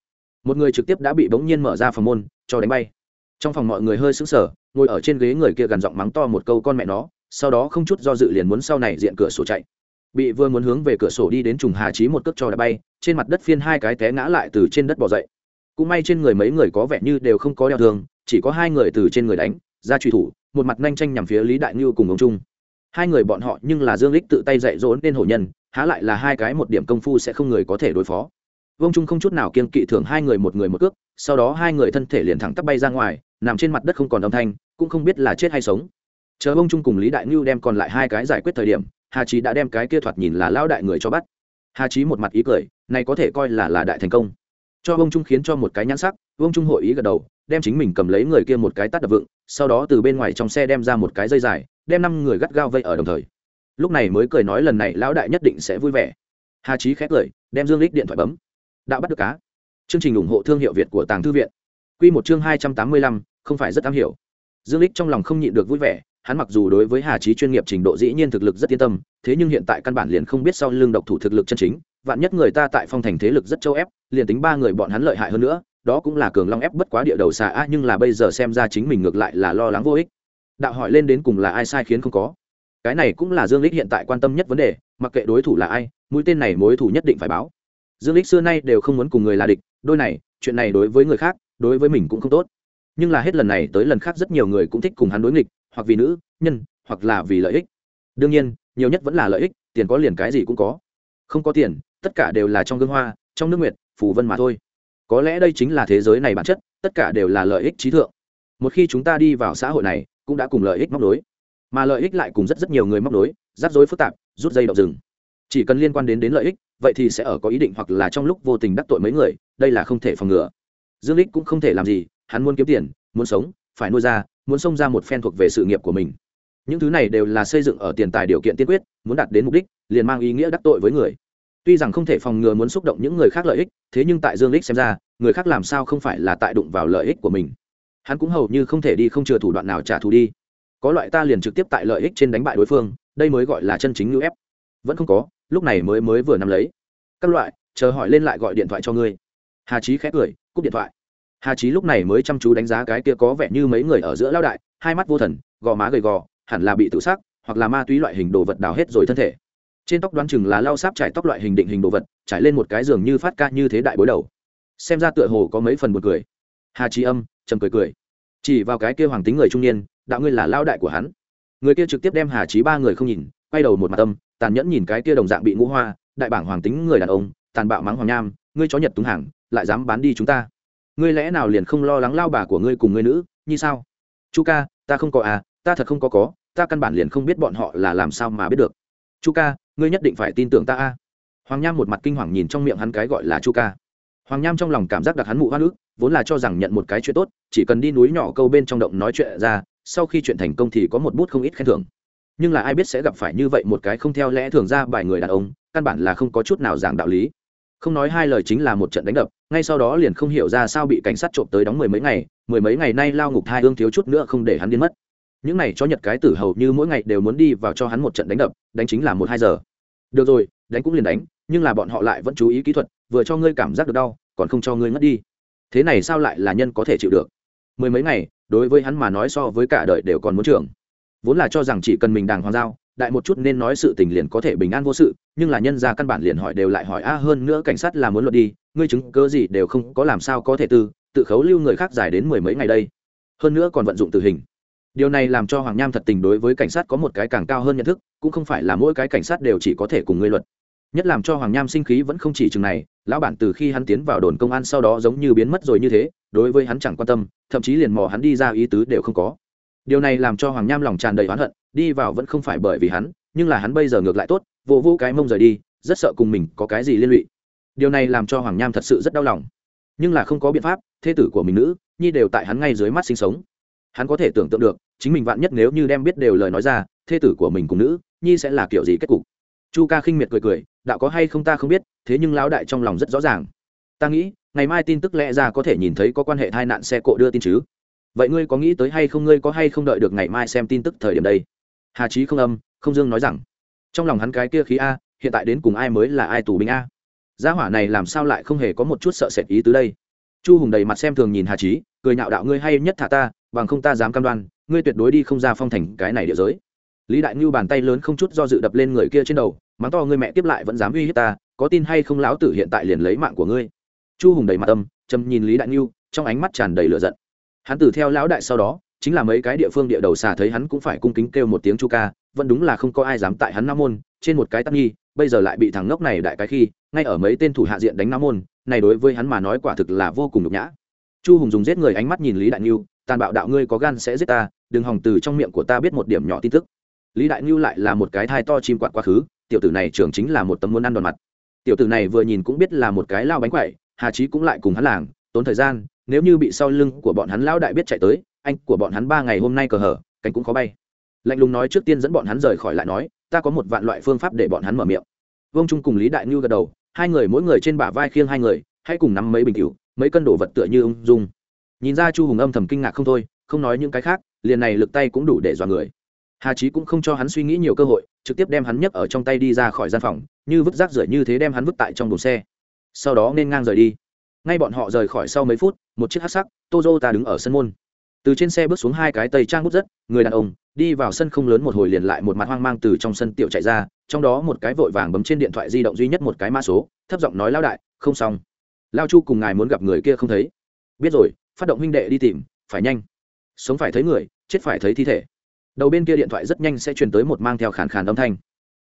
[SPEAKER 1] Một người trực tiếp đã bị bỗng nhiên mở ra phòng môn cho đánh bay. Trong phòng mọi người hơi sững sờ ngồi ở trên ghế người kia gần giọng mắng to một câu con mẹ nó sau đó không chút do dự liền muốn sau này diện cửa sổ chạy. Bị vừa muốn hướng về cửa sổ đi đến trùng hà trí một cước cho đã bay, trên mặt đất phiên hai cái té ngã lại từ trên đất bỏ dậy. Cũng may trên người mấy người có vẻ như đều không có đeo thương, chỉ có hai người từ trên người đánh, ra truy thủ, một mặt nhanh tranh nhằm phía lý đại ngưu cùng ông trung. Hai người bọn họ nhưng là dương lích tự tay dạy dỗ nên hổ nhân, há lại là hai cái một điểm công phu sẽ không người có thể đối phó. Vông trung không chút nào kiên kỵ thưởng hai người một người một cước, sau đó hai người thân thể liền thẳng tắp bay ra ngoài, nằm trên mặt đất không còn âm thanh, cũng không biết là chết hay sống chờ vông trung cùng lý đại ngưu đem còn lại hai cái giải quyết thời điểm, hà trí đã đem cái kia thoạt nhìn là lão đại người cho bắt. Hà trí một mặt ý cười, này có thể coi là là đại thành công. Cho vông trung khiến cho một cái nhãn sắc vông trung hội ý gật đầu, đem chính mình cầm lấy người kia một cái tắt đập vựng, sau đó từ bên ngoài trong xe đem ra một cái dây dài, đem năm người gắt gao vây ở đồng thời. Lúc này mới cười nói lần này lão đại nhất định sẽ vui vẻ. Hà trí khét cười, đem dương lích điện thoại bấm. Đã bắt được cá. Chương trình ủng hộ thương hiệu việt của tàng thư viện. Quy một chương hai trăm tám mươi lăm, không phải rất am hiểu. Dương lích trong lòng không nhịn được vui vẻ hắn mặc dù đối với hà Chí chuyên nghiệp trình độ dĩ nhiên thực lực rất yên tâm, thế nhưng hiện tại căn bản liền không biết sau lưng độc thủ thực lực chân chính, vạn nhất người ta tại phong thành thế lực rất châu ép, liền tính ba người bọn hắn lợi hại hơn nữa, đó cũng là cường long ép bất quá địa đầu xà a, nhưng là bây giờ xem ra chính mình ngược lại là lo lắng vô ích. Đạo hỏi lên đến cùng là ai sai khiến không có. Cái này cũng là dương Lịch hiện tại quan tâm nhất vấn đề, mặc kệ đối thủ là ai, mũi tên này mối thủ nhất định phải báo. Dương Lịch xưa nay đều không muốn cùng người là địch, đôi này, chuyện này đối với người khác, đối với mình cũng không tốt. Nhưng là hết lần này tới lần khác rất nhiều người cũng thích cùng hắn đối nghịch hoặc vì nữ, nhân, hoặc là vì lợi ích. Đương nhiên, nhiều nhất vẫn là lợi ích, tiền có liền cái gì cũng có. Không có tiền, tất cả đều là trong gương hoa, trong nước nguyệt, phù vân mà thôi. Có lẽ đây chính là thế giới này bản chất, tất cả đều là lợi ích trí thượng. Một khi chúng ta đi vào xã hội này, cũng đã cùng lợi ích móc nối. Mà lợi ích lại cùng rất rất nhiều người móc nối, rắc rối phức tạp, rút dây đậu rừng. Chỉ cần liên quan đến đến lợi ích, vậy thì sẽ ở có ý định hoặc là trong lúc vô tình đắc tội mấy người, đây là không thể phòng ngừa. Dương lích cũng không thể làm gì, hắn muốn kiếm tiền, muốn sống phải nuôi ra, muốn xông ra một phen thuộc về sự nghiệp của mình. Những thứ này đều là xây dựng ở tiền tài điều kiện tiên quyết, muốn đạt đến mục đích, liền mang ý nghĩa đắc tội với người. Tuy rằng không thể phòng ngừa muốn xúc động những người khác lợi ích, thế nhưng tại dương lích xem ra, người khác làm sao không phải là tại đụng vào lợi ích của mình. Hắn cũng hầu như không thể đi không chừa thủ đoạn nào trả thù đi. Có loại ta liền trực tiếp tại lợi ích trên đánh bại đối phương, đây mới gọi là chân chính ngữ ép. Vẫn không có, lúc này mới mới vừa nắm lấy. Các loại, chờ hỏi lên lại gọi điện thoại cho ngươi. Hà trí khẽ cười, cúp điện thoại hà trí lúc này mới chăm chú đánh giá cái kia có vẻ như mấy người ở giữa lao đại hai mắt vô thần gò má gầy gò hẳn là bị tự sát, hoặc là ma túy loại hình đồ vật đào hết rồi thân thể. Trên tóc đoán chừng là lau sáp trải tóc loại hình định hình đồ vật trải lên một cái giường như phát ca như thế đại bối đầu. Xem ra tựa hồ có mấy phần một cười. Hà trí âm trầm cười cười. Chỉ vào cái kia hoàng tính người trung niên đạo ngươi là lao đại của hắn. Người kia trực tiếp đem hà trí ba người không nhìn quay đầu một mặt tâm tàn nhẫn nhìn cái kia đồng dạng bị ngũ hoa đại bảng hoàng tính người đàn ông tàn bạo mắng hoàng nham ngươi chó nhật túng hàng lại dám bán đi chúng ta ngươi lẽ nào liền không lo lắng lao bà của ngươi cùng ngươi nữ, như sao? Chu ca, ta không có à ta thật không có có, ta căn bản liền không biết bọn họ là làm sao mà biết được. Chu ca, ngươi nhất định phải tin tưởng ta a. Hoàng nham một mặt kinh hoàng nhìn trong miệng hắn cái gọi là chu ca. Hoàng nham trong lòng cảm giác đặc hắn mụ hoa nước vốn là cho rằng nhận một cái chuyện tốt, chỉ cần đi núi nhỏ câu bên trong động nói chuyện ra, sau khi chuyện thành công thì có một bút không ít khen thưởng. Nhưng là ai biết sẽ gặp phải như vậy một cái không theo lẽ thường ra bài người đàn ông, căn bản là không có chút nào giảng đạo lý. Không nói hai lời chính là một trận đánh đập ngay sau đó liền không hiểu ra sao bị cảnh sát trộm tới đóng mười mấy ngày, mười mấy ngày nay lao ngục hai hương thiếu chút nữa không để hắn điên mất. Những này cho nhật cái tử hầu như mỗi ngày đều muốn đi vào cho hắn một trận đánh đập, đánh chính là một hai giờ. Được rồi, đánh cũng liền đánh, nhưng là bọn họ lại vẫn chú ý kỹ thuật, vừa cho ngươi cảm giác được đau, còn không cho ngươi ngất đi. Thế này sao lại là nhân có thể chịu được? Mười mấy ngày, đối với hắn mà nói so với cả đời đều còn muốn trưởng. Vốn là cho rằng chỉ cần mình đàng hoàng giao, đại một chút nên nói sự tình liền có thể bình an vô sự, nhưng là nhân ra căn bản liền hỏi đều lại hỏi, a, hơn nữa cảnh sát là muốn luật đi ngươi chứng cơ gì đều không có làm sao có thể tư, tự khấu lưu người khác dài đến mười mấy ngày đây. Hơn nữa còn vận dụng tử hình. Điều này làm cho hoàng nham thật tình đối với cảnh sát có một cái càng cao hơn nhận thức, cũng không phải là mỗi cái cảnh sát đều chỉ có thể cùng ngươi luật. Nhất làm cho hoàng nham sinh khí vẫn không chỉ chừng này, lão bản từ khi hắn tiến vào đồn công an sau đó giống như biến mất rồi như thế, đối với hắn chẳng quan tâm, thậm chí liền mò hắn đi ra ý tứ đều không có. Điều này làm cho hoàng nham lòng tràn đầy oán hận, đi vào vẫn không phải bởi vì hắn, nhưng là hắn bây giờ ngược lại tốt, vô vô cái mông rời đi, rất sợ cùng mình có cái gì liên lụy điều này làm cho hoàng nham thật sự rất đau lòng. Nhưng là không có biện pháp, thê tử của mình nữ, nhi đều tại hắn ngay dưới mắt sinh sống. Hắn có thể tưởng tượng được, chính mình vạn nhất nếu như đem biết đều lời nói ra, thê tử của mình cùng nữ, nhi sẽ là kiểu gì kết cục. Chu ca khinh miệt cười cười, đạo có hay không ta không biết, thế nhưng lão đại trong lòng rất rõ ràng. Ta nghĩ, ngày mai tin tức lẽ ra có thể nhìn thấy có quan hệ tai nạn xe cộ đưa tin chứ. Vậy ngươi có nghĩ tới hay không, ngươi có hay không đợi được ngày mai xem tin tức thời điểm đây? Hà trí không âm, không dương nói rằng. Trong lòng hắn cái kia khí a, hiện tại đến cùng ai mới là ai tù binh a? Gia hỏa này làm sao lại không hề có một chút sợ sệt ý tứ đây? Chu hùng đầy mặt xem thường nhìn hà trí cười nhạo đạo ngươi hay nhất thả ta, bằng không ta dám cam đoan, ngươi tuyệt đối đi không ra phong thành cái này địa giới. Lý đại ngưu bàn tay lớn không chút do dự đập lên người kia trên đầu, mắng to ngươi mẹ tiếp lại vẫn dám uy hiếp ta, có tin hay không lão tử hiện tại liền lấy mạng của ngươi? Chu hùng đầy mặt âm châm nhìn lý đại ngưu, trong ánh mắt tràn đầy lửa giận. Hắn tử theo lão đại sau đó, chính là mấy cái địa phương địa đầu xà thấy hắn cũng phải cung kính kêu một tiếng chu ca, vẫn đúng là không có ai dám tại hắn nam môn, trên một cái tắc nghi bây giờ lại bị thằng ngốc này đại cái khi, ngay ở mấy tên thủ hạ diện đánh nam môn, này đối với hắn mà nói quả thực là vô cùng nhục nhã. Chu hùng dùng giết người ánh mắt nhìn lý đại ngưu, tàn bạo đạo ngươi có gan sẽ giết ta, đừng hòng từ trong miệng của ta biết một điểm nhỏ tin tức. Lý đại ngưu lại là một cái thai to chim quạt quá khứ, tiểu tử này trưởng chính là một tấm muốn ăn đòn mặt. Tiểu tử này vừa nhìn cũng biết là một cái lao bánh quậy hà trí cũng lại cùng hắn làng, tốn thời gian, nếu như bị sau lưng của bọn hắn lão đại biết chạy tới, anh của bọn hắn ba ngày hôm nay cờ hở, cánh cũng khó bay. Lạnh lùng nói trước tiên dẫn bọn hắn rời khỏi lại nói ta có một vạn loại phương pháp để bọn hắn mở miệng. Vương trung cùng lý đại ngưu gật đầu, hai người mỗi người trên bả vai khiêng hai người, hãy cùng nắm mấy bình cựu mấy cân đồ vật tựa như ung dung. Nhìn ra chu hùng âm thầm kinh ngạc không thôi, không nói những cái khác, liền này lực tay cũng đủ để dọa người. Hà trí cũng không cho hắn suy nghĩ nhiều cơ hội, trực tiếp đem hắn nhấc ở trong tay đi ra khỏi gian phòng, như vứt rác rưởi như thế đem hắn vứt tại trong đồn xe. Sau đó nên ngang rời đi. Ngay bọn họ rời khỏi sau mấy phút, một chiếc hát sắc ta đứng ở sân môn từ trên xe bước xuống hai cái tây trang bút rất, người đàn ông, đi vào sân không lớn một hồi liền lại một mặt hoang mang từ trong sân tiểu chạy ra, trong đó một cái vội vàng bấm trên điện thoại di động duy nhất một cái mã số, thấp giọng nói lao đại, không xong. Lao chu cùng ngài muốn gặp người kia không thấy. Biết rồi, phát động huynh đệ đi tìm, phải nhanh. Sống phải thấy người, chết phải thấy thi thể. Đầu bên kia điện thoại rất nhanh sẽ truyền tới một mang theo khàn khàn âm thanh.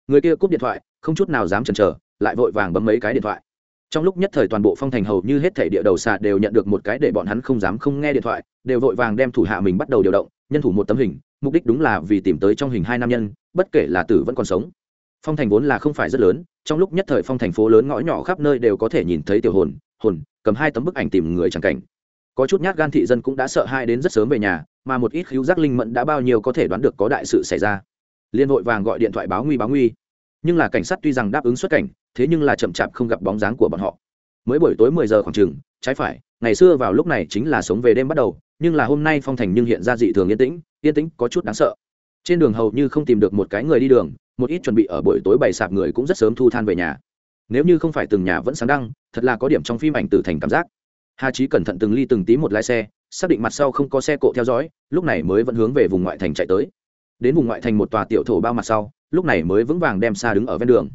[SPEAKER 1] Người kia cúp điện thoại, không chút nào dám chần chờ, lại vội vàng bấm mấy cái điện thoại trong lúc nhất thời toàn bộ phong thành hầu như hết thể địa đầu xà đều nhận được một cái để bọn hắn không dám không nghe điện thoại, đều vội vàng đem thủ hạ mình bắt đầu điều động, nhân thủ một tấm hình, mục đích đúng là vì tìm tới trong hình hai nam nhân, bất kể là tử vẫn còn sống. Phong thành vốn là không phải rất lớn, trong lúc nhất thời phong thành phố lớn ngõ nhỏ khắp nơi đều có thể nhìn thấy tiểu hồn hồn, cầm hai tấm bức ảnh tìm người chẳng cảnh. Có chút nhát gan thị dân cũng đã sợ hai đến rất sớm về nhà, mà một ít khíu giác linh mẫn đã bao nhiêu có thể đoán được có đại sự xảy ra. Liên hội vàng gọi điện thoại báo nguy báo nguy nhưng là cảnh sát tuy rằng đáp ứng xuất cảnh, thế nhưng là chậm chạp không gặp bóng dáng của bọn họ. Mới buổi tối mười giờ khoảng chừng, trái phải, ngày xưa vào lúc này chính là sống về đêm bắt đầu, nhưng là hôm nay phong thành nhưng hiện ra dị thường yên tĩnh yên tĩnh có chút đáng sợ. Trên đường hầu như không tìm được một cái người đi đường, một ít chuẩn bị ở buổi tối bày sạp người cũng rất sớm thu than về nhà. Nếu như không phải từng nhà vẫn sáng đăng, thật là có điểm trong phim ảnh tử thành cảm giác. Hà trí cẩn thận từng ly từng tí một lái xe, xác định mặt sau không có xe cộ theo dõi, lúc này mới vẫn hướng về vùng ngoại thành chạy tới đến vùng ngoại thành một tòa tiểu thổ bao mặt sau, lúc này mới vững vàng đem xa đứng ở ven đường.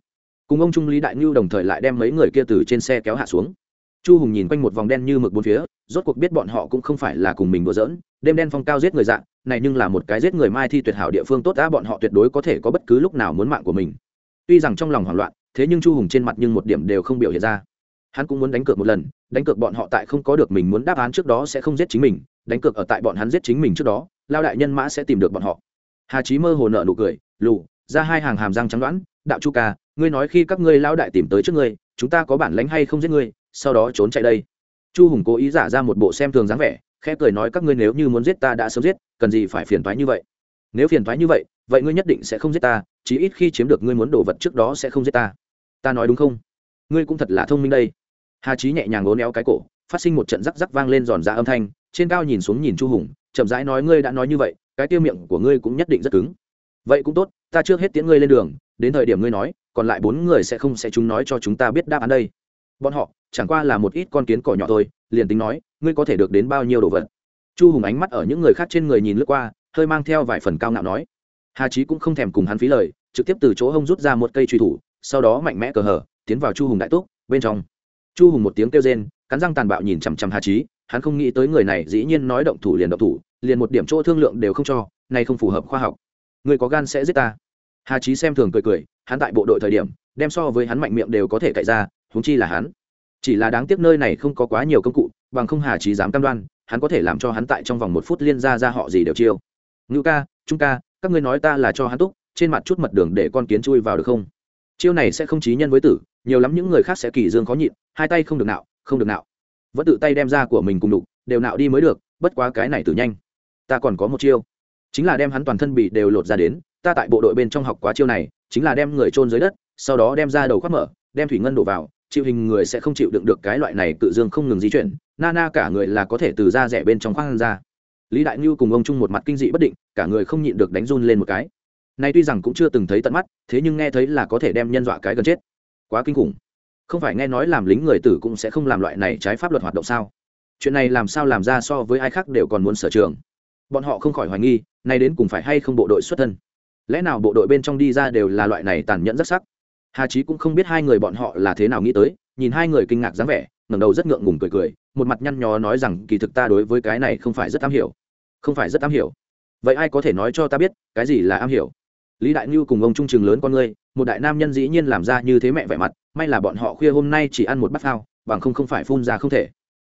[SPEAKER 1] Cùng ông trung lý đại ngưu đồng thời lại đem mấy người kia từ trên xe kéo hạ xuống. Chu hùng nhìn quanh một vòng đen như mực bốn phía, rốt cuộc biết bọn họ cũng không phải là cùng mình đùa giỡn, đêm đen phong cao giết người dạng, này nhưng là một cái giết người mai thi tuyệt hảo địa phương tốt đã bọn họ tuyệt đối có thể có bất cứ lúc nào muốn mạng của mình. Tuy rằng trong lòng hoảng loạn, thế nhưng chu hùng trên mặt nhưng một điểm đều không biểu hiện ra. Hắn cũng muốn đánh cược một lần, đánh cược bọn họ tại không có được mình muốn đáp án trước đó sẽ không giết chính mình, đánh cược ở tại bọn hắn giết chính mình trước đó, lao đại nhân mã sẽ tìm được bọn họ hà trí mơ hồ nợ nụ cười, lù, ra hai hàng hàm răng trắng đoán, đạo chu ca, ngươi nói khi các ngươi lao đại tìm tới trước ngươi, chúng ta có bản lánh hay không giết ngươi, sau đó trốn chạy đây. Chu hùng cố ý giả ra một bộ xem thường dáng vẻ, khẽ cười nói, các ngươi nếu như muốn giết ta đã sớm giết, cần gì phải phiền thoái như vậy? Nếu phiền thoái như vậy vậy ngươi nhất định sẽ không giết ta, chí ít khi chiếm được ngươi muốn đồ vật trước đó sẽ không giết ta. Ta nói đúng không? Ngươi cũng thật là thông minh đây. Hà trí nhẹ nhàng ố néo cái cổ, phát sinh một trận rắc rắc vang lên giòn ra âm thanh, trên cao nhìn xuống nhìn chu hùng, chậm rãi nói, ngươi đã nói như vậy cái tiêu miệng của ngươi cũng nhất định rất cứng. Vậy cũng tốt, ta trước hết tiễn ngươi lên đường, đến thời điểm ngươi nói, còn lại bốn người sẽ không sẽ chúng nói cho chúng ta biết đáp án đây. Bọn họ, chẳng qua là một ít con kiến cỏ nhỏ thôi, liền tính nói, ngươi có thể được đến bao nhiêu đồ vật. Chu hùng ánh mắt ở những người khác trên người nhìn lướt qua, hơi mang theo vài phần cao ngạo nói. Hà trí cũng không thèm cùng hắn phí lời, trực tiếp từ chỗ hông rút ra một cây truy thủ, sau đó mạnh mẽ cờ hở, tiến vào chu hùng đại túc, bên trong. Chu hùng một tiếng kêu rên, cắn răng tàn bạo nhìn chằm chằm hà trí hắn không nghĩ tới người này dĩ nhiên nói động thủ liền động thủ, liền một điểm chỗ thương lượng đều không cho nay không phù hợp khoa học. Người có gan sẽ giết ta. Hà trí xem thường cười cười, hắn tại bộ đội thời điểm, đem so với hắn mạnh miệng đều có thể cậy ra húng chi là hắn. Chỉ là đáng tiếc nơi này không có quá nhiều công cụ, bằng không hà trí dám cam đoan, hắn có thể làm cho hắn tại trong vòng một phút liên ra ra họ gì đều chiêu. Ngữ ca, trung ca, các ngươi nói ta là cho hắn túc, trên mặt chút mật đường để con kiến chui vào được không? Chiêu này sẽ không trí nhân với tử, nhiều lắm những người khác sẽ kỳ dương khó nhịn, hai tay không được nạo, không được nạo vẫn tự tay đem ra của mình cùng đục, đều nạo đi mới được, bất quá cái này tử nhanh. Ta còn có một chiêu. Chính là đem hắn toàn thân bị đều lột ra đến, ta tại bộ đội bên trong học quá chiêu này, chính là đem người trôn dưới đất, sau đó đem ra đầu khoác mở, đem thủy ngân đổ vào, chịu hình người sẽ không chịu đựng được cái loại này tự dương không ngừng di chuyển, na na cả người là có thể từ da rẻ bên trong khoang ra. Lý đại ngưu cùng ông chung một mặt kinh dị bất định, cả người không nhịn được đánh run lên một cái. Nay tuy rằng cũng chưa từng thấy tận mắt, thế nhưng nghe thấy là có thể đem nhân dọa cái gần chết. Quá kinh khủng không phải nghe nói làm lính người tử cũng sẽ không làm loại này trái pháp luật hoạt động sao? Chuyện này làm sao làm ra so với ai khác đều còn muốn sở trường. Bọn họ không khỏi hoài nghi, nay đến cùng phải hay không bộ đội xuất thân? Lẽ nào bộ đội bên trong đi ra đều là loại này tàn nhẫn rất sắc? Hà trí cũng không biết hai người bọn họ là thế nào nghĩ tới, nhìn hai người kinh ngạc dáng vẻ, ngẩng đầu rất ngượng ngùng cười cười, một mặt nhăn nhó nói rằng, kỳ thực ta đối với cái này không phải rất am hiểu. Không phải rất am hiểu? Vậy ai có thể nói cho ta biết, cái gì là am hiểu? Lý đại ngưu cùng ông trung trường lớn con ngươi một đại nam nhân dĩ nhiên làm ra như thế mẹ vẻ mặt, may là bọn họ khuya hôm nay chỉ ăn một bát phao, bằng không không phải phun ra không thể.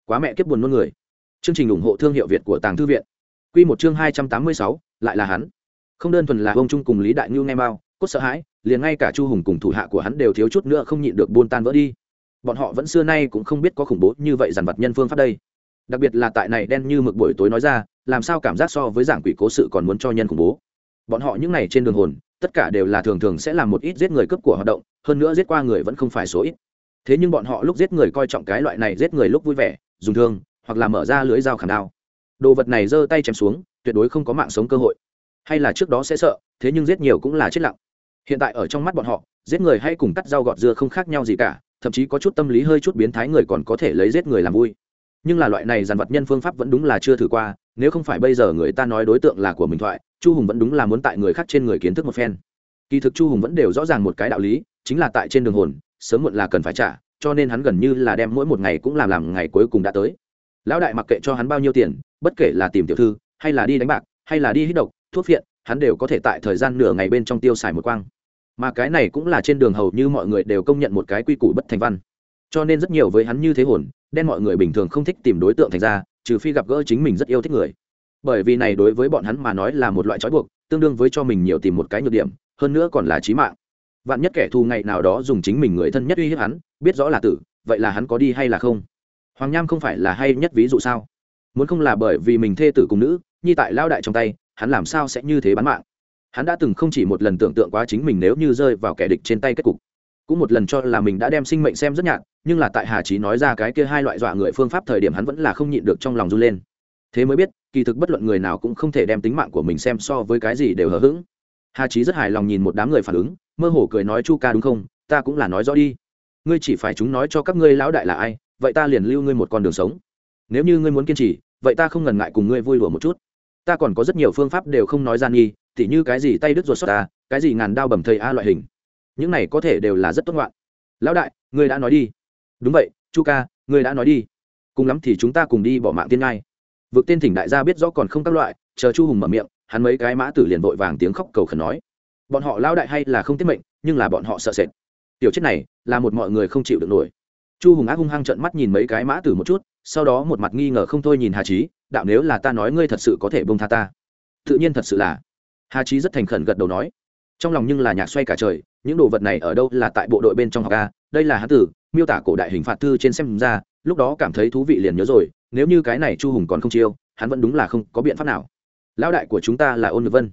[SPEAKER 1] Quá mẹ kiếp buồn nôn người. Chương trình ủng hộ thương hiệu việt của tàng thư viện. Q một chương hai trăm tám mươi sáu, lại là hắn. Không đơn thuần là ông trung cùng lý đại ngưu nghe mao cốt sợ hãi, liền ngay cả chu hùng cùng thủ hạ của hắn đều thiếu chút nữa không nhịn được buôn tan vỡ đi. Bọn họ vẫn xưa nay cũng không biết có khủng bố như vậy dàn vật nhân phương pháp đây. Đặc biệt là tại này đen như mực buổi tối nói ra, làm sao cảm giác so với giảng quỷ cố sự còn muốn cho nhân khủng bố bọn họ những n à y trên đường hồn, tất cả đều là thường thường sẽ làm một ít giết người cướp của hoạt động, hơn nữa giết qua người vẫn không phải số ít. Thế nhưng bọn họ lúc giết người coi trọng cái loại này giết người lúc vui vẻ, dùng thương, hoặc là mở ra lưới dao khảm đao. Đồ vật này giơ tay chém xuống, tuyệt đối không có mạng sống cơ hội. Hay là trước đó sẽ sợ, thế nhưng giết nhiều cũng là chết lặng. Hiện tại ở trong mắt bọn họ, giết người hay cùng cắt dao gọt dưa không khác nhau gì cả, thậm chí có chút tâm lý hơi chút biến thái người còn có thể lấy giết người làm vui. Nhưng là loại này dàn vật nhân phương pháp vẫn đúng là chưa thử qua nếu không phải bây giờ người ta nói đối tượng là của mình thoại, chu hùng vẫn đúng là muốn tại người khác trên người kiến thức một phen. Kỳ thực chu hùng vẫn đều rõ ràng một cái đạo lý, chính là tại trên đường hồn, sớm muộn là cần phải trả, cho nên hắn gần như là đem mỗi một ngày cũng làm làm ngày cuối cùng đã tới. Lão đại mặc kệ cho hắn bao nhiêu tiền, bất kể là tìm tiểu thư, hay là đi đánh bạc, hay là đi hít độc, thuốc phiện, hắn đều có thể tại thời gian nửa ngày bên trong tiêu xài một quang. Mà cái này cũng là trên đường hầu như mọi người đều công nhận một cái quy củ bất thành văn. Cho nên rất nhiều với hắn như thế hồn, đen mọi người bình thường không thích tìm đối tượng thành ra trừ phi gặp gỡ chính mình rất yêu thích người. Bởi vì này đối với bọn hắn mà nói là một loại trói buộc, tương đương với cho mình nhiều tìm một cái nhược điểm, hơn nữa còn là trí mạng. Vạn nhất kẻ thù ngày nào đó dùng chính mình người thân nhất uy hiếp hắn, biết rõ là tử, vậy là hắn có đi hay là không? Hoàng nham không phải là hay nhất ví dụ sao? Muốn không là bởi vì mình thê tử cùng nữ, nhi tại lao đại trong tay, hắn làm sao sẽ như thế bán mạng? Hắn đã từng không chỉ một lần tưởng tượng quá chính mình nếu như rơi vào kẻ địch trên tay kết cục cũng một lần cho là mình đã đem sinh mệnh xem rất nhạt, nhưng là tại hà trí nói ra cái kia hai loại dọa người phương pháp thời điểm hắn vẫn là không nhịn được trong lòng run lên. Thế mới biết, kỳ thực bất luận người nào cũng không thể đem tính mạng của mình xem so với cái gì đều hờ hững. Hà trí rất hài lòng nhìn một đám người phản ứng, mơ hồ cười nói, chu ca đúng không? Ta cũng là nói rõ đi. Ngươi chỉ phải chúng nói cho các ngươi lão đại là ai, vậy ta liền lưu ngươi một con đường sống. Nếu như ngươi muốn kiên trì, vậy ta không ngần ngại cùng ngươi vui đùa một chút. Ta còn có rất nhiều phương pháp đều không nói gian nghi, tỉ như cái gì tay đứt ruột xót ta, cái gì ngàn đao bầm thầy a loại hình những này có thể đều là rất tốt ngoạn. Lão đại, ngươi đã nói đi. Đúng vậy, chu ca, ngươi đã nói đi. Cùng lắm thì chúng ta cùng đi bỏ mạng tiên ngai. Vực tên thỉnh đại gia biết rõ còn không các loại, chờ chu hùng mở miệng, hắn mấy cái mã tử liền vội vàng tiếng khóc cầu khẩn nói. Bọn họ lão đại hay là không tiết mệnh, nhưng là bọn họ sợ sệt. Tiểu chết này, là một mọi người không chịu được nổi. Chu hùng ác hung hăng trận mắt nhìn mấy cái mã tử một chút, sau đó một mặt nghi ngờ không thôi nhìn hà trí đạo nếu là ta nói ngươi thật sự có thể bông tha ta? Tự nhiên thật sự là. Hà trí rất thành khẩn gật đầu nói. Trong lòng nhưng là nhạc xoay cả trời những đồ vật này ở đâu là tại bộ đội bên trong học a, đây là hán tử, miêu tả cổ đại hình phạt thư trên xem ra, lúc đó cảm thấy thú vị liền nhớ rồi, nếu như cái này chu hùng còn không chiêu, hắn vẫn đúng là không có biện pháp nào. Lão đại của chúng ta là ôn nhược vân.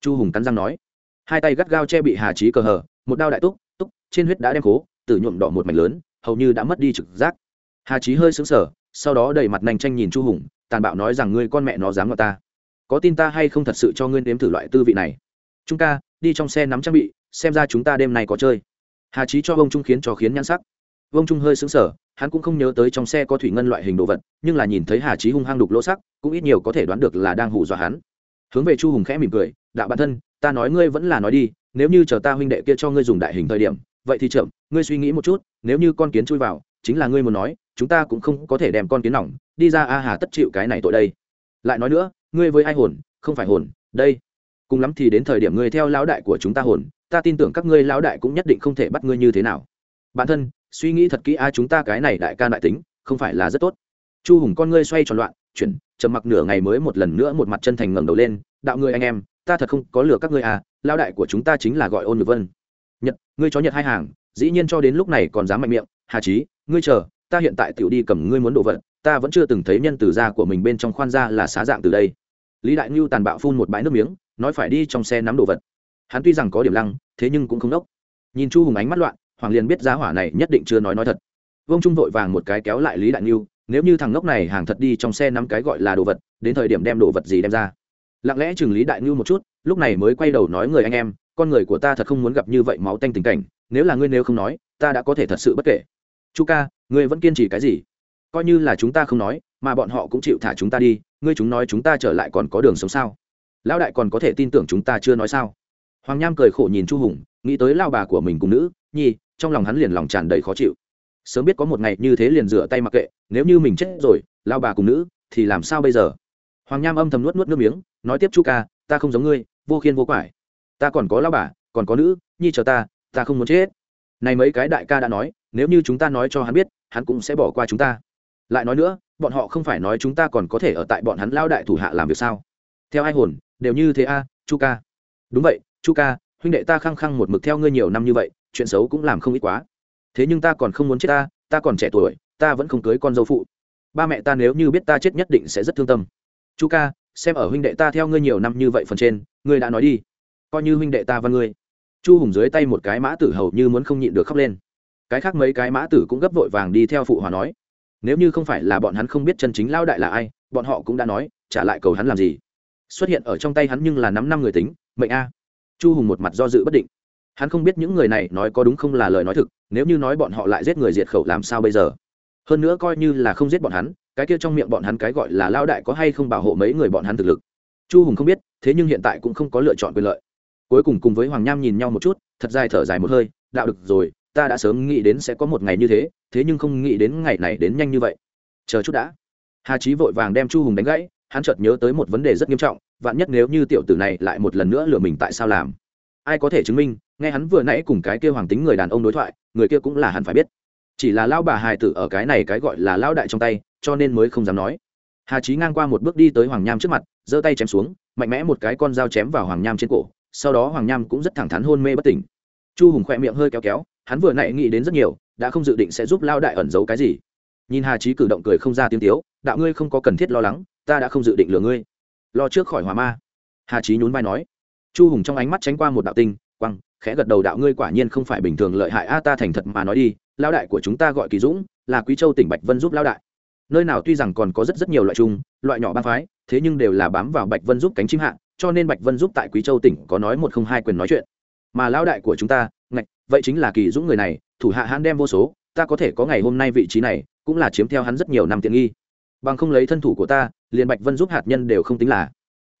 [SPEAKER 1] Chu hùng cắn răng nói. Hai tay gắt gao che bị hà trí cờ hờ một đao đại túc túc, trên huyết đã đem cố tử nhuộm đỏ một mảnh lớn, hầu như đã mất đi trực giác. Hà trí hơi sững sờ, sau đó đầy mặt nành tranh nhìn chu hùng, tàn bạo nói rằng ngươi con mẹ nó dám ngọt ta. Có tin ta hay không thật sự cho ngươi nếm thử loại tư vị này? Chúng ta đi trong xe nắm trang bị xem ra chúng ta đêm nay có chơi. Hà trí cho ông trung khiến cho khiến nhãn sắc. Vông trung hơi xứng sở hắn cũng không nhớ tới trong xe có thủy ngân loại hình đồ vật, nhưng là nhìn thấy hà trí hung hăng đục lỗ sắc, cũng ít nhiều có thể đoán được là đang hù dọa hắn. Hướng về chu hùng khẽ mỉm cười, đạo bản thân, ta nói ngươi vẫn là nói đi, nếu như chờ ta huynh đệ kia cho ngươi dùng đại hình thời điểm, vậy thì chậm, ngươi suy nghĩ một chút, nếu như con kiến chui vào, chính là ngươi muốn nói, chúng ta cũng không có thể đem con kiến nỏng, đi ra a hà tất chịu cái này tội đây. Lại nói nữa, ngươi với ai hồn, không phải hồn, đây. Cùng lắm thì đến thời điểm ngươi theo lão đại của chúng ta hồn ta tin tưởng các ngươi lão đại cũng nhất định không thể bắt ngươi như thế nào. Bản thân, suy nghĩ thật kỹ a, chúng ta cái này đại ca đại tính, không phải là rất tốt. Chu hùng con ngươi xoay tròn loạn, chuyển, trầm mặc nửa ngày mới một lần nữa một mặt chân thành ngẩng đầu lên, đạo ngươi anh em, ta thật không có lừa các ngươi à lao đại của chúng ta chính là gọi ôn nhược vân. Nhật, ngươi chó nhật hai hàng, dĩ nhiên cho đến lúc này còn dám mạnh miệng, hà trí ngươi chờ, ta hiện tại tiểu đi cầm ngươi muốn đồ vật ta vẫn chưa từng thấy nhân từ da của mình bên trong khoan ra là xá dạng từ đây. Lý đại ngưu tàn bạo phun một bãi nước miếng, nói phải đi trong xe nắm đồ vật hắn tuy rằng có điểm lăng, thế nhưng cũng không đốc. Nhìn chu hùng ánh mắt loạn, hoàng liền biết giá hỏa này nhất định chưa nói nói thật. Vông trung vội vàng một cái kéo lại lý đại niu nếu như thằng ngốc này hàng thật đi trong xe nắm cái gọi là đồ vật, đến thời điểm đem đồ vật gì đem ra. Lặng lẽ chừng lý đại niu một chút, lúc này mới quay đầu nói người anh em, con người của ta thật không muốn gặp như vậy máu tanh tình cảnh, nếu là ngươi nếu không nói, ta đã có thể thật sự bất kể. Chu ca, ngươi vẫn kiên trì cái gì? Coi như là chúng ta không nói, mà bọn họ cũng chịu thả chúng ta đi, ngươi chúng nói chúng ta trở lại còn có đường sống sao? Lão đại còn có thể tin tưởng chúng ta chưa nói sao? Hoàng nham cười khổ nhìn chu hùng, nghĩ tới lao bà của mình cùng nữ, nhi, trong lòng hắn liền lòng tràn đầy khó chịu. Sớm biết có một ngày như thế liền rửa tay mặc kệ, nếu như mình chết rồi, lao bà cùng nữ, thì làm sao bây giờ? Hoàng nham âm thầm nuốt nuốt nước miếng, nói tiếp chu ca, ta không giống ngươi, vô khiên vô quải. Ta còn có lao bà, còn có nữ, nhi chờ ta ta không muốn chết. Này mấy cái đại ca đã nói, nếu như chúng ta nói cho hắn biết, hắn cũng sẽ bỏ qua chúng ta. Lại nói nữa, bọn họ không phải nói chúng ta còn có thể ở tại bọn hắn lao đại thủ hạ làm việc sao? Theo ai hồn, đều như thế a, chu ca. Đúng vậy chu ca, huynh đệ ta khăng khăng một mực theo ngươi nhiều năm như vậy, chuyện xấu cũng làm không ít quá. Thế nhưng ta còn không muốn chết ta ta còn trẻ tuổi, ta vẫn không cưới con dâu phụ. Ba mẹ ta nếu như biết ta chết nhất định sẽ rất thương tâm. Chu ca, xem ở huynh đệ ta theo ngươi nhiều năm như vậy phần trên, ngươi đã nói đi. Coi như huynh đệ ta và ngươi. Chu hùng dưới tay một cái mã tử hầu như muốn không nhịn được khóc lên. Cái khác mấy cái mã tử cũng gấp vội vàng đi theo phụ hòa nói. Nếu như không phải là bọn hắn không biết chân chính lao đại là ai, bọn họ cũng đã nói, trả lại cầu hắn làm gì. Xuất hiện ở trong tay hắn nhưng là nắm năm người tính, mệnh a chu hùng một mặt do dự bất định. Hắn không biết những người này nói có đúng không là lời nói thực, nếu như nói bọn họ lại giết người diệt khẩu làm sao bây giờ? Hơn nữa coi như là không giết bọn hắn, cái kia trong miệng bọn hắn cái gọi là lao đại có hay không bảo hộ mấy người bọn hắn thực lực? Chu hùng không biết, thế nhưng hiện tại cũng không có lựa chọn quyền lợi. Cuối cùng cùng với hoàng nham nhìn nhau một chút, thật dài thở dài một hơi, đạo được rồi, ta đã sớm nghĩ đến sẽ có một ngày như thế thế nhưng không nghĩ đến ngày này đến nhanh như vậy. Chờ chút đã. Hà trí vội vàng đem chu hùng đánh gãy, hắn chợt nhớ tới một vấn đề rất nghiêm trọng vạn nhất nếu như tiểu tử này lại một lần nữa lừa mình tại sao làm? Ai có thể chứng minh? Nghe hắn vừa nãy cùng cái kia hoàng tính người đàn ông đối thoại, người kia cũng là hắn phải biết. Chỉ là lao bà hài tử ở cái này cái gọi là lao đại trong tay, cho nên mới không dám nói. Hà trí ngang qua một bước đi tới hoàng nham trước mặt, giơ tay chém xuống, mạnh mẽ một cái con dao chém vào hoàng nham trên cổ, sau đó hoàng nham cũng rất thẳng thắn hôn mê bất tỉnh. Chu hùng khỏe miệng hơi kéo kéo, hắn vừa nãy nghĩ đến rất nhiều, đã không dự định sẽ giúp lao đại ẩn giấu cái gì. Nhìn hà trí cử động cười không ra tiếng tiếu, đạo ngươi không có cần thiết lo lắng, ta đã không dự định lừa ngươi lo trước khỏi hỏa ma. Hà trí nhún vai nói. Chu hùng trong ánh mắt tránh qua một đạo tinh, quăng, khẽ gật đầu đạo ngươi quả nhiên không phải bình thường lợi hại a, ta thành thật mà nói đi lao đại của chúng ta gọi kỳ dũng, là quý châu tỉnh bạch vân giúp lao đại. Nơi nào tuy rằng còn có rất rất nhiều loại chung, loại nhỏ bang phái, thế nhưng đều là bám vào bạch vân giúp cánh chim hạ, cho nên bạch vân giúp tại quý châu tỉnh có nói một không hai quyền nói chuyện. Mà lao đại của chúng ta, ngạch, vậy chính là kỳ dũng người này, thủ hạ hắn đem vô số, ta có thể có ngày hôm nay vị trí này, cũng là chiếm theo hắn rất nhiều năm tiện nghi. Bằng không lấy thân thủ của ta liền bạch vân giúp hạt nhân đều không tính là.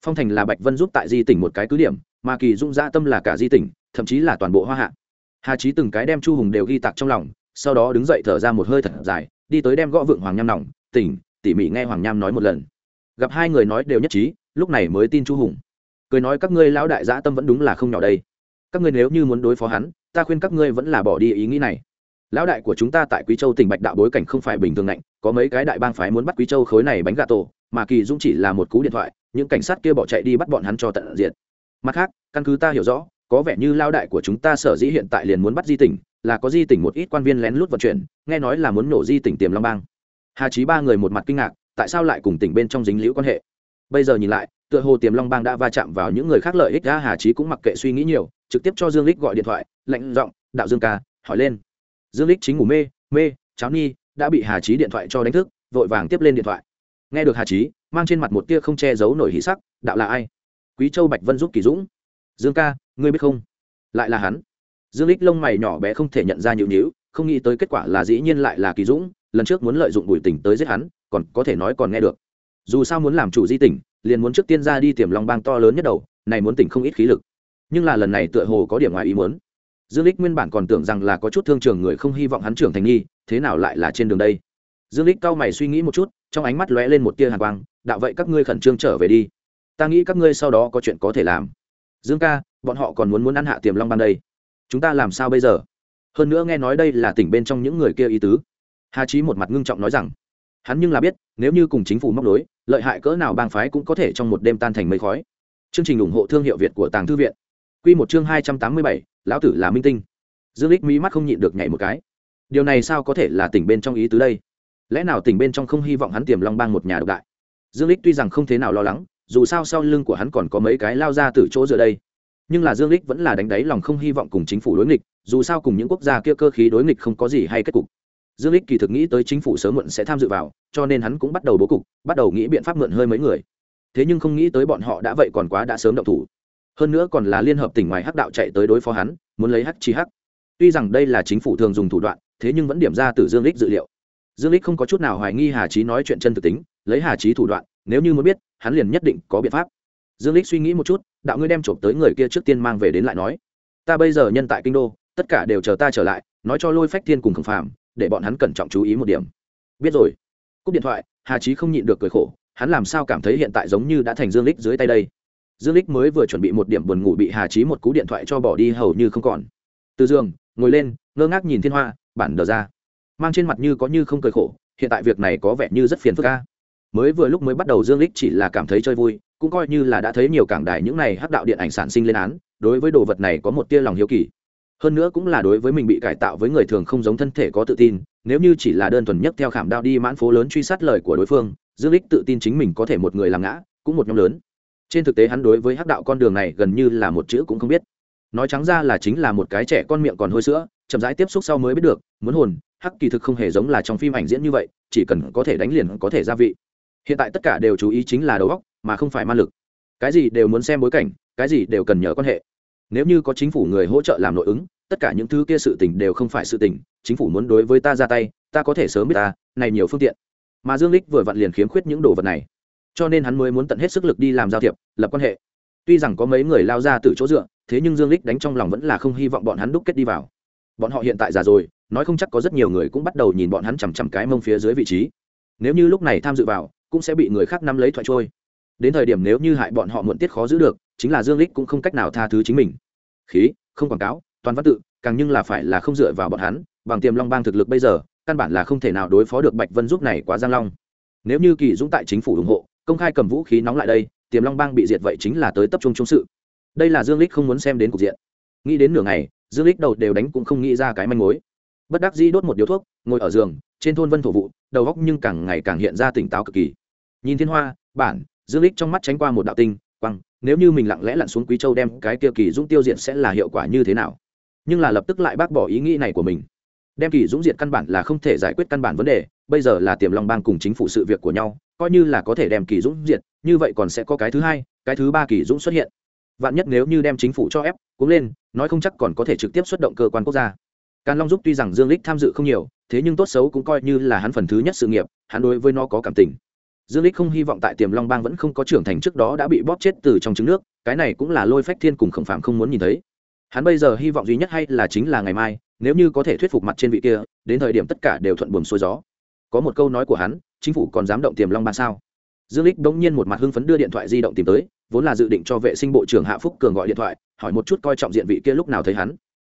[SPEAKER 1] Phong thành là bạch vân giúp tại di tỉnh một cái cứ điểm, mà kỳ dũng dã tâm là cả di tỉnh, thậm chí là toàn bộ hoa hạ. Hà trí từng cái đem chu hùng đều ghi tạc trong lòng, sau đó đứng dậy thở ra một hơi thật dài, đi tới đem gõ vượng hoàng nham nòng, tỉnh, tỉ mỉ nghe hoàng nham nói một lần. Gặp hai người nói đều nhất trí, lúc này mới tin chu hùng. Cười nói, các ngươi lão đại dã tâm vẫn đúng là không nhỏ đây. Các ngươi nếu như muốn đối phó hắn, ta khuyên các ngươi vẫn là bỏ đi ý nghĩ này. Lão đại của chúng ta tại quý châu tỉnh bạch đạo bối cảnh không phải bình thường lạnh có mấy cái đại bang phái muốn bắt quý châu khối này bánh gà tổ mà kỳ dũng chỉ là một cú điện thoại, những cảnh sát kia bỏ chạy đi bắt bọn hắn cho tận diệt. Mặt khác, căn cứ ta hiểu rõ, có vẻ như lao đại của chúng ta sở dĩ hiện tại liền muốn bắt di tỉnh, là có di tỉnh một ít quan viên lén lút vận chuyển, nghe nói là muốn nổ di tỉnh tiềm long bang. Hà trí ba người một mặt kinh ngạc, tại sao lại cùng tỉnh bên trong dính liễu quan hệ? Bây giờ nhìn lại, tựa hồ tiềm long bang đã va chạm vào những người khác lợi ích ra, hà trí cũng mặc kệ suy nghĩ nhiều, trực tiếp cho dương lích gọi điện thoại, lạnh giọng, đạo dương ca, hỏi lên. Dương lích chính ngủ mê mê cháo ni, đã bị hà trí điện thoại cho đánh thức, vội vàng tiếp lên điện thoại nghe được hà trí mang trên mặt một tia không che giấu nổi hỉ sắc, đạo là ai? Quý châu bạch vân giúp kỳ dũng. Dương ca, ngươi biết không? Lại là hắn. Dương lích lông mày nhỏ bé không thể nhận ra nhịu nhịu không nghĩ tới kết quả là dĩ nhiên lại là kỳ dũng, lần trước muốn lợi dụng bùi tỉnh tới giết hắn, còn có thể nói còn nghe được. Dù sao muốn làm chủ di tỉnh, liền muốn trước tiên ra đi tiềm long bang to lớn nhất đầu, này muốn tỉnh không ít khí lực. Nhưng là lần này tựa hồ có điểm ngoài ý muốn. Dương lích nguyên bản còn tưởng rằng là có chút thương trường người không hy vọng hắn trưởng thành nghi, thế nào lại là trên đường đây? Dương lích cao mày suy nghĩ một chút, trong ánh mắt lóe lên một tia hàn quang, đạo vậy các ngươi khẩn trương trở về đi. Ta nghĩ các ngươi sau đó có chuyện có thể làm. Dương ca, bọn họ còn muốn muốn ăn hạ tiềm long ban đây. Chúng ta làm sao bây giờ? Hơn nữa nghe nói đây là tỉnh bên trong những người kia ý tứ. Hà trí một mặt ngưng trọng nói rằng, hắn nhưng là biết, nếu như cùng chính phủ móc đối lợi hại cỡ nào bang phái cũng có thể trong một đêm tan thành mây khói. Chương trình ủng hộ thương hiệu việt của tàng thư viện. Q một chương hai trăm tám mươi bảy, lão tử là minh tinh. Dương lích mỹ mắt không nhịn được nhảy một cái. Điều này sao có thể là tỉnh bên trong ý tứ đây? Lẽ nào tỉnh bên trong không hy vọng hắn tiềm long bang một nhà độc đại? Dương lích tuy rằng không thế nào lo lắng, dù sao sau lưng của hắn còn có mấy cái lao ra từ chỗ dựa đây. Nhưng là dương lích vẫn là đánh đáy lòng không hy vọng cùng chính phủ đối nghịch, dù sao cùng những quốc gia kia cơ khí đối nghịch không có gì hay kết cục. Dương lích kỳ thực nghĩ tới chính phủ sớm muộn sẽ tham dự vào, cho nên hắn cũng bắt đầu bố cục, bắt đầu nghĩ biện pháp mượn hơi mấy người. Thế nhưng không nghĩ tới bọn họ đã vậy còn quá đã sớm động thủ. Hơn nữa còn là liên hợp tỉnh ngoài hắc đạo chạy tới đối phó hắn, muốn lấy hắc chi hắc. Tuy rằng đây là chính phủ thường dùng thủ đoạn, thế nhưng vẫn điểm ra từ dương lích dự liệu dương lích không có chút nào hoài nghi hà trí nói chuyện chân thực tính, lấy hà trí thủ đoạn, nếu như muốn biết, hắn liền nhất định có biện pháp. Dương lích suy nghĩ một chút, đạo ngươi đem trộm tới người kia trước tiên mang về đến lại nói. Ta bây giờ nhân tại kinh đô, tất cả đều chờ ta trở lại, nói cho lôi phách thiên cùng khổng phàm, để bọn hắn cẩn trọng chú ý một điểm. Biết rồi. Cúp điện thoại, hà trí không nhịn được cười khổ, hắn làm sao cảm thấy hiện tại giống như đã thành dương lích dưới tay đây? Dương lích mới vừa chuẩn bị một điểm buồn ngủ bị hà trí một cú điện thoại cho bỏ đi hầu như không còn. Từ giường, ngồi lên, ngơ ngác nhìn thiên hoa, bản đờ ra mang trên mặt như có như không cười khổ, hiện tại việc này có vẻ như rất phiền phức ca mới vừa lúc mới bắt đầu dương lích chỉ là cảm thấy chơi vui, cũng coi như là đã thấy nhiều cảng đài những này hắc đạo điện ảnh sản sinh lên án, đối với đồ vật này có một tia lòng hiếu kỳ. Hơn nữa cũng là đối với mình bị cải tạo với người thường không giống thân thể có tự tin, nếu như chỉ là đơn thuần nhất theo khảm đao đi mãn phố lớn truy sát lời của đối phương, dương lích tự tin chính mình có thể một người làm ngã, cũng một nhóm lớn. Trên thực tế hắn đối với hắc đạo con đường này gần như là một chữ cũng không biết. Nói trắng ra là chính là một cái trẻ con miệng còn hôi sữa, chậm rãi tiếp xúc sau mới biết được, muốn hồn hắc kỳ thực không hề giống là trong phim ảnh diễn như vậy, chỉ cần có thể đánh liền có thể gia vị. Hiện tại tất cả đều chú ý chính là đầu óc, mà không phải ma lực. Cái gì đều muốn xem bối cảnh, cái gì đều cần nhờ quan hệ. Nếu như có chính phủ người hỗ trợ làm nội ứng, tất cả những thứ kia sự tình đều không phải sự tình, chính phủ muốn đối với ta ra tay, ta có thể sớm biết ta, này nhiều phương tiện. Mà dương lích vừa vặn liền khiếm khuyết những đồ vật này. Cho nên hắn mới muốn tận hết sức lực đi làm giao thiệp, lập quan hệ. Tuy rằng có mấy người lao ra từ chỗ dựa, thế nhưng dương lích đánh trong lòng vẫn là không hy vọng bọn hắn đúc kết đi vào. Bọn họ hiện tại già rồi nói không chắc có rất nhiều người cũng bắt đầu nhìn bọn hắn chằm chằm cái mông phía dưới vị trí. Nếu như lúc này tham dự vào, cũng sẽ bị người khác nắm lấy thoại trôi. Đến thời điểm nếu như hại bọn họ muộn tiết khó giữ được, chính là dương lích cũng không cách nào tha thứ chính mình. Khí, không quảng cáo, toàn văn tự, càng nhưng là phải là không dựa vào bọn hắn, bằng tiềm long bang thực lực bây giờ, căn bản là không thể nào đối phó được bạch vân giúp này quá giang long. Nếu như kỳ dũng tại chính phủ ủng hộ, công khai cầm vũ khí nóng lại đây, tiềm long bang bị diệt vậy chính là tới tập trung chống sự. Đây là dương lích không muốn xem đến cục diện. Nghĩ đến nửa ngày, dương lích đầu đều đánh cũng không nghĩ ra cái manh mối bất đắc dĩ đốt một điếu thuốc, ngồi ở giường, trên thôn vân thổ vụ, đầu góc nhưng càng ngày càng hiện ra tỉnh táo cực kỳ. Nhìn thiên hoa, bản, dương lích trong mắt tránh qua một đạo tinh, quăng, nếu như mình lặng lẽ lặn xuống quý châu đem cái kia kỳ dũng tiêu diệt sẽ là hiệu quả như thế nào? Nhưng là lập tức lại bác bỏ ý nghĩ này của mình. Đem kỳ dũng diệt căn bản là không thể giải quyết căn bản vấn đề, bây giờ là tiềm long bang cùng chính phủ sự việc của nhau, coi như là có thể đem kỳ dũng diệt, như vậy còn sẽ có cái thứ hai, cái thứ ba kỳ dũng xuất hiện. Vạn nhất nếu như đem chính phủ cho ép cũng lên, nói không chắc còn có thể trực tiếp xuất động cơ quan quốc gia càn long giúp tuy rằng dương lích tham dự không nhiều, thế nhưng tốt xấu cũng coi như là hắn phần thứ nhất sự nghiệp, hắn đối với nó có cảm tình. Dương lích không hy vọng tại tiềm long bang vẫn không có trưởng thành trước đó đã bị bóp chết từ trong trứng nước, cái này cũng là lôi phách thiên cùng khổng phạm không muốn nhìn thấy. Hắn bây giờ hy vọng duy nhất hay là chính là ngày mai, nếu như có thể thuyết phục mặt trên vị kia, đến thời điểm tất cả đều thuận buồm xuôi gió. Có một câu nói của hắn, chính phủ còn dám động tiềm long bang sao? Dương lích bỗng nhiên một mặt hưng phấn đưa điện thoại di động tìm tới, vốn là dự định cho vệ sinh bộ trưởng hạ phúc cường gọi điện thoại, hỏi một chút coi trọng diện vị kia lúc nào thấy hắn.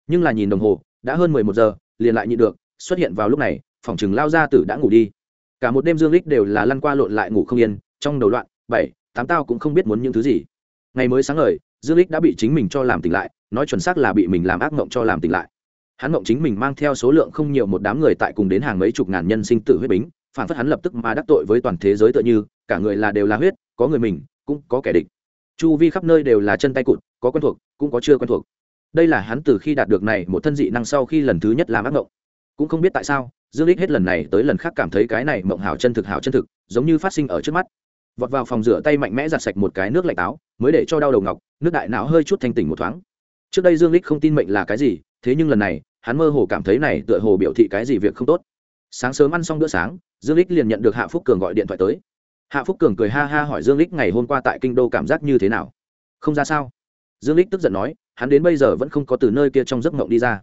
[SPEAKER 1] Nhưng là nhìn đồng hồ đã hơn mười một giờ, liền lại nhịn được, xuất hiện vào lúc này, phòng chừng lao ra tử đã ngủ đi. Cả một đêm dương lích đều là lăn qua lộn lại ngủ không yên, trong đầu loạn, bảy, tám tao cũng không biết muốn những thứ gì. Ngày mới sáng ngời, dương lích đã bị chính mình cho làm tỉnh lại, nói chuẩn xác là bị mình làm ác mộng cho làm tỉnh lại. Hắn mộng chính mình mang theo số lượng không nhiều một đám người tại cùng đến hàng mấy chục ngàn nhân sinh tử huyết bính, phản phất hắn lập tức mà đắc tội với toàn thế giới tựa như, cả người là đều là huyết, có người mình, cũng có kẻ địch. Chu vi khắp nơi đều là chân tay cụt, có quen thuộc, cũng có chưa quen thuộc đây là hắn từ khi đạt được này một thân dị năng sau khi lần thứ nhất làm ác mộng. Cũng không biết tại sao, dương lích hết lần này tới lần khác cảm thấy cái này mộng hảo chân thực hảo chân thực, giống như phát sinh ở trước mắt. Vọt vào phòng rửa tay mạnh mẽ giặt sạch một cái nước lạnh táo, mới để cho đau đầu ngọc, nước đại não hơi chút thanh tỉnh một thoáng. Trước đây dương lích không tin mệnh là cái gì, thế nhưng lần này, hắn mơ hồ cảm thấy này tựa hồ biểu thị cái gì việc không tốt. Sáng sớm ăn xong bữa sáng, dương lích liền nhận được hạ phúc cường gọi điện thoại tới. Hạ phúc cường cười ha ha hỏi dương lích ngày hôm qua tại kinh đô cảm giác như thế nào? Không ra sao. Dương lích tức giận nói hắn đến bây giờ vẫn không có từ nơi kia trong giấc mộng đi ra.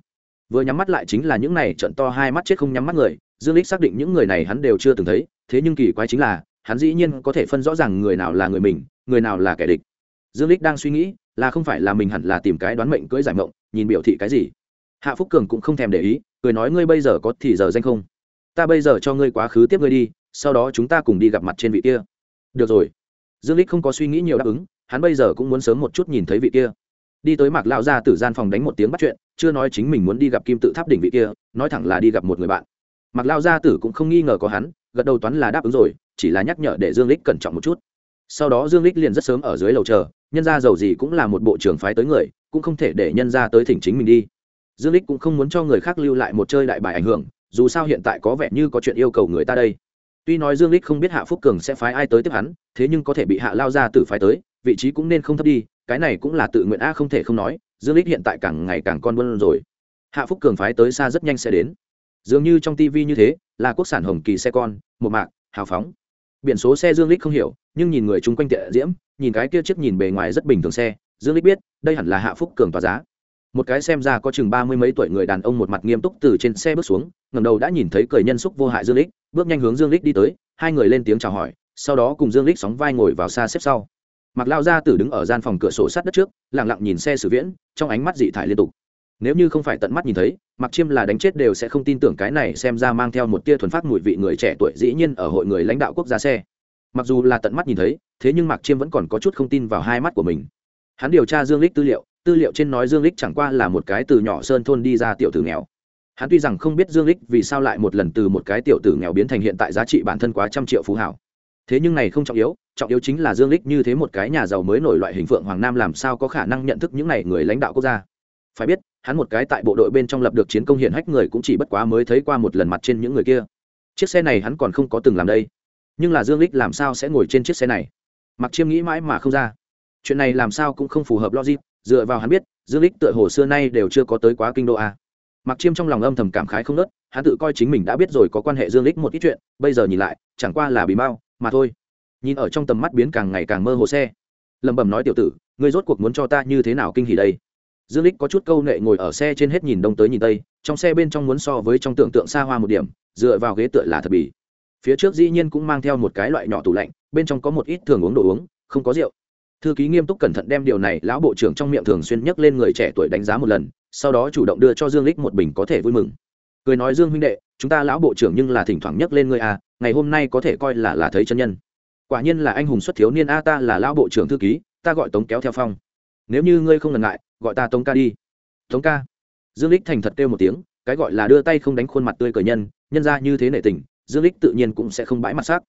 [SPEAKER 1] Vừa nhắm mắt lại chính là những này trận to hai mắt chết không nhắm mắt người, dương lích xác định những người này hắn đều chưa từng thấy, thế nhưng kỳ quái chính là, hắn dĩ nhiên có thể phân rõ ràng người nào là người mình, người nào là kẻ địch. Dương lích đang suy nghĩ, là không phải là mình hẳn là tìm cái đoán mệnh cưỡi giải mộng, nhìn biểu thị cái gì. Hạ phúc cường cũng không thèm để ý, cười nói ngươi bây giờ có thì giờ danh không? Ta bây giờ cho ngươi quá khứ tiếp ngươi đi, sau đó chúng ta cùng đi gặp mặt trên vị kia. Được rồi. Dương lích không có suy nghĩ nhiều đáp ứng, hắn bây giờ cũng muốn sớm một chút nhìn thấy vị kia đi tới mạc lão gia tử gian phòng đánh một tiếng bắt chuyện, chưa nói chính mình muốn đi gặp kim tự tháp đỉnh vị kia, nói thẳng là đi gặp một người bạn. Mạc lão gia tử cũng không nghi ngờ có hắn, gật đầu toán là đáp ứng rồi, chỉ là nhắc nhở để dương lích cẩn trọng một chút. Sau đó dương lích liền rất sớm ở dưới lầu chờ, nhân gia giàu gì cũng là một bộ trưởng phái tới người, cũng không thể để nhân gia tới thỉnh chính mình đi. Dương lích cũng không muốn cho người khác lưu lại một chơi đại bài ảnh hưởng, dù sao hiện tại có vẻ như có chuyện yêu cầu người ta đây. Tuy nói dương lích không biết hạ phúc cường sẽ phái ai tới tiếp hắn, thế nhưng có thể bị hạ lao ra tử phái tới, vị trí cũng nên không thấp đi cái này cũng là tự nguyện a không thể không nói, dương lích hiện tại càng ngày càng con buôn rồi. Hạ phúc cường phái tới xa rất nhanh sẽ đến. Dường như trong tivi như thế, là quốc sản hồng kỳ xe con, một mạc, hào phóng. Biển số xe dương lích không hiểu, nhưng nhìn người chung quanh tệ diễm, nhìn cái kia chiếc nhìn bề ngoài rất bình thường xe, dương lích biết, đây hẳn là hạ phúc cường tòa giá. Một cái xem ra có chừng ba mươi mấy tuổi người đàn ông một mặt nghiêm túc từ trên xe bước xuống ngầm đầu đã nhìn thấy cười nhân xúc vô hại dương lích bước nhanh hướng dương lích đi tới, hai người lên tiếng chào hỏi, sau đó cùng dương lích sóng vai ngồi vào xa xếp sau mặc lao ra tử đứng ở gian phòng cửa sổ sát đất trước, lặng lặng nhìn xe sử viễn, trong ánh mắt dị thải liên tục. Nếu như không phải tận mắt nhìn thấy mặc chiêm là đánh chết đều sẽ không tin tưởng cái này xem ra mang theo một tia thuần phát mùi vị người trẻ tuổi dĩ nhiên ở hội người lãnh đạo quốc gia xe. Mặc dù là tận mắt nhìn thấy, thế nhưng mặc chiêm vẫn còn có chút không tin vào hai mắt của mình. Hắn điều tra dương lích tư liệu tư liệu trên nói dương lích chẳng qua là một cái từ nhỏ sơn thôn đi ra tiểu tử nghèo. Hắn tuy rằng không biết dương lích vì sao lại một lần từ một cái tiểu tử nghèo biến thành hiện tại giá trị bản thân quá trăm triệu phú hảo thế nhưng này không trọng yếu trọng yếu chính là dương lích như thế một cái nhà giàu mới nổi loại hình phượng hoàng nam làm sao có khả năng nhận thức những này người lãnh đạo quốc gia. Phải biết, hắn một cái tại bộ đội bên trong lập được chiến công hiển hách người cũng chỉ bất quá mới thấy qua một lần mặt trên những người kia. Chiếc xe này hắn còn không có từng làm đây. Nhưng là dương lích làm sao sẽ ngồi trên chiếc xe này? Mặc chiêm nghĩ mãi mà không ra. Chuyện này làm sao cũng không phù hợp logic, dựa vào hắn biết, dương lích tựa hồ xưa nay đều chưa có tới quá kinh đô a. Mặc chiêm trong lòng âm thầm cảm khái không nớt hắn tự coi chính mình đã biết rồi có quan hệ dương lích một ít chuyện, bây giờ nhìn lại, chẳng qua là bị mau mà thôi. Nhìn ở trong tầm mắt biến càng ngày càng mơ hồ xe. Lẩm bẩm nói tiểu tử, ngươi rốt cuộc muốn cho ta như thế nào kinh hỉ đây? Dương lích có chút câu nệ ngồi ở xe trên hết nhìn đông tới nhìn tây, trong xe bên trong muốn so với trong tưởng tượng xa hoa một điểm, dựa vào ghế tựa là thật bì phía trước dĩ nhiên cũng mang theo một cái loại nhỏ tủ lạnh, bên trong có một ít thường uống đồ uống, không có rượu. Thư ký nghiêm túc cẩn thận đem điều này lão bộ trưởng trong miệng thường xuyên nhắc lên người trẻ tuổi đánh giá một lần, sau đó chủ động đưa cho dương lích một bình có thể vui mừng. Cười nói dương huynh đệ, chúng ta lão bộ trưởng nhưng là thỉnh thoảng nhắc lên ngươi à ngày hôm nay có thể coi là là thấy chân nhân. Quả nhiên là anh hùng xuất thiếu niên a, ta là lão bộ trưởng thư ký, ta gọi tống kéo theo phong. Nếu như ngươi không ngần ngại, gọi ta tống ca đi. Tống ca. Dương lích thành thật kêu một tiếng, cái gọi là đưa tay không đánh khuôn mặt tươi cởi nhân nhân ra như thế nệ tình, dương lích tự nhiên cũng sẽ không bãi mặt sắc.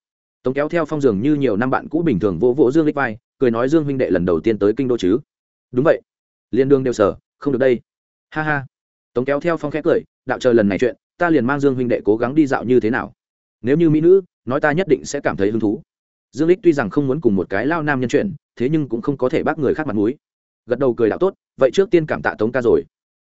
[SPEAKER 1] Tống kéo theo phong dường như nhiều năm bạn cũ bình thường vỗ vỗ dương lích vai, cười nói dương huynh đệ lần đầu tiên tới kinh đô chứ. Đúng vậy. Liên đương đều sở, không được đây. Ha ha. Tống kéo theo phong khẽ cười, đạo trời lần này chuyện, ta liền mang dương huynh đệ cố gắng đi dạo như thế nào nếu như mỹ nữ, nói ta nhất định sẽ cảm thấy hứng thú. Dương lích tuy rằng không muốn cùng một cái lao nam nhân chuyện, thế nhưng cũng không có thể bác người khác mặt mũi. Gật đầu cười đạo tốt, vậy trước tiên cảm tạ tống ca rồi.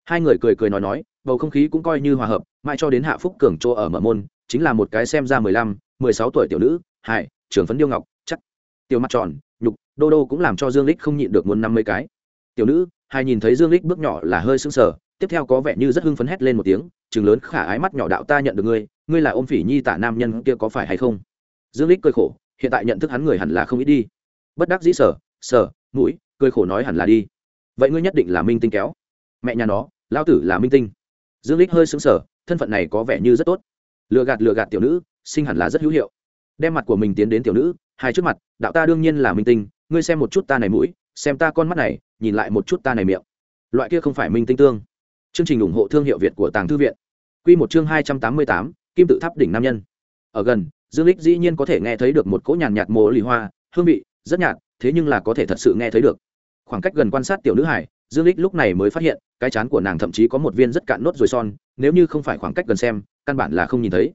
[SPEAKER 1] Hai người cười cười nói nói, bầu không khí cũng coi như hòa hợp, mãi cho đến hạ phúc cường chỗ ở mở môn, chính là một cái xem ra mười lăm, mười sáu tuổi tiểu nữ hải trưởng phấn điêu ngọc, chắc. Tiểu mặt tròn, nhục, đô đô cũng làm cho dương lích không nhịn được muốn năm mươi cái. Tiểu nữ hai nhìn thấy dương lích bước nhỏ là hơi sưng sờ, tiếp theo có vẻ như rất hưng phấn hét lên một tiếng chừng lớn khả ái mắt nhỏ đạo ta nhận được ngươi ngươi là ôm phỉ nhi tả nam nhân kia có phải hay không? Dương lích cười khổ, hiện tại nhận thức hắn người hẳn là không ít đi. Bất đắc dĩ sở sở mũi, cười khổ nói hẳn là đi. Vậy ngươi nhất định là minh tinh kéo. Mẹ nhà nó lao tử là minh tinh. Dương lích hơi sững sờ, thân phận này có vẻ như rất tốt. Lừa gạt lừa gạt tiểu nữ, sinh hẳn là rất hữu hiệu. Đem mặt của mình tiến đến tiểu nữ, hai trước mặt, đạo ta đương nhiên là minh tinh, ngươi xem một chút ta này mũi, xem ta con mắt này, nhìn lại một chút ta này miệng. Loại kia không phải minh tinh tương. Chương trình ủng hộ thương hiệu việt của tàng thư viện. Quy một chương hai trăm tám mươi tám kim tự tháp đỉnh nam nhân. Ở gần, dương lích dĩ nhiên có thể nghe thấy được một cỗ nhàn nhạt mồ lì hoa, hương vị, rất nhạt, thế nhưng là có thể thật sự nghe thấy được. Khoảng cách gần quan sát tiểu nữ hải, dương lích lúc này mới phát hiện, cái chán của nàng thậm chí có một viên rất cạn nốt rồi son, nếu như không phải khoảng cách gần xem, căn bản là không nhìn thấy.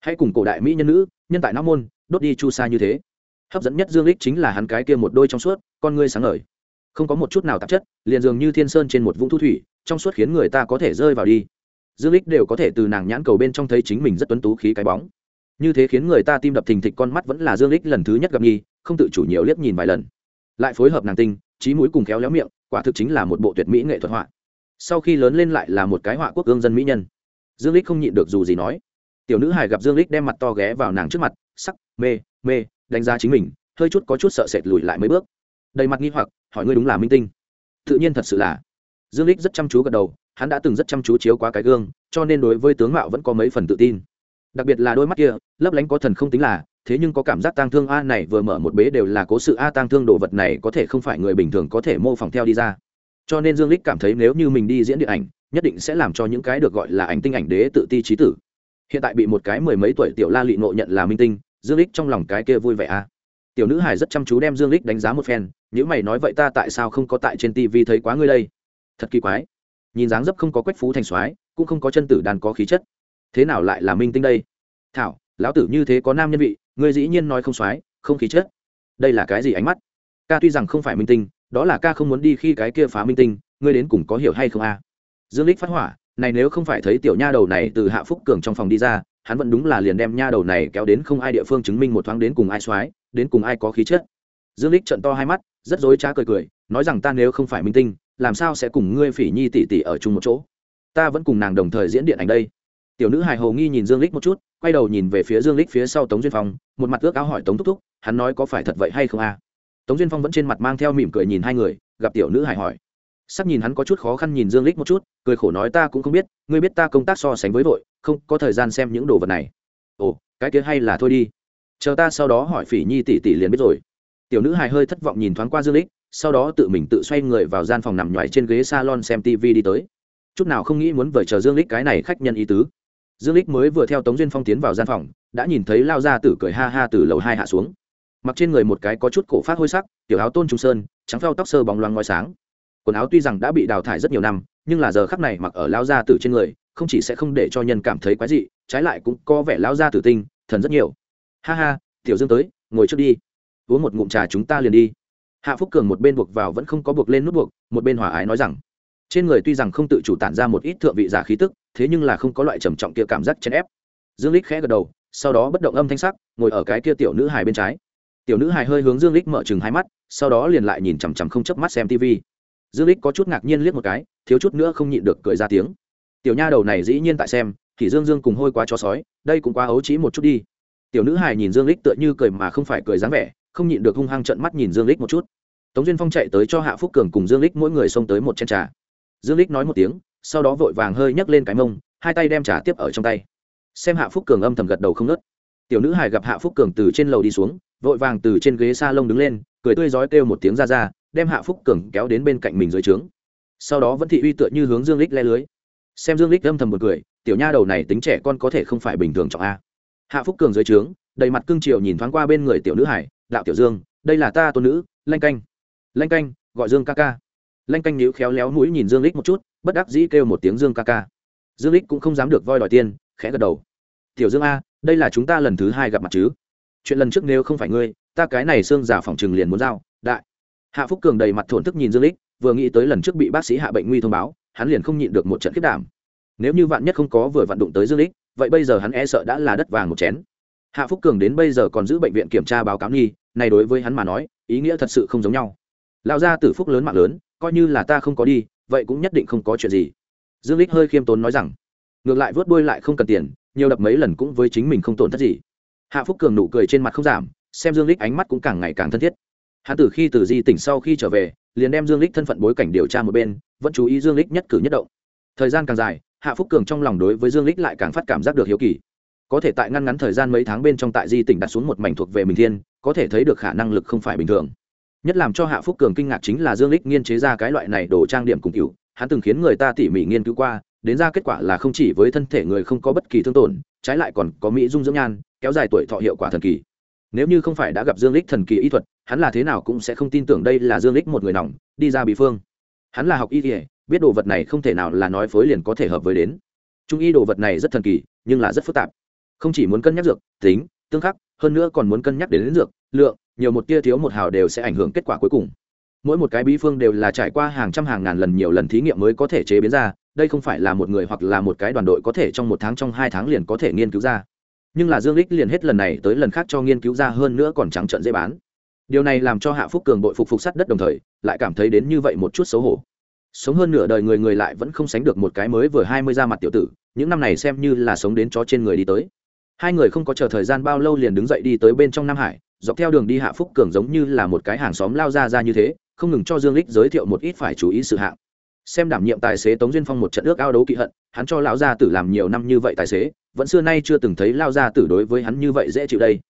[SPEAKER 1] Hãy cùng cổ đại mỹ nhân nữ, nhân tại não môn, đốt đi chu sa như thế. Hấp dẫn nhất dương lích chính là hắn cái kia một đôi trong suốt, con ngươi sáng ngời. Không có một chút nào tạp chất, liền dường như thiên sơn trên một vũng thu thủy, trong suốt khiến người ta có thể rơi vào đi dương lích đều có thể từ nàng nhãn cầu bên trong thấy chính mình rất tuấn tú khí cái bóng. Như thế khiến người ta tim đập thình thịch con mắt vẫn là dương lích lần thứ nhất gặp nghi, không tự chủ nhiều liếc nhìn vài lần. Lại phối hợp nàng tinh trí mũi cùng khéo léo miệng quả thực chính là một bộ tuyệt mỹ nghệ thuật họa. Sau khi lớn lên lại là một cái họa quốc ương dân mỹ nhân. Dương lích không nhịn được dù gì nói. Tiểu nữ hài gặp dương lích đem mặt to ghé vào nàng trước mặt sắc mê mê đánh giá chính mình hơi chút có chút sợ sệt lùi lại mấy bước. Đầy mặt nghi hoặc hỏi ngươi đúng là minh tinh. Tự nhiên thật sự là. Dương lích rất chăm chú gật đầu hắn đã từng rất chăm chú chiếu qua cái gương, cho nên đối với tướng mạo vẫn có mấy phần tự tin. Đặc biệt là đôi mắt kia, lấp lánh có thần không tính là, thế nhưng có cảm giác tang thương a này vừa mở một bế đều là cố sự a tang thương đồ vật này có thể không phải người bình thường có thể mô phỏng theo đi ra. Cho nên dương lích cảm thấy nếu như mình đi diễn điện ảnh, nhất định sẽ làm cho những cái được gọi là ảnh tinh ảnh đế tự ti trí tử. Hiện tại bị một cái mười mấy tuổi tiểu la lị ngộ nhận là minh tinh, dương lích trong lòng cái kia vui vẻ a. Tiểu nữ hải rất chăm chú đem dương lích đánh giá một phen nếu mày nói vậy ta tại sao không có tại trên tivi thấy quá ngươi đây? Thật kỳ quái nhìn dáng dấp không có quách phú thành soái, cũng không có chân tử đàn có khí chất. Thế nào lại là minh tinh đây? Thảo, lão tử như thế có nam nhân vị, ngươi dĩ nhiên nói không soái, không khí chất. Đây là cái gì ánh mắt? Ca tuy rằng không phải minh tinh, đó là ca không muốn đi khi cái kia phá minh tinh, ngươi đến cùng có hiểu hay không a? Dương lích phát hỏa, này nếu không phải thấy tiểu nha đầu này từ hạ phúc cường trong phòng đi ra, hắn vẫn đúng là liền đem nha đầu này kéo đến không ai địa phương chứng minh một thoáng đến cùng ai soái, đến cùng ai có khí chất. Dương lích trận to hai mắt, rất dối trá cười cười, nói rằng ta nếu không phải minh tinh làm sao sẽ cùng ngươi phỉ nhi tỷ tỷ ở chung một chỗ? Ta vẫn cùng nàng đồng thời diễn điện ảnh đây. Tiểu nữ hài hồ nghi nhìn dương lích một chút, quay đầu nhìn về phía dương lích phía sau tống duyên phong, một mặt ước áo hỏi tống thúc thúc, hắn nói có phải thật vậy hay không a? Tống duyên phong vẫn trên mặt mang theo mỉm cười nhìn hai người, gặp tiểu nữ hài hỏi. Sắc nhìn hắn có chút khó khăn nhìn dương lích một chút, cười khổ nói ta cũng không biết, ngươi biết ta công tác so sánh với vội, không có thời gian xem những đồ vật này. Ồ, cái kia hay là thôi đi. Chờ ta sau đó hỏi phỉ nhi tỷ tỷ liền biết rồi. Tiểu nữ hài hơi thất vọng nhìn thoáng qua dương lích sau đó tự mình tự xoay người vào gian phòng nằm nhoài trên ghế salon xem tv đi tới. Chút nào không nghĩ muốn vời chờ dương lích cái này khách nhân ý tứ. Dương lích mới vừa theo tống duyên phong tiến vào gian phòng, đã nhìn thấy lao ra tử cười ha ha từ lầu hai hạ xuống. Mặc trên người một cái có chút cổ phát hôi sắc, tiểu áo tôn trung sơn, trắng phao tóc sơ bóng loáng ngói sáng. Quần áo tuy rằng đã bị đào thải rất nhiều năm, nhưng là giờ khắc này mặc ở lao gia tử trên người, không chỉ sẽ không để cho nhân cảm thấy quái dị, trái lại cũng có vẻ lao gia tử tinh, thần rất nhiều. Ha ha, tiểu dương tới, ngồi trước đi. Uống một ngụm trà chúng ta liền đi hạ phúc cường một bên buộc vào vẫn không có buộc lên nút buộc, một bên hòa ái nói rằng, trên người tuy rằng không tự chủ tản ra một ít thượng vị giả khí tức, thế nhưng là không có loại trầm trọng kia cảm giác chèn ép. Dương lích khẽ gật đầu, sau đó bất động âm thanh sắc, ngồi ở cái kia tiểu nữ hài bên trái. Tiểu nữ hài hơi hướng dương lích mở chừng hai mắt, sau đó liền lại nhìn chằm chằm không chớp mắt xem tv dương lích có chút ngạc nhiên liếc một cái, thiếu chút nữa không nhịn được cười ra tiếng. Tiểu nha đầu này dĩ nhiên tại xem, thì dương dương cùng hôi quá cho sói, đây cũng quá ấu trí một chút đi. Tiểu nữ hài nhìn dương lích tựa như cười mà không phải cười dáng vẻ không nhịn được hung hăng trận mắt nhìn dương lích một chút. Tống duyên phong chạy tới cho hạ phúc cường cùng dương lích mỗi người xông tới một chén trà. Dương lích nói một tiếng, sau đó vội vàng hơi nhấc lên cái mông, hai tay đem trà tiếp ở trong tay. Xem hạ phúc cường âm thầm gật đầu không nớt tiểu nữ hài gặp hạ phúc cường từ trên lầu đi xuống, vội vàng từ trên ghế sa lông đứng lên, cười tươi rói kêu một tiếng ra ra, đem hạ phúc cường kéo đến bên cạnh mình dưới trướng. Sau đó vẫn thị uy tựa như hướng dương lích le lưới. Xem dương lích âm thầm một cười, tiểu nha đầu này tính trẻ con có thể không phải bình thường trọng a. Hạ phúc cường dưới trướng, đầy mặt cương triều nhìn thoáng qua bên người tiểu nữ hải đạo tiểu dương, đây là ta tôn nữ, lanh canh. Lanh canh, gọi dương ca ca. Lanh canh níu khéo léo mũi nhìn dương lích một chút, bất đắc dĩ kêu một tiếng dương ca ca. Dương lích cũng không dám được voi đòi tiền, khẽ gật đầu. Tiểu dương a, đây là chúng ta lần thứ hai gặp mặt chứ. Chuyện lần trước nếu không phải ngươi, ta cái này xương giả phòng trừng liền muốn giao, đại. Hạ phúc cường đầy mặt thổn thức nhìn dương lích, vừa nghĩ tới lần trước bị bác sĩ hạ bệnh nguy thông báo, hắn liền không nhịn được một trận khiết đảm. Nếu như vạn nhất không có vừa vặn đụng tới dương lích, vậy bây giờ hắn e sợ đã là đất vàng một chén hạ phúc cường đến bây giờ còn giữ bệnh viện kiểm tra báo cáo nghi, này đối với hắn mà nói, ý nghĩa thật sự không giống nhau. Lao ra tử phúc lớn mạng lớn, coi như là ta không có đi, vậy cũng nhất định không có chuyện gì. Dương lích hơi khiêm tốn nói rằng, ngược lại vớt đuôi lại không cần tiền, nhiều đập mấy lần cũng với chính mình không tổn thất gì. Hạ phúc cường nụ cười trên mặt không giảm, xem dương lích ánh mắt cũng càng ngày càng thân thiết. Hắn từ khi từ di tỉnh sau khi trở về, liền đem dương lích thân phận bối cảnh điều tra một bên, vẫn chú ý dương lích nhất cử nhất động. Thời gian càng dài, hạ phúc cường trong lòng đối với dương lích lại càng phát cảm giác được hiếu kỳ có thể tại ngăn ngắn thời gian mấy tháng bên trong tại di tỉnh đặt xuống một mảnh thuộc về mình thiên, có thể thấy được khả năng lực không phải bình thường. Nhất làm cho hạ phúc cường kinh ngạc chính là dương lích nghiên chế ra cái loại này đồ trang điểm cùng cựu hắn từng khiến người ta tỉ mỉ nghiên cứu qua, đến ra kết quả là không chỉ với thân thể người không có bất kỳ thương tổn, trái lại còn có mỹ dung dưỡng nhan, kéo dài tuổi thọ hiệu quả thần kỳ. Nếu như không phải đã gặp dương lích thần kỳ y thuật, hắn là thế nào cũng sẽ không tin tưởng đây là dương lích một người nòng, đi ra bị phương. Hắn là học y thể biết đồ vật này không thể nào là nói phối liền có thể hợp với đến. Trung y đồ vật này rất thần kỳ, nhưng là rất phức tạp không chỉ muốn cân nhắc dược tính tương khắc hơn nữa còn muốn cân nhắc đến, đến dược lượng nhiều một tia thiếu một hào đều sẽ ảnh hưởng kết quả cuối cùng. Mỗi một cái bí phương đều là trải qua hàng trăm hàng ngàn lần nhiều lần thí nghiệm mới có thể chế biến ra đây không phải là một người hoặc là một cái đoàn đội có thể trong một tháng trong hai tháng liền có thể nghiên cứu ra. Nhưng là dương lích liền hết lần này tới lần khác cho nghiên cứu ra hơn nữa còn trắng trợn dễ bán. Điều này làm cho hạ phúc cường bội phục phục sắt đất đồng thời lại cảm thấy đến như vậy một chút xấu hổ. Sống hơn nửa đời người người lại vẫn không sánh được một cái mới vừa hai mươi ra mặt tiểu tử những năm này xem như là sống đến chó trên người đi tới hai người không có chờ thời gian bao lâu liền đứng dậy đi tới bên trong nam hải, dọc theo đường đi hạ phúc cường giống như là một cái hàng xóm lao ra ra như thế, không ngừng cho dương lích giới thiệu một ít phải chú ý sự hạng. Xem đảm nhiệm tài xế tống duyên phong một trận ước ao đấu kỵ hận, hắn cho lão gia tử làm nhiều năm như vậy tài xế, vẫn xưa nay chưa từng thấy lao gia tử đối với hắn như vậy dễ chịu đây.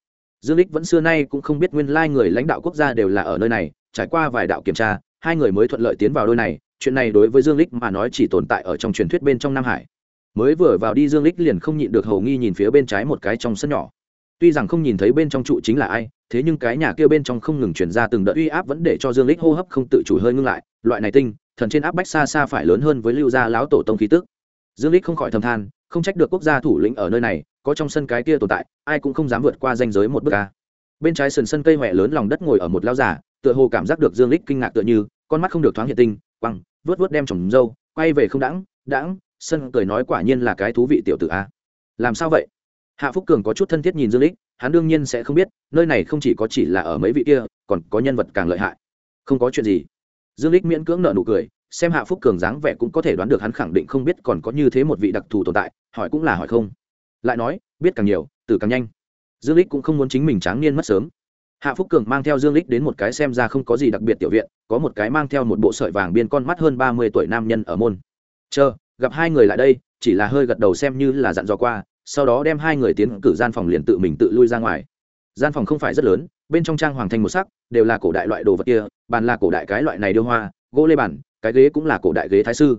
[SPEAKER 1] Dương lích vẫn xưa nay cũng không biết nguyên lai người lãnh đạo quốc gia đều là ở nơi này, trải qua vài đạo kiểm tra, hai người mới thuận lợi tiến vào đôi này, chuyện này đối với dương lích mà nói chỉ tồn tại ở trong truyền thuyết bên trong nam hải mới vừa vào đi dương lích liền không nhịn được hầu nghi nhìn phía bên trái một cái trong sân nhỏ. Tuy rằng không nhìn thấy bên trong trụ chính là ai, thế nhưng cái nhà kia bên trong không ngừng chuyển ra từng đợt uy áp vẫn để cho dương lích hô hấp không tự chủ hơi ngưng lại. Loại này tinh, thần trên áp bách xa xa phải lớn hơn với lưu gia lão tổ tông khí tức. Dương lích không khỏi thầm than, không trách được quốc gia thủ lĩnh ở nơi này, có trong sân cái kia tồn tại, ai cũng không dám vượt qua danh giới một bước ca bên trái sườn sân cây mẹ lớn lòng đất ngồi ở một lao giả tựa hồ cảm giác được dương lích kinh ngạc tựa như, con mắt không được thoáng hiện tinh, quăng vớt vớt đem trồng dâu, quay về không đãng đãng sân cười nói quả nhiên là cái thú vị tiểu tử a. Làm sao vậy? Hạ phúc cường có chút thân thiết nhìn dương lích, hắn đương nhiên sẽ không biết, nơi này không chỉ có chỉ là ở mấy vị kia, còn có nhân vật càng lợi hại. Không có chuyện gì. Dương lích miễn cưỡng nợ nụ cười, xem hạ phúc cường dáng vẻ cũng có thể đoán được hắn khẳng định không biết còn có như thế một vị đặc thù tồn tại, hỏi cũng là hỏi không. Lại nói, biết càng nhiều, từ càng nhanh. Dương lích cũng không muốn chính mình tráng niên mất sớm. Hạ phúc cường mang theo dương lích đến một cái xem ra không có gì đặc biệt tiểu viện, có một cái mang theo một bộ sợi vàng biên con mắt hơn ba mươi tuổi nam nhân ở môn. Chờ gặp hai người lại đây, chỉ là hơi gật đầu xem như là dặn dò qua, sau đó đem hai người tiến cử gian phòng liền tự mình tự lui ra ngoài. Gian phòng không phải rất lớn, bên trong trang hoàng thành một sắc, đều là cổ đại loại đồ vật kia, bàn là cổ đại cái loại này đưa hoa, gỗ lê bản cái ghế cũng là cổ đại ghế thái sư.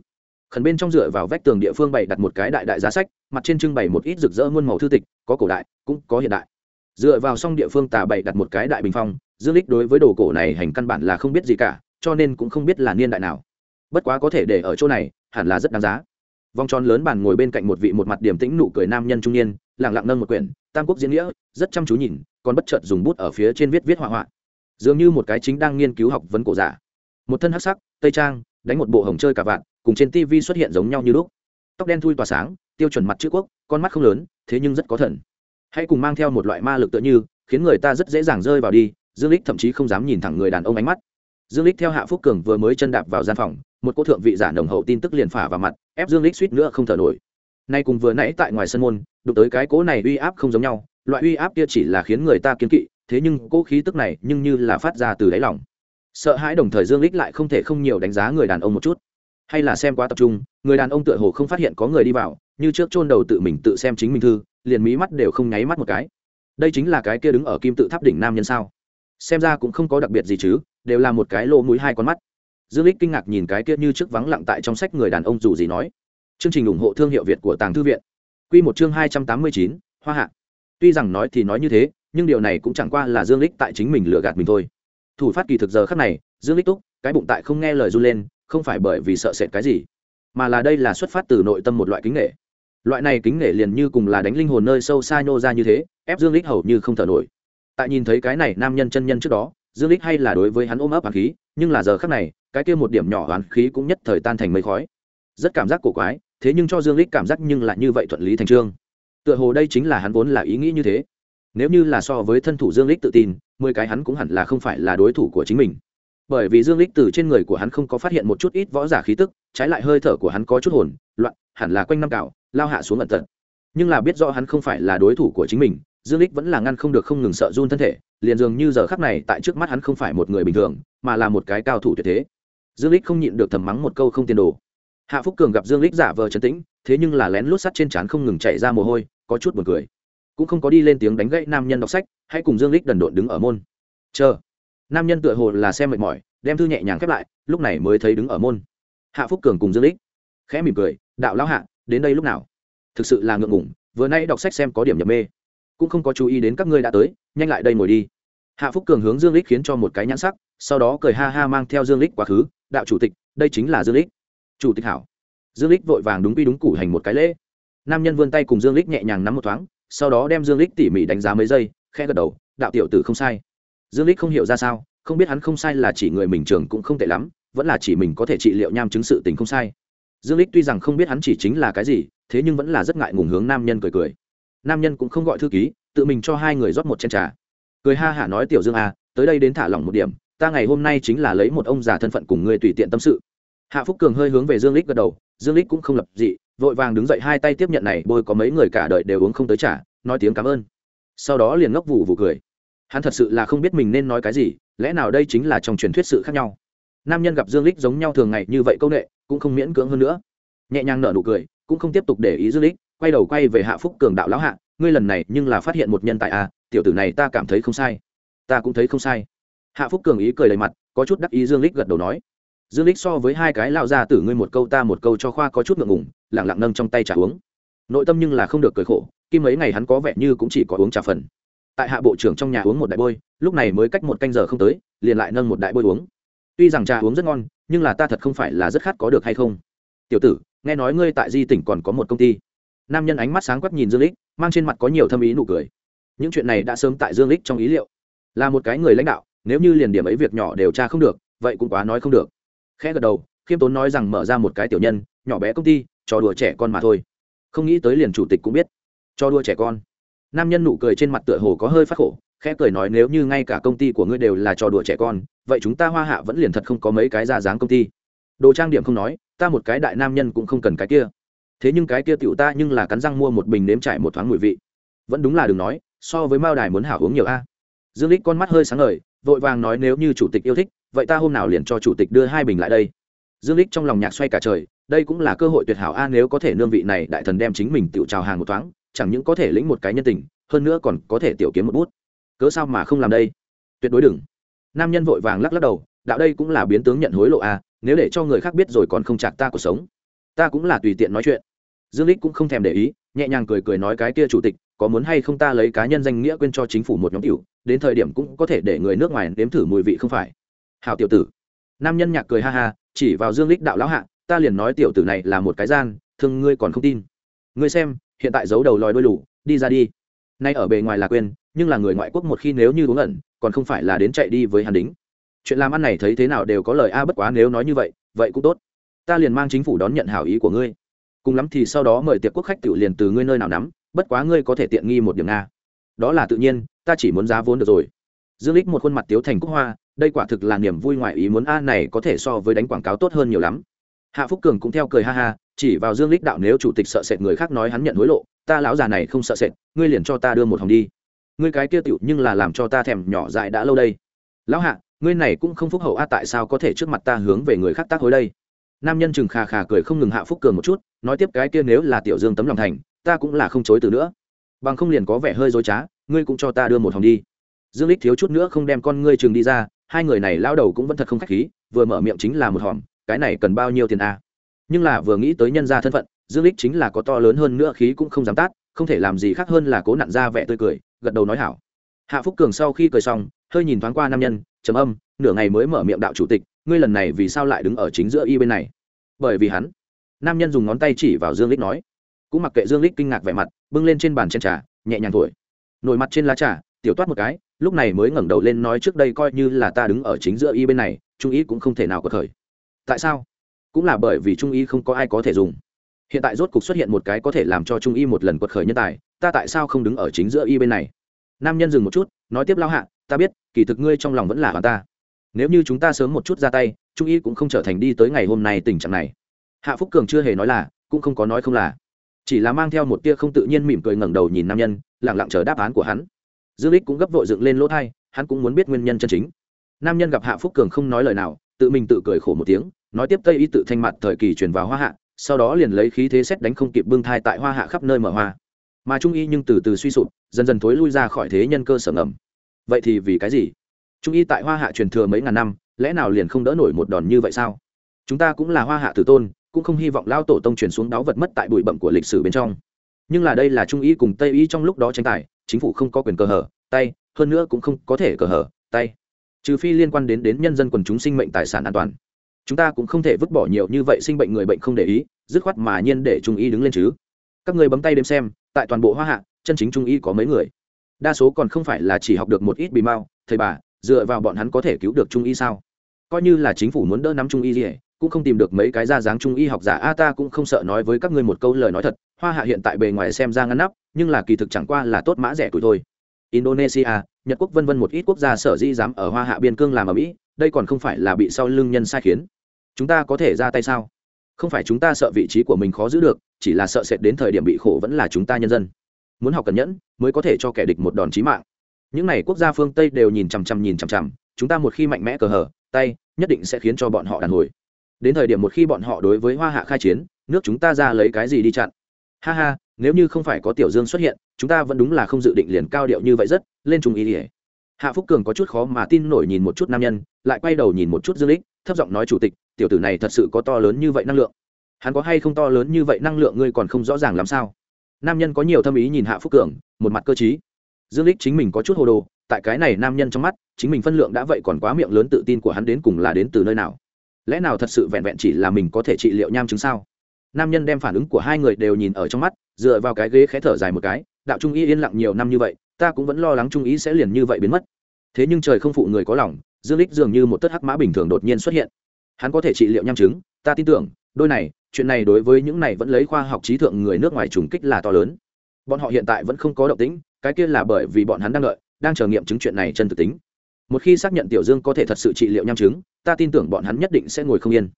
[SPEAKER 1] Khẩn bên trong dựa vào vách tường địa phương bày đặt một cái đại đại giá sách, mặt trên trưng bày một ít rực rỡ muôn màu thư tịch, có cổ đại, cũng có hiện đại. Dựa vào xong địa phương tà bày đặt một cái đại bình phong, dương lích đối với đồ cổ này hành căn bản là không biết gì cả, cho nên cũng không biết là niên đại nào. Bất quá có thể để ở chỗ này, hẳn là rất đáng giá vòng tròn lớn bàn ngồi bên cạnh một vị một mặt điểm tĩnh nụ cười nam nhân trung niên lẳng lặng nâng một quyển, tam quốc diễn nghĩa, rất chăm chú nhìn, còn bất chợt dùng bút ở phía trên viết viết họa họa. Dường như một cái chính đang nghiên cứu học vấn cổ giả. Một thân hắc sắc, tây trang, đánh một bộ hồng chơi cả vạn cùng trên tv xuất hiện giống nhau như lúc. Tóc đen thui tỏa sáng, tiêu chuẩn mặt chữ quốc, con mắt không lớn, thế nhưng rất có thần. Hãy cùng mang theo một loại ma lực tựa như, khiến người ta rất dễ dàng rơi vào đi, dương lích thậm chí không dám nhìn thẳng người đàn ông ánh mắt dương lích theo hạ phúc cường vừa mới chân đạp vào gian phòng, một cô thượng vị giả nồng hậu tin tức liền phả vào mặt, ép dương lích suýt nữa không thở nổi. Nay cùng vừa nãy tại ngoài sân môn, đụng tới cái cố này uy áp không giống nhau, loại uy áp kia chỉ là khiến người ta kiến kỵ, thế nhưng cỗ khí tức này nhưng như là phát ra từ đáy lòng. Sợ hãi đồng thời dương lích lại không thể không nhiều đánh giá người đàn ông một chút. Hay là xem quá tập trung, người đàn ông tựa hồ không phát hiện có người đi vào, như trước chôn đầu tự mình tự xem chính mình thư, liền mí mắt đều không nháy mắt một cái. Đây chính là cái kia đứng ở kim tự tháp đỉnh nam nhân sao? Xem ra cũng không có đặc biệt gì chứ đều là một cái lỗ mũi hai con mắt. Dương lích kinh ngạc nhìn cái kia như trước vắng lặng tại trong sách người đàn ông dù gì nói. Chương trình ủng hộ thương hiệu việt của tàng thư viện. Quy một chương hai trăm tám mươi chín, hoa hạ. Tuy rằng nói thì nói như thế nhưng điều này cũng chẳng qua là dương lích tại chính mình lừa gạt mình thôi. Thủ phát kỳ thực giờ khắc này dương lích túc cái bụng tại không nghe lời run lên không phải bởi vì sợ sệt cái gì mà là đây là xuất phát từ nội tâm một loại kính nghệ loại này kính nghệ liền như cùng là đánh linh hồn nơi sâu xa nhô ra như thế ép dương lích hầu như không thở nổi. Tại nhìn thấy cái này nam nhân chân nhân trước đó dương lích hay là đối với hắn ôm ấp hàn khí, nhưng là giờ khắc này, cái kia một điểm nhỏ hàn khí cũng nhất thời tan thành mây khói. Rất cảm giác cổ quái, thế nhưng cho dương lích cảm giác nhưng lại như vậy thuận lý thành trương. Tựa hồ đây chính là hắn vốn là ý nghĩ như thế. Nếu như là so với thân thủ dương lích tự tin, mười cái hắn cũng hẳn là không phải là đối thủ của chính mình. Bởi vì dương lích từ trên người của hắn không có phát hiện một chút ít võ giả khí tức, trái lại hơi thở của hắn có chút hồn, loạn, hẳn là quanh năm cào lao hạ xuống ẩn tận nhưng là biết rõ hắn không phải là đối thủ của chính mình dương lích vẫn là ngăn không được không ngừng sợ run thân thể, liền dường như giờ khắc này tại trước mắt hắn không phải một người bình thường, mà là một cái cao thủ tuyệt thế. Dương lích không nhịn được thầm mắng một câu không tiền đồ. Hạ phúc cường gặp dương lích giả vờ trấn tĩnh, thế nhưng là lén lút sắt trên trán không ngừng chạy ra mồ hôi, có chút buồn cười. Cũng không có đi lên tiếng đánh gãy nam nhân đọc sách, hãy cùng dương lích đần độn đứng ở môn. Chờ. Nam nhân tựa hồ là xem mệt mỏi, đem thư nhẹ nhàng khép lại, lúc này mới thấy đứng ở môn. Hạ phúc cường cùng dương lích. Khẽ mỉm cười, đạo lão hạ, đến đây lúc nào? Thực sự là ngượng ngủng vừa nay đọc sách xem có điểm nhập mê cũng không có chú ý đến các ngươi đã tới, nhanh lại đây ngồi đi. Hạ phúc cường hướng dương lích khiến cho một cái nhãn sắc, sau đó cười ha ha mang theo dương lích quá khứ, đạo chủ tịch, đây chính là dương lích. Chủ tịch hảo. Dương lích vội vàng đúng quy đúng củ hành một cái lễ. Nam nhân vươn tay cùng dương lích nhẹ nhàng nắm một thoáng, sau đó đem dương lích tỉ mỉ đánh giá mấy giây khe gật đầu, đạo tiểu tử không sai. Dương lích không hiểu ra sao, không biết hắn không sai là chỉ người mình trường cũng không tệ lắm, vẫn là chỉ mình có thể trị liệu nham chứng sự tình không sai. Dương lích tuy rằng không biết hắn chỉ chính là cái gì, thế nhưng vẫn là rất ngại ngùng hướng nam nhân cười cười nam nhân cũng không gọi thư ký tự mình cho hai người rót một chén trà. Cười ha hả nói tiểu dương à, tới đây đến thả lỏng một điểm ta ngày hôm nay chính là lấy một ông già thân phận cùng ngươi tùy tiện tâm sự. Hạ phúc cường hơi hướng về dương lích gật đầu dương lích cũng không lập dị vội vàng đứng dậy hai tay tiếp nhận này bôi có mấy người cả đợi đều uống không tới trả nói tiếng cảm ơn. Sau đó liền ngốc vụ vụ cười. Hắn thật sự là không biết mình nên nói cái gì lẽ nào đây chính là trong truyền thuyết sự khác nhau? Nam nhân gặp dương lích giống nhau thường ngày như vậy công nghệ cũng không miễn cưỡng hơn nữa. Nhẹ nhàng nở nụ cười cũng không tiếp tục để ý dương lích quay đầu quay về hạ phúc cường đạo lão hạ, ngươi lần này nhưng là phát hiện một nhân tài à tiểu tử này ta cảm thấy không sai. Ta cũng thấy không sai. Hạ phúc cường ý cười đầy mặt, có chút đắc ý dương lích gật đầu nói. Dương lích so với hai cái lao ra tử ngươi một câu ta một câu cho khoa có chút ngượng ngùng lẳng lặng nâng trong tay trà uống. Nội tâm nhưng là không được cười khổ, Kim mấy ngày hắn có vẻ như cũng chỉ có uống trà phần. Tại hạ bộ trưởng trong nhà uống một đại bôi, lúc này mới cách một canh giờ không tới, liền lại nâng một đại bôi uống. Tuy rằng trà uống rất ngon, nhưng là ta thật không phải là rất khát có được hay không. Tiểu tử, nghe nói ngươi tại di tỉnh còn có một công ty nam nhân ánh mắt sáng quắc nhìn dương lích, mang trên mặt có nhiều thâm ý nụ cười. Những chuyện này đã sớm tại dương lích trong ý liệu. Là một cái người lãnh đạo, nếu như liền điểm ấy việc nhỏ đều tra không được, vậy cũng quá nói không được. Khẽ gật đầu, khiêm tốn nói rằng mở ra một cái tiểu nhân, nhỏ bé công ty, trò đùa trẻ con mà thôi. Không nghĩ tới liền chủ tịch cũng biết. Cho đùa trẻ con. Nam nhân nụ cười trên mặt tựa hồ có hơi phát khổ, khẽ cười nói nếu như ngay cả công ty của ngươi đều là trò đùa trẻ con, vậy chúng ta hoa hạ vẫn liền thật không có mấy cái ra dáng công ty. Đồ trang điểm không nói, ta một cái đại nam nhân cũng không cần cái kia thế nhưng cái kia tiểu ta nhưng là cắn răng mua một bình nếm trải một thoáng mùi vị. Vẫn đúng là đừng nói, so với mao đài muốn hảo uống nhiều a. Dương lích con mắt hơi sáng ngời, vội vàng nói nếu như chủ tịch yêu thích, vậy ta hôm nào liền cho chủ tịch đưa hai bình lại đây. Dương lích trong lòng nhạc xoay cả trời, đây cũng là cơ hội tuyệt hảo a nếu có thể nương vị này đại thần đem chính mình tiểu trào hàng một thoáng, chẳng những có thể lĩnh một cái nhân tình, hơn nữa còn có thể tiểu kiếm một bút. Cớ sao mà không làm đây? Tuyệt đối đừng. Nam nhân vội vàng lắc lắc đầu, đạo đây cũng là biến tướng nhận hối lộ a, nếu để cho người khác biết rồi còn không chặt ta cuộc sống. Ta cũng là tùy tiện nói chuyện dương lích cũng không thèm để ý, nhẹ nhàng cười cười nói cái kia chủ tịch, có muốn hay không ta lấy cá nhân danh nghĩa quên cho chính phủ một nhóm tiểu, đến thời điểm cũng có thể để người nước ngoài nếm thử mùi vị không phải. Hảo tiểu tử. Nam nhân nhạc cười ha ha, chỉ vào dương lích đạo lão hạ, ta liền nói tiểu tử này là một cái gian, thương ngươi còn không tin. Ngươi xem, hiện tại giấu đầu lòi đôi lủ đi ra đi. Nay ở bề ngoài là quên, nhưng là người ngoại quốc một khi nếu như uống ẩn, còn không phải là đến chạy đi với hàn đính. Chuyện làm ăn này thấy thế nào đều có lời a, bất quá nếu nói như vậy vậy cũng tốt. Ta liền mang chính phủ đón nhận hảo ý của ngươi cùng lắm thì sau đó mời tiệc quốc khách tự liền từ ngươi nơi nào nắm, bất quá ngươi có thể tiện nghi một điểm nga. Đó là tự nhiên, ta chỉ muốn giá vốn được rồi. Dương lích một khuôn mặt tiếu thành quốc hoa, đây quả thực là niềm vui ngoại ý muốn a này có thể so với đánh quảng cáo tốt hơn nhiều lắm. Hạ phúc cường cũng theo cười ha ha, chỉ vào dương lích đạo nếu chủ tịch sợ sệt người khác nói hắn nhận hối lộ, ta lão già này không sợ sệt, ngươi liền cho ta đưa một hồng đi. Ngươi cái kia tiểu nhưng là làm cho ta thèm nhỏ dại đã lâu đây. Lão hạ, ngươi này cũng không phúc hậu a tại sao có thể trước mặt ta hướng về người khác tác hối đây? Nam nhân chừng khà khà cười không ngừng hạ phúc cường một chút, nói tiếp cái kia nếu là tiểu dương tấm lòng thành, ta cũng là không chối từ nữa. Bằng không liền có vẻ hơi dối trá, ngươi cũng cho ta đưa một hòm đi. Dương lích thiếu chút nữa không đem con ngươi chừng đi ra, hai người này lao đầu cũng vẫn thật không khách khí, vừa mở miệng chính là một hòm, cái này cần bao nhiêu tiền a nhưng là vừa nghĩ tới nhân gia thân phận, dương lích chính là có to lớn hơn nữa khí cũng không dám tát, không thể làm gì khác hơn là cố nặn ra vẻ tươi cười, gật đầu nói hảo. Hạ phúc cường sau khi cười xong, hơi nhìn thoáng qua nam nhân, trầm âm, nửa ngày mới mở miệng đạo chủ tịch ngươi lần này vì sao lại đứng ở chính giữa y bên này? Bởi vì hắn, nam nhân dùng ngón tay chỉ vào dương lích nói. Cũng mặc kệ dương lích kinh ngạc vẻ mặt, bưng lên trên bàn chân trà, nhẹ nhàng thổi. Nổi mặt trên lá trà, tiểu toát một cái, lúc này mới ngẩng đầu lên nói trước đây coi như là ta đứng ở chính giữa y bên này, trung ý cũng không thể nào có thời. Tại sao? Cũng là bởi vì trung y không có ai có thể dùng. Hiện tại rốt cục xuất hiện một cái có thể làm cho trung y một lần quật khởi nhân tài, ta tại sao không đứng ở chính giữa y bên này? Nam nhân dừng một chút, nói tiếp lao hạ, ta biết, kỳ thực ngươi trong lòng vẫn là hoàn ta nếu như chúng ta sớm một chút ra tay, trung y cũng không trở thành đi tới ngày hôm nay tình trạng này. Hạ phúc cường chưa hề nói là, cũng không có nói không là. Chỉ là mang theo một tia không tự nhiên mỉm cười ngẩng đầu nhìn nam nhân lẳng lặng chờ đáp án của hắn. Dương lích cũng gấp vội dựng lên lỗ thai hắn cũng muốn biết nguyên nhân chân chính. Nam nhân gặp hạ phúc cường không nói lời nào, tự mình tự cười khổ một tiếng, nói tiếp tây y tự thanh mặt thời kỳ truyền vào hoa hạ, sau đó liền lấy khí thế xét đánh không kịp bưng thai tại hoa hạ khắp nơi mở hoa. Mà trung y nhưng từ từ suy sụp, dần dần thối lui ra khỏi thế nhân cơ sở ngầm. Vậy thì vì cái gì? Trung y tại hoa hạ truyền thừa mấy ngàn năm, lẽ nào liền không đỡ nổi một đòn như vậy sao? Chúng ta cũng là hoa hạ tử tôn, cũng không hy vọng lao tổ tông truyền xuống đáo vật mất tại bụi bậm của lịch sử bên trong. Nhưng là đây là trung y cùng tây y trong lúc đó tranh tài, chính phủ không có quyền cờ hở, tay, hơn nữa cũng không có thể cờ hở, tay. Trừ phi liên quan đến đến nhân dân quần chúng sinh mệnh tài sản an toàn. Chúng ta cũng không thể vứt bỏ nhiều như vậy sinh bệnh người bệnh không để ý, dứt khoát mà nhiên để trung y đứng lên chứ. Các người bấm tay đếm xem, tại toàn bộ hoa hạ, chân chính trung y có mấy người? Đa số còn không phải là chỉ học được một ít bì mao thầy bà dựa vào bọn hắn có thể cứu được trung y sao? Coi như là chính phủ muốn đỡ nắm trung y gì cũng không tìm được mấy cái ra dáng trung y học giả. A ta cũng không sợ nói với các ngươi một câu lời nói thật. Hoa hạ hiện tại bề ngoài xem ra ngăn nắp, nhưng là kỳ thực chẳng qua là tốt mã rẻ tuổi thôi. Indonesia, nhật quốc vân vân một ít quốc gia sở di dám ở hoa hạ biên cương làm ở mỹ, đây còn không phải là bị sau lưng nhân sai khiến. Chúng ta có thể ra tay sao? Không phải chúng ta sợ vị trí của mình khó giữ được, chỉ là sợ sệt đến thời điểm bị khổ vẫn là chúng ta nhân dân. Muốn học cẩn nhẫn, mới có thể cho kẻ địch một đòn chí mạng những n à y quốc gia phương tây đều nhìn chằm chằm nhìn chằm chằm, chúng ta một khi mạnh mẽ cờ hở, tay, nhất định sẽ khiến cho bọn họ đàn hồi. Đến thời điểm một khi bọn họ đối với hoa hạ khai chiến, nước chúng ta ra lấy cái gì đi chặn? Ha ha, nếu như không phải có tiểu dương xuất hiện, chúng ta vẫn đúng là không dự định liền cao điệu như vậy rất, lên trung ý ỉa hạ phúc cường có chút khó mà tin nổi nhìn một chút nam nhân, lại quay đầu nhìn một chút dương lích thấp giọng nói chủ tịch, tiểu tử này thật sự có to lớn như vậy năng lượng. Hắn có hay không to lớn như vậy năng lượng ngươi còn không rõ ràng làm sao? Nam nhân có nhiều thâm ý nhìn hạ phúc cường, một mặt cơ t dương lích chính mình có chút hồ đồ, tại cái này nam nhân trong mắt, chính mình phân lượng đã vậy còn quá miệng lớn tự tin của hắn đến cùng là đến từ nơi nào? Lẽ nào thật sự vẹn vẹn chỉ là mình có thể trị liệu nham chứng sao? Nam nhân đem phản ứng của hai người đều nhìn ở trong mắt, dựa vào cái ghế khé thở dài một cái, đạo trung ý yên lặng nhiều năm như vậy, ta cũng vẫn lo lắng trung ý sẽ liền như vậy biến mất. Thế nhưng trời không phụ người có lòng, dương lích dường như một tất hắc mã bình thường đột nhiên xuất hiện. Hắn có thể trị liệu nham chứng, ta tin tưởng, đôi này, chuyện này đối với những này vẫn lấy khoa học trí thượng người nước ngoài trùng kích là to lớn. Bọn họ hiện tại vẫn không có động tĩnh cái kia là bởi vì bọn hắn đang đợi, đang chờ nghiệm chứng chuyện này chân thực tính. Một khi xác nhận tiểu dương có thể thật sự trị liệu nham chứng, ta tin tưởng bọn hắn nhất định sẽ ngồi không yên.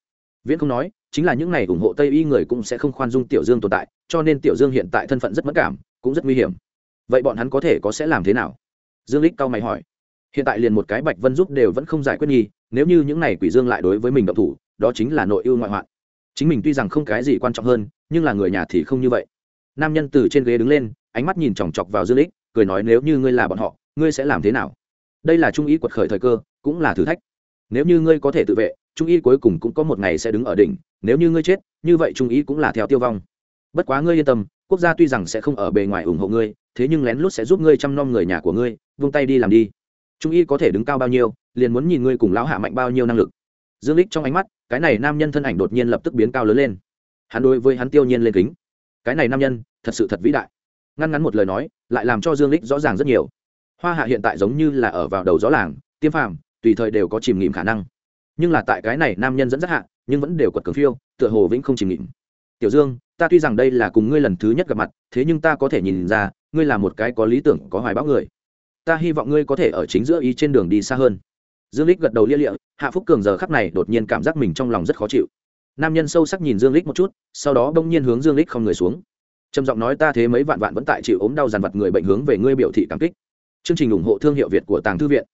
[SPEAKER 1] Viễn không nói, chính là những này ủng hộ tây y người cũng sẽ không khoan dung tiểu dương tồn tại, cho nên tiểu dương hiện tại thân phận rất mất cảm, cũng rất nguy hiểm. Vậy bọn hắn có thể có sẽ làm thế nào? Dương lích cao mày hỏi. Hiện tại liền một cái bạch vân giúp đều vẫn không giải quyết nghi nếu như những này quỷ dương lại đối với mình động thủ, đó chính là nội ưu ngoại hoạn. Chính mình tuy rằng không cái gì quan trọng hơn, nhưng là người nhà thì không như vậy. Nam nhân từ trên ghế đứng lên ánh mắt nhìn chòng chọc vào dương lích, cười nói nếu như ngươi là bọn họ, ngươi sẽ làm thế nào? Đây là trung ý quật khởi thời cơ, cũng là thử thách. Nếu như ngươi có thể tự vệ, trung ý cuối cùng cũng có một ngày sẽ đứng ở đỉnh. Nếu như ngươi chết, như vậy trung ý cũng là theo tiêu vong. Bất quá ngươi yên tâm, quốc gia tuy rằng sẽ không ở bề ngoài ủng hộ ngươi, thế nhưng lén lút sẽ giúp ngươi chăm nom người nhà của ngươi, vung tay đi làm đi. Trung y có thể đứng cao bao nhiêu, liền muốn nhìn ngươi cùng lão hạ mạnh bao nhiêu năng lực. Dương lích trong ánh mắt, cái này nam nhân thân ảnh đột nhiên lập tức biến cao lớn lên. Hắn đối với hắn tiêu nhiên lên kính. Cái này nam nhân, thật sự thật vĩ đại ngăn ngắn một lời nói, lại làm cho dương lích rõ ràng rất nhiều. Hoa hạ hiện tại giống như là ở vào đầu gió làng, tiêm phàm, tùy thời đều có chìm nghỉm khả năng. Nhưng là tại cái này nam nhân dẫn dắt hạ, nhưng vẫn đều quật cường phiêu, tựa hồ vĩnh không chìm nghỉm tiểu dương, ta tuy rằng đây là cùng ngươi lần thứ nhất gặp mặt, thế nhưng ta có thể nhìn ra, ngươi là một cái có lý tưởng, có hoài bão người. Ta hy vọng ngươi có thể ở chính giữa ý trên đường đi xa hơn. Dương lích gật đầu lia lịa, hạ phúc cường giờ khắc này đột nhiên cảm giác mình trong lòng rất khó chịu. Nam nhân sâu sắc nhìn dương lích một chút, sau đó bỗng nhiên hướng dương lích không người xuống trầm giọng nói ta thế mấy vạn vạn vẫn tại chịu ốm đau dằn vật người bệnh hướng về ngươi biểu thị cảm kích. Chương trình ủng hộ thương hiệu việt của tàng thư viện.